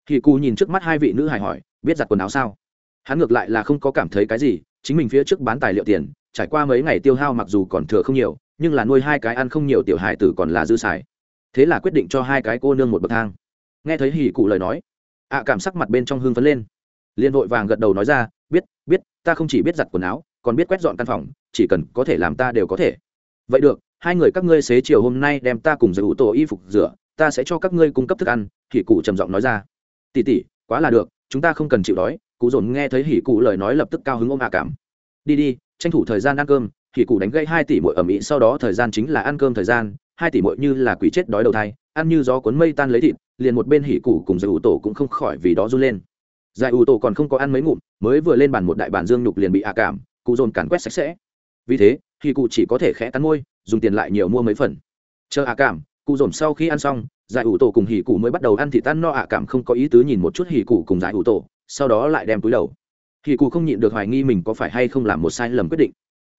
Hỉ cụ nhìn trước mắt hai vị nữ hài hỏi, biết giặt quần áo sao? Hắn ngược lại là không có cảm thấy cái gì, chính mình phía trước bán tài liệu tiền, trải qua mấy ngày tiêu hao mặc dù còn thừa không nhiều, nhưng là nuôi hai cái ăn không nhiều tiểu hài tử còn là dư xài. Thế là quyết định cho hai cái cô nương một bậc thang. Nghe thấy hỉ cụ lời nói, ạ cảm sắc mặt bên trong hương phấn lên. Liên vội vàng gật đầu nói ra, biết biết, ta không chỉ biết giặt quần áo, còn biết quét dọn căn phòng, chỉ cần có thể làm ta đều có thể. Vậy được, hai người các ngươi xế chiều hôm nay đem ta cùng giữ tổ y phục rửa, ta sẽ cho các ngươi cung cấp thức ăn, hỉ cụ trầm giọng nói ra. Tỉ tỉ quá là được, chúng ta không cần chịu đói cụ dồn nghe thấy hỉ cụ lời nói lập tức cao hứng ôm à cảm. Đi đi, tranh thủ thời gian ăn cơm, hỉ cụ đánh gây hai tỷ mội ở mỹ, sau đó thời gian chính là ăn cơm thời gian, hai tỷ mội như là quỷ chết đói đầu thai, ăn như gió cuốn mây tan lấy thịt, liền một bên hỉ cụ cùng giải ủ tổ cũng không khỏi vì đó run lên. Giải ủ tổ còn không có ăn mấy ngụm, mới vừa lên bàn một đại bàn dương nhục liền bị à cảm cụ dồn càn quét sạch sẽ. Vì thế, hỉ cụ chỉ có thể khẽ cắn môi, dùng tiền lại nhiều mua mấy phần. Chờ à cảm cụ dồn sau khi ăn xong giải ủ tổ cùng hỉ cụ mới bắt đầu ăn thịt tan no ạ cảm không có ý tứ nhìn một chút hỉ cụ cùng giải ủ tổ sau đó lại đem túi đầu. Thì cụ không nhịn được hoài nghi mình có phải hay không làm một sai lầm quyết định.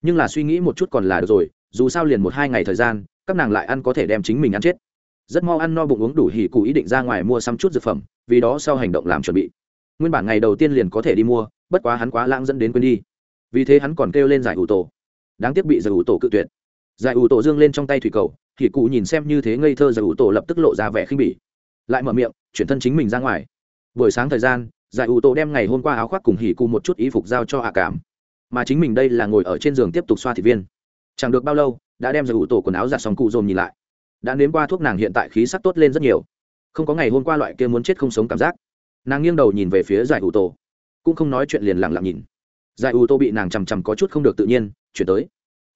Nhưng là suy nghĩ một chút còn là được rồi, dù sao liền một hai ngày thời gian, các nàng lại ăn có thể đem chính mình ăn chết. Rất mau ăn no bụng uống đủ hỉ cụ ý định ra ngoài mua xăm chút dược phẩm, vì đó sau hành động làm chuẩn bị. Nguyên bản ngày đầu tiên liền có thể đi mua, bất quá hắn quá lãng dẫn đến quên đi. Vì thế hắn còn kêu lên giải ủ tổ. Đáng tiếc bị giải ủ tổ cự tuyệt. Giải ủ tổ dương lên trong tay thủy cầu, hỉ cụ nhìn xem như thế ngây thơ giải ủ tổ lập tức lộ ra vẻ khinh bỉ. Lại mở miệng, chuyển thân chính mình ra ngoài. Buổi sáng thời gian giải ủ tổ đem ngày hôm qua áo khoác cùng hỉ cụ một chút ý phục giao cho hạ cảm. Mà chính mình đây là ngồi ở trên giường tiếp tục xoa thị viên. Chẳng được bao lâu, đã đem giải ủ tổ quần áo giặt xong cụ dồn nhìn lại. Đã nếm qua thuốc nàng hiện tại khí sắc tốt lên rất nhiều. Không có ngày hôm qua loại kia muốn chết không sống cảm giác. Nàng nghiêng đầu nhìn về phía giải ủ tổ. Cũng không nói chuyện liền lặng lặng nhìn. Giải ủ tổ bị nàng chằm chằm có chút không được tự nhiên, chuyển tới.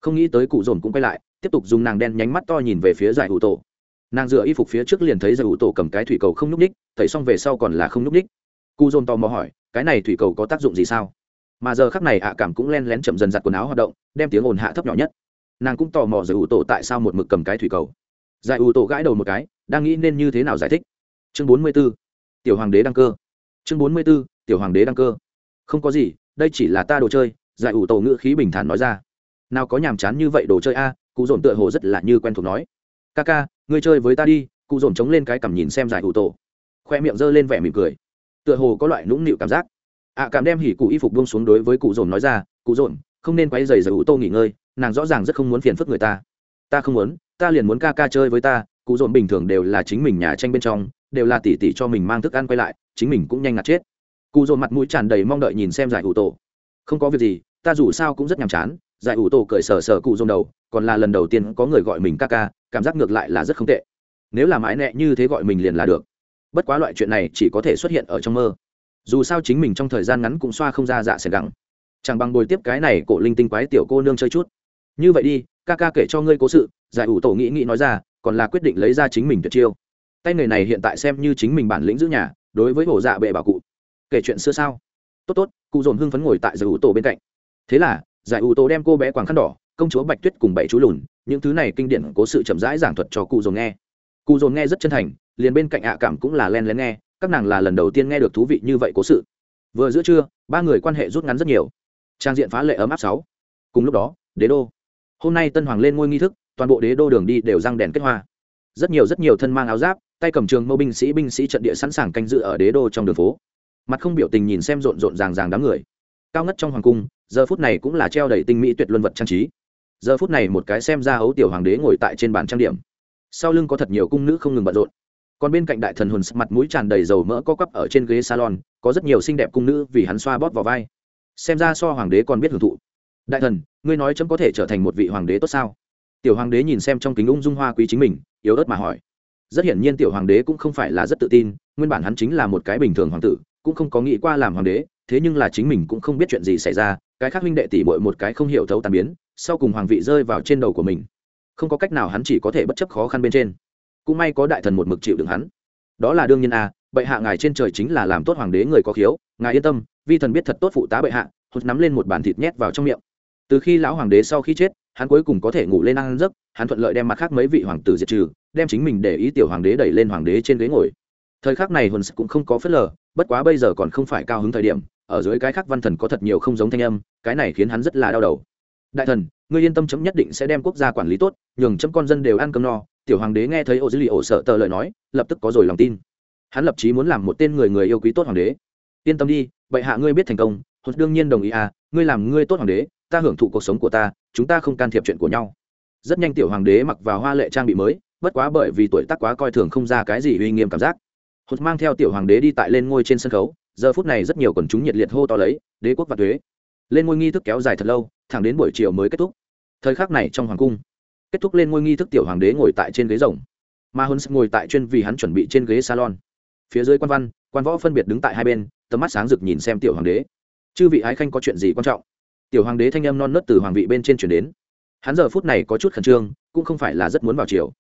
Không nghĩ tới cụ dồn cũng quay lại, tiếp tục dùng nàng đen nhánh mắt to nhìn về phía giải ủ tổ. Nàng dựa y phục phía trước liền thấy giải ủ tổ cầm cái thủy cầu không nhúc ních thấy xong về sau còn là không nhúc ních cu dồn tò mò hỏi, cái này thủy cầu có tác dụng gì sao? Mà giờ khắc này ạ cảm cũng len lén chậm dần giặt quần áo hoạt động, đem tiếng ồn hạ thấp nhỏ nhất. Nàng cũng tò mò giải ủ tổ tại sao một mực cầm cái thủy cầu. Giải ủ tổ gãi đầu một cái, đang nghĩ nên như thế nào giải thích. Chương bốn mươi b ố tiểu hoàng đế đăng cơ. Chương bốn mươi b ố tiểu hoàng đế đăng cơ. Không có gì, đây chỉ là ta đồ chơi, giải ủ tổ ngữ khí bình thản nói ra. Nào có nhàm chán như vậy đồ chơi a, cụ dồn tựa hồ rất là như quen thuộc nói. Ca ca, ngươi chơi với ta đi. Cụ dồn chống lên cái cằm nhìn xem giải ủ tổ. Khoe miệng g ơ lên vẻ mỉm cười tựa hồ có loại nũng nịu cảm giác. Ạ cảm đem hỉ cụ y phục buông xuống đối với cụ dồn nói ra, cụ dồn, không nên quay dày giải ủ tô nghỉ ngơi, nàng rõ ràng rất không muốn phiền phức người ta. Ta không muốn, ta liền muốn ca ca chơi với ta, cụ dồn bình thường đều là chính mình nhà tranh bên trong, đều là tỉ tỉ cho mình mang thức ăn quay lại, chính mình cũng nhanh ngạt chết. Cụ dồn mặt mũi tràn đầy mong đợi nhìn xem giải ủ tổ không có việc gì, ta dù sao cũng rất nhàm chán. Giải ủ tổ cởi sờ sờ cụ dồn đầu, còn là lần đầu tiên có người gọi mình ca ca, cảm giác ngược lại là rất không tệ. Nếu là mãi nẹ như thế gọi mình liền là được bất quá loại chuyện này chỉ có thể xuất hiện ở trong mơ. Dù sao chính mình trong thời gian ngắn cũng xoa không ra dạ sẻng gắng chẳng bằng bồi tiếp cái này cổ linh tinh quái tiểu cô nương chơi chút. Như vậy đi, ca ca kể cho ngươi cố sự, giải ủ tổ nghĩ nghĩ nói ra, còn là quyết định lấy ra chính mình tuyệt chiêu. Tay người này hiện tại xem như chính mình bản lĩnh giữ nhà, đối với hổ dạ bệ bảo cụ. Kể chuyện xưa sao? Tốt tốt, cụ dồn hưng phấn ngồi tại giải ủ tổ bên cạnh. Thế là, giải ủ tổ đem cô bé quàng khăn đỏ, công chúa bạch tuyết cùng bảy chú lùn, những thứ này kinh điển cố sự chậm rãi giảng thuật cho cụ dồn nghe. Cụ dồn nghe rất chân thành liền bên cạnh ạ cảm cũng là len lén nghe, các nàng là lần đầu tiên nghe được thú vị như vậy cố sự. Vừa giữa trưa, ba người quan hệ rút ngắn rất nhiều. Trang diện phá lệ ấm áp sáu. Cùng lúc đó, đế đô. Hôm nay tân hoàng lên ngôi nghi thức, toàn bộ đế đô đường đi đều răng đèn kết hoa. Rất nhiều rất nhiều thân mang áo giáp, tay cầm trường mâu binh sĩ binh sĩ trận địa sẵn sàng canh dự ở đế đô trong đường phố. Mặt không biểu tình nhìn xem rộn rộn ràng ràng đám người. Cao ngất trong hoàng cung, giờ phút này cũng là treo đầy tinh mỹ tuyệt luân vật trang trí. Giờ phút này một cái xem ra hấu tiểu hoàng đế ngồi tại trên bàn trang điểm. Sau lưng có thật nhiều cung nữ không ngừng bận rộn còn bên cạnh đại thần hồn mặt mũi tràn đầy dầu mỡ co quắp ở trên ghế salon, có rất nhiều xinh đẹp cung nữ vì hắn xoa bóp vào vai. Xem ra so hoàng đế còn biết hưởng thụ. Đại thần, ngươi nói chấm có thể trở thành một vị hoàng đế tốt sao? Tiểu hoàng đế nhìn xem trong kính ung dung hoa quý chính mình, yếu ớt mà hỏi. Rất hiển nhiên tiểu hoàng đế cũng không phải là rất tự tin, nguyên bản hắn chính là một cái bình thường hoàng tử, cũng không có nghĩ qua làm hoàng đế, thế nhưng là chính mình cũng không biết chuyện gì xảy ra, cái khác huynh đệ tỷ bội một cái không hiểu thấu tàn biến, sau cùng hoàng vị rơi vào trên đầu của mình. Không có cách nào hắn chỉ có thể bất chấp khó khăn bên trên cũng may có đại thần một mực chịu đựng hắn. Đó là đương nhiên a à, bệ hạ ngài trên trời chính là làm tốt hoàng đế người có khiếu ngài yên tâm vi thần biết thật tốt phụ tá bệ hạ hốt nắm lên một bàn thịt nhét vào trong miệng. Từ khi lão hoàng đế sau khi chết hắn cuối cùng có thể ngủ lên ăn giấc hắn thuận lợi đem mặt khác mấy vị hoàng tử diệt trừ đem chính mình để ý tiểu hoàng đế đẩy lên hoàng đế trên ghế ngồi. Thời khắc này hồn cũng không có phớt lờ bất quá bây giờ còn không phải cao hứng thời điểm ở dưới cái khác văn thần có thật nhiều không giống thanh âm cái này khiến hắn rất là đau đầu. Đại thần ngươi yên tâm chấm nhất định sẽ đem quốc gia quản lý tốt nhường chấm con dân đều ăn cơm no tiểu hoàng đế nghe thấy ô dữ lì ổ sợ tờ lời nói, lập tức có rồi lòng tin. Hắn lập chí muốn làm một tên người người yêu quý tốt hoàng đế. Yên tâm đi, bệ hạ ngươi biết thành công hốt đương nhiên đồng ý à ngươi làm ngươi tốt hoàng đế, ta hưởng thụ cuộc sống của ta, chúng ta không can thiệp chuyện của nhau. Rất nhanh tiểu hoàng đế mặc vào hoa lệ trang bị mới, bất quá bởi vì tuổi tác quá coi thường không ra cái gì uy nghiêm cảm giác. Hốt mang theo tiểu hoàng đế đi tại lên ngôi trên sân khấu, giờ phút này rất nhiều quần chúng nhiệt liệt hô to lấy, đế quốc và thuế lên ngôi nghi thức kéo dài thật lâu, thẳng đến buổi chiều mới kết thúc. Thời khắc này trong hoàng cung kết thúc lên ngôi nghi thức tiểu hoàng đế ngồi tại trên ghế rồng. Mà hơn ngồi tại chuyên vì hắn chuẩn bị trên ghế salon. Phía dưới quan văn, quan võ phân biệt đứng tại hai bên, tầm mắt sáng rực nhìn xem tiểu hoàng đế. Chư vị ái khanh có chuyện gì quan trọng? Tiểu hoàng đế thanh âm non nớt từ hoàng vị bên trên chuyển đến. Hắn giờ phút này có chút khẩn trương, cũng không phải là rất muốn vào chiều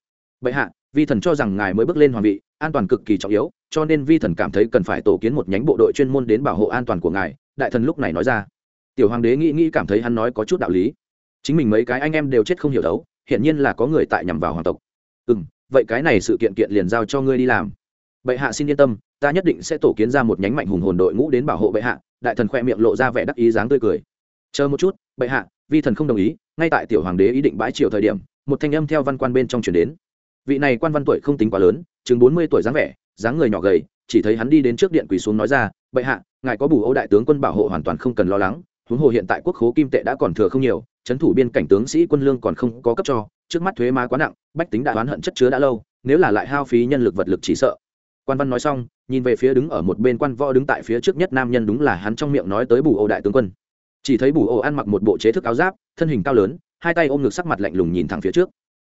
bệ hạ, vi thần cho rằng ngài mới bước lên hoàng vị, an toàn cực kỳ trọng yếu, cho nên vi thần cảm thấy cần phải tổ kiến một nhánh bộ đội chuyên môn đến bảo hộ an toàn của ngài, đại thần lúc này nói ra. Tiểu hoàng đế nghĩ nghĩ cảm thấy hắn nói có chút đạo lý. Chính mình mấy cái anh em đều chết không hiểu đấu hiện nhiên là có người tại nhằm vào hoàng tộc. Ừ m vậy cái này sự kiện kiện liền giao cho ngươi đi làm. Bệ hạ xin yên tâm, ta nhất định sẽ tổ kiến ra một nhánh mạnh hùng hồn đội ngũ đến bảo hộ bệ hạ, đại thần khoe miệng lộ ra vẻ đắc ý dáng tươi cười. Chờ một chút, bệ hạ, vi thần không đồng ý, ngay tại tiểu hoàng đế ý định bãi triều thời điểm, một thanh âm theo văn quan bên trong chuyển đến. Vị này quan văn tuổi không tính quá lớn, chừng bốn mươi tuổi dáng vẻ, dáng người nhỏ gầy, chỉ thấy hắn đi đến trước điện quỳ xuống nói ra, bệ hạ, ngài có bù ô đại tướng quân bảo hộ hoàn toàn không cần lo lắng huống hồ hiện tại quốc khố kim tệ đã còn thừa không nhiều trấn thủ biên cảnh tướng sĩ quân lương còn không có cấp cho, trước mắt thuế má quá nặng, bách tính đã oán hận chất chứa đã lâu, nếu là lại hao phí nhân lực vật lực chỉ sợ. Quan văn nói xong, nhìn về phía đứng ở một bên quan võ đứng tại phía trước nhất nam nhân đúng là hắn trong miệng nói tới bù ô đại tướng quân. Chỉ thấy bù ô ăn mặc một bộ chế thức áo giáp, thân hình cao lớn, hai tay ôm ngực sắc mặt lạnh lùng nhìn thẳng phía trước.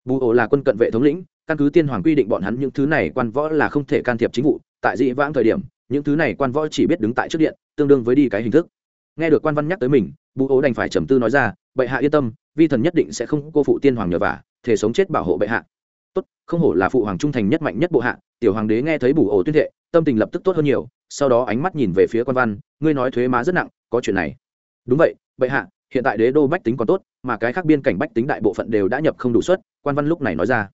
Bù ô là quân cận vệ thống lĩnh, căn cứ tiên hoàng quy định bọn hắn những thứ này quan võ là không thể can thiệp chính vụ, tại dị vãng thời điểm, những thứ này quan võ chỉ biết đứng tại trước điện, tương đương với đi cái hình thức nghe được quan văn nhắc tới mình, bù ố đành phải trầm tư nói ra, bệ hạ yên tâm, vi thần nhất định sẽ không cô phụ tiên hoàng nhờ vả, thể sống chết bảo hộ bệ hạ. Tốt, không hổ là phụ hoàng trung thành nhất mạnh nhất bộ hạ, tiểu hoàng đế nghe thấy bù ổ tuyên thệ, tâm tình lập tức tốt hơn nhiều, sau đó ánh mắt nhìn về phía quan văn, ngươi nói thuế má rất nặng, có chuyện này. Đúng vậy, bệ hạ, hiện tại đế đô bách tính còn tốt, mà cái khác biên cảnh bách tính đại bộ phận đều đã nhập không đủ suất, quan văn lúc này nói ra.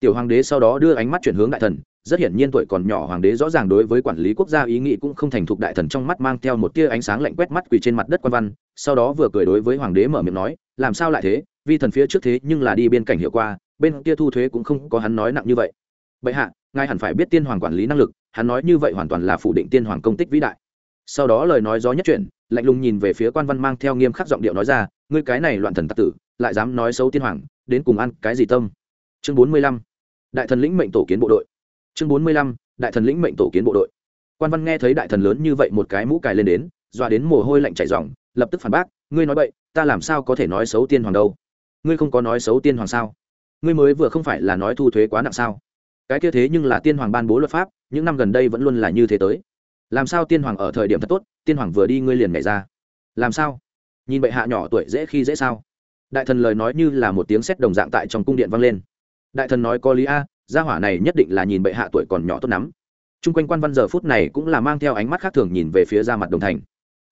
Tiểu hoàng đế sau đó đưa ánh mắt chuyển hướng đại thần rất hiển nhiên tuổi còn nhỏ hoàng đế rõ ràng đối với quản lý quốc gia ý nghĩ cũng không thành thục đại thần trong mắt mang theo một tia ánh sáng lạnh quét mắt quỳ trên mặt đất quan văn, sau đó vừa cười đối với hoàng đế mở miệng nói, làm sao lại thế? Vi thần phía trước thế nhưng là đi biên cảnh hiệu qua, bên kia thu thuế cũng không có hắn nói nặng như vậy. Bệ hạ, ngài hẳn phải biết tiên hoàng quản lý năng lực, hắn nói như vậy hoàn toàn là phủ định tiên hoàng công tích vĩ đại. Sau đó lời nói gió nhất chuyển, lạnh lùng nhìn về phía quan văn mang theo nghiêm khắc giọng điệu nói ra, ngươi cái này loạn thần tặc tử, lại dám nói xấu tiên hoàng, đến cùng ăn cái gì tâm? Chương bốn mươi lăm, đại thần lĩnh mệnh tổ kiến bộ đội chương bốn mươi lăm, đại thần lĩnh mệnh tổ kiến bộ đội. Quan văn nghe thấy đại thần lớn như vậy một cái mũ cài lên đến doa đến mồ hôi lạnh chảy ròng, lập tức phản bác, ngươi nói vậy ta làm sao có thể nói xấu tiên hoàng đâu? Ngươi không có nói xấu tiên hoàng sao? Ngươi mới vừa không phải là nói thu thuế quá nặng sao? Cái kia thế nhưng là tiên hoàng ban bố luật pháp, những năm gần đây vẫn luôn là như thế tới. Làm sao tiên hoàng ở thời điểm thật tốt, tiên hoàng vừa đi ngươi liền nhảy ra? Làm sao? Nhìn bệ hạ nhỏ tuổi dễ khi dễ sao? Đại thần lời nói như là một tiếng sét đồng dạng tại trong cung điện vang lên. Đại thần nói có lý a gia hỏa này nhất định là nhìn bệ hạ tuổi còn nhỏ tốt lắm. Chung quanh quan văn giờ phút này cũng là mang theo ánh mắt khác thường nhìn về phía ra mặt đồng thành.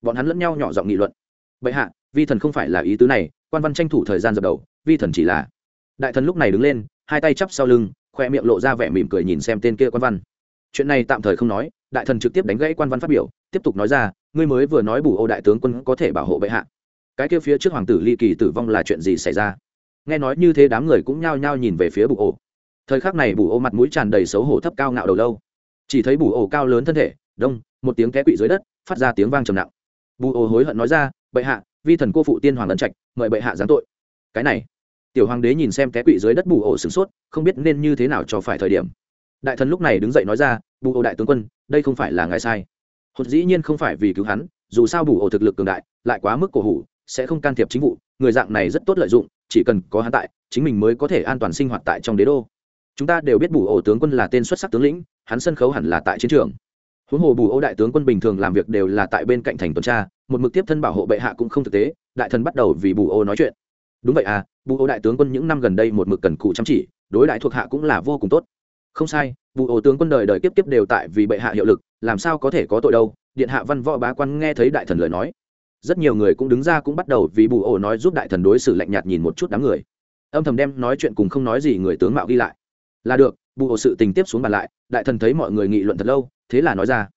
Bọn hắn lẫn nhau nhỏ giọng nghị luận. Bệ hạ, vi thần không phải là ý tứ này, quan văn tranh thủ thời gian dập đầu, vi thần chỉ là. Đại thần lúc này đứng lên, hai tay chắp sau lưng, khoe miệng lộ ra vẻ mỉm cười nhìn xem tên kia quan văn. Chuyện này tạm thời không nói, đại thần trực tiếp đánh gãy quan văn phát biểu, tiếp tục nói ra, ngươi mới vừa nói bù ô đại tướng quân có thể bảo hộ bệ hạ. Cái kia phía trước hoàng tử ly kỳ tử vong là chuyện gì xảy ra? Nghe nói như thế đám người cũng nhao nhao nhìn về phía bù ô thời khắc này bù ô mặt mũi tràn đầy xấu hổ thấp cao ngạo đầu lâu. Chỉ thấy bù ô cao lớn thân thể, đông, một tiếng té quỵ dưới đất, phát ra tiếng vang trầm nặng. Bù ô hối hận nói ra, bệ hạ, vi thần cô phụ tiên hoàng ấn trạch, mời bệ hạ giáng tội. Cái này, tiểu hoàng đế nhìn xem té quỵ dưới đất bù ô sửng sốt, không biết nên như thế nào cho phải thời điểm. Đại thần lúc này đứng dậy nói ra, bù ô đại tướng quân, đây không phải là ngài sai. Hột dĩ nhiên không phải vì cứu hắn, dù sao bù ô thực lực cường đại, lại quá mức cổ hủ, sẽ không can thiệp chính vụ, người dạng này rất tốt lợi dụng, chỉ cần có hắn tại, chính mình mới có thể an toàn sinh hoạt tại trong đế đô chúng ta đều biết bù ổ tướng quân là tên xuất sắc tướng lĩnh, hắn sân khấu hẳn là tại chiến trường. Huống hồ bù ô đại tướng quân bình thường làm việc đều là tại bên cạnh thành tuần tra, một mực tiếp thân bảo hộ bệ hạ cũng không thực tế, đại thần bắt đầu vì bù ô nói chuyện. Đúng vậy à bù ô đại tướng quân những năm gần đây một mực cần cụ chăm chỉ, đối đại thuộc hạ cũng là vô cùng tốt. Không sai, bù ô tướng quân đời đời tiếp tiếp đều tại vì bệ hạ hiệu lực, làm sao có thể có tội đâu, điện hạ văn võ bá quan nghe thấy đại thần lời nói. Rất nhiều người cũng đứng ra cũng bắt đầu vì bù ô nói giúp đại thần đối xử lạnh nhạt nhìn một chút đám người. Âm thầm đem nói chuyện cùng không nói gì người tướng mạo ghi lại là được, bù ô sự tình tiếp xuống bàn lại, đại thần thấy mọi người nghị luận thật lâu, thế là nói ra.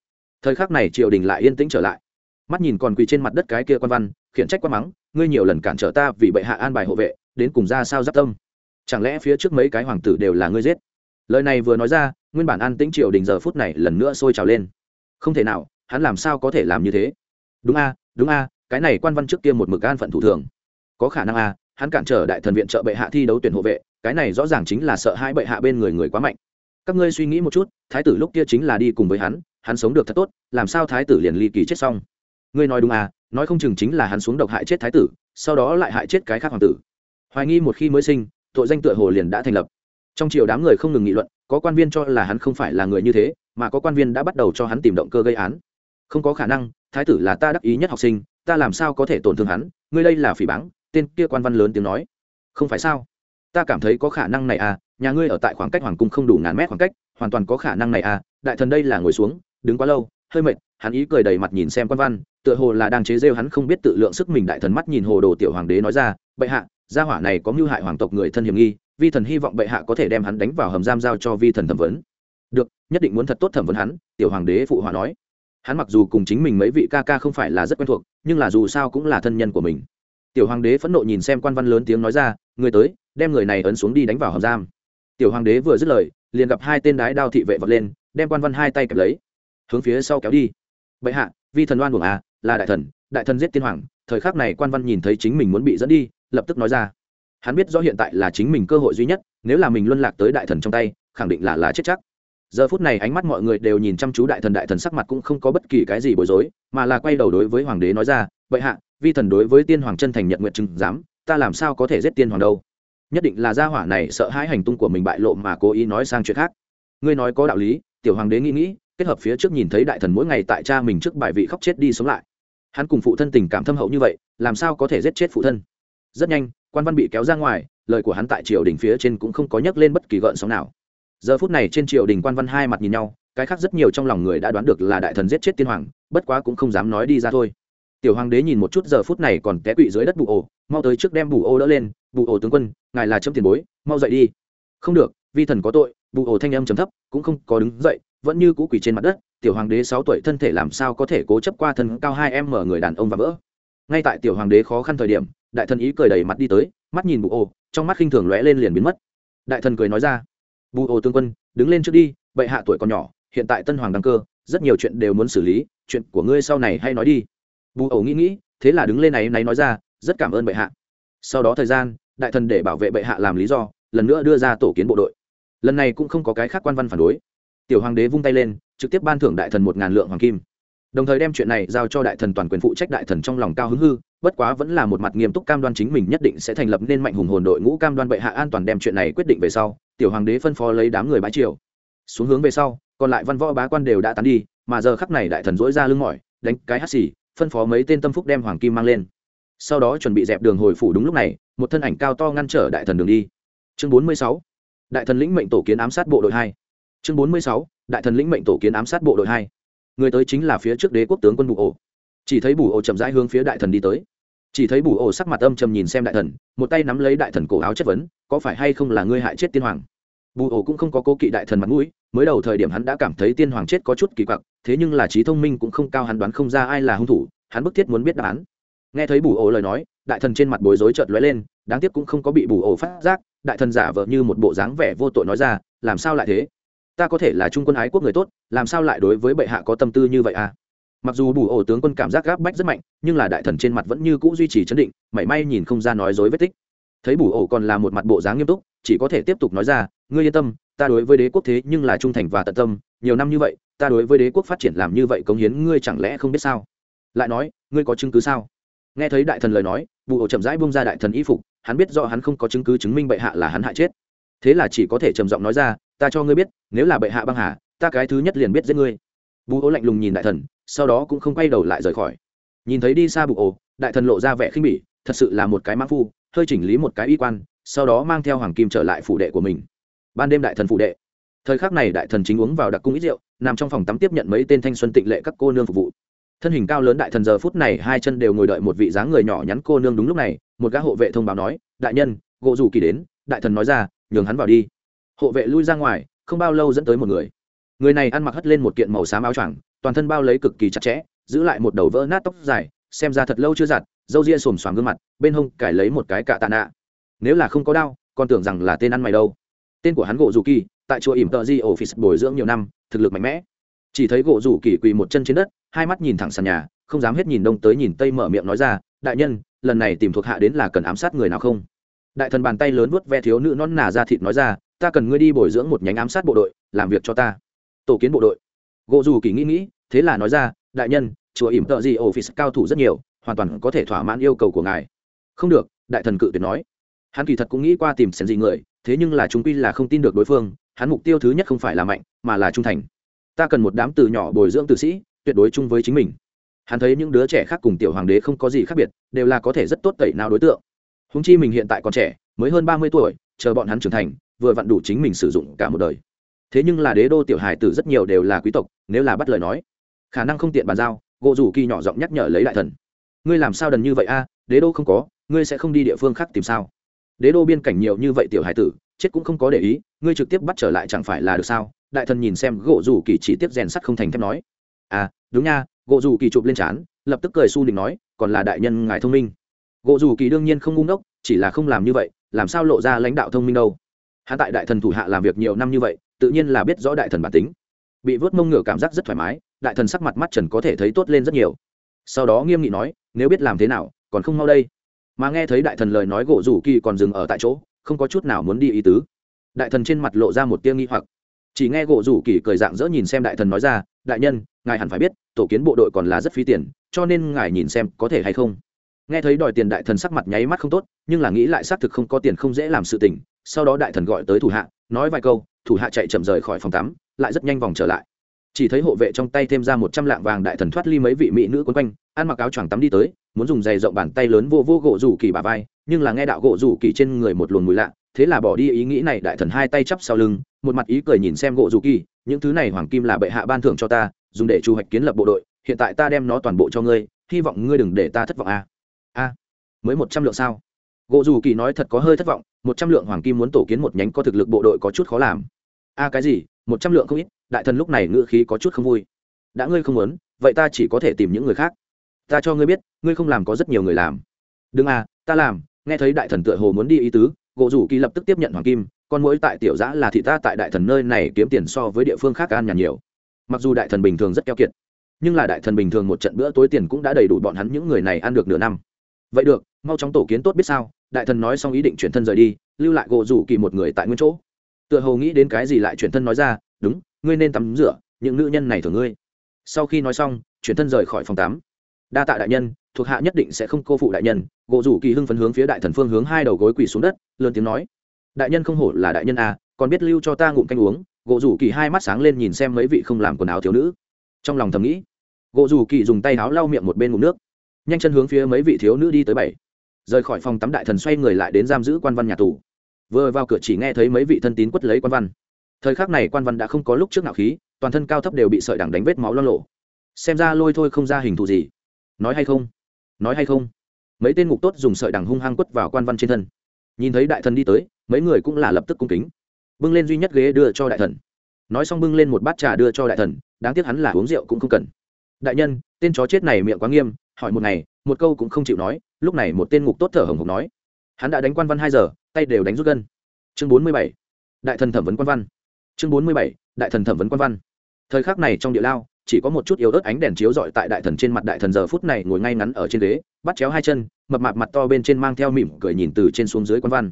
Thời khắc này triều đình lại yên tĩnh trở lại. Mắt nhìn còn quỳ trên mặt đất cái kia quan văn, khiển trách quá mắng, ngươi nhiều lần cản trở ta vì bệ hạ an bài hộ vệ, đến cùng ra sao giáp tâm? Chẳng lẽ phía trước mấy cái hoàng tử đều là ngươi giết? Lời này vừa nói ra, nguyên bản an tĩnh triều đình giờ phút này lần nữa sôi trào lên. Không thể nào, hắn làm sao có thể làm như thế? Đúng a đúng a, cái này quan văn trước kia một mực an phận thủ thường. Có khả năng a, hắn cản trở đại thần viện trợ bệ hạ thi đấu tuyển hộ vệ cái này rõ ràng chính là sợ hai bệ hạ bên người người quá mạnh. Các ngươi suy nghĩ một chút, thái tử lúc kia chính là đi cùng với hắn hắn sống được thật tốt, làm sao thái tử liền ly kỳ chết xong? Ngươi nói đúng à nói không chừng chính là hắn xuống độc hại chết thái tử, sau đó lại hại chết cái khác hoàng tử. Hoài nghi một khi mới sinh, tội danh tựa hồ liền đã thành lập. Trong triều đám người không ngừng nghị luận, có quan viên cho là hắn không phải là người như thế, mà có quan viên đã bắt đầu cho hắn tìm động cơ gây án. Không có khả năng, thái tử là ta đắc ý nhất học sinh, ta làm sao có thể tổn thương hắn, ngươi đây là phỉ báng, tên kia quan văn lớn tiếng nói. Không phải sao? Ta cảm thấy có khả năng này à nhà ngươi ở tại khoảng cách hoàng cung không đủ ngàn mét khoảng cách, hoàn toàn có khả năng này à đại thần đây là ngồi xuống, đứng quá lâu, hơi mệt, hắn ý cười đầy mặt nhìn xem quan văn, tựa hồ là đang chế rêu hắn không biết tự lượng sức mình đại thần mắt nhìn hồ đồ tiểu hoàng đế nói ra, bệ hạ, gia hỏa này có mưu hại hoàng tộc người thân hiểm nghi, vi thần hy vọng bệ hạ có thể đem hắn đánh vào hầm giam giao cho vi thần thẩm vấn. Được, nhất định muốn thật tốt thẩm vấn hắn, tiểu hoàng đế phụ hòa nói. Hắn mặc dù cùng chính mình mấy vị ca ca không phải là rất quen thuộc, nhưng là dù sao cũng là thân nhân của mình. Tiểu hoàng đế phẫn nộ nhìn xem quan văn lớn tiếng nói ra, người tới đem người này ấn xuống đi đánh vào hầm giam. Tiểu hoàng đế vừa dứt lời liền gặp hai tên đái đao thị vệ vật lên đem quan văn hai tay kẹp lấy. Hướng phía sau kéo đi. Bệ hạ vi thần oan buồng à là đại thần đại thần giết tiên hoàng thời khắc này quan văn nhìn thấy chính mình muốn bị dẫn đi lập tức nói ra. Hắn biết rõ hiện tại là chính mình cơ hội duy nhất nếu là mình luân lạc tới đại thần trong tay khẳng định là là chết chắc. Giờ phút này ánh mắt mọi người đều nhìn chăm chú đại thần đại thần sắc mặt cũng không có bất kỳ cái gì bối rối mà là quay đầu đối với hoàng đế nói ra bệ hạ vi thần đối với tiên hoàng chân thành nhận nguyện chứng dám, ta làm sao có thể giết tiên hoàng đâu? Nhất định là gia hỏa này sợ hãi hành tung của mình bại lộ mà cố ý nói sang chuyện khác. Ngươi nói có đạo lý, tiểu hoàng đế nghĩ nghĩ, kết hợp phía trước nhìn thấy đại thần mỗi ngày tại cha mình trước bài vị khóc chết đi sống lại. Hắn cùng phụ thân tình cảm thâm hậu như vậy, làm sao có thể giết chết phụ thân? Rất nhanh, quan văn bị kéo ra ngoài, lời của hắn tại triều đình phía trên cũng không có nhắc lên bất kỳ gợn sóng nào. Giờ phút này trên triều đình quan văn hai mặt nhìn nhau, cái khác rất nhiều trong lòng người đã đoán được là đại thần giết chết tiên hoàng, bất quá cũng không dám nói đi ra thôi tiểu hoàng đế nhìn một chút, giờ phút này còn té quỵ dưới đất bù ổ, mau tới trước đem bù ô đỡ lên. Bù ổ tướng quân, ngài là chấm tiền bối, mau dậy đi. Không được, vi thần có tội bù ổ thanh âm chấm thấp, cũng không có đứng dậy, vẫn như cũ quỳ trên mặt đất. Tiểu hoàng đế sáu tuổi thân thể làm sao có thể cố chấp qua thân cao hai em mở người đàn ông và vỡ. Ngay tại tiểu hoàng đế khó khăn thời điểm, đại thần ý cười đầy mặt đi tới, mắt nhìn bù ô trong mắt khinh thường lóe lên liền biến mất. Đại thần cười nói ra bù ô tướng quân, đứng lên trước đi, bệ hạ tuổi còn nhỏ, hiện tại tân hoàng đăng cơ, rất nhiều chuyện đều muốn xử lý, chuyện của ngươi sau này hay nói đi bù ẩu nghĩ nghĩ, thế là đứng lên này này nói ra, rất cảm ơn bệ hạ. Sau đó thời gian, đại thần để bảo vệ bệ hạ làm lý do, lần nữa đưa ra tổ kiến bộ đội. Lần này cũng không có cái khác quan văn phản đối. Tiểu hoàng đế vung tay lên, trực tiếp ban thưởng đại thần một ngàn lượng hoàng kim. Đồng thời đem chuyện này giao cho đại thần toàn quyền phụ trách đại thần trong lòng cao hứng hư, bất quá vẫn là một mặt nghiêm túc cam đoan chính mình nhất định sẽ thành lập nên mạnh hùng hồn đội ngũ cam đoan bệ hạ an toàn đem chuyện này quyết định về sau, tiểu hoàng đế phân phó lấy đám người bái triều. Xuống hướng về sau, còn lại văn võ bá quan đều đã tán đi, mà giờ khắc này đại thần dỗi ra lưng mỏi, đánh cái hắt xì phân phó mấy tên tâm phúc đem hoàng kim mang lên. Sau đó chuẩn bị dẹp đường hồi phủ đúng lúc này, một thân ảnh cao to ngăn trở đại thần đường đi. Chương bốn mươi sáu, đại thần lĩnh mệnh tổ kiến ám sát bộ đội hai. Chương bốn mươi sáu, đại thần lĩnh mệnh tổ kiến ám sát bộ đội hai. Người tới chính là phía trước đế quốc tướng quân bù ổ. Chỉ thấy bù ổ chậm rãi hướng phía đại thần đi tới. Chỉ thấy bù ổ sắc mặt âm trầm nhìn xem đại thần, một tay nắm lấy đại thần cổ áo chất vấn, có phải hay không là ngươi hại chết tiên hoàng? Bù ổ cũng không có cố kỵ đại thần mặt mũi, mới đầu thời điểm hắn đã cảm thấy tiên hoàng chết có chút kỳ quặc, thế nhưng là trí thông minh cũng không cao hắn đoán không ra ai là hung thủ, hắn bức thiết muốn biết đáp án. Nghe thấy bù ổ lời nói, đại thần trên mặt bối rối chợt lóe lên, đáng tiếc cũng không có bị bù ổ phát giác, đại thần giả vờ như một bộ dáng vẻ vô tội nói ra, làm sao lại thế? Ta có thể là trung quân ái quốc người tốt, làm sao lại đối với bệ hạ có tâm tư như vậy à? Mặc dù bù ổ tướng quân cảm giác gáp bách rất mạnh, nhưng là đại thần trên mặt vẫn như cũ duy trì chấn định, mảy may nhìn không ra nói dối vết tích. Thấy bù ổ còn là một mặt bộ dáng nghiêm túc, chỉ có thể tiếp tục nói ra ngươi yên tâm, ta đối với đế quốc thế nhưng là trung thành và tận tâm, nhiều năm như vậy, ta đối với đế quốc phát triển làm như vậy cống hiến ngươi chẳng lẽ không biết sao? Lại nói, ngươi có chứng cứ sao? Nghe thấy đại thần lời nói, bù ổ chậm rãi bung ra đại thần y phục, hắn biết do hắn không có chứng cứ chứng minh bệ hạ là hắn hại chết. Thế là chỉ có thể trầm giọng nói ra, ta cho ngươi biết, nếu là bệ hạ băng hà, ta cái thứ nhất liền biết giết ngươi. Bù ổ lạnh lùng nhìn đại thần, sau đó cũng không quay đầu lại rời khỏi. Nhìn thấy đi xa bù ổ đại thần lộ ra vẻ khinh bỉ, thật sự là một cái mã phu, hơi chỉnh lý một cái y quan, sau đó mang theo hoàng kim trở lại phủ đệ của mình ban đêm đại thần phụ đệ. Thời khắc này đại thần chính uống vào đặc cung ít rượu, nằm trong phòng tắm tiếp nhận mấy tên thanh xuân tịnh lệ các cô nương phục vụ. Thân hình cao lớn đại thần giờ phút này hai chân đều ngồi đợi một vị dáng người nhỏ nhắn cô nương đúng lúc này, một gã hộ vệ thông báo nói, đại nhân, gỗ rủ kỳ đến. Đại thần nói ra, nhường hắn vào đi. Hộ vệ lui ra ngoài, không bao lâu dẫn tới một người. Người này ăn mặc hất lên một kiện màu xám áo choàng, toàn thân bao lấy cực kỳ chặt chẽ, giữ lại một đầu vỡ nát tóc dài, xem ra thật lâu chưa giặt, râu ria xồm xoàm gương mặt, bên hông cải lấy một cái cạ tạ nạ. Nếu là không có đau, còn tưởng rằng là tên ăn mày đâu tên của hắn gỗ dù kỳ, tại chùa ỉm tờ di office bồi dưỡng nhiều năm, thực lực mạnh mẽ. Chỉ thấy gỗ rủ kỳ quỳ một chân trên đất, hai mắt nhìn thẳng sàn nhà, không dám hết nhìn đông tới nhìn tây mở miệng nói ra, đại nhân, lần này tìm thuộc hạ đến là cần ám sát người nào không? Đại thần bàn tay lớn vuốt ve thiếu nữ non nà ra thịt nói ra, ta cần ngươi đi bồi dưỡng một nhánh ám sát bộ đội, làm việc cho ta. Tổ kiến bộ đội. Gỗ dù kỳ nghĩ nghĩ, thế là nói ra, đại nhân, chùa ỉm tợ gì office cao thủ rất nhiều, hoàn toàn có thể thỏa mãn yêu cầu của ngài. Không được, đại thần cự tuyệt nói. Hắn kỳ thật cũng nghĩ qua tìm xem gì người thế nhưng là chúng quy là không tin được đối phương, hắn mục tiêu thứ nhất không phải là mạnh, mà là trung thành. Ta cần một đám từ nhỏ bồi dưỡng tử sĩ, tuyệt đối chung với chính mình. Hắn thấy những đứa trẻ khác cùng tiểu hoàng đế không có gì khác biệt, đều là có thể rất tốt tẩy nào đối tượng. Húng chi mình hiện tại còn trẻ, mới hơn ba mươi tuổi, chờ bọn hắn trưởng thành, vừa vặn đủ chính mình sử dụng cả một đời. Thế nhưng là đế đô tiểu hài tử rất nhiều đều là quý tộc, nếu là bắt lời nói, khả năng không tiện bàn giao, gỗ rủ kỳ nhỏ giọng nhắc nhở lấy đại thần. Ngươi làm sao đần như vậy a? Đế đô không có, ngươi sẽ không đi địa phương khác tìm sao? Đế đô biên cảnh nhiều như vậy tiểu hải tử, chết cũng không có để ý, ngươi trực tiếp bắt trở lại chẳng phải là được sao? Đại thần nhìn xem gỗ rủ kỳ chỉ tiếp rèn sắt không thành thép nói. À đúng nha, gỗ rủ kỳ chụp lên trán, lập tức cười su định nói, còn là đại nhân ngài thông minh. Gỗ rủ kỳ đương nhiên không ngu ngốc, chỉ là không làm như vậy, làm sao lộ ra lãnh đạo thông minh đâu? Hạ tại đại thần thủ hạ làm việc nhiều năm như vậy, tự nhiên là biết rõ đại thần bản tính. Bị vớt mông ngựa cảm giác rất thoải mái, đại thần sắc mặt mắt trần có thể thấy tốt lên rất nhiều. Sau đó nghiêm nghị nói, nếu biết làm thế nào, còn không mau đây mà nghe thấy đại thần lời nói gỗ rủ kỳ còn dừng ở tại chỗ, không có chút nào muốn đi ý tứ. Đại thần trên mặt lộ ra một tia nghi hoặc. Chỉ nghe gỗ rủ kỳ cười dạng dỡ nhìn xem đại thần nói ra, đại nhân, ngài hẳn phải biết, tổ kiến bộ đội còn là rất phí tiền, cho nên ngài nhìn xem có thể hay không. Nghe thấy đòi tiền đại thần sắc mặt nháy mắt không tốt, nhưng là nghĩ lại xác thực không có tiền không dễ làm sự tình, sau đó đại thần gọi tới thủ hạ, nói vài câu, thủ hạ chạy chậm rời khỏi phòng tắm, lại rất nhanh vòng trở lại. Chỉ thấy hộ vệ trong tay thêm ra một trăm lạng vàng đại thần thoát ly mấy vị mỹ nữ quấn quanh, ăn mặc áo choàng tắm đi tới muốn dùng giày rộng bàn tay lớn vô vô gỗ rủ kỳ bà vai, nhưng là nghe đạo gỗ rủ kỳ trên người một luồng mùi lạ, thế là bỏ đi ý nghĩ này đại thần hai tay chắp sau lưng, một mặt ý cười nhìn xem gỗ rủ kỳ, những thứ này hoàng kim là bệ hạ ban thưởng cho ta, dùng để chu hoạch kiến lập bộ đội, hiện tại ta đem nó toàn bộ cho ngươi, hy vọng ngươi đừng để ta thất vọng a a, mới một trăm lượng sao? Gỗ dù kỳ nói thật có hơi thất vọng, một trăm lượng hoàng kim muốn tổ kiến một nhánh có thực lực bộ đội có chút khó làm. A, cái gì? Một trăm lượng không ít, đại thần lúc này ngữ khí có chút không vui. Đã ngươi không muốn, vậy ta chỉ có thể tìm những người khác ta cho ngươi biết, ngươi không làm có rất nhiều người làm. Đừng à ta làm, nghe thấy đại thần tựa hồ muốn đi ý tứ, gỗ rủ kỳ lập tức tiếp nhận hoàng kim, con mỗi tại tiểu giã là thị ta tại đại thần nơi này kiếm tiền so với địa phương khác an nhàn nhiều. Mặc dù đại thần bình thường rất keo kiệt, nhưng là đại thần bình thường một trận bữa tối tiền cũng đã đầy đủ bọn hắn những người này ăn được nửa năm. Vậy được, mau chóng tổ kiến tốt biết sao, đại thần nói xong ý định chuyển thân rời đi, lưu lại gỗ rủ kỳ một người tại nguyên chỗ. Tựa hồ nghĩ đến cái gì lại chuyển thân nói ra, đúng, ngươi nên tắm rửa, những nữ nhân này thường ngươi. Sau khi nói xong, chuyển thân rời khỏi phòng tắm đa tạ đại nhân, thuộc hạ nhất định sẽ không cô phụ đại nhân. Gỗ rủ kỳ hưng phấn hướng phía đại thần phương hướng hai đầu gối quỳ xuống đất, lớn tiếng nói. Đại nhân không hổ là đại nhân à còn biết lưu cho ta ngụm canh uống. Gỗ rủ kỳ hai mắt sáng lên nhìn xem mấy vị không làm quần áo thiếu nữ. Trong lòng thầm nghĩ, gỗ rủ kỳ dùng tay áo lau miệng một bên ngụm nước, nhanh chân hướng phía mấy vị thiếu nữ đi tới bảy. Rời khỏi phòng tắm đại thần xoay người lại đến giam giữ quan văn nhà tù. Vừa vào cửa chỉ nghe thấy mấy vị thân tín quất lấy quan văn. Thời khắc này quan văn đã không có lúc trước nào khí, toàn thân cao thấp đều bị sợi đằng đánh vết máu lo lộ. Xem ra lôi thôi không ra hình thù gì nói hay không? Nói hay không? Mấy tên ngục tốt dùng sợi đằng hung hăng quất vào quan văn trên thân. Nhìn thấy đại thần đi tới, mấy người cũng là lập tức cung kính. Bưng lên duy nhất ghế đưa cho đại thần. Nói xong bưng lên một bát trà đưa cho đại thần, đáng tiếc hắn là uống rượu cũng không cần. Đại nhân, tên chó chết này miệng quá nghiêm, hỏi một ngày, một câu cũng không chịu nói, lúc này một tên ngục tốt thở hồng hộc nói. Hắn đã đánh quan văn hai giờ, tay đều đánh rút gân. Chương bốn mươi bảy, đại thần thẩm vấn quan văn. Chương bốn mươi bảy, đại thần thẩm vấn quan văn. Thời khắc này trong địa lao chỉ có một chút yếu ớt ánh đèn chiếu rọi tại đại thần trên mặt đại thần giờ phút này ngồi ngay ngắn ở trên ghế, bắt chéo hai chân, mập mạp mặt to bên trên mang theo mỉm cười nhìn từ trên xuống dưới quan văn.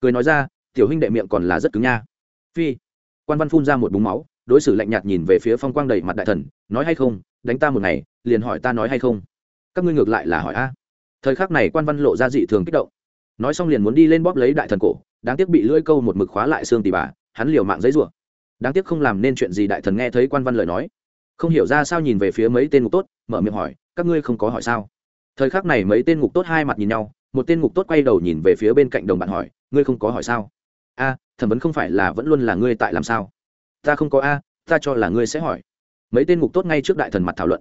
Cười nói ra, tiểu huynh đệ miệng còn là rất cứng nha. Phi, quan văn phun ra một búng máu, đối xử lạnh nhạt nhìn về phía phong quang đầy mặt đại thần, nói hay không, đánh ta một ngày, liền hỏi ta nói hay không? Các ngươi ngược lại là hỏi a. Thời khắc này quan văn lộ ra dị thường kích động. Nói xong liền muốn đi lên bóp lấy đại thần cổ, đáng tiếc bị lưỡi câu một mực khóa lại xương tỉ bà, hắn liều mạng giấy rủa đáng tiếc không làm nên chuyện gì đại thần nghe thấy quan văn lời nói không hiểu ra sao nhìn về phía mấy tên ngục tốt, mở miệng hỏi, các ngươi không có hỏi sao? Thời khắc này mấy tên ngục tốt hai mặt nhìn nhau, một tên ngục tốt quay đầu nhìn về phía bên cạnh đồng bạn hỏi, ngươi không có hỏi sao? A, thẩm vấn không phải là vẫn luôn là ngươi tại làm sao? Ta không có a, ta cho là ngươi sẽ hỏi. Mấy tên ngục tốt ngay trước đại thần mặt thảo luận,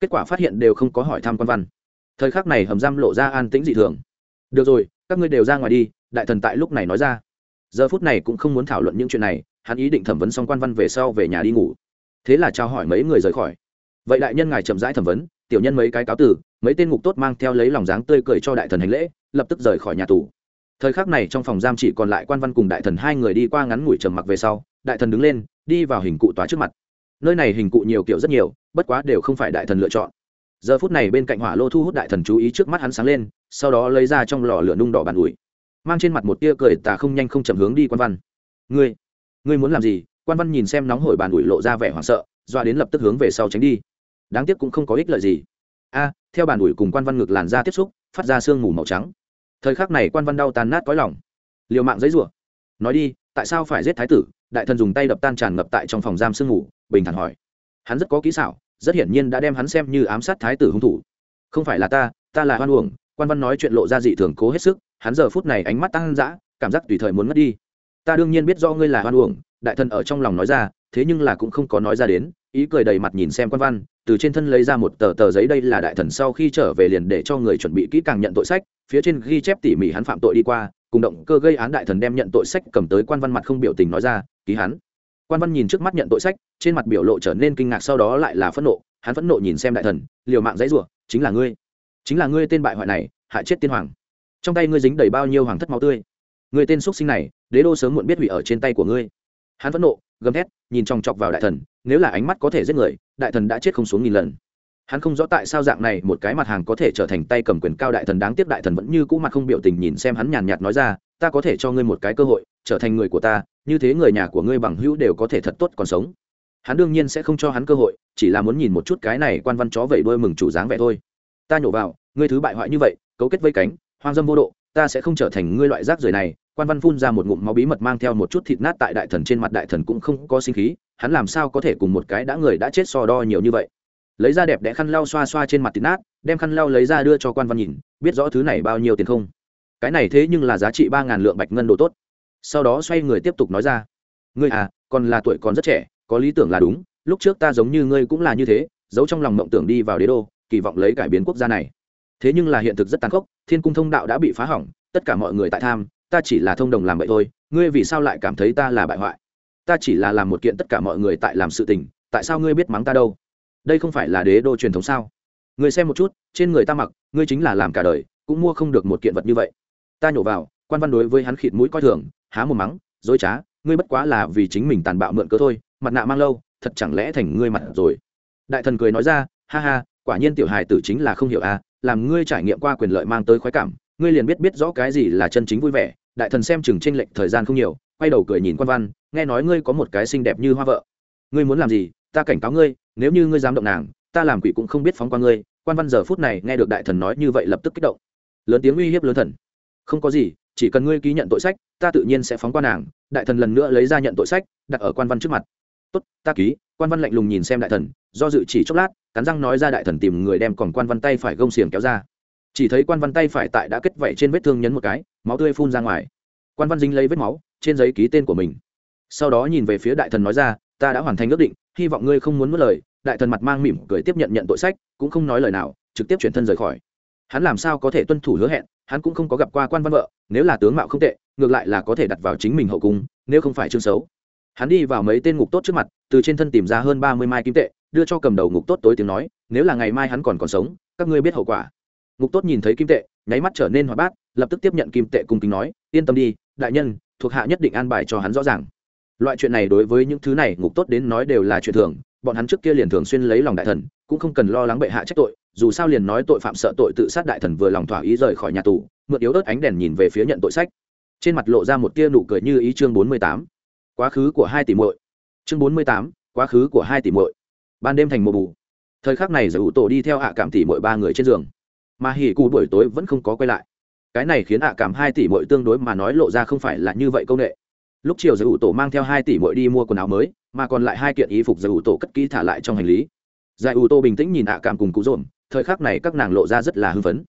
kết quả phát hiện đều không có hỏi thăm quan văn. Thời khắc này hầm giam lộ ra an tĩnh dị thường. Được rồi, các ngươi đều ra ngoài đi, đại thần tại lúc này nói ra. Giờ phút này cũng không muốn thảo luận những chuyện này, hắn ý định thẩm vấn xong quan văn về sau về nhà đi ngủ thế là trao hỏi mấy người rời khỏi. Vậy đại nhân ngài chậm rãi thẩm vấn, tiểu nhân mấy cái cáo tử mấy tên ngục tốt mang theo lấy lòng dáng tươi cười cho đại thần hành lễ, lập tức rời khỏi nhà tù. Thời khắc này trong phòng giam chỉ còn lại quan văn cùng đại thần hai người đi qua ngắn ngủi trầm mặc về sau, đại thần đứng lên, đi vào hình cụ tòa trước mặt. Nơi này hình cụ nhiều kiểu rất nhiều, bất quá đều không phải đại thần lựa chọn. Giờ phút này bên cạnh hỏa lô thu hút đại thần chú ý trước mắt hắn sáng lên, sau đó lấy ra trong lò lửa nung đỏ bàn ủi. Mang trên mặt một tia cười tà không nhanh không chậm hướng đi quan văn. Ngươi ngươi muốn làm gì? Quan văn nhìn xem nóng hổi bàn ủi lộ ra vẻ hoảng sợ, doa đến lập tức hướng về sau tránh đi. Đáng tiếc cũng không có ích lợi gì. A, theo bàn ủi cùng quan văn ngực làn ra tiếp xúc, phát ra sương mù màu trắng. Thời khắc này quan văn đau tàn nát cõi lòng. Liều mạng giấy rủa. Nói đi, tại sao phải giết thái tử? Đại thần dùng tay đập tan tràn ngập tại trong phòng giam sương mù, bình thản hỏi. Hắn rất có kỹ xảo, rất hiển nhiên đã đem hắn xem như ám sát thái tử hung thủ. Không phải là ta ta là hoan uổng. Quan văn nói chuyện lộ ra dị thường cố hết sức, hắn giờ phút này ánh mắt tăng dã, cảm giác tùy thời muốn mất đi. Ta đương nhiên biết do ngươi là hoan uổng đại thần ở trong lòng nói ra, thế nhưng là cũng không có nói ra đến, ý cười đầy mặt nhìn xem quan văn, từ trên thân lấy ra một tờ tờ giấy đây là đại thần sau khi trở về liền để cho người chuẩn bị kỹ càng nhận tội sách, phía trên ghi chép tỉ mỉ hắn phạm tội đi qua, cùng động cơ gây án đại thần đem nhận tội sách cầm tới quan văn mặt không biểu tình nói ra, ký hắn. Quan văn nhìn trước mắt nhận tội sách, trên mặt biểu lộ trở nên kinh ngạc sau đó lại là phẫn nộ, hắn phẫn nộ nhìn xem đại thần, liều mạng dãy rủa, chính là ngươi, chính là ngươi tên bại hoại này, hại chết tiên hoàng. Trong tay ngươi dính đầy bao nhiêu hoàng thất máu tươi? Người tên x sinh này, đế đô sớm muộn biết hủy ở trên tay của ngươi hắn phẫn nộ, gầm thét, nhìn chòng chọc vào đại thần, nếu là ánh mắt có thể giết người, đại thần đã chết không xuống nghìn lần. Hắn không rõ tại sao dạng này một cái mặt hàng có thể trở thành tay cầm quyền cao đại thần đáng tiếc đại thần vẫn như cũ mặt không biểu tình nhìn xem hắn nhàn nhạt nói ra, ta có thể cho ngươi một cái cơ hội, trở thành người của ta, như thế người nhà của ngươi bằng hữu đều có thể thật tốt còn sống. Hắn đương nhiên sẽ không cho hắn cơ hội, chỉ là muốn nhìn một chút cái này quan văn chó vẩy đuôi mừng chủ dáng vẻ thôi. Ta nhổ vào, ngươi thứ bại hoại như vậy, cấu kết vây cánh, hoang dâm vô độ, ta sẽ không trở thành ngươi loại rác rưởi này quan văn phun ra một ngụm máu bí mật mang theo một chút thịt nát tại đại thần trên mặt đại thần cũng không có sinh khí, hắn làm sao có thể cùng một cái đã người đã chết so đo nhiều như vậy? Lấy ra đẹp đẽ khăn lau xoa xoa trên mặt thịt nát, đem khăn lau lấy ra đưa cho quan văn nhìn, biết rõ thứ này bao nhiêu tiền không? Cái này thế nhưng là giá trị ba ngàn lượng bạch ngân đồ tốt. Sau đó xoay người tiếp tục nói ra, ngươi à còn là tuổi còn rất trẻ, có lý tưởng là đúng, lúc trước ta giống như ngươi cũng là như thế, giấu trong lòng mộng tưởng đi vào đế đô, kỳ vọng lấy cải biến quốc gia này. Thế nhưng là hiện thực rất tàn khốc, thiên cung thông đạo đã bị phá hỏng, tất cả mọi người tại tham ta chỉ là thông đồng làm vậy thôi, ngươi vì sao lại cảm thấy ta là bại hoại? Ta chỉ là làm một kiện tất cả mọi người tại làm sự tình, tại sao ngươi biết mắng ta đâu? Đây không phải là đế đô truyền thống sao? Ngươi xem một chút, trên người ta mặc, ngươi chính là làm cả đời, cũng mua không được một kiện vật như vậy. Ta nhổ vào, quan văn đối với hắn khịt mũi coi thường, há một mắng, dối trá, ngươi bất quá là vì chính mình tàn bạo mượn cớ thôi, mặt nạ mang lâu, thật chẳng lẽ thành ngươi mặt rồi? Đại thần cười nói ra, ha ha, quả nhiên tiểu hài tử chính là không hiểu à làm ngươi trải nghiệm qua quyền lợi mang tới khoái cảm ngươi liền biết biết rõ cái gì là chân chính vui vẻ, đại thần xem chừng tranh lệch thời gian không nhiều, quay đầu cười nhìn quan văn, nghe nói ngươi có một cái xinh đẹp như hoa vợ. Ngươi muốn làm gì, ta cảnh cáo ngươi, nếu như ngươi dám động nàng, ta làm quỷ cũng không biết phóng qua ngươi. Quan văn giờ phút này nghe được đại thần nói như vậy lập tức kích động. Lớn tiếng uy hiếp lớn thần. Không có gì, chỉ cần ngươi ký nhận tội sách, ta tự nhiên sẽ phóng qua nàng. Đại thần lần nữa lấy ra nhận tội sách, đặt ở quan văn trước mặt. Tốt, ta ký. Quan văn lạnh lùng nhìn xem đại thần, do dự chỉ chốc lát, cắn răng nói ra đại thần tìm người đem còn quan văn tay phải gông xiềng kéo ra chỉ thấy quan văn tay phải tại đã kết vảy trên vết thương nhấn một cái, máu tươi phun ra ngoài. Quan văn dính lấy vết máu, trên giấy ký tên của mình. Sau đó nhìn về phía đại thần nói ra, ta đã hoàn thành ước định, hy vọng ngươi không muốn mất lời. Đại thần mặt mang mỉm cười tiếp nhận nhận tội sách, cũng không nói lời nào, trực tiếp chuyển thân rời khỏi. Hắn làm sao có thể tuân thủ hứa hẹn, hắn cũng không có gặp qua quan văn vợ, nếu là tướng mạo không tệ, ngược lại là có thể đặt vào chính mình hậu cung, nếu không phải chương xấu. Hắn đi vào mấy tên ngục tốt trước mặt, từ trên thân tìm ra hơn ba mươi mai kim tệ, đưa cho cầm đầu ngục tốt tối tiếng nói, nếu là ngày mai hắn còn còn sống, các ngươi biết hậu quả ngục tốt nhìn thấy kim tệ, nháy mắt trở nên hoạt bát, lập tức tiếp nhận kim tệ cùng kính nói, yên tâm đi, đại nhân, thuộc hạ nhất định an bài cho hắn rõ ràng. Loại chuyện này đối với những thứ này ngục tốt đến nói đều là chuyện thường, bọn hắn trước kia liền thường xuyên lấy lòng đại thần, cũng không cần lo lắng bệ hạ trách tội, dù sao liền nói tội phạm sợ tội tự sát đại thần vừa lòng thỏa ý rời khỏi nhà tù, mượn yếu ớt ánh đèn nhìn về phía nhận tội sách. Trên mặt lộ ra một tia nụ cười như ý chương bốn mươi tám. Quá khứ của hai tỷ muội. Chương bốn mươi tám, quá khứ của hai tỷ muội. Ban đêm thành mùa bù. Thời khắc này giải ủ tổ đi theo hạ cảm tỷ muội ba người trên giường mà hỉ cù buổi tối vẫn không có quay lại. Cái này khiến hạ cảm hai tỷ muội tương đối mà nói lộ ra không phải là như vậy công nghệ. Lúc chiều giới ủ tổ mang theo hai tỷ muội đi mua quần áo mới, mà còn lại hai kiện y phục giới ủ tổ cất kỹ thả lại trong hành lý. Giải ủ tổ bình tĩnh nhìn hạ cảm cùng cụ dồn thời khắc này các nàng lộ ra rất là hưng phấn.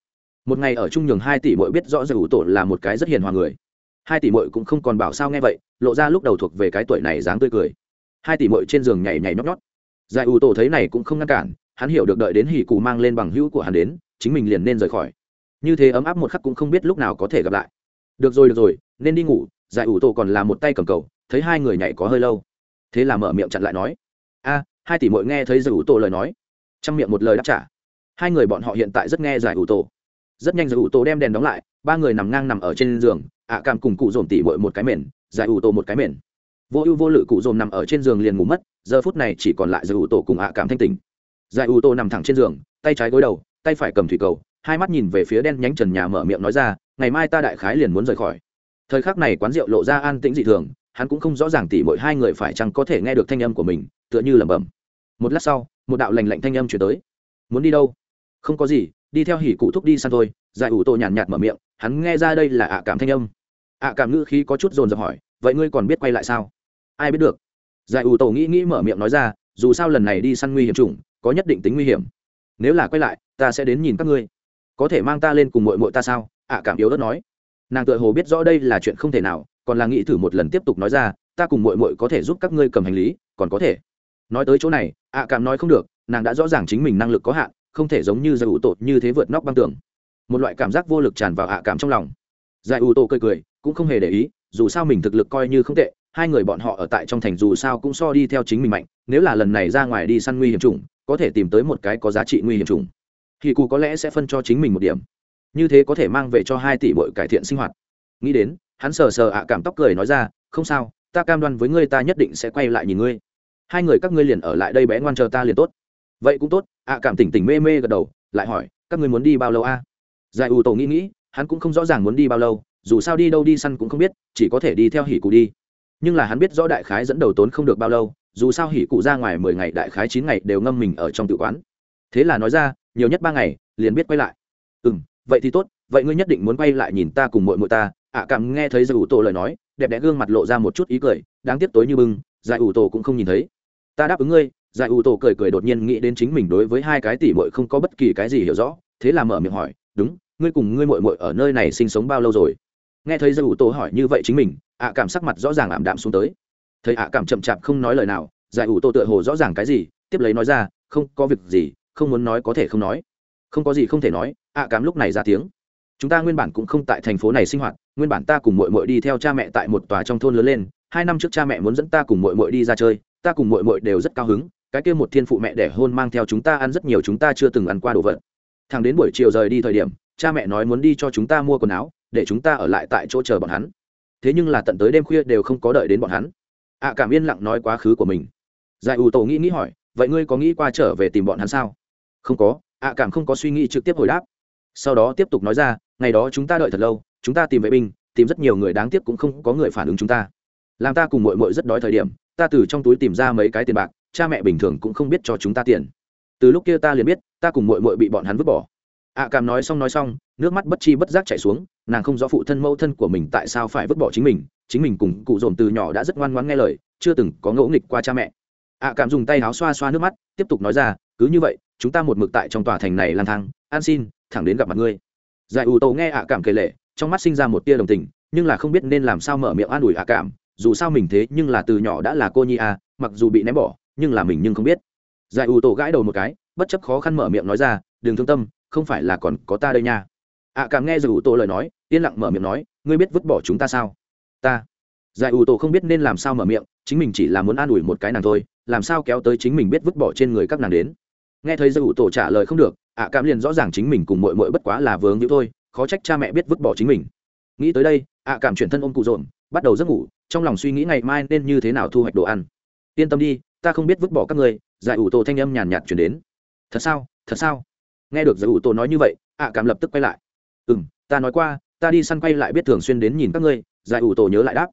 Một ngày ở trung nhường hai tỷ muội biết rõ giải ủ tổ là một cái rất hiền hòa người. Hai tỷ muội cũng không còn bảo sao nghe vậy, lộ ra lúc đầu thuộc về cái tuổi này dáng tươi cười. Hai tỷ muội trên giường nhảy nhảy nhót nhót. Giải ủ tổ thấy này cũng không ngăn cản, hắn hiểu được đợi đến hỉ cụ mang lên bằng hữu của hắn đến chính mình liền nên rời khỏi. Như thế ấm áp một khắc cũng không biết lúc nào có thể gặp lại. Được rồi được rồi, nên đi ngủ, giải ủ tổ còn là một tay cầm cầu, thấy hai người nhảy có hơi lâu. Thế là mở miệng chặn lại nói, a, hai tỷ muội nghe thấy giải ủ tổ lời nói. Trong miệng một lời đáp trả. Hai người bọn họ hiện tại rất nghe giải ủ tổ. Rất nhanh giải ủ tổ đem đèn đóng lại, ba người nằm ngang nằm ở trên giường, ạ à cùng cụ dồn tỉ muội một cái mền, giải ủ tổ một cái mền. Vô ưu vô lự cụ dồn nằm ở trên giường liền ngủ mất, giờ phút này chỉ còn lại giải ủ tổ cùng ạ cảm thanh tình giải ủ tổ nằm thẳng trên giường, tay trái gối đầu tay phải cầm thủy cầu hai mắt nhìn về phía đen nhánh trần nhà mở miệng nói ra ngày mai ta đại khái liền muốn rời khỏi. Thời khắc này quán rượu lộ ra an tĩnh dị thường hắn cũng không rõ ràng tỉ mỗi hai người phải chăng có thể nghe được thanh âm của mình tựa như lẩm bẩm. Một lát sau một đạo lành lạnh thanh âm chuyển tới. Muốn đi đâu? Không có gì đi theo hỉ cụ thúc đi săn thôi. Giải ủ tô nhàn nhạt, nhạt mở miệng hắn nghe ra đây là ạ cảm thanh âm. Ạ cảm ngữ khí có chút dồn dập hỏi vậy ngươi còn biết quay lại sao? Ai biết được. Giải ủ tổ nghĩ nghĩ mở miệng nói ra dù sao lần này đi săn nguy hiểm chủng có nhất định tính nguy hiểm nếu là quay lại, ta sẽ đến nhìn các ngươi. Có thể mang ta lên cùng mội mội ta sao? Ạ cảm yếu đất nói. Nàng tự hồ biết rõ đây là chuyện không thể nào, còn là nghĩ thử một lần tiếp tục nói ra, ta cùng mội mội có thể giúp các ngươi cầm hành lý, còn có thể. Nói tới chỗ này ạ cảm nói không được, nàng đã rõ ràng chính mình năng lực có hạn, không thể giống như giải ủ tổ như thế vượt nóc băng tường. Một loại cảm giác vô lực tràn vào ạ cảm trong lòng. Giải ủ tổ cười cười, cũng không hề để ý, dù sao mình thực lực coi như không tệ, hai người bọn họ ở tại trong thành dù sao cũng so đi theo chính mình mạnh, nếu là lần này ra ngoài đi săn nguy hiểm chủng có thể tìm tới một cái có giá trị nguy hiểm chủng. Thì cụ có lẽ sẽ phân cho chính mình một điểm. Như thế có thể mang về cho hai tỷ bội cải thiện sinh hoạt. Nghĩ đến, hắn sờ sờ ạ, cảm tóc cười nói ra, không sao, ta cam đoan với ngươi ta nhất định sẽ quay lại nhìn ngươi. Hai người các ngươi liền ở lại đây bé ngoan chờ ta liền tốt. Vậy cũng tốt. ạ cảm tỉnh tỉnh mê mê gật đầu, lại hỏi, các ngươi muốn đi bao lâu a? Giải ủ tổ nghĩ nghĩ, hắn cũng không rõ ràng muốn đi bao lâu, dù sao đi đâu đi săn cũng không biết, chỉ có thể đi theo hỉ cụ đi. Nhưng là hắn biết rõ đại khái dẫn đầu tốn không được bao lâu dù sao hỉ cụ ra ngoài mười ngày đại khái chín ngày đều ngâm mình ở trong tự quán. Thế là nói ra nhiều nhất ba ngày liền biết quay lại. Ừ m vậy thì tốt vậy ngươi nhất định muốn quay lại nhìn ta cùng mội mội ta. Ạ à, cảm nghe thấy giải ủ tổ lời nói đẹp đẽ gương mặt lộ ra một chút ý cười đáng tiếc tối như bưng giải ủ tổ cũng không nhìn thấy. Ta đáp ứng ngươi giải ủ tổ cười cười đột nhiên nghĩ đến chính mình đối với hai cái tỷ mội không có bất kỳ cái gì hiểu rõ thế là mở miệng hỏi đúng ngươi cùng ngươi mội mội ở nơi này sinh sống bao lâu rồi? Nghe thấy giải ủ tổ hỏi như vậy chính mình ạ cảm sắc mặt rõ ràng ảm đạm xuống tới thấy ạ cảm chậm chạp không nói lời nào, giải ủ tô tựa hồ rõ ràng cái gì, tiếp lấy nói ra, không, có việc gì, không muốn nói có thể không nói. Không có gì không thể nói, ạ cảm lúc này ra tiếng. Chúng ta nguyên bản cũng không tại thành phố này sinh hoạt, nguyên bản ta cùng mội mội đi theo cha mẹ tại một tòa trong thôn lớn lên, hai năm trước cha mẹ muốn dẫn ta cùng mội mội đi ra chơi, ta cùng mội mội đều rất cao hứng, cái kia một thiên phụ mẹ đẻ hôn mang theo chúng ta ăn rất nhiều chúng ta chưa từng ăn qua đồ vật. Thằng đến buổi chiều rời đi thời điểm, cha mẹ nói muốn đi cho chúng ta mua quần áo, để chúng ta ở lại tại chỗ chờ bọn hắn. Thế nhưng là tận tới đêm khuya đều không có đợi đến bọn hắn ạ cảm yên lặng nói quá khứ của mình. Giải ủ tổ nghĩ nghĩ hỏi, vậy ngươi có nghĩ qua trở về tìm bọn hắn sao? Không có, ạ cảm không có suy nghĩ trực tiếp hồi đáp. Sau đó tiếp tục nói ra, ngày đó chúng ta đợi thật lâu, chúng ta tìm vệ binh, tìm rất nhiều người đáng tiếc cũng không có người phản ứng chúng ta. Làm ta cùng mội mội rất đói thời điểm, ta từ trong túi tìm ra mấy cái tiền bạc, cha mẹ bình thường cũng không biết cho chúng ta tiền. Từ lúc kia ta liền biết, ta cùng mội mội bị bọn hắn vứt bỏ. Ạ cảm nói xong nói xong, nước mắt bất chi bất giác chảy xuống, nàng không rõ phụ thân mẫu thân của mình tại sao phải vứt bỏ chính mình chính mình cùng cụ dồn từ nhỏ đã rất ngoan ngoãn nghe lời, chưa từng có ngẫu nghịch qua cha mẹ. Ạ cảm dùng tay áo xoa xoa nước mắt, tiếp tục nói ra, cứ như vậy, chúng ta một mực tại trong tòa thành này lang thang, an xin, thẳng đến gặp mặt ngươi. Giải ủ tổ nghe ạ cảm kể lệ, trong mắt sinh ra một tia đồng tình, nhưng là không biết nên làm sao mở miệng an ủi ạ cảm, dù sao mình thế nhưng là từ nhỏ đã là cô nhi a, mặc dù bị ném bỏ, nhưng là mình nhưng không biết. Giải ủ tổ gãi đầu một cái, bất chấp khó khăn mở miệng nói ra, đừng thương tâm, không phải là còn có ta đây nha. Ạ cảm nghe giải ủ tổ lời nói, yên lặng mở miệng nói, ngươi biết vứt bỏ chúng ta sao? Ta. Giải ủ tổ không biết nên làm sao mở miệng, chính mình chỉ là muốn an ủi một cái nàng thôi, làm sao kéo tới chính mình biết vứt bỏ trên người các nàng đến. Nghe thấy giải ủ tổ trả lời không được, ạ cảm liền rõ ràng chính mình cùng mội mội bất quá là vướng như thôi, khó trách cha mẹ biết vứt bỏ chính mình. Nghĩ tới đây, ạ cảm chuyển thân ôm cụ rộn bắt đầu giấc ngủ, trong lòng suy nghĩ ngày mai nên như thế nào thu hoạch đồ ăn. Yên tâm đi, ta không biết vứt bỏ các người giải ủ tổ thanh âm nhàn nhạt chuyển đến. Thật sao thật sao? Nghe được giải ủ tổ nói như vậy, ạ cảm lập tức quay lại. Ừ m ta nói qua, ta đi săn quay lại biết thường xuyên đến nhìn các ngươi giải ủ tổ nhớ lại đáp.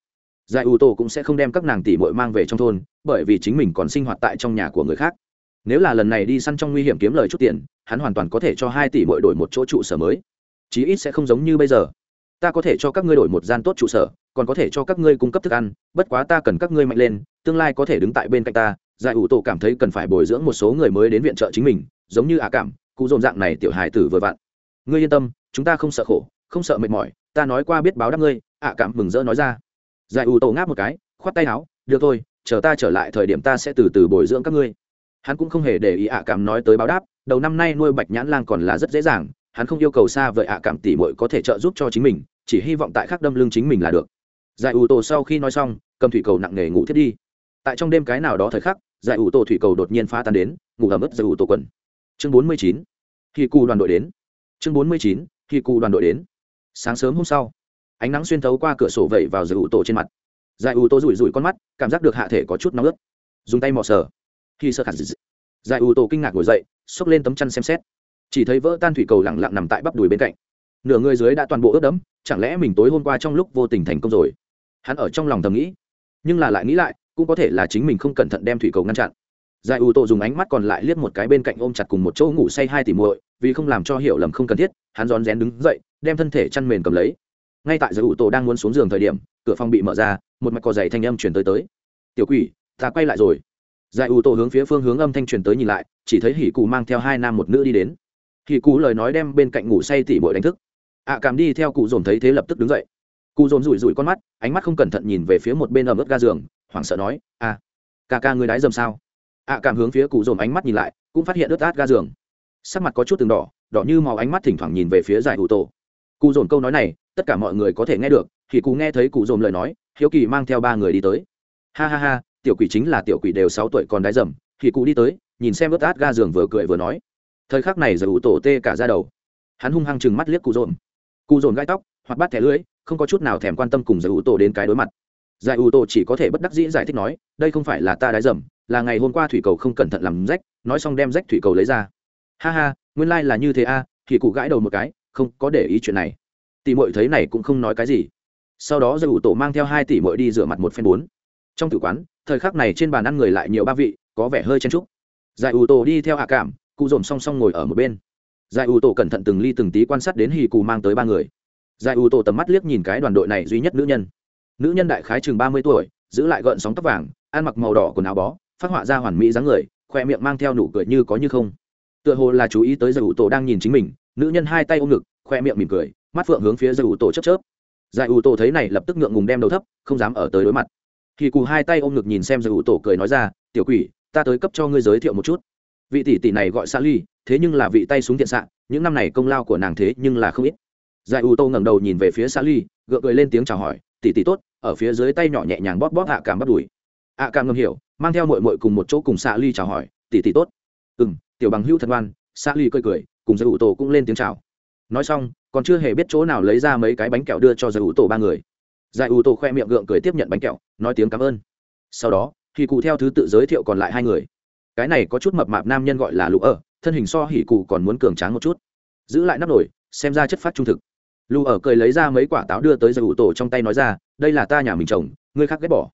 Giải ủ tổ cũng sẽ không đem các nàng tỷ muội mang về trong thôn, bởi vì chính mình còn sinh hoạt tại trong nhà của người khác. Nếu là lần này đi săn trong nguy hiểm kiếm lời chút tiền, hắn hoàn toàn có thể cho hai tỷ muội đổi một chỗ trụ sở mới. Chí ít sẽ không giống như bây giờ. Ta có thể cho các ngươi đổi một gian tốt trụ sở, còn có thể cho các ngươi cung cấp thức ăn, bất quá ta cần các ngươi mạnh lên, tương lai có thể đứng tại bên cạnh ta. Giải ủ tổ cảm thấy cần phải bồi dưỡng một số người mới đến viện trợ chính mình, giống như ả cảm, cụ dồn dạng này tiểu hài tử vừa vặn. Ngươi yên tâm, chúng ta không sợ khổ, không sợ mệt mỏi, ta nói qua biết báo đáp ngươi ả cảm mừng rỡ nói ra. Giải ủ tổ ngáp một cái, khoát tay áo, được thôi, chờ ta trở lại thời điểm ta sẽ từ từ bồi dưỡng các ngươi. Hắn cũng không hề để ý ả cảm nói tới báo đáp, đầu năm nay nuôi bạch nhãn lang còn là rất dễ dàng, hắn không yêu cầu xa vậy ạ cảm tỉ mội có thể trợ giúp cho chính mình, chỉ hy vọng tại khắc đâm lưng chính mình là được. Giải ủ tổ sau khi nói xong, cầm thủy cầu nặng nề ngủ thiết đi. Tại trong đêm cái nào đó thời khắc, giải ủ tổ thủy cầu đột nhiên phá tan đến, ngủ ẩm ướt giải ủ tổ quần. Chương bốn mươi chín khi cù đoàn đội đến. Chương bốn mươi chín khi cù đoàn đội đến. Sáng sớm hôm sau ánh nắng xuyên thấu qua cửa sổ vẩy vào giải ủ tổ trên mặt. Giải ủ tổ rủi rủi con mắt, cảm giác được hạ thể có chút nóng ướt. Dùng tay mò sờ. Khi sơ khả giải ủ tổ kinh ngạc ngồi dậy, xốc lên tấm chăn xem xét. Chỉ thấy vỡ tan thủy cầu lẳng lặng nằm tại bắp đùi bên cạnh. Nửa người dưới đã toàn bộ ướt đẫm, chẳng lẽ mình tối hôm qua trong lúc vô tình thành công rồi? Hắn ở trong lòng thầm nghĩ, nhưng là lại nghĩ lại, cũng có thể là chính mình không cẩn thận đem thủy cầu ngăn chặn. Giải ủ tổ dùng ánh mắt còn lại liếc một cái bên cạnh ôm chặt cùng một chỗ ngủ say hai tỷ muội, vì không làm cho hiểu lầm không cần thiết, hắn rón rén đứng dậy, đem thân thể chăn mền cầm lấy ngay tại giới ủ tổ đang muốn xuống giường thời điểm, cửa phòng bị mở ra, một mạch cò dày thanh âm chuyển tới tới. Tiểu quỷ, ta quay lại rồi. Giải ủ tổ hướng phía phương hướng âm thanh truyền tới nhìn lại, chỉ thấy hỉ cụ mang theo hai nam một nữ đi đến. Hỉ cụ lời nói đem bên cạnh ngủ say tỉ bội đánh thức. Ạ cảm đi theo cụ dồn thấy thế lập tức đứng dậy. Cụ dồn rủi rủi con mắt, ánh mắt không cẩn thận nhìn về phía một bên ẩm ướt ga giường, hoảng sợ nói a ca ca người đái dầm sao? Ạ cảm hướng phía cụ dồn ánh mắt nhìn lại, cũng phát hiện ướt át ga giường. Sắc mặt có chút từng đỏ đỏ như màu ánh mắt thỉnh thoảng nhìn về phía giải ủ tổ. Cụ dồn câu nói này tất cả mọi người có thể nghe được thì cụ nghe thấy cụ dồn lời nói hiếu kỳ mang theo ba người đi tới. Ha ha ha tiểu quỷ chính là tiểu quỷ đều sáu tuổi còn đái dầm thì cụ đi tới nhìn xem ướt át ga giường vừa cười vừa nói. Thời khắc này giờ ủ tổ tê cả ra đầu. Hắn hung hăng chừng mắt liếc cụ dồn cụ dồn gai tóc hoặc bắt thẻ lưỡi không có chút nào thèm quan tâm cùng giải ủ tổ đến cái đối mặt. Giải ủ tổ chỉ có thể bất đắc dĩ giải thích nói đây không phải là ta đái dầm là ngày hôm qua thủy cầu không cẩn thận làm rách nói xong đem rách thủy cầu lấy ra. Ha ha nguyên lai、like、là như thế a à, thì cụ gãi đầu một cái không có để ý chuyện này tỷ mội thấy này cũng không nói cái gì. Sau đó giải ủ tổ mang theo hai tỷ mội đi rửa mặt một phen bốn. Trong tử quán, thời khắc này trên bàn ăn người lại nhiều ba vị, có vẻ hơi chen trúc giải ủ tổ đi theo hạ cảm, cụ dồn song song ngồi ở một bên. Giải ủ tổ cẩn thận từng ly từng tí quan sát đến hì cù mang tới ba người. Giải ủ tổ tầm mắt liếc nhìn cái đoàn đội này duy nhất nữ nhân. Nữ nhân đại khái chừng ba mươi tuổi, giữ lại gợn sóng tóc vàng, ăn mặc màu đỏ quần áo bó, phát họa ra hoàn mỹ dáng người, khoe miệng mang theo nụ cười như có như không. Tựa hồ là chú ý tới giải ủ tổ đang nhìn chính mình, nữ nhân hai tay ôm ngực, khoe miệng mỉm cười mắt phượng hướng phía giải ủ tổ chớp chớp. Giải ủ tổ thấy này lập tức ngượng ngùng đem đầu thấp, không dám ở tới đối mặt. Kỳ cù hai tay ôm ngực nhìn xem giải ủ tổ cười nói ra, tiểu quỷ, ta tới cấp cho ngươi giới thiệu một chút. Vị tỷ tỷ này gọi xa ly, thế nhưng là vị tay súng thiện xạ, những năm này công lao của nàng thế nhưng là không ít. Giải ủ tô ngẩng đầu nhìn về phía xa ly, gượng cười lên tiếng chào hỏi, tỷ tỷ tốt, ở phía dưới tay nhỏ nhẹ nhàng bóp bóp hạ cảm bắt đùi. Ạ cảm ngầm hiểu, mang theo mội mội cùng một chỗ cùng xạ ly chào hỏi, tỷ tỷ tốt. Ừ m tiểu bằng hữu thật ngoan. Xạ ly cười cười, cùng giải ủ tổ cũng lên tiếng chào nói xong, còn chưa hề biết chỗ nào lấy ra mấy cái bánh kẹo đưa cho giải ủ tổ ba người. Giải ủ tổ khoe miệng gượng cười tiếp nhận bánh kẹo, nói tiếng cảm ơn. Sau đó thì cụ theo thứ tự giới thiệu còn lại hai người. Cái này có chút mập mạp nam nhân gọi là lũ ở thân hình so hỉ cụ còn muốn cường tráng một chút. Giữ lại nắp nổi xem ra chất phát trung thực. Lũ ở cười lấy ra mấy quả táo đưa tới giải ủ tổ trong tay nói ra, đây là ta nhà mình trồng, ngươi khác ghét bỏ.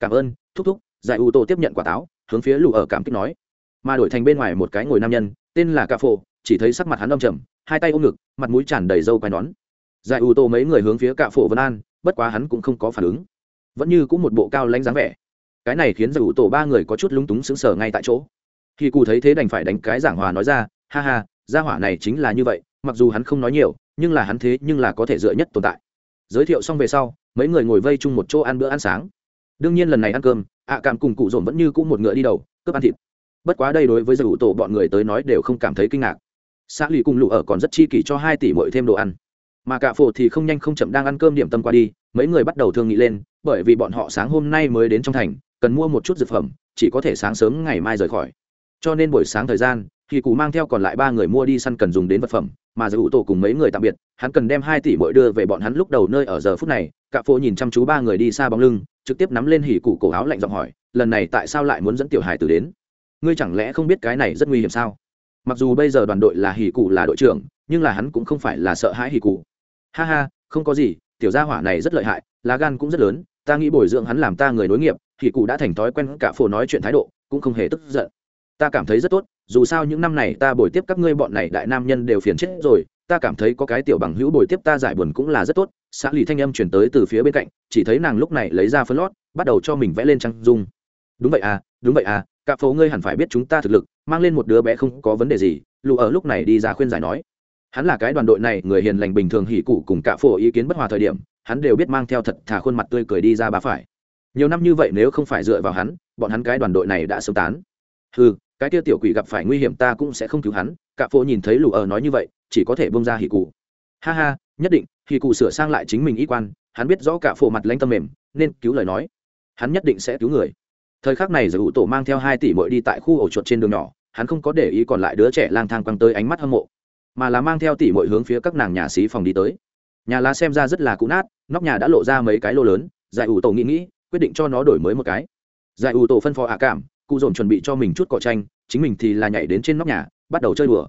Cảm ơn, thúc thúc. Giải ủ tổ tiếp nhận quả táo, hướng phía lũ ở cảm kích nói. Mà đổi thành bên ngoài một cái ngồi nam nhân, tên là cà phô chỉ thấy sắc mặt hắn âm trầm hai tay ôm ngực, mặt mũi tràn đầy râu quai nón. Giải ủ tổ mấy người hướng phía cạ phổ vân an, bất quá hắn cũng không có phản ứng. Vẫn như cũng một bộ cao lãnh dáng vẻ. Cái này khiến giải ủ tổ ba người có chút lúng túng sững sờ ngay tại chỗ. Khi cụ thấy thế đành phải đánh cái giảng hòa nói ra, ha ha, gia hỏa này chính là như vậy, mặc dù hắn không nói nhiều, nhưng là hắn thế nhưng là có thể dựa nhất tồn tại. Giới thiệu xong về sau, mấy người ngồi vây chung một chỗ ăn bữa ăn sáng. Đương nhiên lần này ăn cơm, ạ cảm cùng cụ dồn vẫn như cũng một ngựa đi đầu, cướp ăn thịt. Bất quá đây đối với giải ủ tổ bọn người tới nói đều không cảm thấy kinh ngạc xã lì cùng lụ ở còn rất chi kỷ cho hai tỷ mỗi thêm đồ ăn. Mà cả phổ thì không nhanh không chậm đang ăn cơm điểm tâm qua đi, mấy người bắt đầu thương nghị lên, bởi vì bọn họ sáng hôm nay mới đến trong thành, cần mua một chút dược phẩm, chỉ có thể sáng sớm ngày mai rời khỏi. Cho nên buổi sáng thời gian, thì cụ mang theo còn lại ba người mua đi săn cần dùng đến vật phẩm, mà giữ tổ cùng mấy người tạm biệt, hắn cần đem hai tỷ bội đưa về bọn hắn lúc đầu nơi ở giờ phút này. Cả phố nhìn chăm chú ba người đi xa bóng lưng, trực tiếp nắm lên hỉ cụ cổ áo lạnh giọng hỏi, lần này tại sao lại muốn dẫn tiểu hải tử đến? Ngươi chẳng lẽ không biết cái này rất nguy hiểm sao? Mặc dù bây giờ đoàn đội là hỉ cụ là đội trưởng, nhưng là hắn cũng không phải là sợ hãi hỉ cụ. Ha ha, không có gì, tiểu gia hỏa này rất lợi hại, lá gan cũng rất lớn, ta nghĩ bồi dưỡng hắn làm ta người nối nghiệp, hỉ cụ đã thành thói quen cả phổ nói chuyện thái độ, cũng không hề tức giận. Ta cảm thấy rất tốt, dù sao những năm này ta bồi tiếp các ngươi bọn này đại nam nhân đều phiền chết rồi, ta cảm thấy có cái tiểu bằng hữu bồi tiếp ta giải buồn cũng là rất tốt. Xã lì thanh âm chuyển tới từ phía bên cạnh, chỉ thấy nàng lúc này lấy ra phân lót, bắt đầu cho mình vẽ lên trăng dung. Đúng vậy à đúng vậy à cả phố ngươi hẳn phải biết chúng ta thực lực, mang lên một đứa bé không có vấn đề gì lụ ở lúc này đi ra khuyên giải nói. Hắn là cái đoàn đội này, người hiền lành bình thường hỉ cụ cùng cả phổ ý kiến bất hòa thời điểm, hắn đều biết mang theo thật thà khuôn mặt tươi cười đi ra bà phải. Nhiều năm như vậy nếu không phải dựa vào hắn, bọn hắn cái đoàn đội này đã sớm tán. Ừ cái kia tiểu quỷ gặp phải nguy hiểm ta cũng sẽ không cứu hắn, cả phố nhìn thấy lù ở nói như vậy, chỉ có thể bông ra hỉ cụ. Ha ha, nhất định, hỉ cụ sửa sang lại chính mình ý quan, hắn biết rõ cả phổ mặt lãnh tâm mềm, nên cứu lời nói. Hắn nhất định sẽ cứu người thời khắc này giải ủ tổ mang theo hai tỷ mội đi tại khu ổ chuột trên đường nhỏ, hắn không có để ý còn lại đứa trẻ lang thang quăng tới ánh mắt hâm mộ, mà là mang theo tỷ mội hướng phía các nàng nhà xí phòng đi tới. Nhà lá xem ra rất là cũ nát, nóc nhà đã lộ ra mấy cái lô lớn, giải ủ tổ nghĩ nghĩ, quyết định cho nó đổi mới một cái. Giải ủ tổ phân phó ạ cảm, cụ dồn chuẩn bị cho mình chút cỏ tranh, chính mình thì là nhảy đến trên nóc nhà, bắt đầu chơi đùa.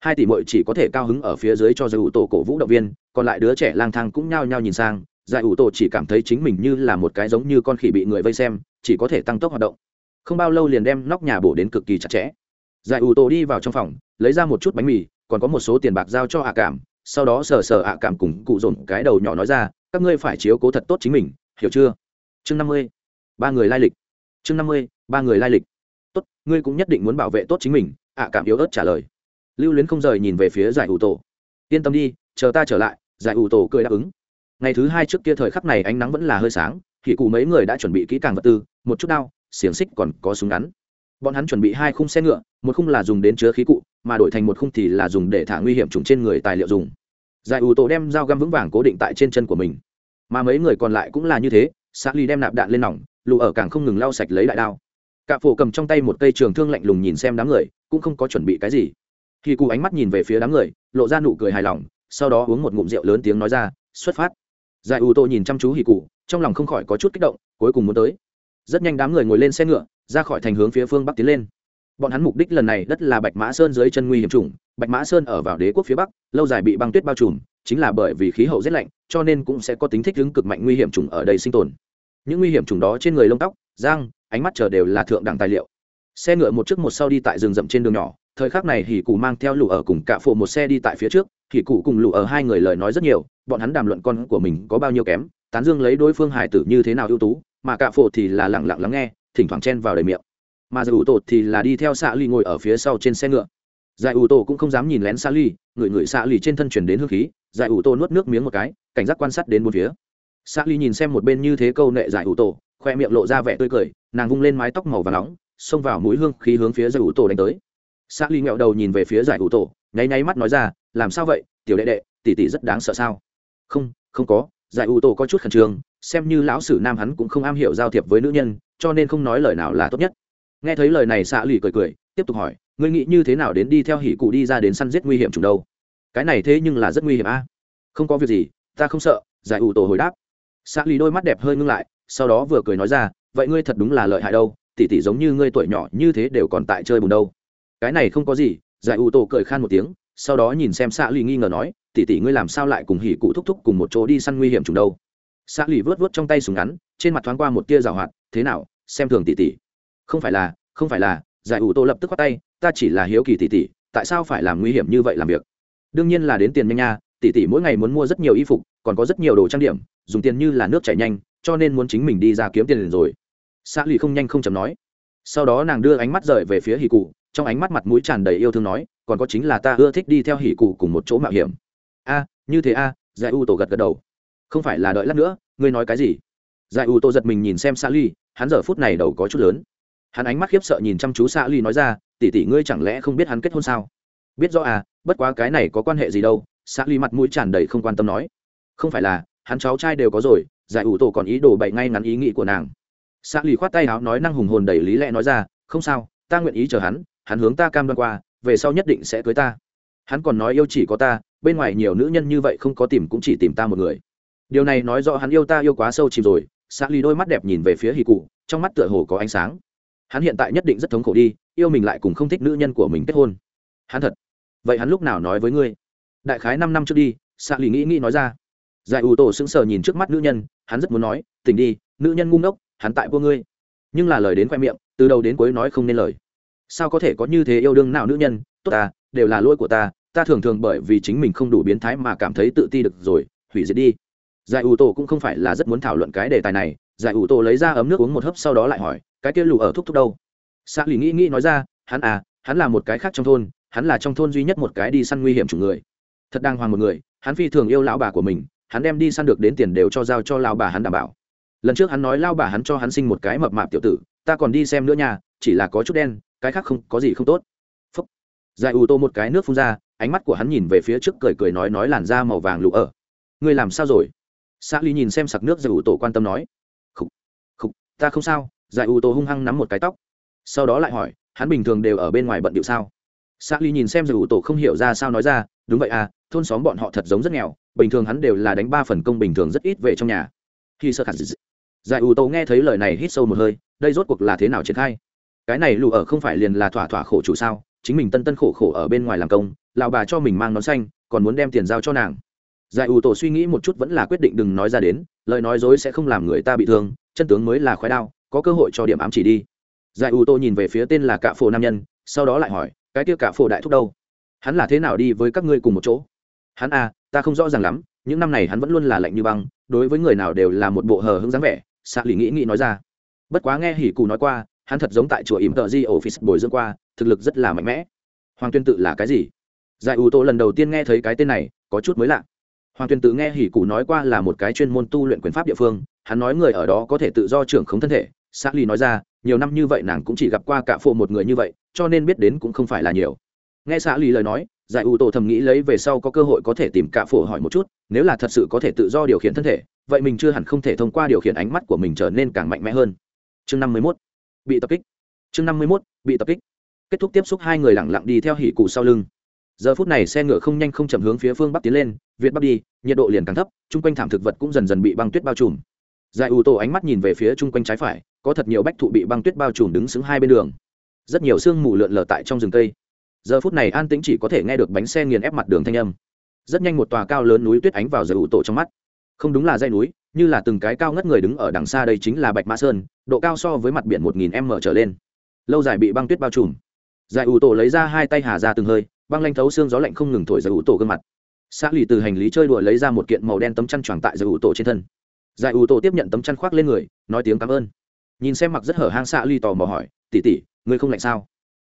Hai tỷ mội chỉ có thể cao hứng ở phía dưới cho giải ủ tổ cổ vũ động viên, còn lại đứa trẻ lang thang cũng nhao nhao nhìn sang, giải ủ tổ chỉ cảm thấy chính mình như là một cái giống như con khỉ bị người vây xem chỉ có thể tăng tốc hoạt động. Không bao lâu liền đem nóc nhà bổ đến cực kỳ chặt chẽ. Giải ủ tổ đi vào trong phòng, lấy ra một chút bánh mì, còn có một số tiền bạc giao cho ạ cảm, sau đó sờ sờ ạ cảm cùng cụ dồn cái đầu nhỏ nói ra, các ngươi phải chiếu cố thật tốt chính mình, hiểu chưa? Chương năm mươi, ba người lai lịch. Chương năm mươi, ba người lai lịch. Tốt, ngươi cũng nhất định muốn bảo vệ tốt chính mình ạ cảm yếu ớt trả lời. Lưu luyến không rời nhìn về phía giải ủ tổ yên tâm đi, chờ ta trở lại, giải ủ tổ cười đáp ứng. Ngày thứ hai trước kia thời khắc này ánh nắng vẫn là hơi sáng thì cụ mấy người đã chuẩn bị kỹ càng vật tư, một chút đao, xiềng xích còn có súng ngắn. Bọn hắn chuẩn bị hai khung xe ngựa, một khung là dùng đến chứa khí cụ, mà đổi thành một khung thì là dùng để thả nguy hiểm trùng trên người tài liệu dùng. Giải ủ tổ đem dao găm vững vàng cố định tại trên chân của mình. Mà mấy người còn lại cũng là như thế s ly đem nạp đạn lên nòng lụ ở càng không ngừng lau sạch lấy đại đao. Cạ phổ cầm trong tay một cây trường thương lạnh lùng nhìn xem đám người, cũng không có chuẩn bị cái gì. Khi cụ ánh mắt nhìn về phía đám người, lộ ra nụ cười hài lòng, sau đó uống một ngụm rượu lớn tiếng nói ra, xuất phát. Giải ủ tổ nhìn chăm chú hì cụ trong lòng không khỏi có chút kích động, cuối cùng muốn tới. Rất nhanh đám người ngồi lên xe ngựa, ra khỏi thành hướng phía phương bắc tiến lên. Bọn hắn mục đích lần này đất là bạch mã sơn dưới chân nguy hiểm trùng bạch mã sơn ở vào đế quốc phía bắc, lâu dài bị băng tuyết bao trùm, chính là bởi vì khí hậu rét lạnh, cho nên cũng sẽ có tính thích ứng cực mạnh nguy hiểm trùng ở đây sinh tồn. Những nguy hiểm trùng đó trên người lông tóc giang ánh mắt chờ đều là thượng đẳng tài liệu. Xe ngựa một trước một sau đi tại rừng rậm trên đường nhỏ, thời khắc này hỉ cụ mang theo lũ ở cùng cả phụ một xe đi tại phía trước, hỉ cụ cùng lũ ở hai người lời nói rất nhiều, bọn hắn đàm luận con của mình có bao nhiêu kém tán dương lấy đối phương hải tử như thế nào ưu tú, mà cạ phổ thì là lẳng lặng lắng nghe, thỉnh thoảng chen vào đầy miệng. Mà giải ủ tổ thì là đi theo xạ ly ngồi ở phía sau trên xe ngựa. Giải ủ tổ cũng không dám nhìn lén xạ ly ngửi ngửi xạ ly trên thân chuyển đến hương khí, giải ủ tổ nuốt nước miếng một cái, cảnh giác quan sát đến một phía. Xạ ly nhìn xem một bên như thế câu nệ giải ủ tổ, khoe miệng lộ ra vẻ tươi cười, nàng vung lên mái tóc màu và nóng, xông vào mũi hương khí hướng phía giải ủ tổ đánh tới. Xạ ly nghẹo đầu nhìn về phía giải ủ tổ, nháy nháy mắt nói ra, làm sao vậy, tiểu đệ đệ, tỷ tỷ rất đáng sợ sao? Không không có giải ủ tổ có chút khẩn trương, xem như lão sử nam hắn cũng không am hiểu giao thiệp với nữ nhân, cho nên không nói lời nào là tốt nhất. Nghe thấy lời này xạ lì cười cười, tiếp tục hỏi, ngươi nghĩ như thế nào đến đi theo hỉ cụ đi ra đến săn giết nguy hiểm chủng đâu? Cái này thế nhưng là rất nguy hiểm a. Không có việc gì, ta không sợ, giải ủ tổ hồi đáp. Xạ lì đôi mắt đẹp hơi ngưng lại, sau đó vừa cười nói ra, vậy ngươi thật đúng là lợi hại đâu tỉ tỉ giống như ngươi tuổi nhỏ như thế đều còn tại chơi bùn đâu. Cái này không có gì, giải ủ tổ cười khan một tiếng, sau đó nhìn xem xạ lì nghi ngờ nói Tỷ tỷ ngươi làm sao lại cùng hỉ cụ thúc thúc cùng một chỗ đi săn nguy hiểm chủng đâu? Xạ lì vớt vớt trong tay súng ngắn trên mặt thoáng qua một tia rào hoạt thế nào xem thường tỷ tỷ? không phải là không phải là giải ủ tô lập tức khoát tay ta chỉ là hiếu kỳ tỷ tỷ, tại sao phải làm nguy hiểm như vậy làm việc? Đương nhiên là đến tiền nhanh nha Tỷ tỷ mỗi ngày muốn mua rất nhiều y phục còn có rất nhiều đồ trang điểm dùng tiền như là nước chảy nhanh cho nên muốn chính mình đi ra kiếm tiền rồi. Xã lì không nhanh không chậm nói. Sau đó nàng đưa ánh mắt rời về phía hỉ cụ trong ánh mắt mặt mũi tràn đầy yêu thương nói còn có chính là ta ưa thích đi theo hỉ cụ cùng một chỗ mạo hiểm a, như thế a, giải u tổ gật gật đầu. Không phải là đợi lát nữa, ngươi nói cái gì? Giải u tổ giật mình nhìn xem xa ly, hắn giờ phút này đầu có chút lớn. Hắn ánh mắt khiếp sợ nhìn chăm chú xa ly nói ra, tỷ tỷ ngươi chẳng lẽ không biết hắn kết hôn sao? Biết rõ à bất quá cái này có quan hệ gì đâu xa ly mặt mũi tràn đầy không quan tâm nói. Không phải là, hắn cháu trai đều có rồi, giải ủ tổ còn ý đồ bậy ngay ngắn ý nghĩ của nàng. Xa ly khoát tay áo nói năng hùng hồn đầy lý lẽ nói ra, không sao, ta nguyện ý chờ hắn hắn hướng ta cam đoan qua, về sau nhất định sẽ cưới ta. Hắn còn nói yêu chỉ có ta bên ngoài nhiều nữ nhân như vậy không có tìm cũng chỉ tìm ta một người. Điều này nói rõ hắn yêu ta yêu quá sâu chìm rồi xa lì đôi mắt đẹp nhìn về phía hì cụ, trong mắt tựa hồ có ánh sáng. Hắn hiện tại nhất định rất thống khổ đi, yêu mình lại cùng không thích nữ nhân của mình kết hôn. Hắn thật. Vậy hắn lúc nào nói với ngươi? Đại khái năm năm trước đi xa lì nghĩ nghĩ nói ra. Giải ủ tổ sững sờ nhìn trước mắt nữ nhân, hắn rất muốn nói, tỉnh đi, nữ nhân ngu ngốc, hắn tại vô ngươi. Nhưng là lời đến khoe miệng, từ đầu đến cuối nói không nên lời. Sao có thể có như thế yêu đương nào nữ nhân? Tốt ta, đều là lỗi của ta ta thường thường bởi vì chính mình không đủ biến thái mà cảm thấy tự ti được rồi, hủy diệt đi. Giải ủ tổ cũng không phải là rất muốn thảo luận cái đề tài này, giải ủ tổ lấy ra ấm nước uống một hớp sau đó lại hỏi, cái kia lù ở thúc thúc đâu? Xã lì nghĩ nghĩ nói ra, hắn à hắn là một cái khác trong thôn, hắn là trong thôn duy nhất một cái đi săn nguy hiểm chủ người. Thật đang hoàng một người, hắn phi thường yêu lão bà của mình, hắn đem đi săn được đến tiền đều cho giao cho lão bà hắn đảm bảo. Lần trước hắn nói lao bà hắn cho hắn sinh một cái mập mạp tiểu tử, ta còn đi xem nữa nha, chỉ là có chút đen, cái khác không, có gì không tốt. Phúc. Giải ủ tô một cái nước phun ra ánh mắt của hắn nhìn về phía trước cười cười nói nói làn da màu vàng lụ ở. Ngươi làm sao rồi? Xã ly nhìn xem sặc nước giải ủ tổ quan tâm nói. Khúc khúc ta không sao, giải ủ tổ hung hăng nắm một cái tóc. Sau đó lại hỏi, hắn bình thường đều ở bên ngoài bận điệu sao? Xã ly nhìn xem giải ủ tổ không hiểu ra sao nói ra, đúng vậy à thôn xóm bọn họ thật giống rất nghèo, bình thường hắn đều là đánh ba phần công bình thường rất ít về trong nhà. Khi sơ khả giải ủ tổ nghe thấy lời này hít sâu một hơi, đây rốt cuộc là thế nào triển khai? Cái này lù ở không phải liền là thỏa thỏa khổ chủ sao? Chính mình tân tân khổ khổ ở bên ngoài làm công lào bà cho mình mang nón xanh, còn muốn đem tiền giao cho nàng. Giải ủ tổ suy nghĩ một chút vẫn là quyết định đừng nói ra đến, lời nói dối sẽ không làm người ta bị thương, chân tướng mới là khoái đao, có cơ hội cho điểm ám chỉ đi. Giải ủ tổ nhìn về phía tên là cạ phổ nam nhân, sau đó lại hỏi, cái kia cạ phổ đại thúc đâu? Hắn là thế nào đi với các ngươi cùng một chỗ? Hắn à ta không rõ ràng lắm, những năm này hắn vẫn luôn là lạnh như băng, đối với người nào đều là một bộ hờ hững dáng vẻ xạ lì nghĩ nghĩ nói ra. Bất quá nghe hỉ cù nói qua, hắn thật giống tại chùa ỉm tợ di office bồi dưỡng qua, thực lực rất là mạnh mẽ. Hoàng tuyên tự là cái gì? Giải ủ tổ lần đầu tiên nghe thấy cái tên này, có chút mới lạ. Hoàng tuyên tự nghe hỉ cụ nói qua là một cái chuyên môn tu luyện quyền pháp địa phương, hắn nói người ở đó có thể tự do trưởng khống thân thể. S ly nói ra, nhiều năm như vậy nàng cũng chỉ gặp qua cả phụ một người như vậy, cho nên biết đến cũng không phải là nhiều. Nghe xã ly lời nói, giải ủ tổ thầm nghĩ lấy về sau có cơ hội có thể tìm cả phổ hỏi một chút, nếu là thật sự có thể tự do điều khiển thân thể, vậy mình chưa hẳn không thể thông qua điều khiển ánh mắt của mình trở nên càng mạnh mẽ hơn. Chương năm mươi mốt, bị tập kích. Chương năm mươi mốt, bị tập kích. Kết thúc tiếp xúc hai người lẳng lặng đi theo hỉ cụ sau lưng giờ phút này xe ngựa không nhanh không chậm hướng phía phương bắc tiến lên, việt bắc đi, nhiệt độ liền càng thấp, chung quanh thảm thực vật cũng dần dần bị băng tuyết bao trùm. Giải ủ tổ ánh mắt nhìn về phía chung quanh trái phải, có thật nhiều bách thụ bị băng tuyết bao trùm đứng xứng hai bên đường. Rất nhiều sương mù lượn lờ tại trong rừng cây. Giờ phút này an tĩnh chỉ có thể nghe được bánh xe nghiền ép mặt đường thanh âm. Rất nhanh một tòa cao lớn núi tuyết ánh vào giải ủ tổ trong mắt. Không đúng là dây núi, như là từng cái cao ngất người đứng ở đằng xa đây chính là bạch mã sơn, độ cao so với mặt biển một nghìn m trở lên. Lâu dài bị băng tuyết bao trùm. Giải ủ tổ lấy ra hai tay hà ra từng hơi băng lanh thấu xương gió lạnh không ngừng thổi giải ủ tổ gương mặt. Xã lì từ hành lý chơi đùa lấy ra một kiện màu đen tấm chăn choàng tại giải ủ tổ trên thân. Giải ủ tổ tiếp nhận tấm chăn khoác lên người, nói tiếng cảm ơn. Nhìn xem mặc rất hở hang xã lì tò mò hỏi tỉ tỉ ngươi không lạnh sao?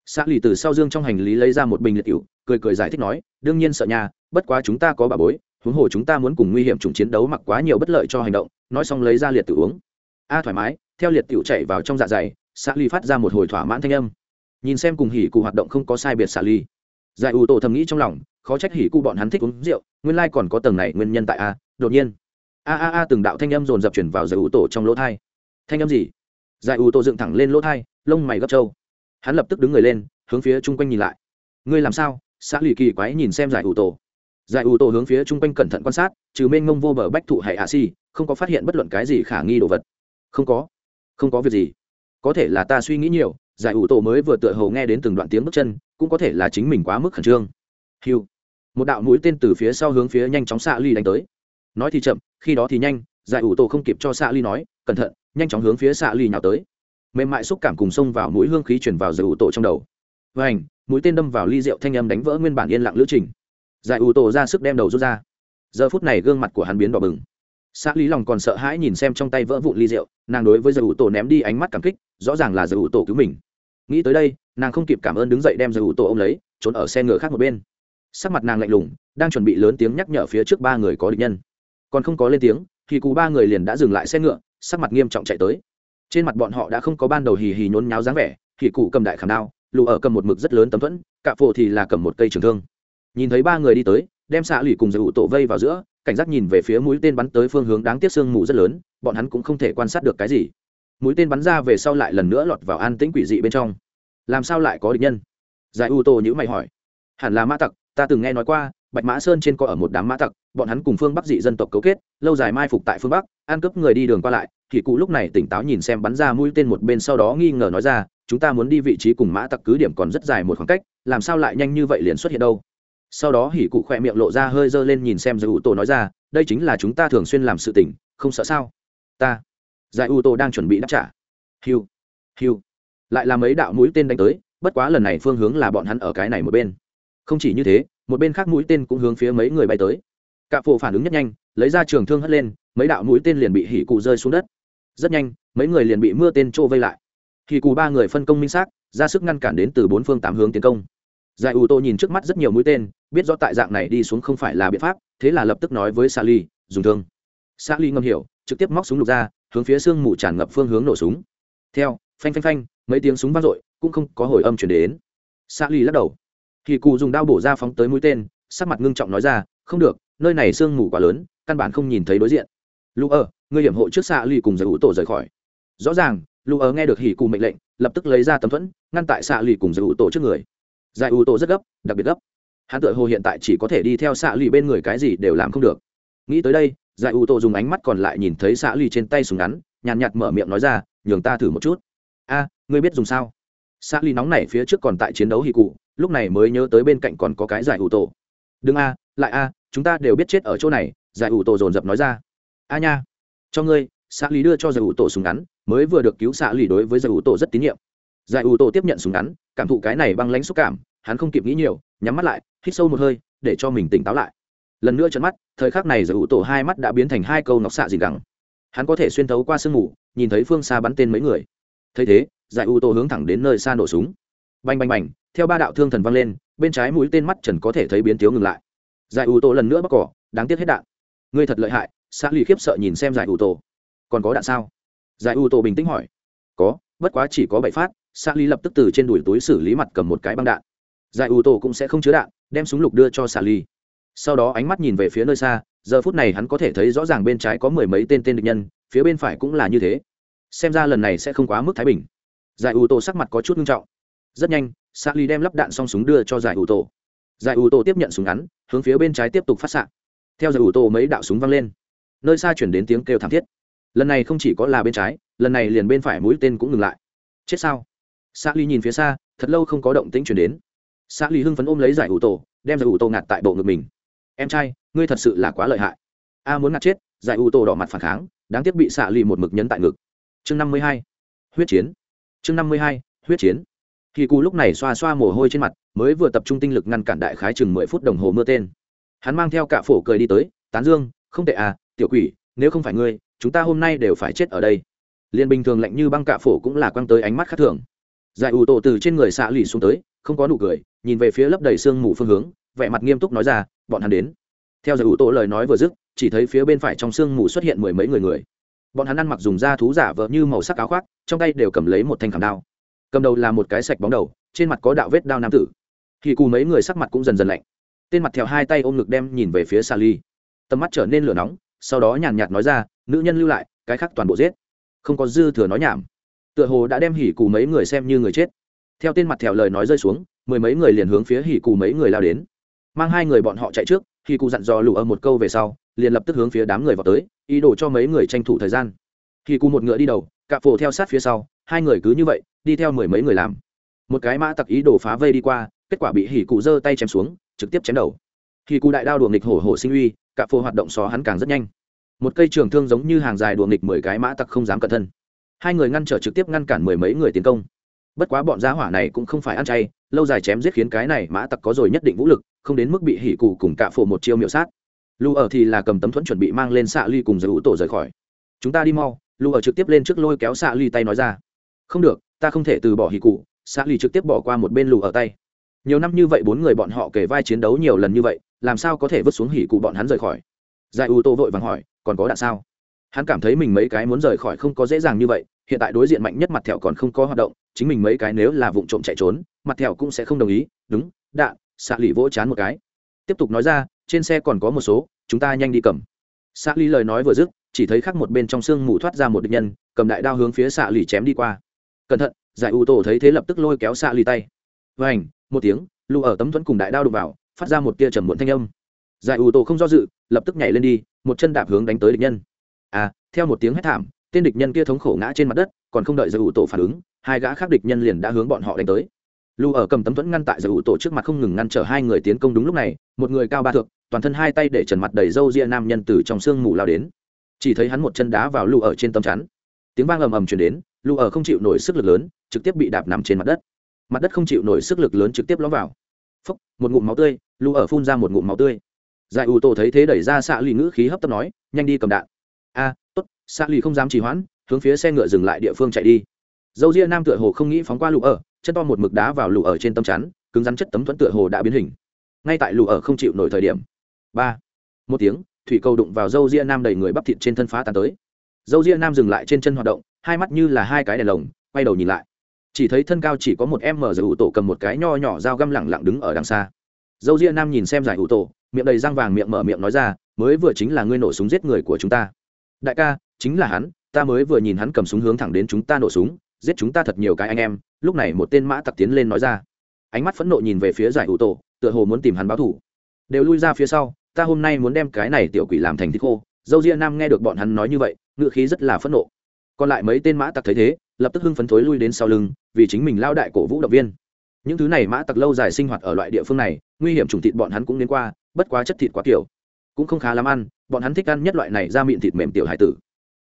Xã lì từ sau dương trong hành lý lấy ra một bình liệt cựu cười cười giải thích nói, đương nhiên sợ nhà bất quá chúng ta có bà bối, huống hồ chúng ta muốn cùng nguy hiểm chủng chiến đấu mặc quá nhiều bất lợi cho hành động, nói xong lấy ra liệt tử uống. A, thoải mái, theo liệt tiểu chạy vào trong dạ dày xã ly phát ra một hồi thỏa mãn thanh âm. Nhìn xem cùng hỉ cụ hoạt động không có sai biệt xã ly giải ủ tổ thầm nghĩ trong lòng, khó trách hỉ cụ bọn hắn thích uống rượu, nguyên lai còn có tầng này nguyên nhân tại a, đột nhiên. A a a từng đạo thanh âm dồn dập chuyển vào giải ủ tổ trong lỗ thai. Thanh âm gì? Giải ủ tổ dựng thẳng lên lỗ thai, lông mày gấp trâu. Hắn lập tức đứng người lên, hướng phía chung quanh nhìn lại. Ngươi làm sao? Xã lì kỳ quái nhìn xem giải ủ tổ giải ủ tổ hướng phía chung quanh cẩn thận quan sát, trừ mênh ngông vô bờ bách thụ hay hạ si, không có phát hiện bất luận cái gì khả nghi đồ vật. Không có. Không có việc gì. Có thể là ta suy nghĩ nhiều giải ủ tổ mới vừa tựa hồ nghe đến từng đoạn tiếng bước chân, cũng có thể là chính mình quá mức khẩn trương. Hiu một đạo mũi tên từ phía sau hướng phía nhanh chóng xạ ly đánh tới. Nói thì chậm, khi đó thì nhanh, giải ủ tổ không kịp cho xạ ly nói, cẩn thận, nhanh chóng hướng phía xạ ly nhào tới. Mềm mại xúc cảm cùng xông vào mũi hương khí chuyển vào giải ủ tổ trong đầu. Và mũi tên đâm vào ly rượu thanh âm đánh vỡ nguyên bản yên lặng lữ trình. Giải ủ tổ ra sức đem đầu rút ra. Giờ phút này gương mặt của hắn biến đỏ bừng. Xã lý lòng còn sợ hãi nhìn xem trong tay vỡ vụn ly rượu, nàng đối với giải ủ tổ ném đi ánh mắt cảm kích, rõ ràng là giải ủ tổ cứu mình nghĩ tới đây, nàng không kịp cảm ơn đứng dậy đem giải ủ tổ ô m lấy, trốn ở xe ngựa khác một bên. Sắc mặt nàng lạnh lùng, đang chuẩn bị lớn tiếng nhắc nhở phía trước ba người có địch nhân. Còn không có lên tiếng, thì cú ba người liền đã dừng lại xe ngựa, sắc mặt nghiêm trọng chạy tới. Trên mặt bọn họ đã không có ban đầu hì hì nhốn nháo dáng vẻ, thì cụ cầm đại khảm đao lụ ở cầm một mực rất lớn tấm thuẫn, cạ phộ thì là cầm một cây trường thương. Nhìn thấy ba người đi tới, đem xạ lì cùng giải ủ tổ vây vào giữa, cảnh giác nhìn về phía mũi tên bắn tới phương hướng đáng tiếc sương mù rất lớn, bọn hắn cũng không thể quan sát được cái gì mũi tên bắn ra về sau lại lần nữa lọt vào an tĩnh quỷ dị bên trong. Làm sao lại có địch nhân? Giải u tô nhữ mày hỏi. Hẳn là mã tặc, ta từng nghe nói qua, bạch mã sơn trên có ở một đám mã tặc, bọn hắn cùng phương bắc dị dân tộc cấu kết, lâu dài mai phục tại phương bắc, ăn cướp người đi đường qua lại, thì cụ lúc này tỉnh táo nhìn xem bắn ra mũi tên một bên sau đó nghi ngờ nói ra, chúng ta muốn đi vị trí cùng mã tặc cứ điểm còn rất dài một khoảng cách, làm sao lại nhanh như vậy liền xuất hiện đâu? Sau đó hỉ cụ khỏe miệng lộ ra hơi dơ lên nhìn xem giải ủ tổ nói ra, đây chính là chúng ta thường xuyên làm sự tình, không sợ sao? Ta giải u tô đang chuẩn bị đáp trả. Hiu hiu. Lại là mấy đạo mũi tên đánh tới, bất quá lần này phương hướng là bọn hắn ở cái này một bên. Không chỉ như thế, một bên khác mũi tên cũng hướng phía mấy người bay tới. Cạ phổ phản ứng nhất nhanh, lấy ra trường thương hất lên, mấy đạo mũi tên liền bị hỉ cụ rơi xuống đất. Rất nhanh, mấy người liền bị mưa tên trô vây lại. Hỉ cụ ba người phân công minh xác, ra sức ngăn cản đến từ bốn phương tám hướng tiến công. Giải u tô nhìn trước mắt rất nhiều mũi tên, biết rõ tại dạng này đi xuống không phải là biện pháp, thế là lập tức nói với sally, dùng thương. Sally ngầm hiểu, trực tiếp móc súng lục ra hướng phía sương mù tràn ngập phương hướng nổ súng. Theo, phanh phanh phanh, mấy tiếng súng vang dội, cũng không có hồi âm chuyển đến. Sally lắc đầu. Kỳ cụ dùng đao bổ ra phóng tới mũi tên, sắc mặt ngưng trọng nói ra, không được, nơi này sương mù quá lớn, căn bản không nhìn thấy đối diện. Lũ ở người hiểm hộ trước xạ ly cùng giải ủ tổ rời khỏi. Rõ ràng, lũ ở nghe được hỉ cụ mệnh lệnh, lập tức lấy ra tấm thuẫn, ngăn tại xạ ly cùng giải ủ tổ trước người. Giải ủ tổ rất gấp, đặc biệt gấp. Hắn tự hồ hiện tại chỉ có thể đi theo xạ lì bên người cái gì đều làm không được nghĩ tới đây giải u tô dùng ánh mắt còn lại nhìn thấy xạ lì trên tay súng ngắn, nhàn nhạt mở miệng nói ra, nhường ta thử một chút. A, ngươi biết dùng sao? Xạ ly nóng này phía trước còn tại chiến đấu hì cụ, lúc này mới nhớ tới bên cạnh còn có cái giải u tô. Đừng a, lại a, chúng ta đều biết chết ở chỗ này giải u tô dồn dập nói ra. A nha, cho ngươi. Xạ lì đưa cho giải u tô súng ngắn, mới vừa được cứu xạ lì đối với giải u tô rất tín nhiệm. Giải u tô tiếp nhận súng ngắn, cảm thụ cái này băng lãnh xúc cảm, hắn không kịp nghĩ nhiều, nhắm mắt lại, hít sâu một hơi, để cho mình tỉnh táo lại lần nữa trận mắt, thời khắc này giải ủ tổ hai mắt đã biến thành hai câu nọc xạ dìn gẳng hắn có thể xuyên thấu qua sương mù, nhìn thấy phương xa bắn tên mấy người. Thấy thế giải ủ tổ hướng thẳng đến nơi xa nổ súng. Bành bành bành, theo ba đạo thương thần văng lên, bên trái mũi tên mắt trần có thể thấy biến thiếu ngừng lại. Giải ủ tổ lần nữa bắc cỏ, đáng tiếc hết đạn. Ngươi thật lợi hại xã lì khiếp sợ nhìn xem giải ủ tổ. Còn có đạn sao? Giải ủ tổ bình tĩnh hỏi. Có, bất quá chỉ có bảy phát xã lì lập tức từ trên đùi túi xử lý mặt cầm một cái băng đạn. Giải ủ tổ cũng sẽ không chứa đạn, đem súng lục đưa cho xã lì sau đó ánh mắt nhìn về phía nơi xa, giờ phút này hắn có thể thấy rõ ràng bên trái có mười mấy tên tên địch nhân, phía bên phải cũng là như thế. Xem ra lần này sẽ không quá mức thái bình. Giải ủ tổ sắc mặt có chút nghiêm trọng. Rất nhanh xã ly đem lắp đạn xong súng đưa cho giải ủ tổ. Giải ủ tổ tiếp nhận súng ngắn, hướng phía bên trái tiếp tục phát s theo giải ủ tổ mấy đạo súng văng lên, nơi xa chuyển đến tiếng kêu thảm thiết. Lần này không chỉ có là bên trái, lần này liền bên phải mũi tên cũng ngừng lại. Chết sao? Xã ly nhìn phía xa, thật lâu không có động tĩnh chuyển đến. Xã ly hưng phấn ôm lấy giải ủ tổ, đem giải ủ tổ ngạt tại bộ ngực mình em trai, ngươi thật sự là quá lợi hại. A muốn ngạt chết, giải u tô đỏ mặt phản kháng, đáng tiếc bị xạ lì một mực nhấn tại ngực. Chương năm mươi hai, huyết chiến. Chương năm mươi hai, huyết chiến. Kỳ cù lúc này xoa xoa mồ hôi trên mặt, mới vừa tập trung tinh lực ngăn cản đại khái chừng mười phút đồng hồ mưa tên. Hắn mang theo cả phổ cười đi tới, tán dương, không tệ à tiểu quỷ, nếu không phải ngươi, chúng ta hôm nay đều phải chết ở đây. Liền bình thường lạnh như băng cạ phổ cũng là quăng tới ánh mắt khác thường. Giải ủ tổ từ trên người xạ lì xuống tới, không có nụ cười, nhìn về phía lấp đầy sương mù phương hướng, vẻ mặt nghiêm túc nói ra bọn hắn đến. Theo giải ủ tổ lời nói vừa dứt, chỉ thấy phía bên phải trong sương mù xuất hiện mười mấy người người. Bọn hắn ăn mặc dùng da thú giả vợ như màu sắc áo khoác, trong tay đều cầm lấy một thanh khảm đao. Cầm đầu là một cái sạch bóng đầu, trên mặt có đạo vết đao nam tử. Thì cù mấy người sắc mặt cũng dần dần lạnh. Tên mặt theo hai tay ôm ngực đem nhìn về phía xà ly tầm mắt trở nên lửa nóng, sau đó nhàn nhạt nói ra, nữ nhân lưu lại, cái khác toàn bộ giết. Không có dư thừa nói nhảm. Tựa hồ đã đem hỉ cù mấy người xem như người chết. Theo tên mặt thẹo lời nói rơi xuống, mười mấy người liền hướng phía hỉ cù mấy người lao đến mang hai người bọn họ chạy trước, khi cụ dặn dò lù ở một câu về sau, liền lập tức hướng phía đám người vào tới, ý đồ cho mấy người tranh thủ thời gian. Khi cụ một ngựa đi đầu, cạ phổ theo sát phía sau, hai người cứ như vậy, đi theo mười mấy người làm. Một cái mã tặc ý đồ phá vây đi qua, kết quả bị hỉ cụ giơ tay chém xuống, trực tiếp chém đầu. Khi cụ đại đao đùa nghịch hổ hổ sinh uy, cạ phổ hoạt động xó hắn càng rất nhanh. Một cây trường thương giống như hàng dài đùa nghịch mười cái mã tặc không dám cẩn thân. Hai người ngăn trở trực tiếp ngăn cản mười mấy người tiến công bất quá bọn gia hỏa này cũng không phải ăn chay, lâu dài chém giết khiến cái này mã tặc có rồi nhất định vũ lực, không đến mức bị hỉ cụ cùng cạ phổ một chiêu miệu sát. Lu ở thì là cầm tấm thuẫn chuẩn bị mang lên xạ ly cùng giới ủ tổ rời khỏi. Chúng ta đi mau lu ở trực tiếp lên trước lôi kéo xạ ly tay nói ra. Không được, ta không thể từ bỏ hỉ cụ, xạ ly trực tiếp bỏ qua một bên lu ở tay. Nhiều năm như vậy bốn người bọn họ kể vai chiến đấu nhiều lần như vậy, làm sao có thể vứt xuống hỉ cụ bọn hắn rời khỏi? Giải ưu tô vội vàng hỏi, còn có đạn sao? Hắn cảm thấy mình mấy cái muốn rời khỏi không có dễ dàng như vậy, hiện tại đối diện mạnh nhất mặt thẹo còn không có hoạt động chính mình mấy cái nếu là vụ trộm chạy trốn, mặt thẹo cũng sẽ không đồng ý, đúng đạn xạ lì vỗ chán một cái. Tiếp tục nói ra, trên xe còn có một số, chúng ta nhanh đi cầm. Xạ lì lời nói vừa dứt, chỉ thấy khắc một bên trong xương mù thoát ra một địch nhân, cầm đại đao hướng phía xạ lì chém đi qua. Cẩn thận, giải u tổ thấy thế lập tức lôi kéo xạ lì tay. Vảnh một tiếng lụ ở tấm thuẫn cùng đại đao đục vào, phát ra một tia trầm muộn thanh âm. Giải ưu tổ không do dự, lập tức nhảy lên đi, một chân đạp hướng đánh tới địch nhân. À theo một tiếng hét thảm, tên địch nhân kia thống khổ ngã trên mặt đất, còn không đợi giải ưu tổ phản ứng hai gã khác địch nhân liền đã hướng bọn họ đánh tới. Lù ở cầm tấm thuẫn ngăn tại giải ủ tổ trước mặt không ngừng ngăn trở hai người tiến công đúng lúc này một người cao ba thượng toàn thân hai tay để trần mặt đầy râu ria nam nhân từ trong sương mù lao đến. Chỉ thấy hắn một chân đá vào lù ở trên tấm chắn. Tiếng vang ầm ầm chuyển đến lù ở không chịu nổi sức lực lớn trực tiếp bị đạp nằm trên mặt đất. Mặt đất không chịu nổi sức lực lớn trực tiếp ló vào. Phốc một ngụm máu tươi lù ở phun ra một ngụm máu tươi. Giải ủ tổ thấy thế đẩy ra xạ lì ngữ khí hấp tấp nói nhanh đi cầm đạn. A à, tốt xạ lì không dám trì hoãn hướng phía xe ngựa dừng lại địa phương chạy đi dâu ria nam tựa hồ không nghĩ phóng qua lũ ở, chân to một mực đá vào lũ ở trên tấm chắn, cứng rắn chất tấm thuẫn tựa hồ đã biến hình. Ngay tại lũ ở không chịu nổi thời điểm. Ba. Một tiếng, thủy cầu đụng vào dâu ria nam đầy người bắp thịt trên thân phá tàn tới. Dâu ria nam dừng lại trên chân hoạt động, hai mắt như là hai cái đèn lồng, quay đầu nhìn lại. Chỉ thấy thân cao chỉ có một em mở giải ủ tổ cầm một cái nho nhỏ dao găm lẳng lặng đứng ở đằng xa. Dâu ria nam nhìn xem giải ủ tổ, miệng đầy răng vàng miệng mở miệng nói ra, mới vừa chính là ngươi nổ súng giết người của chúng ta. Đại ca, chính là hắn, ta mới vừa nhìn hắn cầm súng hướng thẳng đến chúng ta nổ súng giết chúng ta thật nhiều cái anh em, lúc này một tên mã tặc tiến lên nói ra. Ánh mắt phẫn nộ nhìn về phía giải ủ tổ, tựa hồ muốn tìm hắn báo thủ. Đều lui ra phía sau, ta hôm nay muốn đem cái này tiểu quỷ làm thành thịt khô. Dâu ria nam nghe được bọn hắn nói như vậy, ngựa khí rất là phẫn nộ. Còn lại mấy tên mã tặc thấy thế, lập tức hưng phấn thối lui đến sau lưng, vì chính mình lao đại cổ vũ động viên. Những thứ này mã tặc lâu dài sinh hoạt ở loại địa phương này, nguy hiểm trùng thịt bọn hắn cũng đến qua, bất quá chất thịt quá kiểu. Cũng không khá lắm ăn, bọn hắn thích ăn nhất loại này ra miệng thịt mềm tiểu hải tử.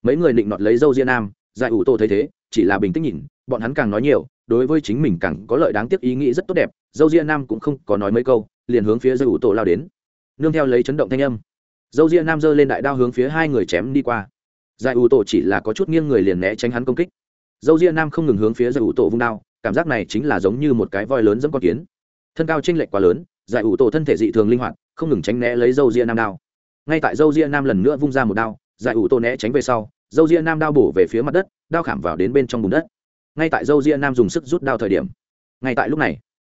Mấy người định nọt lấy dâu ria nam giải ủ tổ thấy thế, chỉ là bình tĩnh nhìn, bọn hắn càng nói nhiều, đối với chính mình càng có lợi đáng tiếc ý nghĩ rất tốt đẹp, dâu ria nam cũng không có nói mấy câu, liền hướng phía giải ủ tổ lao đến. Nương theo lấy chấn động thanh âm, dâu ria nam giơ lên đại đao hướng phía hai người chém đi qua. Giải ủ tổ chỉ là có chút nghiêng người liền né tránh hắn công kích. Dâu ria nam không ngừng hướng phía giải ủ tổ vung đao, cảm giác này chính là giống như một cái voi lớn dẫm con kiến. Thân cao chênh lệch quá lớn, giải ủ tổ thân thể dị thường linh hoạt, không ngừng tránh né lấy dâu ria nam đao. Ngay tại dâu ria nam lần nữa vung ra một đao, giải ủ tổ né tránh về sau dâu ria nam đao bổ về phía mặt đất, đao khảm vào đến bên trong bùn đất. Ngay tại dâu ria nam dùng sức rút đao thời điểm, ngay tại lúc này,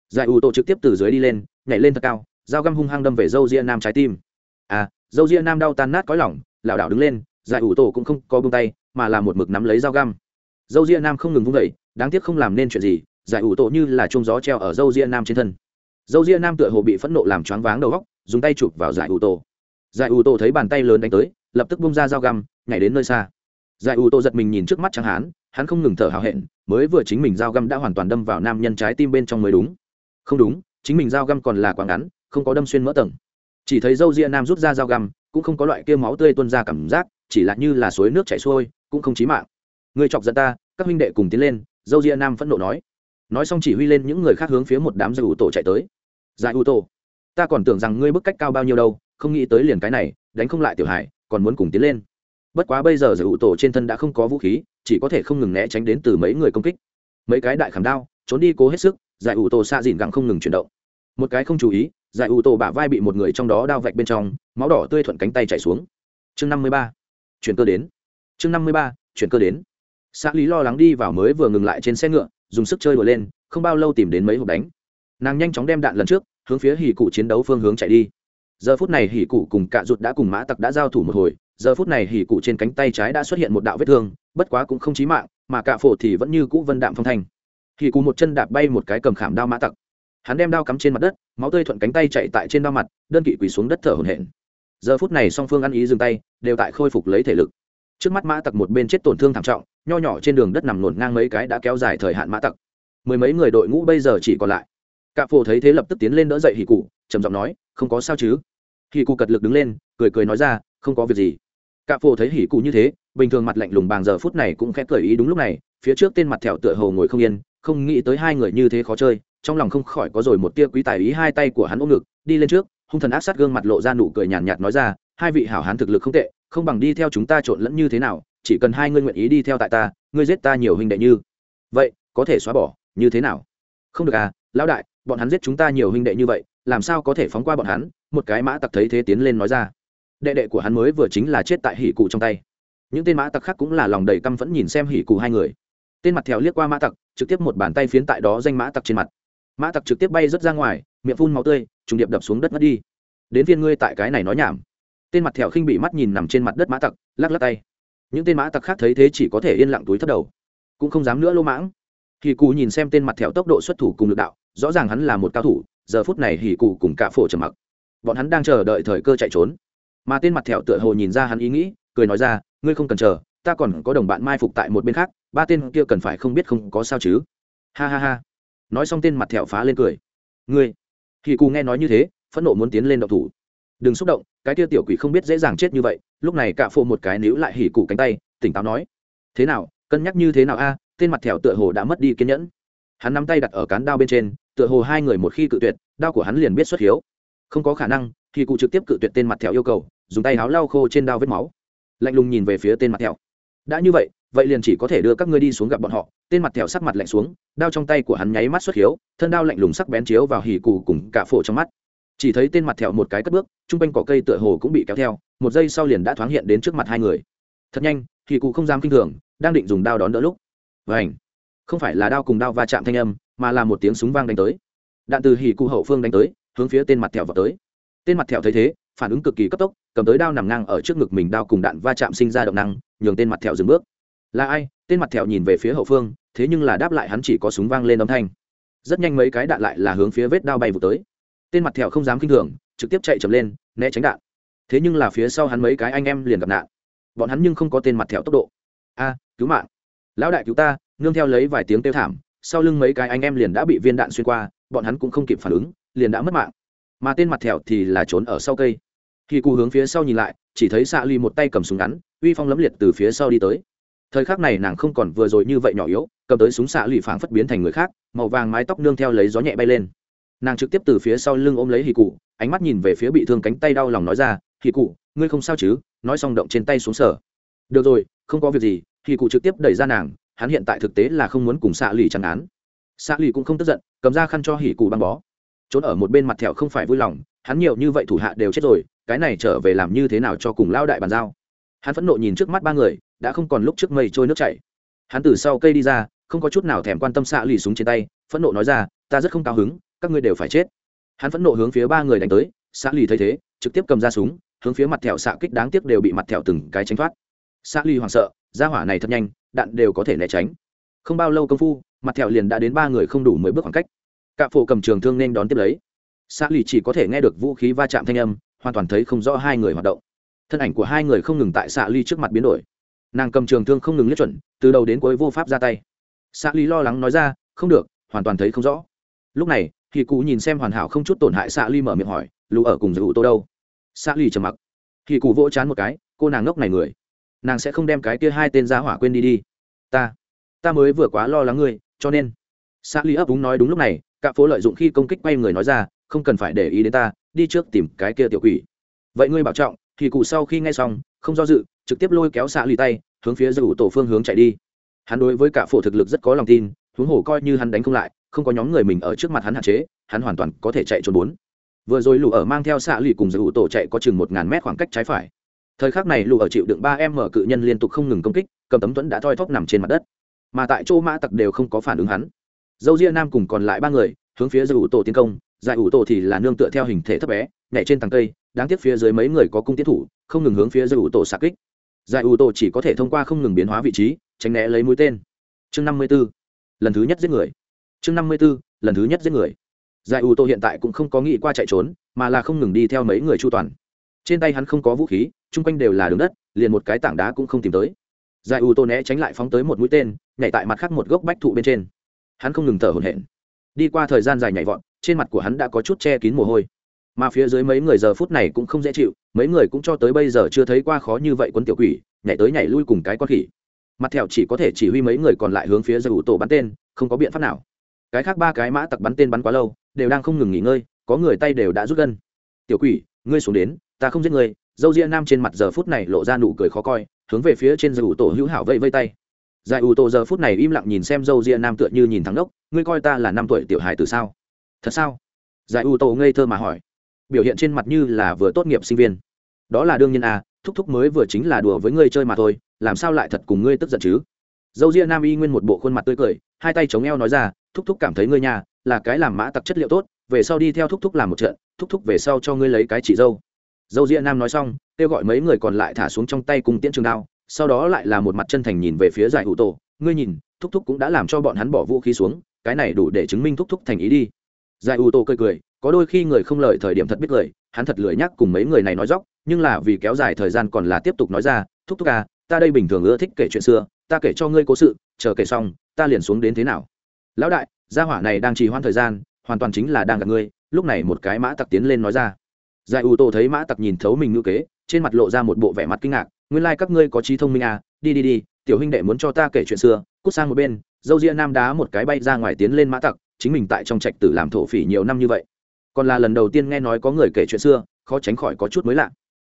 giải ủ tổ trực tiếp từ dưới đi lên, nhảy lên thật cao, dao găm hung hăng đâm về dâu ria nam trái tim. À dâu ria nam đau tan nát cõi lỏng lảo đảo đứng lên, giải ủ tổ cũng không có bông tay, mà là một mực nắm lấy dao găm. Dâu ria nam không ngừng vung vẩy đáng tiếc không làm nên chuyện gì, giải ủ tổ như là chung gió treo ở dâu ria nam trên thân. Dâu ria nam tựa hồ bị phẫn nộ làm choáng váng đầu góc dùng tay chụp vào giải ủ tổ. Giải ủ tổ thấy bàn tay lớn đánh tới, lập tức bung ra dao găm, nhảy đến nơi xa giải ủ Tô giật mình nhìn trước mắt tráng hán, hắn không ngừng thở hào hẹn, mới vừa chính mình dao găm đã hoàn toàn đâm vào nam nhân trái tim bên trong mới đúng. Không đúng, chính mình dao găm còn là quá ngắn, không có đâm xuyên mỡ tầng. Chỉ thấy dâu ria nam rút ra dao găm, cũng không có loại kia máu tươi tuôn ra cảm giác, chỉ là như là suối nước chảy xuôi, cũng không chí mạng. Người chọc giận ta, các huynh đệ cùng tiến lên dâu ria nam phẫn nộ nói. Nói xong chỉ huy lên những người khác hướng phía một đám giải ủ tổ chạy tới. Giải ủ tổ ta còn tưởng rằng ngươi bức cách cao bao nhiêu đâu, không nghĩ tới liền cái này, đánh không lại tiểu hải còn muốn cùng tiến lên bất quá bây giờ giải ủ tổ trên thân đã không có vũ khí, chỉ có thể không ngừng né tránh đến từ mấy người công kích. Mấy cái đại khảm đao, trốn đi cố hết sức giải ủ tổ xa dìn gặng không ngừng chuyển động. Một cái không chú ý giải ủ tổ bả vai bị một người trong đó đao vạch bên trong, máu đỏ tươi thuận cánh tay chạy xuống. Chương năm mươi ba, chuyển cơ đến. Chương năm mươi ba, chuyển cơ đến. Xã lý lo lắng đi vào mới vừa ngừng lại trên xe ngựa, dùng sức chơi đùa lên, không bao lâu tìm đến mấy hộp đánh. Nàng nhanh chóng đem đạn lần trước, hướng phía hỉ cụ chiến đấu phương hướng chạy đi. Giờ phút này hỉ cụ cùng cạ rụt đã cùng mã tặc đã giao thủ một hồi giờ phút này hỉ cụ trên cánh tay trái đã xuất hiện một đạo vết thương, bất quá cũng không chí mạng, mà cạ phổ thì vẫn như cũ vân đạm phong thanh. Hỉ cụ một chân đạp bay một cái cầm khảm đao mã tặc. Hắn đem đao cắm trên mặt đất, máu tươi thuận cánh tay chạy tại trên đao mặt, đơn kỵ quỳ xuống đất thở hổn hển. Giờ phút này song phương ăn ý dừng tay, đều tại khôi phục lấy thể lực. Trước mắt mã tặc một bên chết tổn thương thảm trọng, nho nhỏ trên đường đất nằm nổn ngang mấy cái đã kéo dài thời hạn mã tặc. Mười mấy người đội ngũ bây giờ chỉ còn lại. Cạ phổ thấy thế lập tức tiến lên đỡ dậy hỉ cụ, trầm giọng nói, không có sao chứ? Hỉ cụ cật lực đứng lên, cười cười nói ra, không có việc gì cạ phổ thấy hỉ cụ như thế bình thường mặt lạnh lùng bàng giờ phút này cũng khẽ cười ý đúng lúc này phía trước tên mặt thẹo tựa hồ ngồi không yên không nghĩ tới hai người như thế khó chơi trong lòng không khỏi có rồi một tia quý tài ý hai tay của hắn ôm ngực đi lên trước hung thần ác sát gương mặt lộ ra nụ cười nhàn nhạt, nhạt nói ra hai vị hảo hán thực lực không tệ không bằng đi theo chúng ta trộn lẫn như thế nào chỉ cần hai ngươi nguyện ý đi theo tại ta ngươi giết ta nhiều huynh đệ như. Vậy có thể xóa bỏ như thế nào? Không được à lão đại bọn hắn giết chúng ta nhiều huynh đệ như vậy làm sao có thể phóng qua bọn hắn? Một cái mã tặc thấy thế tiến lên nói ra đệ đệ của hắn mới vừa chính là chết tại hỉ cụ trong tay. Những tên mã tặc khác cũng là lòng đầy căm phẫn nhìn xem hỉ cụ hai người. Tên mặt thèo liếc qua mã tặc, trực tiếp một bàn tay phiến tại đó danh mã tặc trên mặt. Mã tặc trực tiếp bay rớt ra ngoài, miệng phun máu tươi, trùng điệp đập xuống đất mất đi. Đến viên ngươi tại cái này nói nhảm. Tên mặt thẹo khinh bị mắt nhìn nằm trên mặt đất mã tặc, lắc lắc tay. Những tên mã tặc khác thấy thế chỉ có thể yên lặng túi thất đầu, cũng không dám nữa lô mãng. Hì cù nhìn xem tên mặt thẹo tốc độ xuất thủ cùng lực đạo, rõ ràng hắn là một cao thủ, giờ phút này hì cù cùng cả phổ trầm mặc. Bọn hắn đang chờ đợi thời cơ chạy trốn mà tên mặt thẹo tựa hồ nhìn ra hắn ý nghĩ, cười nói ra, ngươi không cần chờ, ta còn có đồng bạn mai phục tại một bên khác, ba tên kia cần phải không biết không có sao chứ. Ha ha ha. Nói xong tên mặt thẹo phá lên cười. Ngươi. Hì cù nghe nói như thế, phẫn nộ muốn tiến lên động thủ. Đừng xúc động, cái kia tiểu quỷ không biết dễ dàng chết như vậy. Lúc này cạ phụ một cái níu lại hỉ cụ cánh tay, tỉnh táo nói, thế nào, cân nhắc như thế nào a? Tên mặt thẹo tựa hồ đã mất đi kiên nhẫn. Hắn nắm tay đặt ở cán đao bên trên, tựa hồ hai người một khi cự tuyệt, đao của hắn liền biết xuất hiếu không có khả năng, thì cụ trực tiếp cự tuyệt tên mặt thẹo yêu cầu, dùng tay háo lau khô trên đao vết máu. Lạnh lùng nhìn về phía tên mặt thẹo. đã như vậy vậy liền chỉ có thể đưa các ngươi đi xuống gặp bọn họ. Tên mặt thẹo sắc mặt lạnh xuống, đao trong tay của hắn nháy mắt xuất hiếu, thân đao lạnh lùng sắc bén chiếu vào hỉ cụ cùng cả phổ trong mắt. Chỉ thấy tên mặt thẹo một cái cất bước t r u n g quanh cỏ cây tựa hồ cũng bị kéo theo, một giây sau liền đã thoáng hiện đến trước mặt hai người. Thật nhanh hì cụ không dám kinh thường, đang định dùng đao đón đỡ lúc. Và ảnh không phải là đao cùng đao va chạm thanh âm, mà là một tiếng súng vang đánh tới. Đạn từ hì cụ hậu phương đánh tới hướng phía tên mặt thẹo vào tới. Tên mặt thẹo thấy thế, phản ứng cực kỳ cấp tốc, cầm tới đao nằm ngang ở trước ngực mình đao cùng đạn va chạm sinh ra động năng, nhường tên mặt thẹo dừng bước. Là ai? Tên mặt thẹo nhìn về phía hậu phương, thế nhưng là đáp lại hắn chỉ có súng vang lên âm thanh. Rất nhanh mấy cái đạn lại là hướng phía vết đao bay vụ tới. Tên mặt thẹo không dám kinh thường, trực tiếp chạy chậm lên, né tránh đạn. Thế nhưng là phía sau hắn mấy cái anh em liền gặp nạn. Bọn hắn nhưng không có tên mặt thẹo tốc độ. A, cứu mạng. Lão đại cứu ta, nương theo lấy vài tiếng kêu thảm, sau lưng mấy cái anh em liền đã bị viên đạn xuyên qua, bọn hắn cũng không kịp phản ứng liền đã mất mạng. Mà tên mặt thẹo thì là trốn ở sau cây. Khi cụ hướng phía sau nhìn lại, chỉ thấy xạ ly một tay cầm súng ngắn, uy phong lấm liệt từ phía sau đi tới. Thời khắc này nàng không còn vừa rồi như vậy nhỏ yếu, cầm tới súng xạ lụy phảng phất biến thành người khác, màu vàng mái tóc nương theo lấy gió nhẹ bay lên. Nàng trực tiếp từ phía sau lưng ôm lấy hì cụ, ánh mắt nhìn về phía bị thương cánh tay đau lòng nói ra hì cụ, ngươi không sao chứ? Nói xong động trên tay xuống sở được rồi, không có việc gì. Hì cụ trực tiếp đẩy ra nàng, hắn hiện tại thực tế là không muốn cùng xạ lụy chẳng án xạ lụy cũng không tức giận, cầm ra khăn cho hì cụ băng bó trốn ở một bên mặt thẹo không phải vui lòng, hắn nhiều như vậy thủ hạ đều chết rồi, cái này trở về làm như thế nào cho cùng lao đại bàn giao. Hắn phẫn nộ nhìn trước mắt ba người, đã không còn lúc trước mây trôi nước chảy. Hắn từ sau cây đi ra, không có chút nào thèm quan tâm xạ lì súng trên tay, phẫn nộ nói ra, ta rất không cao hứng, các ngươi đều phải chết. Hắn phẫn nộ hướng phía ba người đánh tới, xạ lì thấy thế, trực tiếp cầm ra súng, hướng phía mặt thẹo xạ kích đáng tiếc đều bị mặt thẹo từng cái tránh thoát. Xạ lì hoảng sợ, ra hỏa này thật nhanh, đạn đều có thể né tránh. Không bao lâu công phu, mặt thẹo liền đã đến ba người không đủ mười bước khoảng cách cạ phổ cầm trường thương nên đón tiếp lấy. Xạ lì chỉ có thể nghe được vũ khí va chạm thanh âm, hoàn toàn thấy không rõ hai người hoạt động. Thân ảnh của hai người không ngừng tại xạ ly trước mặt biến đổi. Nàng cầm trường thương không ngừng liếc chuẩn, từ đầu đến cuối vô pháp ra tay. Xạ ly lo lắng nói ra, không được, hoàn toàn thấy không rõ. Lúc này thì cụ nhìn xem hoàn hảo không chút tổn hại xạ ly mở miệng hỏi lù ở cùng giữ tô đâu? Xạ ly trầm mặc. Thì cụ vỗ chán một cái, cô nàng ngốc này người, nàng sẽ không đem cái kia hai tên giá hỏa quên đi đi. Ta ta mới vừa quá lo lắng ngươi, cho nên. Xạ ly ấp úng nói đúng lúc này cạ phố lợi dụng khi công kích quay người nói ra, không cần phải để ý đến ta, đi trước tìm cái kia tiểu quỷ. Vậy ngươi bảo trọng. Thì cụ sau khi nghe xong, không do dự, trực tiếp lôi kéo xạ lì tay, hướng phía giữ tổ phương hướng chạy đi. Hắn đối với cả phổ thực lực rất có lòng tin, huống hồ coi như hắn đánh không lại, không có nhóm người mình ở trước mặt hắn hạn chế, hắn hoàn toàn có thể chạy trốn bốn. Vừa rồi lù ở mang theo xạ lì cùng giữ tổ chạy có chừng một ngàn mét khoảng cách trái phải. Thời khắc này lù ở chịu đựng ba em mở cự nhân liên tục không ngừng công kích, cầm tấm tuẫn đã thoi thóp nằm trên mặt đất. Mà tại chỗ mã tặc đều không có phản ứng hắn dâu ria nam cùng còn lại ba người, hướng phía giữ tổ tiến công. Giải ủ tổ thì là nương tựa theo hình thể thấp bé, nhảy trên tầng cây, đáng tiếc phía dưới mấy người có cung tiến thủ, không ngừng hướng phía giải ủ tổ xạ kích. Giải ủ tổ chỉ có thể thông qua không ngừng biến hóa vị trí, tránh né lấy mũi tên. Chương năm mươi b ố lần thứ nhất giết người. Chương năm mươi b ố lần thứ nhất giết người. Giải ủ tổ hiện tại cũng không có nghĩ qua chạy trốn, mà là không ngừng đi theo mấy người chu toàn. Trên tay hắn không có vũ khí, chung quanh đều là đường đất, liền một cái tảng đá cũng không tìm tới. Giải ủ tổ né tránh lại phóng tới một mũi tên, nhảy tại mặt khác một gốc bách thụ bên trên hắn không ngừng thở hổn hển. Đi qua thời gian dài nhảy vọt, trên mặt của hắn đã có chút che kín mồ hôi. Mà phía dưới mấy người giờ phút này cũng không dễ chịu, mấy người cũng cho tới bây giờ chưa thấy qua khó như vậy quân tiểu quỷ, nhảy tới nhảy lui cùng cái con khỉ. Mặt thẹo chỉ có thể chỉ huy mấy người còn lại hướng phía giải ủ tổ bắn tên, không có biện pháp nào. Cái khác ba cái mã tặc bắn tên bắn quá lâu, đều đang không ngừng nghỉ ngơi, có người tay đều đã rút gân. Tiểu quỷ, ngươi xuống đến, ta không giết ngươi. Dâu ria nam trên mặt giờ phút này lộ ra nụ cười khó coi, hướng về phía trên giải ủ tổ hữu hảo vây vây tay giải ủ tổ giờ phút này im lặng nhìn xem dâu ria nam tựa như nhìn thắng đốc ngươi coi ta là năm tuổi tiểu hài từ sao? Thật sao? Giải ủ tổ ngây thơ mà hỏi. Biểu hiện trên mặt như là vừa tốt nghiệp sinh viên. Đó là đương nhiên à thúc thúc mới vừa chính là đùa với ngươi chơi mà thôi, làm sao lại thật cùng ngươi tức giận chứ? Dâu ria nam y nguyên một bộ khuôn mặt tươi cười, hai tay chống eo nói ra, thúc thúc cảm thấy ngươi nhà là cái làm mã tặc chất liệu tốt, về sau đi theo thúc thúc làm một trận, thúc thúc về sau cho ngươi lấy cái chỉ dâu. Dâu ria nam nói xong, kêu gọi mấy người còn lại thả xuống trong tay cùng tiễn trường đao sau đó lại là một mặt chân thành nhìn về phía giải hữu tổ. Ngươi nhìn thúc thúc cũng đã làm cho bọn hắn bỏ vũ khí xuống cái này đủ để chứng minh thúc thúc thành ý đi. Giải ủ tổ cười cười có đôi khi người không lời thời điểm thật biết lời, hắn thật lười nhắc cùng mấy người này nói dóc nhưng là vì kéo dài thời gian còn là tiếp tục nói ra thúc thúc à ta đây bình thường ưa thích kể chuyện xưa ta kể cho ngươi cố sự chờ kể xong ta liền xuống đến thế nào? Lão đại gia hỏa này đang trì hoãn thời gian hoàn toàn chính là đang gặp ngươi lúc này một cái mã tặc tiến lên nói ra. Giải ưu tô thấy mã tặc nhìn thấu mình ngữ kế trên mặt lộ ra một bộ vẻ mặt kinh ngạc nguyên lai、like、các ngươi có trí thông minh à đi đi đi, tiểu huynh đệ muốn cho ta kể chuyện xưa, cút sang một bên, dâu ria nam đá một cái bay ra ngoài tiến lên mã tặc, chính mình tại trong trạch tử làm thổ phỉ nhiều năm như vậy. Còn là lần đầu tiên nghe nói có người kể chuyện xưa, khó tránh khỏi có chút mới lạ.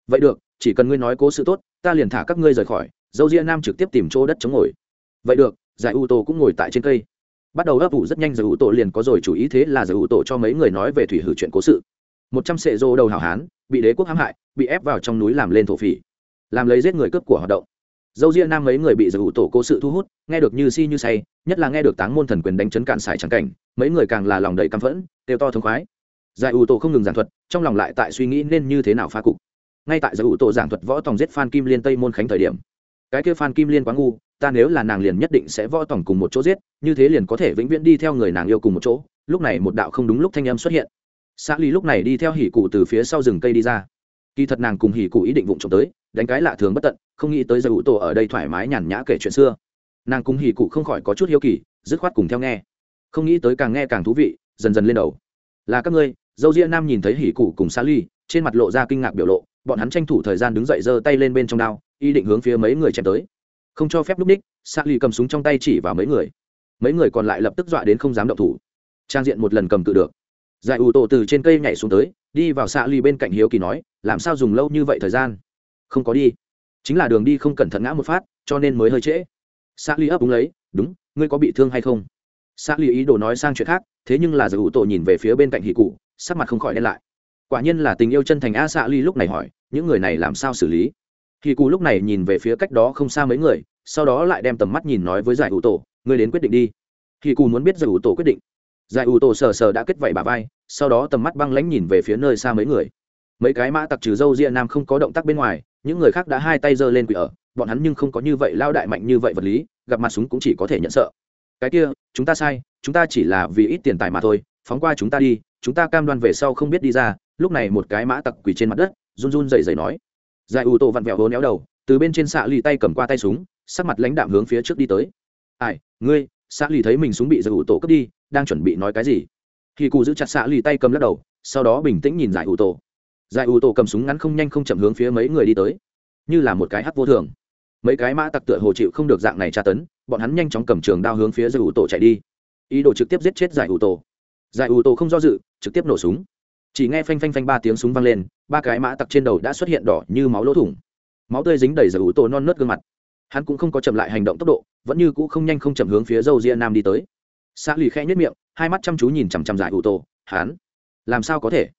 Vậy được, chỉ cần ngươi nói cố sự tốt, ta liền thả các ngươi rời khỏi, dâu ria nam trực tiếp tìm chỗ đất chống ngồi. Vậy được, giải u tô cũng ngồi tại trên cây. Bắt đầu ấp ủ rất nhanh giải u tô liền có rồi, chủ ý thế là giải u tô cho mấy người nói về thủy hử chuyện cố sự. Một trăm sệ dô đầu hảo hán, bị đế quốc hãm hại, bị ép vào trong núi làm lên thổ phỉ làm lấy giết người cướp của hoạt động. Dâu ria nam mấy người bị giải u tổ cố sự thu hút, nghe được như si như say, nhất là nghe được táng môn thần quyền đánh chấn cạn sải trắng cảnh, mấy người càng là lòng đầy căm phẫn đều to thống khoái. Giải ủ tổ không ngừng giảng thuật, trong lòng lại tại suy nghĩ nên như thế nào phá cục. Ngay tại giải ủ tổ giảng thuật võ tòng giết phan kim liên tây môn khánh thời điểm, cái kia phan kim liên quá ngu, ta nếu là nàng liền nhất định sẽ võ tòng cùng một chỗ giết, như thế liền có thể vĩnh viễn đi theo người nàng yêu cùng một chỗ. Lúc này một đạo không đúng lúc thanh âm xuất hiện. Xã ly lúc này đi theo hỉ cụ từ phía sau rừng cây đi ra. Kỳ thật nàng cùng hỉ cụ ý định vụng trộm tới đánh cái lạ thường bất tận, không nghĩ tới giải ủ tổ ở đây thoải mái nhàn nhã kể chuyện xưa. Nàng cùng hì cụ không khỏi có chút hiếu kỳ, dứt khoát cùng theo nghe. Không nghĩ tới càng nghe càng thú vị, dần dần lên đầu. Là các ngươi, dâu ria nam nhìn thấy hỉ cụ cùng xa ly, trên mặt lộ ra kinh ngạc biểu lộ, bọn hắn tranh thủ thời gian đứng dậy giơ tay lên bên trong đao, ý định hướng phía mấy người chém tới. Không cho phép lúc ních xa ly cầm súng trong tay chỉ vào mấy người. Mấy người còn lại lập tức dọa đến không dám động thủ. Trang diện một lần cầm cự được. Giải ủ tổ từ trên cây nhảy xuống tới, đi vào xạ ly bên cạnh hiếu kỳ nói, làm sao dùng lâu như vậy thời gian? Không có đi. Chính là đường đi không cẩn thận ngã một phát, cho nên mới hơi trễ. Xạ ly ấp đúng lấy, đúng, ngươi có bị thương hay không? Xạ ly ý đồ nói sang chuyện khác, thế nhưng là giải ủ tổ nhìn về phía bên cạnh hì cụ, sắc mặt không khỏi đen lại. Quả nhiên là tình yêu chân thành a xạ ly lúc này hỏi, những người này làm sao xử lý? Hì cụ lúc này nhìn về phía cách đó không xa mấy người, sau đó lại đem tầm mắt nhìn nói với giải ủ tổ, ngươi đến quyết định đi. Hì cụ muốn biết giải ủ tổ quyết định. Giải ủ tổ sờ sờ đã kết vảy bà vai, sau đó tầm mắt băng lãnh nhìn về phía nơi xa mấy người. Mấy cái mã tặc trừ dâu ria nam không có động tác bên ngoài những người khác đã hai tay giơ lên quỷ ở, bọn hắn nhưng không có như vậy lao đại mạnh như vậy vật lý, gặp mặt súng cũng chỉ có thể nhận sợ. Cái kia, chúng ta sai, chúng ta chỉ là vì ít tiền tài mà thôi, phóng qua chúng ta đi, chúng ta cam đoan về sau không biết đi ra, lúc này một cái mã tặc quỳ trên mặt đất, run run dày dày nói. Giải ủ tổ vặn vẹo hố néo đầu, từ bên trên xạ lì tay cầm qua tay súng, sắc mặt lãnh đạm hướng phía trước đi tới. Ai, ngươi, xạ lì thấy mình súng bị giải ủ tổ cướp đi, đang chuẩn bị nói cái gì? Khi cụ giữ chặt xạ lì tay cầm lắc đầu, sau đó bình tĩnh nhìn giải ủ tổ giải ủ tổ cầm súng ngắn không nhanh không chậm hướng phía mấy người đi tới. Như là một cái hắc vô thường. Mấy cái mã tặc tựa hồ chịu không được dạng này tra tấn, bọn hắn nhanh chóng cầm trường đao hướng phía giải ủ tổ chạy đi. Ý đồ trực tiếp giết chết giải ủ tổ giải ủ tổ không do dự, trực tiếp nổ súng. Chỉ nghe phanh phanh phanh ba tiếng súng vang lên, ba cái mã tặc trên đầu đã xuất hiện đỏ như máu lỗ thủng. Máu tươi dính đầy giải ủ tổ non nớt gương mặt. Hắn cũng không có chậm lại hành động tốc độ, vẫn như cũ không nhanh không chậm hướng phía dâu ria nam đi tới. Xa lì khẽ nhất miệng, hai mắt chăm chú nhìn chằm chằm giải ủ tổ hắn, làm sao có thể?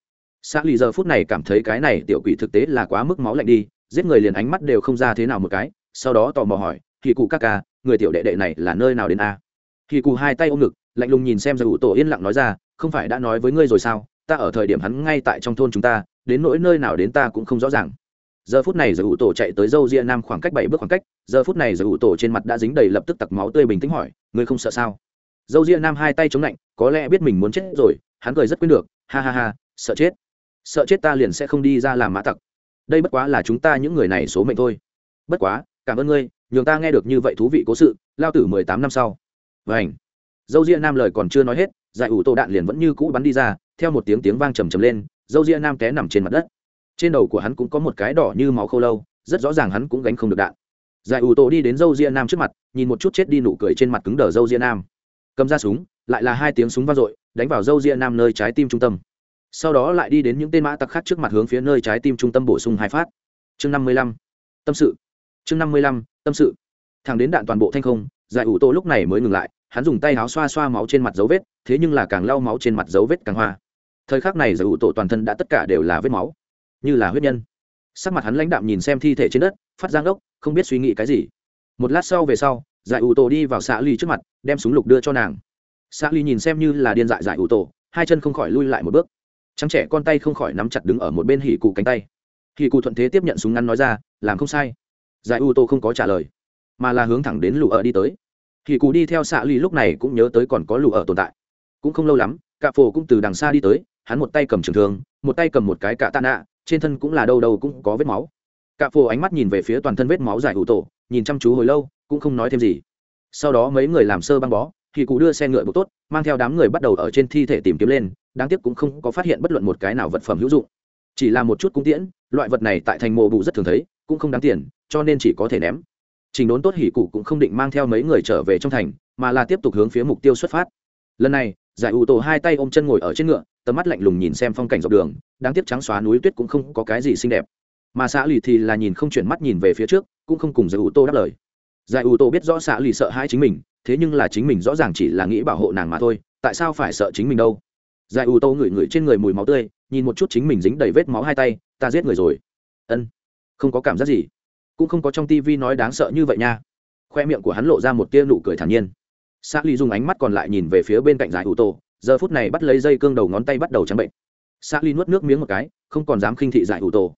Xã lì giờ phút này cảm thấy cái này tiểu quỷ thực tế là quá mức máu lạnh đi, giết người liền ánh mắt đều không ra thế nào một cái, sau đó tò mò hỏi thì cụ các ca, người tiểu đệ đệ này là nơi nào đến a? Thì cụ hai tay ôm ngực, lạnh lùng nhìn xem giải ủ tổ yên lặng nói ra, không phải đã nói với ngươi rồi sao? Ta ở thời điểm hắn ngay tại trong thôn chúng ta, đến nỗi nơi nào đến ta cũng không rõ ràng. Giờ phút này giải ủ tổ chạy tới dâu ria nam khoảng cách bảy bước khoảng cách, giờ phút này giải ủ tổ trên mặt đã dính đầy lập tức tặc máu tươi bình tĩnh hỏi, ngươi không sợ sao? Dâu ria nam hai tay chống lạnh, có lẽ biết mình muốn chết rồi, hắn cười rất quyết được, ha ha ha, sợ chết sợ chết ta liền sẽ không đi ra làm mã tặc. Đây bất quá là chúng ta những người này số mệnh thôi. Bất quá, cảm ơn ngươi, nhường ta nghe được như vậy thú vị cố sự, lao tử mười tám năm sau. Vảnh dâu ria nam lời còn chưa nói hết, giải ủ tổ đạn liền vẫn như cũ bắn đi ra, theo một tiếng tiếng vang trầm trầm lên, dâu ria nam té nằm trên mặt đất. Trên đầu của hắn cũng có một cái đỏ như máu khâu lâu, rất rõ ràng hắn cũng gánh không được đạn. Giải ủ tổ đi đến dâu ria nam trước mặt, nhìn một chút chết đi nụ cười trên mặt cứng đờ dâu ria nam. Cầm ra súng, lại là hai tiếng súng vang dội, đánh vào dâu ria nam nơi trái tim trung tâm sau đó lại đi đến những tên mã tặc khác trước mặt hướng phía nơi trái tim trung tâm bổ sung hai phát. Chương năm mươi lăm. Tâm sự. Chương năm mươi lăm. Tâm sự. Thằng đến đạn toàn bộ thanh không, giải ủ tô lúc này mới ngừng lại, hắn dùng tay áo xoa xoa máu trên mặt dấu vết, thế nhưng là càng lau máu trên mặt dấu vết càng hoa. Thời khắc này giải ủ tổ toàn thân đã tất cả đều là vết máu, như là huyết nhân. Sắc mặt hắn lãnh đạm nhìn xem thi thể trên đất, phát giang đốc không biết suy nghĩ cái gì. Một lát sau về sau, giải ủ tổ đi vào xã ly trước mặt, đem súng lục đưa cho nàng. Xã ly nhìn xem như là điên dại giải ủ tổ, hai chân không khỏi lui lại một bước trắng trẻ con tay không khỏi nắm chặt đứng ở một bên hỉ cụ cánh tay. Hỉ cụ thuận thế tiếp nhận súng ngắn nói ra, làm không sai. Giải u tô không có trả lời, mà là hướng thẳng đến lù ở đi tới. Hỉ cụ đi theo xạ ly lúc này cũng nhớ tới còn có lù ở tồn tại. Cũng không lâu lắm, cạ phổ cũng từ đằng xa đi tới, hắn một tay cầm trường thương, một tay cầm một cái cạ tạ nạ, trên thân cũng là đâu đâu cũng có vết máu. Cạ phổ ánh mắt nhìn về phía toàn thân vết máu giải U tổ nhìn chăm chú hồi lâu, cũng không nói thêm gì. Sau đó mấy người làm sơ băng bó thì cụ đưa xe ngựa bộ tốt, mang theo đám người bắt đầu ở trên thi thể tìm kiếm lên đáng tiếc cũng không có phát hiện bất luận một cái nào vật phẩm hữu dụng. Chỉ là một chút cung tiễn, loại vật này tại thành mộ bụ rất thường thấy, cũng không đáng tiền, cho nên chỉ có thể ném. Trình đốn tốt hỉ cụ cũng không định mang theo mấy người trở về trong thành, mà là tiếp tục hướng phía mục tiêu xuất phát. Lần này, giải ủ tổ hai tay ôm chân ngồi ở trên ngựa, tầm mắt lạnh lùng nhìn xem phong cảnh dọc đường, đáng tiếc trắng xóa núi tuyết cũng không có cái gì xinh đẹp. Mà xã lì thì là nhìn không chuyển mắt nhìn về phía trước, cũng không cùng giải ủ tô đáp lời. Giải ủ tô biết rõ xã lì sợ hãi chính mình, thế nhưng là chính mình rõ ràng chỉ là nghĩ bảo hộ nàng mà thôi, tại sao phải sợ chính mình đâu? Giải ủ tô ngửi ngửi trên người mùi máu tươi, nhìn một chút chính mình dính đầy vết máu hai tay, ta giết người rồi. Ân. Không có cảm giác gì. Cũng không có trong tivi nói đáng sợ như vậy nha. Khoe miệng của hắn lộ ra một tia nụ cười thản nhiên. S ly dùng ánh mắt còn lại nhìn về phía bên cạnh giải ủ tô, giờ phút này bắt lấy dây cương đầu ngón tay bắt đầu trắng bệnh. S ly nuốt nước miếng một cái, không còn dám khinh thị giải ủ tô.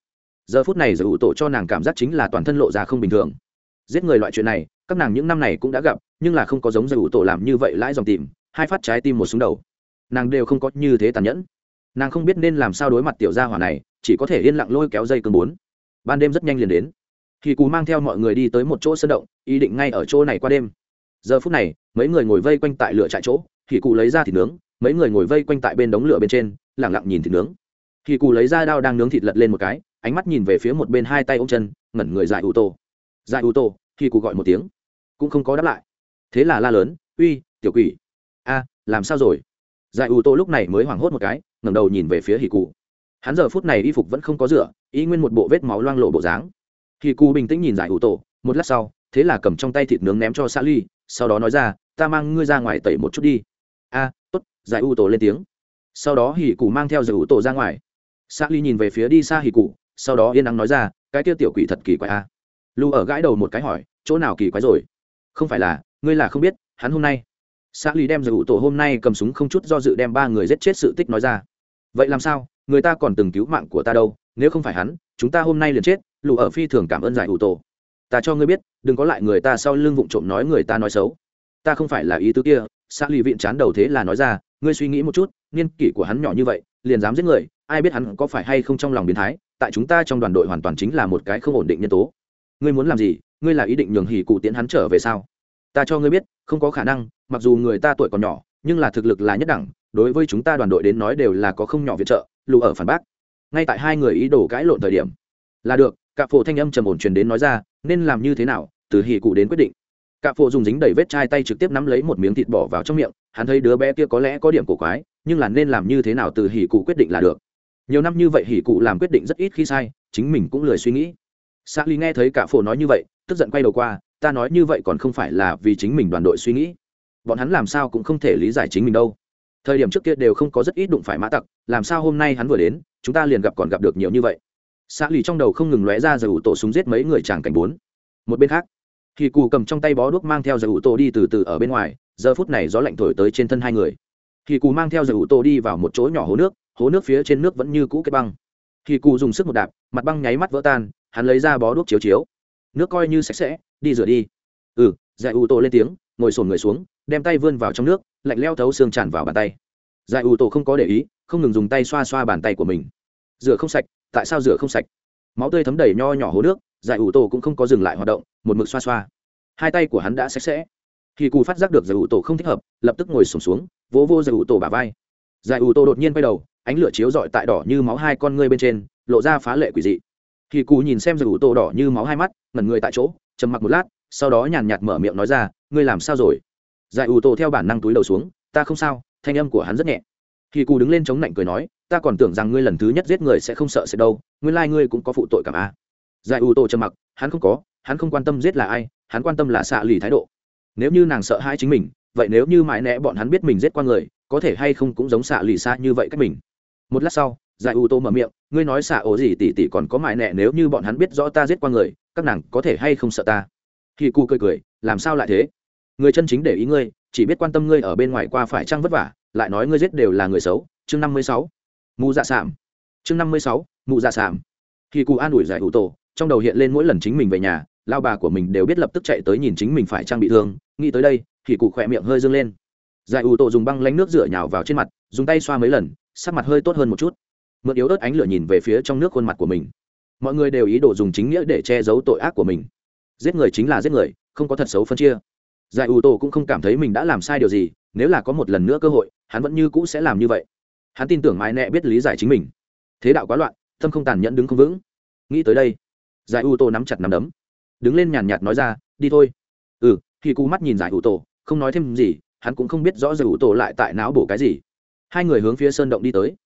Giờ phút này giải ủ tổ cho nàng cảm giác chính là toàn thân lộ ra không bình thường. Giết người loại chuyện này, các nàng những năm này cũng đã gặp, nhưng là không có giống giải ủ tổ làm như vậy lãi dòng tìm, hai phát trái tim một xuống đầu nàng đều không có như thế tàn nhẫn. Nàng không biết nên làm sao đối mặt tiểu gia hỏa này, chỉ có thể yên lặng lôi kéo dây cương bốn. Ban đêm rất nhanh liền đến. Thì cù mang theo mọi người đi tới một chỗ sân động, ý định ngay ở chỗ này qua đêm. Giờ phút này, mấy người ngồi vây quanh tại lửa trại chỗ hỉ cụ lấy ra thịt nướng, mấy người ngồi vây quanh tại bên đống lửa bên trên lẳng lặng nhìn thịt nướng. Hỉ cụ lấy ra đao đang nướng thịt lật lên một cái, ánh mắt nhìn về phía một bên hai tay ôm chân, ngẩn người dại ưu tô. Dại ưu tô hỉ cụ gọi một tiếng. Cũng không có đáp lại. Thế là la lớn, uy, tiểu quỷ. A, làm sao rồi? Dại ủ tô lúc này mới hoảng hốt một cái ngẩng đầu nhìn về phía hỉ cụ. Hắn giờ phút này y phục vẫn không có rửa y nguyên một bộ vết máu loang lộ bộ dáng. Hỉ cụ bình tĩnh nhìn dại ủ tô một lát sau thế là cầm trong tay thịt nướng ném cho xã ly sau đó nói ra ta mang ngươi ra ngoài tẩy một chút đi. A à, tốt giải u tổ lên tiếng. Sau đó hỉ cụ mang theo giải u tổ ra ngoài. Xã ly nhìn về phía đi xa hỉ cụ sau đó yên nắng nói ra cái kia tiểu quỷ thật kỳ quái a. À. lu ở gãi đầu một cái hỏi chỗ nào kỳ quái rồi? Không phải là ngươi là không biết hắn hôm nay xã ly đem giải ủ tổ hôm nay cầm súng không chút do dự đem ba người giết chết sự tích nói ra. Vậy làm sao? Người ta còn từng cứu mạng của ta đâu, nếu không phải hắn, chúng ta hôm nay liền chết lù ở phi thường cảm ơn giải ủ tổ. Ta cho ngươi biết, đừng có lại người ta sau lưng vụng trộm nói người ta nói xấu. Ta không phải là ý tứ kia, xã lì vịn chán đầu thế là nói ra, ngươi suy nghĩ một chút, niên kỷ của hắn nhỏ như vậy, liền dám giết người, ai biết hắn có phải hay không trong lòng biến thái, tại chúng ta trong đoàn đội hoàn toàn chính là một cái không ổn định nhân tố. Ngươi muốn làm gì? Ngươi là ý định nhường hỉ cụ tiễn hắn trở về sao? Ta cho ngươi biết, không có khả năng, mặc dù người ta tuổi còn nhỏ, nhưng là thực lực là nhất đẳng, đối với chúng ta đoàn đội đến nói đều là có không nhỏ viện trợ, lù ở phản bác. Ngay tại hai người ý đồ cãi lộn thời điểm, là được cả phổ thanh âm trầm ổn truyền đến nói ra, nên làm như thế nào, từ hỉ cụ đến quyết định. Cả phổ dùng dính đầy vết chai tay trực tiếp nắm lấy một miếng thịt bỏ vào trong miệng, hắn thấy đứa bé kia có lẽ có điểm cổ quái, nhưng là nên làm như thế nào từ hỉ cụ quyết định là được. Nhiều năm như vậy hỉ cụ làm quyết định rất ít khi sai, chính mình cũng lười suy nghĩ. Sa ly nghe thấy cả phổ nói như vậy, tức giận quay đầu qua ta nói như vậy còn không phải là vì chính mình đoàn đội suy nghĩ. Bọn hắn làm sao cũng không thể lý giải chính mình đâu. Thời điểm trước kia đều không có rất ít đụng phải mã tặc, làm sao hôm nay hắn vừa đến, chúng ta liền gặp còn gặp được nhiều như vậy. Xã lì trong đầu không ngừng lóe ra giải ủ tổ súng giết mấy người chàng cảnh bốn. Một bên khác thì cù cầm trong tay bó đuốc mang theo giải ủ tổ đi từ từ ở bên ngoài, giờ phút này gió lạnh thổi tới trên thân hai người. Thì cù mang theo giải ủ tổ đi vào một chỗ nhỏ hố nước hố nước phía trên nước vẫn như cũ kết băng. Thì cù dùng sức một đạp, mặt băng nháy mắt vỡ tan, hắn lấy ra bó đuốc chiếu chiếu nước coi như sạch sẽ đi rửa đi. Ừ giải u tô lên tiếng ngồi sồn người xuống đem tay vươn vào trong nước lạnh leo thấu xương tràn vào bàn tay. Giải u tô không có để ý không ngừng dùng tay xoa xoa bàn tay của mình. Rửa không sạch tại sao rửa không sạch? Máu tươi thấm đầy nho nhỏ hố nước giải ủ tổ cũng không có dừng lại hoạt động một mực xoa xoa. Hai tay của hắn đã sạch sẽ. Khi cù phát giác được giải ủ tổ không thích hợp lập tức ngồi sùng xuống, xuống vỗ vô giải ủ tổ bả vai. Giải ủ tổ đột nhiên quay đầu ánh lửa chiếu rọi tại đỏ như máu hai con ngươi bên trên lộ ra phá lệ quỷ dị. Kỳ Cụ nhìn xem Dụ Tô đỏ như máu hai mắt, ngẩn người tại chỗ, trầm mặc một lát, sau đó nhàn nhạt mở miệng nói ra, ngươi làm sao rồi? Giải U tô theo bản năng túi đầu xuống, ta không sao, thanh âm của hắn rất nhẹ. Kỳ Cụ đứng lên chống nạnh cười nói, ta còn tưởng rằng ngươi lần thứ nhất giết người sẽ không sợ sẽ đâu, nguyên lai ngươi cũng có phụ tội cảm a. Giải U tô trầm mặc, hắn không có, hắn không quan tâm giết là ai, hắn quan tâm là xạ lì thái độ. Nếu như nàng sợ hãi chính mình, vậy nếu như mãi nẽ bọn hắn biết mình giết qua người, có thể hay không cũng giống xạ lì xa như vậy cách mình. Một lát sau, giải U tô mở miệng ngươi nói xạ ổ gì tỉ tỉ còn có mại nẹ nếu như bọn hắn biết rõ ta giết qua người, các nàng có thể hay không sợ ta? Khi cu cười cười, làm sao lại thế? Người chân chính để ý ngươi, chỉ biết quan tâm ngươi ở bên ngoài qua phải trăng vất vả, lại nói ngươi giết đều là người xấu. Chương năm mươi sáu. Mụ dạ sảm chương năm mươi sáu. Mụ dạ sảm khi cụ an ủi giải ủ tổ, trong đầu hiện lên mỗi lần chính mình về nhà, lao bà của mình đều biết lập tức chạy tới nhìn chính mình phải trang bị thương. Nghĩ tới đây thì cụ khỏe miệng hơi dâng lên. Giải ủ tổ dùng băng lánh nước rửa nhào vào trên mặt, dùng tay xoa mấy lần, sắc mặt hơi tốt hơn một chút mượn yếu ớt ánh lửa nhìn về phía trong nước khuôn mặt của mình. Mọi người đều ý đồ dùng chính nghĩa để che giấu tội ác của mình. Giết người chính là giết người, không có thật xấu phân chia. Giải ủ tổ cũng không cảm thấy mình đã làm sai điều gì, nếu là có một lần nữa cơ hội, hắn vẫn như cũ sẽ làm như vậy. Hắn tin tưởng mãi nẹ biết lý giải chính mình. Thế đạo quá loạn, tâm không tàn nhẫn đứng không vững. Nghĩ tới đây, giải u tô nắm chặt nắm đấm. Đứng lên nhàn nhạt nói ra, đi thôi. Ừ khi cú mắt nhìn giải u tô, không nói thêm gì, hắn cũng không biết rõ giải u tô lại tại não bổ cái gì. Hai người hướng phía sơn động đi tới.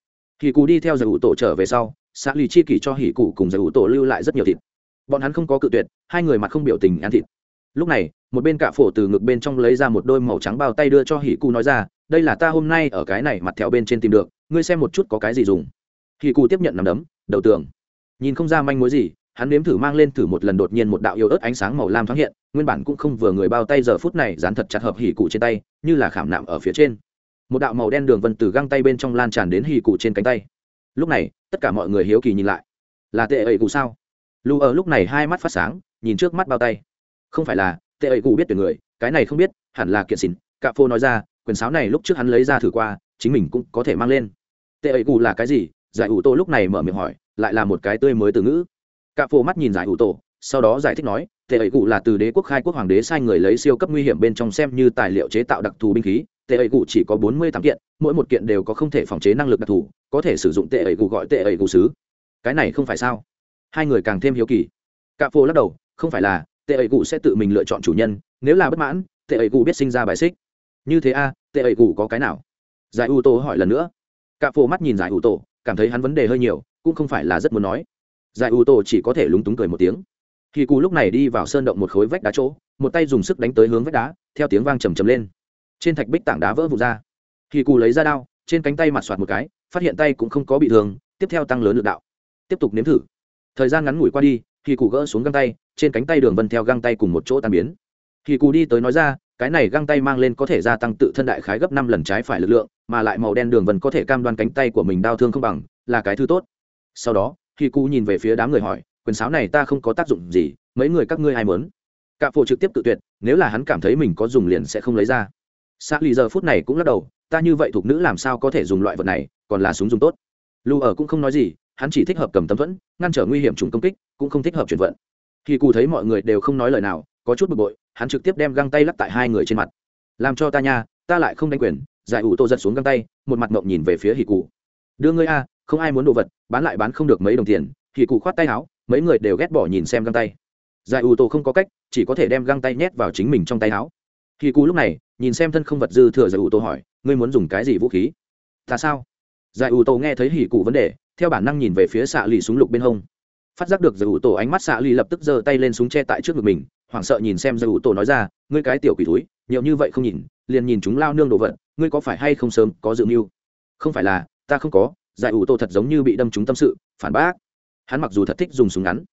Hỉ cụ đi theo giải u tổ trở về sau xã lì chi kỷ cho hỉ cụ cùng giải u tổ lưu lại rất nhiều thịt. Bọn hắn không có cự tuyệt, hai người mặt không biểu tình ăn thịt. Lúc này, một bên cạ phổ từ ngực bên trong lấy ra một đôi màu trắng bao tay đưa cho hỉ cụ nói ra, đây là ta hôm nay ở cái này mặt thẹo bên trên tìm được, ngươi xem một chút có cái gì dùng. Hỉ cụ tiếp nhận nằm đấm, đầu tường. Nhìn không ra manh mối gì, hắn nếm thử mang lên thử một lần đột nhiên một đạo yếu ớt ánh sáng màu lam thoáng hiện, nguyên bản cũng không vừa người bao tay giờ phút này dán thật chặt hợp hỉ cụ trên tay, như là khảm nạm ở phía trên một đạo màu đen đường vân từ găng tay bên trong lan tràn đến hì cụ trên cánh tay. Lúc này, tất cả mọi người hiếu kỳ nhìn lại. Là tệ ẩy cụ sao? Lu ở lúc này hai mắt phát sáng, nhìn trước mắt bao tay. Không phải là, tệ ẩy cụ biết tuyển người, cái này không biết, hẳn là kiện xỉn, cạ phô nói ra, quyền sáo này lúc trước hắn lấy ra thử qua, chính mình cũng có thể mang lên. Tệ ẩy cụ là cái gì? Giải ủ tô lúc này mở miệng hỏi, lại là một cái tươi mới từ ngữ. Cạ phô mắt nhìn giải ủ tô sau đó giải thích nói, tệ ẩy cụ là từ đế quốc khai quốc hoàng đế sai người lấy siêu cấp nguy hiểm bên trong xem như tài liệu chế tạo đặc thù binh khí tệ ấy cụ chỉ có bốn mươi tám kiện, mỗi một kiện đều có không thể phòng chế năng lực đặc thù, có thể sử dụng tệ ấy cụ gọi tệ ấy cụ sứ. Cái này không phải sao? Hai người càng thêm hiếu kỳ. Cạ phô lắc đầu, không phải là, tệ ấy cụ sẽ tự mình lựa chọn chủ nhân, nếu là bất mãn, tệ ấy cụ biết sinh ra bài xích. Như thế a, tệ ấy cụ có cái nào? Giải u tô hỏi lần nữa. Cạ phô mắt nhìn giải u tô, cảm thấy hắn vấn đề hơi nhiều, cũng không phải là rất muốn nói. Giải u tô chỉ có thể lúng túng cười một tiếng. Khi cù lúc này đi vào sơn động một khối vách đá chỗ, một tay dùng sức đánh tới hướng vách đá, theo tiếng vang trầm trầm lên trên thạch bích tảng đá vỡ vụt ra. Khi cù lấy ra đao, trên cánh tay mặt soạt một cái, phát hiện tay cũng không có bị thương, tiếp theo tăng lớn lực đạo. Tiếp tục nếm thử. Thời gian ngắn ngủi qua đi khi cù gỡ xuống găng tay, trên cánh tay đường vân theo găng tay cùng một chỗ tan biến. Khi cù đi tới nói ra, cái này găng tay mang lên có thể gia tăng tự thân đại khái gấp năm lần trái phải lực lượng, mà lại màu đen đường vân có thể cam đoan cánh tay của mình đau thương không bằng, là cái thứ tốt. Sau đó khi cù nhìn về phía đám người hỏi, quyền sáo này ta không có tác dụng gì, mấy người các ngươi ai muốn? Cạ phụ trực tiếp tự tuyệt, nếu là hắn cảm thấy mình có dùng liền sẽ không lấy ra xã lì giờ phút này cũng lắc đầu, ta như vậy thuộc nữ làm sao có thể dùng loại vật này, còn là súng dùng tốt. Lu ở cũng không nói gì, hắn chỉ thích hợp cầm tấm thuẫn, ngăn trở nguy hiểm trùng công kích, cũng không thích hợp chuyển vận. Khi cù thấy mọi người đều không nói lời nào, có chút bực bội, hắn trực tiếp đem găng tay lắp tại hai người trên mặt. Làm cho ta nha, ta lại không đánh quyền. Giải ủ tô giật xuống găng tay, một mặt mộng nhìn về phía hì cụ đưa ngươi a, không ai muốn đồ vật, bán lại bán không được mấy đồng tiền. Hì cụ khoát tay áo, mấy người đều ghét bỏ nhìn xem găng tay. Giải ủ tô không có cách, chỉ có thể đem găng tay nhét vào chính mình trong tay áo. Hì cụ lúc này nhìn xem thân không vật dư thừa giải ủ tô hỏi, ngươi muốn dùng cái gì vũ khí? Ta sao? Giải ủ tô nghe thấy hỉ cụ vấn đề, theo bản năng nhìn về phía xạ lì súng lục bên hông. Phát giác được giải ủ tổ ánh mắt xạ lì lập tức giơ tay lên súng che tại trước ngực mình, hoảng sợ nhìn xem giải ủ tổ nói ra, ngươi cái tiểu quỷ túi, nhiều như vậy không nhìn, liền nhìn chúng lao nương đồ vật, ngươi có phải hay không sớm có dự mưu? Không phải là, ta không có, giải ủ tổ thật giống như bị đâm trúng tâm sự, phản bác. Hắn mặc dù thật thích dùng súng ngắn,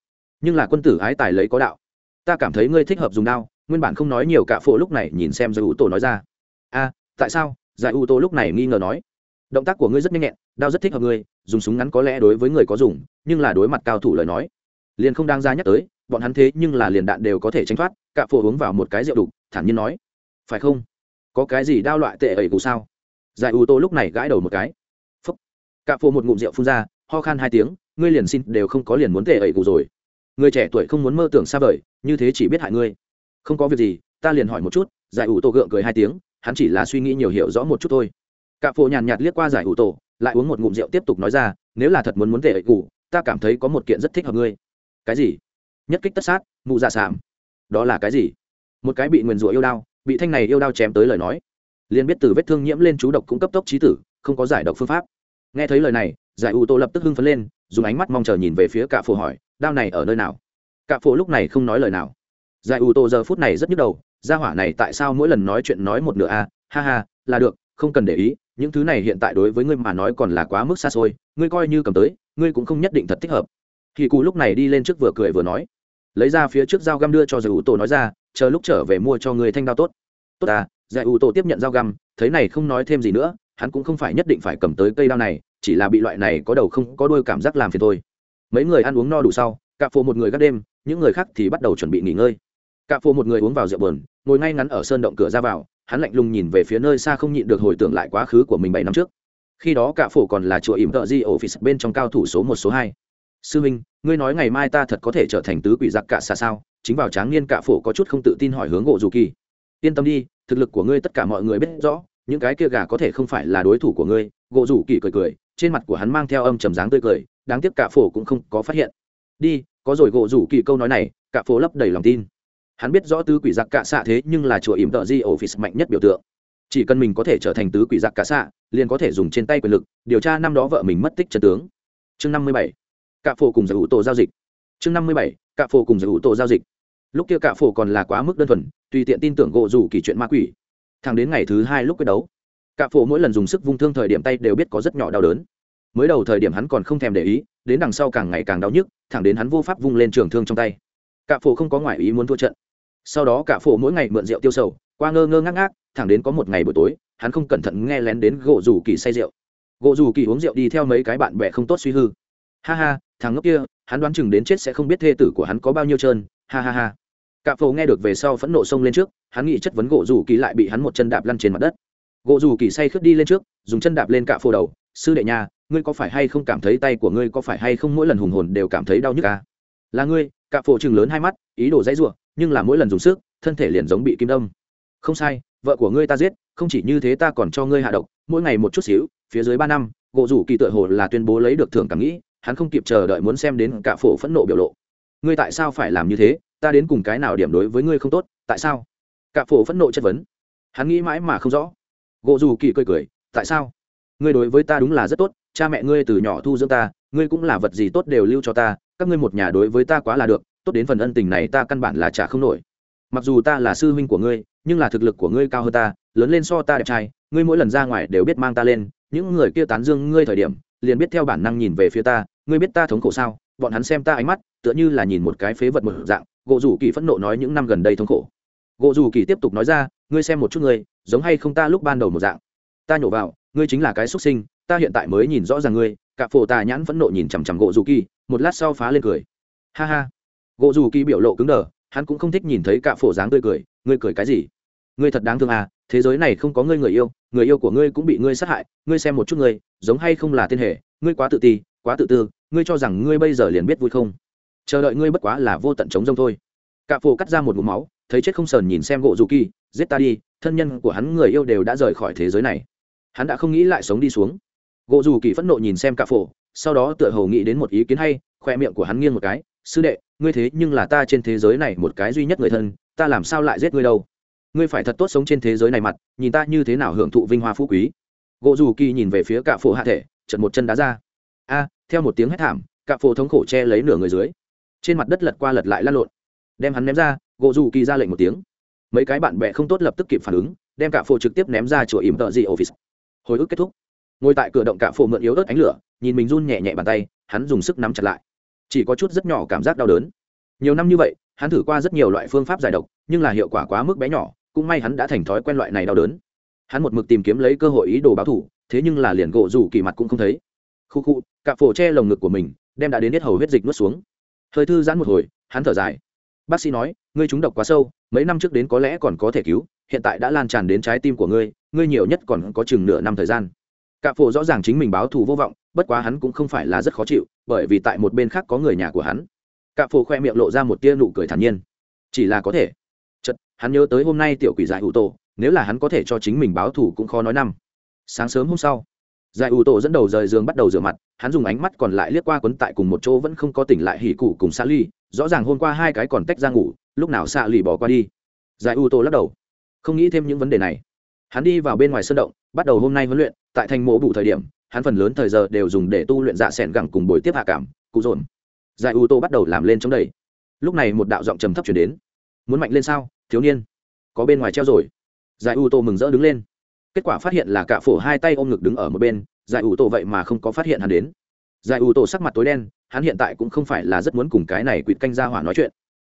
nhưng là quân tử ái tài lấy có đạo. Ta cảm thấy ngươi thích hợp dùng đao nguyên bản không nói nhiều cả phổ lúc này nhìn xem giải u tổ nói ra. A, tại sao? Giải u tổ lúc này nghi ngờ nói. Động tác của ngươi rất nhanh nhẹn, đao rất thích hợp ngươi, dùng súng ngắn có lẽ đối với người có dùng, nhưng là đối mặt cao thủ lời nói. Liền không đáng ra nhắc tới, bọn hắn thế nhưng là liền đạn đều có thể tránh thoát, cả phổ uống vào một cái rượu đục, thản nhiên nói. Phải không? Có cái gì đao loại tệ ẩy cụ sao? Giải u tô lúc này gãi đầu một cái. Phúc. Cả phổ một ngụm rượu phun ra, ho khan hai tiếng, ngươi liền xin, đều không có liền muốn tệ ẩy cụ rồi. Người trẻ tuổi không muốn mơ tưởng xa vời, như thế chỉ biết hại ngươi không có việc gì, ta liền hỏi một chút, giải ủ tổ gượng cười hai tiếng, hắn chỉ là suy nghĩ nhiều hiểu rõ một chút thôi. Cạ phổ nhàn nhạt liếc qua giải ủ tổ, lại uống một ngụm rượu tiếp tục nói ra, nếu là thật muốn muốn tệ ẩy cụ ta cảm thấy có một kiện rất thích hợp ngươi. Cái gì? Nhất kích tất sát mụ dạ sảm đó là cái gì? Một cái bị nguyền rủa yêu đao, bị thanh này yêu đao chém tới lời nói. Liền biết từ vết thương nhiễm lên chú độc cũng cấp tốc trí tử, không có giải độc phương pháp. Nghe thấy lời này, giải ủ tổ lập tức hưng phấn lên, dùng ánh mắt mong chờ nhìn về phía cạ phổ hỏi, đao này ở nơi nào? Cạ phổ lúc này không nói lời nào giải ủ tô giờ phút này rất nhức đầu, gia hỏa này tại sao mỗi lần nói chuyện nói một nửa a? À? ha ha, là được, không cần để ý, những thứ này hiện tại đối với ngươi mà nói còn là quá mức xa xôi, ngươi coi như cầm tới, ngươi cũng không nhất định thật thích hợp. Khi cụ lúc này đi lên trước vừa cười vừa nói, lấy ra phía trước dao găm đưa cho giải ủ tổ nói ra, chờ lúc trở về mua cho ngươi thanh đao tốt. Tốt à giải ủ tổ tiếp nhận dao găm, thấy này không nói thêm gì nữa, hắn cũng không phải nhất định phải cầm tới cây đao này, chỉ là bị loại này có đầu không có đuôi cảm giác làm phiền thôi. Mấy người ăn uống no đủ sau cạp phô một người gác đêm, những người khác thì bắt đầu chuẩn bị nghỉ ngơi cạ phô một người uống vào rượu bờn ngồi ngay ngắn ở sơn động cửa ra vào, hắn lạnh lùng nhìn về phía nơi xa không nhịn được hồi tưởng lại quá khứ của mình bảy năm trước. Khi đó cạ phổ còn là chùa ỉm tợ di office bên trong cao thủ số một, số hai. Sư minh, ngươi nói ngày mai ta thật có thể trở thành tứ quỷ giặc cạ xa sao? Chính vào tráng niên cạ phổ có chút không tự tin hỏi hướng gỗ dù kỳ. Yên tâm đi, thực lực của ngươi tất cả mọi người biết rõ, những cái kia gà có thể không phải là đối thủ của ngươi. Gỗ rủ kỳ cười cười, trên mặt của hắn mang theo âm trầm dáng tươi cười, đáng tiếc cả phổ cũng không có phát hiện. Đi, có rồi gỗ rủ kỳ câu nói này, cả phổ lấp đầy lòng tin hắn biết rõ tứ quỷ giặc cạ xạ thế nhưng là chùa ỉm tợ di office mạnh nhất biểu tượng. Chỉ cần mình có thể trở thành tứ quỷ giặc cạ xạ, liền có thể dùng trên tay quyền lực, điều tra năm đó vợ mình mất tích trần tướng. Chương năm mươi bảy, cạ phổ cùng giải ủ tổ giao dịch. Chương năm mươi bảy, cạ phổ cùng giải ủ tổ giao dịch. Lúc kia cạ phổ còn là quá mức đơn thuần, tùy tiện tin tưởng gộ rủ kỳ chuyện ma quỷ. Thẳng đến ngày thứ hai lúc quyết đấu, cạ phổ mỗi lần dùng sức vung thương thời điểm tay đều biết có rất nhỏ đau đớn. Mới đầu thời điểm hắn còn không thèm để ý, đến đằng sau càng ngày càng đau nhức, thẳng đến hắn vô pháp vung lên trường thương trong tay. Cạ phổ không có ngoại ý muốn thua trận sau đó cạ phổ mỗi ngày mượn rượu tiêu sầu, qua ngơ ngơ ngác ngác, thẳng đến có một ngày buổi tối, hắn không cẩn thận nghe lén đến gỗ rủ kỳ say rượu. Gỗ rủ kỳ uống rượu đi theo mấy cái bạn bè không tốt suy hư. Ha ha, thằng ngốc kia, hắn đoán chừng đến chết sẽ không biết thê tử của hắn có bao nhiêu trơn, ha ha ha. Cạ phổ nghe được về sau phẫn nộ xông lên trước, hắn nghĩ chất vấn gỗ rủ kỳ lại bị hắn một chân đạp lăn trên mặt đất. Gỗ rủ kỳ say khướt đi lên trước, dùng chân đạp lên cạ phổ đầu, sư đệ nhà ngươi có phải hay không cảm thấy tay của ngươi có phải hay không mỗi lần hùng hồn đều cảm thấy đau nhức à? là ngươi. Cạ phổ chừng lớn hai mắt, ý đồ dãy ruộng nhưng là mỗi lần dùng sức, thân thể liền giống bị kim đâm. Không sai, vợ của ngươi ta giết, không chỉ như thế ta còn cho ngươi hạ độc, mỗi ngày một chút xíu, phía dưới ba năm, gỗ rủ kỳ tựa hồ là tuyên bố lấy được thưởng cảm nghĩ, hắn không kịp chờ đợi muốn xem đến cả phổ phẫn nộ biểu lộ. Ngươi tại sao phải làm như thế? Ta đến cùng cái nào điểm đối với ngươi không tốt? Tại sao? Cả phổ phẫn nộ chất vấn. Hắn nghĩ mãi mà không rõ. Gỗ rủ kỳ cười cười, tại sao? Ngươi đối với ta đúng là rất tốt, cha mẹ ngươi từ nhỏ thu dưỡng ta, ngươi cũng là vật gì tốt đều lưu cho ta, các ngươi một nhà đối với ta quá là được tốt đến phần ân tình này ta căn bản là trả không nổi. Mặc dù ta là sư huynh của ngươi, nhưng là thực lực của ngươi cao hơn ta, lớn lên so ta đẹp trai, ngươi mỗi lần ra ngoài đều biết mang ta lên, những người kia tán dương ngươi thời điểm, liền biết theo bản năng nhìn về phía ta, ngươi biết ta thống khổ sao? Bọn hắn xem ta ánh mắt, tựa như là nhìn một cái phế vật một dạng, gỗ Dù kỳ phẫn nộ nói những năm gần đây thống khổ. Gỗ Dù kỳ tiếp tục nói ra, ngươi xem một chút ngươi, giống hay không ta lúc ban đầu một dạng. Ta nhổ vào, ngươi chính là cái xuất sinh, ta hiện tại mới nhìn rõ ràng ngươi, cả phổ tà nhãn phẫn nộ nhìn chằm chằm gỗ Dù kỳ, một lát sau phá lên cười. Ha ha gỗ Dù kỳ biểu lộ cứng đờ, hắn cũng không thích nhìn thấy cả phổ dáng tươi cười. Ngươi cười cái gì? Ngươi thật đáng thương à thế giới này không có ngươi người yêu người yêu của ngươi cũng bị ngươi sát hại. Ngươi xem một chút ngươi, giống hay không là thiên hệ. Ngươi quá tự ti, quá tự tư, ngươi cho rằng ngươi bây giờ liền biết vui không? Chờ đợi ngươi bất quá là vô tận chống rông thôi. Cả phổ cắt ra một mũ máu, thấy chết không sờn nhìn xem gỗ dù kỳ, giết ta đi, thân nhân của hắn người yêu đều đã rời khỏi thế giới này. Hắn đã không nghĩ lại sống đi xuống. Gỗ dù kỳ phẫn nộ nhìn xem cả phổ, sau đó tựa hồ nghĩ đến một ý kiến hay, khoe miệng của hắn nghiêng một cái sư đệ, ngươi thế nhưng là ta trên thế giới này một cái duy nhất người thân, ta làm sao lại giết ngươi đâu? Ngươi phải thật tốt sống trên thế giới này mặt, nhìn ta như thế nào hưởng thụ vinh hoa phú quý. Gỗ dù kỳ nhìn về phía cả phổ hạ thể chật một chân đá ra. A, theo một tiếng hét thảm cả phổ thống khổ che lấy nửa người dưới. Trên mặt đất lật qua lật lại lăn lộn. Đem hắn ném ra, gỗ dù kỳ ra lệnh một tiếng. Mấy cái bạn bè không tốt lập tức kịp phản ứng, đem cả phổ trực tiếp ném ra chỗ ìm tợ dị office. Hồi ức kết thúc. Ngồi tại cửa động cả phổ mượn yếu ớt ánh lửa, nhìn mình run nhẹ nhẹ bàn tay, hắn dùng sức nắm chặt lại chỉ có chút rất nhỏ cảm giác đau đớn. Nhiều năm như vậy, hắn thử qua rất nhiều loại phương pháp giải độc, nhưng là hiệu quả quá mức bé nhỏ, cũng may hắn đã thành thói quen loại này đau đớn. Hắn một mực tìm kiếm lấy cơ hội ý đồ báo thủ thế nhưng là liền gỗ rủ kỳ mặt cũng không thấy. Khu khu cạp phổ che lồng ngực của mình, đem đã đến hết hầu huyết dịch nuốt xuống. Hơi thư giãn một hồi, hắn thở dài. Bác sĩ nói, ngươi trúng độc quá sâu, mấy năm trước đến có lẽ còn có thể cứu, hiện tại đã lan tràn đến trái tim của ngươi ngươi nhiều nhất còn có chừng nửa năm thời gian cạ phổ rõ ràng chính mình báo thù vô vọng, bất quá hắn cũng không phải là rất khó chịu, bởi vì tại một bên khác có người nhà của hắn. Cạ phổ khoe miệng lộ ra một tia nụ cười thản nhiên. Chỉ là có thể. Chật hắn nhớ tới hôm nay tiểu quỷ giải ủ tổ, nếu là hắn có thể cho chính mình báo thù cũng khó nói năm. Sáng sớm hôm sau, giải ủ tổ dẫn đầu rời giường bắt đầu rửa mặt, hắn dùng ánh mắt còn lại liếc qua quấn tại cùng một chỗ vẫn không có tỉnh lại hỉ cụ cùng xa ly rõ ràng hôm qua hai cái còn tách ra ngủ, lúc nào xa lì bỏ qua đi. Giải ủ tổ lắc đầu. Không nghĩ thêm những vấn đề này. Hắn đi vào bên ngoài sân động bắt đầu hôm nay huấn luyện, tại thành mộ bụ thời điểm, hắn phần lớn thời giờ đều dùng để tu luyện dạ s ẻ n gẳng cùng buổi tiếp hạ cảm, cụ dồn. Giải u tô bắt đầu làm lên trong đầy lúc này một đạo giọng trầm thấp chuyển đến. Muốn mạnh lên sao, thiếu niên? Có bên ngoài treo rồi. Giải u tô mừng rỡ đứng lên. Kết quả phát hiện là cả phổ hai tay ôm ngực đứng ở một bên, giải u tô vậy mà không có phát hiện hắn đến. Giải u tô sắc mặt tối đen, hắn hiện tại cũng không phải là rất muốn cùng cái này quỵt canh ra hỏa nói chuyện.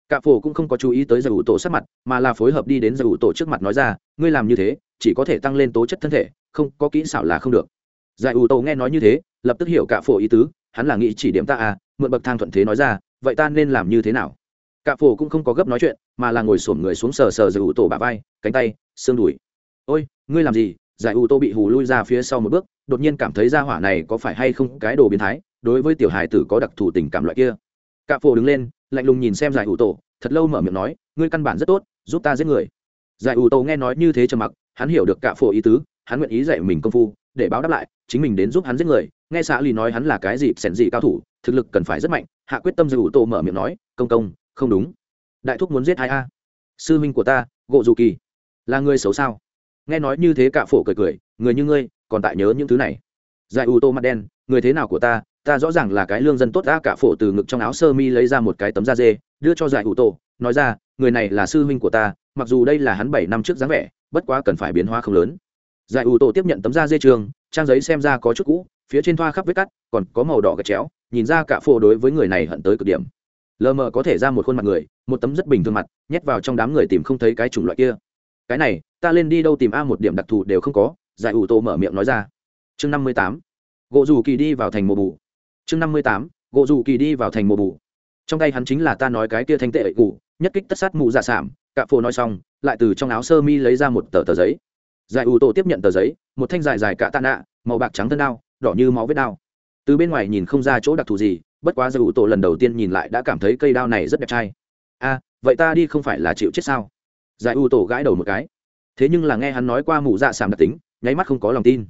Cả phổ cũng không có chú ý tới giải u tô sắc mặt, mà là phối hợp đi đến giải u tô trước mặt nói ra, ngươi làm như thế chỉ có thể tăng lên tố chất thân thể, không, có kỹ xảo là không được. Giải ủ tổ nghe nói như thế, lập tức hiểu cả phổ ý tứ, hắn là nghĩ chỉ điểm ta à mượn bậc thang thuận thế nói ra, vậy ta nên làm như thế nào? Cả phổ cũng không có gấp nói chuyện, mà là ngồi xổm người xuống sờ sờ giải ủ tổ bả vai, cánh tay, xương đùi. Ôi, ngươi làm gì? Giải ủ tổ bị hù lui ra phía sau một bước, đột nhiên cảm thấy ra hỏa này có phải hay không cái đồ biến thái, đối với tiểu hài tử có đặc thù tình cảm loại kia. Cả phổ đứng lên, lạnh lùng nhìn xem giải ủ tổ thật lâu mở miệng nói, ngươi căn bản rất tốt, giúp ta giết người. Giải ủ tổ nghe nói như thế trầm mặc hắn hiểu được cả phổ ý tứ, hắn nguyện ý dạy mình công phu, để báo đáp lại, chính mình đến giúp hắn giết người. Nghe xã lì nói hắn là cái gì, sẻn gì cao thủ, thực lực cần phải rất mạnh. Hạ quyết tâm giải ủ mở miệng nói, công công, không đúng. Đại thúc muốn giết ai a? Sư huynh của ta, gộ dù kỳ, là người xấu sao? Nghe nói như thế cả phổ cười cười, người như ngươi, còn tại nhớ những thứ này. Giải ủ tô mặt đen, người thế nào của ta? Ta rõ ràng là cái lương dân tốt đã cả phổ từ ngực trong áo sơ mi lấy ra một cái tấm da dê, đưa cho giải ủ tô nói ra, người này là sư huynh của ta, mặc dù đây là hắn bảy năm trước dáng vẻ, bất quá cần phải biến hóa không lớn. Giải ủ tô tiếp nhận tấm da dê trường, trang giấy xem ra có chút cũ, phía trên thoa khắp vết cắt, còn có màu đỏ gạch chéo, nhìn ra cả phô đối với người này hận tới cực điểm. Lờ mờ có thể ra một khuôn mặt người, một tấm rất bình thường mặt, nhét vào trong đám người tìm không thấy cái chủng loại kia. Cái này, ta lên đi đâu tìm a một điểm đặc thù đều không có, giải ủ tô mở miệng nói ra. Chương năm mươi tám. Gỗ dù kỳ đi vào thành mùa bù. Chương năm mươi tám. Gỗ dù kỳ đi vào thành mùa bù trong tay hắn chính là ta nói cái kia thanh tệ ệ cụ nhất kích tất sát mụ dạ sảm, cạ phô nói xong, lại từ trong áo sơ mi lấy ra một tờ tờ giấy. Giải ủ tổ tiếp nhận tờ giấy, một thanh dài dài cạ tạ nạ, màu bạc trắng thân đao, đỏ như máu vết đao. Từ bên ngoài nhìn không ra chỗ đặc thù gì, bất quá giải ủ tổ lần đầu tiên nhìn lại đã cảm thấy cây đao này rất đẹp trai. A, vậy ta đi không phải là chịu chết sao? Giải ủ tổ gãi đầu một cái. Thế nhưng là nghe hắn nói qua mụ dạ sảm đặc tính, nháy mắt không có lòng tin.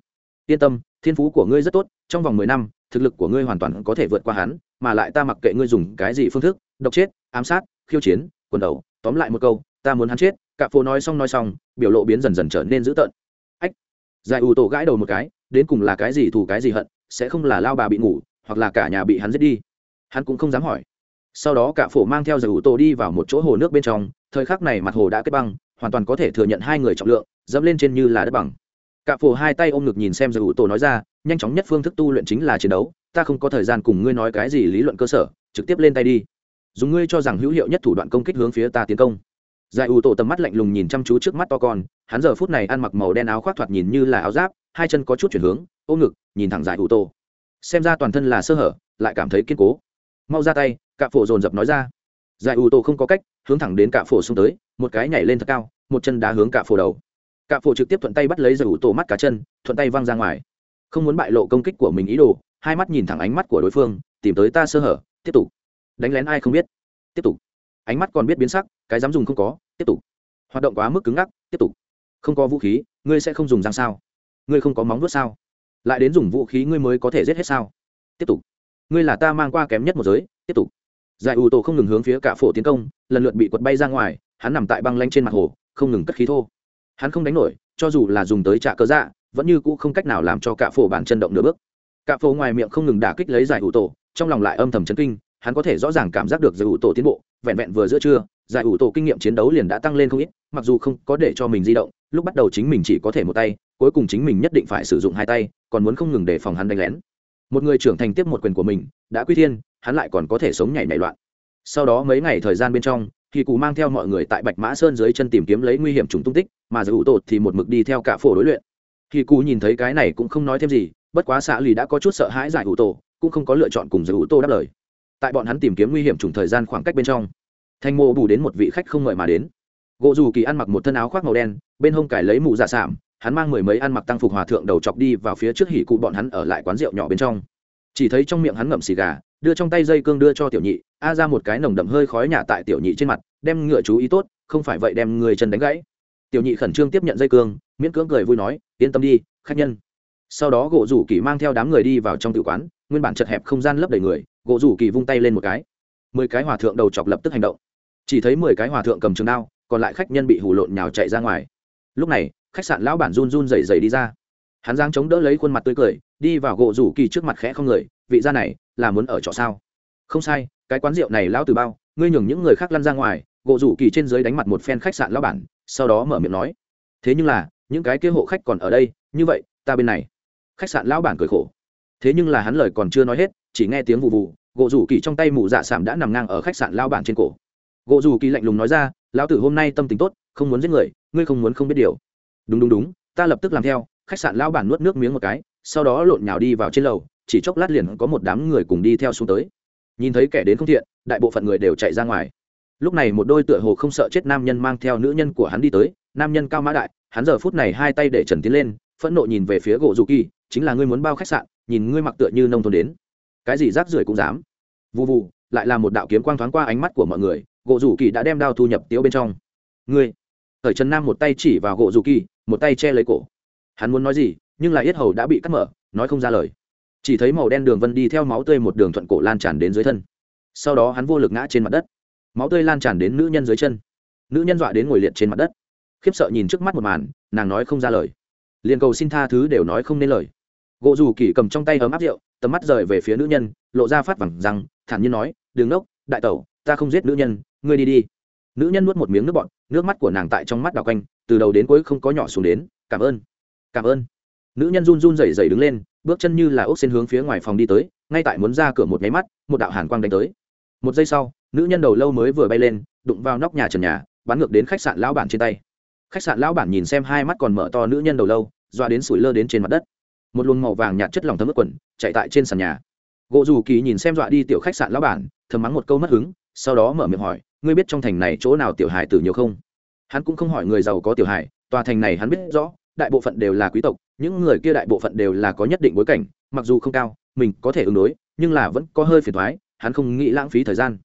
Yên tâm thiên phú của ngươi rất tốt, trong vòng mười năm, thực lực của ngươi hoàn toàn có thể vượt qua hắn, mà lại ta mặc kệ ngươi dùng cái gì phương thức, độc chết, ám sát, khiêu chiến, quần đầu, tóm lại một câu, ta muốn hắn chết, cả phố nói xong nói xong, biểu lộ biến dần dần trở nên dữ tợn. Ách, giải ủ tổ gãi đầu một cái, đến cùng là cái gì thù cái gì hận, sẽ không là lao bà bị ngủ, hoặc là cả nhà bị hắn giết đi. Hắn cũng không dám hỏi. Sau đó cả phổ mang theo giải ủ tổ đi vào một chỗ hồ nước bên trong, thời khắc này mặt hồ đã kết băng, hoàn toàn có thể thừa nhận hai người trọng lượng, dẫm lên trên như là đất bằng cả phổ hai tay ôm ngực nhìn xem giải ủ tổ nói ra, nhanh chóng nhất phương thức tu luyện chính là chiến đấu, ta không có thời gian cùng ngươi nói cái gì lý luận cơ sở, trực tiếp lên tay đi. Dùng ngươi cho rằng hữu hiệu nhất thủ đoạn công kích hướng phía ta tiến công. Giải ủ tổ tầm mắt lạnh lùng nhìn chăm chú trước mắt to con, hắn giờ phút này ăn mặc màu đen áo khoác thoạt nhìn như là áo giáp, hai chân có chút chuyển hướng, ôm ngực, nhìn thẳng giải ủ tổ. Xem ra toàn thân là sơ hở, lại cảm thấy kiên cố. Mau ra tay cạ phổ dồn dập nói ra. Giải ủ tổ không có cách, hướng thẳng đến cạ phổ xông tới, một cái nhảy lên thật cao, một chân đá hướng cạ phổ đầu cạ phổ trực tiếp thuận tay bắt lấy giải ủ tổ mắt cá chân, thuận tay văng ra ngoài. Không muốn bại lộ công kích của mình ý đồ, hai mắt nhìn thẳng ánh mắt của đối phương, tìm tới ta sơ hở, tiếp tục. Đánh lén ai không biết? Tiếp tục. Ánh mắt còn biết biến sắc, cái dám dùng không có, tiếp tục. Hoạt động quá mức cứng ngắc, tiếp tục. Không có vũ khí, ngươi sẽ không dùng răng sao? Ngươi không có móng vuốt sao? Lại đến dùng vũ khí ngươi mới có thể giết hết sao? Tiếp tục. Ngươi là ta mang qua kém nhất một giới, tiếp tục. Giải ủ tổ không ngừng hướng phía cả phổ tiến công, lần lượt bị quật bay ra ngoài, hắn nằm tại băng lanh trên mặt hồ, không ngừng cất khí thô hắn không đánh nổi, cho dù là dùng tới trả cơ dạ vẫn như cũ không cách nào làm cho cả phổ bản chân động nửa bước. Cả phổ ngoài miệng không ngừng đả kích lấy giải ủ tổ, trong lòng lại âm thầm chấn kinh, hắn có thể rõ ràng cảm giác được giải ủ tổ tiến bộ, vẹn vẹn vừa giữa trưa, giải ủ tổ kinh nghiệm chiến đấu liền đã tăng lên không ít, mặc dù không có để cho mình di động, lúc bắt đầu chính mình chỉ có thể một tay, cuối cùng chính mình nhất định phải sử dụng hai tay, còn muốn không ngừng để phòng hắn đánh lén. Một người trưởng thành tiếp một quyền của mình, đã quy thiên, hắn lại còn có thể sống nhảy nảy loạn. Sau đó mấy ngày thời gian bên trong thì cụ mang theo mọi người tại bạch mã sơn dưới chân tìm kiếm lấy nguy hiểm trùng tung tích, mà giải ủ tột thì một mực đi theo cả phổ đối luyện. Thì cụ nhìn thấy cái này cũng không nói thêm gì, bất quá xạ lì đã có chút sợ hãi giải ủ tổ, cũng không có lựa chọn cùng giải ủ Tô đáp lời. Tại bọn hắn tìm kiếm nguy hiểm trùng thời gian khoảng cách bên trong, thanh mô bù đến một vị khách không mời mà đến. Gỗ dù kỳ ăn mặc một thân áo khoác màu đen, bên hông cải lấy mụ dạ sảm hắn mang mười mấy ăn mặc tăng phục hòa thượng đầu chọc đi vào phía trước hỉ cụ bọn hắn ở lại quán rượu nhỏ bên trong chỉ thấy trong miệng hắn ngậm xì gà, đưa trong tay dây cương đưa cho tiểu nhị, a ra một cái nồng đậm hơi khói nhả tại tiểu nhị trên mặt, đem ngựa chú ý tốt, không phải vậy đem người chân đánh gãy. Tiểu nhị khẩn trương tiếp nhận dây cương, miễn cưỡng cười vui nói, yên tâm đi, khách nhân. Sau đó gỗ rủ kỳ mang theo đám người đi vào trong tự quán, nguyên bản chật hẹp không gian lấp đầy người, gỗ rủ kỳ vung tay lên một cái. Mười cái hòa thượng đầu chọc lập tức hành động. Chỉ thấy mười cái hòa thượng cầm trường đao, còn lại khách nhân bị hù lộn nhào chạy ra ngoài. Lúc này, khách sạn lão bản run run rẩy rẩy đi ra hắn giang chống đỡ lấy khuôn mặt tươi cười, đi vào gỗ rủ kỳ trước mặt khẽ không người, vị gia này là muốn ở trọ sao? Không sai, cái quán rượu này lão từ bao, ngươi nhường những người khác lăn ra ngoài, gỗ rủ kỳ trên dưới đánh mặt một phen khách sạn lão bản, sau đó mở miệng nói. Thế nhưng là, những cái kia hộ khách còn ở đây, như vậy, ta bên này. Khách sạn lão bản cười khổ. Thế nhưng là hắn lời còn chưa nói hết, chỉ nghe tiếng vụ vụ gỗ rủ kỳ trong tay mụ dạ sảm đã nằm ngang ở khách sạn lão bản trên cổ. Gỗ rủ kỳ lạnh lùng nói ra, lão tử hôm nay tâm tình tốt, không muốn giết người, ngươi không muốn không biết điều. Đúng đúng đúng, ta lập tức làm theo khách sạn lão bản nuốt nước miếng một cái, sau đó lộn nhào đi vào trên lầu, chỉ chốc lát liền có một đám người cùng đi theo xuống tới. Nhìn thấy kẻ đến không thiện, đại bộ phận người đều chạy ra ngoài. Lúc này một đôi tựa hồ không sợ chết nam nhân mang theo nữ nhân của hắn đi tới, nam nhân cao mã đại, hắn giờ phút này hai tay để trần tiến lên, phẫn nộ nhìn về phía gỗ dù kỳ, chính là ngươi muốn bao khách sạn, nhìn ngươi mặc tựa như nông thôn đến. Cái gì rác rưởi cũng dám. Vụ vụ lại là một đạo kiếm quang thoáng qua ánh mắt của mọi người, gỗ dù kỳ đã đem đao thu nhập tiếu bên trong. Ngươi, thời trần nam một tay chỉ vào gỗ dù kỳ, một tay che lấy cổ hắn muốn nói gì, nhưng là yết hầu đã bị cắt mở, nói không ra lời. Chỉ thấy màu đen đường vân đi theo máu tươi một đường thuận cổ lan tràn đến dưới thân. Sau đó hắn vô lực ngã trên mặt đất. Máu tươi lan tràn đến nữ nhân dưới chân. Nữ nhân dọa đến ngồi liệt trên mặt đất. Khiếp sợ nhìn trước mắt một màn, nàng nói không ra lời. Liền cầu xin tha thứ đều nói không nên lời. Gỗ dù kỳ cầm trong tay ấm áp rượu, tầm mắt rời về phía nữ nhân, lộ ra phát vẳng rằng, thản nhiên nói đường nốc, đại tẩu, ta không giết nữ nhân, ngươi đi đi. Nữ nhân nuốt một miếng nước bọt, nước mắt của nàng tại trong mắt đào quanh, từ đầu đến cuối không có nhỏ xuống đến, cảm ơn cảm ơn. Nữ nhân run run rẩy rẩy đứng lên, bước chân như là ốc xin hướng phía ngoài phòng đi tới, ngay tại muốn ra cửa một nháy mắt, một đạo hàn quang đánh tới. Một giây sau, nữ nhân đầu lâu mới vừa bay lên, đụng vào nóc nhà trần nhà, bắn ngược đến khách sạn lão bản trên tay. Khách sạn lão bản nhìn xem hai mắt còn mở to nữ nhân đầu lâu doa đến sủi lơ đến trên mặt đất. Một luồng màu vàng nhạt chất lỏng thấm ướt quần, chạy tại trên sàn nhà. Gỗ dù kỳ nhìn xem dọa đi tiểu khách sạn lão bản, thầm mắng một câu mất hứng, sau đó mở miệng hỏi, ngươi biết trong thành này chỗ nào tiểu hài tử nhiều không? Hắn cũng không hỏi người giàu có tiểu hài, tòa thành này hắn biết rõ đại bộ phận đều là quý tộc, những người kia đại bộ phận đều là có nhất định bối cảnh, mặc dù không cao, mình có thể ứng đối, nhưng là vẫn có hơi phiền thoái hắn không nghĩ lãng phí thời gian.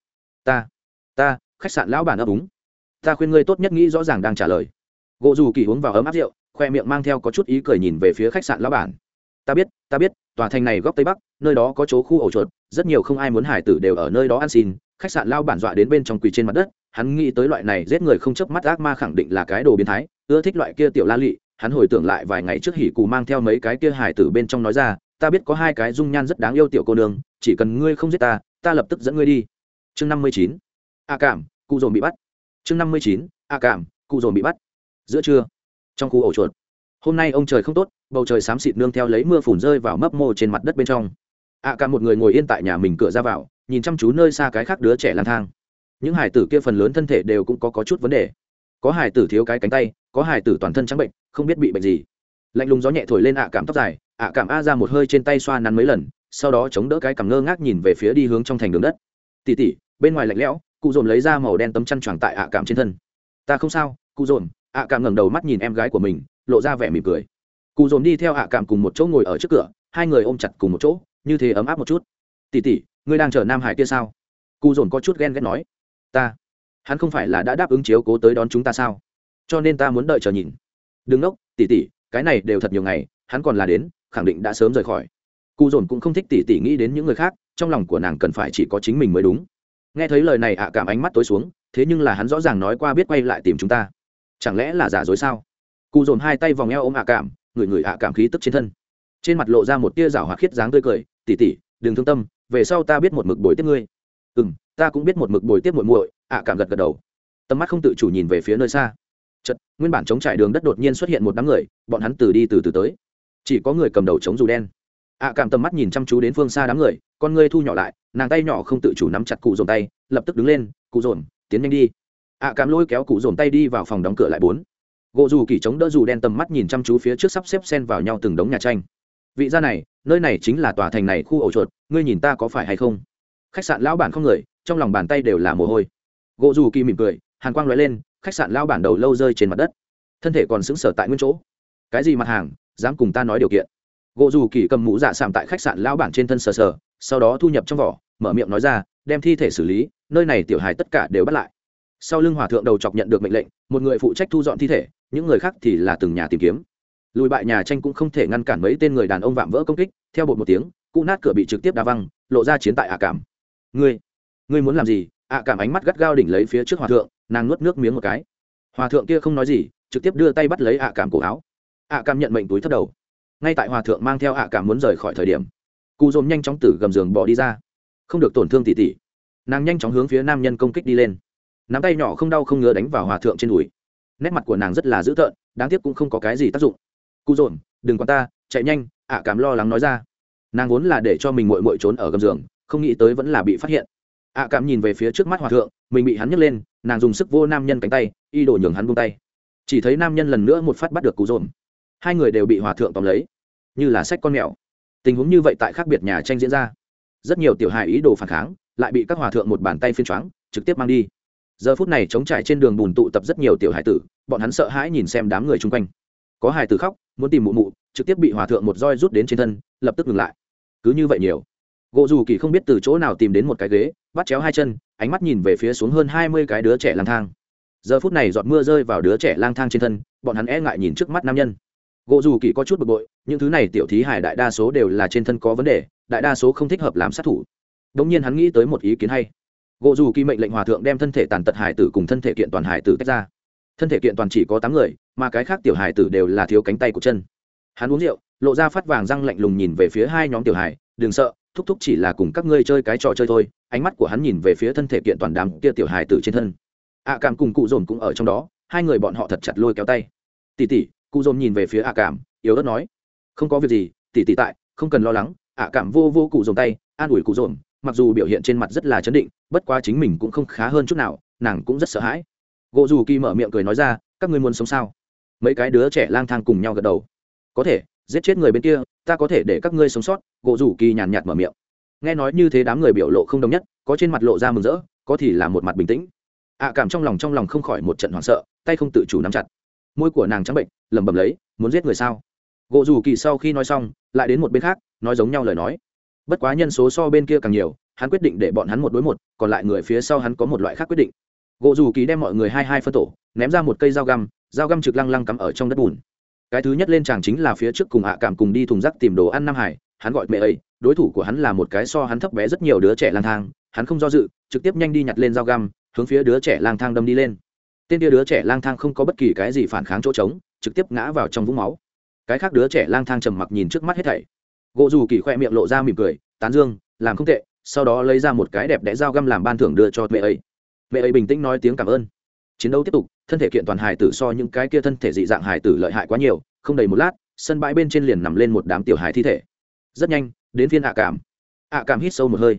Ta ta, khách sạn lão bản ấp úng. Ta khuyên ngươi tốt nhất nghĩ rõ ràng đang trả lời. Gỗ dù kỳ uống vào ấm áp rượu, khoe miệng mang theo có chút ý cười nhìn về phía khách sạn lão bản. Ta biết ta biết, tòa thành này góc tây bắc, nơi đó có chỗ khu ổ chuột, rất nhiều không ai muốn hải tử đều ở nơi đó ăn xin. Khách sạn lao bản dọa đến bên trong quỳ trên mặt đất, hắn nghĩ tới loại này giết người không chớp mắt ác ma khẳng định là cái đồ biến thái, ưa thích loại kia tiểu la lị hắn hồi tưởng lại vài ngày trước hỉ cù mang theo mấy cái kia hải tử bên trong nói ra ta biết có hai cái dung nhan rất đáng yêu tiểu cô nương chỉ cần ngươi không giết ta ta lập tức dẫn ngươi đi. Chương năm mươi chín. A cảm cụ dồn bị bắt. Chương năm mươi chín a cảm cụ dồn bị bắt. Giữa trưa trong khu ổ chuột. Hôm nay ông trời không tốt bầu trời xám xịt nương theo lấy mưa phùn rơi vào mấp mô trên mặt đất bên trong. A cảm một người ngồi yên tại nhà mình cửa ra vào nhìn chăm chú nơi xa cái khác đứa trẻ lang thang. Những hải tử kia phần lớn thân thể đều cũng có, có chút vấn đề. Có hải tử thiếu cái cánh tay có hải tử toàn thân trắng bệnh, không biết bị bệnh gì. Lạnh lùng gió nhẹ thổi lên ạ cảm tóc dài, ạ cảm a ra một hơi trên tay xoa nắn mấy lần, sau đó chống đỡ cái cằm ngơ ngác nhìn về phía đi hướng trong thành đường đất. Tỉ tỉ, bên ngoài lạnh lẽo, cụ dồn lấy ra màu đen tấm chăn choàng tại ạ cảm trên thân. Ta không sao, cụ dồn, ạ cảm ngẩng đầu mắt nhìn em gái của mình, lộ ra vẻ mỉm cười. Cụ dồn đi theo ạ cảm cùng một chỗ ngồi ở trước cửa, hai người ôm chặt cùng một chỗ, như thế ấm áp một chút. Tỉ tỉ, ngươi đang chờ nam hải kia sao? Cụ dồn có chút ghen ghét nói. Ta, hắn không phải là đã đáp ứng chiếu cố tới đón chúng ta sao? Cho nên ta muốn đợi chờ nhìn. Đừng Nốc, tỉ tỉ cái này đều thật nhiều ngày hắn còn là đến khẳng định đã sớm rời khỏi. Cụ dồn cũng không thích tỉ tỉ nghĩ đến những người khác trong lòng của nàng cần phải chỉ có chính mình mới đúng. Nghe thấy lời này ạ cảm ánh mắt tối xuống thế nhưng là hắn rõ ràng nói qua biết quay lại tìm chúng ta. Chẳng lẽ là giả dối sao? Cụ dồn hai tay vòng eo ôm ạ cảm người người ạ cảm khí tức trên thân. Trên mặt lộ ra một tia rảo hoặc khiết dáng tươi cười tỉ tỉ đừng thương tâm về sau ta biết một mực bồi tiếp ngươi. Ừ m ta cũng biết một mực bồi tiếp muội muội ạ cảm gật gật đầu. Tầm mắt không tự chủ nhìn về phía nơi xa chật nguyên bản chống trải đường đất đột nhiên xuất hiện một đám người, bọn hắn từ đi từ từ tới. Chỉ có người cầm đầu chống dù đen. Ạ cảm tầm mắt nhìn chăm chú đến phương xa đám người, con ngươi thu nhỏ lại, nàng tay nhỏ không tự chủ nắm chặt cụ dồn tay, lập tức đứng lên, cụ dồn tiến nhanh đi. Ạ cảm lôi kéo cụ dồn tay đi vào phòng đóng cửa lại bốn. Gỗ dù kỳ chống đỡ dù đen tầm mắt nhìn chăm chú phía trước sắp xếp xen vào nhau từng đống nhà tranh. Vị gia này, nơi này chính là tòa thành này khu ổ chuột, ngươi nhìn ta có phải hay không? Khách sạn lão bản không người, trong lòng bàn tay đều là mồ hôi. Gỗ dù kỳ mỉm cười, hàn quang lóe lên khách sạn lao bản đầu lâu rơi trên mặt đất. Thân thể còn sững sờ tại nguyên chỗ. Cái gì mặt hàng, dám cùng ta nói điều kiện. Gỗ dù kỳ cầm mũ dạ sạm tại khách sạn lao bản trên thân sờ sờ, sau đó thu nhập trong vỏ, mở miệng nói ra, đem thi thể xử lý, nơi này tiểu hài tất cả đều bắt lại. Sau lưng hòa thượng đầu chọc nhận được mệnh lệnh, một người phụ trách thu dọn thi thể, những người khác thì là từng nhà tìm kiếm. Lùi bại nhà tranh cũng không thể ngăn cản mấy tên người đàn ông vạm vỡ công kích, theo bột một tiếng cụ nát cửa bị trực tiếp đá văng, lộ ra chiến tại ạ cảm. Ngươi ngươi muốn làm gì? ạ cảm ánh mắt gắt gao đỉnh lấy phía trước hòa thượng nàng nuốt nước miếng một cái. Hòa thượng kia không nói gì, trực tiếp đưa tay bắt lấy ạ cảm cổ áo. Ạ cảm nhận mệnh túi thất đầu. Ngay tại hòa thượng mang theo ạ cảm muốn rời khỏi thời điểm, cụ dồn nhanh chóng từ gầm giường bỏ đi ra. Không được tổn thương tỉ tỉ. Nàng nhanh chóng hướng phía nam nhân công kích đi lên. Nắm tay nhỏ không đau không ngứa đánh vào hòa thượng trên đùi. Nét mặt của nàng rất là dữ tợn, đáng tiếc cũng không có cái gì tác dụng. Cụ dồn, đừng quan ta, chạy nhanh, ạ cảm lo lắng nói ra. Nàng vốn là để cho mình mội mội trốn ở gầm giường, không nghĩ tới vẫn là bị phát hiện ạ cảm nhìn về phía trước mắt hòa thượng, mình bị hắn nhấc lên, nàng dùng sức vô nam nhân cánh tay, y đổ nhường hắn bung tay. Chỉ thấy nam nhân lần nữa một phát bắt được cú dồn hai người đều bị hòa thượng tóm lấy. Như là sách con mèo. Tình huống như vậy tại khác biệt nhà tranh diễn ra. Rất nhiều tiểu hài ý đồ phản kháng, lại bị các hòa thượng một bàn tay phiên choáng, trực tiếp mang đi. Giờ phút này chống trải trên đường bùn tụ tập rất nhiều tiểu hải tử, bọn hắn sợ hãi nhìn xem đám người chung quanh. Có hải tử khóc, muốn tìm mụ mụ, trực tiếp bị hòa thượng một roi rút đến trên thân, lập tức ngừng lại. Cứ như vậy nhiều gỗ dù kỳ không biết từ chỗ nào tìm đến một cái ghế, bắt chéo hai chân, ánh mắt nhìn về phía xuống hơn hai mươi cái đứa trẻ lang thang. Giờ phút này giọt mưa rơi vào đứa trẻ lang thang trên thân, bọn hắn e ngại nhìn trước mắt nam nhân. Gỗ dù kỳ có chút bực bội, những thứ này tiểu thí hải đại đa số đều là trên thân có vấn đề, đại đa số không thích hợp làm sát thủ. Đ ỗ n g nhiên hắn nghĩ tới một ý kiến hay. Gỗ dù kỳ mệnh lệnh hòa thượng đem thân thể tàn tật hải tử cùng thân thể kiện toàn hải tử tách ra. Thân thể kiện toàn chỉ có tám người, mà cái khác tiểu hải tử đều là thiếu cánh tay của chân. Hắn uống rượu, lộ ra phát vàng răng lạnh lùng nhìn về phía hai nhóm tiểu hải đừng sợ thúc thúc chỉ là cùng các ngươi chơi cái trò chơi thôi, ánh mắt của hắn nhìn về phía thân thể kiện toàn đám kia tiểu hài tử trên thân. Ạ cảm cùng cụ dồn cũng ở trong đó, hai người bọn họ thật chặt lôi kéo tay. Tỉ tỉ cụ dồn nhìn về phía ạ cảm, yếu ớt nói. Không có việc gì tỉ tỉ tại, không cần lo lắng. Ạ cảm vô vô cụ dồn tay, an ủi cụ dồn, mặc dù biểu hiện trên mặt rất là chấn định, bất quá chính mình cũng không khá hơn chút nào, nàng cũng rất sợ hãi. Gỗ dù kỳ mở miệng cười nói ra, các ngươi muốn sống sao? Mấy cái đứa trẻ lang thang cùng nhau gật đầu. Có thể giết chết người bên kia, ta có thể để các ngươi sống sót, gỗ rủ kỳ nhàn nhạt mở miệng. Nghe nói như thế đám người biểu lộ không đồng nhất, có trên mặt lộ ra mừng rỡ, có thì là một mặt bình tĩnh. Ạ cảm trong lòng trong lòng không khỏi một trận hoảng sợ, tay không tự chủ nắm chặt. Môi của nàng trắng bệnh, lẩm bẩm lấy, muốn giết người sao? Gỗ rủ kỳ sau khi nói xong, lại đến một bên khác, nói giống nhau lời nói. Bất quá nhân số so bên kia càng nhiều, hắn quyết định để bọn hắn một đối một, còn lại người phía sau hắn có một loại khác quyết định. Gỗ dù kỳ đem mọi người hai hai phân tổ, ném ra một cây dao găm dao găm trực lăng lăng cắm ở trong đất bùn cái thứ nhất lên chàng chính là phía trước cùng ạ cảm cùng đi thùng rác tìm đồ ăn nam hải, hắn gọi mẹ ấy, đối thủ của hắn là một cái so hắn thấp bé rất nhiều đứa trẻ lang thang, hắn không do dự, trực tiếp nhanh đi nhặt lên dao găm, hướng phía đứa trẻ lang thang đâm đi lên. Tên kia đứa trẻ lang thang không có bất kỳ cái gì phản kháng chỗ trống, trực tiếp ngã vào trong vũng máu. Cái khác đứa trẻ lang thang trầm mặc nhìn trước mắt hết thảy. Gỗ dù kỳ khoe miệng lộ ra mỉm cười, tán dương, làm không tệ, sau đó lấy ra một cái đẹp đẽ dao găm làm ban thưởng đưa cho mẹ ấy. Mẹ ấy bình tĩnh nói tiếng cảm ơn chiến đấu tiếp tục, thân thể kiện toàn hài tử so những cái kia thân thể dị dạng hài tử lợi hại quá nhiều, không đầy một lát, sân bãi bên trên liền nằm lên một đám tiểu hài thi thể. Rất nhanh, đến phiên ạ cảm. ạ cảm hít sâu một hơi.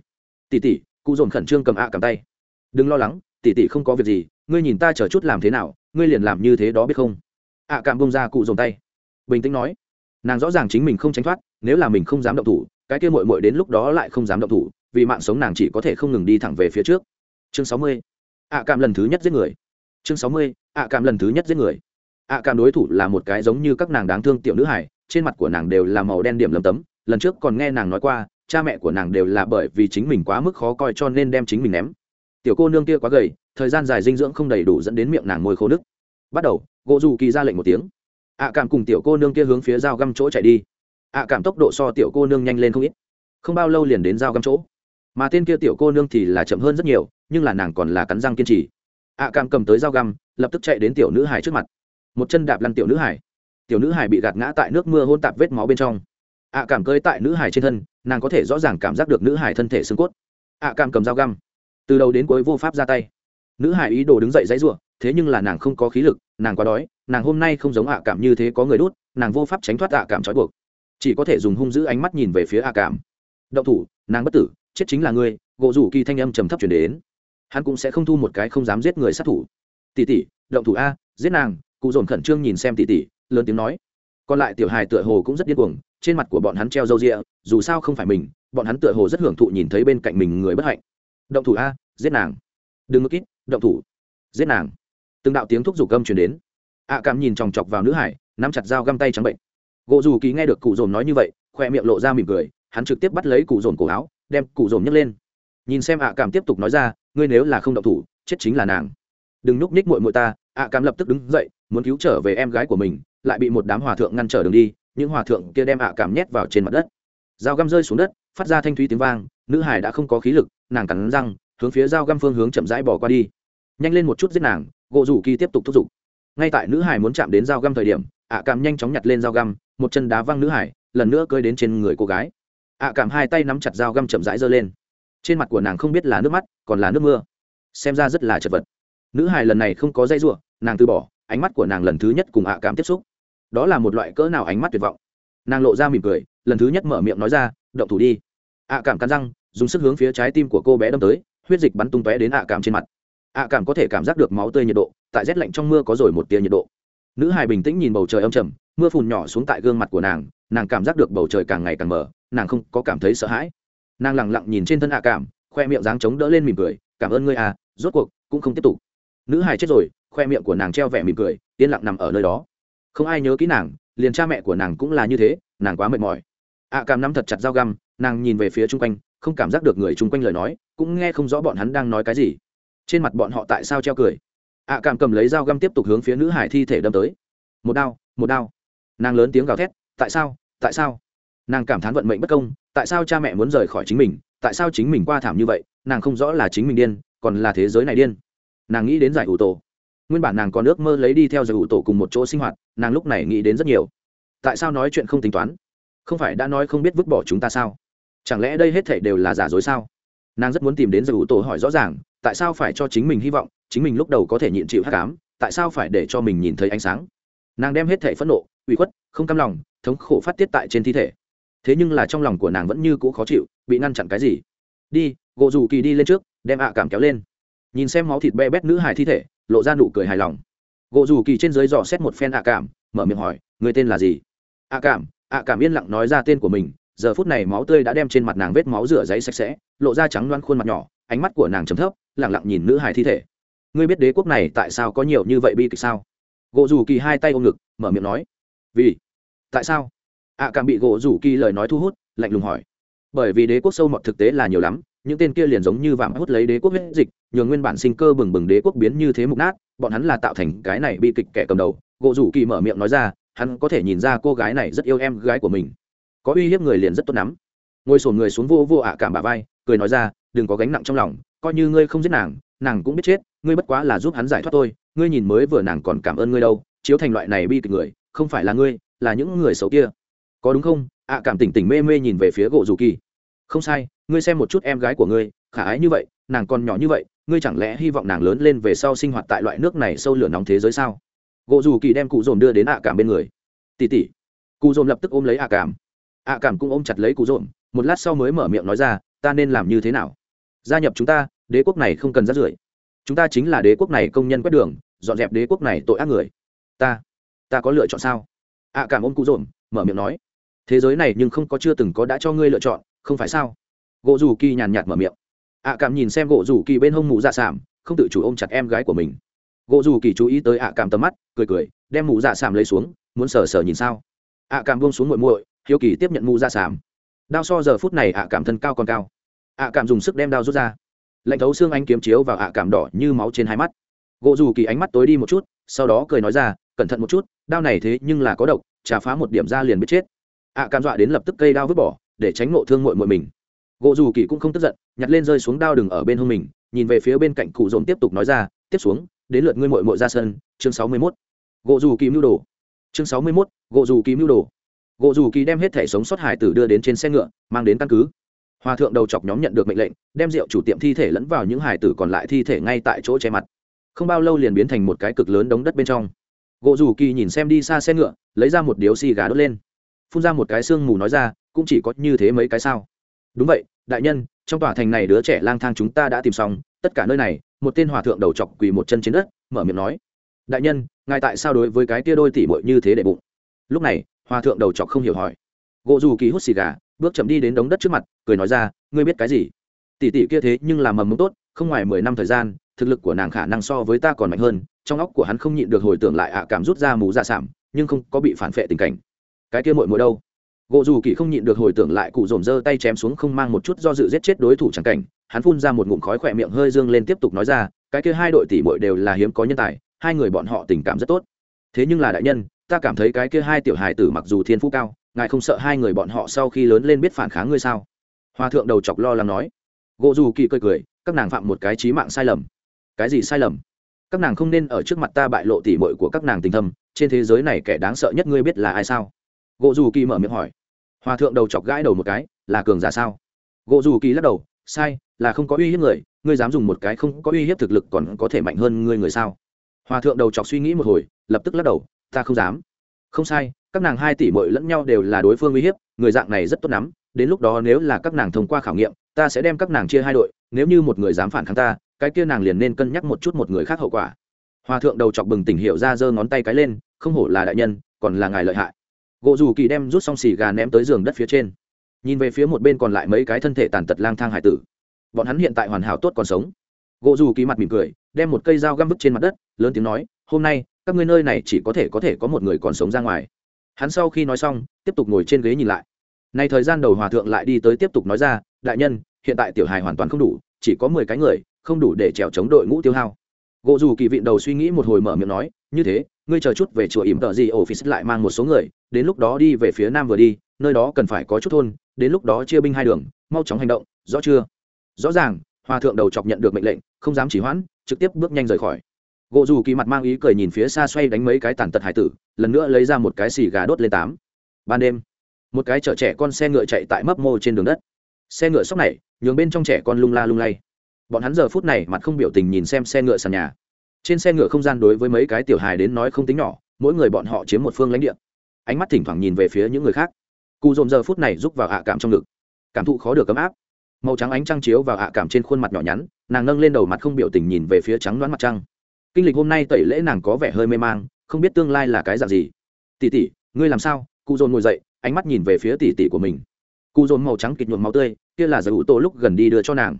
Tỉ tỉ cụ dồn khẩn trương cầm ạ cảm tay. Đừng lo lắng tỉ tỉ không có việc gì, ngươi nhìn ta chờ chút làm thế nào, ngươi liền làm như thế đó biết không? ạ cảm bông ra cụ dồn tay. Bình tĩnh nói. Nàng rõ ràng chính mình không tránh thoát, nếu là mình không dám động thủ, cái kia mội mội đến lúc đó lại không dám động thủ, vì mạng sống nàng chỉ có thể không ngừng đi thẳng về phía trước. Chương sáu mươi. ạ cảm lần thứ nhất giết người chương sáu mươi, ạ cảm lần thứ nhất giết người. Ạ cảm đối thủ là một cái giống như các nàng đáng thương tiểu nữ hải trên mặt của nàng đều là màu đen điểm lấm tấm. Lần trước còn nghe nàng nói qua, cha mẹ của nàng đều là bởi vì chính mình quá mức khó coi cho nên đem chính mình ném. Tiểu cô nương kia quá gầy, thời gian dài dinh dưỡng không đầy đủ dẫn đến miệng nàng môi khô nứt bắt đầu, gỗ dù kỳ ra lệnh một tiếng. Ạ cảm cùng tiểu cô nương kia hướng phía dao găm chỗ chạy đi. Ạ cảm tốc độ so tiểu cô nương nhanh lên không ít. Không bao lâu liền đến dao găm chỗ. Mà tên kia tiểu cô nương thì là chậm hơn rất nhiều, nhưng là nàng còn là cắn răng kiên trì ạ cảm cầm tới dao găm, lập tức chạy đến tiểu nữ hải trước mặt. Một chân đạp lăn tiểu nữ hải tiểu nữ hải bị gạt ngã tại nước mưa hôn tạp vết máu bên trong. Ạ cảm cơi tại nữ hải trên thân, nàng có thể rõ ràng cảm giác được nữ hải thân thể xương cốt. Ạ cảm cầm dao găm. Từ đầu đến cuối vô pháp ra tay. Nữ hải ý đồ đứng dậy dãy r u ộ thế nhưng là nàng không có khí lực, nàng quá đói, nàng hôm nay không giống ạ cảm như thế có người đút, nàng vô pháp tránh thoát ạ cảm trói buộc. Chỉ có thể dùng hung dữ ánh mắt nhìn về phía ạ cảm động thủ, nàng bất tử, chết chính là ngươi. Gỗ rủ kỳ thanh âm trầm thấp chuyển đến hắn cũng sẽ không thu một cái không dám giết người sát thủ. Tỷ tỷ, động thủ a, giết nàng, cụ dồn khẩn trương nhìn xem tỷ tỷ, lớn tiếng nói. Còn lại tiểu hài tựa hồ cũng rất điên cuồng, trên mặt của bọn hắn treo râu rịa dù sao không phải mình, bọn hắn tựa hồ rất hưởng thụ nhìn thấy bên cạnh mình người bất hạnh. Động thủ a, giết nàng. Đừng ngực ít, động thủ. Giết nàng. Từng đạo tiếng thúc giục gâm chuyển đến. Ạ cảm nhìn chòng chọc vào nữ hải, nắm chặt dao găm tay trắng bệnh. Gỗ dù ký nghe được cụ dồn nói như vậy, khoe miệng lộ ra mỉm cười, hắn trực tiếp bắt lấy cụ dồn cổ áo, đem cụ dồn nhấc lên. Nhìn xem ạ cảm tiếp tục nói ra ngươi nếu là không động thủ, chết chính là nàng. Đừng núp ních mội mội ta, ạ cảm lập tức đứng dậy, muốn cứu trở về em gái của mình, lại bị một đám hòa thượng ngăn trở đường đi, những hòa thượng kia đem ạ cảm nhét vào trên mặt đất. Dao găm rơi xuống đất, phát ra thanh thúy tiếng vang, nữ hải đã không có khí lực, nàng cắn răng, hướng phía dao găm phương hướng chậm rãi bỏ qua đi. Nhanh lên một chút giết nàng, gỗ rủ kỳ tiếp tục thúc giục. Ngay tại nữ hải muốn chạm đến dao găm thời điểm, ạ cảm nhanh chóng nhặt lên dao găm, một chân đá văng nữ hải, lần nữa cơi đến trên người cô gái. ạ cảm hai tay nắm chặt dao găm chậm rãi giơ lên trên mặt của nàng không biết là nước mắt, còn là nước mưa. Xem ra rất là chật vật. Nữ hài lần này không có dây ruộng nàng từ bỏ, ánh mắt của nàng lần thứ nhất cùng ạ cảm tiếp xúc. Đó là một loại cỡ nào ánh mắt tuyệt vọng. Nàng lộ ra mỉm cười, lần thứ nhất mở miệng nói ra, động thủ đi. Ạ cảm cắn răng, dùng sức hướng phía trái tim của cô bé đâm tới, huyết dịch bắn tung tóe đến ạ cảm trên mặt. Ạ cảm có thể cảm giác được máu tươi nhiệt độ, tại rét lạnh trong mưa có rồi một tia nhiệt độ. Nữ hài bình tĩnh nhìn bầu trời âm trầm, mưa phùn nhỏ xuống tại gương mặt của nàng nàng cảm giác được bầu trời càng ngày càng mở nàng không có cảm thấy sợ hãi nàng lẳng lặng nhìn trên thân ạ cảm, khoe miệng dáng chống đỡ lên mỉm cười, cảm ơn ngươi à rốt cuộc cũng không tiếp tục. Nữ hải chết rồi, khoe miệng của nàng treo vẻ mỉm cười, yên lặng nằm ở nơi đó. Không ai nhớ kỹ nàng, liền cha mẹ của nàng cũng là như thế, nàng quá mệt mỏi. Ạ cảm nắm thật chặt dao găm, nàng nhìn về phía chung quanh, không cảm giác được người chung quanh lời nói, cũng nghe không rõ bọn hắn đang nói cái gì. Trên mặt bọn họ tại sao treo cười? Ạ cảm cầm lấy dao găm tiếp tục hướng phía nữ hải thi thể đâm tới. Một đao một đao. Nàng lớn tiếng gào thét, tại sao tại sao? Nàng cảm thán vận mệnh bất công, tại sao cha mẹ muốn rời khỏi chính mình, tại sao chính mình qua thảm như vậy, nàng không rõ là chính mình điên, còn là thế giới này điên. Nàng nghĩ đến giải ủ tổ. Nguyên bản nàng còn ước mơ lấy đi theo giải ủ tổ cùng một chỗ sinh hoạt, nàng lúc này nghĩ đến rất nhiều. Tại sao nói chuyện không tính toán? Không phải đã nói không biết vứt bỏ chúng ta sao? Chẳng lẽ đây hết thảy đều là giả dối sao? Nàng rất muốn tìm đến giải ủ tổ hỏi rõ ràng, tại sao phải cho chính mình hy vọng, chính mình lúc đầu có thể nhịn chịu hát cám tại sao phải để cho mình nhìn thấy ánh sáng? Nàng đem hết thể phẫn nộ, ủy khuất, không cam lòng, thống khổ phát tiết tại trên thi thể thế nhưng là trong lòng của nàng vẫn như cũ khó chịu, bị ngăn chặn cái gì? Đi gộ dù kỳ đi lên trước, đem ạ cảm kéo lên. Nhìn xem máu thịt be bét nữ hài thi thể, lộ ra nụ cười hài lòng. Gộ dù kỳ trên dưới dò xét một phen ạ cảm, mở miệng hỏi, người tên là gì? Ạ cảm ạ cảm yên lặng nói ra tên của mình, giờ phút này máu tươi đã đem trên mặt nàng vết máu rửa giấy sạch sẽ, lộ ra trắng loan khuôn mặt nhỏ, ánh mắt của nàng chấm thấp lẳng lặng nhìn nữ hài thi thể. Ngươi biết đế quốc này tại sao có nhiều như vậy bi kịch sao? Gộ dù kỳ hai tay ôm ngực, mở miệng nói. Vì, tại sao? Ạ à, càng bị gỗ rủ kỳ lời nói thu hút lạnh lùng hỏi. Bởi vì đế quốc sâu mọt thực tế là nhiều lắm những tên kia liền giống như vạm hút lấy đế quốc huyết dịch nhường nguyên bản sinh cơ bừng bừng đế quốc biến như thế mục nát bọn hắn là tạo thành cái này bi kịch kẻ cầm đầu. Gỗ rủ kỳ mở miệng nói ra hắn có thể nhìn ra cô gái này rất yêu em gái của mình. Có uy hiếp người liền rất tốt lắm. Ngồi sổn người xuống vô vô ạ cảm bà vai cười nói ra đừng có gánh nặng trong lòng coi như ngươi không giết nàng nàng cũng biết chết ngươi bất quá là giúp hắn giải thoát tôi ngươi nhìn mới vừa nàng còn cảm ơn ngươi đâu chiếu thành loại này bi kịch người không phải là ngươi là những người xấu kia có đúng không? ạ, cảm tỉnh tỉnh mê mê nhìn về phía gỗ dù kỳ. Không sai, ngươi xem một chút em gái của ngươi, khả ái như vậy, nàng còn nhỏ như vậy, ngươi chẳng lẽ hy vọng nàng lớn lên về sau sinh hoạt tại loại nước này sâu lửa nóng thế giới sao? Gỗ dù kỳ đem cụ dồn đưa đến ạ, cảm bên người. Tỉ tỉ. Cụ dồn lập tức ôm lấy ạ, cảm. ạ, cảm cũng ôm chặt lấy cụ dồn, một lát sau mới mở miệng nói ra, ta nên làm như thế nào? Gia nhập chúng ta, đế quốc này không cần rát rưởi. Chúng ta chính là đế quốc này công nhân quét đường, dọn dẹp đế quốc này tội ác người. Ta ta có lựa chọn sao? ạ, cảm ôm cụ dồn, mở miệng nói thế giới này nhưng không có chưa từng có đã cho ngươi lựa chọn, không phải sao? Gỗ dù kỳ nhàn nhạt mở miệng. Ạ cảm nhìn xem gỗ dù kỳ bên hông mụ dạ sảm không tự chủ ôm chặt em gái của mình. Gỗ dù kỳ chú ý tới ạ cảm tầm mắt, cười cười, đem mụ dạ sảm lấy xuống, muốn sờ sờ nhìn sao? Ạ cảm buông xuống muội muội, hiếu kỳ tiếp nhận mụ dạ sảm đao so giờ phút này ạ cảm thân cao còn cao. Ạ cảm dùng sức đem đao rút ra. Lạnh thấu xương anh kiếm chiếu vào ạ cảm đỏ như máu trên hai mắt. Gỗ dù kỳ ánh mắt tối đi một chút, sau đó cười nói ra, cẩn thận một chút, đao này thế nhưng là có độc trà phá một điểm ra liền biết chết ạ cảm dọa đến lập tức cây đao vứt bỏ, để tránh ngộ thương muội muội mình. Gỗ dù kỳ cũng không tức giận, nhặt lên rơi xuống đao đừng ở bên hông mình, nhìn về phía bên cạnh cụ dồn tiếp tục nói ra, tiếp xuống, đến lượt ngươi muội muội ra sân. Chương sáu mươi mốt. Gỗ dù kỳ mưu đồ. Chương sáu mươi mốt, gỗ dù kỳ mưu đồ. Gỗ dù kỳ đem hết thẻ sống sót hải tử đưa đến trên xe ngựa, mang đến căn cứ. Hòa thượng đầu chọc nhóm nhận được mệnh lệnh, đem rượu chủ tiệm thi thể lẫn vào những hải tử còn lại thi thể ngay tại chỗ che mặt. Không bao lâu liền biến thành một cái cực lớn đống đất bên trong. Gỗ dù kỳ nhìn xem đi xa xe ngựa, lấy ra một điếu xì gà đốt lên phun ra một cái sương mù nói ra, cũng chỉ có như thế mấy cái sao? Đúng vậy, đại nhân, trong tòa thành này đứa trẻ lang thang chúng ta đã tìm xong, tất cả nơi này, một tên hòa thượng đầu chọc quỳ một chân trên đất, mở miệng nói, đại nhân, ngài tại sao đối với cái tia đôi tỉ bội như thế để bụng? Lúc này, hòa thượng đầu chọc không hiểu hỏi. Gỗ dù kỳ hút xì gà, bước chậm đi đến đống đất trước mặt, cười nói ra, ngươi biết cái gì? Tỷ tỷ kia thế nhưng là mầm mống tốt, không ngoài mười năm thời gian, thực lực của nàng khả năng so với ta còn mạnh hơn, trong óc của hắn không nhịn được hồi tưởng lại ạ cảm rút ra mù dạ ra sảm nhưng không có bị phản phệ tình cảnh cái kia mội mội đâu? Gỗ dù kỳ không nhịn được hồi tưởng lại cụ dồn dơ tay chém xuống không mang một chút do dự giết chết đối thủ c cảnh, hắn phun ra một ngụm khói khỏe miệng hơi dương lên tiếp tục nói ra, cái kia hai đội tỷ mội đều là hiếm có nhân tài, hai người bọn họ tình cảm rất tốt. Thế nhưng là đại nhân, ta cảm thấy cái kia hai tiểu hài tử mặc dù thiên phú cao, ngài không sợ hai người bọn họ sau khi lớn lên biết phản kháng ngươi sao? Hòa thượng đầu chọc lo lắng nói. Gỗ dù kỳ cười cười, các nàng phạm một cái trí mạng sai lầm. Cái gì sai lầm? Các nàng không nên ở trước mặt ta bại lộ tỉ mội của các nàng tình thâm, trên thế giới này kẻ đáng sợ nhất ngươi biết là ai sao? Gỗ dù kỳ mở miệng hỏi. Hòa thượng đầu chọc gãi đầu một cái, là cường giả sao? Gỗ dù kỳ lắc đầu, sai, là không có uy hiếp người, ngươi dám dùng một cái không có uy hiếp thực lực còn có thể mạnh hơn ngươi người sao? Hòa thượng đầu chọc suy nghĩ một hồi, lập tức lắc đầu, ta không dám. Không sai, các nàng hai tỷ mội lẫn nhau đều là đối phương uy hiếp, người dạng này rất tốt lắm, đến lúc đó nếu là các nàng thông qua khảo nghiệm, ta sẽ đem các nàng chia hai đội, nếu như một người dám phản kháng ta, cái kia nàng liền nên cân nhắc một chút một người khác hậu quả. Hòa thượng đầu chọc bừng tỉnh hiểu ra giơ ngón tay cái lên, không hổ là đại nhân, còn là ngài lợi hại gỗ dù kỳ đem rút xong xì gà ném tới giường đất phía trên. Nhìn về phía một bên còn lại mấy cái thân thể tàn tật lang thang hải tử. Bọn hắn hiện tại hoàn hảo tốt còn sống. Gỗ dù kỳ mặt mỉm cười, đem một cây dao găm vứt trên mặt đất, lớn tiếng nói, hôm nay, các ngươi nơi này chỉ có thể có thể có một người còn sống ra ngoài. Hắn sau khi nói xong, tiếp tục ngồi trên ghế nhìn lại. Nay thời gian đầu hòa thượng lại đi tới tiếp tục nói ra, đại nhân, hiện tại tiểu hài hoàn toàn không đủ, chỉ có mười cái người, không đủ để trèo chống đội ngũ tiêu hao. Gỗ dù kỳ vịn đầu suy nghĩ một hồi mở miệng nói, như thế ngươi chờ chút về chùa ỉm tợ gì office lại mang một số người, đến lúc đó đi về phía nam vừa đi, nơi đó cần phải có chút thôn, đến lúc đó chia binh hai đường, mau chóng hành động, rõ chưa? Rõ ràng hòa thượng đầu chọc nhận được mệnh lệnh, không dám chỉ hoãn, trực tiếp bước nhanh rời khỏi. Gỗ dù kỳ mặt mang ý cười nhìn phía xa xoay đánh mấy cái tàn tật hải tử, lần nữa lấy ra một cái xì gà đốt lên tám. Ban đêm, một cái chở trẻ con xe ngựa chạy tại mấp mô trên đường đất. Xe ngựa sóc này, nhường bên trong trẻ con lung la lung lay. Bọn hắn giờ phút này mặt không biểu tình nhìn xem xe ngựa sàn nhà trên xe ngựa không gian đối với mấy cái tiểu hài đến nói không tính nhỏ, mỗi người bọn họ chiếm một phương lãnh địa. Ánh mắt thỉnh thoảng nhìn về phía những người khác. Cụ dồn giờ phút này rúc vào hạ cảm trong ngực. Cảm thụ khó được ấm áp. Màu trắng ánh trăng chiếu vào hạ cảm trên khuôn mặt nhỏ nhắn, nàng nâng lên đầu mặt không biểu tình nhìn về phía trắng đoán mặt trăng. Kinh lịch hôm nay tẩy lễ nàng có vẻ hơi mê mang, không biết tương lai là cái dạng gì. Tỉ tỉ ngươi làm sao? Cụ dồn ngồi dậy, ánh mắt nhìn về phía tỉ tỉ của mình. Cụ dồn màu trắng kịch nhuộm máu tươi, kia là giải ủ tổ lúc gần đi đưa cho nàng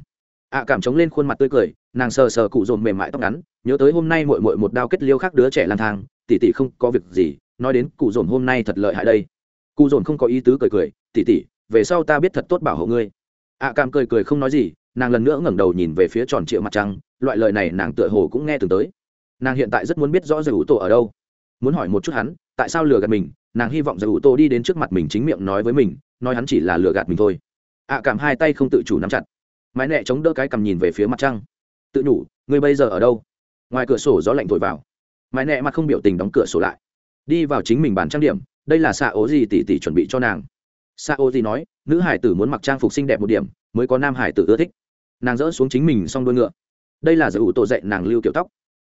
ạ cảm chống lên khuôn mặt tươi cười, nàng sờ sờ cụ dồn mềm mại tóc ngắn, nhớ tới hôm nay mội mội một đao kết liêu khác đứa trẻ lang thang tỉ tỉ không có việc gì, nói đến cụ dồn hôm nay thật lợi hại đây. Cụ dồn không có ý tứ cười cười tỉ tỉ về sau ta biết thật tốt bảo hộ ngươi. ạ cảm cười cười không nói gì, nàng lần nữa ngẩng đầu nhìn về phía tròn triệu mặt trăng, loại lời này nàng tựa hồ cũng nghe từng tới. Nàng hiện tại rất muốn biết rõ giải ủ tổ ở đâu. Muốn hỏi một chút hắn, tại sao lừa gạt mình, nàng hy vọng giải ủ tổ đi đến trước mặt mình chính miệng nói với mình, nói hắn chỉ là lừa gạt mình thôi. ạ cảm hai tay không tự chủ nắm chặt mái nẹ chống đỡ cái cầm nhìn về phía mặt trăng. Tự nhủ, ngươi bây giờ ở đâu? Ngoài cửa sổ gió lạnh thổi vào. Mái nẹ mặt không biểu tình đóng cửa sổ lại. Đi vào chính mình bàn trang điểm, đây là xạ ố gì tỉ tỉ chuẩn bị cho nàng. Xạ ố gì nói, nữ hải tử muốn mặc trang phục xinh đẹp một điểm, mới có nam hải tử ưa thích. Nàng dỡ xuống chính mình xong đuôi ngựa. Đây là giải ủ tổ dạy nàng lưu kiểu tóc.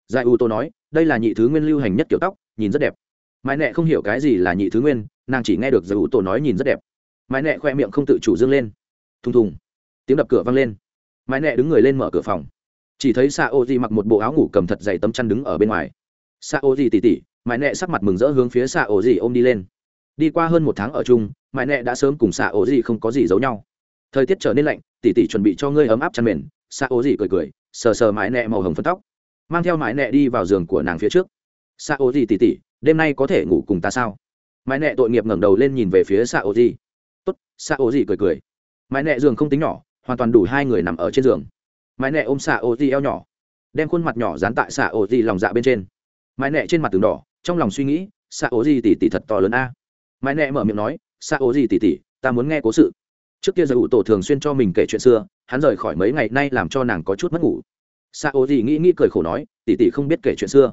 Giải ủ tổ nói, đây là nhị thứ nguyên lưu hành nhất kiểu tóc, nhìn rất đẹp. Mãi nẹ không hiểu cái gì là nhị thứ nguyên, nàng chỉ nghe được giải ủ tổ nói nhìn rất đẹp. Mãi nẹ khoe miệng không tự chủ dương lên. Thùng thùng tiếng đập cửa vang lên. Mãi nẹ đứng người lên mở cửa phòng. Chỉ thấy xạ ô di mặc một bộ áo ngủ cầm thật dày tấm chăn đứng ở bên ngoài. Xạ ô di tỉ tỉ, mãi nẹ sắc mặt mừng rỡ hướng phía xạ ô di ôm đi lên. Đi qua hơn một tháng ở chung, mãi nẹ đã sớm cùng xạ ô di không có gì giấu nhau. Thời tiết trở nên lạnh, tỉ tỉ chuẩn bị cho ngươi ấm áp chăn mền. Xạ ô di cười cười, sờ sờ mãi nẹ màu hồng phân tóc. Mang theo mãi nẹ đi vào giường của nàng phía trước. Xạ ô di tỉ tỉ, đêm nay có thể ngủ cùng ta sao? Mãi nẹ tội nghiệp ngẩng đầu lên nhìn về phía xạ ô di tốt xạ ô di cười cười. Mãi nẹ giường không tính nhỏ hoàn toàn đủ hai người nằm ở trên giường. Mãi nẹ ôm xạ ô di eo nhỏ, đem khuôn mặt nhỏ dán tại xạ ô di lòng dạ bên trên. Mãi nẹ trên mặt tường đỏ, trong lòng suy nghĩ, xạ ô di tỉ tỉ thật to lớn a. Mãi nẹ mở miệng nói, xạ ô di tỉ tỉ, ta muốn nghe cố sự. Trước kia giờ ủ tổ thường xuyên cho mình kể chuyện xưa, hắn rời khỏi mấy ngày nay làm cho nàng có chút mất ngủ. Xạ ô di nghĩ nghĩ cười khổ nói, tỉ tỉ không biết kể chuyện xưa.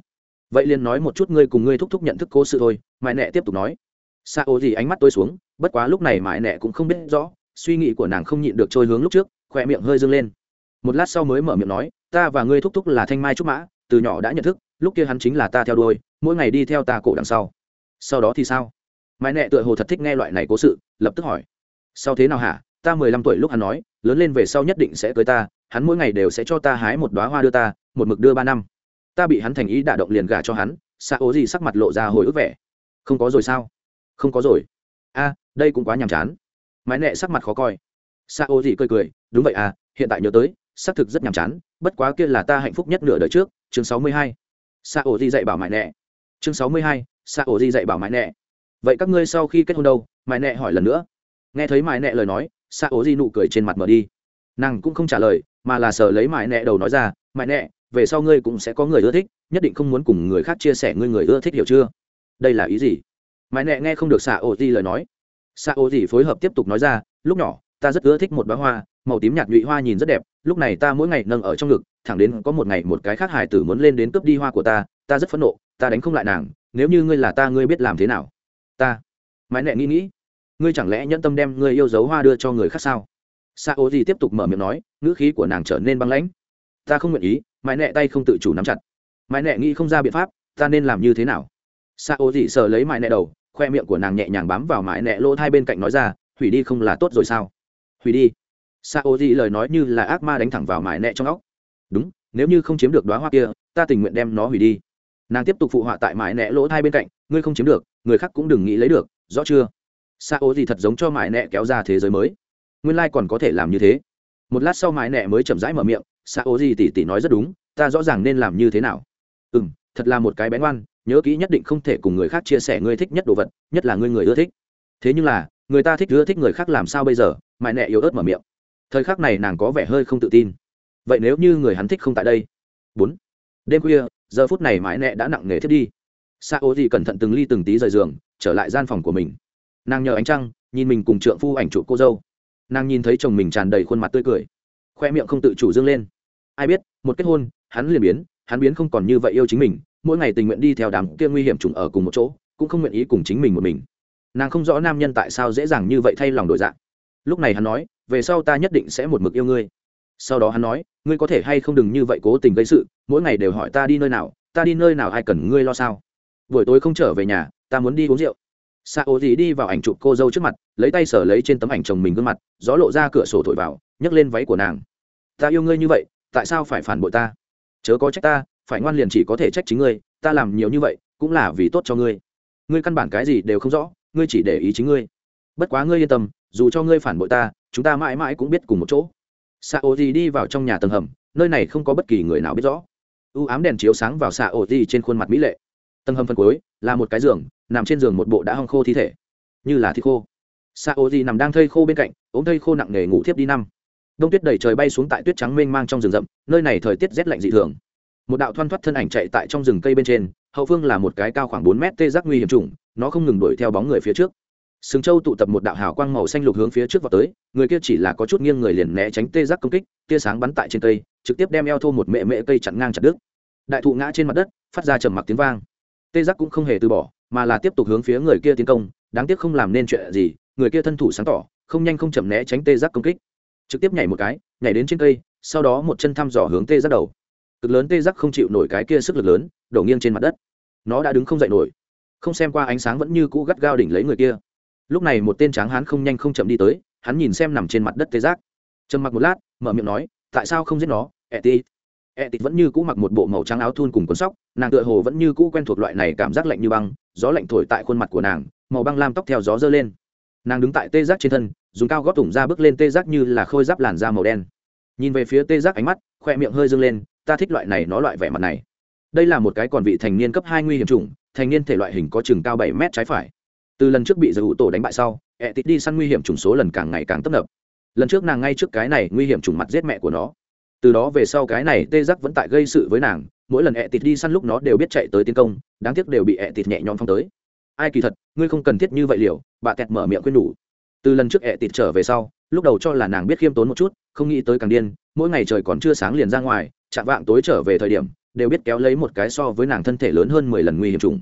Vậy liền nói một chút ngươi cùng ngươi thúc thúc nhận thức cố sự thôi. Mãi nẹ tiếp tục nói. Xạ ô di ánh mắt tôi xuống, bất quá lúc này mãi nẹ cũng không biết rõ suy nghĩ của nàng không nhịn được trôi hướng lúc trước, khỏe miệng hơi dâng lên. Một lát sau mới mở miệng nói, ta và ngươi thúc thúc là thanh mai trúc mã, từ nhỏ đã nhận thức, lúc kia hắn chính là ta theo đuôi, mỗi ngày đi theo ta cổ đằng sau. Sau đó thì sao? Mãi nẹ tựa hồ thật thích nghe loại này cố sự, lập tức hỏi. Sau thế nào hả? Ta mười lăm tuổi lúc hắn nói, lớn lên về sau nhất định sẽ cưới ta, hắn mỗi ngày đều sẽ cho ta hái một đoá hoa đưa ta, một mực đưa ba năm. Ta bị hắn thành ý đả động liền gả cho hắn xa ố gì sắc mặt lộ ra hồi ức vẻ. Không có rồi sao? Không có rồi. A, đây cũng quá nhàm chán mái nẹ sắc mặt khó coi. Xa ô gì cười cười, đúng vậy à hiện tại nhớ tới, xác thực rất nhàm chán, bất quá kia là ta hạnh phúc nhất nửa đời trước. Chương sáu mươi hai. Xa ô gì dạy bảo mãi nẹ chương sáu mươi hai xa ô gì dạy bảo mãi nẹ vậy các ngươi sau khi kết hôn đâu? Mãi nẹ hỏi lần nữa. Nghe thấy mãi nẹ lời nói xa ô gì nụ cười trên mặt mở đi. Nàng cũng không trả lời, mà là sờ lấy mãi nẹ đầu nói ra, mãi nẹ về sau ngươi cũng sẽ có người ưa thích, nhất định không muốn cùng người khác chia sẻ ngươi người ưa thích hiểu chưa? Đây là ý gì? Mãi nẹ nghe không được xạ ổ di lời nói. Sa ô gì phối hợp tiếp tục nói ra, lúc nhỏ, ta rất ưa thích một bá hoa, màu tím nhạt nhụy hoa nhìn rất đẹp, lúc này ta mỗi ngày nâng ở trong ngực, thẳng đến có một ngày một cái khác hải tử muốn lên đến cướp đi hoa của ta ta rất phẫn nộ, ta đánh không lại nàng, nếu như ngươi là ta ngươi biết làm thế nào? Ta? Mãi nẹ nghĩ nghĩ, ngươi chẳng lẽ nhẫn tâm đem ngươi yêu dấu hoa đưa cho người khác sao? Sa ô gì tiếp tục mở miệng nói, ngữ khí của nàng trở nên băng lãnh. Ta không nguyện ý, mãi nẹ tay không tự chủ nắm chặt. Mãi nẹ nghĩ không ra biện pháp, ta nên làm như thế nào? Sa ô gì sờ lấy mãi nẹ đầu khoe miệng của nàng nhẹ nhàng bám vào mãi nẹ lỗ hai bên cạnh nói ra, hủy đi không là tốt rồi sao? Hủy đi. Sa ô di lời nói như là ác ma đánh thẳng vào mãi nẹ trong óc. Đúng, nếu như không chiếm được đoá hoa kia, ta tình nguyện đem nó hủy đi. Nàng tiếp tục phụ họa tại mãi nẹ lỗ hai bên cạnh, ngươi không chiếm được, người khác cũng đừng nghĩ lấy được, rõ chưa? Sa ô di thật giống cho mãi nẹ kéo ra thế giới mới. Nguyên lai、like、còn có thể làm như thế. Một lát sau mãi nẹ mới chậm rãi mở miệng Sa ô di tỉ tỉ nói rất đúng, ta rõ ràng nên làm như thế nào. Ừ m thật là một cái bén oan nhớ kỹ nhất định không thể cùng người khác chia sẻ ngươi thích nhất đồ vật, nhất là ngươi người ưa thích. Thế nhưng là, người ta thích ưa thích người khác làm sao bây giờ? Mãi nẹ yếu ớt mở miệng. Thời khắc này nàng có vẻ hơi không tự tin. Vậy nếu như người hắn thích không tại đây? Bốn. Đêm khuya, giờ phút này mãi nẹ đã nặng nề thiết đi. Xa ô gì cẩn thận từng ly từng tí rời giường, trở lại gian phòng của mình. Nàng nhờ ánh trăng, nhìn mình cùng trượng phu ảnh chụp cô dâu. Nàng nhìn thấy chồng mình tràn đầy khuôn mặt tươi cười. Khoe miệng không tự chủ dương lên. Ai biết, một kết hôn, hắn liền biến, hắn biến không còn như vậy yêu chính mình mỗi ngày tình nguyện đi theo đám kia nguy hiểm trùng ở cùng một chỗ, cũng không nguyện ý cùng chính mình một mình. Nàng không rõ nam nhân tại sao dễ dàng như vậy thay lòng đổi dạng lúc này hắn nói, về sau ta nhất định sẽ một mực yêu ngươi. Sau đó hắn nói, ngươi có thể hay không đừng như vậy cố tình gây sự, mỗi ngày đều hỏi ta đi nơi nào, ta đi nơi nào ai cần ngươi lo sao? Buổi tối không trở về nhà, ta muốn đi uống rượu. Xạ ô gì đi vào ảnh chụp cô dâu trước mặt, lấy tay sở lấy trên tấm ảnh chồng mình gương mặt, gió lộ ra cửa sổ thổi vào, nhấc lên váy của nàng. Ta yêu ngươi như vậy, tại sao phải phản bội ta? Chớ có trách ta phải ngoan liền chỉ có thể trách chính ngươi, ta làm nhiều như vậy cũng là vì tốt cho ngươi. Ngươi căn bản cái gì đều không rõ, ngươi chỉ để ý chính ngươi. Bất quá ngươi yên tâm, dù cho ngươi phản bội ta, chúng ta mãi mãi cũng biết cùng một chỗ. Xạ ô gì đi vào trong nhà tầng hầm, nơi này không có bất kỳ người nào biết rõ. U ám đèn chiếu sáng vào xạ ô gì trên khuôn mặt mỹ lệ. Tầng hầm phân cuối là một cái giường, nằm trên giường một bộ đã hong khô thi thể. Như là thi khô. Xạ ô di nằm đang thây khô bên cạnh, ốm thây khô nặng nề ngủ thiếp đi năm. Đông tuyết đầy trời bay xuống tại tuyết trắng mênh mang trong rừng rậm, nơi này thời tiết rét lạnh dị thường một đạo thoăn thoắt thân ảnh chạy tại trong rừng cây bên trên, hậu phương là một cái cao khoảng bốn mét tê giác nguy hiểm trùng nó không ngừng đuổi theo bóng người phía trước. Sừng châu tụ tập một đạo hào quang màu xanh lục hướng phía trước vào tới, người kia chỉ là có chút nghiêng người liền né tránh tê giác công kích, tia sáng bắn tại trên cây, trực tiếp đem eo thô một mẹ mẹ cây chặn ngang chặt đứt. Đại thụ ngã trên mặt đất, phát ra trầm mặc tiếng vang. Tê giác cũng không hề từ bỏ, mà là tiếp tục hướng phía người kia tiến công, đáng tiếc không làm nên chuyện gì, người kia thân thủ sáng tỏ, không nhanh không chậm né tránh tê giác công kích. Trực tiếp nhảy một cái, nhảy đến trên cây, sau đó một chân thăm dò hướng tê giác đầu cực lớn tê giác không chịu nổi cái kia sức lực lớn, đổ nghiêng trên mặt đất. Nó đã đứng không dậy nổi. Không xem qua ánh sáng vẫn như cũ gắt gao đỉnh lấy người kia. Lúc này một tên tráng hán không nhanh không chậm đi tới, hắn nhìn xem nằm trên mặt đất tê giác. Trầm mặc một lát, mở miệng nói, tại sao không giết nó? Eti eti vẫn như cũ mặc một bộ màu trắng áo thun cùng cuốn sóc, nàng tựa hồ vẫn như cũ quen thuộc loại này cảm giác lạnh như băng, gió lạnh thổi tại khuôn mặt của nàng, màu băng lam tóc theo gió dơ lên. Nàng đứng tại tê giác trên thân, dùng cao gót thủng ra bước lên tê giác như là khôi giáp làn da màu đen. Nhìn về phía tê giác ánh mắt, khoe miệng hơi dâng lên ta thích loại này nó loại vẻ mặt này. Đây là một cái còn vị thành niên cấp hai nguy hiểm chủng, thành niên thể loại hình có chừng cao bảy mét trái phải. Từ lần trước bị giải hữu tổ đánh bại sau, ẹ tít đi săn nguy hiểm chủng số lần càng ngày càng tấp nập. Lần trước nàng ngay trước cái này nguy hiểm chủng mặt giết mẹ của nó. Từ đó về sau cái này tê giác vẫn tại gây sự với nàng, mỗi lần ẹ tít đi săn lúc nó đều biết chạy tới tiến công, đáng tiếc đều bị ẹ tít nhẹ nhõm phong tới. Ai kỳ thật, ngươi không cần thiết như vậy liều, bà kẹt mở miệng khuyên đủ từ lần trước ẹ tịt trở về sau, lúc đầu cho là nàng biết khiêm tốn một chút, không nghĩ tới càng điên, mỗi ngày trời còn chưa sáng liền ra ngoài chạm vạng tối trở về thời điểm, đều biết kéo lấy một cái so với nàng thân thể lớn hơn mười lần nguy hiểm trùng.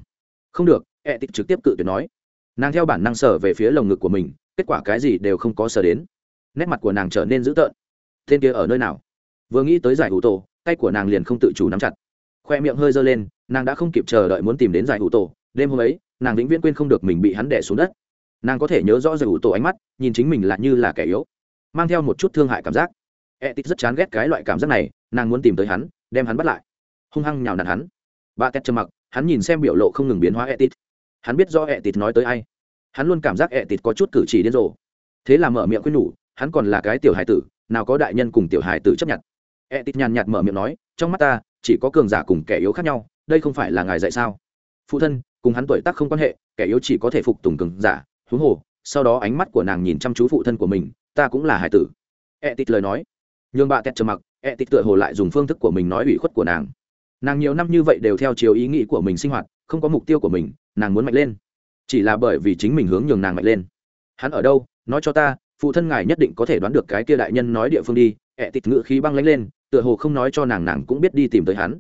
Không được e ẹ tịt trực tiếp cự tuyệt nói. Nàng theo bản năng sở về phía lồng ngực của mình, kết quả cái gì đều không có sở đến. Nét mặt của nàng trở nên dữ tợn. Tên kia ở nơi nào? Vừa nghĩ tới giải hữu tổ, tay của nàng liền không tự chủ nắm chặt. Khoe miệng hơi dơ lên, nàng đã không kịp chờ đợi muốn tìm đến giải hữu tổ. Đêm hôm ấy, nàng vĩnh viễn quên không được mình bị hắn đẻ xuống đất. Nàng có thể nhớ rõ giải hữu tổ ánh mắt, nhìn chính mình là như là kẻ yếu. Mang theo một chút thương hại cảm giác. E t rất chán ghét cái loại cảm giác này nàng muốn tìm tới hắn, đem hắn bắt lại. Hung hăng nhào nặn hắn. Bà tét trầm mặc, hắn nhìn xem biểu lộ không ngừng biến hóa e t hắn biết do e t nói tới ai. Hắn luôn cảm giác e t có chút cử chỉ điên rồ. Thế là mở miệng khuyên nhủ, hắn còn là cái tiểu hài tử, nào có đại nhân cùng tiểu hài tử chấp nhận. E t nhàn nhạt mở miệng nói, trong mắt ta, chỉ có cường giả cùng kẻ yếu khác nhau, đây không phải là ngài dạy sao? Phụ thân, cùng hắn tuổi tác không quan hệ, kẻ yếu chỉ có thể phục tùng cường giả, huống hồ, sau đó ánh mắt của nàng nhìn chăm chú phụ thân của mình, ta cũng là hải tử. E Tịt lời nói. Nhường bà tét trầm mặc e Tịt tựa hồ lại dùng phương thức của mình nói ủy khuất của nàng. Nàng nhiều năm như vậy đều theo chiều ý nghĩ của mình sinh hoạt, không có mục tiêu của mình, nàng muốn mạnh lên. Chỉ là bởi vì chính mình hướng nhường nàng mạnh lên. Hắn ở đâu? Nói cho ta, phụ thân ngài nhất định có thể đoán được cái kia đại nhân nói địa phương đi. E Ẹ tịt ngự khí băng lánh lên, tựa hồ không nói cho nàng nàng cũng biết đi tìm tới hắn.